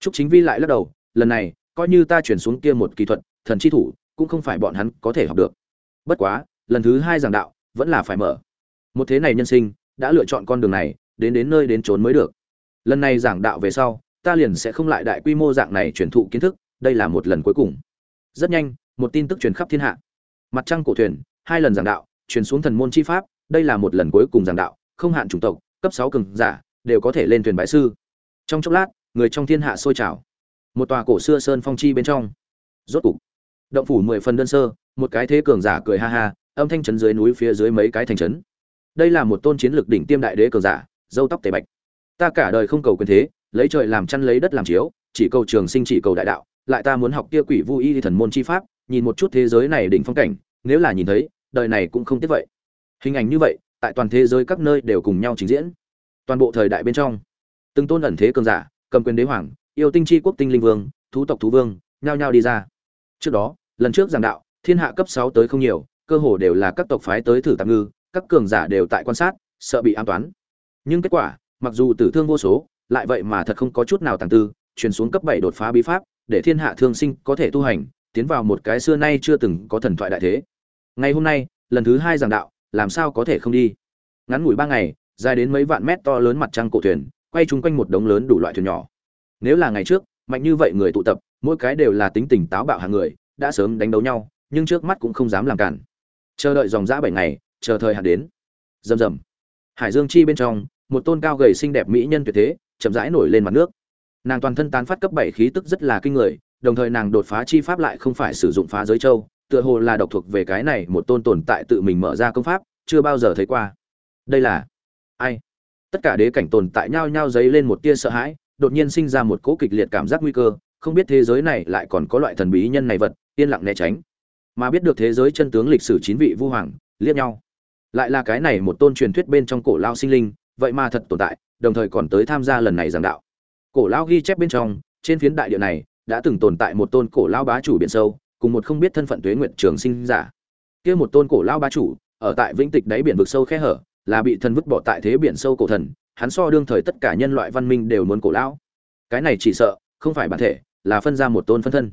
trúc chính vi lại lắc đầu lần này coi như ta chuyển xuống kia một kỹ thuật thần chi thủ cũng không phải bọn hắn có thể học được bất quá lần thứ hai giảng đạo vẫn là phải mở. Một thế này nhân sinh, đã lựa chọn con đường này, đến đến nơi đến trốn mới được. Lần này giảng đạo về sau, ta liền sẽ không lại đại quy mô dạng này truyền thụ kiến thức, đây là một lần cuối cùng. Rất nhanh, một tin tức truyền khắp thiên hạ. Mặt trăng cổ thuyền, hai lần giảng đạo, truyền xuống thần môn chi pháp, đây là một lần cuối cùng giảng đạo, không hạn chủng tộc, cấp sáu cường giả, đều có thể lên thuyền bái sư. Trong chốc lát, người trong thiên hạ sôi trào. Một tòa cổ xưa sơn phong chi bên trong. Rốt cục, động phủ mười phần đơn sơ, một cái thế cường giả cười ha ha âm thanh trấn dưới núi phía dưới mấy cái thành trấn. Đây là một tôn chiến lược đỉnh tiêm đại đế cường giả, dâu tóc tề bạch. Ta cả đời không cầu quyền thế, lấy trời làm chăn lấy đất làm chiếu, chỉ cầu trường sinh chỉ cầu đại đạo, lại ta muốn học kia quỷ vu y thần môn chi pháp, nhìn một chút thế giới này đỉnh phong cảnh, nếu là nhìn thấy, đời này cũng không tiếc vậy. Hình ảnh như vậy, tại toàn thế giới các nơi đều cùng nhau trình diễn. Toàn bộ thời đại bên trong, từng tôn ẩn thế cường giả, cầm quyền đế hoàng, yêu tinh chi quốc tinh linh vương, thú tộc thú vương, nhao nhao đi ra. Trước đó, lần trước giảng đạo, thiên hạ cấp sáu tới không nhiều cơ hồ đều là các tộc phái tới thử tạm ngư, các cường giả đều tại quan sát, sợ bị ám toán. Nhưng kết quả, mặc dù tử thương vô số, lại vậy mà thật không có chút nào tàng tư, truyền xuống cấp bảy đột phá bí pháp, để thiên hạ thương sinh có thể tu hành, tiến vào một cái xưa nay chưa từng có thần thoại đại thế. Ngày hôm nay, lần thứ hai giảng đạo, làm sao có thể không đi? Ngắn ngủi ba ngày, dài đến mấy vạn mét to lớn mặt trăng cổ thuyền, quay chung quanh một đống lớn đủ loại thuyền nhỏ. Nếu là ngày trước, mạnh như vậy người tụ tập, mỗi cái đều là tính tình táo bạo hàng người, đã sớm đánh đấu nhau, nhưng trước mắt cũng không dám làm cản chờ đợi dòng dã bảy ngày, chờ thời hạn đến. Rầm rầm. Hải dương chi bên trong, một tôn cao gầy xinh đẹp mỹ nhân tuyệt thế, chậm rãi nổi lên mặt nước. Nàng toàn thân tán phát cấp bảy khí tức rất là kinh người, đồng thời nàng đột phá chi pháp lại không phải sử dụng phá giới châu, tựa hồ là độc thuộc về cái này một tôn tồn tại tự mình mở ra công pháp, chưa bao giờ thấy qua. Đây là ai? Tất cả đế cảnh tồn tại nhao nhao dấy lên một tia sợ hãi, đột nhiên sinh ra một cỗ kịch liệt cảm giác nguy cơ, không biết thế giới này lại còn có loại thần bí nhân này vật, yên lặng né tránh mà biết được thế giới chân tướng lịch sử chín vị vu hoàng, liếc nhau. Lại là cái này một tôn truyền thuyết bên trong cổ lao sinh linh, vậy mà thật tồn tại, đồng thời còn tới tham gia lần này giảng đạo. Cổ lao ghi chép bên trong, trên phiến đại địa này, đã từng tồn tại một tôn cổ lao bá chủ biển sâu, cùng một không biết thân phận tuế nguyện trường sinh giả. Kia một tôn cổ lao bá chủ, ở tại vĩnh tịch đáy biển vực sâu khe hở, là bị thần vứt bỏ tại thế biển sâu cổ thần, hắn so đương thời tất cả nhân loại văn minh đều muốn cổ lao. Cái này chỉ sợ, không phải bản thể, là phân ra một tôn phân thân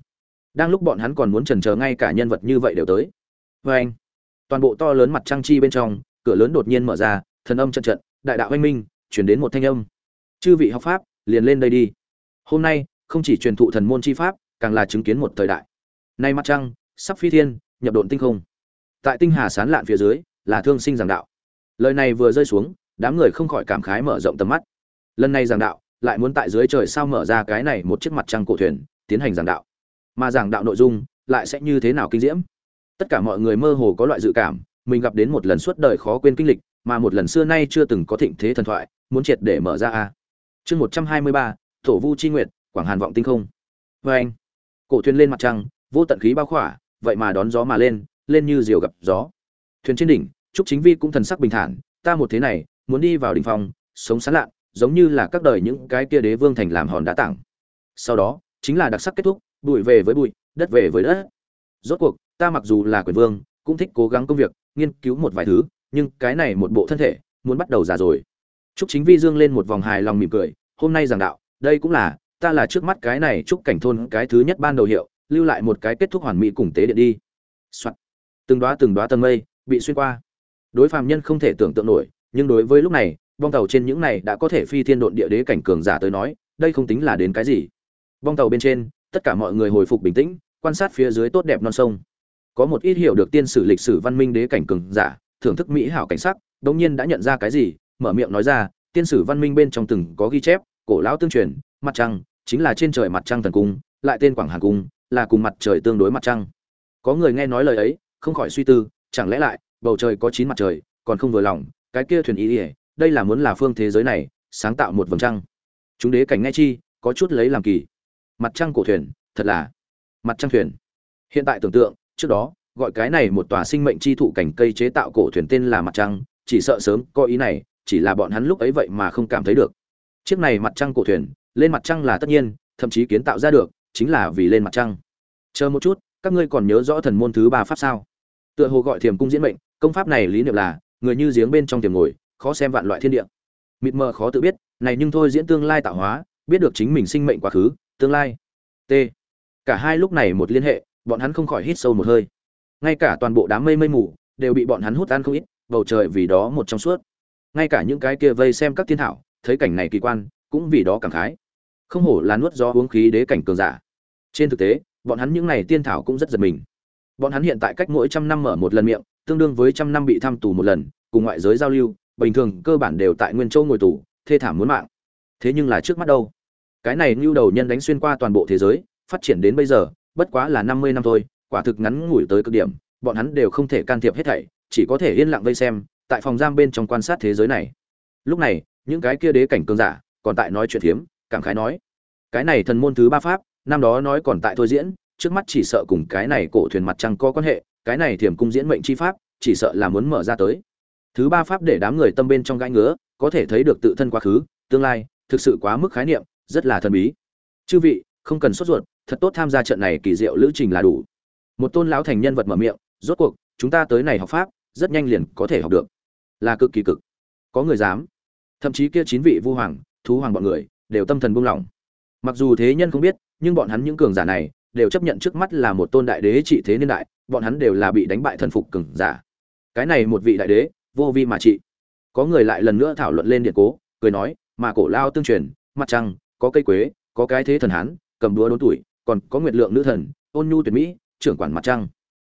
đang lúc bọn hắn còn muốn trần chờ ngay cả nhân vật như vậy đều tới. Vê anh, toàn bộ to lớn mặt trăng chi bên trong, cửa lớn đột nhiên mở ra, thần âm trận trận, đại đạo anh minh, chuyển đến một thanh âm. Chư vị học pháp, liền lên đây đi. Hôm nay, không chỉ truyền thụ thần môn chi pháp, càng là chứng kiến một thời đại. Nay mặt trăng, sắp phi thiên, nhập độn tinh không. Tại tinh hà sán lạn phía dưới, là thương sinh giảng đạo. Lời này vừa rơi xuống, đám người không khỏi cảm khái mở rộng tầm mắt. Lần này giảng đạo, lại muốn tại dưới trời sao mở ra cái này một chiếc mặt trăng cổ thuyền, tiến hành giảng đạo mà giảng đạo nội dung lại sẽ như thế nào kinh diễm? Tất cả mọi người mơ hồ có loại dự cảm, mình gặp đến một lần suốt đời khó quên kinh lịch, mà một lần xưa nay chưa từng có thịnh thế thần thoại, muốn triệt để mở ra a. Chương một trăm hai mươi ba, thổ vu chi nguyệt, quảng hàn vọng tinh không. Vê anh. Cổ thuyền lên mặt trăng, vô tận khí bao khỏa, vậy mà đón gió mà lên lên như diều gặp gió. Thuyền trên đỉnh, trúc chính vi cũng thần sắc bình thản, ta một thế này, muốn đi vào đỉnh phong, sống sán lạn, giống như là các đời những cái kia đế vương thành làm hòn đá tảng. Sau đó, chính là đặc sắc kết thúc bụi về với bụi, đất về với đất. Rốt cuộc, ta mặc dù là quyền vương, cũng thích cố gắng công việc, nghiên cứu một vài thứ, nhưng cái này một bộ thân thể, muốn bắt đầu già rồi. Trúc chính vi dương lên một vòng hài lòng mỉm cười, hôm nay giảng đạo, đây cũng là, ta là trước mắt cái này trúc cảnh thôn cái thứ nhất ban đầu hiệu, lưu lại một cái kết thúc hoàn mỹ cùng tế điện đi. Từng đóa từng đóa tầng mây bị xuyên qua. Đối phàm nhân không thể tưởng tượng nổi, nhưng đối với lúc này, bong tàu trên những này đã có thể phi thiên độn địa đế cảnh cường giả tới nói, đây không tính là đến cái gì. Bong tàu bên trên tất cả mọi người hồi phục bình tĩnh, quan sát phía dưới tốt đẹp non sông. Có một ít hiểu được tiên sử lịch sử văn minh đế cảnh cường giả, thưởng thức mỹ hảo cảnh sắc, đống nhiên đã nhận ra cái gì, mở miệng nói ra, tiên sử văn minh bên trong từng có ghi chép, cổ lão tương truyền, mặt trăng, chính là trên trời mặt trăng thần cung, lại tên quảng hàn cung, là cùng mặt trời tương đối mặt trăng. Có người nghe nói lời ấy, không khỏi suy tư, chẳng lẽ lại, bầu trời có chín mặt trời, còn không vừa lòng, cái kia thuyền ý ỉa đây là muốn là phương thế giới này, sáng tạo một vầng trăng. Chúng đế cảnh nghe chi, có chút lấy làm kỳ mặt trăng cổ thuyền, thật là mặt trăng thuyền. Hiện tại tưởng tượng, trước đó, gọi cái này một tòa sinh mệnh chi thụ cảnh cây chế tạo cổ thuyền tên là mặt trăng, chỉ sợ sớm có ý này, chỉ là bọn hắn lúc ấy vậy mà không cảm thấy được. Chiếc này mặt trăng cổ thuyền, lên mặt trăng là tất nhiên, thậm chí kiến tạo ra được, chính là vì lên mặt trăng. Chờ một chút, các ngươi còn nhớ rõ thần môn thứ ba pháp sao? Tựa hồ gọi thiềm cung diễn mệnh, công pháp này lý niệm là, người như giếng bên trong tiềm ngồi, khó xem vạn loại thiên địa. Mịt mờ khó tự biết, này nhưng thôi diễn tương lai tạo hóa, biết được chính mình sinh mệnh quá khứ tương lai. T. Cả hai lúc này một liên hệ, bọn hắn không khỏi hít sâu một hơi. Ngay cả toàn bộ đám mây mây mù đều bị bọn hắn hút ăn không ít, bầu trời vì đó một trong suốt. Ngay cả những cái kia vây xem các thiên thảo, thấy cảnh này kỳ quan, cũng vì đó cảm khái. Không hổ là nuốt gió uống khí đế cảnh cường giả. Trên thực tế, bọn hắn những này tiên thảo cũng rất giật mình. Bọn hắn hiện tại cách mỗi trăm năm mở một lần miệng, tương đương với trăm năm bị thăm tù một lần, cùng ngoại giới giao lưu, bình thường cơ bản đều tại nguyên châu ngồi tù, thê thảm muốn mạng. Thế nhưng là trước mắt đâu? Cái này như đầu nhân đánh xuyên qua toàn bộ thế giới, phát triển đến bây giờ, bất quá là năm mươi năm thôi, quả thực ngắn ngủi tới cực điểm, bọn hắn đều không thể can thiệp hết thảy, chỉ có thể yên lặng vây xem, tại phòng giam bên trong quan sát thế giới này. Lúc này, những cái kia đế cảnh cường giả, còn tại nói chuyện thiếm, cảm khái nói, cái này thần môn thứ ba pháp, năm đó nói còn tại thôi diễn, trước mắt chỉ sợ cùng cái này cổ thuyền mặt trăng có quan hệ, cái này thiểm cung diễn mệnh chi pháp, chỉ sợ là muốn mở ra tới. Thứ ba pháp để đám người tâm bên trong gãi ngứa, có thể thấy được tự thân quá khứ, tương lai, thực sự quá mức khái niệm rất là thần bí. Chư vị, không cần sốt ruột, thật tốt tham gia trận này kỳ diệu lữ trình là đủ. Một tôn lão thành nhân vật mở miệng, rốt cuộc, chúng ta tới này học pháp, rất nhanh liền có thể học được. Là cực kỳ cực. Có người dám. Thậm chí kia chín vị vu hoàng, thú hoàng bọn người, đều tâm thần buông lỏng. Mặc dù thế nhân không biết, nhưng bọn hắn những cường giả này, đều chấp nhận trước mắt là một tôn đại đế trị thế niên đại, bọn hắn đều là bị đánh bại thần phục cường giả. Cái này một vị đại đế, vô vi mà trị. Có người lại lần nữa thảo luận lên điện cố, cười nói, mà cổ lao tương truyền, mặt trăng có cây quế, có cái thế thần hán, cầm đũa đốn tuổi, còn có nguyệt lượng nữ thần, ôn nhu tuyệt mỹ, trưởng quản mặt trăng.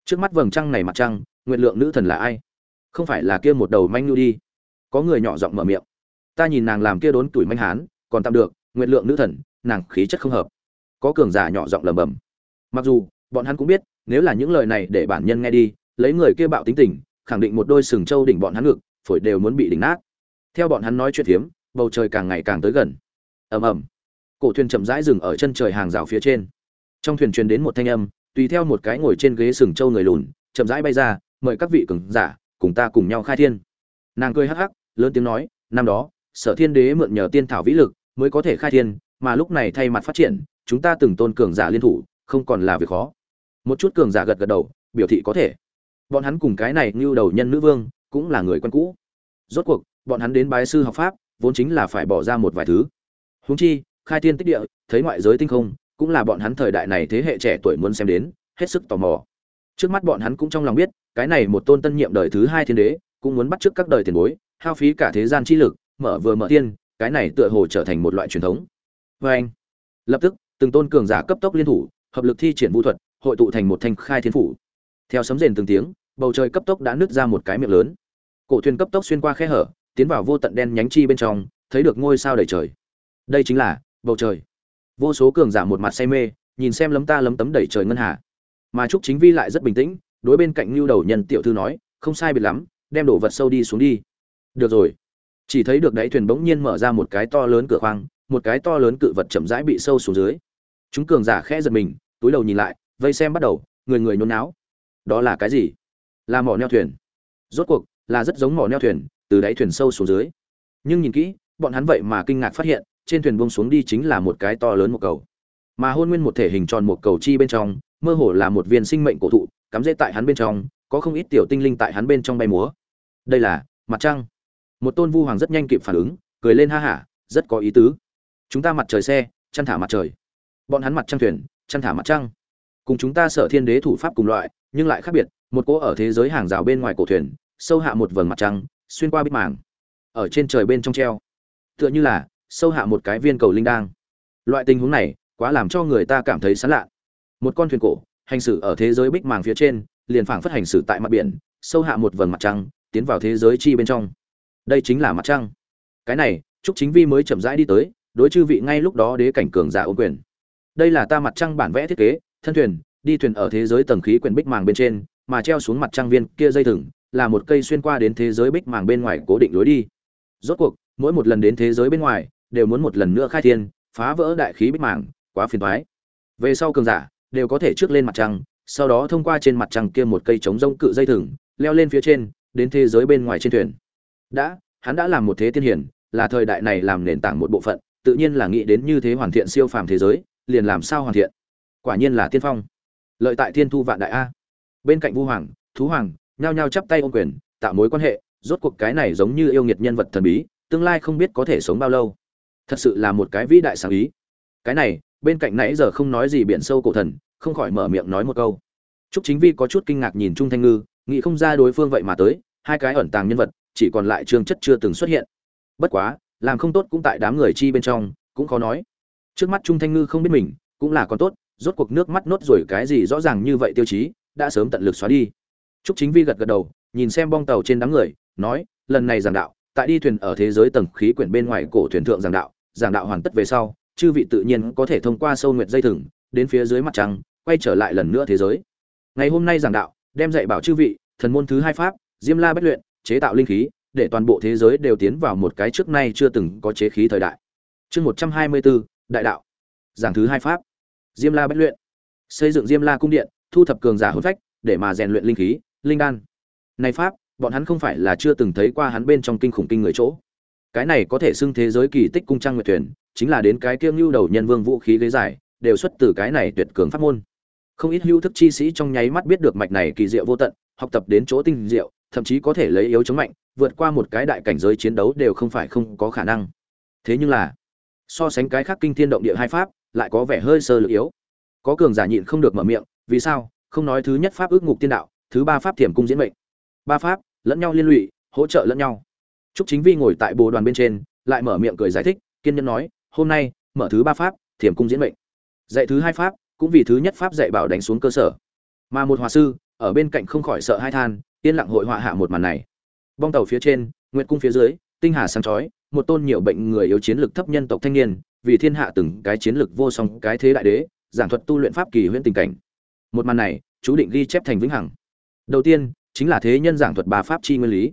Trước mắt vầng trăng này mặt trăng, nguyệt lượng nữ thần là ai? Không phải là kia một đầu manh nhu đi. Có người nhỏ giọng mở miệng. Ta nhìn nàng làm kia đốn tuổi manh hán, còn tạm được, nguyệt lượng nữ thần, nàng khí chất không hợp. Có cường giả nhỏ giọng lẩm bẩm. Mặc dù, bọn hắn cũng biết, nếu là những lời này để bản nhân nghe đi, lấy người kia bạo tính tình, khẳng định một đôi sừng trâu đỉnh bọn hắn ngực, phổi đều muốn bị đỉnh nát. Theo bọn hắn nói chuyện hiếm bầu trời càng ngày càng tới gần ầm ầm. Cổ thuyền chậm rãi dừng ở chân trời hàng rào phía trên. Trong thuyền truyền đến một thanh âm, tùy theo một cái ngồi trên ghế sừng trâu người lùn, chậm rãi bay ra, mời các vị cường giả, cùng ta cùng nhau khai thiên. Nàng cười hắc hắc, lớn tiếng nói, năm đó, sở thiên đế mượn nhờ tiên thảo vĩ lực mới có thể khai thiên, mà lúc này thay mặt phát triển, chúng ta từng tôn cường giả liên thủ, không còn là việc khó. Một chút cường giả gật gật đầu, biểu thị có thể. Bọn hắn cùng cái này như đầu nhân nữ vương, cũng là người quen cũ. Rốt cuộc, bọn hắn đến bái sư học pháp, vốn chính là phải bỏ ra một vài thứ huống chi, khai thiên tích địa, thấy ngoại giới tinh không, cũng là bọn hắn thời đại này thế hệ trẻ tuổi muốn xem đến, hết sức tò mò. Trước mắt bọn hắn cũng trong lòng biết, cái này một tôn tân nhiệm đời thứ hai thiên đế, cũng muốn bắt trước các đời tiền bối, hao phí cả thế gian chi lực, mở vừa mở tiên, cái này tựa hồ trở thành một loại truyền thống. Và anh, lập tức, từng tôn cường giả cấp tốc liên thủ, hợp lực thi triển vũ thuật, hội tụ thành một thanh khai thiên phủ. Theo sấm rền từng tiếng, bầu trời cấp tốc đã nứt ra một cái miệng lớn. Cổ thuyền cấp tốc xuyên qua khe hở, tiến vào vô tận đen nhánh chi bên trong, thấy được ngôi sao đầy trời đây chính là, bầu trời. Vô số cường giả một mặt say mê, nhìn xem lấm ta lấm tấm đẩy trời ngân hà. Mà trúc chính vi lại rất bình tĩnh, đối bên cạnh lưu đầu nhân tiểu thư nói, không sai biệt lắm, đem đổ vật sâu đi xuống đi. Được rồi. Chỉ thấy được đáy thuyền bỗng nhiên mở ra một cái to lớn cửa khoang, một cái to lớn cự vật chậm rãi bị sâu xuống dưới. Chúng cường giả khẽ giật mình, túi đầu nhìn lại, vây xem bắt đầu, người người nhốn náo đó là cái gì? Là mỏ neo thuyền. Rốt cuộc, là rất giống mỏ neo thuyền, từ đáy thuyền sâu xuống dưới. Nhưng nhìn kỹ, bọn hắn vậy mà kinh ngạc phát hiện trên thuyền bông xuống đi chính là một cái to lớn một cầu. Mà hôn nguyên một thể hình tròn một cầu chi bên trong, mơ hồ là một viên sinh mệnh cổ thụ, cắm rễ tại hắn bên trong, có không ít tiểu tinh linh tại hắn bên trong bay múa. Đây là mặt trăng. Một tôn vu hoàng rất nhanh kịp phản ứng, cười lên ha hả, rất có ý tứ. Chúng ta mặt trời xe, chăn thả mặt trời. Bọn hắn mặt trăng thuyền, chăn thả mặt trăng. Cùng chúng ta sở thiên đế thủ pháp cùng loại, nhưng lại khác biệt, một cỗ ở thế giới hàng rào bên ngoài cổ thuyền, sâu hạ một vầng mặt trăng, xuyên qua bít màng. Ở trên trời bên trong treo. Tựa như là sâu hạ một cái viên cầu linh đang. Loại tình huống này, quá làm cho người ta cảm thấy sán lạ. Một con thuyền cổ, hành xử ở thế giới bích màng phía trên, liền phảng phất hành xử tại mặt biển, sâu hạ một vầng mặt trăng, tiến vào thế giới chi bên trong. Đây chính là mặt trăng. Cái này, trúc chính vi mới chậm rãi đi tới, đối chư vị ngay lúc đó đế cảnh cường giả ô quyền. Đây là ta mặt trăng bản vẽ thiết kế, thân thuyền, đi thuyền ở thế giới tầng khí quyển bích màng bên trên, mà treo xuống mặt trăng viên kia dây thừng, là một cây xuyên qua đến thế giới bích màng bên ngoài cố định lối đi. Rốt cuộc, mỗi một lần đến thế giới bên ngoài đều muốn một lần nữa khai thiên phá vỡ đại khí bích mảng, quá phiền toái. Về sau cường giả đều có thể trước lên mặt trăng sau đó thông qua trên mặt trăng kia một cây chống rông cự dây thừng leo lên phía trên đến thế giới bên ngoài trên thuyền. Đã hắn đã làm một thế tiên hiển là thời đại này làm nền tảng một bộ phận tự nhiên là nghĩ đến như thế hoàn thiện siêu phàm thế giới liền làm sao hoàn thiện? Quả nhiên là tiên phong. Lợi tại thiên thu vạn đại a. Bên cạnh vu hoàng thú hoàng nhao nhao chắp tay ôm quyền tạo mối quan hệ rốt cuộc cái này giống như yêu nghiệt nhân vật thần bí tương lai không biết có thể sống bao lâu thật sự là một cái vĩ đại sáng ý cái này bên cạnh nãy giờ không nói gì biển sâu cổ thần không khỏi mở miệng nói một câu Trúc Chính Vi có chút kinh ngạc nhìn Trung Thanh Ngư, nghĩ không ra đối phương vậy mà tới, hai cái ẩn tàng nhân vật, chỉ còn lại Trương Chất chưa từng xuất hiện. Bất quá, làm không tốt cũng tại đám người chi bên trong, cũng khó nói. Trước mắt Trung Thanh Ngư không biết mình, cũng là còn tốt, rốt cuộc nước mắt nốt rồi cái gì rõ ràng như vậy tiêu chí, đã sớm tận lực xóa đi. Trúc Chính Vi gật gật đầu, nhìn xem bong tàu trên đám người, nói, lần này giảng đạo, tại đi thuyền ở thế giới tầng khí quyển bên ngoài cổ thuyền thượng giảng đạo, giảng đạo hoàn tất về sau, chư vị tự nhiên có thể thông qua sâu nguyệt dây thừng, đến phía dưới mặt trăng, quay trở lại lần nữa thế giới. Ngày hôm nay giảng đạo đem dạy bảo chư vị thần môn thứ hai pháp diêm la bất luyện chế tạo linh khí để toàn bộ thế giới đều tiến vào một cái trước nay chưa từng có chế khí thời đại. Chương một trăm hai mươi bốn đại đạo. Giảng thứ hai pháp diêm la bất luyện. Xây dựng diêm la cung điện thu thập cường giả hôn phách để mà rèn luyện linh khí linh đan. Này pháp bọn hắn không phải là chưa từng thấy qua hắn bên trong kinh khủng kinh người chỗ cái này có thể xưng thế giới kỳ tích cung trang nguyệt thuyền, chính là đến cái kiêng lưu đầu nhân vương vũ khí ghế dài, đều xuất từ cái này tuyệt cường pháp môn. Không ít hưu thức chi sĩ trong nháy mắt biết được mạch này kỳ diệu vô tận, học tập đến chỗ tinh diệu, thậm chí có thể lấy yếu chống mạnh, vượt qua một cái đại cảnh giới chiến đấu đều không phải không có khả năng. Thế nhưng là, so sánh cái khác kinh thiên động địa hai pháp, lại có vẻ hơi sơ lược yếu. Có cường giả nhịn không được mở miệng, vì sao? Không nói thứ nhất pháp ước ngục tiên đạo, thứ ba pháp thiểm cung diễn mệnh. Ba pháp, lẫn nhau liên lụy, hỗ trợ lẫn nhau. Trúc Chính Vi ngồi tại bồ đoàn bên trên, lại mở miệng cười giải thích, kiên nhẫn nói, "Hôm nay, mở thứ ba pháp, Thiểm cung diễn mệnh. Dạy thứ hai pháp, cũng vì thứ nhất pháp dạy bảo đánh xuống cơ sở. Mà một hòa sư ở bên cạnh không khỏi sợ hai than yên lặng hội họa hạ một màn này. Bong tàu phía trên nguyệt cung phía dưới tinh hà sáng chói một tôn nhiều bệnh người yếu chiến lực thấp nhân tộc thanh niên vì thiên hạ từng cái chiến lực vô song cái thế đại đế giảng thuật tu luyện pháp kỳ huyễn tình cảnh. Một màn này chú định ghi chép thành vĩnh hằng. Đầu tiên chính là thế nhân giảng thuật ba pháp chi nguyên lý.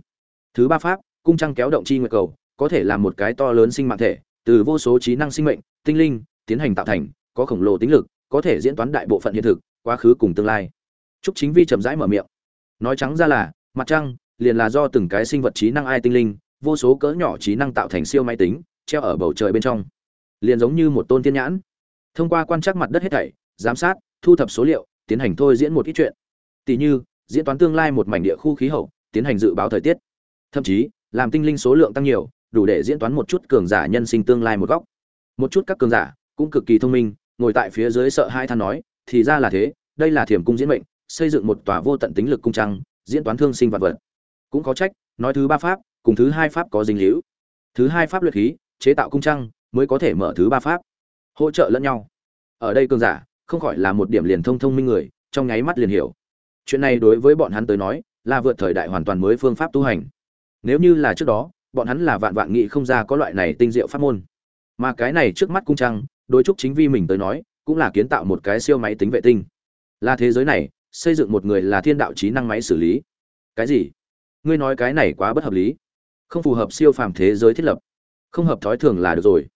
Thứ ba pháp cung trăng kéo động chi nguyệt cầu, có thể làm một cái to lớn sinh mạng thể, từ vô số trí năng sinh mệnh, tinh linh, tiến hành tạo thành, có khổng lồ tính lực, có thể diễn toán đại bộ phận hiện thực, quá khứ cùng tương lai. Trúc chính vi chậm rãi mở miệng. Nói trắng ra là, mặt trăng liền là do từng cái sinh vật trí năng ai tinh linh, vô số cỡ nhỏ trí năng tạo thành siêu máy tính, treo ở bầu trời bên trong. Liền giống như một tôn tiên nhãn. Thông qua quan trắc mặt đất hết thảy, giám sát, thu thập số liệu, tiến hành thôi diễn một ít chuyện. Tỷ như, diễn toán tương lai một mảnh địa khu khí hậu, tiến hành dự báo thời tiết. Thậm chí làm tinh linh số lượng tăng nhiều, đủ để diễn toán một chút cường giả nhân sinh tương lai một góc. Một chút các cường giả cũng cực kỳ thông minh, ngồi tại phía dưới sợ hai than nói, thì ra là thế, đây là thiểm cung diễn mệnh, xây dựng một tòa vô tận tính lực cung trăng, diễn toán thương sinh vật vật. Cũng có trách, nói thứ ba pháp, cùng thứ hai pháp có dính hữu thứ hai pháp luyện khí, chế tạo cung trăng, mới có thể mở thứ ba pháp. Hỗ trợ lẫn nhau. Ở đây cường giả, không khỏi là một điểm liền thông thông minh người, trong nháy mắt liền hiểu. Chuyện này đối với bọn hắn tới nói, là vượt thời đại hoàn toàn mới phương pháp tu hành nếu như là trước đó, bọn hắn là vạn vạn nghị không ra có loại này tinh diệu pháp môn. Mà cái này trước mắt cung trăng, đối trúc chính vi mình tới nói, cũng là kiến tạo một cái siêu máy tính vệ tinh. Là thế giới này, xây dựng một người là thiên đạo trí năng máy xử lý. Cái gì? Ngươi nói cái này quá bất hợp lý. Không phù hợp siêu phàm thế giới thiết lập. Không hợp thói thường là được rồi.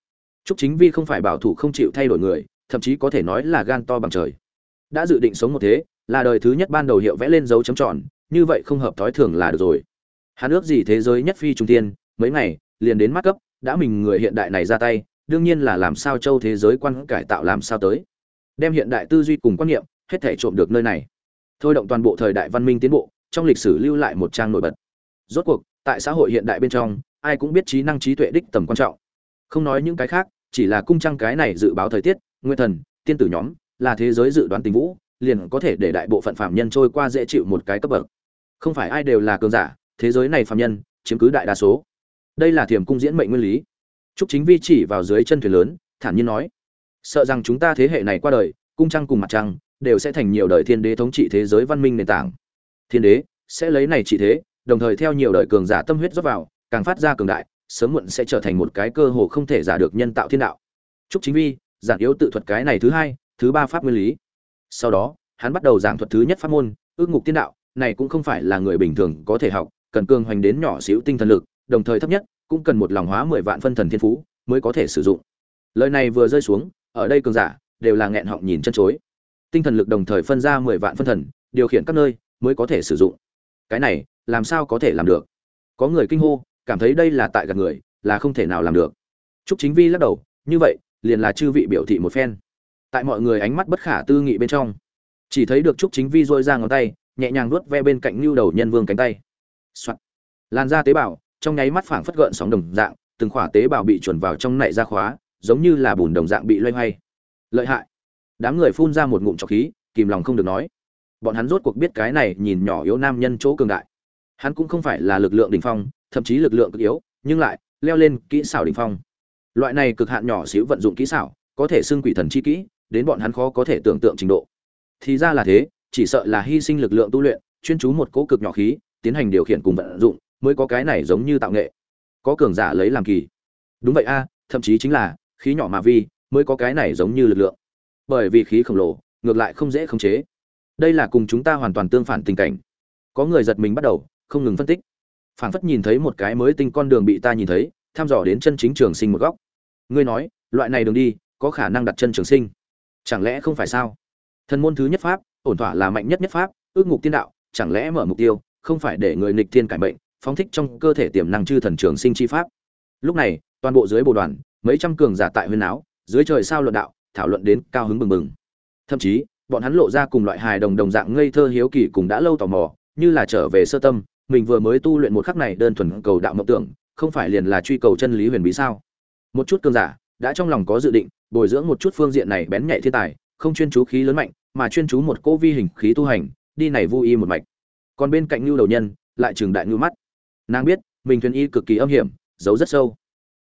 Trúc chính vi không phải bảo thủ không chịu thay đổi người, thậm chí có thể nói là gan to bằng trời. Đã dự định sống một thế, là đời thứ nhất ban đầu hiệu vẽ lên dấu chấm tròn, như vậy không hợp thói thường là được rồi hắn ước gì thế giới nhất phi trung tiên, mấy ngày, liền đến mắt cấp, đã mình người hiện đại này ra tay, đương nhiên là làm sao châu thế giới quan cải tạo làm sao tới. Đem hiện đại tư duy cùng quan niệm, hết thể trộm được nơi này. Thôi động toàn bộ thời đại văn minh tiến bộ, trong lịch sử lưu lại một trang nổi bật. Rốt cuộc, tại xã hội hiện đại bên trong, ai cũng biết trí năng trí tuệ đích tầm quan trọng. Không nói những cái khác, chỉ là cung trăng cái này dự báo thời tiết, nguyên thần, tiên tử nhóm, là thế giới dự đoán tình vũ, liền có thể để đại bộ phận phạm nhân trôi qua dễ chịu một cái cấp bậc. Không phải ai đều là cường giả thế giới này phạm nhân chiếm cứ đại đa số đây là thiểm cung diễn mệnh nguyên lý Trúc Chính Vi chỉ vào dưới chân thuyền lớn, thản nhiên nói: "Sợ rằng chúng ta thế hệ này qua đời, cung trăng cùng mặt trăng đều sẽ thành nhiều đời thiên đế thống trị thế giới văn minh nền tảng. Thiên đế sẽ lấy này trị thế, đồng thời theo nhiều đời cường giả tâm huyết rót vào, càng phát ra cường đại, sớm muộn sẽ trở thành một cái cơ hồ không thể giả được nhân tạo thiên đạo." Trúc Chính Vi giản yếu tự thuật cái này thứ hai, thứ ba pháp nguyên lý. Sau đó, hắn bắt đầu giảng thuật thứ nhất pháp môn, ước ngục tiên đạo, này cũng không phải là người bình thường có thể học, cần cường hoành đến nhỏ xíu tinh thần lực, đồng thời thấp nhất cũng cần một lòng hóa mười vạn phân thần thiên phú mới có thể sử dụng. Lời này vừa rơi xuống ở đây cường giả đều là nghẹn họng nhìn chân chối. Tinh thần lực đồng thời phân ra mười vạn phân thần điều khiển các nơi mới có thể sử dụng. Cái này làm sao có thể làm được? Có người kinh hô cảm thấy đây là tại gạt người là không thể nào làm được. Trúc chính vi lắc đầu như vậy liền là chư vị biểu thị một phen. Tại mọi người ánh mắt bất khả tư nghị bên trong chỉ thấy được trúc chính vi rôi ra ngón tay nhẹ nhàng nuốt ve bên cạnh Nưu đầu nhân vương cánh tay. Soạt. Lan ra tế bào, trong nháy mắt phảng phất gợn sóng đồng dạng, từng khỏa tế bào bị chuẩn vào trong nảy ra khóa, giống như là bùn đồng dạng bị loay hoay. Lợi hại. Đám người phun ra một ngụm trọc khí, kìm lòng không được nói. Bọn hắn rốt cuộc biết cái này nhìn nhỏ yếu nam nhân chỗ cường đại. Hắn cũng không phải là lực lượng đỉnh phong, thậm chí lực lượng cực yếu, nhưng lại leo lên kỹ xảo đỉnh phong. Loại này cực hạn nhỏ xíu vận dụng kỹ xảo, có thể xưng quỷ thần chi kỹ, đến bọn hắn khó có thể tưởng tượng trình độ. Thì ra là thế, chỉ sợ là hy sinh lực lượng tu luyện, chuyên chú một cố cực nhỏ khí, tiến hành điều khiển cùng vận dụng, mới có cái này giống như tạo nghệ. Có cường giả lấy làm kỳ. Đúng vậy a, thậm chí chính là khí nhỏ mà vi, mới có cái này giống như lực lượng. Bởi vì khí khổng lồ, ngược lại không dễ khống chế. Đây là cùng chúng ta hoàn toàn tương phản tình cảnh. Có người giật mình bắt đầu, không ngừng phân tích. Phảng phất nhìn thấy một cái mới tinh con đường bị ta nhìn thấy, thăm dò đến chân chính trường sinh một góc. Ngươi nói, loại này đường đi, có khả năng đặt chân trường sinh. Chẳng lẽ không phải sao? Thần môn thứ nhất pháp, ổn thỏa là mạnh nhất nhất pháp, ước ngục tiên đạo, chẳng lẽ mở mục tiêu, không phải để người nghịch thiên cải mệnh, phóng thích trong cơ thể tiềm năng chư thần trường sinh chi pháp. Lúc này, toàn bộ dưới bộ đoàn, mấy trăm cường giả tại huyên áo, dưới trời sao luận đạo, thảo luận đến cao hứng bừng bừng. Thậm chí, bọn hắn lộ ra cùng loại hài đồng đồng dạng ngây thơ hiếu kỳ cùng đã lâu tò mò, như là trở về sơ tâm, mình vừa mới tu luyện một khắc này đơn thuần cầu đạo mộng tưởng, không phải liền là truy cầu chân lý huyền bí sao? Một chút cường giả, đã trong lòng có dự định, bồi dưỡng một chút phương diện này bén nhạy thiên tài, không chuyên chú khí lớn mạnh, mà chuyên chú một cô vi hình khí tu hành, đi này vui y một mạch. Còn bên cạnh Nưu đầu nhân, lại trường đại nhu mắt. Nàng biết, mình thuyền y cực kỳ âm hiểm, giấu rất sâu.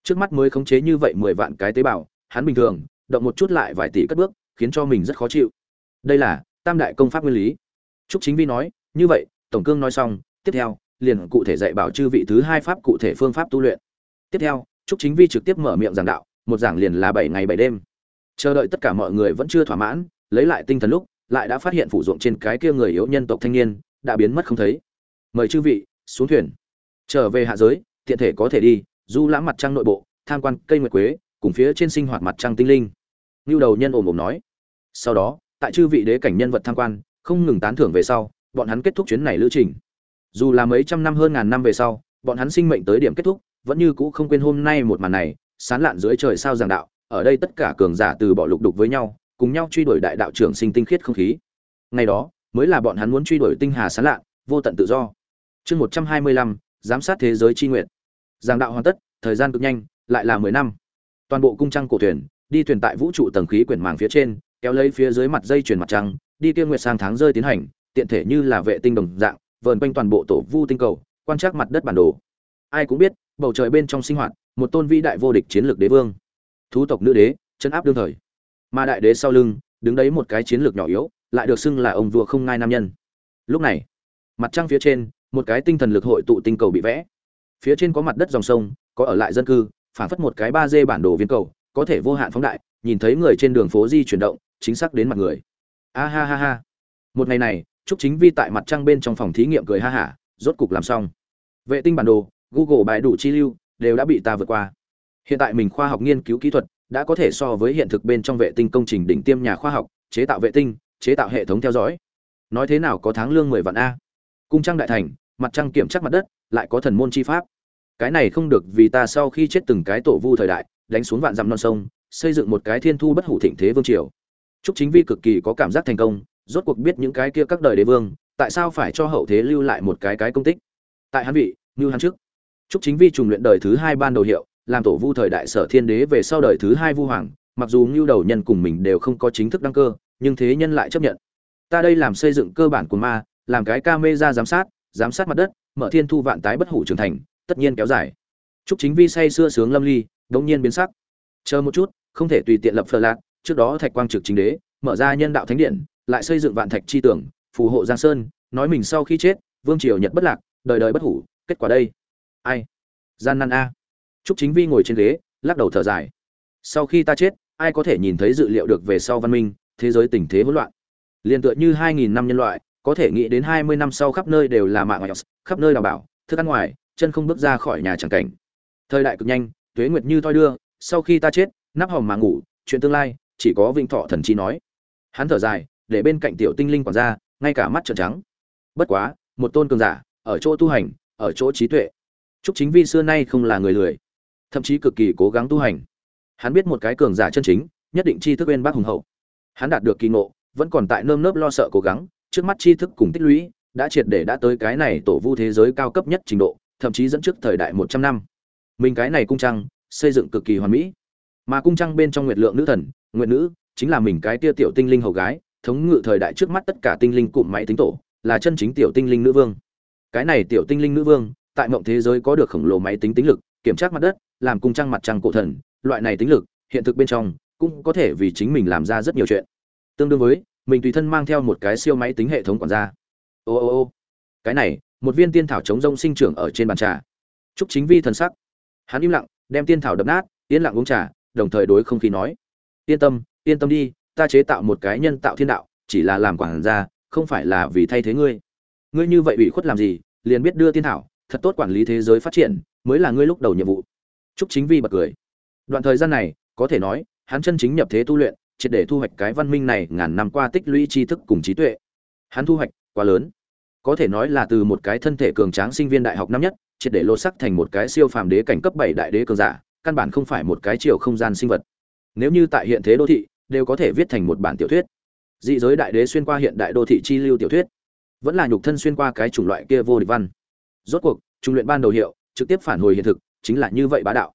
Trước mắt mới khống chế như vậy mười vạn cái tế bào, hắn bình thường, động một chút lại vài tỷ cất bước, khiến cho mình rất khó chịu. Đây là Tam đại công pháp nguyên lý. Trúc Chính Vi nói, như vậy, tổng cương nói xong, tiếp theo, liền cụ thể dạy bảo chư vị thứ hai pháp cụ thể phương pháp tu luyện. Tiếp theo, Trúc Chính Vi trực tiếp mở miệng giảng đạo, một giảng liền là bảy ngày bảy đêm. Chờ đợi tất cả mọi người vẫn chưa thỏa mãn, lấy lại tinh thần lúc, lại đã phát hiện phủ ruộng trên cái kia người yếu nhân tộc thanh niên đã biến mất không thấy. Mời chư vị xuống thuyền, trở về hạ giới, tiện thể có thể đi, du lãm mặt trăng nội bộ, tham quan cây nguyệt quế, cùng phía trên sinh hoạt mặt trăng tinh linh. Nưu đầu nhân ồm ồm nói. Sau đó, tại chư vị đế cảnh nhân vật tham quan, không ngừng tán thưởng về sau, bọn hắn kết thúc chuyến này lữ trình. Dù là mấy trăm năm hơn ngàn năm về sau, bọn hắn sinh mệnh tới điểm kết thúc, vẫn như cũ không quên hôm nay một màn này, sán lạn dưới trời sao giảng đạo, ở đây tất cả cường giả từ bỏ lục đục với nhau, cùng nhau truy đuổi đại đạo trưởng sinh tinh khiết không khí. Ngày đó, mới là bọn hắn muốn truy đuổi tinh hà sán lạ, vô tận tự do. Chương một trăm hai mươi lăm giám sát thế giới chi nguyện. Giảng đạo hoàn tất, thời gian cực nhanh, lại là mười năm. Toàn bộ cung trăng cổ thuyền, đi thuyền tại vũ trụ tầng khí quyển màng phía trên, kéo lấy phía dưới mặt dây chuyển mặt trăng, đi kia nguyệt sang tháng rơi tiến hành, tiện thể như là vệ tinh đồng dạng, vờn quanh toàn bộ tổ vu tinh cầu, quan trắc mặt đất bản đồ. Ai cũng biết, bầu trời bên trong sinh hoạt, một tôn vĩ đại vô địch chiến lược đế vương. Thú tộc nữ đế, chân áp đương thời. Mà đại đế sau lưng, đứng đấy một cái chiến lược nhỏ yếu, lại được xưng là ông vua không ngai nam nhân. Lúc này, mặt trăng phía trên, một cái tinh thần lực hội tụ tinh cầu bị vẽ. Phía trên có mặt đất dòng sông, có ở lại dân cư, phản phất một cái ba d bản đồ viên cầu, có thể vô hạn phóng đại, nhìn thấy người trên đường phố di chuyển động, chính xác đến mặt người. A ha ha ha. Một ngày này, Trúc Chính Vi tại mặt trăng bên trong phòng thí nghiệm cười ha hả, rốt cục làm xong. Vệ tinh bản đồ, Google bài đủ chi lưu, đều đã bị ta vượt qua. Hiện tại mình khoa học nghiên cứu kỹ thuật đã có thể so với hiện thực bên trong vệ tinh công trình đỉnh tiêm nhà khoa học, chế tạo vệ tinh, chế tạo hệ thống theo dõi. Nói thế nào có tháng lương 10 vạn a. Cung trăng đại thành, mặt trăng kiểm chắc mặt đất, lại có thần môn chi pháp. Cái này không được vì ta sau khi chết từng cái tổ vu thời đại, đánh xuống vạn dặm non sông, xây dựng một cái thiên thu bất hủ thịnh thế vương triều. Trúc Chính Vi cực kỳ có cảm giác thành công, rốt cuộc biết những cái kia các đời đế vương, tại sao phải cho hậu thế lưu lại một cái cái công tích. Tại hắn vị, như hắn trước. Trúc Chính Vi trùng luyện đời thứ hai ban đầu hiệu, làm tổ vu thời đại sở thiên đế về sau đời thứ hai vu hoàng, mặc dù Ngưu đầu nhân cùng mình đều không có chính thức đăng cơ, nhưng thế nhân lại chấp nhận. Ta đây làm xây dựng cơ bản của ma, làm cái camera giám sát, giám sát mặt đất, mở thiên thu vạn tái bất hủ trưởng thành, tất nhiên kéo dài. Trúc Chính Vi say xưa sướng lâm ly, đống nhiên biến sắc. Chờ một chút, không thể tùy tiện lập phờ lạc, trước đó Thạch Quang trực chính đế, mở ra nhân đạo thánh điện, lại xây dựng vạn thạch chi tưởng, phù hộ Giang Sơn, nói mình sau khi chết, vương triều nhật bất lạc, đời đời bất hủ, kết quả đây. Ai? Gian nan a. Trúc Chính Vi ngồi trên ghế, lắc đầu thở dài. Sau khi ta chết, ai có thể nhìn thấy dự liệu được về sau văn minh, thế giới tình thế hỗn loạn. Liên tựa như 2000 năm nhân loại, có thể nghĩ đến 20 năm sau khắp nơi đều là mạng ngoại, khắp nơi đào bảo, thức ăn ngoài, chân không bước ra khỏi nhà chẳng cảnh. Thời đại cực nhanh, tuế nguyệt như thoi đưa, sau khi ta chết, nắp hòm mà ngủ, chuyện tương lai, chỉ có Vinh Thọ thần chi nói. Hắn thở dài, để bên cạnh tiểu tinh linh quản gia, ngay cả mắt trợn trắng. Bất quá, một tôn cường giả, ở chỗ tu hành, ở chỗ trí tuệ. Trúc Chính Vi xưa nay không là người lười, thậm chí cực kỳ cố gắng tu hành. Hắn biết một cái cường giả chân chính, nhất định tri thức bên bác hùng hậu. Hắn đạt được kỳ ngộ, vẫn còn tại nơm nớp lo sợ cố gắng, trước mắt tri thức cùng tích lũy, đã triệt để đã tới cái này tổ vu thế giới cao cấp nhất trình độ, thậm chí dẫn trước thời đại một trăm năm. Mình cái này cung trăng xây dựng cực kỳ hoàn mỹ. Mà cung trăng bên trong nguyệt lượng nữ thần nguyệt nữ chính là mình cái tia tiểu tinh linh hầu gái thống ngự thời đại trước mắt tất cả tinh linh cụm máy tính tổ là chân chính tiểu tinh linh nữ vương. Cái này tiểu tinh linh nữ vương tại mộng thế giới có được khổng lồ máy tính tính lực kiểm tra mặt đất làm cung trăng mặt trăng cổ thần loại này tính lực hiện thực bên trong cũng có thể vì chính mình làm ra rất nhiều chuyện. Tương đương với, mình tùy thân mang theo một cái siêu máy tính hệ thống quản gia. Ô ô ô. Cái này, một viên tiên thảo chống rông sinh trưởng ở trên bàn trà. Chúc chính vi thần sắc. Hắn im lặng, đem tiên thảo đập nát, yên lặng uống trà, đồng thời đối không khí nói. Yên tâm yên tâm đi, ta chế tạo một cái nhân tạo thiên đạo, chỉ là làm quản gia, không phải là vì thay thế ngươi. Ngươi như vậy ủy khuất làm gì, liền biết đưa tiên thảo, thật tốt quản lý thế giới phát triển, mới là ngươi lúc đầu nhiệm vụ. Chúc chính vi bật cười. Đoạn thời gian này, có thể nói hắn chân chính nhập thế tu luyện, triệt để thu hoạch cái văn minh này ngàn năm qua tích lũy tri thức cùng trí tuệ. Hắn thu hoạch quá lớn. Có thể nói là từ một cái thân thể cường tráng sinh viên đại học năm nhất, triệt để lô sắc thành một cái siêu phàm đế cảnh cấp bảy đại đế cường giả, căn bản không phải một cái chiều không gian sinh vật. Nếu như tại hiện thế đô thị, đều có thể viết thành một bản tiểu thuyết. Dị giới đại đế xuyên qua hiện đại đô thị chi lưu tiểu thuyết. Vẫn là nhục thân xuyên qua cái chủng loại kia vô địch văn. Rốt cuộc, trung luyện ban đầu hiệu, trực tiếp phản hồi hiện thực, chính là như vậy bá đạo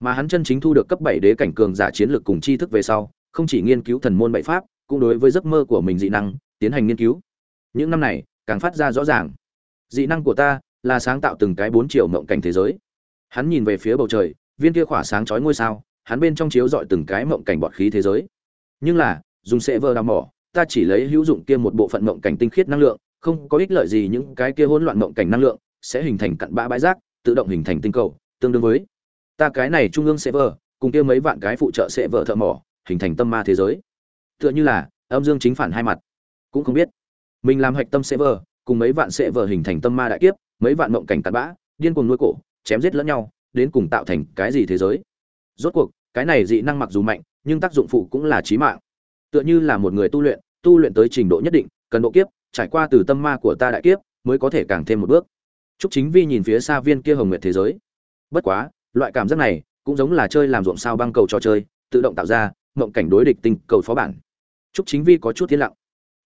mà hắn chân chính thu được cấp bảy đế cảnh cường giả chiến lược cùng tri thức về sau, không chỉ nghiên cứu thần môn bảy pháp, cũng đối với giấc mơ của mình dị năng, tiến hành nghiên cứu. Những năm này, càng phát ra rõ ràng. Dị năng của ta là sáng tạo từng cái bốn triệu mộng cảnh thế giới. Hắn nhìn về phía bầu trời, viên kia khỏa sáng chói ngôi sao, hắn bên trong chiếu dọi từng cái mộng cảnh bọt khí thế giới. Nhưng là, dùng sẽ vơ đào mỏ, ta chỉ lấy hữu dụng kia một bộ phận mộng cảnh tinh khiết năng lượng, không có ích lợi gì những cái kia hỗn loạn mộng cảnh năng lượng, sẽ hình thành cặn bã bãi rác, tự động hình thành tinh cầu, tương đương với ta cái này trung ương sẽ vơ cùng kia mấy vạn cái phụ trợ sẽ vợ thợ mỏ hình thành tâm ma thế giới. Tựa như là âm dương chính phản hai mặt. Cũng không biết. Mình làm hạch tâm sẽ vờ cùng mấy vạn sẽ vờ hình thành tâm ma đại kiếp mấy vạn mộng cảnh tạt bã điên cuồng nuôi cổ chém giết lẫn nhau đến cùng tạo thành cái gì thế giới. Rốt cuộc cái này dị năng mặc dù mạnh nhưng tác dụng phụ cũng là chí mạng. Tựa như là một người tu luyện tu luyện tới trình độ nhất định cần độ kiếp trải qua từ tâm ma của ta đại kiếp mới có thể càng thêm một bước. Trúc Chính Vi nhìn phía xa viên kia hồng nguyệt thế giới. Bất quá, loại cảm giác này cũng giống là chơi làm ruộng sao băng cầu trò chơi, tự động tạo ra, mộng cảnh đối địch tinh cầu phó bản. Trúc Chính Vi có chút tiến lặng.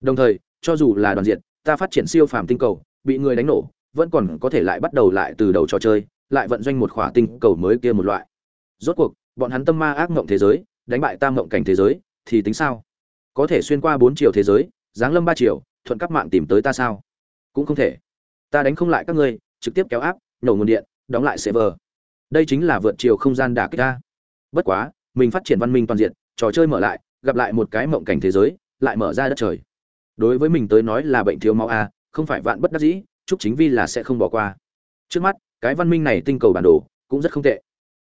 Đồng thời, cho dù là đoàn diện, ta phát triển siêu phàm tinh cầu, bị người đánh nổ, vẫn còn có thể lại bắt đầu lại từ đầu trò chơi, lại vận doanh một khỏa tinh cầu mới kia một loại. Rốt cuộc, bọn hắn tâm ma ác mộng thế giới, đánh bại tam mộng cảnh thế giới, thì tính sao? Có thể xuyên qua bốn chiều thế giới, giáng lâm ba chiều, thuận các mạng tìm tới ta sao? Cũng không thể. Ta đánh không lại các ngươi, trực tiếp kéo áp, nổ nguồn điện, đóng lại server. Đây chính là vượt chiều không gian đả kích ta. Bất quá, mình phát triển văn minh toàn diện, trò chơi mở lại, gặp lại một cái mộng cảnh thế giới, lại mở ra đất trời. Đối với mình tới nói là bệnh thiếu máu a không phải vạn bất đắc dĩ trúc chính vi là sẽ không bỏ qua. Trước mắt cái văn minh này tinh cầu bản đồ cũng rất không tệ.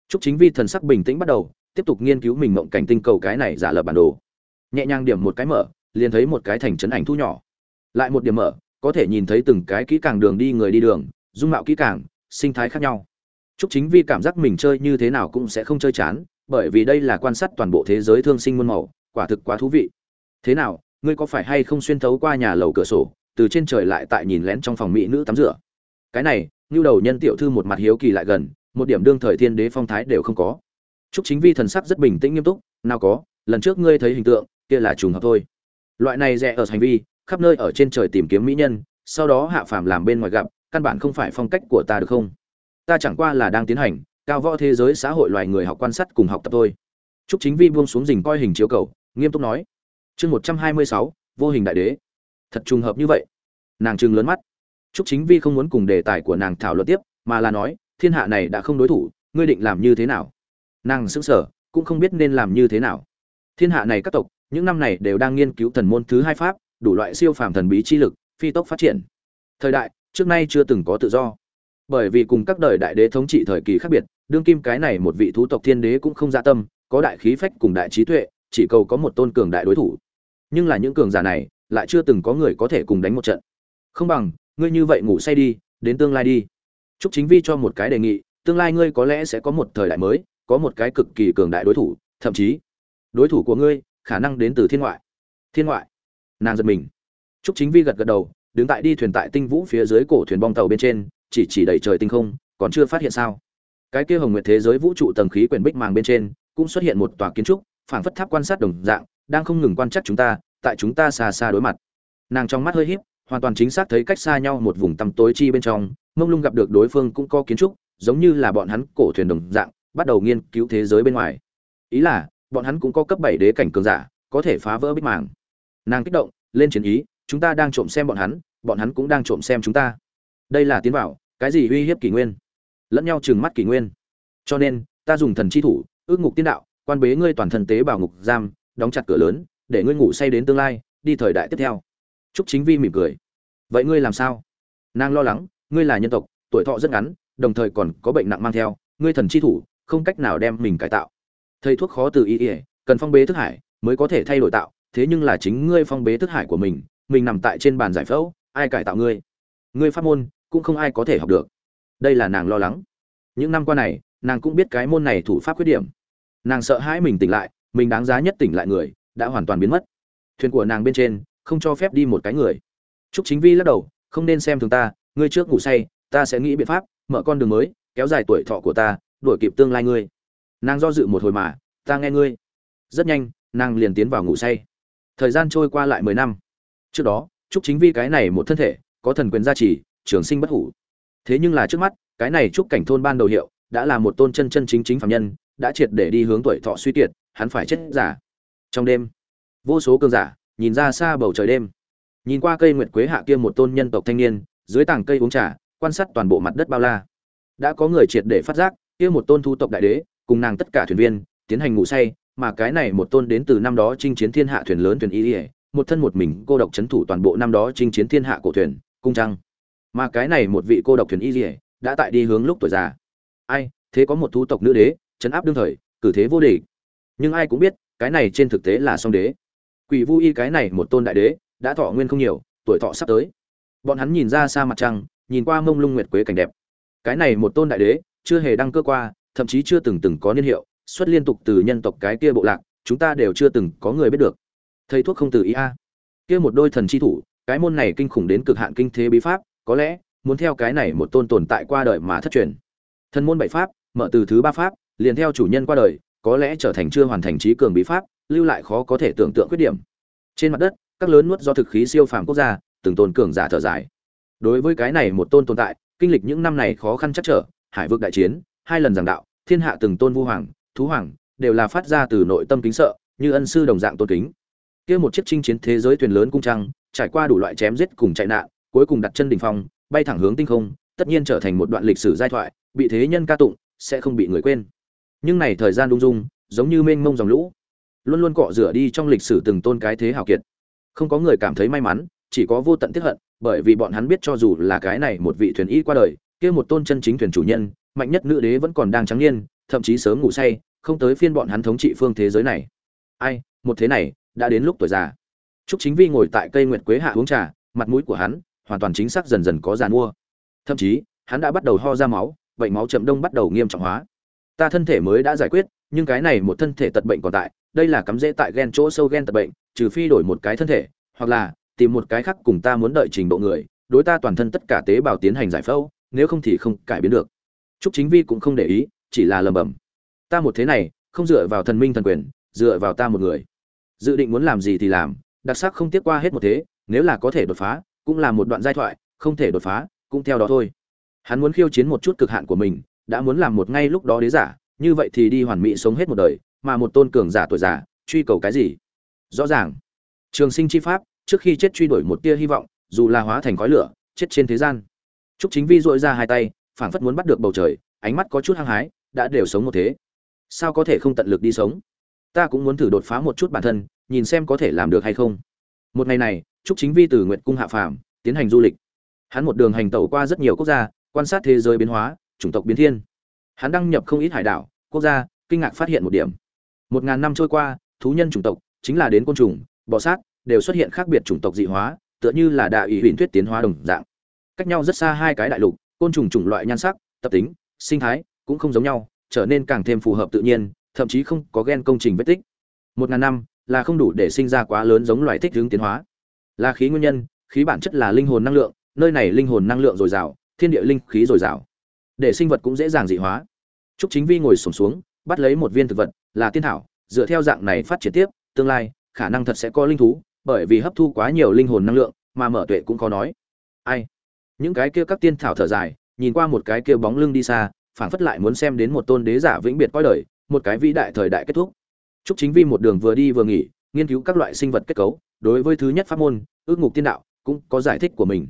Trúc chính vi thần sắc bình tĩnh bắt đầu tiếp tục nghiên cứu mình mộng cảnh tinh cầu cái này giả lập bản đồ. Nhẹ nhàng điểm một cái mở liền thấy một cái thành trấn ảnh thu nhỏ. Lại một điểm mở có thể nhìn thấy từng cái kỹ càng đường đi người đi đường dung mạo kỹ càng sinh thái khác nhau trúc chính vi cảm giác mình chơi như thế nào cũng sẽ không chơi chán, bởi vì đây là quan sát toàn bộ thế giới thương sinh muôn màu, quả thực quá thú vị. Thế nào, ngươi có phải hay không xuyên thấu qua nhà lầu cửa sổ, từ trên trời lại tại nhìn lén trong phòng mỹ nữ tắm rửa? Cái này, Nưu đầu nhân tiểu thư một mặt hiếu kỳ lại gần, một điểm đương thời thiên đế phong thái đều không có. Trúc chính vi thần sắc rất bình tĩnh nghiêm túc, nào có, lần trước ngươi thấy hình tượng, kia là trùng hợp thôi. Loại này rẻ ở hành vi, khắp nơi ở trên trời tìm kiếm mỹ nhân, sau đó hạ phàm làm bên ngoài gặp, căn bản không phải phong cách của ta được không? Ta chẳng qua là đang tiến hành, cao võ thế giới xã hội loài người học quan sát cùng học tập thôi. Trúc chính vi buông xuống rình coi hình chiếu cầu, nghiêm túc nói. Chương một trăm hai mươi sáu, vô hình đại đế. Thật trùng hợp như vậy. Nàng trừng lớn mắt. Trúc chính vi không muốn cùng đề tài của nàng thảo luận tiếp, mà là nói, thiên hạ này đã không đối thủ, ngươi định làm như thế nào? Nàng sững sờ, cũng không biết nên làm như thế nào. Thiên hạ này các tộc, những năm này đều đang nghiên cứu thần môn thứ hai pháp, đủ loại siêu phàm thần bí chi lực, phi tốc phát triển. Thời đại, trước nay chưa từng có tự do bởi vì cùng các đời đại đế thống trị thời kỳ khác biệt, đương kim cái này một vị thú tộc thiên đế cũng không gia tâm, có đại khí phách cùng đại trí tuệ, chỉ cầu có một tôn cường đại đối thủ. Nhưng là những cường giả này, lại chưa từng có người có thể cùng đánh một trận. Không bằng, ngươi như vậy ngủ say đi, đến tương lai đi. Chúc chính vi cho một cái đề nghị, tương lai ngươi có lẽ sẽ có một thời đại mới, có một cái cực kỳ cường đại đối thủ, thậm chí, đối thủ của ngươi, khả năng đến từ thiên ngoại. Thiên ngoại. Nàng giật mình. Chúc chính vi gật gật đầu, đứng tại đi thuyền tại tinh vũ phía dưới cổ thuyền bong tàu bên trên chỉ chỉ đầy trời tinh không, còn chưa phát hiện sao. Cái kia hồng nguyệt thế giới vũ trụ tầng khí quyển bích màng bên trên, cũng xuất hiện một tòa kiến trúc, phảng phất tháp quan sát đồng dạng, đang không ngừng quan trắc chúng ta, tại chúng ta xa xa đối mặt. Nàng trong mắt hơi híp, hoàn toàn chính xác thấy cách xa nhau một vùng tăm tối chi bên trong, mông lung gặp được đối phương cũng có kiến trúc, giống như là bọn hắn cổ thuyền đồng dạng, bắt đầu nghiên cứu thế giới bên ngoài. Ý là, bọn hắn cũng có cấp bảy đế cảnh cường giả, có thể phá vỡ bích màng. Nàng kích động, lên chiến ý, chúng ta đang trộm xem bọn hắn bọn hắn cũng đang trộm xem chúng ta. Đây là tiến vào cái gì uy hiếp kỷ nguyên? Lẫn nhau trừng mắt kỷ nguyên. Cho nên, ta dùng thần chi thủ, ước ngục tiên đạo, quan bế ngươi toàn thần tế bào ngục giam, đóng chặt cửa lớn, để ngươi ngủ say đến tương lai, đi thời đại tiếp theo. Trúc chính vi mỉm cười. Vậy ngươi làm sao? Nàng lo lắng, ngươi là nhân tộc, tuổi thọ rất ngắn, đồng thời còn có bệnh nặng mang theo, ngươi thần chi thủ, không cách nào đem mình cải tạo. Thầy thuốc khó từ ý ỉa cần phong bế thức hải, mới có thể thay đổi tạo, thế nhưng là chính ngươi phong bế thức hải của mình mình nằm tại trên bàn giải phẫu, ai cải tạo ngươi? Ngươi phát môn cũng không ai có thể học được đây là nàng lo lắng những năm qua này nàng cũng biết cái môn này thủ pháp khuyết điểm nàng sợ hãi mình tỉnh lại mình đáng giá nhất tỉnh lại người đã hoàn toàn biến mất thuyền của nàng bên trên không cho phép đi một cái người Trúc Chính Vi lắc đầu, không nên xem thường ta, ngươi trước ngủ say, ta sẽ nghĩ biện pháp, mở con đường mới, kéo dài tuổi thọ của ta, đuổi kịp tương lai ngươi. Nàng do dự một hồi mà, ta nghe ngươi. Rất nhanh, nàng liền tiến vào ngủ say. Thời gian trôi qua lại mười năm. Trước đó, Trúc Chính Vi cái này một thân thể, có thần quyền gia trì, trường sinh bất hủ. Thế nhưng là trước mắt, cái này Trúc Cảnh thôn ban đầu hiệu, đã là một tôn chân chân chính chính phàm nhân, đã triệt để đi hướng tuổi thọ suy kiệt, hắn phải chết giả. Trong đêm, vô số cường giả nhìn ra xa bầu trời đêm nhìn qua cây nguyệt quế hạ kia một tôn nhân tộc thanh niên dưới tảng cây uống trà quan sát toàn bộ mặt đất bao la đã có người triệt để phát giác kia một tôn thu tộc đại đế cùng nàng tất cả thuyền viên tiến hành ngủ say mà cái này một tôn đến từ năm đó chinh chiến thiên hạ thuyền lớn thuyền y một thân một mình cô độc chấn thủ toàn bộ năm đó chinh chiến thiên hạ cổ thuyền cung trăng mà cái này một vị cô độc thuyền y đã tại đi hướng lúc tuổi già. Ai, thế có một thu tộc nữ đế chấn áp đương thời, cử thế vô địch. Nhưng ai cũng biết, cái này trên thực tế là song đế. Quỷ vu y cái này một tôn đại đế, đã thọ nguyên không nhiều, tuổi thọ sắp tới. Bọn hắn nhìn ra xa mặt trăng, nhìn qua mông lung nguyệt quế cảnh đẹp. Cái này một tôn đại đế, chưa hề đăng cơ qua, thậm chí chưa từng từng có niên hiệu, xuất liên tục từ nhân tộc cái kia bộ lạc, chúng ta đều chưa từng có người biết được. Thầy thuốc không từ ý a. Kia một đôi thần chi thủ, cái môn này kinh khủng đến cực hạn kinh thế bí pháp có lẽ, muốn theo cái này một tôn tồn tại qua đời mà thất truyền. Thần môn bảy pháp, mở từ thứ ba pháp, liền theo chủ nhân qua đời, có lẽ trở thành chưa hoàn thành trí cường bí pháp, lưu lại khó có thể tưởng tượng khuyết điểm. Trên mặt đất, các lớn nuốt do thực khí siêu phàm quốc gia, từng tôn cường giả thở dài. Đối với cái này một tôn tồn tại, kinh lịch những năm này khó khăn chắc trở, hải vực đại chiến, hai lần giảng đạo, thiên hạ từng tôn vu hoàng, thú hoàng, đều là phát ra từ nội tâm kính sợ, như ân sư đồng dạng tôn kính. Kia một chiếc chinh chiến thế giới thuyền lớn cung trăng, trải qua đủ loại chém giết cùng chạy nạn cuối cùng đặt chân đỉnh phong, bay thẳng hướng tinh không, tất nhiên trở thành một đoạn lịch sử giai thoại, bị thế nhân ca tụng, sẽ không bị người quên. Nhưng này thời gian lung dung, giống như mênh mông dòng lũ. Luôn luôn cọ rửa đi trong lịch sử từng tôn cái thế hào kiệt. Không có người cảm thấy may mắn, chỉ có vô tận tiếc hận, bởi vì bọn hắn biết cho dù là cái này một vị thuyền y qua đời, kia một tôn chân chính thuyền chủ nhân, mạnh nhất nữ đế vẫn còn đang trắng niên, thậm chí sớm ngủ say, không tới phiên bọn hắn thống trị phương thế giới này. Ai, một thế này, đã đến lúc tuổi già. Trúc chính vi ngồi tại cây nguyệt quế hạ uống trà, mặt mũi của hắn hoàn toàn chính xác dần dần có giàn mua. Thậm chí, hắn đã bắt đầu ho ra máu, bệnh máu chậm đông bắt đầu nghiêm trọng hóa. Ta thân thể mới đã giải quyết, nhưng cái này một thân thể tật bệnh còn tại, đây là cắm rễ tại gen chỗ sâu gen tật bệnh, trừ phi đổi một cái thân thể, hoặc là tìm một cái khác cùng ta muốn đợi trình độ người, đối ta toàn thân tất cả tế bào tiến hành giải phẫu, nếu không thì không cải biến được. Trúc chính vi cũng không để ý, chỉ là lầm bầm ta một thế này, không dựa vào thần minh thần quyền, dựa vào ta một người. Dự định muốn làm gì thì làm, đặc sắc không tiếc qua hết một thế, nếu là có thể đột phá cũng là một đoạn giai thoại, không thể đột phá, cũng theo đó thôi. Hắn muốn khiêu chiến một chút cực hạn của mình, đã muốn làm một ngay lúc đó đế giả, như vậy thì đi hoàn mỹ sống hết một đời, mà một tôn cường giả tuổi già, truy cầu cái gì? Rõ ràng. Trường sinh chi pháp, trước khi chết truy đuổi một tia hy vọng, dù là hóa thành khói lửa, chết trên thế gian. Trúc chính vi dội ra hai tay, phảng phất muốn bắt được bầu trời, ánh mắt có chút hăng hái, đã đều sống một thế. Sao có thể không tận lực đi sống? Ta cũng muốn thử đột phá một chút bản thân, nhìn xem có thể làm được hay không một ngày này, trúc chính vi từ nguyện cung hạ phàm tiến hành du lịch. Hắn một đường hành tẩu qua rất nhiều quốc gia, quan sát thế giới biến hóa, chủng tộc biến thiên. Hắn đăng nhập không ít hải đảo, quốc gia, kinh ngạc phát hiện một điểm. Một ngàn năm trôi qua, thú nhân chủng tộc chính là đến côn trùng, bọ sát, đều xuất hiện khác biệt chủng tộc dị hóa, tựa như là đại ủy huyền thuyết tiến hóa đồng dạng. Cách nhau rất xa hai cái đại lục, côn trùng chủng loại nhan sắc, tập tính, sinh thái cũng không giống nhau, trở nên càng thêm phù hợp tự nhiên, thậm chí không có gen công trình vết tích. Một ngàn năm là không đủ để sinh ra quá lớn giống loài thích hướng tiến hóa là khí nguyên nhân khí bản chất là linh hồn năng lượng nơi này linh hồn năng lượng dồi dào thiên địa linh khí dồi dào để sinh vật cũng dễ dàng dị hóa Trúc Chính Vi ngồi xổm xuống, bắt lấy một viên thực vật, là tiên thảo, dựa theo dạng này phát triển tiếp, tương lai khả năng thật sẽ có linh thú, bởi vì hấp thu quá nhiều linh hồn năng lượng, mà mở tuệ cũng có nói. Ai? Những cái kia các tiên thảo thở dài, nhìn qua một cái kia bóng lưng đi xa phảng phất lại muốn xem đến một tôn đế giả vĩnh biệt coi đời một cái vĩ đại thời đại kết thúc Trúc Chính Vi một đường vừa đi vừa nghỉ, nghiên cứu các loại sinh vật kết cấu, đối với thứ nhất pháp môn, ước ngục tiên đạo, cũng có giải thích của mình.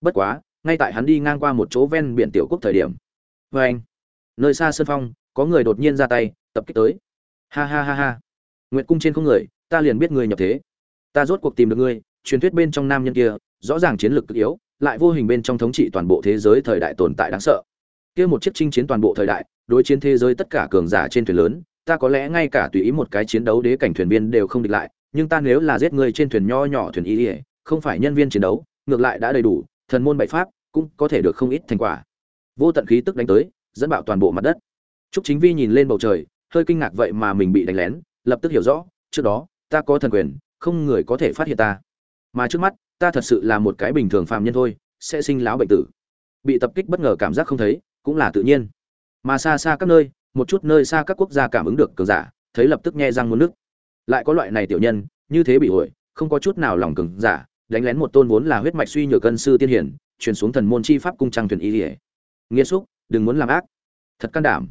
Bất quá, ngay tại hắn đi ngang qua một chỗ ven biển tiểu quốc thời điểm, Và anh, nơi xa sơn phong, có người đột nhiên ra tay, tập kích tới. Ha ha ha ha. Nguyệt cung trên không người, ta liền biết người nhập thế. Ta rốt cuộc tìm được ngươi, truyền thuyết bên trong nam nhân kia, rõ ràng chiến lược cực yếu, lại vô hình bên trong thống trị toàn bộ thế giới thời đại tồn tại đáng sợ. Kia một chiếc chinh chiến toàn bộ thời đại, đối chiến thế giới tất cả cường giả trên thuyền lớn, ta có lẽ ngay cả tùy ý một cái chiến đấu đế cảnh thuyền viên đều không địch lại nhưng ta nếu là giết người trên thuyền nho nhỏ thuyền y ỉa không phải nhân viên chiến đấu ngược lại đã đầy đủ thần môn bậy pháp cũng có thể được không ít thành quả vô tận khí tức đánh tới dẫn bạo toàn bộ mặt đất Trúc Chính Vi nhìn lên bầu trời, hơi kinh ngạc vậy mà mình bị đánh lén, lập tức hiểu rõ, trước đó, ta có thần quyền, không người có thể phát hiện ta. Mà trước mắt, ta thật sự là một cái bình thường phàm nhân thôi, sẽ sinh lão bệnh tử. Bị tập kích bất ngờ cảm giác không thấy, cũng là tự nhiên. Mà xa xa các nơi, một chút nơi xa các quốc gia cảm ứng được cường giả, thấy lập tức nghe răng muốn nước. Lại có loại này tiểu nhân, như thế bị ổi, không có chút nào lòng cường giả, đánh lén một tôn vốn là huyết mạch suy nhược cân sư tiên hiển, truyền xuống thần môn chi pháp cung trang thuyền y ỉa nghĩa xúc, đừng muốn làm ác. Thật can đảm.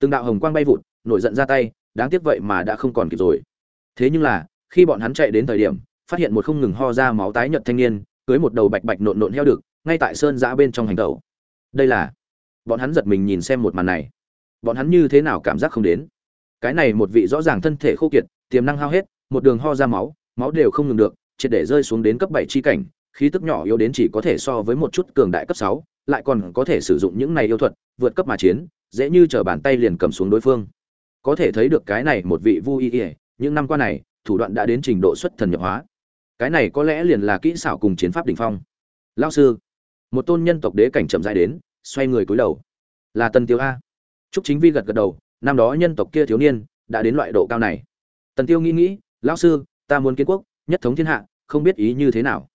Từng đạo hồng quang bay vụt, nổi giận ra tay, đáng tiếc vậy mà đã không còn kịp rồi. Thế nhưng là, khi bọn hắn chạy đến thời điểm, phát hiện một không ngừng ho ra máu tái nhợt thanh niên, cưới một đầu bạch bạch nộn nộn heo được ngay tại sơn giã bên trong hành tẩu. Đây là, bọn hắn giật mình nhìn xem một màn này bọn hắn như thế nào cảm giác không đến. Cái này một vị rõ ràng thân thể khô kiệt, tiềm năng hao hết, một đường ho ra máu máu đều không ngừng được, triệt để rơi xuống đến cấp bảy chi cảnh, khí tức nhỏ yếu đến chỉ có thể so với một chút cường đại cấp sáu, lại còn có thể sử dụng những này yêu thuật, vượt cấp mà chiến, dễ như trở bàn tay liền cầm xuống đối phương. Có thể thấy được cái này một vị vui y ỉa những năm qua này, thủ đoạn đã đến trình độ xuất thần nhập hóa. Cái này có lẽ liền là kỹ xảo cùng chiến pháp đỉnh phong. Lao sư, một tôn nhân tộc đế cảnh chậm dài đến, xoay người cúi đầu. Là tần tiêu a. Trúc Chính Vi gật gật đầu, năm đó nhân tộc kia thiếu niên đã đến loại độ cao này. Tần Tiêu nghĩ nghĩ, lão sư, ta muốn kiến quốc, nhất thống thiên hạ, không biết ý như thế nào.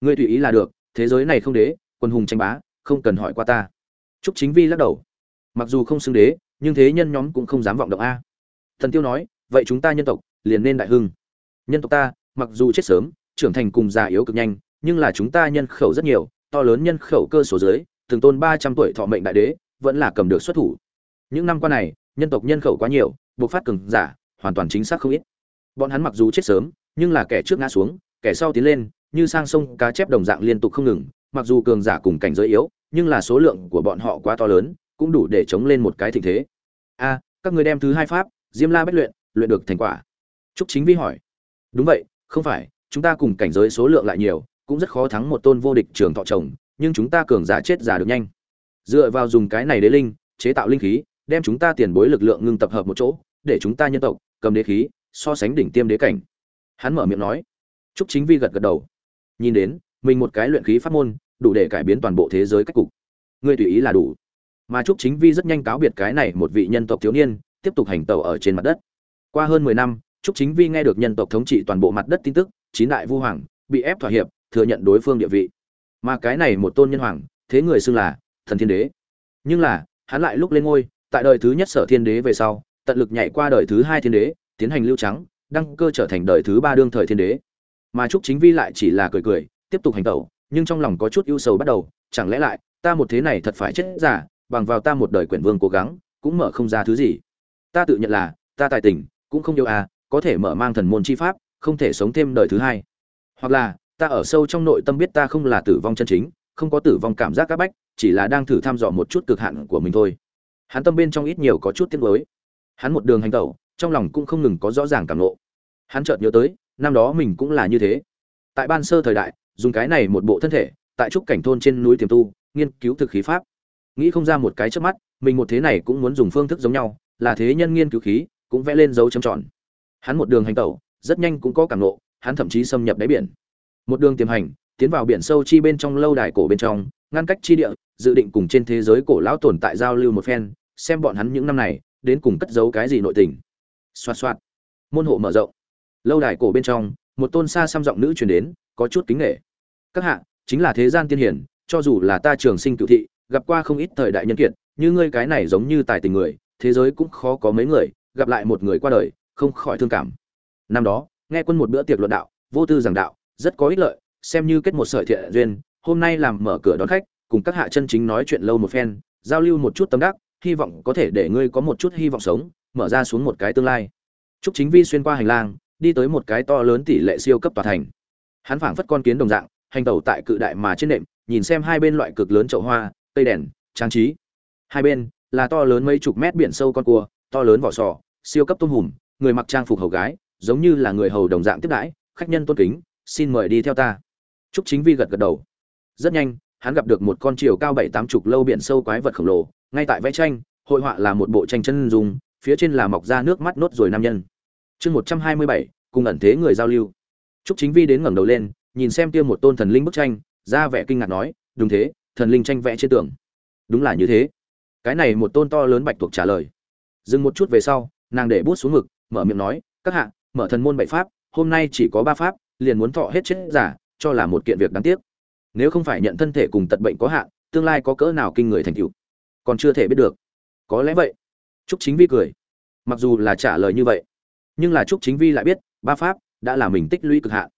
Ngươi tùy ý là được, thế giới này không đế, quân hùng tranh bá, không cần hỏi qua ta. Trúc Chính Vi lắc đầu. Mặc dù không xứng đế, nhưng thế nhân nhóm cũng không dám vọng động a. Tần Tiêu nói, vậy chúng ta nhân tộc liền nên đại hưng. Nhân tộc ta, mặc dù chết sớm, trưởng thành cùng già yếu cực nhanh, nhưng là chúng ta nhân khẩu rất nhiều, to lớn nhân khẩu cơ số dưới, từng tôn 300 tuổi thọ mệnh đại đế, vẫn là cầm được xuất thủ những năm qua này, nhân tộc nhân khẩu quá nhiều buộc phát cường giả, hoàn toàn chính xác không ít. Bọn hắn mặc dù chết sớm, nhưng là kẻ trước ngã xuống, kẻ sau tiến lên, như sang sông, cá chép đồng dạng liên tục không ngừng. Mặc dù cường giả cùng cảnh giới yếu, nhưng là số lượng của bọn họ quá to lớn, cũng đủ để chống lên một cái tình thế. A, các người đem thứ hai pháp, diêm la bất luyện luyện được thành quả. Trúc chính vi hỏi. Đúng vậy, không phải, chúng ta cùng cảnh giới số lượng lại nhiều, cũng rất khó thắng một tôn vô địch trường thọ chồng, nhưng chúng ta cường giả chết giả được nhanh. Dựa vào dùng cái này đế linh, chế tạo linh khí đem chúng ta tiền bối lực lượng ngưng tập hợp một chỗ, để chúng ta nhân tộc, cầm đế khí, so sánh đỉnh tiêm đế cảnh. Hắn mở miệng nói. Trúc chính vi gật gật đầu. Nhìn đến, mình một cái luyện khí pháp môn, đủ để cải biến toàn bộ thế giới cách cục. Ngươi tùy ý là đủ. Mà trúc chính vi rất nhanh cáo biệt cái này một vị nhân tộc thiếu niên, tiếp tục hành tẩu ở trên mặt đất. Qua hơn mười năm, trúc chính vi nghe được nhân tộc thống trị toàn bộ mặt đất tin tức, chín đại vu hoàng, bị ép thỏa hiệp, thừa nhận đối phương địa vị. Mà cái này một tôn nhân hoàng, thế người xưng là thần thiên đế. Nhưng là, hắn lại lúc lên ngôi tại đời thứ nhất sở thiên đế về sau, tận lực nhảy qua đời thứ hai thiên đế, tiến hành lưu trắng, đăng cơ trở thành đời thứ ba đương thời thiên đế. Mà trúc chính vi lại chỉ là cười cười, tiếp tục hành tẩu, nhưng trong lòng có chút ưu sầu bắt đầu, chẳng lẽ lại, ta một thế này thật phải chết giả, bằng vào ta một đời quyển vương cố gắng, cũng mở không ra thứ gì. Ta tự nhận là, ta tài tình, cũng không yêu à có thể mở mang thần môn chi pháp, không thể sống thêm đời thứ hai. Hoặc là, ta ở sâu trong nội tâm biết ta không là tử vong chân chính, không có tử vong cảm giác các bách, chỉ là đang thử thăm dò một chút cực hạn của mình thôi hắn tâm bên trong ít nhiều có chút tiếc nuối. Hắn một đường hành tẩu, trong lòng cũng không ngừng có rõ ràng cảm lộ. hắn chợt nhớ tới, năm đó mình cũng là như thế. Tại ban sơ thời đại, dùng cái này một bộ thân thể, tại trúc cảnh thôn trên núi tiềm tu, nghiên cứu thực khí pháp. Nghĩ không ra một cái trước mắt, mình một thế này cũng muốn dùng phương thức giống nhau, là thế nhân nghiên cứu khí, cũng vẽ lên dấu chấm tròn. Hắn một đường hành tẩu, rất nhanh cũng có cảm nộ hắn thậm chí xâm nhập đáy biển. Một đường tiềm hành, tiến vào biển sâu chi bên trong lâu đài cổ bên trong, ngăn cách chi địa dự định cùng trên thế giới cổ lão tồn tại giao lưu một phen, xem bọn hắn những năm này, đến cùng cất giấu cái gì nội tình. Xoạt xoạt. Môn hộ mở rộng. Lâu đài cổ bên trong, một tôn xa xăm giọng nữ truyền đến, có chút kính nghệ các hạ, chính là thế gian tiên hiển, cho dù là ta trường sinh cựu thị, gặp qua không ít thời đại nhân kiệt, như ngươi cái này giống như tài tình người, thế giới cũng khó có mấy người, gặp lại một người qua đời, không khỏi thương cảm. Năm đó, nghe quân một bữa tiệc luận đạo, vô tư giảng đạo, rất có ích lợi, xem như kết một sợi thiện duyên, hôm nay làm mở cửa đón khách cùng các hạ chân chính nói chuyện lâu một phen giao lưu một chút tâm đắc hy vọng có thể để ngươi có một chút hy vọng sống mở ra xuống một cái tương lai Trúc Chính Vi xuyên qua hành lang, đi tới một cái to lớn tỷ lệ siêu cấp tòa thành. Hắn phảng phất con kiến đồng dạng, hành tẩu tại cự đại mà trên nệm, nhìn xem hai bên loại cực lớn chậu hoa, cây đèn, trang trí. Hai bên là to lớn mấy chục mét biển sâu con cua, to lớn vỏ sò, siêu cấp tôm hùm, người mặc trang phục hầu gái, giống như là người hầu đồng dạng tiếp đãi, khách nhân tôn kính, xin mời đi theo ta. Trúc Chính Vi gật gật đầu. Rất nhanh, hắn gặp được một con chiều cao bảy tám chục lâu biển sâu quái vật khổng lồ, ngay tại vẽ tranh, hội họa là một bộ tranh chân dung, phía trên là mọc ra nước mắt nốt rồi nam nhân. Chương một trăm hai mươi bảy cùng ẩn thế người giao lưu. Trúc chính vi đến ngẩng đầu lên nhìn xem kia một tôn thần linh bức tranh ra vẻ kinh ngạc nói đúng thế thần linh tranh vẽ trên tường. Đúng là như thế. Cái này một tôn to lớn bạch tuộc trả lời. Dừng một chút về sau nàng để bút xuống ngực mở miệng nói các hạ mở thần môn bảy pháp hôm nay chỉ có ba pháp liền muốn thọ hết chết giả cho là một kiện việc đáng tiếc nếu không phải nhận thân thể cùng tật bệnh có hạn, tương lai có cỡ nào kinh người thành tựu? Còn chưa thể biết được. Có lẽ vậy. Trúc chính vi cười. Mặc dù là trả lời như vậy, nhưng là trúc chính vi lại biết, ba pháp đã là mình tích lũy cực hạn.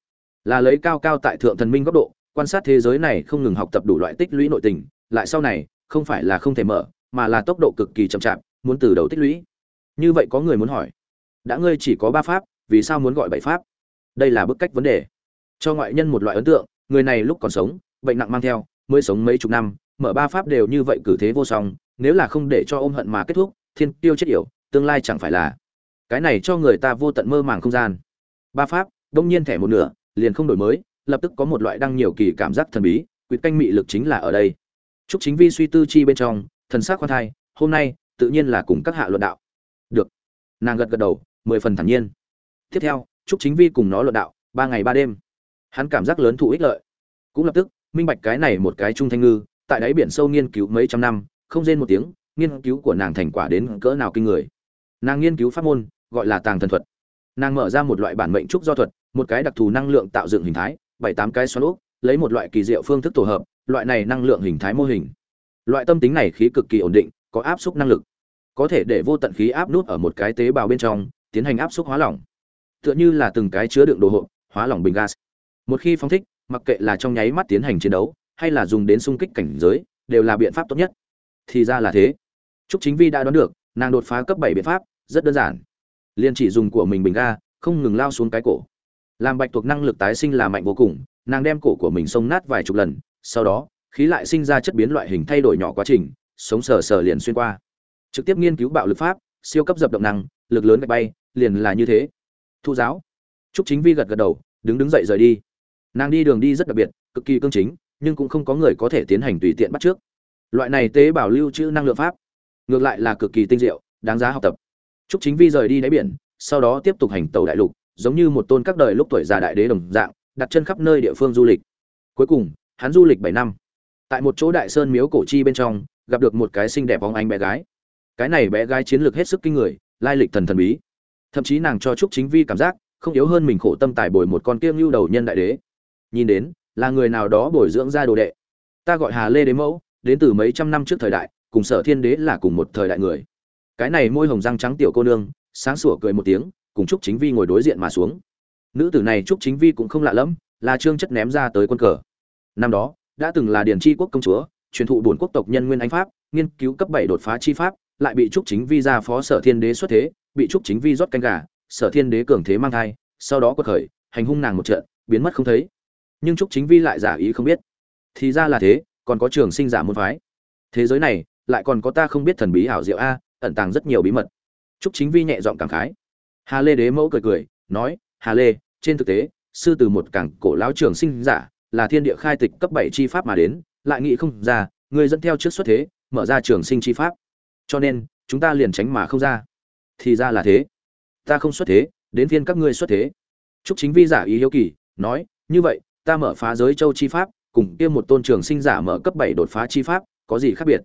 Là lấy cao cao tại thượng thần minh góc độ, quan sát thế giới này không ngừng học tập đủ loại tích lũy nội tình, lại sau này, không phải là không thể mở, mà là tốc độ cực kỳ chậm chạp, muốn từ đầu tích lũy. Như vậy có người muốn hỏi, đã ngươi chỉ có ba pháp, vì sao muốn gọi bảy pháp? Đây là bức cách vấn đề. Cho ngoại nhân một loại ấn tượng, người này lúc còn sống bệnh nặng mang theo, mới sống mấy chục năm, mở ba pháp đều như vậy cử thế vô song, nếu là không để cho ôm hận mà kết thúc, thiên tiêu chết yểu, tương lai chẳng phải là cái này cho người ta vô tận mơ màng không gian. Ba pháp, đông nhiên thẻ một nửa, liền không đổi mới, lập tức có một loại đăng nhiều kỳ cảm giác thần bí, quyệt canh mị lực chính là ở đây. Chúc chính vi suy tư chi bên trong, thần sắc khoan thai, hôm nay, tự nhiên là cùng các hạ luận đạo. Được. Nàng gật gật đầu, mười phần thản nhiên. Tiếp theo chúc chính vi cùng nó luận đạo, ba ngày ba đêm. Hắn cảm giác lớn thụ ích lợi. Cũng lập tức minh bạch cái này một cái trung thanh ngư, tại đáy biển sâu nghiên cứu mấy trăm năm, không rên một tiếng, nghiên cứu của nàng thành quả đến cỡ nào kinh người. Nàng nghiên cứu pháp môn, gọi là tàng thần thuật. Nàng mở ra một loại bản mệnh trúc do thuật, một cái đặc thù năng lượng tạo dựng hình thái, bảy tám cái xoắn úp, lấy một loại kỳ diệu phương thức tổ hợp, loại này năng lượng hình thái mô hình. Loại tâm tính này khí cực kỳ ổn định, có áp suất năng lực. Có thể để vô tận khí áp nút ở một cái tế bào bên trong, tiến hành áp suất hóa lỏng. Tựa như là từng cái chứa đựng đồ hộp, hóa lỏng bình gas. Một khi phóng thích mặc kệ là trong nháy mắt tiến hành chiến đấu, hay là dùng đến xung kích cảnh giới, đều là biện pháp tốt nhất. Thì ra là thế. Trúc chính vi đã đoán được, nàng đột phá cấp bảy biện pháp, rất đơn giản. Liền chỉ dùng của mình bình ga, không ngừng lao xuống cái cổ. Làm bạch thuộc năng lực tái sinh là mạnh vô cùng, nàng đem cổ của mình xông nát vài chục lần, sau đó, khí lại sinh ra chất biến loại hình thay đổi nhỏ quá trình, sống sờ sờ liền xuyên qua. Trực tiếp nghiên cứu bạo lực pháp, siêu cấp dập động năng, lực lớn gạch bay, liền là như thế. Thu giáo. Trúc chính vi gật gật đầu, đứng đứng dậy rời đi nàng đi đường đi rất đặc biệt cực kỳ cương chính nhưng cũng không có người có thể tiến hành tùy tiện bắt trước loại này tế bảo lưu trữ năng lượng pháp ngược lại là cực kỳ tinh diệu đáng giá học tập Trúc Chính Vi rời đi đáy biển, sau đó tiếp tục hành tàu đại lục, giống như một tôn các đời lúc tuổi già đại đế đồng dạng, đặt chân khắp nơi địa phương du lịch. Cuối cùng, hắn du lịch bảy năm. Tại một chỗ đại sơn miếu cổ chi bên trong, gặp được một cái xinh đẹp bóng ánh bé gái. Cái này bé gái chiến lược hết sức kinh người, lai lịch thần thần bí. Thậm chí nàng cho Trúc Chính Vi cảm giác không yếu hơn mình khổ tâm tài bồi một con kiêng lưu đầu nhân đại đế. Nhìn đến, là người nào đó bồi dưỡng ra đồ đệ. Ta gọi Hà Lê Đế mẫu, đến từ mấy trăm năm trước thời đại, cùng Sở Thiên Đế là cùng một thời đại người. Cái này môi hồng răng trắng tiểu cô nương sáng sủa cười một tiếng cùng trúc chính vi ngồi đối diện mà xuống. Nữ tử này trúc chính vi cũng không lạ lẫm là trương chất ném ra tới quân cờ. Năm đó đã từng là điền tri quốc công chúa truyền thụ bổn quốc tộc nhân nguyên anh pháp nghiên cứu cấp bảy đột phá chi pháp lại bị trúc chính vi ra phó sở thiên đế xuất thế bị trúc chính vi rót canh gà sở thiên đế cường thế mang thai sau đó quật khởi hành hung nàng một trận biến mất không thấy nhưng trúc chính vi lại giả ý không biết. Thì ra là thế, còn có trường sinh giả môn phái. Thế giới này, lại còn có ta không biết thần bí hảo diệu a, ẩn tàng rất nhiều bí mật. Trúc chính vi nhẹ giọng cảm khái. Hà lê đế mẫu cười cười, nói, hà lê, trên thực tế, sư từ một cảng cổ lão trường sinh giả, là thiên địa khai tịch cấp bảy chi pháp mà đến, lại nghĩ không ra người dẫn theo trước xuất thế, mở ra trường sinh chi pháp. Cho nên, chúng ta liền tránh mà không ra. Thì ra là thế. Ta không xuất thế, đến phiên các ngươi xuất thế. Trúc chính vi giả ý hiếu kỳ, nói, như vậy ta mở phá giới châu chi pháp, cùng kia một tôn trường sinh giả mở cấp bảy đột phá chi pháp, có gì khác biệt?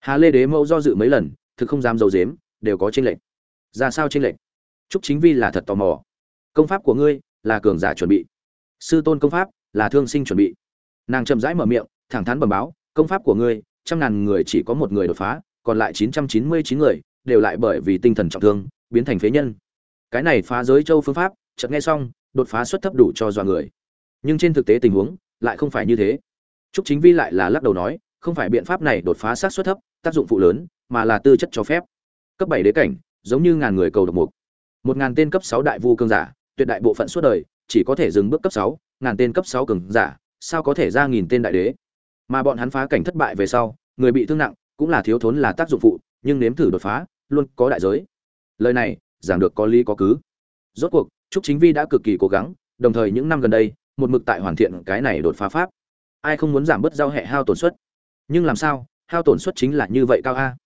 Hà lê đế mẫu do dự mấy lần, thực không dám dầu dếm đều có tranh lệch. Ra sao tranh lệch? Trúc chính vi là thật tò mò. Công pháp của ngươi là cường giả chuẩn bị. Sư tôn công pháp là thương sinh chuẩn bị. Nàng chậm rãi mở miệng, thẳng thắn bẩm báo, công pháp của ngươi, trăm ngàn người chỉ có một người đột phá, còn lại chín trăm chín mươi chín người đều lại bởi vì tinh thần trọng thương, biến thành phế nhân. Cái này phá giới châu phương pháp, chợt nghe xong, đột phá suất thấp đủ cho dọa người nhưng trên thực tế tình huống lại không phải như thế. Trúc Chính Vi lại là lắc đầu nói, không phải biện pháp này đột phá sát suất thấp tác dụng phụ lớn mà là tư chất cho phép. Cấp bảy đế cảnh giống như ngàn người cầu độc mục. Một ngàn tên cấp sáu đại vu cường giả tuyệt đại bộ phận suốt đời chỉ có thể dừng bước cấp sáu ngàn tên cấp sáu cường giả sao có thể ra nghìn tên đại đế? Mà bọn hắn phá cảnh thất bại về sau người bị thương nặng cũng là thiếu thốn là tác dụng phụ nhưng nếm thử đột phá luôn có đại giới. Lời này giảng được có lý có cứ. Rốt cuộc trúc chính vi đã cực kỳ cố gắng đồng thời những năm gần đây một mực tại hoàn thiện cái này đột phá pháp. Ai không muốn giảm bớt giao hệ hao tổn suất? Nhưng làm sao, hao tổn suất chính là như vậy cao a?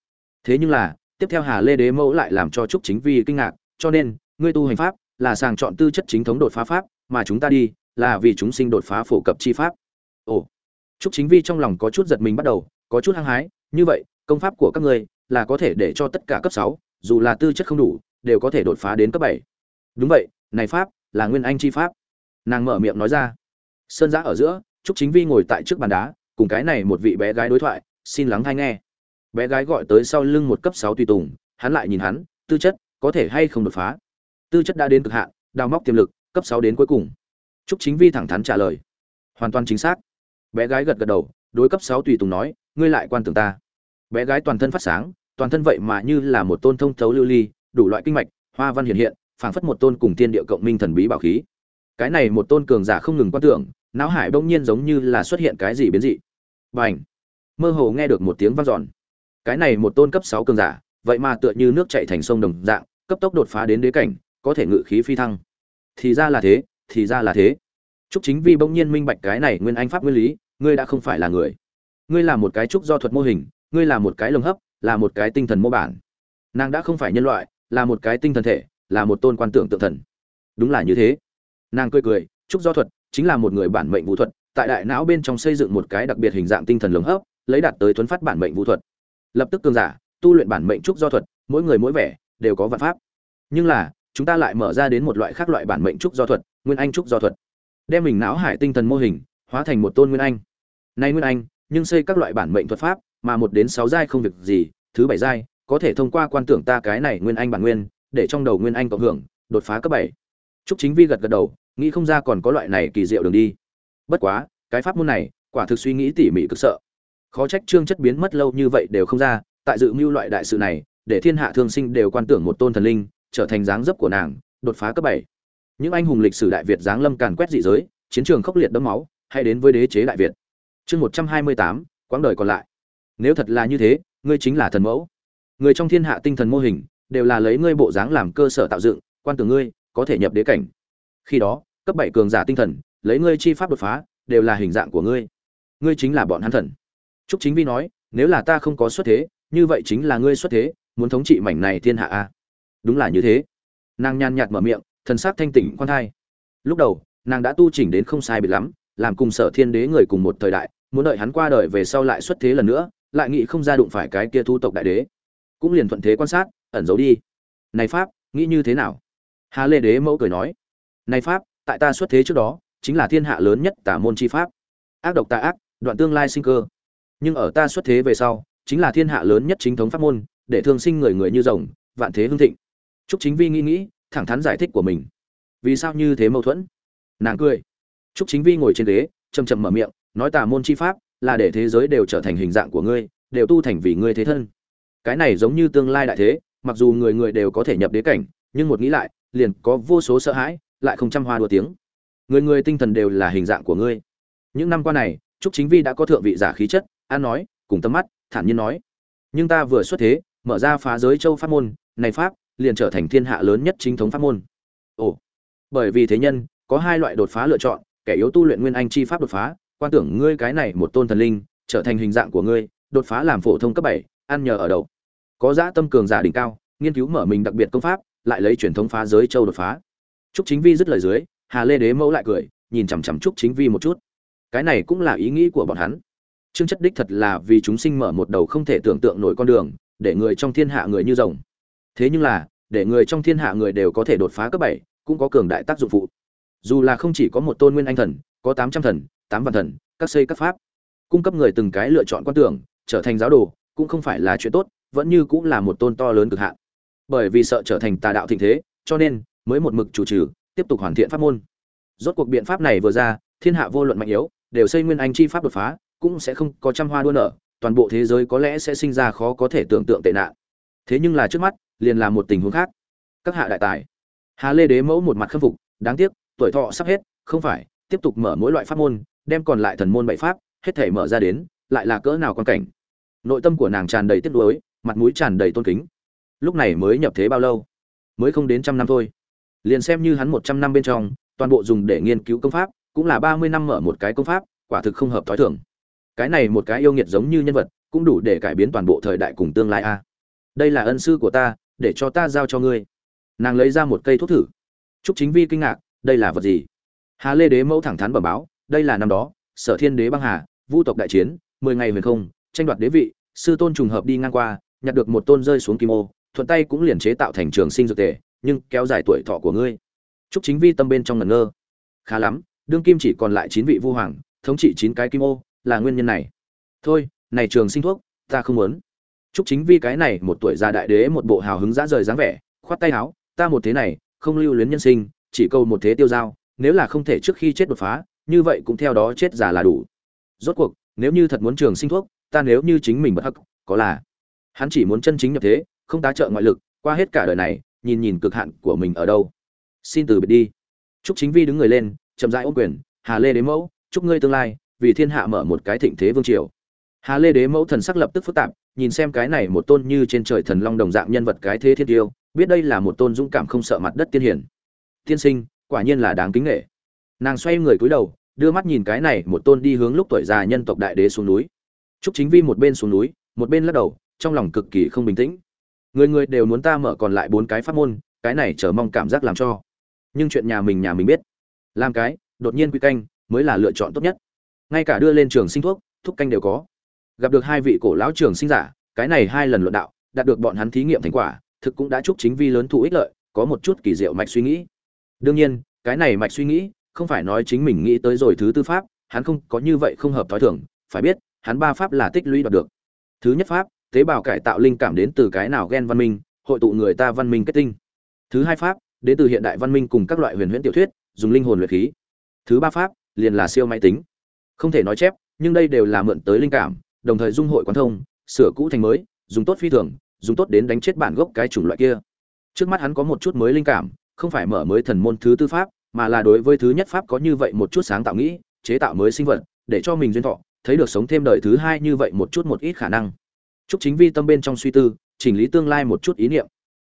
Thế nhưng là, tiếp theo hà lê đế mẫu lại làm cho trúc chính vi kinh ngạc, cho nên, ngươi tu hành pháp là sàng chọn tư chất chính thống đột phá pháp, mà chúng ta đi là vì chúng sinh đột phá phổ cập chi pháp. Ồ, trúc chính vi trong lòng có chút giật mình bắt đầu, có chút hăng hái, như vậy, công pháp của các ngươi là có thể để cho tất cả cấp sáu, dù là tư chất không đủ, đều có thể đột phá đến cấp bảy. Đúng vậy, này pháp là nguyên anh chi pháp nàng mở miệng nói ra. Sơn giã ở giữa, trúc chính vi ngồi tại trước bàn đá, cùng cái này một vị bé gái đối thoại, xin lắng hay nghe. Bé gái gọi tới sau lưng một cấp sáu tùy tùng, hắn lại nhìn hắn, tư chất, có thể hay không đột phá? Tư chất đã đến cực hạn, đào móc tiềm lực, cấp sáu đến cuối cùng. Trúc chính vi thẳng thắn trả lời. Hoàn toàn chính xác. Bé gái gật gật đầu, đối cấp sáu tùy tùng nói, ngươi lại quan tưởng ta. Bé gái toàn thân phát sáng, toàn thân vậy mà như là một tôn thông thấu lưu ly, đủ loại kinh mạch, hoa văn hiện hiện, phảng phất một tôn cùng tiên địa cộng minh thần bí bảo khí cái này một tôn cường giả không ngừng quan tưởng, não hải bỗng nhiên giống như là xuất hiện cái gì biến dị. B à n h mơ hồ nghe được một tiếng vang giòn cái này một tôn cấp sáu cường giả, vậy mà tựa như nước chạy thành sông đồng dạng, cấp tốc đột phá đến đế cảnh, có thể ngự khí phi thăng. Thì ra là thế, thì ra là thế. Trúc chính vi bỗng nhiên minh bạch cái này nguyên anh pháp nguyên lý, ngươi đã không phải là người. Ngươi là một cái trúc do thuật mô hình, ngươi là một cái lồng hấp, là một cái tinh thần mô bản. Nàng đã không phải nhân loại, là một cái tinh thần thể, là một tôn quan tưởng tượng thần. Đúng là như thế nàng cười cười, trúc do thuật chính là một người bản mệnh vũ thuật, tại đại não bên trong xây dựng một cái đặc biệt hình dạng tinh thần lồng hấp, lấy đạt tới tuấn phát bản mệnh vũ thuật. Lập tức cường giả, tu luyện bản mệnh trúc do thuật, mỗi người mỗi vẻ, đều có vạn pháp. Nhưng là, chúng ta lại mở ra đến một loại khác loại bản mệnh trúc do thuật, nguyên anh trúc do thuật. Đem mình não hải tinh thần mô hình, hóa thành một tôn nguyên anh. Nay nguyên anh, nhưng xây các loại bản mệnh thuật pháp, mà một đến sáu giai không việc gì, thứ bảy giai, có thể thông qua quan tưởng ta cái này nguyên anh bản nguyên, để trong đầu nguyên anh cộng hưởng, đột phá cấp bảy trúc chính vi gật gật đầu, nghĩ không ra còn có loại này kỳ diệu đường đi. Bất quá, cái pháp môn này, quả thực suy nghĩ tỉ mỉ cực sợ. Khó trách trương chất biến mất lâu như vậy đều không ra, tại dự mưu loại đại sự này, để thiên hạ thương sinh đều quan tưởng một tôn thần linh, trở thành dáng dấp của nàng, đột phá cấp bảy. Những anh hùng lịch sử đại việt giáng lâm càn quét dị giới, chiến trường khốc liệt đẫm máu, hay đến với đế chế đại việt. Chương một trăm hai mươi tám, quãng đời còn lại. Nếu thật là như thế, ngươi chính là thần mẫu. Người trong thiên hạ tinh thần mô hình, đều là lấy ngươi bộ dáng làm cơ sở tạo dựng, quan tưởng ngươi có thể nhập đế cảnh. Khi đó, cấp bảy cường giả tinh thần, lấy ngươi chi pháp đột phá, đều là hình dạng của ngươi. Ngươi chính là bọn hắn thần. Trúc chính vi nói, nếu là ta không có xuất thế, như vậy chính là ngươi xuất thế, muốn thống trị mảnh này thiên hạ a đúng là như thế. Nàng nhàn nhạt mở miệng, thần sắc thanh tỉnh quan thai. Lúc đầu, nàng đã tu chỉnh đến không sai biệt lắm, làm cùng sở thiên đế người cùng một thời đại, muốn đợi hắn qua đời về sau lại xuất thế lần nữa, lại nghĩ không ra đụng phải cái kia thu tộc đại đế. Cũng liền thuận thế quan sát, ẩn giấu đi. Này pháp, nghĩ như thế nào? Hà lê đế mẫu cười nói, này pháp, tại ta xuất thế trước đó, chính là thiên hạ lớn nhất tả môn chi pháp. Ác độc tà ác, đoạn tương lai sinh cơ. Nhưng ở ta xuất thế về sau, chính là thiên hạ lớn nhất chính thống pháp môn, để thương sinh người người như rồng, vạn thế hưng thịnh. Trúc chính vi nghĩ nghĩ, thẳng thắn giải thích của mình. Vì sao như thế mâu thuẫn? Nàng cười. Trúc chính vi ngồi trên ghế chầm chầm mở miệng, nói tà môn chi pháp là để thế giới đều trở thành hình dạng của ngươi, đều tu thành vì ngươi thế thân. Cái này giống như tương lai đại thế, mặc dù người người đều có thể nhập đế cảnh, nhưng một nghĩ lại liền có vô số sợ hãi, lại không trăm hoa đua tiếng. Người người tinh thần đều là hình dạng của ngươi. Những năm qua này, trúc chính vi đã có thượng vị giả khí chất an nói, cùng tâm mắt, thản nhiên nói. Nhưng ta vừa xuất thế, mở ra phá giới châu pháp môn, này pháp liền trở thành thiên hạ lớn nhất chính thống pháp môn. Ồ, bởi vì thế nhân, có hai loại đột phá lựa chọn, kẻ yếu tu luyện nguyên anh chi pháp đột phá, quan tưởng ngươi cái này một tôn thần linh, trở thành hình dạng của ngươi, đột phá làm phổ thông cấp bảy, ăn nhờ ở đậu có dã tâm cường giả đỉnh cao, nghiên cứu mở mình đặc biệt công pháp lại lấy truyền thống phá giới châu đột phá. Trúc chính vi dứt lời dưới, hà lê đế mẫu lại cười, nhìn chằm chằm trúc chính vi một chút. Cái này cũng là ý nghĩ của bọn hắn. Trương chất đích thật là vì chúng sinh mở một đầu không thể tưởng tượng nổi con đường, để người trong thiên hạ người như rồng. Thế nhưng là, để người trong thiên hạ người đều có thể đột phá cấp bảy, cũng có cường đại tác dụng phụ. Dù là không chỉ có một tôn nguyên anh thần, có tám trăm thần, tám vạn thần, các xây các pháp, cung cấp người từng cái lựa chọn quan tưởng trở thành giáo đồ, cũng không phải là chuyện tốt, vẫn như cũng là một tôn to lớn cực hạn bởi vì sợ trở thành tà đạo thịnh thế, cho nên mới một mực chủ trừ, tiếp tục hoàn thiện pháp môn. Rốt cuộc biện pháp này vừa ra, thiên hạ vô luận mạnh yếu, đều xây nguyên anh chi pháp đột phá, cũng sẽ không có trăm hoa đua nở, toàn bộ thế giới có lẽ sẽ sinh ra khó có thể tưởng tượng tệ nạn. Thế nhưng là trước mắt, liền là một tình huống khác. Các hạ đại tài, hà lê đế mẫu một mặt khâm phục, đáng tiếc, tuổi thọ sắp hết, không phải, tiếp tục mở mỗi loại pháp môn, đem còn lại thần môn bảy pháp, hết thể mở ra đến, lại là cỡ nào quan cảnh. Nội tâm của nàng tràn đầy tiếc nuối, mặt mũi tràn đầy tôn kính lúc này mới nhập thế bao lâu? Mới không đến trăm năm thôi. Liền xem như hắn một trăm năm bên trong, toàn bộ dùng để nghiên cứu công pháp, cũng là ba mươi năm mở một cái công pháp, quả thực không hợp thói thường. Cái này một cái yêu nghiệt giống như nhân vật, cũng đủ để cải biến toàn bộ thời đại cùng tương lai a. Đây là ân sư của ta, để cho ta giao cho ngươi. Nàng lấy ra một cây thuốc thử. Trúc chính vi kinh ngạc, đây là vật gì? Hà lê đế mẫu thẳng thắn bẩm báo, đây là năm đó, sở thiên đế băng hà, vu tộc đại chiến, mười ngày huyền không, tranh đoạt đế vị, sư tôn trùng hợp đi ngang qua, nhặt được một tôn rơi xuống kim ô thuận tay cũng liền chế tạo thành trường sinh dược tề, nhưng kéo dài tuổi thọ của ngươi. Trúc chính vi tâm bên trong ngẩn ngơ. Khá lắm, đương kim chỉ còn lại chín vị vu hoàng, thống trị chín cái kim ô, là nguyên nhân này. Thôi, này trường sinh thuốc, ta không muốn. Chúc chính vi cái này một tuổi già đại đế một bộ hào hứng dã rời dáng vẻ, khoát tay áo, ta một thế này, không lưu luyến nhân sinh, chỉ câu một thế tiêu dao, nếu là không thể trước khi chết đột phá, như vậy cũng theo đó chết già là đủ. Rốt cuộc, nếu như thật muốn trường sinh thuốc, ta nếu như chính mình bất hắc, có là hắn chỉ muốn chân chính nhập thế không tá trợ ngoại lực, qua hết cả đời này, nhìn nhìn cực hạn của mình ở đâu. Xin từ biệt đi. Chúc chính vi đứng người lên, chậm rãi ôm quyền. Hà lê đế mẫu, chúc ngươi tương lai, vì thiên hạ mở một cái thịnh thế vương triều. Hà lê đế mẫu thần sắc lập tức phức tạp, nhìn xem cái này một tôn như trên trời thần long đồng dạng nhân vật cái thế thiên tiêu, biết đây là một tôn dũng cảm không sợ mặt đất tiên hiển. Tiên sinh, quả nhiên là đáng kính nghệ. Nàng xoay người cúi đầu, đưa mắt nhìn cái này một tôn đi hướng lúc tuổi già nhân tộc đại đế xuống núi. Trúc chính vi một bên xuống núi, một bên lắc đầu, trong lòng cực kỳ không bình tĩnh người người đều muốn ta mở còn lại bốn cái pháp môn, cái này chờ mong cảm giác làm cho. Nhưng chuyện nhà mình nhà mình biết. Làm cái, đột nhiên quy canh, mới là lựa chọn tốt nhất. Ngay cả đưa lên trường sinh thuốc thuốc canh đều có. Gặp được hai vị cổ lão trường sinh giả, cái này hai lần luận đạo, đạt được bọn hắn thí nghiệm thành quả, thực cũng đã chúc chính vi lớn thụ ích lợi, có một chút kỳ diệu mạch suy nghĩ. Đương nhiên, cái này mạch suy nghĩ, không phải nói chính mình nghĩ tới rồi thứ tư pháp, hắn không có như vậy không hợp thói thường, phải biết, hắn ba pháp là tích lũy đoạt được. Thứ nhất pháp tế bào cải tạo linh cảm đến từ cái nào gen văn minh, hội tụ người ta văn minh kết tinh. Thứ hai pháp, đến từ hiện đại văn minh cùng các loại huyền huyễn tiểu thuyết, dùng linh hồn luyện khí. Thứ ba pháp, liền là siêu máy tính. Không thể nói chép, nhưng đây đều là mượn tới linh cảm, đồng thời dung hội quán thông, sửa cũ thành mới, dùng tốt phi thường, dùng tốt đến đánh chết bản gốc cái chủng loại kia. Trước mắt hắn có một chút mới linh cảm, không phải mở mới thần môn thứ tư pháp, mà là đối với thứ nhất pháp có như vậy một chút sáng tạo nghĩ, chế tạo mới sinh vật, để cho mình duyên thọ, thấy được sống thêm đời thứ hai như vậy một chút một ít khả năng chúc chính vi tâm bên trong suy tư, chỉnh lý tương lai một chút ý niệm.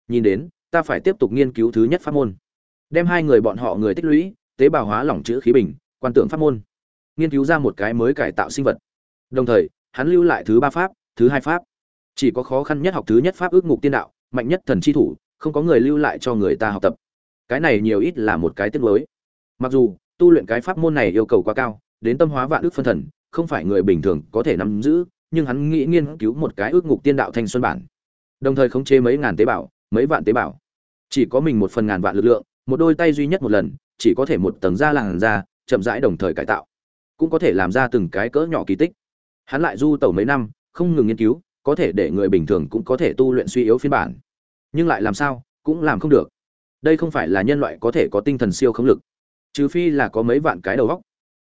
Nhìn đến, ta phải tiếp tục nghiên cứu thứ nhất pháp môn. Đem hai người bọn họ người tích lũy, tế bào hóa lỏng chữ khí bình, quan tưởng pháp môn. Nghiên cứu ra một cái mới cải tạo sinh vật. Đồng thời, hắn lưu lại thứ ba pháp, thứ hai pháp. Chỉ có khó khăn nhất học thứ nhất pháp ước ngục tiên đạo, mạnh nhất thần chi thủ, không có người lưu lại cho người ta học tập. Cái này nhiều ít là một cái tiếc mới mặc dù, tu luyện cái pháp môn này yêu cầu quá cao, đến tâm hóa vạn đức phân thần, không phải người bình thường có thể nắm giữ nhưng hắn nghĩ nghiên cứu một cái ước ngục tiên đạo thanh xuân bản. Đồng thời khống chế mấy ngàn tế bào, mấy vạn tế bào. Chỉ có mình một phần ngàn vạn lực lượng, một đôi tay duy nhất một lần, chỉ có thể một tầng da làng da, chậm rãi đồng thời cải tạo. Cũng có thể làm ra từng cái cỡ nhỏ kỳ tích. Hắn lại du tẩu mấy năm, không ngừng nghiên cứu, có thể để người bình thường cũng có thể tu luyện suy yếu phiên bản. Nhưng lại làm sao, cũng làm không được. Đây không phải là nhân loại có thể có tinh thần siêu không lực. Trừ phi là có mấy vạn cái đầu góc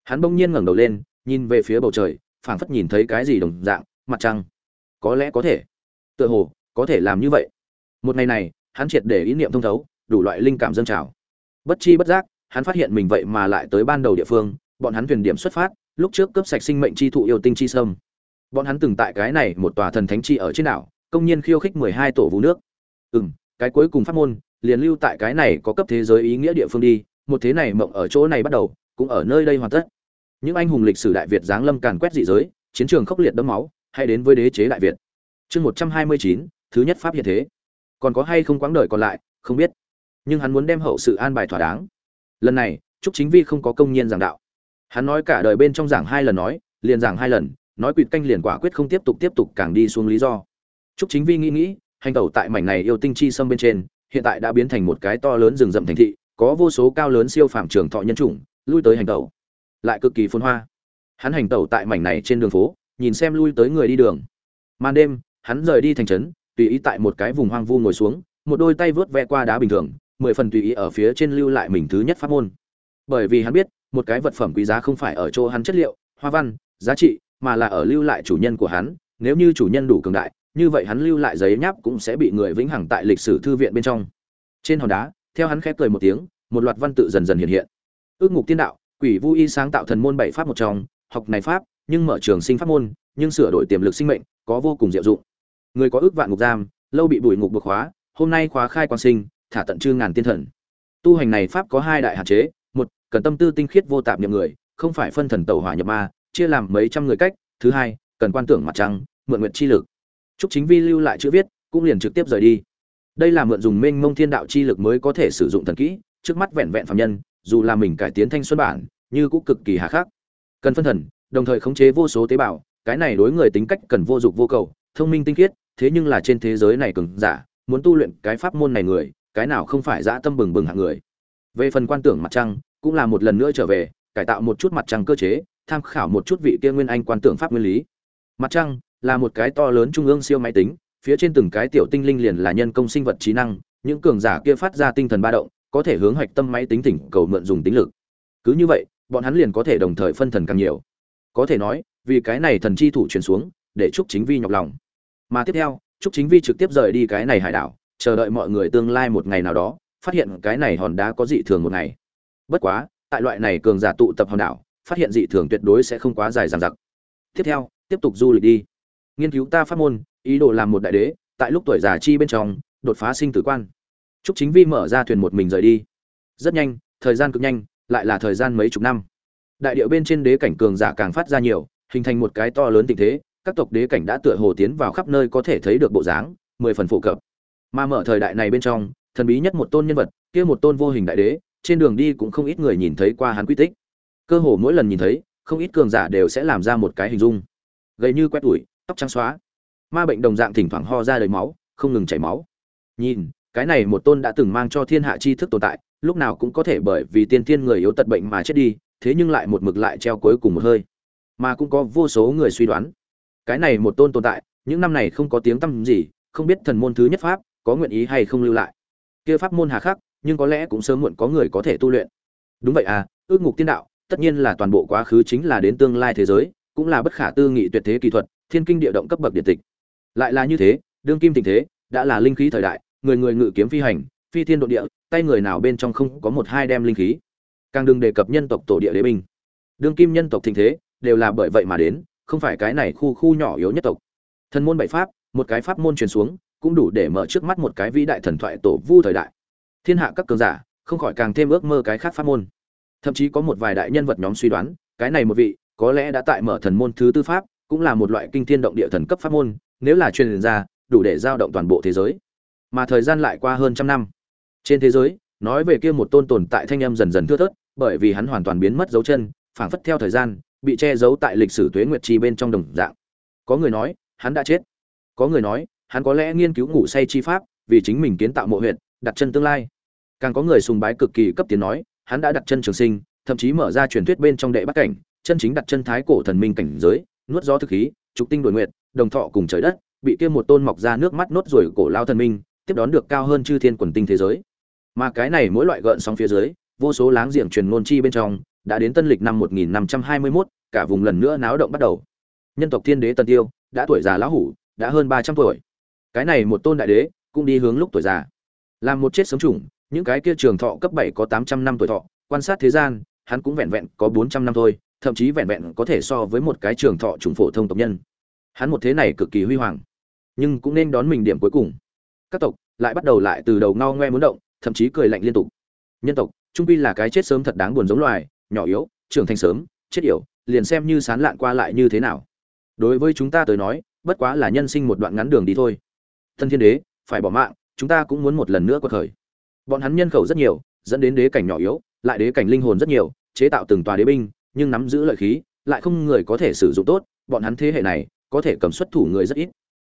hắn bỗng nhiên ngẩng đầu lên, nhìn về phía bầu trời phảng phất nhìn thấy cái gì đồng dạng, mặt trăng. Có lẽ có thể. Tựa hồ, có thể làm như vậy. Một ngày này, hắn triệt để ý niệm thông thấu, đủ loại linh cảm dâng trào. Bất chi bất giác, hắn phát hiện mình vậy mà lại tới ban đầu địa phương, bọn hắn thuyền điểm xuất phát, lúc trước cướp sạch sinh mệnh chi thụ yêu tinh chi sâm. Bọn hắn từng tại cái này một tòa thần thánh chi ở trên đảo, công nhiên khiêu khích mười hai tổ vũ nước. Ừ m cái cuối cùng phát môn, liền lưu tại cái này có cấp thế giới ý nghĩa địa phương đi, một thế này mộng ở chỗ này bắt đầu, cũng ở nơi đây hoàn tất những anh hùng lịch sử đại việt giáng lâm càn quét dị giới, chiến trường khốc liệt đẫm máu, hay đến với đế chế đại việt. Chương một trăm hai mươi chín, thứ nhất pháp hiện thế. Còn có hay không quãng đời còn lại, không biết. Nhưng hắn muốn đem hậu sự an bài thỏa đáng. Lần này, trúc chính vi không có công nhiên giảng đạo. Hắn nói cả đời bên trong giảng hai lần nói, liền giảng hai lần, nói quỵt canh liền quả quyết không tiếp tục tiếp tục càng đi xuống lý do. Trúc chính vi nghĩ nghĩ, hành tẩu tại mảnh này yêu tinh chi sâm bên trên, hiện tại đã biến thành một cái to lớn rừng rậm thành thị, có vô số cao lớn siêu phàm trường thọ nhân chủng, lui tới hành tẩu lại cực kỳ phồn hoa. Hắn hành tẩu tại mảnh này trên đường phố, nhìn xem lui tới người đi đường. Màn đêm, hắn rời đi thành trấn, tùy ý tại một cái vùng hoang vu ngồi xuống, một đôi tay vớt ve qua đá bình thường, mười phần tùy ý ở phía trên lưu lại mình thứ nhất pháp môn. Bởi vì hắn biết, một cái vật phẩm quý giá không phải ở chỗ hắn chất liệu, hoa văn, giá trị, mà là ở lưu lại chủ nhân của hắn. Nếu như chủ nhân đủ cường đại, như vậy hắn lưu lại giấy nháp cũng sẽ bị người vĩnh hằng tại lịch sử thư viện bên trong. Trên hòn đá, theo hắn khép cười một tiếng, một loạt văn tự dần dần hiện hiện. Ước ngục tiên đạo quỷ vu y sáng tạo thần môn bảy pháp một trong học này pháp nhưng mở trường sinh pháp môn nhưng sửa đổi tiềm lực sinh mệnh có vô cùng diệu dụng. Người có ước vạn ngục giam lâu bị bùi ngục bực khóa hôm nay khóa khai quang sinh thả tận chư ngàn tiên thần. Tu hành này pháp có hai đại hạn chế một cần tâm tư tinh khiết vô tạp nhập người không phải phân thần tẩu hỏa nhập ma chia làm mấy trăm người cách thứ hai cần quan tưởng mặt trăng mượn nguyện chi lực. Trúc Chính Vi lưu lại chữ viết, cũng liền trực tiếp rời đi. Đây là mượn dùng Minh Mông Thiên Đạo chi lực mới có thể sử dụng thần kỹ, trước mắt vẹn vẹn phàm nhân, dù là mình cải tiến thanh xuân bản, như cũng cực kỳ hà khắc. Cần phân thần, đồng thời khống chế vô số tế bào, cái này đối người tính cách cần vô dụng vô cầu, thông minh tinh khiết, thế nhưng là trên thế giới này cường giả, muốn tu luyện cái pháp môn này người, cái nào không phải dã tâm bừng bừng hạng người. Về phần quan tưởng mặt trăng, cũng là một lần nữa trở về, cải tạo một chút mặt trăng cơ chế, tham khảo một chút vị kia nguyên anh quan tưởng pháp nguyên lý. Mặt trăng là một cái to lớn trung ương siêu máy tính, phía trên từng cái tiểu tinh linh liền là nhân công sinh vật trí năng, những cường giả kia phát ra tinh thần ba động, có thể hướng hoạch tâm máy tính tỉnh cầu mượn dùng tính lực. Cứ như vậy, bọn hắn liền có thể đồng thời phân thần càng nhiều. Có thể nói, vì cái này thần chi thủ truyền xuống, để chúc chính vi nhọc lòng. Mà tiếp theo, chúc chính vi trực tiếp rời đi cái này hải đảo, chờ đợi mọi người tương lai một ngày nào đó, phát hiện cái này hòn đá có dị thường một ngày. Bất quá, tại loại này cường giả tụ tập hòn đảo, phát hiện dị thường tuyệt đối sẽ không quá dài dằng dặc. Tiếp theo, tiếp tục du lịch đi nghiên cứu ta pháp môn ý đồ làm một đại đế tại lúc tuổi già chi bên trong đột phá sinh tử quan trúc chính vi mở ra thuyền một mình rời đi. Rất nhanh thời gian cực nhanh lại là thời gian mấy chục năm. Đại điệu bên trên đế cảnh cường giả càng phát ra nhiều hình thành một cái to lớn tình thế các tộc đế cảnh đã tựa hồ tiến vào khắp nơi có thể thấy được bộ dáng mười phần phụ cập. Mà mở thời đại này bên trong thần bí nhất một tôn nhân vật kia một tôn vô hình đại đế trên đường đi cũng không ít người nhìn thấy qua hắn quy tích. Cơ hồ mỗi lần nhìn thấy không ít cường giả đều sẽ làm ra một cái hình dung. Gầy như quét tuổi, tóc trắng xóa. Ma bệnh đồng dạng thỉnh thoảng ho ra đầy máu không ngừng chảy máu. Nhìn cái này một tôn đã từng mang cho thiên hạ chi thức tồn tại, lúc nào cũng có thể bởi vì tiên thiên người yếu tật bệnh mà chết đi, thế nhưng lại một mực lại treo cuối cùng một hơi. Mà cũng có vô số người suy đoán, cái này một tôn tồn tại, những năm này không có tiếng tăm gì, không biết thần môn thứ nhất pháp có nguyện ý hay không lưu lại. Kia pháp môn hà khắc, nhưng có lẽ cũng sớm muộn có người có thể tu luyện. Đúng vậy à ước ngục tiên đạo, tất nhiên là toàn bộ quá khứ chính là đến tương lai thế giới, cũng là bất khả tư nghị tuyệt thế kỳ thuật, thiên kinh địa động cấp bậc điện tịch. Lại là như thế, đương kim tình thế, đã là linh khí thời đại người người ngự kiếm phi hành phi thiên độ địa tay người nào bên trong không có một hai đem linh khí. Càng đừng đề cập nhân tộc tổ địa đế binh. Đương kim nhân tộc thịnh thế đều là bởi vậy mà đến không phải cái này khu khu nhỏ yếu nhất tộc. Thần môn bảy pháp một cái pháp môn truyền xuống cũng đủ để mở trước mắt một cái vĩ đại thần thoại tổ vu thời đại. Thiên hạ các cường giả không khỏi càng thêm ước mơ cái khác pháp môn. Thậm chí có một vài đại nhân vật nhóm suy đoán cái này một vị có lẽ đã tại mở thần môn thứ tư pháp cũng là một loại kinh thiên động địa thần cấp pháp môn, nếu là truyền ra, đủ để giao động toàn bộ thế giới. Mà thời gian lại qua hơn trăm năm. Trên thế giới, nói về kia một tôn tồn tại thanh âm dần dần thưa thớt, bởi vì hắn hoàn toàn biến mất dấu chân, phảng phất theo thời gian, bị che giấu tại lịch sử tuế nguyệt chi bên trong đồng dạng. Có người nói, hắn đã chết. Có người nói, hắn có lẽ nghiên cứu ngủ say chi pháp, vì chính mình kiến tạo mộ huyệt, đặt chân tương lai. Càng có người sùng bái cực kỳ cấp tiến nói, hắn đã đặt chân trường sinh, thậm chí mở ra truyền thuyết bên trong đệ bắt cảnh, chân chính đặt chân thái cổ thần minh cảnh giới, nuốt gió thực khí, trục tinh đổi nguyệt, đồng thọ cùng trời đất, bị kia một tôn mọc ra nước mắt nốt rồi cổ lao thần minh, tiếp đón được cao hơn chư thiên quần tinh thế giới. Mà cái này mỗi loại gợn sóng phía dưới, vô số láng giềng truyền ngôn chi bên trong, đã đến tân lịch năm 1521, cả vùng lần nữa náo động bắt đầu. Nhân tộc thiên đế Tần Tiêu, đã tuổi già lão hủ, đã hơn 300 tuổi. Cái này một tôn đại đế, cũng đi hướng lúc tuổi già. Làm một chết sống chủng, những cái kia trường thọ cấp 7 có 800 năm tuổi thọ, quan sát thế gian, hắn cũng vẹn vẹn có 400 năm thôi, thậm chí vẹn vẹn có thể so với một cái trường thọ trùng phổ thông tộc nhân hắn một thế này cực kỳ huy hoàng nhưng cũng nên đón mình điểm cuối cùng các tộc, lại bắt đầu lại từ đầu ngao ngoe muốn động, thậm chí cười lạnh liên tục. Nhân tộc, trung pi là cái chết sớm thật đáng buồn giống loài, nhỏ yếu, trưởng thành sớm, chết yểu, liền xem như sán lạn qua lại như thế nào. Đối với chúng ta tới nói, bất quá là nhân sinh một đoạn ngắn đường đi thôi. Thân thiên đế, phải bỏ mạng, chúng ta cũng muốn một lần nữa quật khởi. Bọn hắn nhân khẩu rất nhiều, dẫn đến đế cảnh nhỏ yếu, lại đế cảnh linh hồn rất nhiều, chế tạo từng tòa đế binh, nhưng nắm giữ lợi khí, lại không người có thể sử dụng tốt, bọn hắn thế hệ này, có thể cầm xuất thủ người rất ít.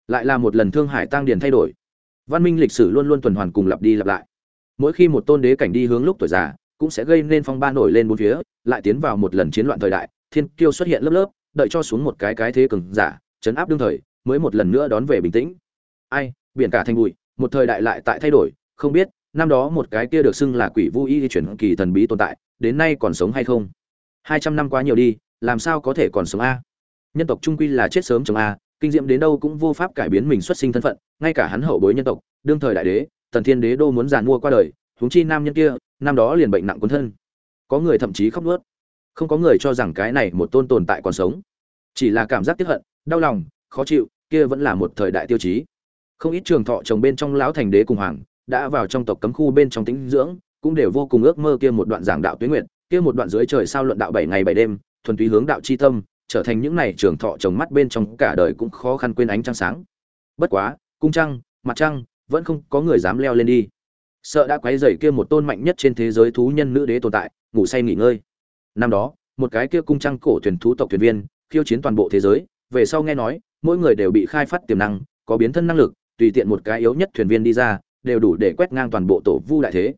Lại là một lần thương hải tăng điền thay đổi văn minh lịch sử luôn luôn tuần hoàn cùng lặp đi lặp lại. Mỗi khi một tôn đế cảnh đi hướng lúc tuổi già, cũng sẽ gây nên phong ba nổi lên bốn phía, lại tiến vào một lần chiến loạn thời đại, thiên kiêu xuất hiện lớp lớp, đợi cho xuống một cái cái thế cường giả chấn áp đương thời, mới một lần nữa đón về bình tĩnh. Ai, biển cả thành bụi, một thời đại lại tại thay đổi, không biết, năm đó một cái kia được xưng là quỷ vu y chuyển kỳ thần bí tồn tại, đến nay còn sống hay không? Hai trăm năm quá nhiều đi, làm sao có thể còn sống a? Nhân tộc trung quy là chết sớm chồng a kinh diệm đến đâu cũng vô pháp cải biến mình xuất sinh thân phận, ngay cả hắn hậu bối nhân tộc, đương thời đại đế, tần thiên đế đô muốn giàn mua qua đời, huống chi nam nhân kia, năm đó liền bệnh nặng cuốn thân. Có người thậm chí khóc nuốt. Không có người cho rằng cái này một tôn tồn tại còn sống. Chỉ là cảm giác tiếc hận, đau lòng, khó chịu, kia vẫn là một thời đại tiêu chí. Không ít trường thọ chồng bên trong lão thành đế cùng hoàng, đã vào trong tộc cấm khu bên trong tĩnh dưỡng, cũng đều vô cùng ước mơ kia một đoạn giảng đạo tuyến nguyện, kia một đoạn dưới trời sao luận đạo bảy ngày bảy đêm, thuần túy hướng đạo chi tâm trở thành những này trường thọ chồng mắt bên trong cả đời cũng khó khăn quên ánh trăng sáng. Bất quá, cung trăng, mặt trăng, vẫn không có người dám leo lên đi. Sợ đã quấy rầy kia một tôn mạnh nhất trên thế giới thú nhân nữ đế tồn tại, ngủ say nghỉ ngơi. Năm đó, một cái kia cung trăng cổ thuyền thú tộc thuyền viên, khiêu chiến toàn bộ thế giới, về sau nghe nói, mỗi người đều bị khai phát tiềm năng, có biến thân năng lực, tùy tiện một cái yếu nhất thuyền viên đi ra, đều đủ để quét ngang toàn bộ tổ vu đại thế.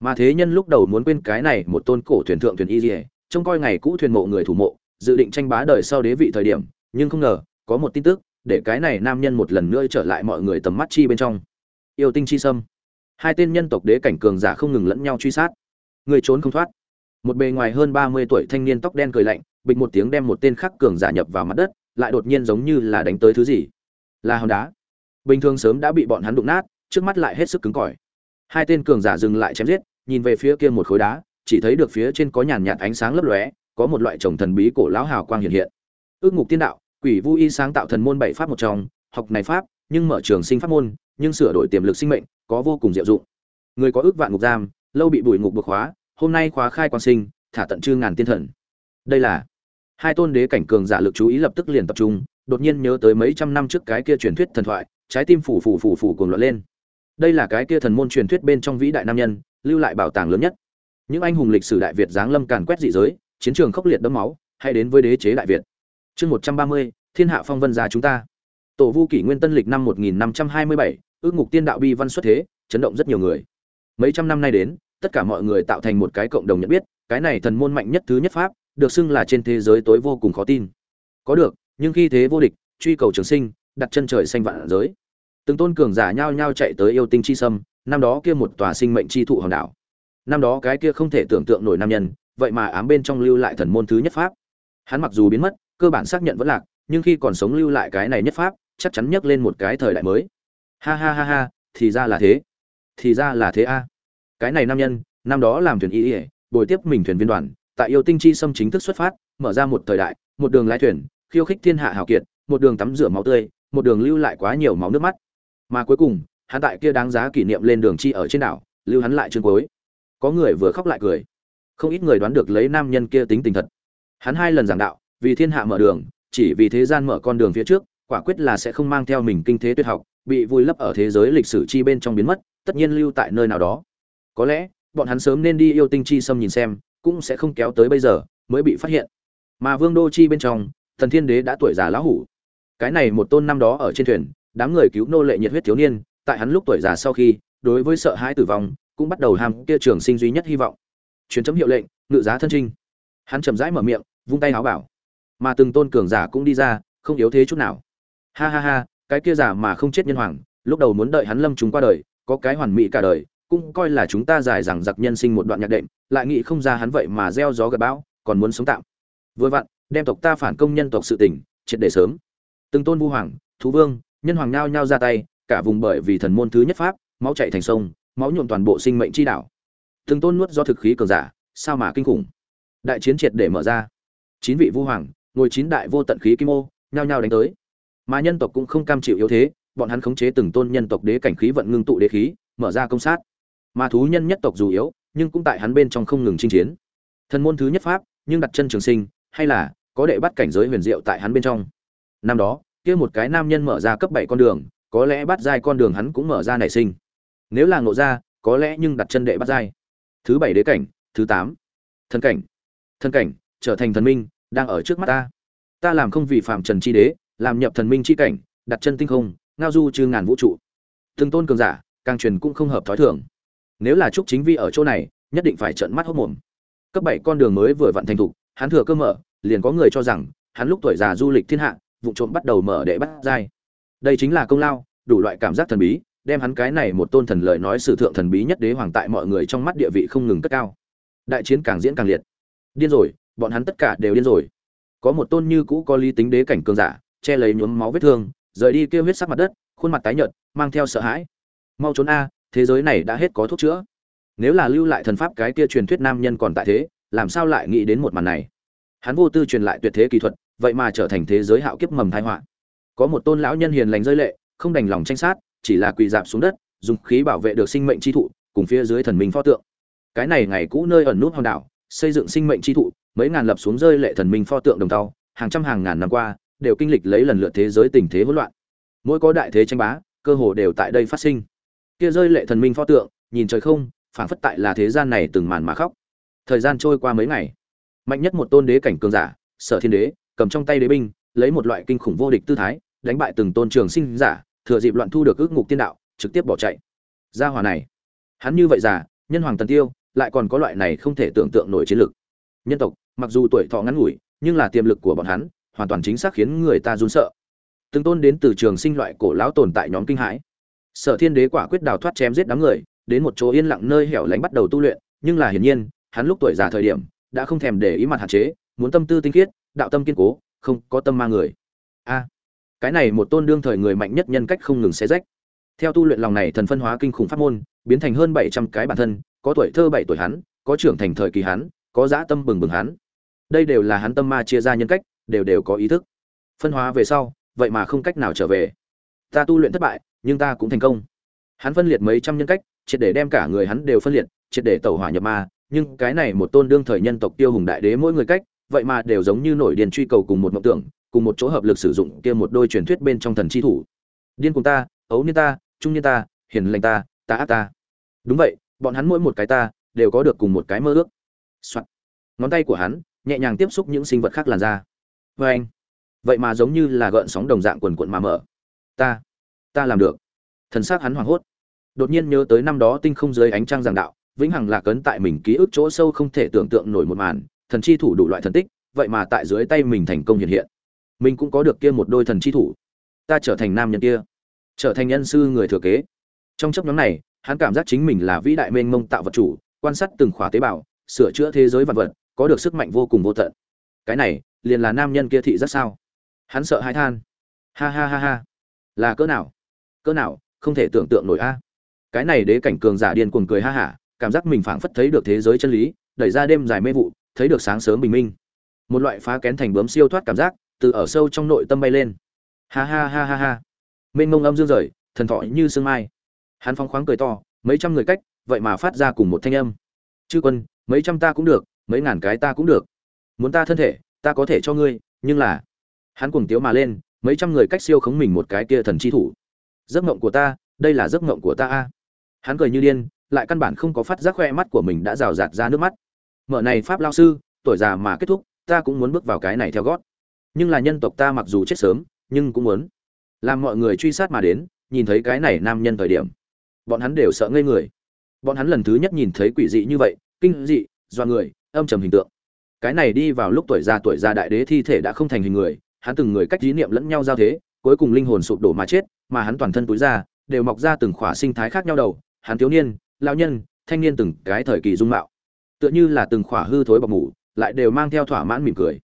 Mà thế nhân lúc đầu muốn quên cái này một tôn cổ thuyền thượng thuyền y dỉa trông coi ngày cũ thuyền mộ người thủ mộ dự định tranh bá đời sau đế vị thời điểm, nhưng không ngờ, có một tin tức, để cái này nam nhân một lần nữa trở lại mọi người tầm mắt chi bên trong. Yêu tinh chi sâm. Hai tên nhân tộc đế cảnh cường giả không ngừng lẫn nhau truy sát. Người trốn không thoát. Một bề ngoài hơn ba mươi tuổi thanh niên tóc đen cười lạnh, bịch một tiếng đem một tên khác cường giả nhập vào mặt đất, lại đột nhiên giống như là đánh tới thứ gì. Là hòn đá. Bình thường sớm đã bị bọn hắn đụng nát, trước mắt lại hết sức cứng cỏi. Hai tên cường giả dừng lại chém giết, nhìn về phía kia một khối đá, chỉ thấy được phía trên có nhàn nhạt ánh sáng lấp lóe có một loại trồng thần bí cổ lão hào quang hiện hiện. Ước ngục tiên đạo, quỷ vu y sáng tạo thần môn bảy pháp một trong, học này pháp, nhưng mở trường sinh pháp môn, nhưng sửa đổi tiềm lực sinh mệnh, có vô cùng diệu dụng. Người có ước vạn ngục giam, lâu bị bùi ngục buộc khóa, hôm nay khóa khai quan sinh, thả tận trư ngàn tiên thần. Đây là hai tôn đế cảnh cường giả lực chú ý lập tức liền tập trung, đột nhiên nhớ tới mấy trăm năm trước cái kia truyền thuyết thần thoại, trái tim phủ phủ phủ phủ cuồng loạn lên. Đây là cái kia thần môn truyền thuyết bên trong vĩ đại nam nhân, lưu lại bảo tàng lớn nhất. Những anh hùng lịch sử đại việt giáng lâm càn quét dị giới chiến trường khốc liệt đẫm máu, hay đến với đế chế đại việt. Chương một trăm ba mươi, thiên hạ phong vân gia chúng ta. Tổ vu kỷ nguyên tân lịch năm một nghìn năm trăm hai mươi bảy, ước ngục tiên đạo bi văn xuất thế, chấn động rất nhiều người. Mấy trăm năm nay đến, tất cả mọi người tạo thành một cái cộng đồng nhận biết, cái này thần môn mạnh nhất thứ nhất pháp, được xưng là trên thế giới tối vô cùng khó tin. Có được, nhưng khi thế vô địch, truy cầu trường sinh, đặt chân trời xanh vạn giới. Từng tôn cường giả nhao nhao chạy tới yêu tinh chi sâm, năm đó kia một tòa sinh mệnh chi thụ hòn đảo. Năm đó cái kia không thể tưởng tượng nổi nam nhân vậy mà ám bên trong lưu lại thần môn thứ nhất pháp. Hắn mặc dù biến mất, cơ bản xác nhận vẫn lạc, nhưng khi còn sống lưu lại cái này nhất pháp, chắc chắn nhấc lên một cái thời đại mới. Ha ha ha ha, thì ra là thế. Thì ra là thế a. Cái này nam nhân, năm đó làm thuyền y ỉa bồi tiếp mình thuyền viên đoàn, tại yêu tinh chi xâm chính thức xuất phát, mở ra một thời đại, một đường lái thuyền, khiêu khích thiên hạ hào kiệt, một đường tắm rửa máu tươi, một đường lưu lại quá nhiều máu nước mắt. Mà cuối cùng, hắn tại kia đáng giá kỷ niệm lên đường chi ở trên đảo, lưu hắn lại chương cuối. Có người vừa khóc lại cười không ít người đoán được lấy nam nhân kia tính tình thật. Hắn hai lần giảng đạo, vì thiên hạ mở đường, chỉ vì thế gian mở con đường phía trước, quả quyết là sẽ không mang theo mình kinh thế tuyệt học, bị vùi lấp ở thế giới lịch sử chi bên trong biến mất, tất nhiên lưu tại nơi nào đó. Có lẽ, bọn hắn sớm nên đi yêu tinh chi xâm nhìn xem, cũng sẽ không kéo tới bây giờ, mới bị phát hiện. Mà vương đô chi bên trong, thần thiên đế đã tuổi già lão hủ. Cái này một tôn năm đó ở trên thuyền, đám người cứu nô lệ nhiệt huyết thiếu niên, tại hắn lúc tuổi già sau khi, đối với sợ hãi tử vong, cũng bắt đầu ham kia trường sinh duy nhất hy vọng truyền chấm hiệu lệnh, ngự giá thân trinh. Hắn chậm rãi mở miệng, vung tay áo bảo. Mà từng tôn cường giả cũng đi ra, không yếu thế chút nào. Ha ha ha, cái kia giả mà không chết nhân hoàng, lúc đầu muốn đợi hắn lâm chúng qua đời, có cái hoàn mỹ cả đời, cũng coi là chúng ta dài rằng giặc nhân sinh một đoạn nhạc đệm, lại nghĩ không ra hắn vậy mà gieo gió gặp bão, còn muốn sống tạm. Vừa vặn, đem tộc ta phản công nhân tộc sự tỉnh triệt để sớm. Từng tôn vu hoàng, thú vương, nhân hoàng nao nhao ra tay, cả vùng bởi vì thần môn thứ nhất pháp, máu chạy thành sông, máu nhuộm toàn bộ sinh mệnh chi đảo từng tôn nuốt do thực khí cường giả, sao mà kinh khủng? Đại chiến triệt để mở ra. Chín vị vu hoàng, ngồi chín đại vô tận khí kim ô, nhao nhao đánh tới. Mà nhân tộc cũng không cam chịu yếu thế, bọn hắn khống chế từng tôn nhân tộc đế cảnh khí vận ngưng tụ đế khí, mở ra công sát. Mà thú nhân nhất tộc dù yếu, nhưng cũng tại hắn bên trong không ngừng chinh chiến. Thần môn thứ nhất pháp, nhưng đặt chân trường sinh, hay là có đệ bắt cảnh giới huyền diệu tại hắn bên trong. Năm đó, kia một cái nam nhân mở ra cấp bảy con đường, có lẽ bắt giai con đường hắn cũng mở ra nảy sinh. Nếu là ngộ ra, có lẽ nhưng đặt chân đệ bắt giai thứ bảy đế cảnh, thứ tám. Thần cảnh. Thần cảnh, trở thành thần minh, đang ở trước mắt ta. Ta làm không vì phạm trần chi đế, làm nhập thần minh chi cảnh, đặt chân tinh không, ngao du chư ngàn vũ trụ. Từng tôn cường giả, càng truyền cũng không hợp thói thường. Nếu là trúc chính vi ở chỗ này, nhất định phải trợn mắt hốc mồm. Cấp bảy con đường mới vừa vặn thành thục, hắn thừa cơ mở, liền có người cho rằng, hắn lúc tuổi già du lịch thiên hạ, vụ trộm bắt đầu mở để bắt dai. đây chính là công lao, đủ loại cảm giác thần bí đem hắn cái này một tôn thần lời nói sử thượng thần bí nhất đế hoàng tại mọi người trong mắt địa vị không ngừng cất cao. Đại chiến càng diễn càng liệt. Điên rồi, bọn hắn tất cả đều điên rồi. Có một tôn như cũ có lý tính đế cảnh cường giả, che lấy nhuốm máu vết thương, rời đi kêu huyết sắc mặt đất, khuôn mặt tái nhợt, mang theo sợ hãi. Mau trốn a, thế giới này đã hết có thuốc chữa. Nếu là lưu lại thần pháp cái kia truyền thuyết nam nhân còn tại thế, làm sao lại nghĩ đến một màn này? Hắn vô tư truyền lại tuyệt thế kỳ thuật, vậy mà trở thành thế giới hạo kiếp mầm tai họa. Có một tôn lão nhân hiền lành rơi lệ, không đành lòng tranh sát chỉ là quỳ dạp xuống đất, dùng khí bảo vệ được sinh mệnh chi thụ, cùng phía dưới thần minh pho tượng. Cái này ngày cũ nơi ẩn nút hòn đảo, xây dựng sinh mệnh chi thụ, mấy ngàn lập xuống rơi lệ thần minh pho tượng đồng tàu hàng trăm hàng ngàn năm qua, đều kinh lịch lấy lần lượt thế giới tình thế hỗn loạn. Mỗi có đại thế tranh bá, cơ hồ đều tại đây phát sinh. Kia rơi lệ thần minh pho tượng, nhìn trời không, phảng phất tại là thế gian này từng màn mà khóc. Thời gian trôi qua mấy ngày. Mạnh nhất một tôn đế cảnh cường giả, sở thiên đế, cầm trong tay đế binh, lấy một loại kinh khủng vô địch tư thái, đánh bại từng tôn trường sinh giả thừa dịp loạn thu được ước ngục tiên đạo, trực tiếp bỏ chạy. Gia hỏa này, hắn như vậy già, nhân hoàng tần tiêu, lại còn có loại này không thể tưởng tượng nổi chiến lực. Nhân tộc, mặc dù tuổi thọ ngắn ngủi, nhưng là tiềm lực của bọn hắn, hoàn toàn chính xác khiến người ta run sợ. Từng tôn đến từ trường sinh loại cổ lão tồn tại nhóm kinh hãi. Sở thiên đế quả quyết đào thoát chém giết đám người, đến một chỗ yên lặng nơi hẻo lánh bắt đầu tu luyện, nhưng là hiển nhiên, hắn lúc tuổi già thời điểm, đã không thèm để ý mặt hạn chế, muốn tâm tư tinh khiết, đạo tâm kiên cố, không có tâm ma người. A! Cái này một tôn đương thời người mạnh nhất nhân cách không ngừng xé rách. Theo tu luyện lòng này thần phân hóa kinh khủng pháp môn, biến thành hơn bảy trăm cái bản thân, có tuổi thơ bảy tuổi hắn, có trưởng thành thời kỳ hắn, có dã tâm bừng bừng hắn. Đây đều là hắn tâm ma chia ra nhân cách, đều đều có ý thức. Phân hóa về sau, vậy mà không cách nào trở về. Ta tu luyện thất bại, nhưng ta cũng thành công. Hắn phân liệt mấy trăm nhân cách, triệt để đem cả người hắn đều phân liệt, triệt để tẩu hỏa nhập ma. Nhưng cái này một tôn đương thời nhân tộc tiêu hùng đại đế mỗi người cách, vậy mà đều giống như nổi điền truy cầu cùng một mộng tưởng cùng một chỗ hợp lực sử dụng kia một đôi truyền thuyết bên trong thần chi thủ. Điên cùng ta, ấu niên ta, trung niên ta, hiền lành ta ta ác ta. Đúng vậy, bọn hắn mỗi một cái ta, đều có được cùng một cái mơ ước. Soạn. ngón tay của hắn nhẹ nhàng tiếp xúc những sinh vật khác làn da. Và anh vậy mà giống như là gợn sóng đồng dạng quần cuộn mà mở. Ta ta làm được. Thần sắc hắn hoảng hốt. Đột nhiên nhớ tới năm đó tinh không dưới ánh trăng giảng đạo, vĩnh hằng lạc cấn tại mình ký ức chỗ sâu không thể tưởng tượng nổi một màn, thần chi thủ đủ loại thần tích, vậy mà tại dưới tay mình thành công hiện hiện mình cũng có được kia một đôi thần chi thủ. Ta trở thành nam nhân kia. Trở thành nhân sư người thừa kế. Trong chấp nhóm này, hắn cảm giác chính mình là vĩ đại mênh mông tạo vật chủ, quan sát từng khỏa tế bào, sửa chữa thế giới vật vật, có được sức mạnh vô cùng vô tận. Cái này, liền là nam nhân kia thị rất sao? Hắn sợ hãi than. Ha ha ha ha. Là cỡ nào? Cỡ nào, không thể tưởng tượng nổi a. Cái này đế cảnh cường giả điên cuồng cười ha hả, cảm giác mình phảng phất thấy được thế giới chân lý, đẩy ra đêm dài mê vụ, thấy được sáng sớm bình minh. Một loại phá kén thành bướm siêu thoát cảm giác từ ở sâu trong nội tâm bay lên. Ha ha ha ha ha. Mênh mông âm dương rời, thần thọ như sương mai. Hắn phong khoáng cười to, mấy trăm người cách, vậy mà phát ra cùng một thanh âm. Chư quân, mấy trăm ta cũng được, mấy ngàn cái ta cũng được. Muốn ta thân thể, ta có thể cho ngươi, nhưng là, hắn cuồng tiếu mà lên, mấy trăm người cách siêu khống mình một cái kia thần chi thủ. Giấc mộng của ta, đây là giấc mộng của ta a. Hắn cười như điên, lại căn bản không có phát giác khoe mắt của mình đã rào rạt ra nước mắt. Mở này pháp lao sư, tuổi già mà kết thúc, ta cũng muốn bước vào cái này theo gót nhưng là nhân tộc ta mặc dù chết sớm, nhưng cũng muốn làm mọi người truy sát mà đến, nhìn thấy cái này nam nhân thời điểm, bọn hắn đều sợ ngây người. Bọn hắn lần thứ nhất nhìn thấy quỷ dị như vậy, kinh dị do người, âm trầm hình tượng. Cái này đi vào lúc tuổi già tuổi già đại đế thi thể đã không thành hình người, hắn từng người cách dí niệm lẫn nhau giao thế, cuối cùng linh hồn sụp đổ mà chết, mà hắn toàn thân túi ra, đều mọc ra từng khỏa sinh thái khác nhau đầu, hắn thiếu niên, lão nhân, thanh niên từng cái thời kỳ dung mạo. Tựa như là từng khỏa hư thối bọc mủ, lại đều mang theo thỏa mãn mỉm cười.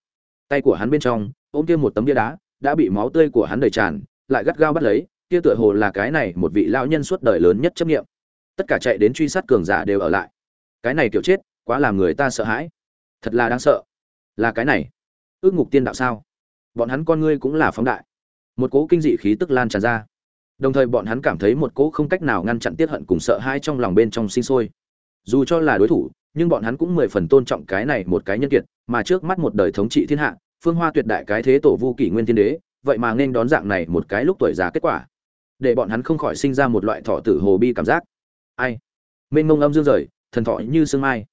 Tay của hắn bên trong ôm kia một tấm bia đá, đã bị máu tươi của hắn đầy tràn, lại gắt gao bắt lấy, kia tựa hồ là cái này một vị lão nhân suốt đời lớn nhất chấp nghiệm tất cả chạy đến truy sát cường giả đều ở lại. Cái này kiểu chết, quá làm người ta sợ hãi. Thật là đáng sợ. Là cái này. Ước ngục tiên đạo sao? Bọn hắn con ngươi cũng là phóng đại. Một cỗ kinh dị khí tức lan tràn ra. Đồng thời bọn hắn cảm thấy một cỗ không cách nào ngăn chặn tiết hận cùng sợ hãi trong lòng bên trong sinh sôi. Dù cho là đối thủ, nhưng bọn hắn cũng mười phần tôn trọng cái này một cái nhân kiệt, mà trước mắt một đời thống trị thiên hạ phương hoa tuyệt đại cái thế tổ vu kỷ nguyên thiên đế vậy mà nên đón dạng này một cái lúc tuổi già kết quả. Để bọn hắn không khỏi sinh ra một loại thọ tử hồ bi cảm giác. Ai? Mênh mông âm dương rời thần thọ như sương mai.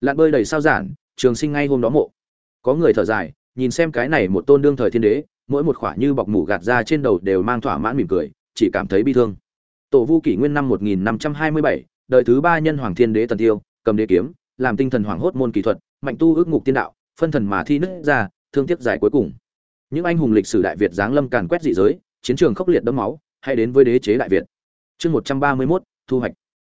Lặn bơi đầy sao giản trường sinh ngay hôm đó mộ. Có người thở dài nhìn xem cái này một tôn đương thời thiên đế mỗi một khỏa như bọc mủ gạt ra trên đầu đều mang thỏa mãn mỉm cười chỉ cảm thấy bi thương. Tổ vu kỷ nguyên năm 1527, đời thứ ba nhân hoàng thiên đế tần tiêu cầm đế kiếm làm tinh thần hoàng hốt môn kỹ thuật mạnh tu ước ngục tiên đạo phân thần mà thi nứt ra thương tiếc dài cuối cùng. Những anh hùng lịch sử đại việt giáng lâm càn quét dị giới chiến trường khốc liệt đẫm máu hay đến với đế chế đại việt. Chương 131, thu hoạch.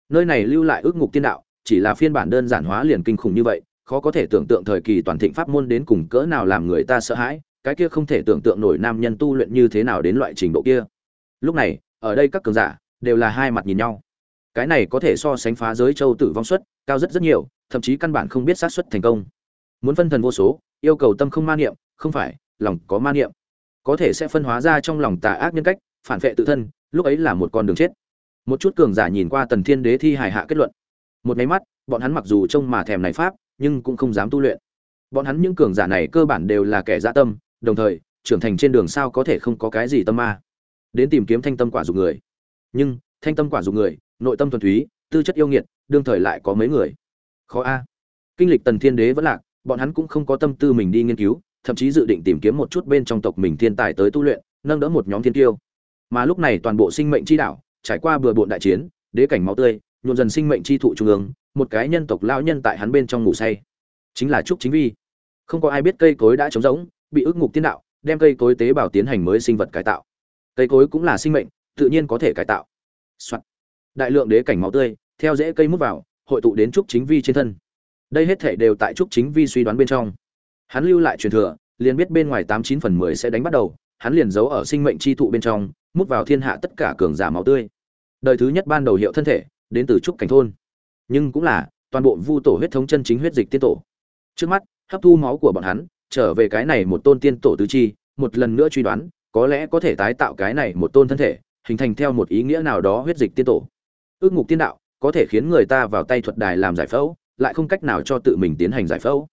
Nơi này lưu lại ước ngục tiên đạo chỉ là phiên bản đơn giản hóa liền kinh khủng như vậy khó có thể tưởng tượng thời kỳ toàn thịnh pháp môn đến cùng cỡ nào làm người ta sợ hãi cái kia không thể tưởng tượng nổi nam nhân tu luyện như thế nào đến loại trình độ kia. Lúc này ở đây các cường giả đều là hai mặt nhìn nhau. Cái này có thể so sánh phá giới châu tử vong suất cao rất rất nhiều thậm chí căn bản không biết xác suất thành công. Muốn phân thần vô số yêu cầu tâm không ma niệm, không phải, lòng có ma niệm. Có thể sẽ phân hóa ra trong lòng tà ác nhân cách, phản vệ tự thân, lúc ấy là một con đường chết. Một chút cường giả nhìn qua tần thiên đế thi hài hạ kết luận. Một máy mắt, bọn hắn mặc dù trông mà thèm này pháp, nhưng cũng không dám tu luyện. Bọn hắn những cường giả này cơ bản đều là kẻ dạ tâm, đồng thời, trưởng thành trên đường sao có thể không có cái gì tâm ma. Đến tìm kiếm thanh tâm quả dục người. Nhưng, thanh tâm quả dục người, nội tâm thuần túy, tư chất yêu nghiệt, đương thời lại có mấy người. Khó a. Kinh lịch tần thiên đế vẫn lạc bọn hắn cũng không có tâm tư mình đi nghiên cứu, thậm chí dự định tìm kiếm một chút bên trong tộc mình thiên tài tới tu luyện, nâng đỡ một nhóm thiên tiêu mà lúc này toàn bộ sinh mệnh chi đạo trải qua bừa bộn đại chiến, đế cảnh máu tươi nhuộm dần sinh mệnh chi thụ trung ương, một cái nhân tộc lão nhân tại hắn bên trong ngủ say. Chính là trúc chính vi. Không có ai biết cây cối đã trống rỗng, bị ức ngục tiên đạo, đem cây cối tế bào tiến hành mới sinh vật cải tạo. Cây cối cũng là sinh mệnh, tự nhiên có thể cải tạo. Soạn. đại lượng đế cảnh máu tươi, theo dễ cây mút vào, hội tụ đến trúc chính vi trên thân đây hết thể đều tại trúc chính vi suy đoán bên trong. Hắn lưu lại truyền thừa, liền biết bên ngoài tám chín phần mười sẽ đánh bắt đầu, hắn liền giấu ở sinh mệnh chi thụ bên trong, mút vào thiên hạ tất cả cường giả máu tươi. Đời thứ nhất ban đầu hiệu thân thể, đến từ trúc cảnh thôn. Nhưng cũng là, toàn bộ vu tổ huyết thống chân chính huyết dịch tiên tổ. Trước mắt, hấp thu máu của bọn hắn, trở về cái này một tôn tiên tổ tứ chi, một lần nữa truy đoán, có lẽ có thể tái tạo cái này một tôn thân thể, hình thành theo một ý nghĩa nào đó huyết dịch tiên tổ. Ước ngục tiên đạo, có thể khiến người ta vào tay thuật đài làm giải phẫu lại không cách nào cho tự mình tiến hành giải phẫu.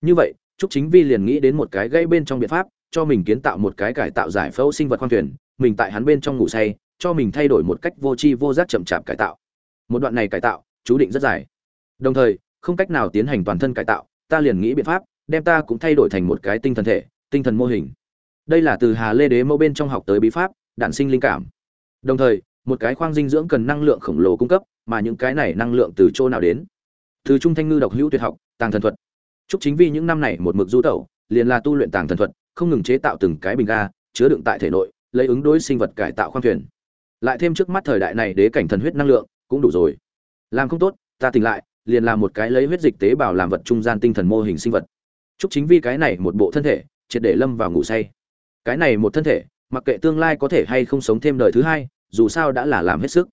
Như vậy, trúc chính vi liền nghĩ đến một cái gây bên trong biện pháp, cho mình kiến tạo một cái cải tạo giải phẫu sinh vật khoang thuyền, mình tại hắn bên trong ngủ say, cho mình thay đổi một cách vô tri vô giác chậm chạp cải tạo. Một đoạn này cải tạo, chú định rất dài. Đồng thời, không cách nào tiến hành toàn thân cải tạo, ta liền nghĩ biện pháp, đem ta cũng thay đổi thành một cái tinh thần thể, tinh thần mô hình. Đây là từ hà lê đế mẫu bên trong học tới bí pháp, đản sinh linh cảm. Đồng thời, một cái khoang dinh dưỡng cần năng lượng khổng lồ cung cấp, mà những cái này năng lượng từ chỗ nào đến? Từ trung thanh ngư độc hữu tuyệt học, tàng thần thuật. Chúc chính vì những năm này một mực du tẩu, liền là tu luyện tàng thần thuật, không ngừng chế tạo từng cái bình ga, chứa đựng tại thể nội, lấy ứng đối sinh vật cải tạo khoang thuyền. Lại thêm trước mắt thời đại này đế cảnh thần huyết năng lượng, cũng đủ rồi. Làm không tốt, ta tỉnh lại, liền làm một cái lấy huyết dịch tế bào làm vật trung gian tinh thần mô hình sinh vật. Chúc chính vì cái này một bộ thân thể, triệt để lâm vào ngủ say. Cái này một thân thể, mặc kệ tương lai có thể hay không sống thêm đời thứ hai, dù sao đã là làm hết sức.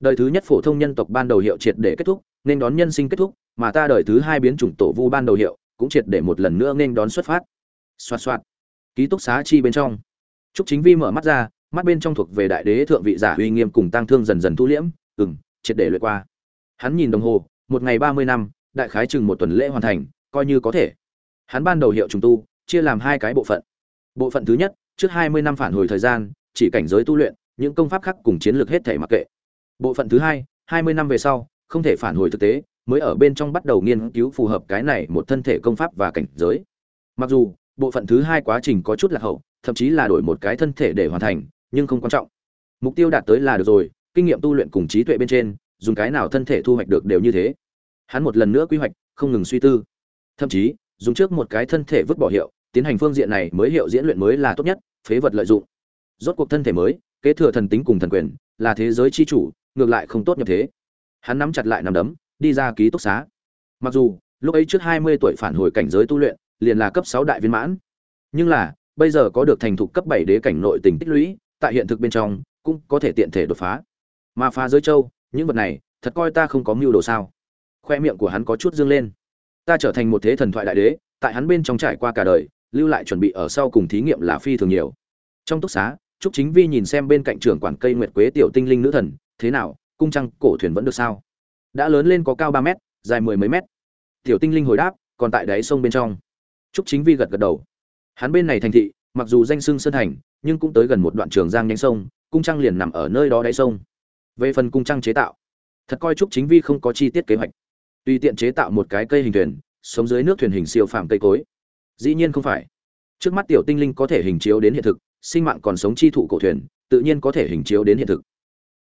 Đời thứ nhất phổ thông nhân tộc ban đầu hiệu triệt để kết thúc nên đón nhân sinh kết thúc, mà ta đời thứ hai biến chủng tổ vu ban đầu hiệu cũng triệt để một lần nữa nên đón xuất phát. Xoạt xoạt. Ký túc xá chi bên trong. Trúc chính vi mở mắt ra, mắt bên trong thuộc về đại đế thượng vị giả uy nghiêm cùng tăng thương dần dần thu liễm ừng triệt để lượt qua. Hắn nhìn đồng hồ, một ngày ba mươi năm, đại khái chừng một tuần lễ hoàn thành, coi như có thể. Hắn ban đầu hiệu trùng tu, chia làm hai cái bộ phận. Bộ phận thứ nhất, trước hai mươi năm phản hồi thời gian, chỉ cảnh giới tu luyện, những công pháp khác cùng chiến lược hết thể mặc kệ. Bộ phận thứ hai hai mươi năm về sau không thể phản hồi thực tế, mới ở bên trong bắt đầu nghiên cứu phù hợp cái này một thân thể công pháp và cảnh giới. Mặc dù, bộ phận thứ hai quá trình có chút lạc hậu, thậm chí là đổi một cái thân thể để hoàn thành, nhưng không quan trọng. Mục tiêu đạt tới là được rồi, kinh nghiệm tu luyện cùng trí tuệ bên trên, dùng cái nào thân thể thu hoạch được đều như thế. Hắn một lần nữa quy hoạch, không ngừng suy tư. Thậm chí, dùng trước một cái thân thể vứt bỏ hiệu, tiến hành phương diện này mới hiệu diễn luyện mới là tốt nhất, phế vật lợi dụng. Rốt cuộc thân thể mới, kế thừa thần tính cùng thần quyền, là thế giới chi chủ, ngược lại không tốt nhập thế hắn nắm chặt lại nằm đấm, đi ra ký túc xá. Mặc dù, lúc ấy trước hai mươi tuổi phản hồi cảnh giới tu luyện, liền là cấp sáu đại viên mãn. Nhưng là, bây giờ có được thành thục cấp bảy đế cảnh nội tình tích lũy, tại hiện thực bên trong, cũng có thể tiện thể đột phá. Mà phá giới châu, những vật này, thật coi ta không có mưu đồ sao. Khoe miệng của hắn có chút dương lên. Ta trở thành một thế thần thoại đại đế, tại hắn bên trong trải qua cả đời, lưu lại chuẩn bị ở sau cùng thí nghiệm là phi thường nhiều. Trong túc xá, trúc chính vi nhìn xem bên cạnh trưởng quản cây nguyệt quế tiểu tinh linh nữ thần, thế nào cung trăng cổ thuyền vẫn được sao? Đã lớn lên có cao ba mét, dài mười mấy mét. Tiểu tinh linh hồi đáp, còn tại đáy sông bên trong. Trúc chính vi gật gật đầu. Hắn bên này thành thị, mặc dù danh sưng sơn thành, nhưng cũng tới gần một đoạn trường giang nhanh sông, cung trăng liền nằm ở nơi đó đáy sông. Về phần cung trăng chế tạo, thật coi trúc chính vi không có chi tiết kế hoạch. Tùy tiện chế tạo một cái cây hình thuyền, sống dưới nước thuyền hình siêu phàm cây cối. Dĩ nhiên không phải. Trước mắt tiểu tinh linh có thể hình chiếu đến hiện thực, sinh mạng còn sống chi thụ cổ thuyền, tự nhiên có thể hình chiếu đến hiện thực.